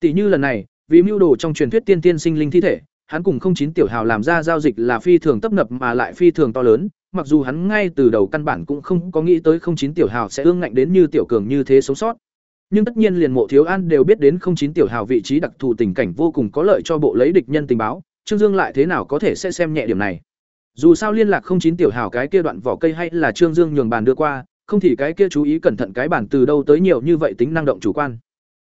A: Tỷ như lần này, vì mưu đồ trong truyền thuyết tiên tiên sinh linh thi thể, hắn cùng không chín tiểu hào làm ra giao dịch là phi thường tấp nập mà lại phi thường to lớn, mặc dù hắn ngay từ đầu căn bản cũng không có nghĩ tới không chín tiểu hào sẽ ương ngạnh đến như tiểu cường như thế sống sót. Nhưng tất nhiên liền mộ thiếu an đều biết đến không chín tiểu hào vị trí đặc thù tình cảnh vô cùng có lợi cho bộ lấy địch nhân tình báo, Trương Dương lại thế nào có thể sẽ xem nhẹ điểm này. Dù sao liên lạc không chín tiểu hào cái kia đoạn vỏ cây hay là Trương Dương nhường bàn đưa qua, không thì cái kia chú ý cẩn thận cái bản từ đâu tới nhiều như vậy tính năng động chủ quan.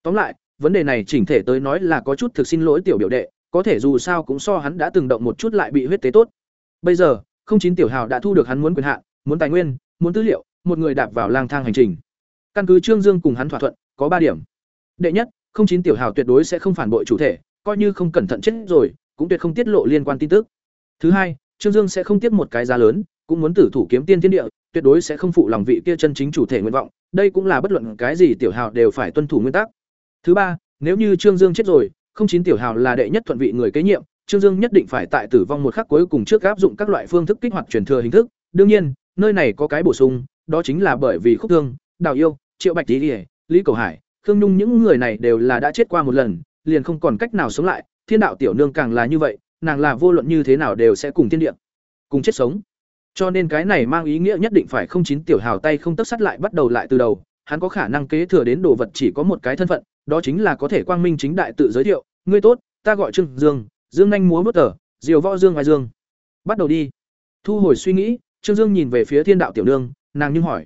A: Tóm lại, vấn đề này chỉnh thể tới nói là có chút thực xin lỗi tiểu biểu đệ, có thể dù sao cũng so hắn đã từng động một chút lại bị huyết tế tốt. Bây giờ, không chín tiểu hào đã thu được hắn muốn quyền hạn, muốn tài nguyên, muốn tư liệu, một người đạp vào lang thang hành trình. Căn cứ Trương Dương cùng hắn thỏa thuận, có ba điểm đệ nhất không chín tiểu hào tuyệt đối sẽ không phản bội chủ thể coi như không cẩn thận chết rồi cũng tuyệt không tiết lộ liên quan tin tức thứ hai trương dương sẽ không tiếc một cái giá lớn cũng muốn tử thủ kiếm tiên thiên địa tuyệt đối sẽ không phụ lòng vị kia chân chính chủ thể nguyện vọng đây cũng là bất luận cái gì tiểu hào đều phải tuân thủ nguyên tắc thứ ba nếu như trương dương chết rồi không chín tiểu hào là đệ nhất thuận vị người kế nhiệm trương dương nhất định phải tại tử vong một khắc cuối cùng trước áp dụng các loại phương thức kích hoạt truyền thừa hình thức. Đương nhiên nơi này có cái bổ sung đó chính là bởi vì khúc thương đào yêu triệu bạch tý lý cầu hải Khương Nhung những người này đều là đã chết qua một lần, liền không còn cách nào sống lại, Thiên đạo tiểu nương càng là như vậy, nàng là vô luận như thế nào đều sẽ cùng thiên địa, cùng chết sống. Cho nên cái này mang ý nghĩa nhất định phải không chín tiểu hào tay không tất sắt lại bắt đầu lại từ đầu, hắn có khả năng kế thừa đến đồ vật chỉ có một cái thân phận, đó chính là có thể quang minh chính đại tự giới thiệu, ngươi tốt, ta gọi Trương Dương, Dương nhanh múa vút tờ, diều võ Dương ngoài Dương. Bắt đầu đi. Thu hồi suy nghĩ, Trương Dương nhìn về phía Thiên đạo tiểu nương, nàng nhưng hỏi,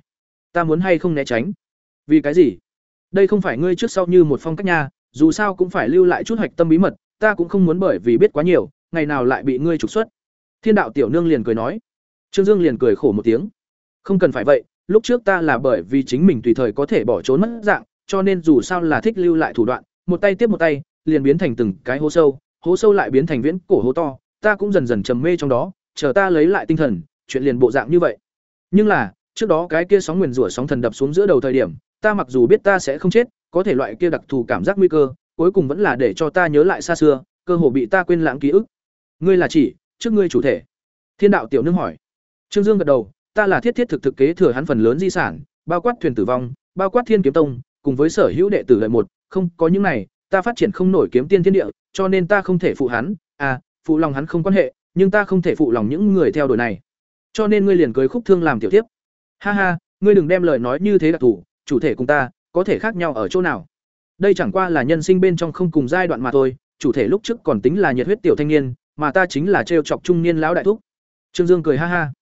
A: ta muốn hay không né tránh? Vì cái gì? đây không phải ngươi trước sau như một phong cách nha dù sao cũng phải lưu lại chút hạch tâm bí mật, ta cũng không muốn bởi vì biết quá nhiều, ngày nào lại bị ngươi trục xuất. Thiên đạo tiểu nương liền cười nói. Trương Dương liền cười khổ một tiếng. Không cần phải vậy, lúc trước ta là bởi vì chính mình tùy thời có thể bỏ trốn mất dạng, cho nên dù sao là thích lưu lại thủ đoạn, một tay tiếp một tay, liền biến thành từng cái hố sâu, hố sâu lại biến thành viễn cổ hố to, ta cũng dần dần trầm mê trong đó, chờ ta lấy lại tinh thần, chuyện liền bộ dạng như vậy. Nhưng là, trước đó cái kia sóng nguyền rủa sóng thần đập xuống giữa đầu thời điểm, ta mặc dù biết ta sẽ không chết, có thể loại kia đặc thù cảm giác nguy cơ, cuối cùng vẫn là để cho ta nhớ lại xa xưa, cơ hồ bị ta quên lãng ký ức. Ngươi là chỉ, trước ngươi chủ thể. Thiên đạo tiểu nương hỏi. Trương Dương gật đầu, ta là thiết thiết thực thực kế thừa hắn phần lớn di sản, bao quát thuyền tử vong, bao quát Thiên kiếm tông, cùng với sở hữu đệ tử lợi một, không, có những này, ta phát triển không nổi kiếm tiên thiên địa, cho nên ta không thể phụ hắn, à, phụ lòng hắn không quan hệ, nhưng ta không thể phụ lòng những người theo đuổi này. Cho nên ngươi liền cưới khúc thương làm tiểu tiếp. Ha ha, ngươi đừng đem lời nói như thế đặc thủ, chủ thể cùng ta, có thể khác nhau ở chỗ nào? Đây chẳng qua là nhân sinh bên trong không cùng giai đoạn mà thôi, chủ thể lúc trước còn tính là nhiệt huyết tiểu thanh niên, mà ta chính là trêu chọc trung niên lão đại thúc. Trương Dương cười ha ha.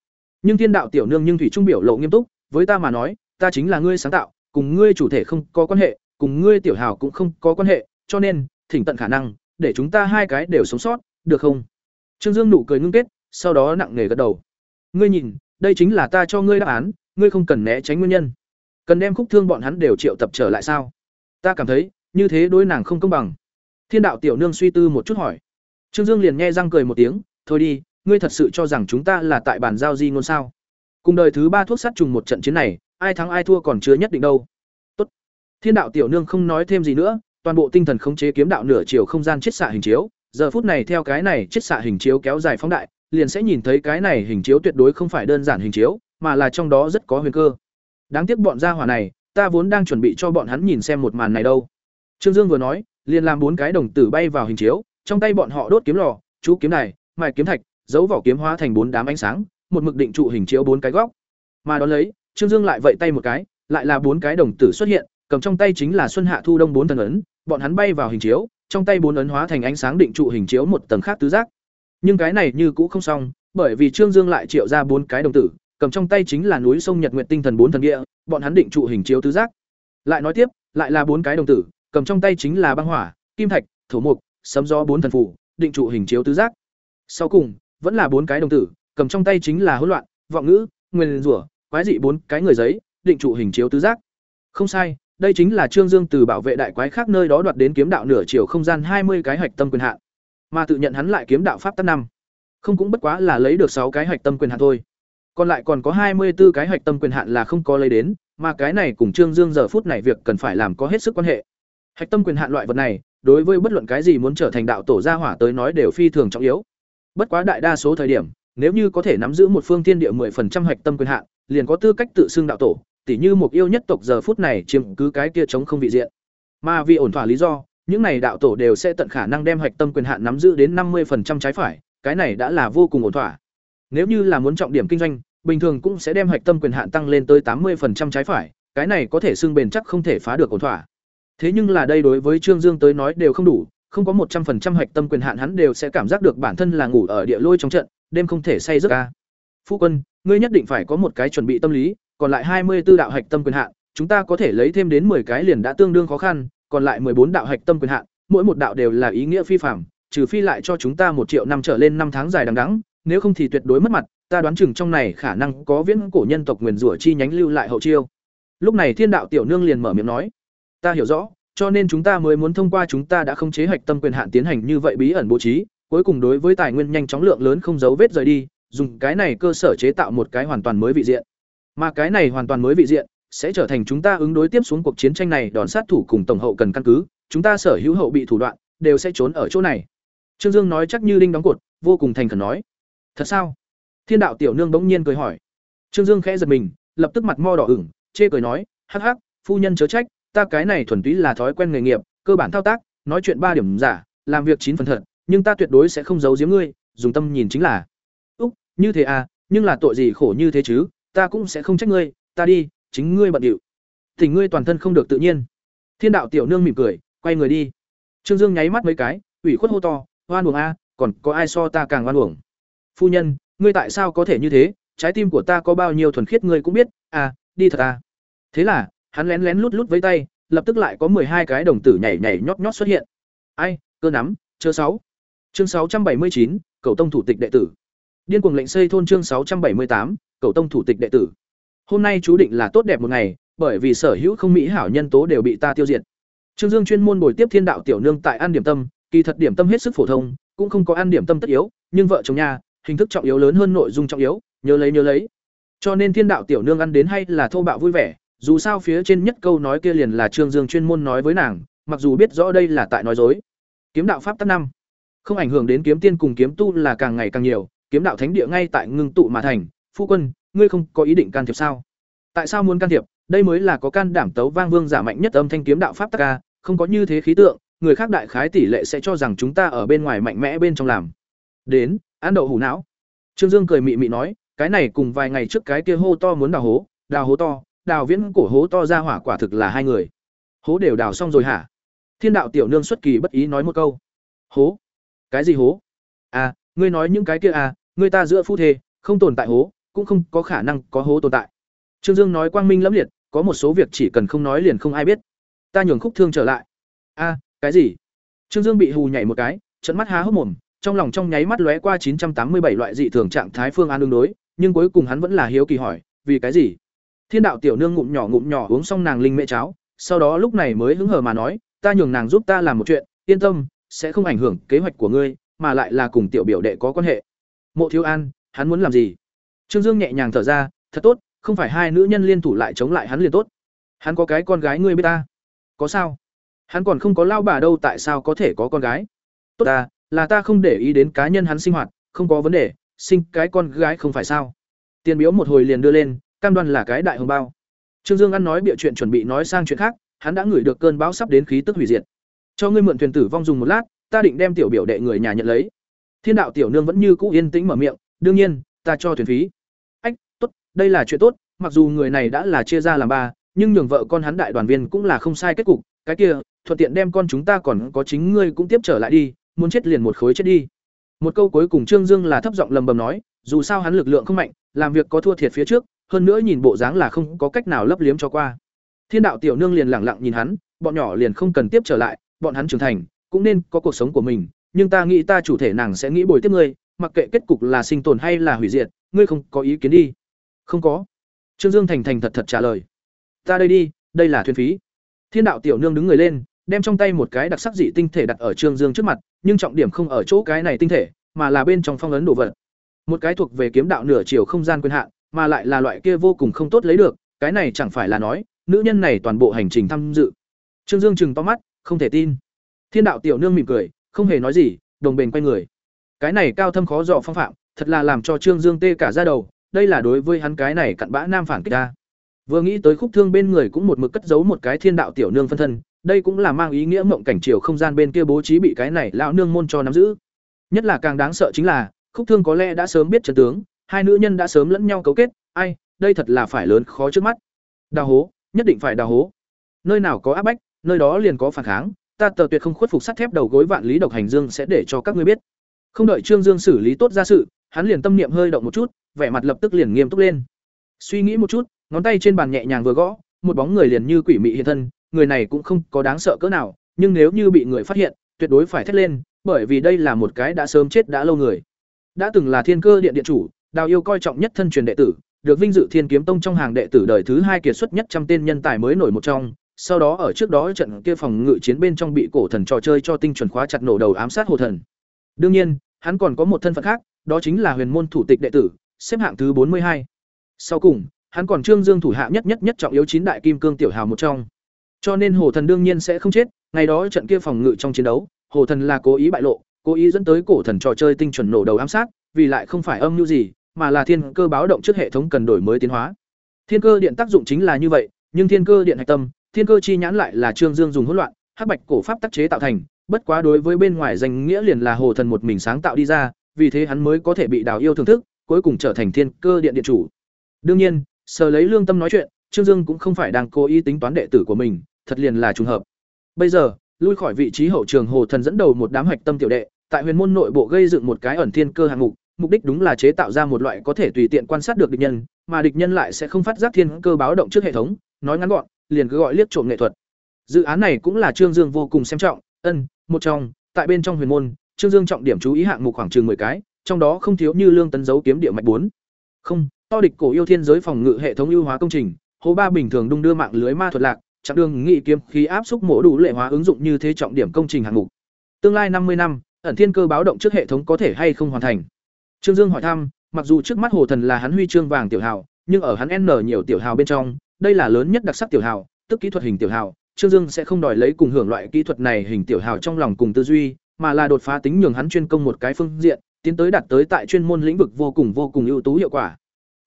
A: Nhưng thiên đạo tiểu nương nhưng thủy trung biểu lộ nghiêm túc, với ta mà nói, ta chính là ngươi sáng tạo, cùng ngươi chủ thể không có quan hệ, cùng ngươi tiểu hào cũng không có quan hệ, cho nên, thỉnh tận khả năng, để chúng ta hai cái đều sống sót, được không? Trương Dương nụ cười ngưng kết, sau đó nặng nề gật đầu. Ngươi nhìn, đây chính là ta cho ngươi đáp án, ngươi không cần né tránh nguyên nhân. Cần đem khúc thương bọn hắn đều triệu tập trở lại sao? Ta cảm thấy, như thế đối nàng không công bằng. Thiên đạo tiểu nương suy tư một chút hỏi. Trương Dương liền nghe răng cười một tiếng, "Thôi đi, ngươi thật sự cho rằng chúng ta là tại bàn giao di ngôn sao? Cùng đời thứ ba thuốc sát trùng một trận chiến này, ai thắng ai thua còn chưa nhất định đâu." Tốt. Thiên đạo tiểu nương không nói thêm gì nữa, toàn bộ tinh thần khống chế kiếm đạo nửa chiều không gian chiết xạ hình chiếu, giờ phút này theo cái này chiết xạ hình chiếu kéo dài phóng đại, liền sẽ nhìn thấy cái này hình chiếu tuyệt đối không phải đơn giản hình chiếu, mà là trong đó rất có huyền cơ. Đáng tiếc bọn gia hỏa này, ta vốn đang chuẩn bị cho bọn hắn nhìn xem một màn này đâu. Trương Dương vừa nói, liền làm bốn cái đồng tử bay vào hình chiếu, trong tay bọn họ đốt kiếm lò, chú kiếm này, mài kiếm thạch, dấu vỏ kiếm hóa thành bốn đám ánh sáng, một mực định trụ hình chiếu bốn cái góc. Mà đó lấy, Trương Dương lại vẫy tay một cái, lại là bốn cái đồng tử xuất hiện, cầm trong tay chính là xuân hạ thu đông bốn thần ấn, bọn hắn bay vào hình chiếu, trong tay bốn ấn hóa thành ánh sáng định trụ hình chiếu một tầng khác tứ giác. Nhưng cái này như cũ không xong, bởi vì Trương Dương lại triệu ra bốn cái đồng tử, cầm trong tay chính là núi sông Nhật Nguyệt Tinh Thần bốn thần địa, bọn hắn định trụ hình chiếu tứ giác. Lại nói tiếp, lại là bốn cái đồng tử, cầm trong tay chính là băng hỏa, kim thạch, thổ mục, sấm gió bốn thần phù, định trụ hình chiếu tứ giác. Sau cùng, vẫn là bốn cái đồng tử, cầm trong tay chính là hỗn loạn, vọng ngữ, nguyên rủa, quái dị bốn cái người giấy, định trụ hình chiếu tứ giác. Không sai, đây chính là Trương Dương từ bảo vệ đại quái khác nơi đó đoạt đến kiếm đạo nửa chiều không gian hai mươi cái hạch tâm quyền hạn, mà tự nhận hắn lại kiếm đạo pháp tắc năm. Không cũng bất quá là lấy được sáu cái hạch tâm quyền hạn thôi. Còn lại còn có hai mươi 24 cái hạch tâm quyền hạn là không có lấy đến, mà cái này cùng Trương Dương giờ phút này việc cần phải làm có hết sức quan hệ. Hạch tâm quyền hạn loại vật này, đối với bất luận cái gì muốn trở thành đạo tổ gia hỏa tới nói đều phi thường trọng yếu. Bất quá đại đa số thời điểm, nếu như có thể nắm giữ một phương thiên địa 10% hạch tâm quyền hạn, liền có tư cách tự xưng đạo tổ, tỉ như một yêu nhất tộc giờ phút này chiếm cứ cái kia chống không vị diện. Mà vì ổn thỏa lý do, những này đạo tổ đều sẽ tận khả năng đem hạch tâm quyền hạn nắm giữ đến 50% trái phải, cái này đã là vô cùng ổn thỏa. Nếu như là muốn trọng điểm kinh doanh, bình thường cũng sẽ đem hạch tâm quyền hạn tăng lên tới 80% trái phải, cái này có thể xưng bền chắc không thể phá được ổn thỏa. Thế nhưng là đây đối với Trương Dương tới nói đều không đủ, không có một trăm 100% hạch tâm quyền hạn hắn đều sẽ cảm giác được bản thân là ngủ ở địa lôi trong trận, đêm không thể say giấc a. Phu quân, ngươi nhất định phải có một cái chuẩn bị tâm lý, còn lại hai mươi 24 đạo hạch tâm quyền hạn, chúng ta có thể lấy thêm đến 10 cái liền đã tương đương khó khăn, còn lại bốn đạo hạch tâm quyền hạn, mỗi một đạo đều là ý nghĩa phi phàm, trừ phi lại cho chúng ta một triệu năm trở lên năm tháng dài đằng đẵng, nếu không thì tuyệt đối mất mặt, ta đoán chừng trong này khả năng có viễn cổ nhân tộc nguyền rủa chi nhánh lưu lại hậu chiêu. Lúc này Thiên đạo tiểu nương liền mở miệng nói, ta hiểu rõ, cho nên chúng ta mới muốn thông qua chúng ta đã không chế hạch tâm quyền hạn tiến hành như vậy bí ẩn bố trí, cuối cùng đối với tài nguyên nhanh chóng lượng lớn không dấu vết rời đi, dùng cái này cơ sở chế tạo một cái hoàn toàn mới vị diện. Mà cái này hoàn toàn mới vị diện sẽ trở thành chúng ta ứng đối tiếp xuống cuộc chiến tranh này đòn sát thủ cùng tổng hậu cần căn cứ, chúng ta sở hữu hậu bị thủ đoạn đều sẽ trốn ở chỗ này. Trương Dương nói chắc như đinh đóng cột, vô cùng thành khẩn nói. Thật sao? Thiên đạo tiểu nương bỗng nhiên cười hỏi. Trương Dương khẽ giật mình, lập tức mặt mo đỏ ửng, chê cười nói, "Hắc hắc, phu nhân chớ trách, ta cái này thuần túy là thói quen nghề nghiệp, cơ bản thao tác, nói chuyện ba điểm giả, làm việc chín phần thật, nhưng ta tuyệt đối sẽ không giấu giếm ngươi, dùng tâm nhìn chính là." "Úc, như thế à, nhưng là tội gì khổ như thế chứ, ta cũng sẽ không trách ngươi, ta đi, chính ngươi bận điệu." Tình ngươi toàn thân không được tự nhiên. Thiên đạo tiểu nương mỉm cười, quay người đi. Trương Dương nháy mắt mấy cái, ủy khuất hô to, "Oan uổng a, còn có ai so ta càng oan uổng?" Phu nhân, ngươi tại sao có thể như thế trái tim của ta có bao nhiêu thuần khiết ngươi cũng biết à đi thật à thế là hắn lén lén lút lút với tay lập tức lại có hai cái đồng tử nhảy nhảy nhót nhót xuất hiện. Ai, cơ nắm, chớ sáu. Chương sáu trăm bảy mươi chín, Cầu tông thủ tịch đệ tử. Điên cuồng lệnh xây thôn chương sáu trăm bảy mươi tám, Cầu tông thủ tịch đệ tử. Hôm nay chú định là tốt đẹp một ngày, bởi vì sở hữu không mỹ hảo nhân tố đều bị ta tiêu diệt. Trương Dương chuyên môn bồi tiếp Thiên Đạo tiểu nương tại ăn điểm tâm, kỳ thật điểm tâm hết sức phổ thông, cũng không có ăn điểm tâm tất yếu, nhưng vợ chồng nhà, hình thức trọng yếu lớn hơn nội dung trọng yếu, nhớ lấy nhớ lấy. Cho nên Thiên Đạo tiểu nương ăn đến hay là thô bạo vui vẻ, dù sao phía trên nhất câu nói kia liền là Trương Dương chuyên môn nói với nàng, mặc dù biết rõ đây là tại nói dối. Kiếm đạo pháp tắc năm, không ảnh hưởng đến kiếm tiên cùng kiếm tu là càng ngày càng nhiều, kiếm đạo thánh địa ngay tại ngưng tụ mà thành, phu quân, ngươi không có ý định can thiệp sao? Tại sao muốn can thiệp? Đây mới là có can đảm tấu vang vương giả mạnh nhất âm thanh kiếm đạo pháp tắc ca, không có như thế khí tượng, người khác đại khái tỷ lệ sẽ cho rằng chúng ta ở bên ngoài mạnh mẽ bên trong làm. Đến, ăn đậu hủ não. Trương Dương cười mị mị nói, cái này cùng vài ngày trước cái kia hô to muốn đào hố, đào hố to, đào viễn cổ hố to ra hỏa quả thực là hai người. Hố đều đào xong rồi hả? Thiên đạo tiểu nương xuất kỳ bất ý nói một câu. Hố? Cái gì hố? À, ngươi nói những cái kia à, người ta giữa phu thê, không tồn tại hố, cũng không có khả năng có hố tồn tại. Trương Dương nói quang minh lẫm liệt, có một số việc chỉ cần không nói liền không ai biết. Ta nhường khúc thương trở lại. A, cái gì? Trương Dương bị hù nhảy một cái, trận mắt há hốc mồm, trong lòng trong nháy mắt lóe qua chín trăm tám mươi bảy loại dị thường trạng thái phương án đương đối, nhưng cuối cùng hắn vẫn là hiếu kỳ hỏi, vì cái gì? Thiên đạo tiểu nương ngụm nhỏ ngụm nhỏ uống xong nàng linh mẹ cháo, sau đó lúc này mới hứng hờ mà nói, ta nhường nàng giúp ta làm một chuyện, yên tâm, sẽ không ảnh hưởng kế hoạch của ngươi, mà lại là cùng tiểu biểu đệ có quan hệ. Mộ Thiếu An, hắn muốn làm gì? Trương Dương nhẹ nhàng thở ra, thật tốt, không phải hai nữ nhân liên thủ lại chống lại hắn liền tốt. Hắn có cái con gái ngươi biết ta? Có sao? Hắn còn không có lao bà đâu tại sao có thể có con gái? Tốt ta, là ta không để ý đến cá nhân hắn sinh hoạt, không có vấn đề, sinh cái con gái không phải sao? Tiền biếu một hồi liền đưa lên, cam đoan là cái đại hồng bao. Trương Dương ăn nói bịa chuyện chuẩn bị nói sang chuyện khác, hắn đã ngửi được cơn bão sắp đến khí tức hủy diệt. Cho ngươi mượn thuyền tử vong dùng một lát, ta định đem tiểu biểu đệ người nhà nhận lấy. Thiên đạo tiểu nương vẫn như cũ yên tĩnh mở miệng, đương nhiên, ta cho thuyền phí. Ách, tốt, đây là chuyện tốt, mặc dù người này đã là chia ra làm ba, nhưng nhường vợ con hắn đại đoàn viên cũng là không sai kết cục, cái kia, thuận tiện đem con chúng ta còn có chính ngươi cũng tiếp trở lại đi, muốn chết liền một khối chết đi. Một câu cuối cùng Trương Dương là thấp giọng lầm bầm nói, dù sao hắn lực lượng không mạnh, làm việc có thua thiệt phía trước, hơn nữa nhìn bộ dáng là không có cách nào lấp liếm cho qua. Thiên đạo tiểu nương liền lẳng lặng nhìn hắn, bọn nhỏ liền không cần tiếp trở lại, bọn hắn trưởng thành, cũng nên có cuộc sống của mình, nhưng ta nghĩ ta chủ thể nàng sẽ nghĩ bồi tiếp ngươi, mặc kệ kết cục là sinh tồn hay là hủy diệt, ngươi không có ý kiến đi. Không có. Trương Dương thành thành thật thật trả lời. Ta đây đi, đây là thuyền phí. Thiên đạo tiểu nương đứng người lên, đem trong tay một cái đặc sắc dị tinh thể đặt ở Trương Dương trước mặt, nhưng trọng điểm không ở chỗ cái này tinh thể, mà là bên trong phong ấn đồ vật. Một cái thuộc về kiếm đạo nửa chiều không gian quyền hạn, mà lại là loại kia vô cùng không tốt lấy được, cái này chẳng phải là nói, nữ nhân này toàn bộ hành trình tham dự. Trương Dương chừng to mắt, không thể tin. Thiên đạo tiểu nương mỉm cười, không hề nói gì, đồng bền quay người. Cái này cao thâm khó dò phong phạm, thật là làm cho Trương Dương tê cả da đầu, đây là đối với hắn cái này cặn bã nam phản kích ta. Vừa nghĩ tới khúc thương bên người cũng một mực cất giấu một cái thiên đạo tiểu nương phân thân, đây cũng là mang ý nghĩa mộng cảnh chiều không gian bên kia bố trí bị cái này lão nương môn cho nắm giữ. Nhất là càng đáng sợ chính là, khúc thương có lẽ đã sớm biết trận tướng, hai nữ nhân đã sớm lẫn nhau cấu kết, ai, đây thật là phải lớn khó trước mắt. Đào hố, nhất định phải đào hố. Nơi nào có áp bách, nơi đó liền có phản kháng, ta tờ tuyệt không khuất phục sắt thép đầu gối vạn lý độc hành dương sẽ để cho các ngươi biết. Không đợi Trương Dương xử lý tốt ra sự, hắn liền tâm niệm hơi động một chút, vẻ mặt lập tức liền nghiêm túc lên. Suy nghĩ một chút, ngón tay trên bàn nhẹ nhàng vừa gõ, một bóng người liền như quỷ mị hiện thân, người này cũng không có đáng sợ cỡ nào, nhưng nếu như bị người phát hiện, tuyệt đối phải thét lên, bởi vì đây là một cái đã sớm chết đã lâu người. Đã từng là Thiên Cơ Điện điện chủ, Đào Yêu coi trọng nhất thân truyền đệ tử, được vinh dự Thiên Kiếm Tông trong hàng đệ tử đời thứ hai kiệt xuất nhất trăm tên nhân tài mới nổi một trong, sau đó ở trước đó trận kia phòng ngự chiến bên trong bị cổ thần trò chơi cho tinh chuẩn khóa chặt nổ đầu ám sát hồ thần. Đương nhiên, hắn còn có một thân phận khác, đó chính là huyền môn thủ tịch đệ tử, xếp hạng thứ bốn mươi hai. Sau cùng, hắn còn Trương Dương thủ hạ nhất nhất nhất trọng yếu chín đại kim cương tiểu hào một trong. Cho nên Hồ Thần đương nhiên sẽ không chết, ngày đó trận kia phòng ngự trong chiến đấu, Hồ Thần là cố ý bại lộ, cố ý dẫn tới cổ thần trò chơi tinh chuẩn nổ đầu ám sát, vì lại không phải âm mưu gì, mà là thiên cơ báo động trước hệ thống cần đổi mới tiến hóa. Thiên cơ điện tác dụng chính là như vậy, nhưng thiên cơ điện hạch tâm, thiên cơ chi nhãn lại là Trương Dương dùng hỗn loạn, hắc bạch cổ pháp tác chế tạo thành, bất quá đối với bên ngoài danh nghĩa liền là Hồ Thần một mình sáng tạo đi ra, vì thế hắn mới có thể bị đào yêu thưởng thức, cuối cùng trở thành thiên cơ điện điện chủ. Đương nhiên, sờ lấy lương tâm nói chuyện, Trương Dương cũng không phải đang cố ý tính toán đệ tử của mình, thật liền là trùng hợp. Bây giờ, lui khỏi vị trí hậu trường Hồ Thần dẫn đầu một đám hạch tâm tiểu đệ, tại huyền môn nội bộ gây dựng một cái ẩn thiên cơ hạng mục, mục đích đúng là chế tạo ra một loại có thể tùy tiện quan sát được địch nhân, mà địch nhân lại sẽ không phát giác thiên cơ báo động trước hệ thống, nói ngắn gọn, liền cứ gọi liếc trộm nghệ thuật. Dự án này cũng là Trương Dương vô cùng xem trọng, ân, một trong, tại bên trong huyền môn, Trương Dương trọng điểm chú ý hạng mục khoảng chừng 10 cái, trong đó không thiếu như lương tấn dấu kiếm địa mạch 4. Không, to địch cổ yêu thiên giới phòng ngự hệ thống ưu hóa công trình, hồ ba bình thường đung đưa mạng lưới ma thuật lạc, chặng đường nghị kiếm khí áp xúc mổ đủ lệ hóa ứng dụng như thế trọng điểm công trình hạng mục. Tương lai năm mươi năm, ẩn thiên cơ báo động trước hệ thống có thể hay không hoàn thành. Trương Dương hỏi thăm, mặc dù trước mắt Hồ Thần là hắn huy chương vàng tiểu hào, nhưng ở hắn N nhiều tiểu hào bên trong, đây là lớn nhất đặc sắc tiểu hào, tức kỹ thuật hình tiểu hào, Trương Dương sẽ không đòi lấy cùng hưởng loại kỹ thuật này hình tiểu hào trong lòng cùng tư duy, mà là đột phá tính nhường hắn chuyên công một cái phương diện, tiến tới đạt tới tại chuyên môn lĩnh vực vô cùng vô cùng ưu tú hiệu quả.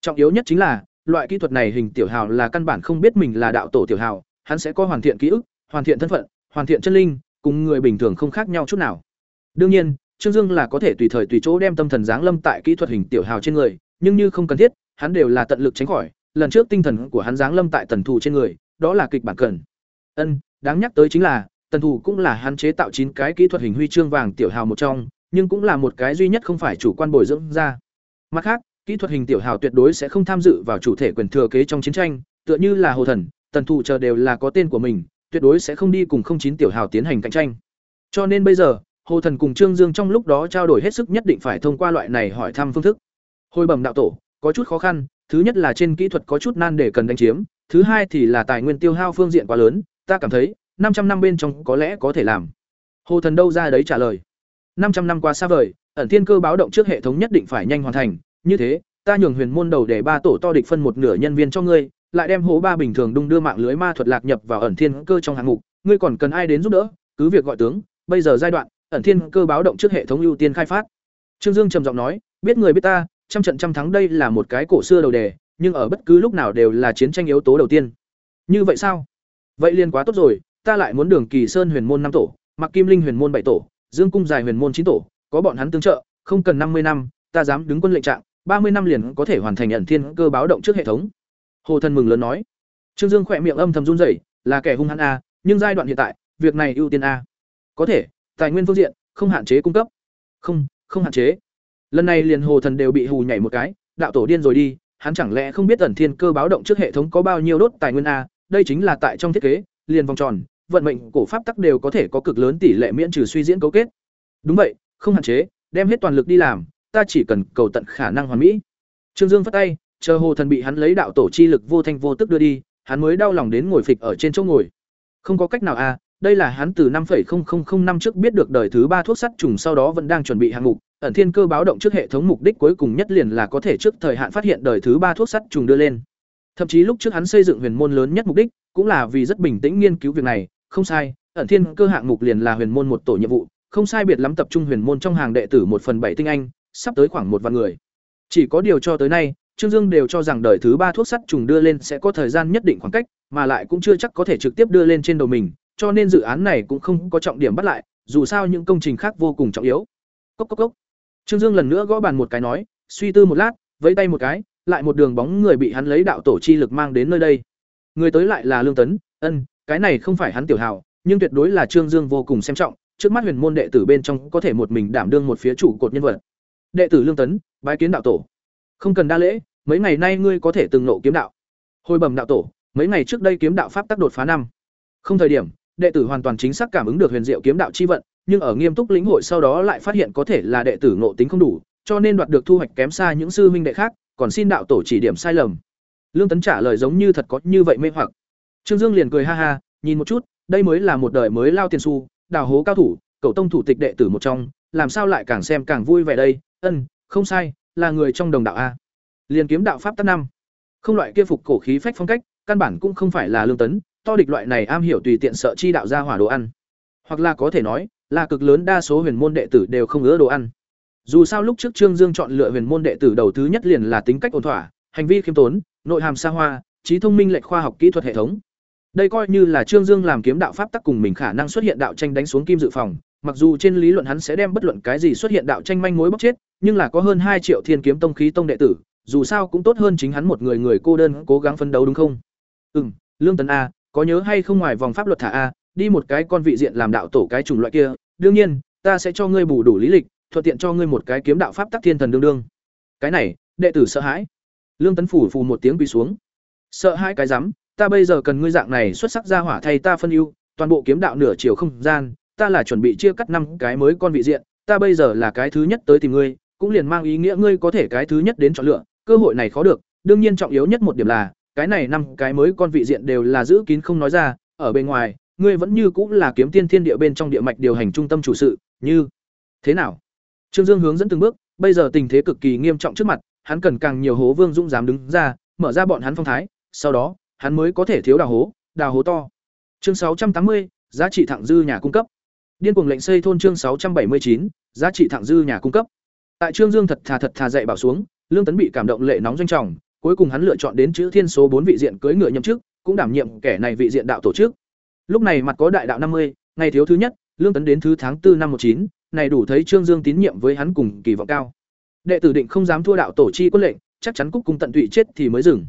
A: Trọng yếu nhất chính là, loại kỹ thuật này hình tiểu hào là căn bản không biết mình là đạo tổ tiểu hào, hắn sẽ có hoàn thiện ký ức, hoàn thiện thân phận, hoàn thiện chân linh, cùng người bình thường không khác nhau chút nào. Đương nhiên, Trương Dương là có thể tùy thời tùy chỗ đem tâm thần giáng lâm tại kỹ thuật hình tiểu hào trên người, nhưng như không cần thiết, hắn đều là tận lực tránh khỏi. Lần trước tinh thần của hắn giáng lâm tại tần thủ trên người, đó là kịch bản cần. Ân, đáng nhắc tới chính là, tần thủ cũng là hắn chế tạo chín cái kỹ thuật hình huy chương vàng tiểu hào một trong, nhưng cũng là một cái duy nhất không phải chủ quan bồi dưỡng ra. Mặt khác, kỹ thuật hình tiểu hào tuyệt đối sẽ không tham dự vào chủ thể quyền thừa kế trong chiến tranh, tựa như là Hồ Thần, Tần Thủ chờ đều là có tên của mình, tuyệt đối sẽ không đi cùng không chín tiểu hào tiến hành cạnh tranh. Cho nên bây giờ, Hồ Thần cùng Trương Dương trong lúc đó trao đổi hết sức nhất định phải thông qua loại này hỏi thăm phương thức. Hồi bẩm đạo tổ, có chút khó khăn, thứ nhất là trên kỹ thuật có chút nan để cần đánh chiếm, thứ hai thì là tài nguyên tiêu hao phương diện quá lớn, ta cảm thấy, 500 năm bên trong có lẽ có thể làm. Hồ Thần đâu ra đấy trả lời. 500 năm qua xa vời, ẩn thiên cơ báo động trước hệ thống nhất định phải nhanh hoàn thành, như thế, ta nhường huyền môn đầu để ba tổ to địch phân một nửa nhân viên cho ngươi, lại đem hố ba bình thường đung đưa mạng lưới ma thuật lạc nhập vào ẩn thiên cơ trong hạng mục, ngươi còn cần ai đến giúp đỡ, cứ việc gọi tướng, bây giờ giai đoạn, ẩn thiên cơ báo động trước hệ thống ưu tiên khai phát. Trương Dương trầm giọng nói, biết người biết ta, trăm trận trăm thắng đây là một cái cổ xưa đầu đề, nhưng ở bất cứ lúc nào đều là chiến tranh yếu tố đầu tiên. Như vậy sao? Vậy liền quá tốt rồi, ta lại muốn Đường Kỳ Sơn huyền môn năm tổ, Mặc Kim Linh huyền môn bảy tổ, Dương cung dài huyền môn chín tổ, có bọn hắn tương trợ, không cần năm mươi năm, ta dám đứng quân lệnh trạng, ba mươi năm liền có thể hoàn thành ẩn thiên cơ báo động trước hệ thống. Hồ Thần mừng lớn nói. Trương Dương khỏe miệng âm thầm run rẩy, là kẻ hung hãn a, nhưng giai đoạn hiện tại, việc này ưu tiên a. Có thể, tài nguyên phương diện, không hạn chế cung cấp. Không, không hạn chế. Lần này liền Hồ Thần đều bị hù nhảy một cái, đạo tổ điên rồi đi, hắn chẳng lẽ không biết ẩn thiên cơ báo động trước hệ thống có bao nhiêu đốt tài nguyên a, đây chính là tại trong thiết kế, liền vòng tròn, vận mệnh cổ pháp tắc đều có thể có cực lớn tỷ lệ miễn trừ suy diễn cấu kết. Đúng vậy, không hạn chế, đem hết toàn lực đi làm, ta chỉ cần cầu tận khả năng hoàn mỹ. Trương Dương phát tay, chờ Hồ Thần bị hắn lấy đạo tổ chi lực vô thanh vô tức đưa đi, hắn mới đau lòng đến ngồi phịch ở trên chỗ ngồi. Không có cách nào a, đây là hắn từ 5.0005 năm trước biết được đời thứ ba thuốc sắt trùng sau đó vẫn đang chuẩn bị hạng mục, ẩn thiên cơ báo động trước hệ thống mục đích cuối cùng nhất liền là có thể trước thời hạn phát hiện đời thứ ba thuốc sắt trùng đưa lên. Thậm chí lúc trước hắn xây dựng huyền môn lớn nhất mục đích, cũng là vì rất bình tĩnh nghiên cứu việc này, không sai, ẩn thiên cơ hạng mục liền là huyền môn một tổ nhiệm vụ, không sai biệt lắm tập trung huyền môn trong hàng đệ tử một phần bảy tinh anh, sắp tới khoảng một vạn người. Chỉ có điều cho tới nay, Trương Dương đều cho rằng đời thứ ba thuốc sắt trùng đưa lên sẽ có thời gian nhất định khoảng cách, mà lại cũng chưa chắc có thể trực tiếp đưa lên trên đầu mình, cho nên dự án này cũng không có trọng điểm bắt lại, dù sao những công trình khác vô cùng trọng yếu. Cốc cốc cốc. Trương Dương lần nữa gõ bàn một cái nói, suy tư một lát, vẫy tay một cái, lại một đường bóng người bị hắn lấy đạo tổ chi lực mang đến nơi đây. Người tới lại là Lương Tấn, ân, cái này không phải hắn tiểu hào, nhưng tuyệt đối là Trương Dương vô cùng xem trọng, trước mắt huyền môn đệ tử bên trong có thể một mình đảm đương một phía chủ cột nhân vật. Đệ tử Lương Tấn, bái kiến đạo tổ. Không cần đa lễ, mấy ngày nay ngươi có thể từng nộ kiếm đạo. Hồi bẩm đạo tổ, mấy ngày trước đây kiếm đạo pháp tác đột phá năm. Không thời điểm, đệ tử hoàn toàn chính xác cảm ứng được huyền diệu kiếm đạo chi vận, nhưng ở nghiêm túc lĩnh hội sau đó lại phát hiện có thể là đệ tử ngộ tính không đủ, cho nên đoạt được thu hoạch kém xa những sư huynh đệ khác, còn xin đạo tổ chỉ điểm sai lầm. Lương Tấn trả lời giống như thật có như vậy mê hoặc. Trương Dương liền cười ha ha, nhìn một chút, đây mới là một đời mới lao tiền xu, đào hố cao thủ, cậu tông thủ tịch đệ tử một trong, làm sao lại càng xem càng vui vẻ đây? Ân, không sai, là người trong đồng đạo a. Liền kiếm đạo pháp tắc năm. Không loại kia phục cổ khí phách phong cách, căn bản cũng không phải là lương tấn, to địch loại này am hiểu tùy tiện sợ chi đạo ra hỏa đồ ăn. Hoặc là có thể nói, là cực lớn đa số huyền môn đệ tử đều không ưa đồ ăn. Dù sao lúc trước Trương Dương chọn lựa huyền môn đệ tử đầu thứ nhất liền là tính cách ổn thỏa, hành vi khiêm tốn, nội hàm xa hoa, trí thông minh lệch khoa học kỹ thuật hệ thống. Đây coi như là Trương Dương làm kiếm đạo pháp tắc cùng mình khả năng xuất hiện đạo tranh đánh xuống kim dự phòng, mặc dù trên lý luận hắn sẽ đem bất luận cái gì xuất hiện đạo tranh manh mối bóc chết, nhưng là có hơn hai triệu thiên kiếm tông khí tông đệ tử, dù sao cũng tốt hơn chính hắn một người người cô đơn cố gắng phấn đấu đúng không? Ừm, Lương Tấn a, có nhớ hay không ngoài vòng pháp luật thả a, đi một cái con vị diện làm đạo tổ cái chủng loại kia, đương nhiên, ta sẽ cho ngươi bù đủ lý lịch, thuận tiện cho ngươi một cái kiếm đạo pháp tắc thiên thần đương đương. Cái này, đệ tử sợ hãi. Lương Tấn phủ phù một tiếng quỳ xuống. Sợ hãi cái rắm, ta bây giờ cần ngươi dạng này xuất sắc ra hỏa thay ta phân ưu, toàn bộ kiếm đạo nửa chiều không gian, ta là chuẩn bị chia cắt năm cái mới con vị diện, ta bây giờ là cái thứ nhất tới tìm ngươi, cũng liền mang ý nghĩa ngươi có thể cái thứ nhất đến chọn lựa, cơ hội này khó được, đương nhiên trọng yếu nhất một điểm là, cái này năm cái mới con vị diện đều là giữ kín không nói ra, ở bên ngoài, ngươi vẫn như cũng là kiếm tiên thiên địa bên trong địa mạch điều hành trung tâm chủ sự, như thế nào? Trương Dương hướng dẫn từng bước, bây giờ tình thế cực kỳ nghiêm trọng trước mặt, hắn cần càng nhiều hố Vương Dũng dám đứng ra, mở ra bọn hắn phong thái, sau đó, hắn mới có thể thiếu đào hố, đào hố to. Chương 680, giá trị thẳng dư nhà cung cấp. Điên cuồng lệnh xây thôn chương 679, giá trị thẳng dư nhà cung cấp. Tại Trương Dương thật thà thật thà dạy bảo xuống, Lương Tấn bị cảm động lệ nóng doanh trọng, cuối cùng hắn lựa chọn đến chữ thiên số bốn vị diện cưới ngựa nhậm chức, cũng đảm nhiệm kẻ này vị diện đạo tổ chức. Lúc này mặt có đại đạo năm mươi, ngày thiếu thứ nhất, Lương Tấn đến thứ tháng 4 năm 19, này đủ thấy Trương Dương tín nhiệm với hắn cùng kỳ vọng cao. Đệ tử định không dám thua đạo tổ chi quân lệnh, chắc chắn cúc cung tận tụy chết thì mới dừng.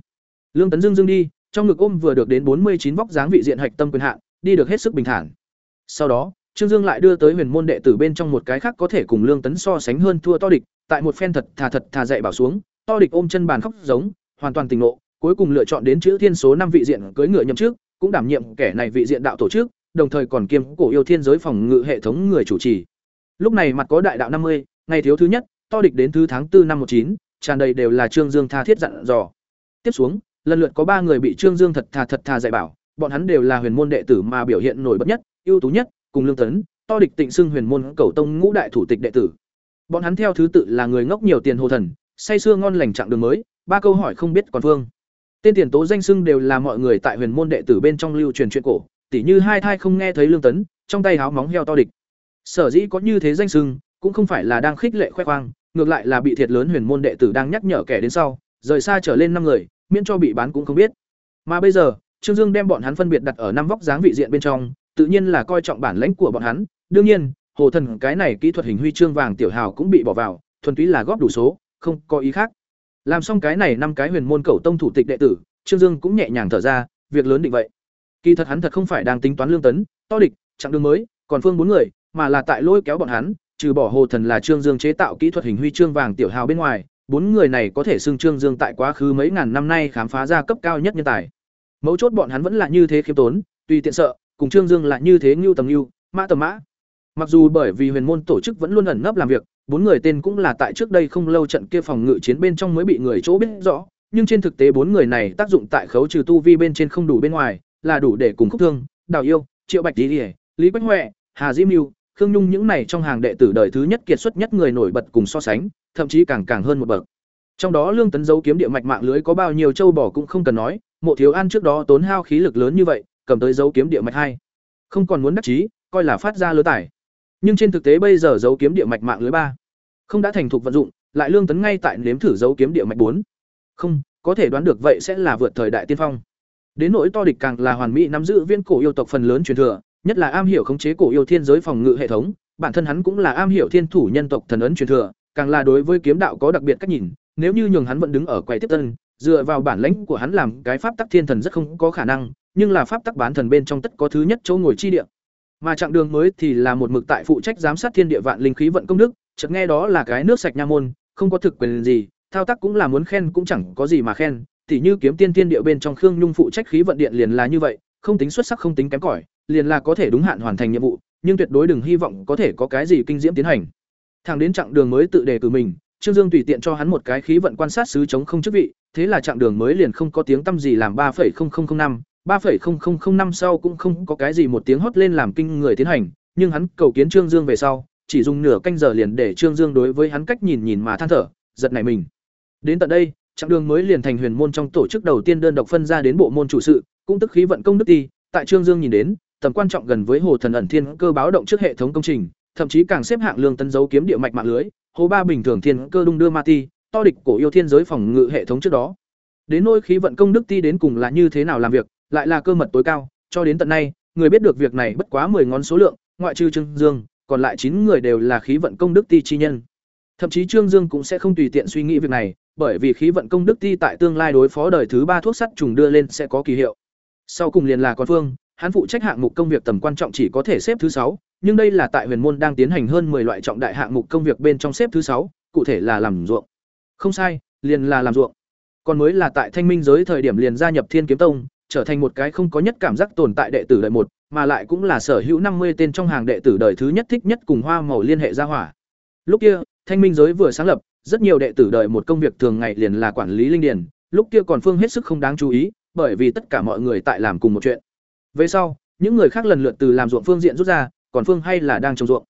A: Lương Tấn Dương dương đi, trong ngực ôm vừa được đến bốn mươi chín vóc dáng vị diện hạch tâm quyền hạn, đi được hết sức bình thản. Sau đó, Trương Dương lại đưa tới huyền môn đệ tử bên trong một cái khác có thể cùng Lương Tấn so sánh hơn thua to địch, tại một phen thật thà thật thà dạy bảo xuống, to địch ôm chân bàn khóc giống, hoàn toàn tỉnh ngộ, cuối cùng lựa chọn đến chữ thiên số năm vị diện cưới ngựa nhậm chức, cũng đảm nhiệm kẻ này vị diện đạo tổ chức, đồng thời còn kiêm cổ yêu thiên giới phòng ngự hệ thống người chủ trì. Lúc này mặt có đại đạo năm mươi, ngày thiếu thứ nhất, to địch đến thứ tháng 4 năm 19, tràn đầy đều là Trương Dương tha thiết dặn dò. Tiếp xuống, lần lượt có ba người bị Trương Dương thật thà thật thà dạy bảo, bọn hắn đều là huyền môn đệ tử mà biểu hiện nổi bật nhất, ưu tú nhất, cùng Lương Tấn, to địch tịnh xưng huyền môn cầu tông ngũ đại thủ tịch đệ tử. Bọn hắn theo thứ tự là người ngốc nhiều tiền hồ thần, say xưa ngon lành trạng đường mới, ba câu hỏi không biết còn phương. Tên tiền tố danh sưng đều là mọi người tại huyền môn đệ tử bên trong lưu truyền chuyện cổ, tỉ như hai thai không nghe thấy lương tấn, trong tay háo móng heo to địch. Sở dĩ có như thế danh sưng, cũng không phải là đang khích lệ khoe khoang, ngược lại là bị thiệt lớn huyền môn đệ tử đang nhắc nhở kẻ đến sau, rời xa trở lên năm người, miễn cho bị bán cũng không biết. Mà bây giờ, Trương Dương đem bọn hắn phân biệt đặt ở năm vóc dáng vị diện bên trong, tự nhiên là coi trọng bản lãnh của bọn hắn, đương nhiên, hồ thần cái này kỹ thuật hình huy chương vàng tiểu hào cũng bị bỏ vào, thuần túy là góp đủ số, không có ý khác. Làm xong cái này năm cái huyền môn cầu tông thủ tịch đệ tử, Trương Dương cũng nhẹ nhàng thở ra, việc lớn định vậy. Kỳ thật hắn thật không phải đang tính toán lương tấn, to địch, chặng đường mới, còn phương bốn người, mà là tại lôi kéo bọn hắn, trừ bỏ hồ thần là Trương Dương chế tạo kỹ thuật hình huy chương vàng tiểu hào bên ngoài, bốn người này có thể xưng Trương Dương tại quá khứ mấy ngàn năm nay khám phá ra cấp cao nhất nhân tài. Mấu chốt bọn hắn vẫn là như thế khiêm tốn, tùy tiện sợ, cùng Trương Dương là như thế ngưu tầm ngưu, mã tầm mã. Mặc dù bởi vì huyền môn tổ chức vẫn luôn ẩn nấp làm việc, bốn người tên cũng là tại trước đây không lâu trận kia phòng ngự chiến bên trong mới bị người chỗ biết rõ, nhưng trên thực tế bốn người này tác dụng tại khấu trừ tu vi bên trên không đủ bên ngoài, là đủ để cùng khúc thương, đào yêu, triệu bạch lý lý quách huệ, hà diễm mưu, khương nhung những này trong hàng đệ tử đời thứ nhất kiệt xuất nhất người nổi bật cùng so sánh, thậm chí càng càng hơn một bậc. Trong đó lương tấn dấu kiếm địa mạch mạng lưới có bao nhiêu châu bò cũng không cần nói, mộ thiếu an trước đó tốn hao khí lực lớn như vậy, cầm tới dấu kiếm địa mạch hai, không còn muốn đắc chí, coi là phát ra lứa tải nhưng trên thực tế bây giờ dấu kiếm địa mạch mạng lưới ba không đã thành thục vận dụng, lại lương tấn ngay tại nếm thử dấu kiếm địa mạch bốn không, có thể đoán được vậy sẽ là vượt thời đại tiên phong. Đến nỗi to địch càng là hoàn mỹ nắm giữ viên cổ yêu tộc phần lớn truyền thừa, nhất là am hiểu khống chế cổ yêu thiên giới phòng ngự hệ thống, bản thân hắn cũng là am hiểu thiên thủ nhân tộc thần ấn truyền thừa, càng là đối với kiếm đạo có đặc biệt cách nhìn, nếu như nhường hắn vẫn đứng ở quầy tiếp tân, dựa vào bản lãnh của hắn làm cái pháp tắc thiên thần rất không có khả năng, nhưng là pháp tắc bán thần bên trong tất có thứ nhất chỗ ngồi chi địa mà chặng đường mới thì là một mực tại phụ trách giám sát thiên địa vạn linh khí vận công đức, chợt nghe đó là cái nước sạch nha môn, không có thực quyền gì, thao tác cũng là muốn khen cũng chẳng có gì mà khen, tỉ như kiếm tiên tiên địa bên trong Khương Nhung phụ trách khí vận điện liền là như vậy, không tính xuất sắc không tính kém cỏi, liền là có thể đúng hạn hoàn thành nhiệm vụ, nhưng tuyệt đối đừng hy vọng có thể có cái gì kinh diễm tiến hành. Thẳng đến chặng đường mới tự đề cử mình, Trương Dương tùy tiện cho hắn một cái khí vận quan sát sứ chống không chức vị, thế là chặng đường mới liền không có tiếng tâm gì làm 3.0005, 3.0005 sau cũng không có cái gì một tiếng hót lên làm kinh người tiến hành, nhưng hắn cầu kiến Trương Dương về sau, chỉ dùng nửa canh giờ liền để Trương Dương đối với hắn cách nhìn nhìn mà than thở, giật nảy mình. Đến tận đây, chặng đường mới liền thành huyền môn trong tổ chức đầu tiên đơn độc phân ra đến bộ môn chủ sự, cũng tức khí vận công đức ti, tại Trương Dương nhìn đến, tầm quan trọng gần với Hồ Thần ẩn thiên cơ báo động trước hệ thống công trình, thậm chí càng xếp hạng lương tấn dấu kiếm địa mạch mạng lưới, hồ ba bình thường thiên cơ đung đưa ma ti, to địch cổ yêu thiên giới phòng ngự hệ thống trước đó. Đến nỗi khí vận công đức ti đến cùng là như thế nào làm việc, lại là cơ mật tối cao, cho đến tận nay, người biết được việc này bất quá 10 ngón số lượng, ngoại trừ Trương Dương, còn lại 9 người đều là khí vận công đức ti chi nhân. Thậm chí Trương Dương cũng sẽ không tùy tiện suy nghĩ việc này, bởi vì khí vận công đức ti tại tương lai đối phó đời thứ ba thuốc sắt trùng đưa lên sẽ có kỳ hiệu. Sau cùng liền là con phương, hắn phụ trách hạng mục công việc tầm quan trọng chỉ có thể xếp thứ sáu, nhưng đây là tại Huyền môn đang tiến hành hơn 10 loại trọng đại hạng mục công việc bên trong xếp thứ sáu, cụ thể là làm ruộng. Không sai, liền là làm ruộng. Còn mới là tại Thanh Minh giới thời điểm liền gia nhập Thiên Kiếm Tông, trở thành một cái không có nhất cảm giác tồn tại đệ tử đời một, mà lại cũng là sở hữu năm mươi tên trong hàng đệ tử đời thứ nhất thích nhất cùng hoa màu liên hệ gia hỏa. Lúc kia, Thanh Minh giới vừa sáng lập, rất nhiều đệ tử đời một công việc thường ngày liền là quản lý linh điền, lúc kia còn phương hết sức không đáng chú ý, bởi vì tất cả mọi người tại làm cùng một chuyện. Về sau, những người khác lần lượt từ làm ruộng phương diện rút ra, còn phương hay là đang trồng ruộng.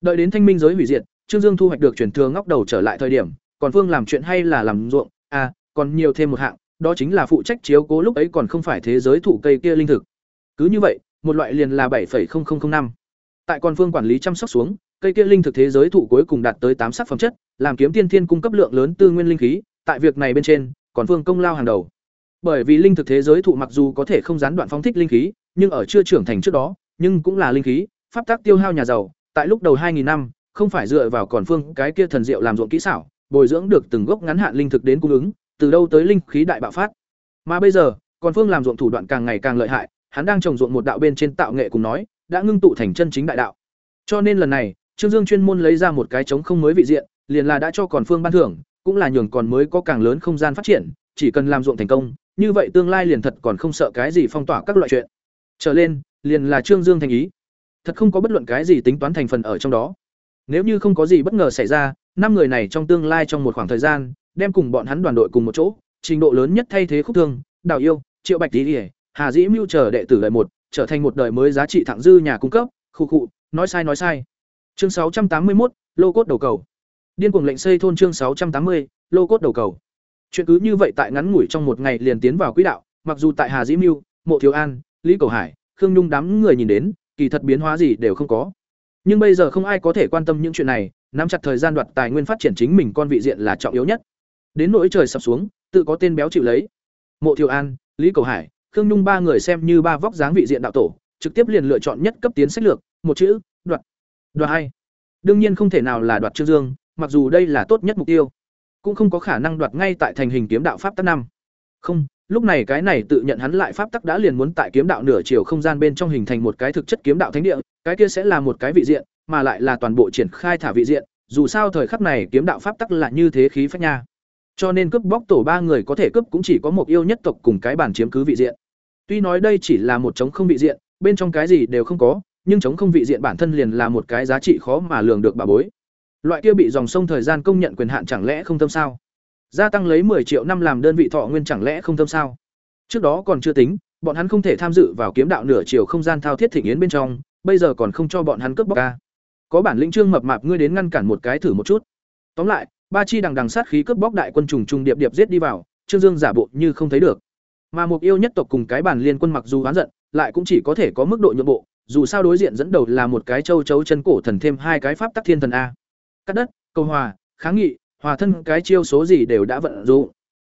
A: Đợi đến Thanh Minh giới hủy diệt, Trương Dương thu hoạch được chuyển thừa ngóc đầu trở lại thời điểm, còn phương làm chuyện hay là làm ruộng, à, còn nhiều thêm một hạng, đó chính là phụ trách chiếu cố lúc ấy còn không phải thế giới thủ cây kia linh thực. Cứ như vậy, một loại liền là 7,0005. Tại còn phương quản lý chăm sóc xuống, cây kia linh thực thế giới thụ cuối cùng đạt tới tám sắc phẩm chất, làm kiếm tiên thiên cung cấp lượng lớn tư nguyên linh khí, tại việc này bên trên, còn phương công lao hàng đầu. Bởi vì linh thực thế giới thụ mặc dù có thể không gián đoạn phóng thích linh khí, nhưng ở chưa trưởng thành trước đó, nhưng cũng là linh khí, pháp tác tiêu hao nhà giàu, tại lúc đầu 2000 năm, không phải dựa vào còn phương cái kia thần diệu làm ruộng kỹ xảo, bồi dưỡng được từng gốc ngắn hạn linh thực đến cung ứng, từ đâu tới linh khí đại bạo phát. Mà bây giờ, còn phương làm ruộng thủ đoạn càng ngày càng lợi hại, hắn đang trồng ruộng một đạo bên trên tạo nghệ cùng nói, đã ngưng tụ thành chân chính đại đạo. Cho nên lần này, Trương Dương chuyên môn lấy ra một cái trống không mới vị diện, liền là đã cho còn phương ban thưởng, cũng là nhường còn mới có càng lớn không gian phát triển, chỉ cần làm ruộng thành công, như vậy tương lai liền thật còn không sợ cái gì phong tỏa các loại chuyện. Trở lên, liền là Trương Dương thành ý. Thật không có bất luận cái gì tính toán thành phần ở trong đó. Nếu như không có gì bất ngờ xảy ra, năm người này trong tương lai trong một khoảng thời gian, đem cùng bọn hắn đoàn đội cùng một chỗ, trình độ lớn nhất thay thế khúc thương, đào yêu, triệu bạch Tỷ, Hà Dĩ Mưu chờ đệ tử đời một, trở thành một đời mới giá trị thẳng dư nhà cung cấp, khu cụ, nói sai nói sai. Chương 681, lô cốt đầu cầu. Điên cuồng lệnh xây thôn chương 680, lô cốt đầu cầu. Chuyện cứ như vậy tại ngắn ngủi trong một ngày liền tiến vào quỹ đạo, mặc dù tại Hà Dĩ Mưu, Mộ Thiếu An, Lý Cầu Hải, Khương Nhung đám người nhìn đến, kỳ thật biến hóa gì đều không có. Nhưng bây giờ không ai có thể quan tâm những chuyện này, nắm chặt thời gian đoạt tài nguyên phát triển chính mình con vị diện là trọng yếu nhất. Đến nỗi trời sập xuống, tự có tên béo chịu lấy. Mộ thiều An, Lý Cầu Hải, Khương Nhung ba người xem như ba vóc dáng vị diện đạo tổ, trực tiếp liền lựa chọn nhất cấp tiến sách lược, một chữ, đoạt. Đoạt hai. Đương nhiên không thể nào là đoạt Trương Dương, mặc dù đây là tốt nhất mục tiêu, cũng không có khả năng đoạt ngay tại thành hình kiếm đạo pháp tắc năm. Không, lúc này cái này tự nhận hắn lại pháp tắc đã liền muốn tại kiếm đạo nửa chiều không gian bên trong hình thành một cái thực chất kiếm đạo thánh địa, cái kia sẽ là một cái vị diện, mà lại là toàn bộ triển khai thả vị diện, dù sao thời khắc này kiếm đạo pháp tắc là như thế khí phách nha. Cho nên cướp bóc tổ ba người có thể cướp cũng chỉ có một yêu nhất tộc cùng cái bản chiếm cứ vị diện. Tuy nói đây chỉ là một chống không vị diện, bên trong cái gì đều không có, nhưng chống không vị diện bản thân liền là một cái giá trị khó mà lường được bà bối. Loại kia bị dòng sông thời gian công nhận quyền hạn chẳng lẽ không tâm sao? Gia tăng lấy 10 triệu năm làm đơn vị thọ nguyên chẳng lẽ không tâm sao? Trước đó còn chưa tính, bọn hắn không thể tham dự vào kiếm đạo nửa chiều không gian thao thiết thịnh yến bên trong, bây giờ còn không cho bọn hắn cướp bóc ca. Có bản lĩnh trương mập mạp ngươi đến ngăn cản một cái thử một chút. Tóm lại, ba chi đằng đằng sát khí cướp bóc đại quân trùng trùng điệp điệp giết đi vào, Trương Dương giả bộ như không thấy được. Mà mục yêu nhất tộc cùng cái bản liên quân mặc dù oán giận, lại cũng chỉ có thể có mức độ nhượng bộ, dù sao đối diện dẫn đầu là một cái châu chấu chân cổ thần thêm hai cái pháp tắc thiên thần a. Cắt đất, cầu hòa, kháng nghị, hòa thân cái chiêu số gì đều đã vận dụng.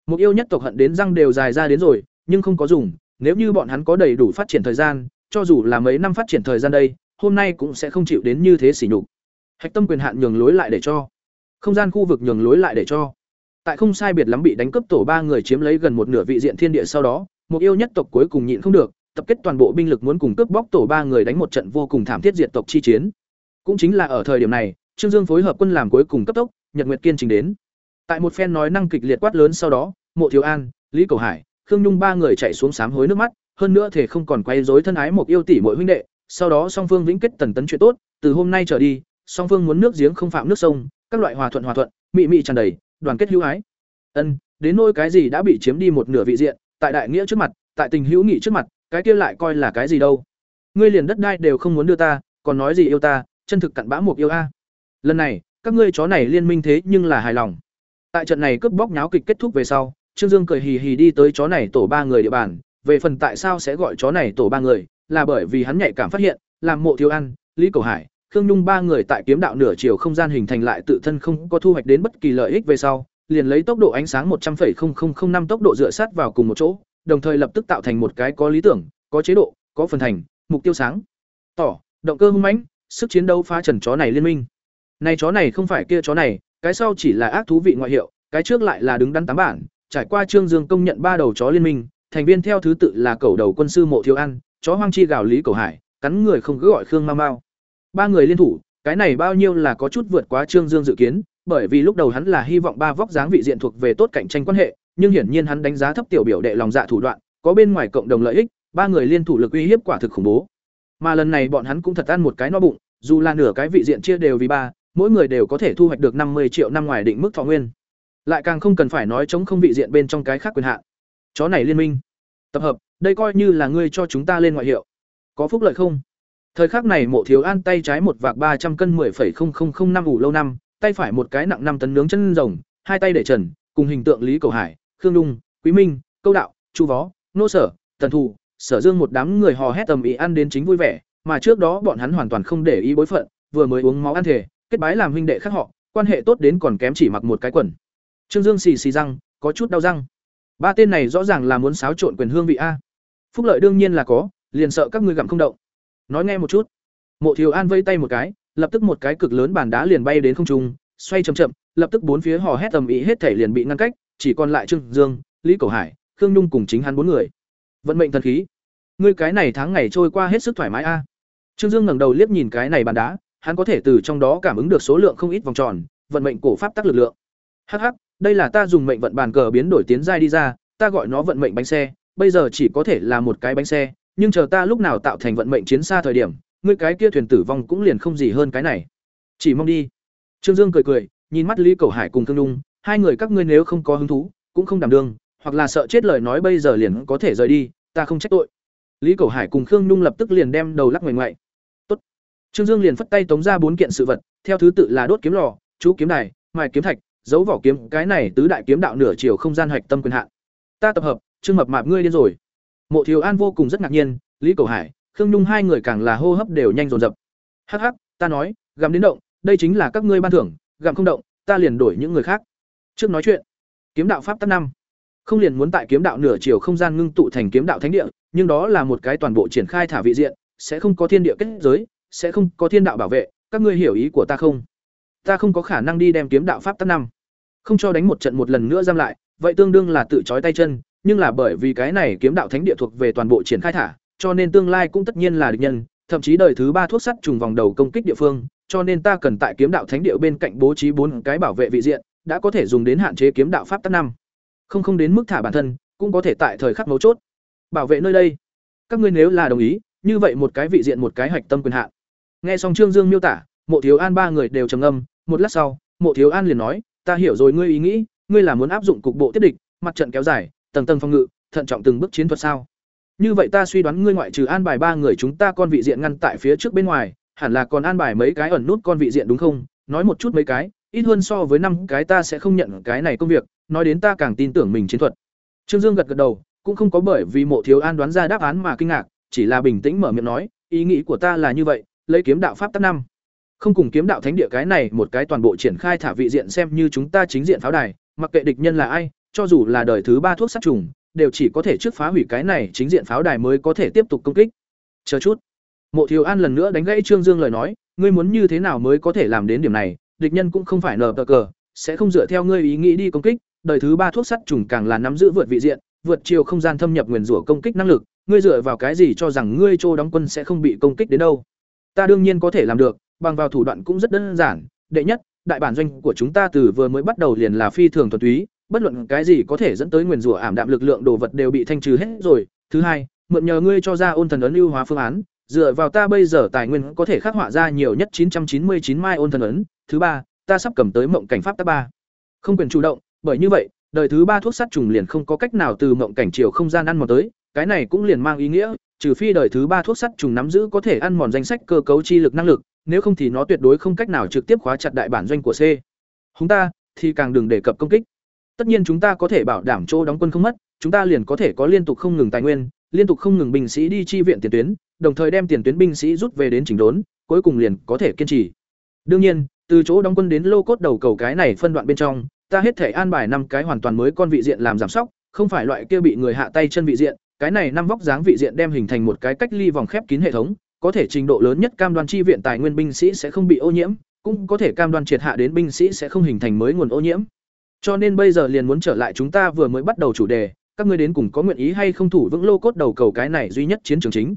A: Mục yêu nhất tộc hận đến răng đều dài ra đến rồi, nhưng không có dùng, nếu như bọn hắn có đầy đủ phát triển thời gian, cho dù là mấy năm phát triển thời gian đây, hôm nay cũng sẽ không chịu đến như thế sỉ nhục. Hạch tâm quyền hạn nhường lối lại để cho. Không gian khu vực nhường lối lại để cho. Tại không sai biệt lắm bị đánh cướp tổ ba người chiếm lấy gần một nửa vị diện thiên địa sau đó, một yêu nhất tộc cuối cùng nhịn không được, tập kết toàn bộ binh lực muốn cùng cướp bóc tổ ba người đánh một trận vô cùng thảm thiết diện tộc chi chiến. Cũng chính là ở thời điểm này, Trương Dương phối hợp quân làm cuối cùng cấp tốc, Nhật Nguyệt Kiên trình đến. Tại một phen nói năng kịch liệt quát lớn sau đó, Mộ Thiếu An, Lý Cầu Hải, Khương Nhung ba người chạy xuống sám hối nước mắt, hơn nữa thể không còn quay rối thân ái một yêu tỷ muội huynh đệ, sau đó song phương vĩnh kết tần tấn chuyện tốt, từ hôm nay trở đi, song phương muốn nước giếng không phạm nước sông, các loại hòa thuận hòa thuận, mị mị tràn đầy, đoàn kết hữu ái. Ân, đến nỗi cái gì đã bị chiếm đi một nửa vị diện, tại đại nghĩa trước mặt, tại tình hữu nghị trước mặt, cái kia lại coi là cái gì đâu? Ngươi liền đất đai đều không muốn đưa ta, còn nói gì yêu ta, chân thực cặn bã một yêu a. Lần này, các ngươi chó này liên minh thế nhưng là hài lòng. Tại trận này cướp bóc nháo kịch kết thúc về sau, Trương Dương cười hì hì đi tới chó này tổ ba người địa bàn, về phần tại sao sẽ gọi chó này tổ ba người, là bởi vì hắn nhạy cảm phát hiện, làm mộ thiếu ăn, Lý Cầu Hải, Khương Nhung ba người tại kiếm đạo nửa chiều không gian hình thành lại tự thân không có thu hoạch đến bất kỳ lợi ích về sau, liền lấy tốc độ ánh sáng một trăm 100,0005 tốc độ dựa sát vào cùng một chỗ, đồng thời lập tức tạo thành một cái có lý tưởng, có chế độ, có phần thành, mục tiêu sáng. Tỏ, động cơ hung mãnh, sức chiến đấu phá trần chó này liên minh. Này chó này không phải kia chó này, cái sau chỉ là ác thú vị ngoại hiệu, cái trước lại là đứng đắn tám bản, trải qua Trương Dương công nhận ba đầu chó liên minh, thành viên theo thứ tự là cẩu đầu quân sư Mộ Thiếu Ăn, chó hoang chi gào Lý Cầu Hải, cắn người không cứ gọi Khương Mao Mao. Ba người liên thủ, cái này bao nhiêu là có chút vượt quá Trương Dương dự kiến, bởi vì lúc đầu hắn là hy vọng ba vóc dáng vị diện thuộc về tốt cạnh tranh quan hệ, nhưng hiển nhiên hắn đánh giá thấp tiểu biểu đệ lòng dạ thủ đoạn, có bên ngoài cộng đồng lợi ích, ba người liên thủ lực uy hiếp quả thực khủng bố. Mà lần này bọn hắn cũng thật ăn một cái no bụng, dù là nửa cái vị diện chia đều vì ba, mỗi người đều có thể thu hoạch được năm mươi triệu năm ngoài định mức thọ nguyên. Lại càng không cần phải nói chống không vị diện bên trong cái khác quyền hạn. Chó này liên minh, tập hợp, đây coi như là ngươi cho chúng ta lên ngoại hiệu. Có phúc lợi không? Thời khắc này Mộ Thiếu An tay trái một vạc ba trăm cân 10,0005 ủ lâu năm, tay phải một cái nặng năm tấn nướng chân rồng, hai tay để trần, cùng hình tượng Lý Cầu Hải, Khương Dung, Quý Minh, Câu Đạo, Chu Vó, Nô Sở, Tần Thù, Sở Dương một đám người hò hét tầm ý ăn đến chính vui vẻ, mà trước đó bọn hắn hoàn toàn không để ý bối phận, vừa mới uống máu ăn thể, kết bái làm huynh đệ khác họ, quan hệ tốt đến còn kém chỉ mặc một cái quần. Trương Dương xì xì răng, có chút đau răng. Ba tên này rõ ràng là muốn xáo trộn quyền hương vị a. Phúc lợi đương nhiên là có, liền sợ các ngươi gặm không động. Nói nghe một chút. Mộ Thiếu An vây tay một cái, lập tức một cái cực lớn bàn đá liền bay đến không trung, xoay chậm chậm, lập tức bốn phía hò hét tầm ý hết thể liền bị ngăn cách, chỉ còn lại Trương Dương, Lý Cầu Hải, Khương Nhung cùng chính hắn bốn người. Vận mệnh thần khí. Ngươi cái này tháng ngày trôi qua hết sức thoải mái a. Trương Dương ngẩng đầu liếc nhìn cái này bàn đá, hắn có thể từ trong đó cảm ứng được số lượng không ít vòng tròn, vận mệnh cổ pháp tắc lực lượng. Hắc hắc, đây là ta dùng mệnh vận bàn cờ biến đổi tiến giai đi ra, ta gọi nó vận mệnh bánh xe, bây giờ chỉ có thể là một cái bánh xe, nhưng chờ ta lúc nào tạo thành vận mệnh chiến xa thời điểm, ngươi cái kia thuyền tử vong cũng liền không gì hơn cái này. Chỉ mong đi. Trương Dương cười cười, nhìn mắt Lý Cầu Hải cùng Thương đung hai người các ngươi nếu không có hứng thú, cũng không đảm đương, hoặc là sợ chết lời nói bây giờ liền có thể rời đi, ta không trách tội. Lý Cầu Hải cùng Khương Nhung lập tức liền đem đầu lắc ngoảnh ngoại. Tốt. Trương Dương liền phất tay tống ra bốn kiện sự vật, theo thứ tự là đốt kiếm lò, chú kiếm đài, mài kiếm thạch, dấu vỏ kiếm, cái này tứ đại kiếm đạo nửa chiều không gian hạch tâm quyền hạn. Ta tập hợp, Trương Mập Mạp ngươi điên rồi. Mộ Thiếu An vô cùng rất ngạc nhiên, Lý Cầu Hải, Khương Nhung hai người càng là hô hấp đều nhanh dồn dập. Hắc hắc, ta nói, gặm đến động, đây chính là các ngươi ban thưởng, gặm không động, ta liền đổi những người khác. Trước nói chuyện, kiếm đạo pháp tắc năm không liền muốn tại kiếm đạo nửa chiều không gian ngưng tụ thành kiếm đạo thánh địa nhưng đó là một cái toàn bộ triển khai thả vị diện sẽ không có thiên địa kết giới sẽ không có thiên đạo bảo vệ các ngươi hiểu ý của ta không ta không có khả năng đi đem kiếm đạo pháp tắc năm không cho đánh một trận một lần nữa giam lại vậy tương đương là tự trói tay chân nhưng là bởi vì cái này kiếm đạo thánh địa thuộc về toàn bộ triển khai thả, cho nên tương lai cũng tất nhiên là địch nhân, thậm chí đời thứ ba thuốc sắt trùng vòng đầu công kích địa phương, cho nên ta cần tại kiếm đạo thánh địa bên cạnh bố trí bốn cái bảo vệ vị diện, đã có thể dùng đến hạn chế kiếm đạo pháp tắc năm. Không không đến mức thả bản thân, cũng có thể tại thời khắc mấu chốt. Bảo vệ nơi đây. Các ngươi nếu là đồng ý, như vậy một cái vị diện một cái hạch tâm quyền hạn. Nghe xong trương dương miêu tả, mộ thiếu an ba người đều trầm ngâm, một lát sau, mộ thiếu an liền nói, ta hiểu rồi ngươi ý nghĩ, ngươi là muốn áp dụng cục bộ tiết địch, mặt trận kéo dài tầng tầng phòng ngự, thận trọng từng bước chiến thuật sao? Như vậy ta suy đoán ngươi ngoại trừ an bài ba người chúng ta con vị diện ngăn tại phía trước bên ngoài, hẳn là còn an bài mấy cái ẩn nút con vị diện đúng không? Nói một chút mấy cái, ít hơn so với năm cái ta sẽ không nhận cái này công việc, nói đến ta càng tin tưởng mình chiến thuật. Trương dương gật gật đầu, cũng không có bởi vì mộ thiếu an đoán ra đáp án mà kinh ngạc, chỉ là bình tĩnh mở miệng nói, ý nghĩ của ta là như vậy, lấy kiếm đạo pháp tắc năm. Không cùng kiếm đạo thánh địa cái này một cái toàn bộ triển khai thả vị diện xem như chúng ta chính diện pháo đài, mặc kệ địch nhân là ai cho dù là đời thứ ba thuốc sát trùng, đều chỉ có thể trước phá hủy cái này, chính diện pháo đài mới có thể tiếp tục công kích. Chờ chút. Mộ thiếu an lần nữa đánh gãy trương dương lời nói, ngươi muốn như thế nào mới có thể làm đến điểm này? Địch nhân cũng không phải nờ cờ cờ, sẽ không dựa theo ngươi ý nghĩ đi công kích. Đời thứ ba thuốc sắt trùng càng là nắm giữ vượt vị diện, vượt chiều không gian thâm nhập nguyền rủa công kích năng lực. Ngươi dựa vào cái gì cho rằng ngươi châu đóng quân sẽ không bị công kích đến đâu? Ta đương nhiên có thể làm được, bằng vào thủ đoạn cũng rất đơn giản. Đệ nhất, đại bản doanh của chúng ta từ vừa mới bắt đầu liền là phi thường thuần túy bất luận cái gì có thể dẫn tới nguyền rủa ảm đạm lực lượng đồ vật đều bị thanh trừ hết rồi. Thứ hai, mượn nhờ ngươi cho ra ôn thần ấn ưu hóa phương án. Dựa vào ta bây giờ tài nguyên có thể khắc họa ra nhiều nhất 999 mai ôn thần ấn. Thứ ba, ta sắp cầm tới mộng cảnh pháp tác ba. Không quyền chủ động, bởi như vậy, đời thứ ba thuốc sát trùng liền không có cách nào từ mộng cảnh chiều không gian ăn mòn tới. Cái này cũng liền mang ý nghĩa, trừ phi đời thứ ba thuốc sắt trùng nắm giữ có thể ăn mòn danh sách cơ cấu chi lực năng lực, nếu không thì nó tuyệt đối không cách nào trực tiếp khóa chặt đại bản doanh của c. Chúng ta, thì càng đừng đề cập công kích tất nhiên chúng ta có thể bảo đảm chỗ đóng quân không mất, chúng ta liền có thể có liên tục không ngừng tài nguyên, liên tục không ngừng binh sĩ đi chi viện tiền tuyến, đồng thời đem tiền tuyến binh sĩ rút về đến chỉnh đốn, cuối cùng liền có thể kiên trì. Đương nhiên, từ chỗ đóng quân đến lô cốt đầu cầu cái này phân đoạn bên trong, ta hết thể an bài năm cái hoàn toàn mới con vị diện làm giảm sóc, không phải loại kia bị người hạ tay chân vị diện, cái này năm vóc dáng vị diện đem hình thành một cái cách ly vòng khép kín hệ thống, có thể trình độ lớn nhất cam đoan chi viện tài nguyên binh sĩ sẽ không bị ô nhiễm, cũng có thể cam đoan triệt hạ đến binh sĩ sẽ không hình thành mới nguồn ô nhiễm cho nên bây giờ liền muốn trở lại chúng ta vừa mới bắt đầu chủ đề các ngươi đến cùng có nguyện ý hay không thủ vững lô cốt đầu cầu cái này duy nhất chiến trường chính?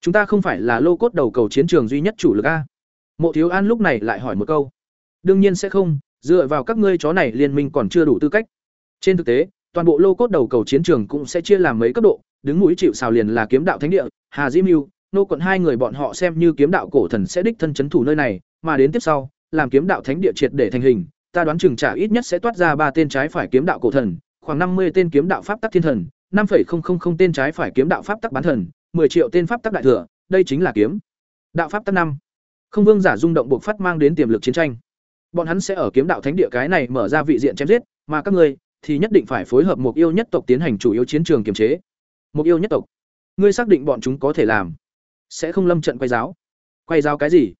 A: Chúng ta không phải là lô cốt đầu cầu chiến trường duy nhất chủ lực a. Mộ thiếu an lúc này lại hỏi một câu. Đương nhiên sẽ không dựa vào các ngươi chó này liên minh còn chưa đủ tư cách. Trên thực tế toàn bộ lô cốt đầu cầu chiến trường cũng sẽ chia làm mấy cấp độ đứng mũi chịu xào liền là kiếm đạo thánh địa hà diễm mưu nô quận hai người bọn họ xem như kiếm đạo cổ thần sẽ đích thân chấn thủ nơi này, mà đến tiếp sau, làm kiếm đạo thánh địa triệt để thành hình, ta đoán chừng trả ít nhất sẽ toát ra ba tên trái phải kiếm đạo cổ thần, khoảng năm mươi tên kiếm đạo pháp tắc thiên thần, 5.000 tên trái phải kiếm đạo pháp tắc bán thần, 10 triệu tên pháp tắc đại thừa, đây chính là kiếm. Đạo pháp tắc năm. Không vương giả rung động buộc phát mang đến tiềm lực chiến tranh. Bọn hắn sẽ ở kiếm đạo thánh địa cái này mở ra vị diện chém giết, mà các ngươi thì nhất định phải phối hợp mục yêu nhất tộc tiến hành chủ yếu chiến trường kiềm chế. Mục yêu nhất tộc. Ngươi xác định bọn chúng có thể làm? Sẽ không lâm trận quay giáo. Quay giáo cái gì?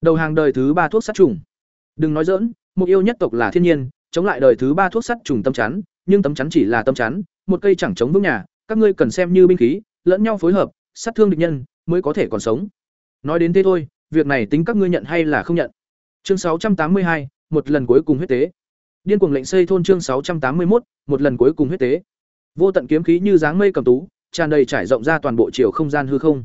A: Đầu hàng đời thứ ba thuốc sát trùng. Đừng nói giỡn, Mục yêu nhất tộc là thiên nhiên, chống lại đời thứ ba thuốc sắt trùng tâm chắn, nhưng tấm chắn chỉ là tâm chắn, một cây chẳng chống vững nhà, các ngươi cần xem như binh khí, lẫn nhau phối hợp, sát thương địch nhân mới có thể còn sống. Nói đến thế thôi, việc này tính các ngươi nhận hay là không nhận. Chương 682, một lần cuối cùng huyết tế. Điên cuồng lệnh xây thôn chương 681, một lần cuối cùng huyết tế. Vô tận kiếm khí như dáng mây cầm tú, tràn đầy trải rộng ra toàn bộ chiều không gian hư không.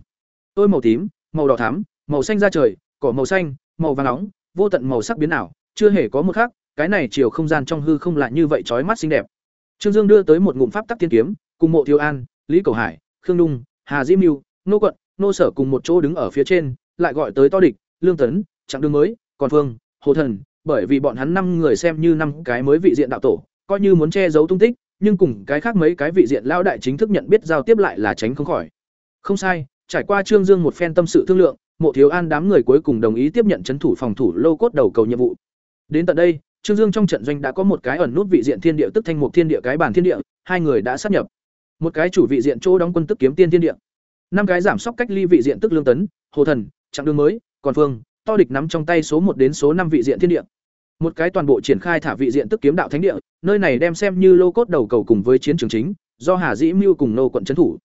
A: Tôi màu tím, màu đỏ thắm, màu xanh da trời, cỏ màu xanh, màu vàng nóng, vô tận màu sắc biến ảo, chưa hề có một khác, cái này chiều không gian trong hư không lại như vậy chói mắt xinh đẹp. Trương Dương đưa tới một ngụm pháp tắc tiên kiếm, cùng Mộ Thiếu An, Lý Cầu Hải, Khương Dung, Hà Diễm Nưu, Nô Quận, Nô Sở cùng một chỗ đứng ở phía trên, lại gọi tới To Địch, Lương Tấn, Trạng Đường mới, còn Phương, Hồ Thần, bởi vì bọn hắn năm người xem như năm cái mới vị diện đạo tổ, coi như muốn che giấu tung tích, nhưng cùng cái khác mấy cái vị diện lão đại chính thức nhận biết giao tiếp lại là tránh không khỏi. Không sai, trải qua Trương Dương một phen tâm sự thương lượng, Mộ Thiếu An đám người cuối cùng đồng ý tiếp nhận trấn thủ phòng thủ lô cốt đầu cầu nhiệm vụ. Đến tận đây, Trương Dương trong trận doanh đã có một cái ẩn nút vị diện thiên địa tức thanh mục thiên địa cái bản thiên địa, hai người đã sắp nhập. Một cái chủ vị diện chỗ đóng quân tức kiếm tiên thiên địa. Năm cái giảm sóc cách ly vị diện tức lương tấn, hồ thần, trạng đường mới, còn phương, to địch nắm trong tay số một đến số năm vị diện thiên địa. Một cái toàn bộ triển khai thả vị diện tức kiếm đạo thánh địa, nơi này đem xem như lô cốt đầu cầu cùng với chiến trường chính, do Hà Dĩ Mưu cùng nô quận trấn thủ.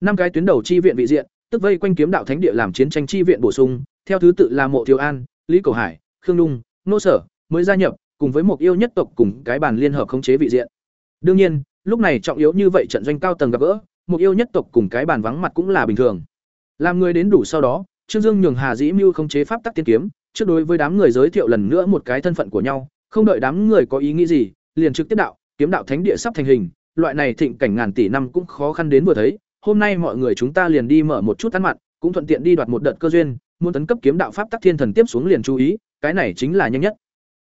A: Năm cái tuyến đầu chi viện vị diện, tức vây quanh kiếm đạo thánh địa làm chiến tranh chi viện bổ sung, theo thứ tự là Mộ Thiếu An, Lý Cầu Hải, Khương Dung, Nô Sở, mới gia nhập, cùng với một yêu nhất tộc cùng cái bàn liên hợp khống chế vị diện. Đương nhiên, lúc này trọng yếu như vậy trận doanh cao tầng gặp gỡ, một yêu nhất tộc cùng cái bàn vắng mặt cũng là bình thường. Làm người đến đủ sau đó, Trương Dương nhường Hà Dĩ Mưu khống chế pháp tắc tiên kiếm, trước đối với đám người giới thiệu lần nữa một cái thân phận của nhau, không đợi đám người có ý nghĩ gì, liền trực tiếp đạo, kiếm đạo thánh địa sắp thành hình, loại này thịnh cảnh ngàn tỷ năm cũng khó khăn đến vừa thấy, hôm nay mọi người chúng ta liền đi mở một chút ăn mặn, cũng thuận tiện đi đoạt một đợt cơ duyên, muốn tấn cấp kiếm đạo pháp tắc thiên thần tiếp xuống liền chú ý, cái này chính là nhanh nhất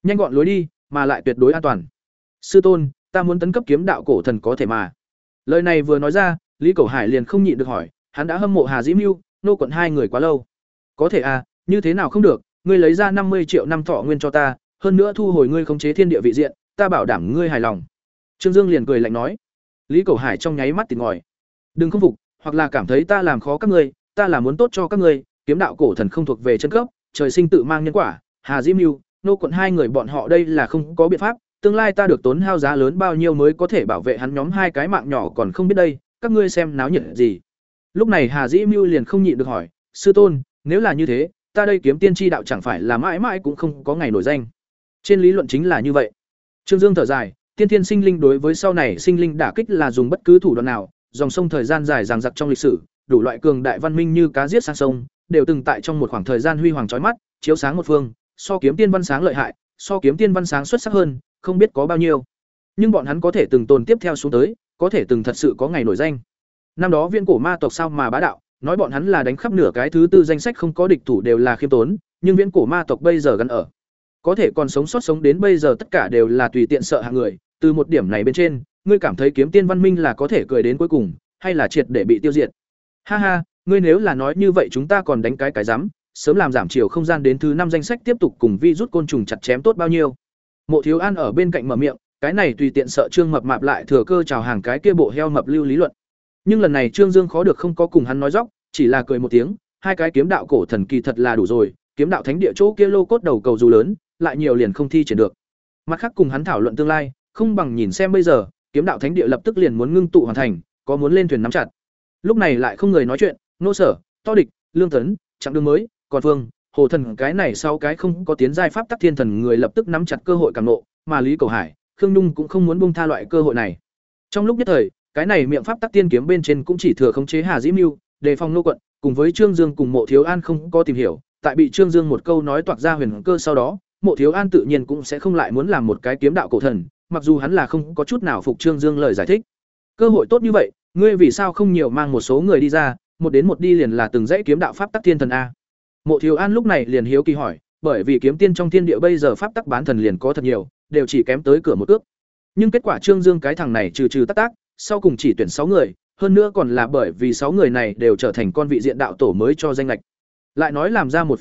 A: nhanh gọn lối đi, mà lại tuyệt đối an toàn. Sư tôn, ta muốn tấn cấp kiếm đạo cổ thần có thể mà. Lời này vừa nói ra, lý cầu hải liền không nhịn được hỏi, hắn đã hâm mộ hà dĩ mưu, nô quận hai người quá lâu. Có thể à như thế nào không được, ngươi lấy ra năm mươi triệu năm thọ nguyên cho ta, hơn nữa thu hồi ngươi khống chế thiên địa vị diện, ta bảo đảm ngươi hài lòng. Trương dương liền cười lạnh nói. Lý cầu hải trong nháy mắt tìm ngòi đừng không phục, hoặc là cảm thấy ta làm khó các ngươi, ta là muốn tốt cho các ngươi, kiếm đạo cổ thần không thuộc về chân cấp, trời sinh tự mang nhân quả, hà dĩ mưu nô quận hai người bọn họ đây là không có biện pháp, tương lai ta được tốn hao giá lớn bao nhiêu mới có thể bảo vệ hắn nhóm hai cái mạng nhỏ còn không biết đây, các ngươi xem náo nhiệt gì. Lúc này hà dĩ mưu liền không nhịn được hỏi, sư tôn, nếu là như thế, ta đây kiếm tiên tri đạo chẳng phải là mãi mãi cũng không có ngày nổi danh? Trên lý luận chính là như vậy. Trương dương thở dài, tiên thiên sinh linh đối với sau này sinh linh đả kích là dùng bất cứ thủ đoạn nào, dòng sông thời gian dài ràng giặc trong lịch sử, đủ loại cường đại văn minh như cá giết sang sông, đều từng tại trong một khoảng thời gian huy hoàng trói mắt, chiếu sáng một phương so kiếm tiên văn sáng lợi hại, so kiếm tiên văn sáng xuất sắc hơn, không biết có bao nhiêu. Nhưng bọn hắn có thể từng tồn tiếp theo xuống tới, có thể từng thật sự có ngày nổi danh. Năm đó viên cổ ma tộc sao mà bá đạo, nói bọn hắn là đánh khắp nửa cái thứ tư danh sách không có địch thủ đều là khiêm tốn, nhưng viễn cổ ma tộc bây giờ gần ở. Có thể còn sống sót sống đến bây giờ tất cả đều là tùy tiện sợ hạng người, từ một điểm này bên trên, ngươi cảm thấy kiếm tiên văn minh là có thể cười đến cuối cùng, hay là triệt để bị tiêu diệt. Ha ha, ngươi nếu là nói như vậy chúng ta còn đánh cái cái rắm, sớm làm giảm chiều không gian đến thứ năm danh sách tiếp tục cùng vi rút côn trùng chặt chém tốt bao nhiêu. Mộ Thiếu An ở bên cạnh mở miệng, cái này tùy tiện sợ Trương Mập mạp lại thừa cơ chào hàng cái kia bộ heo mập lưu lý luận. Nhưng lần này Trương Dương khó được không có cùng hắn nói dóc, chỉ là cười một tiếng, hai cái kiếm đạo cổ thần kỳ thật là đủ rồi, kiếm đạo thánh địa chỗ kia lô cốt đầu cầu dù lớn, lại nhiều liền không thi triển được. Mặt khác cùng hắn thảo luận tương lai, không bằng nhìn xem bây giờ, kiếm đạo thánh địa lập tức liền muốn ngưng tụ hoàn thành, có muốn lên thuyền nắm chặt. Lúc này lại không người nói chuyện, nô sở, to địch, lương tấn, chặng đường mới, còn phương, hồ thần, cái này sau cái không có tiến giai pháp tắc thiên thần người lập tức nắm chặt cơ hội càng nộ, mà lý cầu hải, khương nhung cũng không muốn bông tha loại cơ hội này trong lúc nhất thời, cái này miệng pháp tắc tiên kiếm bên trên cũng chỉ thừa khống chế hà dĩ mưu, đề phòng nô quận, cùng với trương dương cùng mộ thiếu an không có tìm hiểu, tại bị trương dương một câu nói toạc ra huyền cơ sau đó, mộ thiếu an tự nhiên cũng sẽ không lại muốn làm một cái kiếm đạo cổ thần, mặc dù hắn là không có chút nào phục trương dương lời giải thích cơ hội tốt như vậy, ngươi vì sao không nhiều mang một số người đi ra, một đến một đi liền là từng dãy kiếm đạo pháp tắc thiên thần a. Mộ Thiếu An lúc này liền hiếu kỳ hỏi, bởi vì kiếm tiên trong thiên địa bây giờ pháp tắc bán thần liền có thật nhiều, đều chỉ kém tới cửa một cước. Nhưng kết quả Trương Dương cái thằng này trừ trừ tắc tác, sau cùng chỉ tuyển sáu người, hơn nữa còn là bởi vì sáu người này đều trở thành con vị diện đạo tổ mới cho danh lệch. Lại nói làm ra một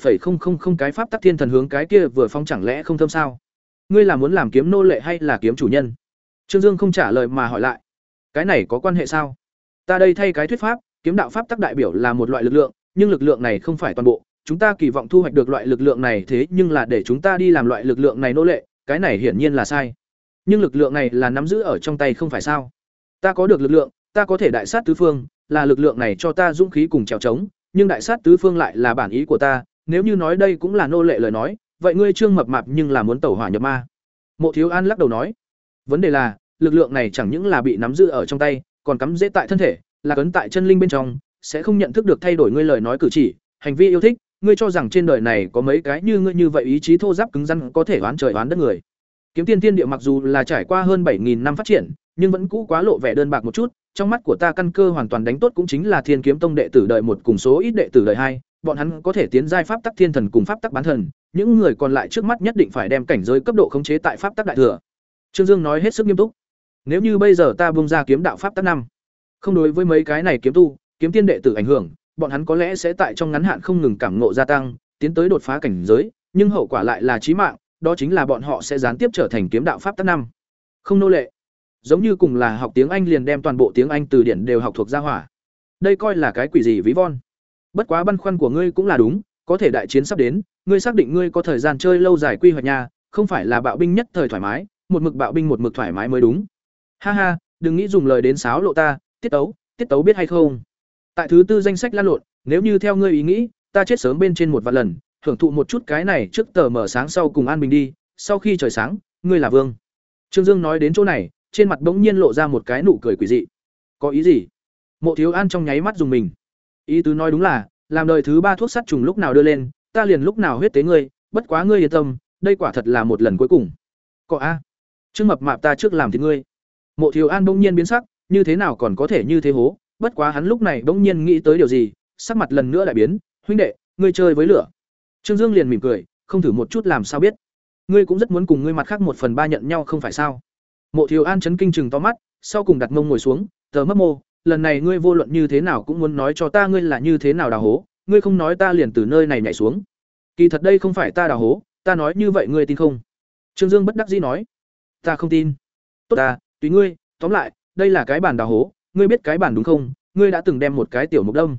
A: không cái pháp tắc thiên thần hướng cái kia vừa phong chẳng lẽ không thâm sao? Ngươi là muốn làm kiếm nô lệ hay là kiếm chủ nhân? Trương Dương không trả lời mà hỏi lại. Cái này có quan hệ sao? Ta đây thay cái thuyết pháp, kiếm đạo pháp tắc đại biểu là một loại lực lượng, nhưng lực lượng này không phải toàn bộ, chúng ta kỳ vọng thu hoạch được loại lực lượng này thế nhưng là để chúng ta đi làm loại lực lượng này nô lệ, cái này hiển nhiên là sai. Nhưng lực lượng này là nắm giữ ở trong tay không phải sao? Ta có được lực lượng, ta có thể đại sát tứ phương, là lực lượng này cho ta dũng khí cùng trèo trống, nhưng đại sát tứ phương lại là bản ý của ta, nếu như nói đây cũng là nô lệ lời nói, vậy ngươi trương mập mạp nhưng là muốn tẩu hỏa nhập ma. Mộ Thiếu An lắc đầu nói, vấn đề là, lực lượng này chẳng những là bị nắm giữ ở trong tay, còn cắm dễ tại thân thể, là cấn tại chân linh bên trong, sẽ không nhận thức được thay đổi ngươi lời nói cử chỉ, hành vi yêu thích, ngươi cho rằng trên đời này có mấy cái như ngươi như vậy ý chí thô giáp cứng rắn có thể oán trời oán đất người. Kiếm Tiên Tiên Địa mặc dù là trải qua hơn 7000 năm phát triển, nhưng vẫn cũ quá lộ vẻ đơn bạc một chút, trong mắt của ta căn cơ hoàn toàn đánh tốt cũng chính là Thiên Kiếm Tông đệ tử đời một cùng số ít đệ tử đời hai, bọn hắn có thể tiến giai pháp tắc thiên thần cùng pháp tắc bán thần, những người còn lại trước mắt nhất định phải đem cảnh giới cấp độ khống chế tại pháp tắc đại thừa. Trương Dương nói hết sức nghiêm túc. Nếu như bây giờ ta bung ra kiếm đạo pháp tắc năm, không đối với mấy cái này kiếm tu, kiếm tiên đệ tử ảnh hưởng, bọn hắn có lẽ sẽ tại trong ngắn hạn không ngừng cảm ngộ gia tăng, tiến tới đột phá cảnh giới, nhưng hậu quả lại là chí mạng, đó chính là bọn họ sẽ gián tiếp trở thành kiếm đạo pháp tắc năm. Không nô lệ. Giống như cùng là học tiếng Anh liền đem toàn bộ tiếng Anh từ điển đều học thuộc ra hỏa. Đây coi là cái quỷ gì ví von. Bất quá băn khoăn của ngươi cũng là đúng, có thể đại chiến sắp đến, ngươi xác định ngươi có thời gian chơi lâu dài quy hoạch nhà, không phải là bạo binh nhất thời thoải mái, một mực bạo binh một mực thoải mái mới đúng. Ha ha, đừng nghĩ dùng lời đến sáo lộ ta, tiết tấu, tiết tấu biết hay không? Tại thứ tư danh sách lan lộn, nếu như theo ngươi ý nghĩ, ta chết sớm bên trên một vạn lần, hưởng thụ một chút cái này trước tờ mở sáng sau cùng an bình đi, sau khi trời sáng, ngươi là vương. Trương Dương nói đến chỗ này, trên mặt bỗng nhiên lộ ra một cái nụ cười quỷ dị. Có ý gì? Mộ Thiếu An trong nháy mắt dùng mình. Ý tứ nói đúng là, làm đời thứ ba thuốc sắt trùng lúc nào đưa lên, ta liền lúc nào huyết tế ngươi, bất quá ngươi yên tâm, đây quả thật là một lần cuối cùng. Cọ a. Trương Mập Mạp ta trước làm thì ngươi. Mộ Thiếu An bỗng nhiên biến sắc, như thế nào còn có thể như thế hố, bất quá hắn lúc này bỗng nhiên nghĩ tới điều gì, sắc mặt lần nữa lại biến, huynh đệ, ngươi chơi với lửa. Trương Dương liền mỉm cười, không thử một chút làm sao biết. Ngươi cũng rất muốn cùng ngươi mặt khác một phần ba nhận nhau không phải sao? Mộ Thiếu An chấn kinh chừng to mắt, sau cùng đặt mông ngồi xuống, tờ mấp mô, lần này ngươi vô luận như thế nào cũng muốn nói cho ta ngươi là như thế nào đào hố, ngươi không nói ta liền từ nơi này nhảy xuống. Kỳ thật đây không phải ta đào hố, ta nói như vậy ngươi tin không? Trương Dương bất đắc dĩ nói, ta không tin. Tốt ta, tùy ngươi, tóm lại, đây là cái bản đào hố, ngươi biết cái bản đúng không? Ngươi đã từng đem một cái tiểu mục đâm.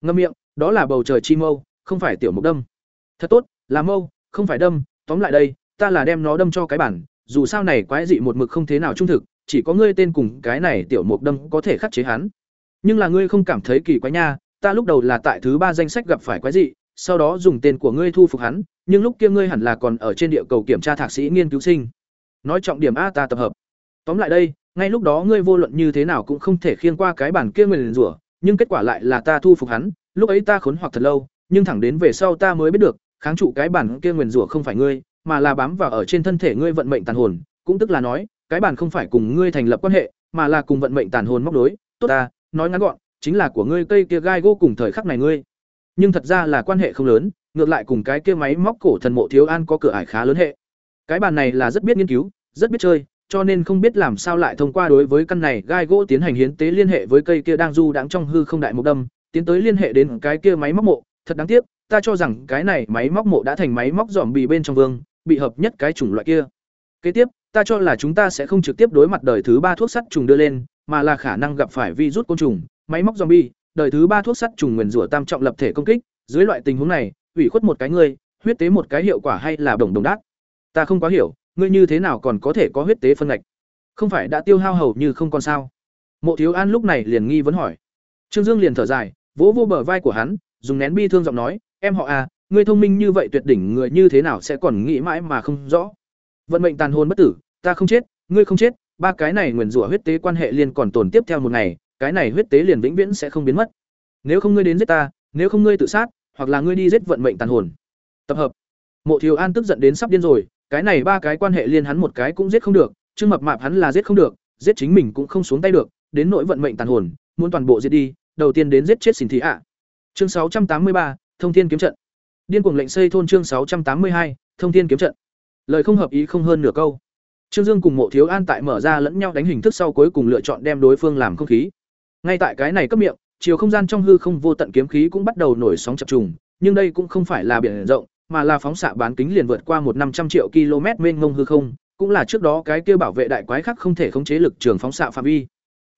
A: Ngâm miệng, đó là bầu trời chi mâu, không phải tiểu mục đâm. Thật tốt, là mâu, không phải đâm, tóm lại đây, ta là đem nó đâm cho cái bản, dù sao này quái dị một mực không thế nào trung thực, chỉ có ngươi tên cùng cái này tiểu mục đâm có thể khắc chế hắn. Nhưng là ngươi không cảm thấy kỳ quái nha, ta lúc đầu là tại thứ ba danh sách gặp phải quái dị, sau đó dùng tên của ngươi thu phục hắn, nhưng lúc kia ngươi hẳn là còn ở trên địa cầu kiểm tra thạc sĩ nghiên cứu sinh. Nói trọng điểm a ta tập hợp. Tóm lại đây, ngay lúc đó ngươi vô luận như thế nào cũng không thể khiêng qua cái bản kia nguyền rủa, nhưng kết quả lại là ta thu phục hắn, lúc ấy ta khốn hoặc thật lâu, nhưng thẳng đến về sau ta mới biết được, kháng trụ cái bản kia nguyền rủa không phải ngươi, mà là bám vào ở trên thân thể ngươi vận mệnh tàn hồn, cũng tức là nói, cái bản không phải cùng ngươi thành lập quan hệ, mà là cùng vận mệnh tàn hồn móc đối, tốt ta, nói ngắn gọn, chính là của ngươi cây kia gai gỗ cùng thời khắc này ngươi. Nhưng thật ra là quan hệ không lớn, ngược lại cùng cái kia máy móc cổ thần mộ thiếu an có cửa ải khá lớn hệ. Cái bàn này là rất biết nghiên cứu, rất biết chơi, cho nên không biết làm sao lại thông qua đối với căn này gai gỗ tiến hành hiến tế liên hệ với cây kia đang du đãng trong hư không đại mục đâm, tiến tới liên hệ đến cái kia máy móc mộ, thật đáng tiếc, ta cho rằng cái này máy móc mộ đã thành máy móc dòm bì bên trong vương, bị hợp nhất cái chủng loại kia. Kế tiếp, ta cho là chúng ta sẽ không trực tiếp đối mặt đời thứ ba thuốc sắt trùng đưa lên, mà là khả năng gặp phải virus côn trùng, máy móc zombie, đời thứ ba thuốc sắt trùng nguyền rủa tam trọng lập thể công kích, dưới loại tình huống này, ủy khuất một cái người, huyết tế một cái hiệu quả hay là đồng đồng đát. Ta không quá hiểu, ngươi như thế nào còn có thể có huyết tế phân ngạch? Không phải đã tiêu hao hầu như không còn sao? Mộ Thiếu An lúc này liền nghi vấn hỏi. Trương Dương liền thở dài, vỗ vô bờ vai của hắn, dùng nén bi thương giọng nói, "Em họ à, ngươi thông minh như vậy tuyệt đỉnh người như thế nào sẽ còn nghĩ mãi mà không rõ. Vận mệnh tàn hồn bất tử, ta không chết, ngươi không chết, ba cái này nguyền rủa huyết tế quan hệ liền còn tồn tiếp theo một ngày, cái này huyết tế liền vĩnh viễn sẽ không biến mất. Nếu không ngươi đến giết ta, nếu không ngươi tự sát, hoặc là ngươi đi giết vận mệnh tàn hồn. Tập hợp. Mộ Thiếu An tức giận đến sắp điên rồi, cái này ba cái quan hệ liên hắn một cái cũng giết không được, Trương Mập Mạp hắn là giết không được, giết chính mình cũng không xuống tay được, đến nỗi vận mệnh tàn hồn, muốn toàn bộ giết đi, đầu tiên đến giết chết xin thị ạ. Chương 683, Thông Thiên kiếm trận. Điên cuồng lệnh xây thôn chương 682, Thông Thiên kiếm trận. Lời không hợp ý không hơn nửa câu. Trương Dương cùng Mộ Thiếu An tại mở ra lẫn nhau đánh hình thức sau cuối cùng lựa chọn đem đối phương làm không khí. Ngay tại cái này cấp miệng, chiều không gian trong hư không vô tận kiếm khí cũng bắt đầu nổi sóng chập trùng, nhưng đây cũng không phải là biển rộng, mà là phóng xạ bán kính liền vượt qua một năm trăm triệu km mênh mông hư không, cũng là trước đó cái kia bảo vệ đại quái khác không thể khống chế lực trường phóng xạ phạm vi.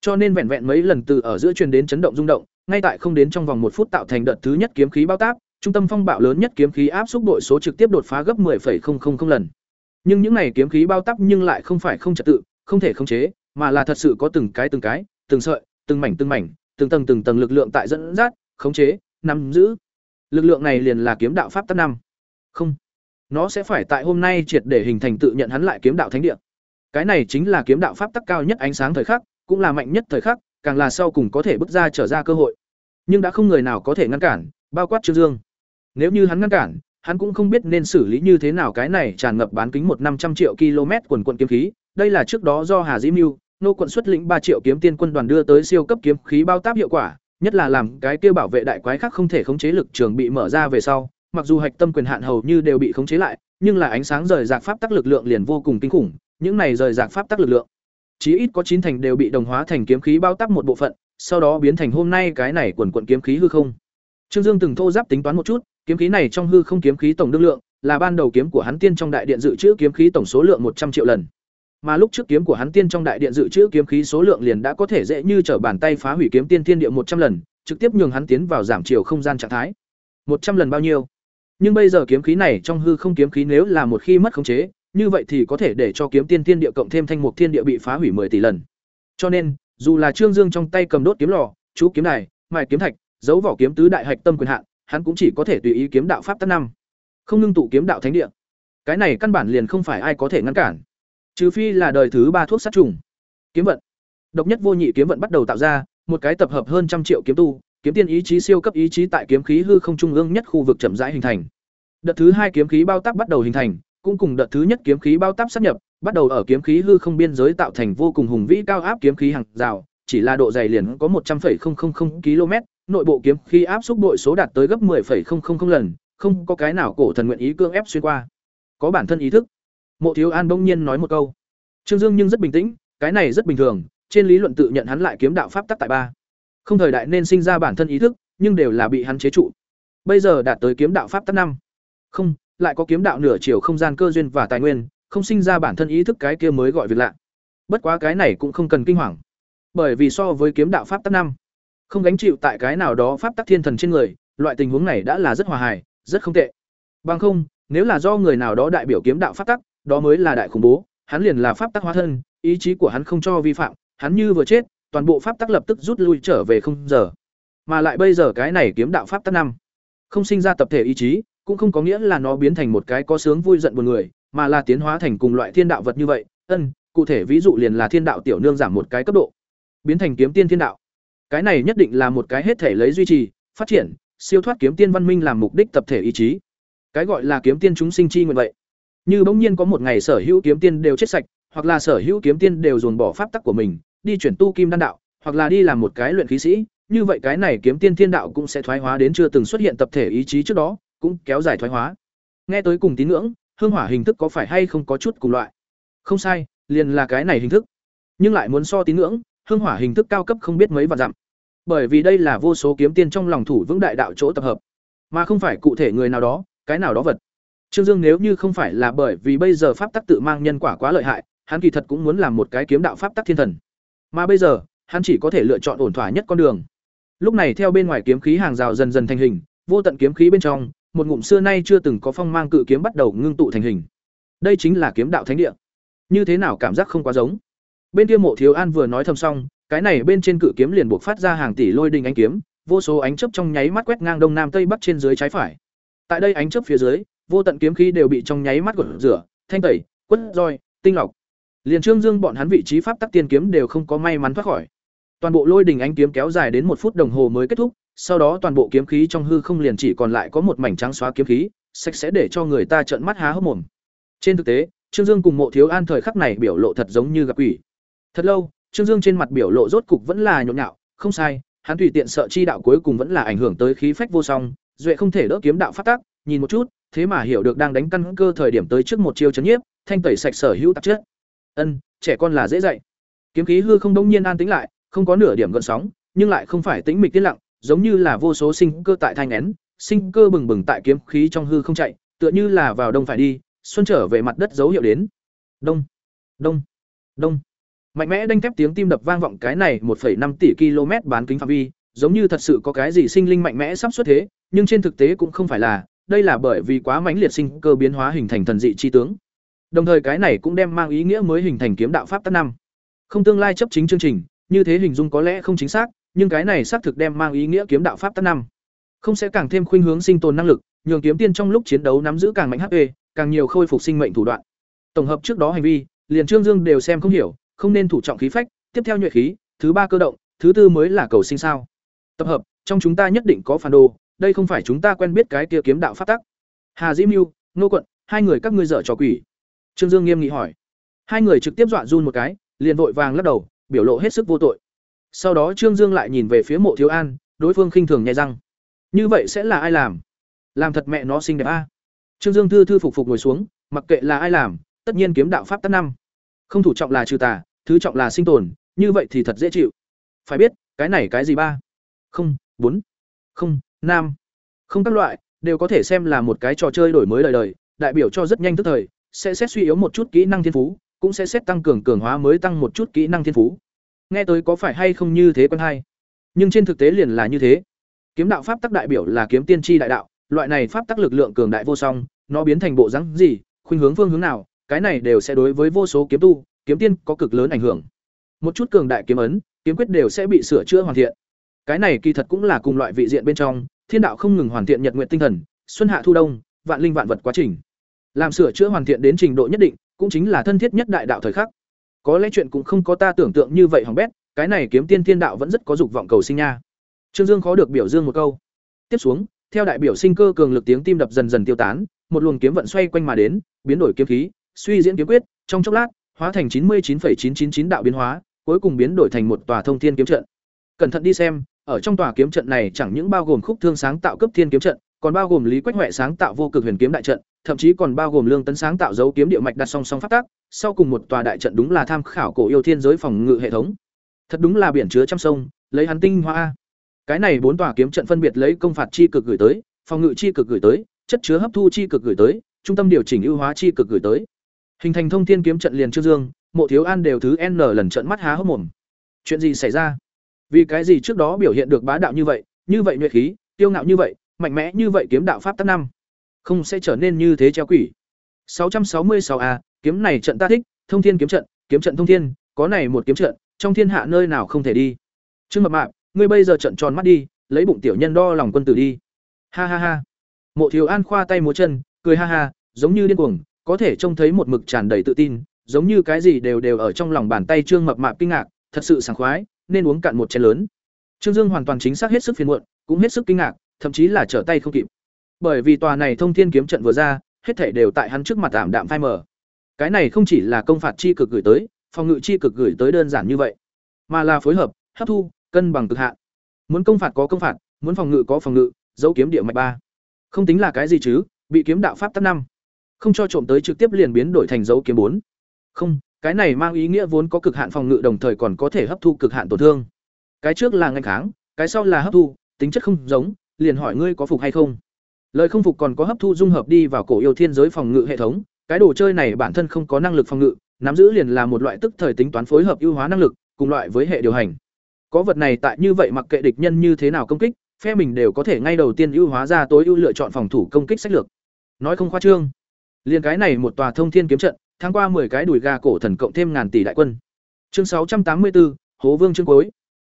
A: Cho nên vẹn vẹn mấy lần từ ở giữa truyền đến chấn động rung động, ngay tại không đến trong vòng một phút tạo thành đợt thứ nhất kiếm khí bao táp, trung tâm phong bạo lớn nhất kiếm khí áp xúc đội số trực tiếp đột phá gấp 10,000 lần. Nhưng những này kiếm khí bao táp nhưng lại không phải không trật tự, không thể khống chế, mà là thật sự có từng cái từng cái, từng sợi, từng mảnh từng mảnh, từng tầng từng tầng lực lượng tại dẫn dắt, khống chế, nắm giữ. Lực lượng này liền là kiếm đạo pháp tắc năm. Không, nó sẽ phải tại hôm nay triệt để hình thành tự nhận hắn lại kiếm đạo thánh địa. Cái này chính là kiếm đạo pháp tắc cao nhất ánh sáng thời khắc, cũng là mạnh nhất thời khắc, càng là sau cùng có thể bước ra trở ra cơ hội. Nhưng đã không người nào có thể ngăn cản, bao quát Trương Dương. Nếu như hắn ngăn cản, hắn cũng không biết nên xử lý như thế nào cái này tràn ngập bán kính một năm trăm triệu km quần quần kiếm khí, đây là trước đó do Hà Dĩ Mưu, nô quận xuất lĩnh ba triệu kiếm tiên quân đoàn đưa tới siêu cấp kiếm khí bao táp hiệu quả, nhất là làm cái kia bảo vệ đại quái khác không thể khống chế lực trường bị mở ra về sau, mặc dù hạch tâm quyền hạn hầu như đều bị khống chế lại, nhưng là ánh sáng rời rạc pháp tắc lực lượng liền vô cùng kinh khủng, những này rời rạc pháp tắc lực lượng, chí ít có chín thành đều bị đồng hóa thành kiếm khí bao tắc một bộ phận, sau đó biến thành hôm nay cái này quần quần kiếm khí hư không. Trương Dương từng thô giáp tính toán một chút, kiếm khí này trong hư không kiếm khí tổng đương lượng, là ban đầu kiếm của hắn tiên trong đại điện dự trữ kiếm khí tổng số lượng một trăm triệu lần. Mà lúc trước kiếm của hắn tiên trong đại điện dự trữ kiếm khí số lượng liền đã có thể dễ như trở bàn tay phá hủy kiếm tiên thiên địa một trăm lần, trực tiếp nhường hắn tiến vào giảm chiều không gian trạng thái. một trăm lần bao nhiêu? Nhưng bây giờ kiếm khí này trong hư không kiếm khí nếu là một khi mất khống chế, như vậy thì có thể để cho kiếm tiên thiên địa cộng thêm thanh mục thiên địa bị phá hủy 10 tỷ lần. Cho nên, dù là Trương Dương trong tay cầm đốt kiếm lò, chú kiếm này, mài kiếm thạch, giấu vỏ kiếm tứ đại hạch tâm quyền hạn, hắn cũng chỉ có thể tùy ý kiếm đạo pháp tắc năm. Không ngưng tụ kiếm đạo thánh địa. Cái này căn bản liền không phải ai có thể ngăn cản. Trừ phi là đời thứ ba thuốc sát trùng. Kiếm vận. Độc nhất vô nhị kiếm vận bắt đầu tạo ra, một cái tập hợp hơn trăm triệu kiếm tu, kiếm tiên ý chí siêu cấp ý chí tại kiếm khí hư không trung ương nhất khu vực chậm rãi hình thành. Đợt thứ hai kiếm khí bao tác bắt đầu hình thành, cũng cùng đợt thứ nhất kiếm khí bao táp sát nhập, bắt đầu ở kiếm khí hư không biên giới tạo thành vô cùng hùng vĩ cao áp kiếm khí hàng rào, chỉ là độ dày liền có một trăm 100,000 km, nội bộ kiếm khí áp xúc đội số đạt tới gấp 10,000 lần, không có cái nào cổ thần nguyện ý cương ép xuyên qua. Có bản thân ý thức. Mộ Thiếu An bỗng nhiên nói một câu. Trương Dương nhưng rất bình tĩnh, cái này rất bình thường, trên lý luận tự nhận hắn lại kiếm đạo pháp tắc tại ba. Không thời đại nên sinh ra bản thân ý thức, nhưng đều là bị hắn chế trụ. Bây giờ đạt tới kiếm đạo pháp tắc năm. Không, lại có kiếm đạo nửa chiều không gian cơ duyên và tài nguyên, không sinh ra bản thân ý thức cái kia mới gọi việc lạ. Bất quá cái này cũng không cần kinh hoàng. Bởi vì so với kiếm đạo pháp tắc năm, không gánh chịu tại cái nào đó pháp tắc thiên thần trên người, loại tình huống này đã là rất hòa hài, rất không tệ. Bằng không, nếu là do người nào đó đại biểu kiếm đạo pháp tắc, đó mới là đại khủng bố, hắn liền là pháp tắc hóa thân, ý chí của hắn không cho vi phạm, hắn như vừa chết, toàn bộ pháp tắc lập tức rút lui trở về không giờ. Mà lại bây giờ cái này kiếm đạo pháp tắc năm, không sinh ra tập thể ý chí, cũng không có nghĩa là nó biến thành một cái có sướng vui giận buồn người, mà là tiến hóa thành cùng loại thiên đạo vật như vậy. Ân, cụ thể ví dụ liền là thiên đạo tiểu nương giảm một cái cấp độ, biến thành kiếm tiên thiên đạo. Cái này nhất định là một cái hết thể lấy duy trì, phát triển, siêu thoát kiếm tiên văn minh làm mục đích tập thể ý chí. Cái gọi là kiếm tiên chúng sinh chi nguyện vậy. Như bỗng nhiên có một ngày sở hữu kiếm tiên đều chết sạch, hoặc là sở hữu kiếm tiên đều dồn bỏ pháp tắc của mình, đi chuyển tu kim đan đạo, hoặc là đi làm một cái luyện khí sĩ, như vậy cái này kiếm tiên thiên đạo cũng sẽ thoái hóa đến chưa từng xuất hiện tập thể ý chí trước đó, cũng kéo dài thoái hóa. Nghe tới cùng tín ngưỡng, hương hỏa hình thức có phải hay không có chút cùng loại? Không sai, liền là cái này hình thức. Nhưng lại muốn so tín ngưỡng, hương hỏa hình thức cao cấp không biết mấy vạn dặm. Bởi vì đây là vô số kiếm tiên trong lòng thủ vững đại đạo chỗ tập hợp, mà không phải cụ thể người nào đó, cái nào đó vật. Trương Dương nếu như không phải là bởi vì bây giờ pháp tắc tự mang nhân quả quá lợi hại, hắn kỳ thật cũng muốn làm một cái kiếm đạo pháp tắc thiên thần. Mà bây giờ, hắn chỉ có thể lựa chọn ổn thỏa nhất con đường. Lúc này theo bên ngoài kiếm khí hàng rào dần dần thành hình, vô tận kiếm khí bên trong, một ngụm xưa nay chưa từng có phong mang cự kiếm bắt đầu ngưng tụ thành hình. Đây chính là kiếm đạo thánh địa. Như thế nào cảm giác không quá giống. Bên kia Mộ Thiếu An vừa nói thầm xong, cái này bên trên cự kiếm liền buộc phát ra hàng tỷ lôi đình ánh kiếm, vô số ánh chớp trong nháy mắt quét ngang đông nam tây bắc trên dưới trái phải. Tại đây ánh chớp phía dưới, vô tận kiếm khí đều bị trong nháy mắt gột rửa, thanh tẩy, quất roi, tinh lọc. Liền Trương Dương bọn hắn vị trí pháp tắc tiên kiếm đều không có may mắn thoát khỏi. Toàn bộ lôi đình ánh kiếm kéo dài đến một phút đồng hồ mới kết thúc, sau đó toàn bộ kiếm khí trong hư không liền chỉ còn lại có một mảnh trắng xóa kiếm khí, sạch sẽ để cho người ta trợn mắt há hốc mồm. Trên thực tế, Trương Dương cùng Mộ Thiếu An thời khắc này biểu lộ thật giống như gặp quỷ. Thật lâu, Trương Dương trên mặt biểu lộ rốt cục vẫn là nhộn nhạo, không sai, hắn tùy tiện sợ chi đạo cuối cùng vẫn là ảnh hưởng tới khí phách vô song, duệ không thể đỡ kiếm đạo phát tác, nhìn một chút, thế mà hiểu được đang đánh căn cơ thời điểm tới trước một chiêu chấn nhiếp, thanh tẩy sạch sở hữu tạp chất. Ân, trẻ con là dễ dạy. Kiếm khí hư không đông nhiên an tĩnh lại, không có nửa điểm gợn sóng, nhưng lại không phải tĩnh mịch tiến lặng, giống như là vô số sinh cơ tại thanh nén, sinh cơ bừng bừng tại kiếm khí trong hư không chạy, tựa như là vào đông phải đi, xuân trở về mặt đất dấu hiệu đến. Đông, đông, đông. Mạnh mẽ đanh thép tiếng tim đập vang vọng cái này 1,5 tỷ km bán kính phạm vi, giống như thật sự có cái gì sinh linh mạnh mẽ sắp xuất thế, nhưng trên thực tế cũng không phải là, đây là bởi vì quá mãnh liệt sinh cơ biến hóa hình thành thần dị chi tướng. Đồng thời cái này cũng đem mang ý nghĩa mới hình thành kiếm đạo pháp tắc năm. Không tương lai chấp chính chương trình, như thế hình dung có lẽ không chính xác, nhưng cái này xác thực đem mang ý nghĩa kiếm đạo pháp tắc năm. Không sẽ càng thêm khuynh hướng sinh tồn năng lực, nhường kiếm tiên trong lúc chiến đấu nắm giữ càng mạnh HP, càng nhiều khôi phục sinh mệnh thủ đoạn. Tổng hợp trước đó hành vi, liền Trương Dương đều xem không hiểu, không nên thủ trọng khí phách, tiếp theo nhuệ khí, thứ ba cơ động, thứ tư mới là cầu sinh sao? Tập hợp, trong chúng ta nhất định có phản đồ, đây không phải chúng ta quen biết cái kia kiếm đạo pháp tắc. Hà Diễm Nưu, Nô Quận, hai người các ngươi dở trò quỷ. Trương Dương nghiêm nghị hỏi. Hai người trực tiếp dọa run một cái, liền vội vàng lắc đầu, biểu lộ hết sức vô tội. Sau đó Trương Dương lại nhìn về phía Mộ Thiếu An, đối phương khinh thường nhẹ răng. Như vậy sẽ là ai làm? Làm thật mẹ nó xinh đẹp a. Trương Dương thư thư phục phục ngồi xuống, mặc kệ là ai làm, tất nhiên kiếm đạo pháp tắc năm. Không thủ trọng là trừ tà, thứ trọng là sinh tồn, như vậy thì thật dễ chịu. Phải biết, cái này cái gì ba? Không, bốn, không, nam, không các loại, đều có thể xem là một cái trò chơi đổi mới đời đời, đại biểu cho rất nhanh tức thời, sẽ xét suy yếu một chút kỹ năng thiên phú, cũng sẽ xét tăng cường cường hóa mới tăng một chút kỹ năng thiên phú. Nghe tới có phải hay không như thế quân hay? Nhưng trên thực tế liền là như thế. Kiếm đạo pháp tắc đại biểu là kiếm tiên tri đại đạo, loại này pháp tắc lực lượng cường đại vô song, nó biến thành bộ rắn gì, khuynh hướng phương hướng nào, cái này đều sẽ đối với vô số kiếm tu, kiếm tiên có cực lớn ảnh hưởng. Một chút cường đại kiếm ấn, kiếm quyết đều sẽ bị sửa chữa hoàn thiện. Cái này kỳ thật cũng là cùng loại vị diện bên trong, thiên đạo không ngừng hoàn thiện nhật nguyện tinh thần, xuân hạ thu đông, vạn linh vạn vật quá trình. Làm sửa chữa hoàn thiện đến trình độ nhất định, cũng chính là thân thiết nhất đại đạo thời khắc. Có lẽ chuyện cũng không có ta tưởng tượng như vậy hỏng bét, cái này kiếm tiên thiên đạo vẫn rất có dục vọng cầu sinh nha. Trương Dương khó được biểu dương một câu. Tiếp xuống, theo đại biểu sinh cơ cường lực tiếng tim đập dần dần tiêu tán, một luồng kiếm vận xoay quanh mà đến, biến đổi kiếm khí, suy diễn kiếm quyết, trong chốc lát, hóa thành chín mươi 99,999 đạo biến hóa, cuối cùng biến đổi thành một tòa thông thiên kiếm trận. Cẩn thận đi xem, ở trong tòa kiếm trận này chẳng những bao gồm khúc thương sáng tạo cấp thiên kiếm trận, còn bao gồm Lý Quách Hoại sáng tạo vô cực huyền kiếm đại trận, thậm chí còn bao gồm Lương Tấn sáng tạo dấu kiếm địa mạch đặt song song phát tác, sau cùng một tòa đại trận đúng là tham khảo cổ yêu thiên giới phòng ngự hệ thống. Thật đúng là biển chứa trăm sông, lấy hắn tinh hoa. Cái này bốn tòa kiếm trận phân biệt lấy công phạt chi cực gửi tới, phòng ngự chi cực gửi tới, chất chứa hấp thu chi cực gửi tới, trung tâm điều chỉnh ưu hóa chi cực gửi tới. Hình thành thông thiên kiếm trận liền Trương Dương, Mộ Thiếu An đều thứ N lần trận mắt há hốc mồm. Chuyện gì xảy ra? Vì cái gì trước đó biểu hiện được bá đạo như vậy, như vậy nhuệ khí, tiêu ngạo như vậy, mạnh mẽ như vậy kiếm đạo pháp tắc năm, không sẽ trở nên như thế treo quỷ. 666 a, kiếm này trận ta thích, thông thiên kiếm trận, kiếm trận thông thiên, có này một kiếm trận, trong thiên hạ nơi nào không thể đi. Trương Mập Mạp, ngươi bây giờ trận tròn mắt đi, lấy bụng tiểu nhân đo lòng quân tử đi. Ha ha ha. Mộ Thiếu An khoa tay múa chân, cười ha ha, giống như điên cuồng, có thể trông thấy một mực tràn đầy tự tin, giống như cái gì đều đều ở trong lòng bàn tay Trương Mập Mạp kinh ngạc, thật sự sảng khoái, nên uống cạn một chén lớn. Trương Dương hoàn toàn chính xác hết sức phiền muộn, cũng hết sức kinh ngạc, thậm chí là trở tay không kịp. Bởi vì tòa này thông thiên kiếm trận vừa ra, hết thể đều tại hắn trước mặt tạm đạm phai mờ. Cái này không chỉ là công phạt chi cực gửi tới, phòng ngự chi cực gửi tới đơn giản như vậy, mà là phối hợp, hấp thu, cân bằng cực hạn. Muốn công phạt có công phạt, muốn phòng ngự có phòng ngự, dấu kiếm địa mạch ba. Không tính là cái gì chứ, bị kiếm đạo pháp tắt năm. Không cho trộm tới trực tiếp liền biến đổi thành dấu kiếm bốn. Không, cái này mang ý nghĩa vốn có cực hạn phòng ngự đồng thời còn có thể hấp thu cực hạn tổn thương. Cái trước là ngành kháng, cái sau là hấp thu, tính chất không giống, liền hỏi ngươi có phục hay không. Lời không phục còn có hấp thu dung hợp đi vào cổ yêu thiên giới phòng ngự hệ thống, cái đồ chơi này bản thân không có năng lực phòng ngự, nắm giữ liền là một loại tức thời tính toán phối hợp ưu hóa năng lực, cùng loại với hệ điều hành. Có vật này tại như vậy mặc kệ địch nhân như thế nào công kích, phe mình đều có thể ngay đầu tiên ưu hóa ra tối ưu lựa chọn phòng thủ công kích sách lược. Nói không khoa trương, liền cái này một tòa thông thiên kiếm trận, tháng qua 10 cái đùi gà cổ thần cộng thêm ngàn tỷ đại quân. Chương 684, Hố Vương chương cuối.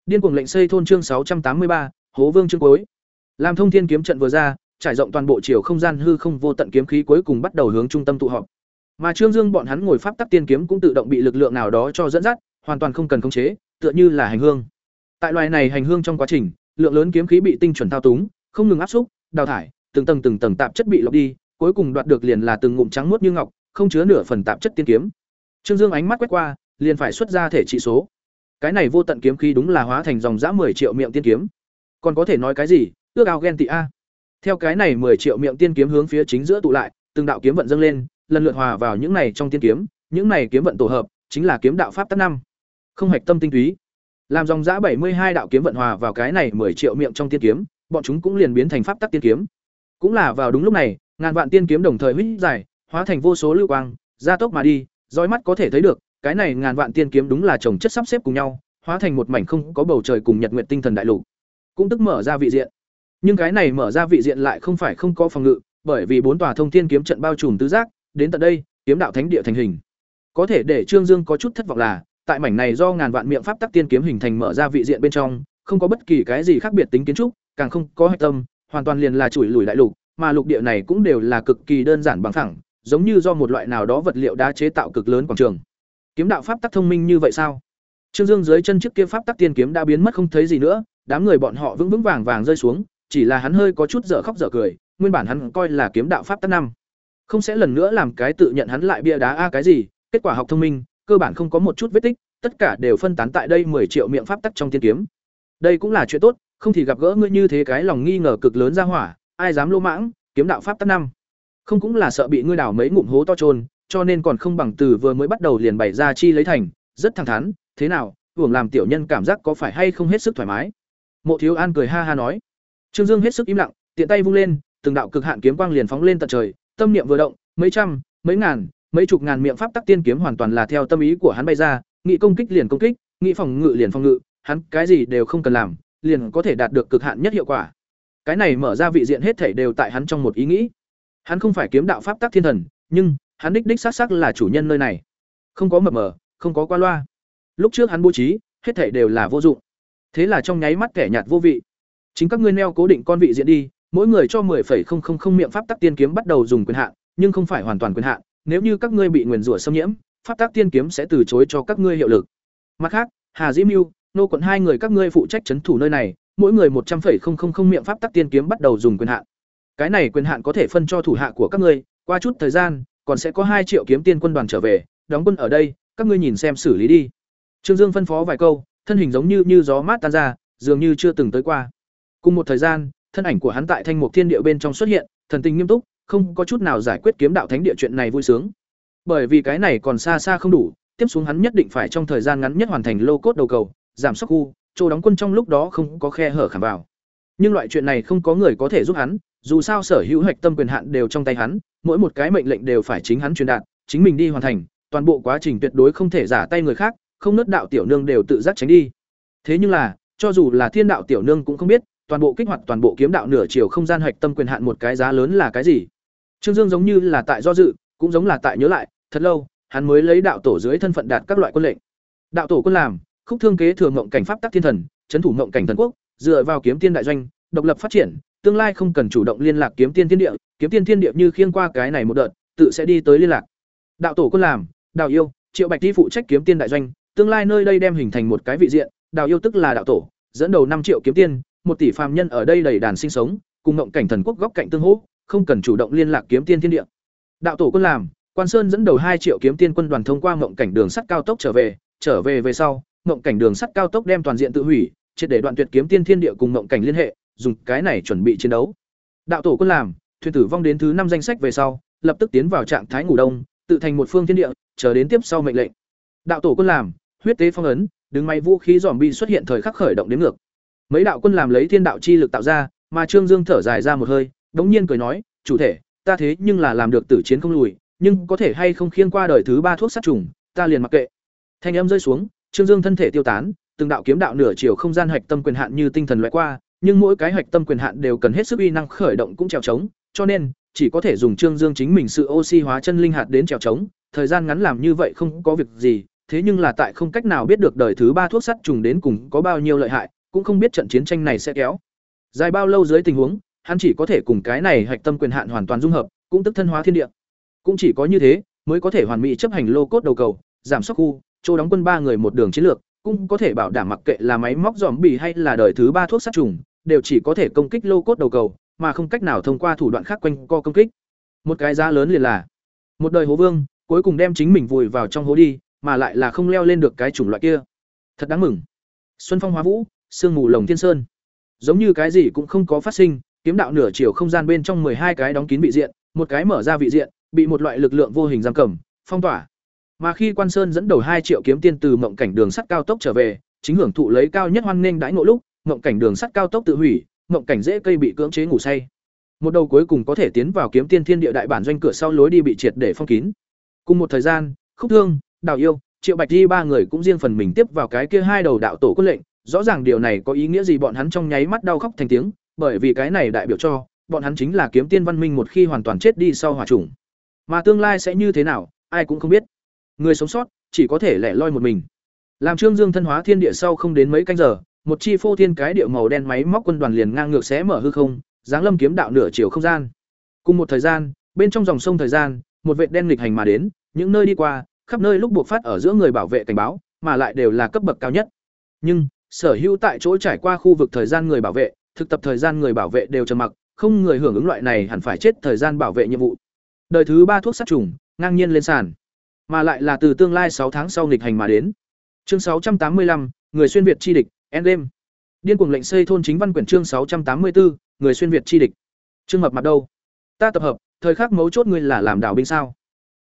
A: Điên cuồng lệnh xây thôn chương 683, Hố Vương chương cuối. Làm thông thiên kiếm trận vừa ra, trải rộng toàn bộ chiều không gian hư không vô tận kiếm khí cuối cùng bắt đầu hướng trung tâm tụ họp. Mà Trương Dương bọn hắn ngồi pháp tắc tiên kiếm cũng tự động bị lực lượng nào đó cho dẫn dắt, hoàn toàn không cần khống chế, tựa như là hành hương. Tại loài này hành hương trong quá trình, lượng lớn kiếm khí bị tinh chuẩn thao túng, không ngừng áp xúc, đào thải, từng tầng từng tầng tạp chất bị lọc đi, cuối cùng đoạt được liền là từng ngụm trắng muốt như ngọc, không chứa nửa phần tạp chất tiên kiếm. Trương Dương ánh mắt quét qua, liền phải xuất ra thể trị số. cái này vô tận kiếm khí đúng là hóa thành dòng dã 10 triệu miệng tiên kiếm. Còn có thể nói cái gì? Ước ao ghen tị a. Theo cái này 10 triệu miệng tiên kiếm hướng phía chính giữa tụ lại, từng đạo kiếm vận dâng lên, lần lượt hòa vào những này trong tiên kiếm, những này kiếm vận tổ hợp, chính là kiếm đạo pháp tắc năm. Không hạch tâm tinh túy. Làm dòng dã 72 đạo kiếm vận hòa vào cái này 10 triệu miệng trong tiên kiếm, bọn chúng cũng liền biến thành pháp tắc tiên kiếm. Cũng là vào đúng lúc này, ngàn vạn tiên kiếm đồng thời huýt dài, hóa thành vô số lưu quang, gia tốc mà đi, dõi mắt có thể thấy được, cái này ngàn vạn tiên kiếm đúng là chồng chất sắp xếp cùng nhau, hóa thành một mảnh không có bầu trời cùng nhật nguyệt tinh thần đại lục. Cũng tức mở ra vị diện. Nhưng cái này mở ra vị diện lại không phải không có phòng ngự, bởi vì bốn tòa thông thiên kiếm trận bao trùm tứ giác, đến tận đây, kiếm đạo thánh địa thành hình. Có thể để Trương Dương có chút thất vọng là, tại mảnh này do ngàn vạn miệng pháp tắc tiên kiếm hình thành mở ra vị diện bên trong, không có bất kỳ cái gì khác biệt tính kiến trúc, càng không có hạch tâm, hoàn toàn liền là chuỗi lùi đại lục, mà lục địa này cũng đều là cực kỳ đơn giản bằng phẳng, giống như do một loại nào đó vật liệu đá chế tạo cực lớn quảng trường. Kiếm đạo pháp tắc thông minh như vậy sao? Trương Dương dưới chân trước kia pháp tắc tiên kiếm đã biến mất không thấy gì nữa, đám người bọn họ vững vững vàng vàng rơi xuống, chỉ là hắn hơi có chút dở khóc dở cười, nguyên bản hắn coi là kiếm đạo pháp tắc năm, không sẽ lần nữa làm cái tự nhận hắn lại bia đá a cái gì, kết quả học thông minh, cơ bản không có một chút vết tích, tất cả đều phân tán tại đây 10 triệu miệng pháp tắc trong tiên kiếm. Đây cũng là chuyện tốt, không thì gặp gỡ ngươi như thế cái lòng nghi ngờ cực lớn ra hỏa, ai dám lô mãng, kiếm đạo pháp tắc năm. Không cũng là sợ bị ngươi đào mấy ngụm hố to trôn, cho nên còn không bằng từ vừa mới bắt đầu liền bày ra chi lấy thành, rất thẳng thắn, thế nào, hưởng làm tiểu nhân cảm giác có phải hay không hết sức thoải mái. Mộ Thiếu An cười ha ha nói. Trương Dương hết sức im lặng, tiện tay vung lên, từng đạo cực hạn kiếm quang liền phóng lên tận trời, tâm niệm vừa động, mấy trăm, mấy ngàn, mấy chục ngàn miệng pháp tắc tiên kiếm hoàn toàn là theo tâm ý của hắn bay ra, nghị công kích liền công kích, nghị phòng ngự liền phòng ngự, hắn cái gì đều không cần làm, liền có thể đạt được cực hạn nhất hiệu quả. Cái này mở ra vị diện hết thảy đều tại hắn trong một ý nghĩ. Hắn không phải kiếm đạo pháp tắc thiên thần, nhưng hắn đích đích xác xác là chủ nhân nơi này. Không có mập mờ, không có qua loa. Lúc trước hắn bố trí, hết thảy đều là vô dụng. Thế là trong nháy mắt kẻ nhạt vô vị. Chính các ngươi neo cố định con vị diện đi, mỗi người cho 10,000 miệng pháp tắc tiên kiếm bắt đầu dùng quyền hạn, nhưng không phải hoàn toàn quyền hạn, nếu như các ngươi bị nguyền rủa xâm nhiễm, pháp tắc tiên kiếm sẽ từ chối cho các ngươi hiệu lực. Mặt khác, Hà Dĩ Mưu, nô quận hai người các ngươi phụ trách trấn thủ nơi này, mỗi người một trăm 100,000 miệng pháp tắc tiên kiếm bắt đầu dùng quyền hạn. Cái này quyền hạn có thể phân cho thủ hạ của các ngươi, qua chút thời gian, còn sẽ có hai triệu kiếm tiên quân đoàn trở về, đóng quân ở đây, các ngươi nhìn xem xử lý đi. Trương Dương phân phó vài câu, thân hình giống như như gió mát tan ra, dường như chưa từng tới qua. Cùng một thời gian, thân ảnh của hắn tại Thanh Mục Thiên Địa bên trong xuất hiện, thần tình nghiêm túc, không có chút nào giải quyết kiếm đạo thánh địa chuyện này vui sướng. Bởi vì cái này còn xa xa không đủ, tiếp xuống hắn nhất định phải trong thời gian ngắn nhất hoàn thành lô cốt đầu cầu, giảm sốc khu, chỗ đóng quân trong lúc đó không có khe hở khảm vào. Nhưng loại chuyện này không có người có thể giúp hắn, dù sao sở hữu hạch tâm quyền hạn đều trong tay hắn, mỗi một cái mệnh lệnh đều phải chính hắn truyền đạt, chính mình đi hoàn thành, toàn bộ quá trình tuyệt đối không thể giả tay người khác, không nứt đạo tiểu nương đều tự giác tránh đi. Thế nhưng là, cho dù là thiên đạo tiểu nương cũng không biết, toàn bộ kích hoạt toàn bộ kiếm đạo nửa chiều không gian hạch tâm quyền hạn một cái giá lớn là cái gì. Trương Dương giống như là tại do dự, cũng giống là tại nhớ lại, thật lâu, hắn mới lấy đạo tổ dưới thân phận đạt các loại quân lệnh. Đạo tổ quân làm, khúc thương kế thừa ngộng cảnh pháp tắc thiên thần, trấn thủ ngộng cảnh thần quốc, dựa vào kiếm tiên đại doanh, độc lập phát triển, tương lai không cần chủ động liên lạc kiếm tiên thiên địa, kiếm tiên thiên địa như khiêng qua cái này một đợt, tự sẽ đi tới liên lạc. Đạo tổ quân làm, Đào Yêu, Triệu Bạch đi phụ trách kiếm tiên đại doanh, tương lai nơi đây đem hình thành một cái vị diện, Đào Yêu tức là đạo tổ, dẫn đầu năm triệu kiếm tiên, một tỷ phàm nhân ở đây đầy đàn sinh sống, cùng ngộng cảnh thần quốc góc cạnh tương hỗ, không cần chủ động liên lạc kiếm tiên thiên địa. Đạo tổ quân làm, Quan Sơn dẫn đầu hai triệu kiếm tiên quân đoàn thông qua ngộng cảnh đường sắt cao tốc trở về, trở về về sau, ngộng cảnh đường sắt cao tốc đem toàn diện tự hủy, triệt để đoạn tuyệt kiếm tiên thiên địa cùng ngộng cảnh liên hệ, dùng cái này chuẩn bị chiến đấu. Đạo tổ quân làm, thuyền tử vong đến thứ năm danh sách về sau, lập tức tiến vào trạng thái ngủ đông, tự thành một phương thiên địa, chờ đến tiếp sau mệnh lệnh. Đạo tổ quân làm, huyết tế phong ấn, đứng máy vũ khí zombie xuất hiện thời khắc khởi động đến ngược. Mấy đạo quân làm lấy thiên đạo chi lực tạo ra, mà Trương Dương thở dài ra một hơi, đống nhiên cười nói, "Chủ thể, ta thế nhưng là làm được tử chiến không lùi, nhưng có thể hay không khiêng qua đời thứ ba thuốc sát trùng, ta liền mặc kệ." Thanh âm rơi xuống, Trương Dương thân thể tiêu tán, từng đạo kiếm đạo nửa chiều không gian hạch tâm quyền hạn như tinh thần loại qua, nhưng mỗi cái hạch tâm quyền hạn đều cần hết sức uy năng khởi động cũng trèo trống, cho nên chỉ có thể dùng Trương Dương chính mình sự oxy hóa chân linh hạt đến trèo trống, thời gian ngắn làm như vậy không có việc gì, thế nhưng là tại không cách nào biết được đời thứ ba thuốc sắt trùng đến cùng có bao nhiêu lợi hại, cũng không biết trận chiến tranh này sẽ kéo dài bao lâu dưới tình huống, hắn chỉ có thể cùng cái này hạch tâm quyền hạn hoàn toàn dung hợp, cũng tức thân hóa thiên địa. Cũng chỉ có như thế, mới có thể hoàn mỹ chấp hành lô cốt đầu cầu, giảm sốc khu, chỗ đóng quân ba người một đường chiến lược, cũng có thể bảo đảm mặc kệ là máy móc dòm bì hay là đời thứ ba thuốc sát trùng, đều chỉ có thể công kích lô cốt đầu cầu, mà không cách nào thông qua thủ đoạn khác quanh co công kích. Một cái giá lớn liền là một đời hố vương, cuối cùng đem chính mình vùi vào trong hố đi, mà lại là không leo lên được cái chủng loại kia. Thật đáng mừng. Xuân phong hóa vũ, sương mù lồng thiên sơn. Giống như cái gì cũng không có phát sinh, kiếm đạo nửa chiều không gian bên trong hai cái đóng kín vị diện, một cái mở ra vị diện, bị một loại lực lượng vô hình giam cầm, phong tỏa. Mà khi Quan Sơn dẫn đầu hai triệu kiếm tiên từ mộng cảnh đường sắt cao tốc trở về, chính hưởng thụ lấy cao nhất hoan nghênh đãi ngộ lúc, mộng cảnh đường sắt cao tốc tự hủy, mộng cảnh dễ cây bị cưỡng chế ngủ say. Một đầu cuối cùng có thể tiến vào kiếm tiên thiên địa đại bản doanh cửa sau lối đi bị triệt để phong kín. Cùng một thời gian, Khúc Thương, Đào Yêu, Triệu Bạch Di ba người cũng riêng phần mình tiếp vào cái kia hai đầu đạo tổ quân lệnh, rõ ràng điều này có ý nghĩa gì bọn hắn trong nháy mắt đau khóc thành tiếng, bởi vì cái này đại biểu cho bọn hắn chính là kiếm tiên văn minh một khi hoàn toàn chết đi sau hỏa trùng, Mà tương lai sẽ như thế nào, ai cũng không biết. Người sống sót chỉ có thể lẻ loi một mình. Làm Trương Dương thân hóa thiên địa sau không đến mấy canh giờ, một chi phô thiên cái địa màu đen máy móc quân đoàn liền ngang ngược xé mở hư không, giáng lâm kiếm đạo nửa chiều không gian. Cùng một thời gian, bên trong dòng sông thời gian, một vệ đen nghịch hành mà đến, những nơi đi qua, khắp nơi lúc buộc phát ở giữa người bảo vệ cảnh báo, mà lại đều là cấp bậc cao nhất. Nhưng, sở hữu tại chỗ trải qua khu vực thời gian người bảo vệ, thực tập thời gian người bảo vệ đều trầm mặc, không người hưởng ứng loại này hẳn phải chết thời gian bảo vệ nhiệm vụ. Đời thứ ba thuốc sát trùng, ngang nhiên lên sàn, mà lại là từ tương lai sáu tháng sau nghịch hành mà đến. Chương sáu trăm tám mươi lăm người xuyên việt chi địch, Endgame. Điên cuồng lệnh xây thôn chính văn quyển chương sáu trăm tám mươi bốn người xuyên việt chi địch. Trương Mập mặt đâu? Ta tập hợp, thời khắc mấu chốt ngươi là làm đảo binh sao?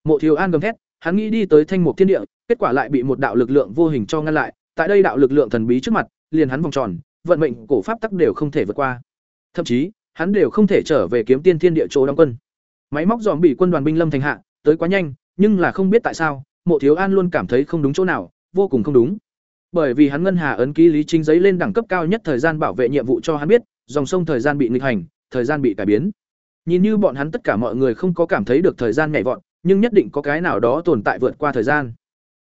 A: Mộ Thiếu An gầm thét, hắn nghĩ đi tới thanh mục thiên địa, kết quả lại bị một đạo lực lượng vô hình cho ngăn lại, tại đây đạo lực lượng thần bí trước mặt, liền hắn vòng tròn, vận mệnh cổ pháp tắc đều không thể vượt qua. Thậm chí, hắn đều không thể trở về kiếm tiên thiên địa chỗ đóng quân. Máy móc dòm bị quân đoàn binh lâm thành hạ, tới quá nhanh, nhưng là không biết tại sao, Mộ Thiếu An luôn cảm thấy không đúng chỗ nào, vô cùng không đúng. Bởi vì hắn ngân hà ấn ký lý chính giấy lên đẳng cấp cao nhất thời gian bảo vệ nhiệm vụ cho hắn biết, dòng sông thời gian bị nghịch hành, thời gian bị cải biến. Nhìn như bọn hắn tất cả mọi người không có cảm thấy được thời gian nhảy vọt, nhưng nhất định có cái nào đó tồn tại vượt qua thời gian.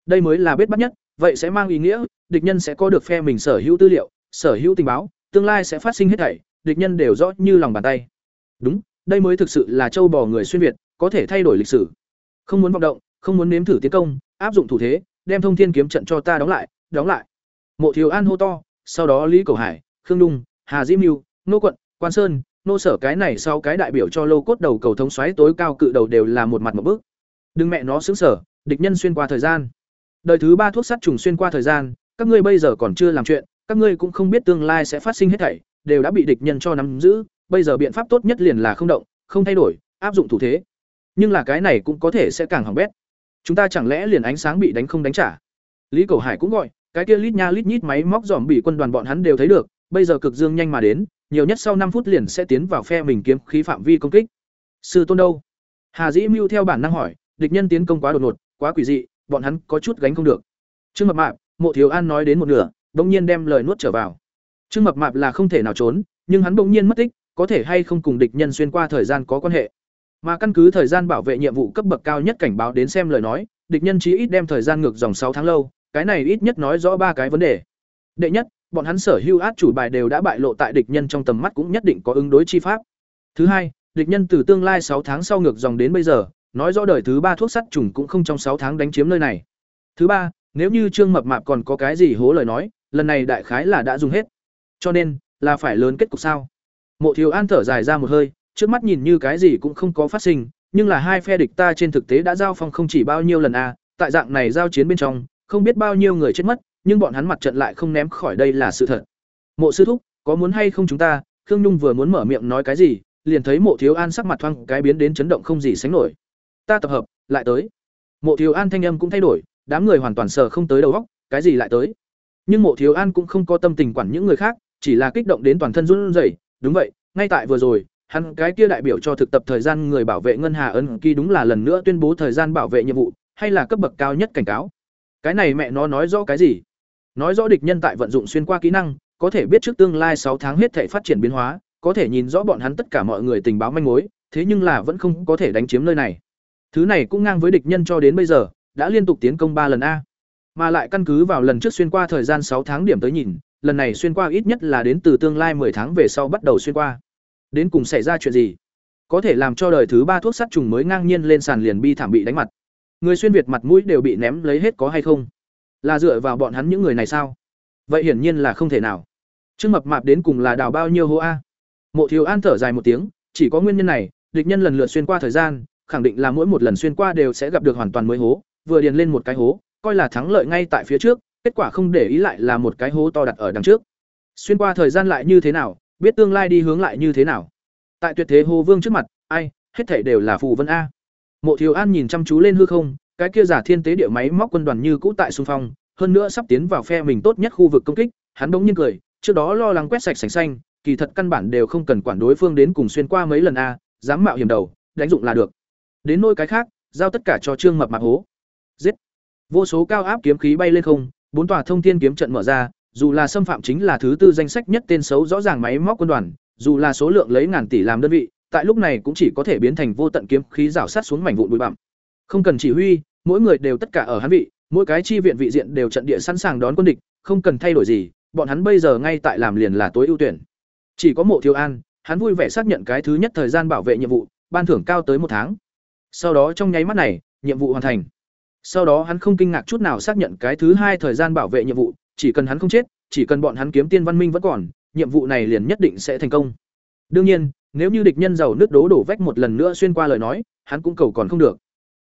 A: Đây mới là biết bắt nhất, vậy sẽ mang ý nghĩa, địch nhân sẽ có được phe mình sở hữu tư liệu, sở hữu tình báo, tương lai sẽ phát sinh hết thảy, địch nhân đều rõ như lòng bàn tay. Đúng, đây mới thực sự là châu bò người xuyên việt, có thể thay đổi lịch sử. Không muốn vọng động, không muốn nếm thử tiến công, áp dụng thủ thế, đem Thông Thiên kiếm trận cho ta đóng lại, đóng lại. Mộ Thiếu An hô to, sau đó Lý Cầu Hải, Khương Dung, Hà Diễm mưu Nô Quận, Quan Sơn, nô sở cái này sau cái đại biểu cho lô cốt đầu cầu thống xoáy tối cao cự đầu đều là một mặt một bước. Đừng mẹ nó xứng sở, địch nhân xuyên qua thời gian. Đời thứ ba thuốc sát trùng xuyên qua thời gian, các ngươi bây giờ còn chưa làm chuyện, các ngươi cũng không biết tương lai sẽ phát sinh hết thảy, đều đã bị địch nhân cho nắm giữ, bây giờ biện pháp tốt nhất liền là không động, không thay đổi, áp dụng thủ thế. Nhưng là cái này cũng có thể sẽ càng hỏng bét. Chúng ta chẳng lẽ liền ánh sáng bị đánh không đánh trả? Lý Cầu Hải cũng gọi, cái kia lít nha lít nhít máy móc dòm bị quân đoàn bọn hắn đều thấy được, bây giờ cực dương nhanh mà đến, nhiều nhất sau năm phút liền sẽ tiến vào phe mình kiếm khí phạm vi công kích. Sư tôn đâu? Hà Dĩ Mưu theo bản năng hỏi, địch nhân tiến công quá đột ngột, quá quỷ dị, bọn hắn có chút gánh không được. Trương Mập Mạp, Mộ Thiếu An nói đến một nửa, bỗng nhiên đem lời nuốt trở vào. Trương Mập Mạp là không thể nào trốn, nhưng hắn bỗng nhiên mất tích, có thể hay không cùng địch nhân xuyên qua thời gian có quan hệ. Mà căn cứ thời gian bảo vệ nhiệm vụ cấp bậc cao nhất cảnh báo đến xem lời nói, địch nhân chí ít đem thời gian ngược dòng sáu tháng lâu, cái này ít nhất nói rõ ba cái vấn đề. Đệ nhất, bọn hắn sở hữu át chủ bài đều đã bại lộ tại địch nhân trong tầm mắt cũng nhất định có ứng đối chi pháp. Thứ hai, địch nhân từ tương lai sáu tháng sau ngược dòng đến bây giờ, nói rõ đời thứ ba thuốc sắt trùng cũng không trong sáu tháng đánh chiếm nơi này. Thứ ba, nếu như Trương Mập Mạp còn có cái gì hố lời nói, lần này đại khái là đã dùng hết. Cho nên, là phải lớn kết cục sao? Mộ Thiếu An thở dài ra một hơi, trước mắt nhìn như cái gì cũng không có phát sinh, nhưng là hai phe địch ta trên thực tế đã giao phong không chỉ bao nhiêu lần a, à, tại dạng này giao chiến bên trong, không biết bao nhiêu người chết mất, nhưng bọn hắn mặt trận lại không ném khỏi đây là sự thật. Mộ sư thúc, có muốn hay không chúng ta? Khương Nhung vừa muốn mở miệng nói cái gì, liền thấy Mộ Thiếu An sắc mặt thoáng cái biến đến chấn động không gì sánh nổi. Ta tập hợp, lại tới. Mộ Thiếu An thanh âm cũng thay đổi, đám người hoàn toàn sờ không tới đầu óc, cái gì lại tới? Nhưng Mộ Thiếu An cũng không có tâm tình quản những người khác, chỉ là kích động đến toàn thân run rẩy, đúng vậy, ngay tại vừa rồi, hắn cái kia đại biểu cho thực tập thời gian người bảo vệ ngân hà ấn ký đúng là lần nữa tuyên bố thời gian bảo vệ nhiệm vụ, hay là cấp bậc cao nhất cảnh cáo. Cái này mẹ nó nói rõ cái gì? Nói rõ địch nhân tại vận dụng xuyên qua kỹ năng, có thể biết trước tương lai sáu tháng hết thể phát triển biến hóa, có thể nhìn rõ bọn hắn tất cả mọi người tình báo manh mối, thế nhưng là vẫn không có thể đánh chiếm nơi này. Thứ này cũng ngang với địch nhân cho đến bây giờ, đã liên tục tiến công ba lần a. Mà lại căn cứ vào lần trước xuyên qua thời gian sáu tháng điểm tới nhìn, lần này xuyên qua ít nhất là đến từ tương lai 10 tháng về sau bắt đầu xuyên qua. Đến cùng xảy ra chuyện gì? Có thể làm cho đời thứ ba thuốc sát trùng mới ngang nhiên lên sàn liền bi thảm bị đánh mặt. Người xuyên Việt mặt mũi đều bị ném lấy hết có hay không? là dựa vào bọn hắn những người này sao vậy hiển nhiên là không thể nào trương mập mạp đến cùng là đào bao nhiêu hố a mộ thiếu an thở dài một tiếng chỉ có nguyên nhân này địch nhân lần lượt xuyên qua thời gian khẳng định là mỗi một lần xuyên qua đều sẽ gặp được hoàn toàn mới hố, vừa điền lên một cái hố, coi là thắng lợi ngay tại phía trước, kết quả không để ý lại là một cái hố to đặt ở đằng trước. Xuyên qua thời gian lại như thế nào, biết tương lai đi hướng lại như thế nào. Tại tuyệt thế hồ vương trước mặt, ai, hết thảy đều là phù vân a. Mộ thiếu an nhìn chăm chú lên hư không, cái kia giả thiên tế địa máy móc quân đoàn như cũ tại xung phong, hơn nữa sắp tiến vào phe mình tốt nhất khu vực công kích, hắn bỗng nhiên cười, trước đó lo lắng quét sạch sành xanh, kỳ thật căn bản đều không cần quản đối phương đến cùng xuyên qua mấy lần a, dám mạo hiểm đầu, đánh dụng là được đến nôi cái khác, giao tất cả cho trương mập mạp hố. Giết. Vô số cao áp kiếm khí bay lên không, bốn tòa thông thiên kiếm trận mở ra, dù là xâm phạm chính là thứ tư danh sách nhất tên xấu rõ ràng máy móc quân đoàn, dù là số lượng lấy ngàn tỷ làm đơn vị, tại lúc này cũng chỉ có thể biến thành vô tận kiếm khí rảo sát xuống mảnh vụn bụi bặm. Không cần chỉ huy, mỗi người đều tất cả ở hắn vị, mỗi cái chi viện vị diện đều trận địa sẵn sàng đón quân địch, không cần thay đổi gì, bọn hắn bây giờ ngay tại làm liền là tối ưu tuyển. Chỉ có mộ thiếu an, hắn vui vẻ xác nhận cái thứ nhất thời gian bảo vệ nhiệm vụ, ban thưởng cao tới một tháng sau đó trong nháy mắt này, nhiệm vụ hoàn thành. Sau đó hắn không kinh ngạc chút nào xác nhận cái thứ hai thời gian bảo vệ nhiệm vụ, chỉ cần hắn không chết, chỉ cần bọn hắn kiếm tiên văn minh vẫn còn, nhiệm vụ này liền nhất định sẽ thành công. Đương nhiên, nếu như địch nhân giàu nước đố đổ vách một lần nữa xuyên qua lời nói, hắn cũng cầu còn không được.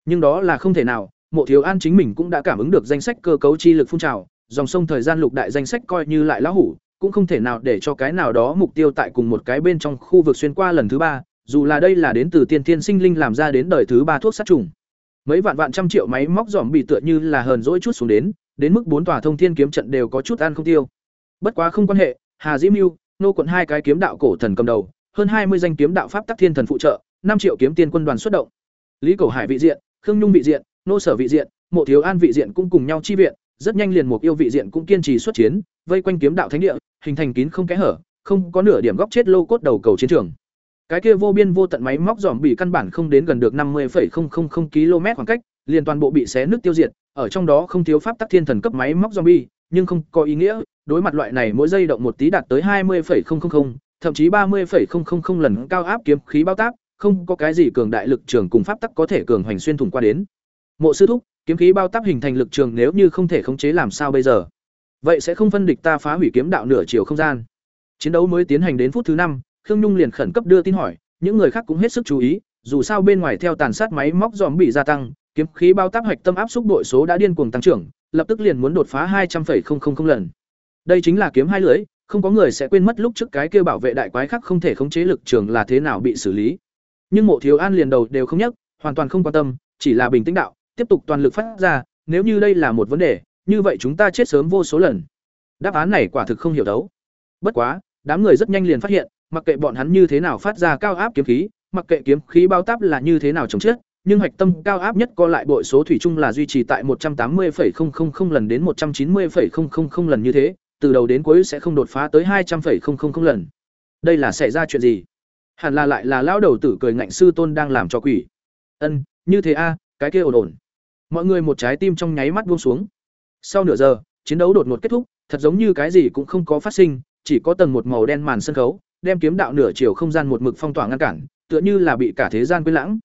A: Nhưng đó là không thể nào, mộ thiếu an chính mình cũng đã cảm ứng được danh sách cơ cấu chi lực phun trào, dòng sông thời gian lục đại danh sách coi như lại lão hủ, cũng không thể nào để cho cái nào đó mục tiêu tại cùng một cái bên trong khu vực xuyên qua lần thứ ba dù là đây là đến từ tiên thiên sinh linh làm ra đến đời thứ ba thuốc sát trùng. Mấy vạn vạn trăm triệu máy móc dòm bị tựa như là hờn dỗi chút xuống đến đến mức bốn tòa thông thiên kiếm trận đều có chút ăn không tiêu. Bất quá không quan hệ, hà diễm mưu, nô quận hai cái kiếm đạo cổ thần cầm đầu, hơn hai mươi danh kiếm đạo pháp tắc thiên thần phụ trợ, năm triệu kiếm tiên quân đoàn xuất động. Lý cầu hải vị diện, khương nhung vị diện, nô sở vị diện, mộ thiếu an vị diện cũng cùng nhau chi viện, rất nhanh liền một yêu vị diện cũng kiên trì xuất chiến, vây quanh kiếm đạo thánh địa, hình thành kín không kẽ hở, không có nửa điểm góc chết lô cốt đầu cầu chiến trường cái kia vô biên vô tận máy móc dòm bị căn bản không đến gần được năm mươi km khoảng cách, liền toàn bộ bị xé nước tiêu diệt, ở trong đó không thiếu pháp tắc thiên thần cấp máy móc zombie, nhưng không có ý nghĩa, đối mặt loại này mỗi giây động một tí đạt tới hai mươi thậm chí ba mươi lần cao áp kiếm khí bao tác, không có cái gì cường đại lực trường cùng pháp tắc có thể cường hoành xuyên thủng qua đến. Mộ sư thúc, kiếm khí bao tác hình thành lực trường nếu như không thể khống chế làm sao bây giờ? Vậy sẽ không phân địch ta phá hủy kiếm đạo nửa chiều không gian. Chiến đấu mới tiến hành đến phút thứ năm khương nhung liền khẩn cấp đưa tin hỏi, những người khác cũng hết sức chú ý, dù sao bên ngoài theo tàn sát máy móc dòm bị gia tăng, kiếm khí bao tác hoạch tâm áp xúc đội số đã điên cuồng tăng trưởng, lập tức liền muốn đột phá hai trăm linh lần. Đây chính là kiếm hai lưỡi không có người sẽ quên mất lúc trước cái kia bảo vệ đại quái khác không thể khống chế lực trường là thế nào bị xử lý. Nhưng mộ thiếu an liền đầu đều không nhắc, hoàn toàn không quan tâm, chỉ là bình tĩnh đạo, tiếp tục toàn lực phát ra, nếu như đây là một vấn đề, như vậy chúng ta chết sớm vô số lần. Đáp án này quả thực không hiểu đấu. Bất quá, đám người rất nhanh liền phát hiện mặc kệ bọn hắn như thế nào phát ra cao áp kiếm khí mặc kệ kiếm khí bao táp là như thế nào chống chết nhưng hạch tâm cao áp nhất co lại bội số thủy chung là duy trì tại 180,000 lần đến 190,000 lần như thế, từ đầu đến cuối sẽ không đột phá tới 200,000 lần. Đây là xảy ra chuyện gì? Hẳn là lại là lão đầu tử cười ngạnh sư tôn đang làm cho quỷ. Ân, như thế a, cái kia ổn ổn. Mọi người một trái tim trong nháy mắt buông xuống. Sau nửa giờ, chiến đấu đột ngột kết thúc, thật giống như cái gì cũng không có phát sinh, chỉ có tầng một màu đen màn sân khấu, đem kiếm đạo nửa chiều không gian một mực phong tỏa ngăn cản, tựa như là bị cả thế gian quên lãng.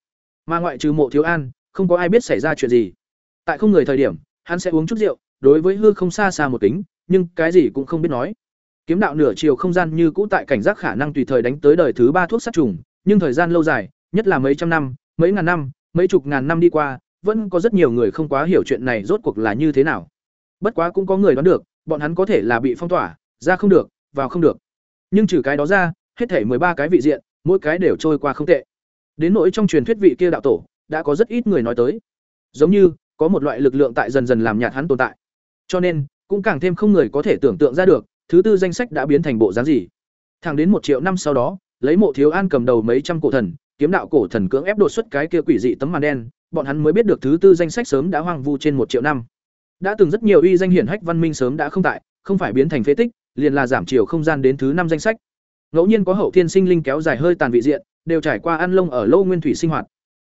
A: Mà ngoại trừ Mộ Thiếu An, không có ai biết xảy ra chuyện gì. Tại không người thời điểm, hắn sẽ uống chút rượu, đối với hư không xa xa một tính, nhưng cái gì cũng không biết nói. Kiếm đạo nửa chiều không gian như cũ tại cảnh giác khả năng tùy thời đánh tới đời thứ ba thuốc sát trùng, nhưng thời gian lâu dài, nhất là mấy trăm năm, mấy ngàn năm, mấy chục ngàn năm đi qua, vẫn có rất nhiều người không quá hiểu chuyện này rốt cuộc là như thế nào. Bất quá cũng có người đoán được, bọn hắn có thể là bị phong tỏa, ra không được, vào không được. Nhưng trừ cái đó ra, hết thảy ba cái vị diện, mỗi cái đều trôi qua không tệ. Đến nỗi trong truyền thuyết vị kia đạo tổ, đã có rất ít người nói tới. Giống như, có một loại lực lượng tại dần dần làm nhạt hắn tồn tại. Cho nên, cũng càng thêm không người có thể tưởng tượng ra được, thứ tư danh sách đã biến thành bộ dáng gì. Thẳng đến một triệu năm sau đó, lấy Mộ Thiếu An cầm đầu mấy trăm cổ thần, kiếm đạo cổ thần cưỡng ép đột xuất cái kia quỷ dị tấm màn đen, bọn hắn mới biết được thứ tư danh sách sớm đã hoang vu trên một triệu năm. Đã từng rất nhiều uy danh hiển hách văn minh sớm đã không tại, không phải biến thành phế tích, liền là giảm chiều không gian đến thứ năm danh sách. Ngẫu nhiên có hậu thiên sinh linh kéo dài hơi tàn vị diện, đều trải qua ăn lông ở lâu nguyên thủy sinh hoạt.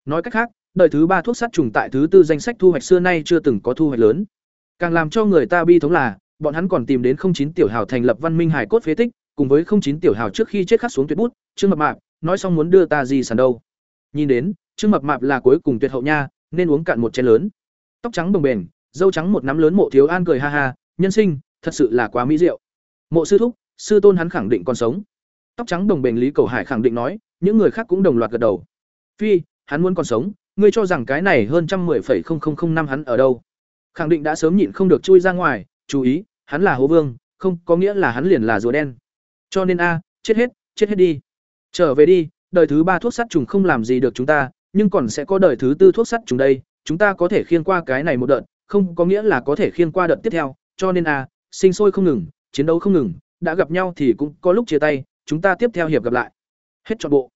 A: Nói cách khác, đời thứ ba thuốc sát trùng tại thứ tư danh sách thu hoạch xưa nay chưa từng có thu hoạch lớn. Càng làm cho người ta bi thống là, bọn hắn còn tìm đến không chín tiểu hào thành lập văn minh hải cốt phế tích, cùng với không chín tiểu hào trước khi chết khắc xuống tuyệt bút, Trương Mập Mạp, nói xong muốn đưa ta gì sàn đâu. Nhìn đến, Trương Mập Mạp là cuối cùng tuyệt hậu nha, nên uống cạn một chén lớn. Tóc trắng bồng bềnh, dâu trắng một nắm lớn mộ thiếu an cười ha ha, nhân sinh, thật sự là quá mỹ diệu. Mộ sư thúc, sư tôn hắn khẳng định còn sống. Tóc trắng đồng bền Lý Cầu Hải khẳng định nói, những người khác cũng đồng loạt gật đầu. Phi, hắn muốn còn sống, ngươi cho rằng cái này hơn trăm mười phẩy không không không năm hắn ở đâu? Khẳng định đã sớm nhịn không được chui ra ngoài, chú ý hắn là hố vương không có nghĩa là hắn liền là rùa đen cho nên a chết hết chết hết đi trở về đi đời thứ ba thuốc sắt trùng không làm gì được chúng ta nhưng còn sẽ có đời thứ tư thuốc sắt trùng đây chúng ta có thể khiêng qua cái này một đợt không có nghĩa là có thể khiêng qua đợt tiếp theo cho nên a sinh sôi không ngừng chiến đấu không ngừng, đã gặp nhau thì cũng có lúc chia tay, chúng ta tiếp theo hiệp gặp lại. Hết trọn bộ.